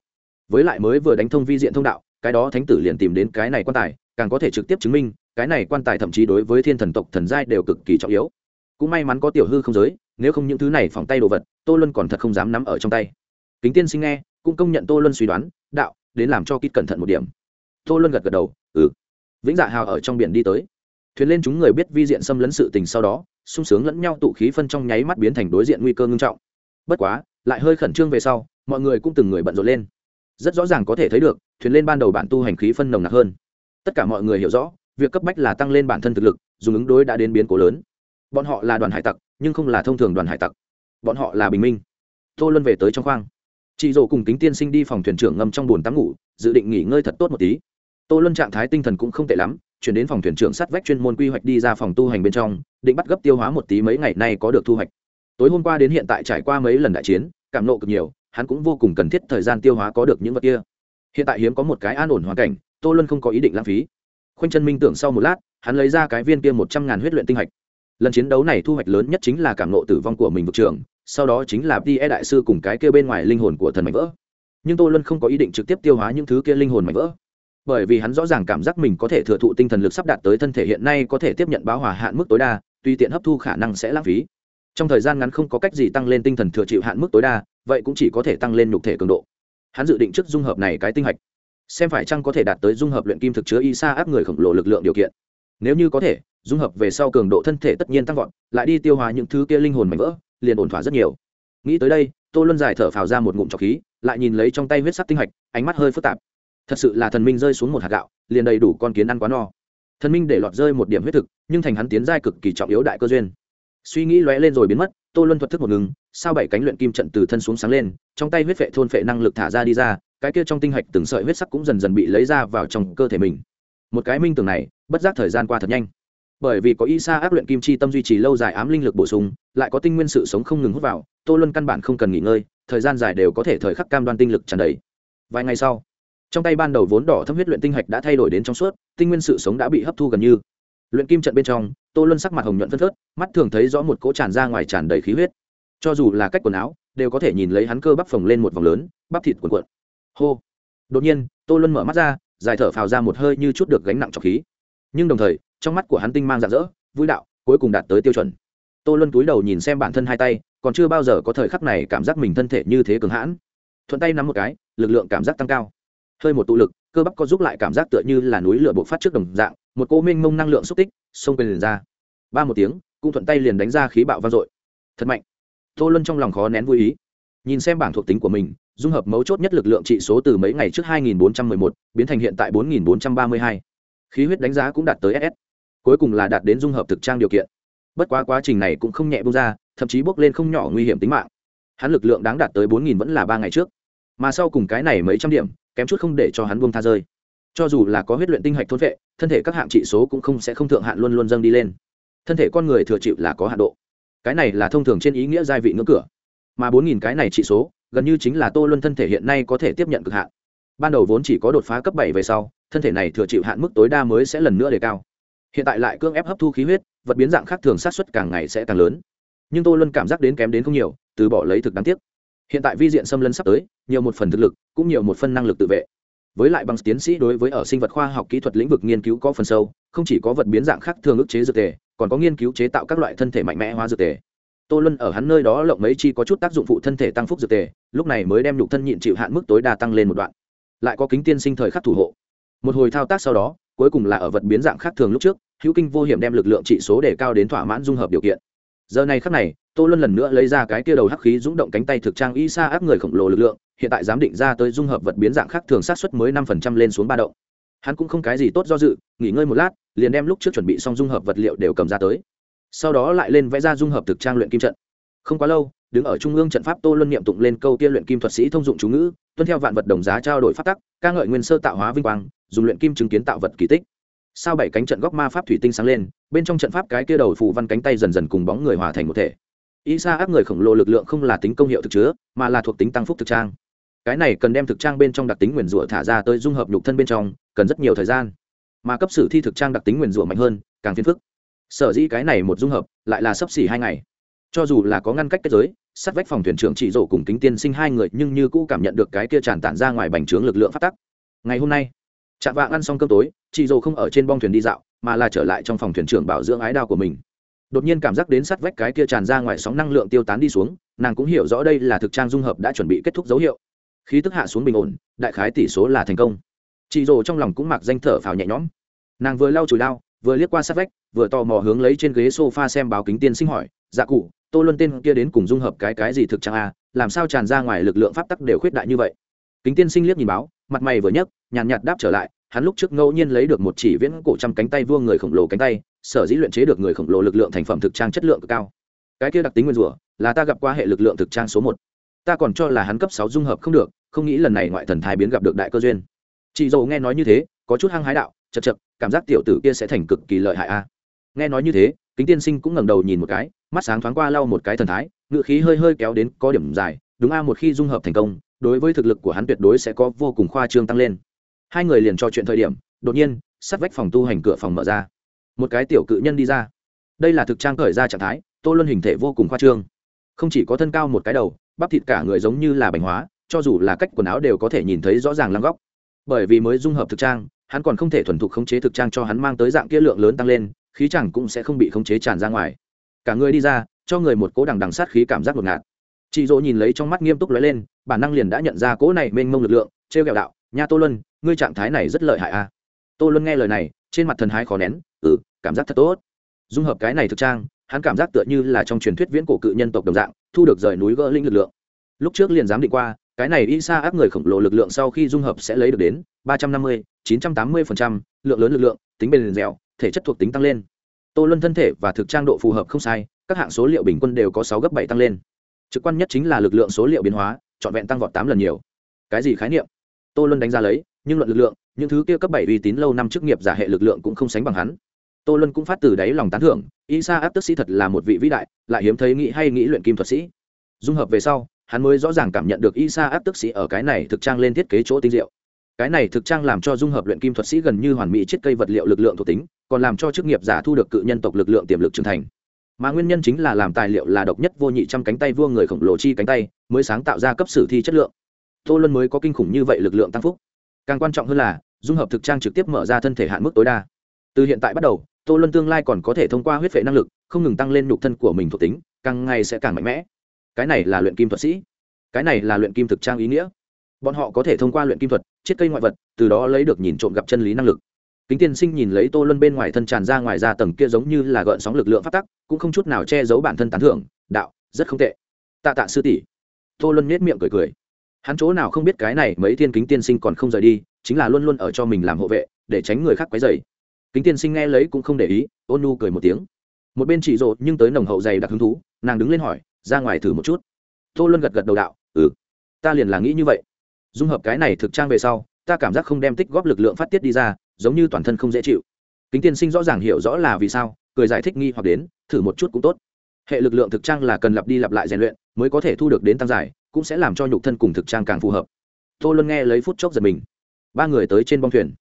Với lại mới vừa đánh thông vi diện thông đạo, cái đó thánh tử liền tìm đến cái này quan tài, càng có thể trực tiếp chứng minh, cái này quan tài thậm chí đối với thiên thần tộc thần giai đều cực kỳ trọng yếu. Cũng may mắn có tiểu hư không giới, nếu không những thứ này phòng tay đồ vật tô luân còn thật không dám nắm ở trong tay. Kính tiên sinh nghe, cũng công nhận tô luân suy đoán, đạo, đến làm cho kít cẩn thận một điểm. Tô luân gật gật đầu ừ. Vĩnh dạ hào ở trong biển đi tới. Thuyền lên chúng người biết vi diện xâm lấn sự tình sau đó, sung sướng lẫn nhau tụ khí phân trong nháy mắt biến thành đối diện nguy cơ ngưng trọng. Bất quá, lại hơi khẩn trương về sau, mọi người cũng từng người bận rộn lên. Rất rõ ràng có thể thấy được, thuyền lên ban đầu bản tu hành khí phân nồng nặc hơn. Tất cả mọi người hiểu rõ, việc cấp bách là tăng lên bản thân thực lực, dùng ứng đối đã đến biến cố lớn. Bọn họ là đoàn hải tặc, nhưng không là thông thường đoàn hải tặc bọn họ là bình minh. Tô luân về tới trong khoang. Chị dỗ cùng kính tiên sinh đi phòng thuyền trưởng ngâm trong bồn tắm ngủ, dự định nghỉ ngơi thật tốt một tí. Tô luân trạng thái tinh thần cũng không tệ lắm, chuyển đến phòng thuyền trưởng sát vách chuyên môn quy hoạch đi ra phòng tu hành bên trong, định bắt gấp tiêu hóa một tí mấy ngày nay có được thu hoạch. Tối hôm qua đến hiện tại trải qua mấy lần đại chiến, cảm nộ cực nhiều, hắn cũng vô cùng cần thiết thời gian tiêu hóa có được những vật kia. Hiện tại hiếm có một cái an ổn hoàn cảnh, tô luân không có ý định lãng phí. Khoanh chân minh tưởng sau một lát, hắn lấy ra cái viên kia một trăm ngàn huyết luyện tinh hạch lần chiến đấu này thu hoạch lớn nhất chính là cảm nộ tử vong của mình vực trường sau đó chính là đi e đại sư cùng cái kia bên ngoài linh hồn của thần mạnh vỡ. Nhưng tô luân không có ý định trực tiếp tiêu hóa những thứ kia linh hồn mạnh vỡ. Bởi vì hắn rõ ràng cảm giác mình có thể thừa thụ tinh thần lực sắp đạt tới thân thể hiện nay có thể tiếp nhận báo hòa hạn mức tối đa, tuy tiện hấp thu khả năng sẽ lãng phí. Trong thời gian ngắn không có cách gì tăng lên tinh thần thừa chịu hạn mức tối đa, vậy cũng chỉ có thể tăng lên nhục thể cường độ. Hắn dự định trước dung hợp này cái tinh hạch xem phải chăng có thể đạt tới dung hợp luyện kim thực chứa y sa áp người khổng lồ lực lượng điều kiện nếu như có thể, dung hợp về sau cường độ thân thể tất nhiên tăng vọt, lại đi tiêu hóa những thứ kia linh hồn mảnh vỡ, liền ổn thỏa rất nhiều. Nghĩ tới đây, tô luân dài thở phào ra một ngụm trọc khí, lại nhìn lấy trong tay huyết sắc tinh hạch, ánh mắt hơi phức tạp. Thật sự là thần minh rơi xuống một hạt gạo, liền đầy đủ con kiến ăn quá no. Thần minh để lọt rơi một điểm huyết thực, nhưng thành hắn tiến giai cực kỳ trọng yếu đại cơ duyên. Suy nghĩ lóe lên rồi biến mất, tô luân thuật thức một ngừng sao bảy cánh luyện kim trận từ thân xuống sáng lên, trong tay huyết vệ thôn phệ năng lực thả ra đi ra, cái kia trong tinh hạch từng sợi huyết sắc cũng dần dần bị lấy ra vào trong cơ thể mình. Một cái minh tưởng này bất giác thời gian qua thật nhanh. Bởi vì có y sa áp luyện kim chi tâm duy trì lâu dài ám linh lực bổ sung, lại có tinh nguyên sự sống không ngừng hút vào, tô luân căn bản không cần nghỉ ngơi, thời gian dài đều có thể thời khắc cam đoan tinh lực tràn đầy. Vài ngày sau, trong tay ban đầu vốn đỏ thâm huyết luyện tinh hạch đã thay đổi đến trong suốt, tinh nguyên sự sống đã bị hấp thu gần như. Luyện kim trận bên trong, tô luân sắc mặt hồng nhuận phân phớt, mắt thường thấy rõ một cỗ tràn ra ngoài tràn đầy khí huyết. Cho dù là cách quần áo, đều có thể nhìn lấy hắn cơ bắp phồng lên một vòng lớn, bắp thịt cuộn cuộn. Hô! Đột nhiên, tô luân mở mắt ra dài thở phào ra một hơi như chút được gánh nặng trọc khí nhưng đồng thời trong mắt của hắn tinh mang rạng rỡ vui đạo cuối cùng đạt tới tiêu chuẩn. Tô luân túi đầu nhìn xem bản thân hai tay còn chưa bao giờ có thời khắc này cảm giác mình thân thể như thế cường hãn. Thuận tay nắm một cái lực lượng cảm giác tăng cao. Hơi một tụ lực cơ bắp có giúp lại cảm giác tựa như là núi lửa bộc phát trước đồng dạng một cô minh mông năng lượng xúc tích xông quyền liền ra. Ba một tiếng cũng thuận tay liền đánh ra khí bạo vang dội. Thật mạnh. Tô luân trong lòng khó nén vui ý. Nhìn xem bảng thuộc tính của mình dung hợp mấu chốt nhất lực lượng trị số từ mấy ngày trước 2411, biến thành hiện tại 4432 khí huyết đánh giá cũng đạt tới ss cuối cùng là đạt đến dung hợp thực trang điều kiện. Bất quá quá trình này cũng không nhẹ bung ra, thậm chí bốc lên không nhỏ nguy hiểm tính mạng. Hắn lực lượng đáng đạt tới 4000 vẫn là ba ngày trước. Mà sau cùng cái này mấy trăm điểm, kém chút không để cho hắn buông tha rơi. Cho dù là có huyết luyện tinh hạch thôn vệ, thân thể các hạng trị số cũng không sẽ không thượng hạn luôn luôn dâng đi lên. Thân thể con người thừa chịu là có hạn độ. Cái này là thông thường trên ý nghĩa giai vị ngưỡng cửa. Mà bốn nghìn cái này trị số, gần như chính là tô luân thân thể hiện nay có thể tiếp nhận cực hạn ban đầu vốn chỉ có đột phá cấp bảy về sau, thân thể này thừa chịu hạn mức tối đa mới sẽ lần nữa đề cao. Hiện tại lại cưỡng ép hấp thu khí huyết, vật biến dạng khác thường sát xuất càng ngày sẽ càng lớn. Nhưng tô luân cảm giác đến kém đến không nhiều, từ bỏ lấy thực đáng tiếc. Hiện tại vi diện xâm lấn sắp tới, nhiều một phần thực lực, cũng nhiều một phần năng lực tự vệ. Với lại bằng tiến sĩ đối với ở sinh vật khoa học kỹ thuật lĩnh vực nghiên cứu có phần sâu, không chỉ có vật biến dạng khác thường ức chế dược tề, còn có nghiên cứu chế tạo các loại thân thể mạnh mẽ hóa dược tề. Tô luân ở hắn nơi đó lộng mấy chi có chút tác dụng phụ thân thể tăng phúc dược tề, lúc này mới đem nhục thân nhịn chịu hạn mức tối đa tăng lên một đoạn lại có kính tiên sinh thời khắc thủ hộ. Một hồi thao tác sau đó, cuối cùng là ở vật biến dạng khác thường lúc trước, hữu kinh vô hiểm đem lực lượng trị số để cao đến thỏa mãn dung hợp điều kiện. Giờ này khắc này, tô luân lần nữa lấy ra cái kia đầu hắc khí rúng động cánh tay thực trang y sa áp người khổng lồ lực lượng, hiện tại giám định ra tới dung hợp vật biến dạng khác thường sát xuất mới năm phần trăm lên xuống ba động. Hắn cũng không cái gì tốt do dự, nghỉ ngơi một lát, liền đem lúc trước chuẩn bị xong dung hợp vật liệu đều cầm ra tới. Sau đó lại lên vẽ ra dung hợp thực trang luyện kim trận. Không quá lâu đứng ở trung ương trận pháp tô luân niệm tụng lên câu tiên luyện kim thuật sĩ thông dụng chú ngữ, tuân theo vạn vật đồng giá trao đổi phát tắc, ca ngợi nguyên sơ tạo hóa vinh quang, dùng luyện kim chứng kiến tạo vật kỳ tích. Sau bảy cánh trận góc ma pháp thủy tinh sáng lên, bên trong trận pháp cái kia đầu phù văn cánh tay dần dần cùng bóng người hòa thành một thể. Ý xa áp người khổng lồ lực lượng không là tính công hiệu thực chứa, mà là thuộc tính tăng phúc thực trang. Cái này cần đem thực trang bên trong đặc tính nguyền rủa thả ra tới dung hợp nhục thân bên trong, cần rất nhiều thời gian. Mà cấp sử thi thực trang đặc tính nguyền rủa mạnh hơn, càng phiền phức. Sở dĩ cái này một dung hợp, lại là sấp xỉ hai ngày cho dù là có ngăn cách kết giới, sát vách phòng thuyền trưởng chị rổ cùng kính tiên sinh hai người nhưng như cũ cảm nhận được cái kia tràn tản ra ngoài bành trướng lực lượng phát tắc. Ngày hôm nay chạm vạng ăn xong cơm tối chị rổ không ở trên bong thuyền đi dạo, mà là trở lại trong phòng thuyền trưởng bảo dưỡng ái đao của mình. Đột nhiên cảm giác đến sát vách cái kia tràn ra ngoài sóng năng lượng tiêu tán đi xuống, nàng cũng hiểu rõ đây là thực trang dung hợp đã chuẩn bị kết thúc dấu hiệu. Khí tức hạ xuống bình ổn, đại khái tỷ số là thành công. Chị rồ trong lòng cũng mặc danh thở phào nhẹ nhõm. Nàng vừa lau chùi lao vừa liếc qua sát vách, vừa tò mò hướng lấy trên ghế s o f a xem báo kính tiên sinh hỏi dạ cụ, tô luân tên kia đến cùng dung hợp cái cái gì thực trang a? Làm sao tràn ra ngoài lực lượng pháp tắc đều khuyết đại như vậy? Kính tiên sinh liếc nhìn báo, mặt mày vừa nhấc, nhàn nhạt đáp trở lại, hắn lúc trước ngẫu nhiên lấy được một chỉ viễn cổ trăm cánh tay vuông người khổng lồ cánh tay, sở dĩ luyện chế được người khổng lồ lực lượng thành phẩm thực trang chất lượng cực cao. Cái kia đặc tính nguyên rủa là ta gặp qua hệ lực lượng thực trang số một. Ta còn cho là hắn cấp sáu dung hợp không được, không nghĩ lần này ngoại thần thái biến gặp được đại cơ duyên. Chị dầu nghe nói như thế, có chút hăng hái đạo chật chật cảm giác tiểu tử kia sẽ thành cực kỳ lợi hại a. Nghe nói như thế, kính tiên sinh cũng ngẩng đầu nhìn một cái mắt sáng thoáng qua lau một cái thần thái ngự khí hơi hơi kéo đến có điểm dài, đúng a, một khi dung hợp thành công, đối với thực lực của hắn tuyệt đối sẽ có vô cùng khoa trương tăng lên. Hai người liền trò chuyện thời điểm, đột nhiên, sát vách phòng tu hành cửa phòng mở ra. Một cái tiểu cự nhân đi ra. Đây là thực trang khởi ra trạng thái, tô luân hình thể vô cùng khoa trương. Không chỉ có thân cao một cái đầu, bắp thịt cả người giống như là bánh hóa, cho dù là cách quần áo đều có thể nhìn thấy rõ ràng lăng góc. Bởi vì mới dung hợp thực trang, hắn còn không thể thuần thục khống chế thực trang cho hắn mang tới dạng kia lượng lớn tăng lên, khí chẳng cũng sẽ không bị khống chế tràn ra ngoài cả người đi ra, cho người một cố đằng đằng sát khí cảm giác ngột ngạt. Chị dỗ nhìn lấy trong mắt nghiêm túc lóe lên, bản năng liền đã nhận ra cố này mênh mông lực lượng, trêu ghẹo đạo, nha tô luân, ngươi trạng thái này rất lợi hại a à. tô luân nghe lời này, trên mặt thần hái khó nén ừ cảm giác thật tốt. Dung hợp cái này thực trang, hắn cảm giác tựa như là trong truyền thuyết viễn cổ cự nhân tộc đồng dạng, thu được rời núi gỡ linh lực lượng. Lúc trước liền dám định qua, cái này y sa áp người khổng lồ lực lượng sau khi dung hợp sẽ lấy được đến ba trăm năm mươi, chín trăm tám mươi lượng lớn lực lượng, tính bền dẻo, thể chất thuộc tính tăng lên tô luân thân thể và thực trang độ phù hợp không sai, các hạng số liệu bình quân đều có sáu gấp bảy tăng lên. Trực quan nhất chính là lực lượng số liệu biến hóa, trọn vẹn tăng vọt tám lần nhiều. Cái gì khái niệm? Tô luân đánh giá lấy, nhưng luận lực lượng, những thứ kia cấp bảy uy tín lâu năm chức nghiệp giả hệ lực lượng cũng không sánh bằng hắn. Tô luân cũng phát từ đáy lòng tán thưởng y sa áp tức sĩ thật là một vị vĩ đại, lại hiếm thấy nghĩ hay nghĩ luyện kim thuật sĩ. Dung hợp về sau, hắn mới rõ ràng cảm nhận được y sa áp tức sĩ ở cái này thực trang lên thiết kế chỗ tinh diệu cái này thực trang làm cho dung hợp luyện kim thuật sĩ gần như hoàn mỹ chiết cây vật liệu lực lượng thuộc tính, còn làm cho chức nghiệp giả thu được cự nhân tộc lực lượng tiềm lực trưởng thành. Mà nguyên nhân chính là làm tài liệu là độc nhất vô nhị trăm cánh tay vua người khổng lồ chi cánh tay, mới sáng tạo ra cấp sử thi chất lượng. Tô luân mới có kinh khủng như vậy lực lượng tăng phúc. Càng quan trọng hơn là, dung hợp thực trang trực tiếp mở ra thân thể hạn mức tối đa. Từ hiện tại bắt đầu, tô luân tương lai còn có thể thông qua huyết vệ năng lực, không ngừng tăng lên nhục thân của mình thuộc tính, càng ngày sẽ càng mạnh mẽ. Cái này là luyện kim thuật sĩ. Cái này là luyện kim thực trang ý nghĩa. Bọn họ có thể thông qua luyện kim thuật chiết cây ngoại vật, từ đó lấy được nhìn trộm gặp chân lý năng lực. Kính tiên sinh nhìn lấy tô luân bên ngoài thân tràn ra ngoài ra tầng kia giống như là gợn sóng lực lượng phát tắc, cũng không chút nào che giấu bản thân tán thưởng, đạo, rất không tệ. Tạ tạ sư tỷ. Tô luân nhét miệng cười cười. Hắn chỗ nào không biết cái này mấy thiên kính tiên sinh còn không rời đi, chính là luôn luôn ở cho mình làm hộ vệ, để tránh người khác quấy dày kính tiên sinh nghe lấy cũng không để ý, ôn nu cười một tiếng. Một bên chỉ rộ nhưng tới nồng hậu dày đặc hứng thú, nàng đứng lên hỏi, ra ngoài thử một chút. Tô luân gật gật đầu đạo ừ. Ta liền là nghĩ như vậy dung hợp cái này thực trang về sau, ta cảm giác không đem tích góp lực lượng phát tiết đi ra, giống như toàn thân không dễ chịu. Kính tiên sinh rõ ràng hiểu rõ là vì sao, cười giải thích nghi hoặc đến, thử một chút cũng tốt. Hệ lực lượng thực trang là cần lặp đi lặp lại rèn luyện, mới có thể thu được đến tăng giải, cũng sẽ làm cho nhục thân cùng thực trang càng phù hợp. Tô luân nghe lấy phút chốc giật mình. Ba người tới trên bong thuyền.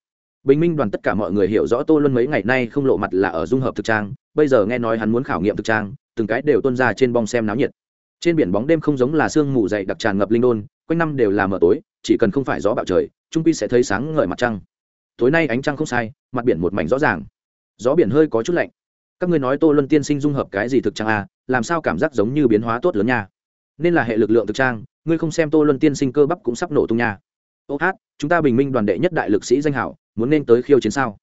Bình minh đoàn tất cả mọi người hiểu rõ tô luân mấy ngày nay không lộ mặt là ở dung hợp thực trang, bây giờ nghe nói hắn muốn khảo nghiệm thực trang, từng cái đều tuân ra trên bong xem náo nhiệt. Trên biển bóng đêm không giống là sương mù dày đặc tràn ngập linh đôn, quanh năm đều là mờ tối chỉ cần không phải gió bạo trời, trung pi sẽ thấy sáng ngời mặt trăng. Tối nay ánh trăng không sai, mặt biển một mảnh rõ ràng. Gió biển hơi có chút lạnh. Các ngươi nói tô luân tiên sinh dung hợp cái gì thực trang à làm sao cảm giác giống như biến hóa tốt lớn nha? Nên là hệ lực lượng thực trang, ngươi không xem tô luân tiên sinh cơ bắp cũng sắp nổ tung nha. Ô hát, chúng ta bình minh đoàn đệ nhất đại lực sĩ danh hảo, muốn nên tới khiêu chiến sao?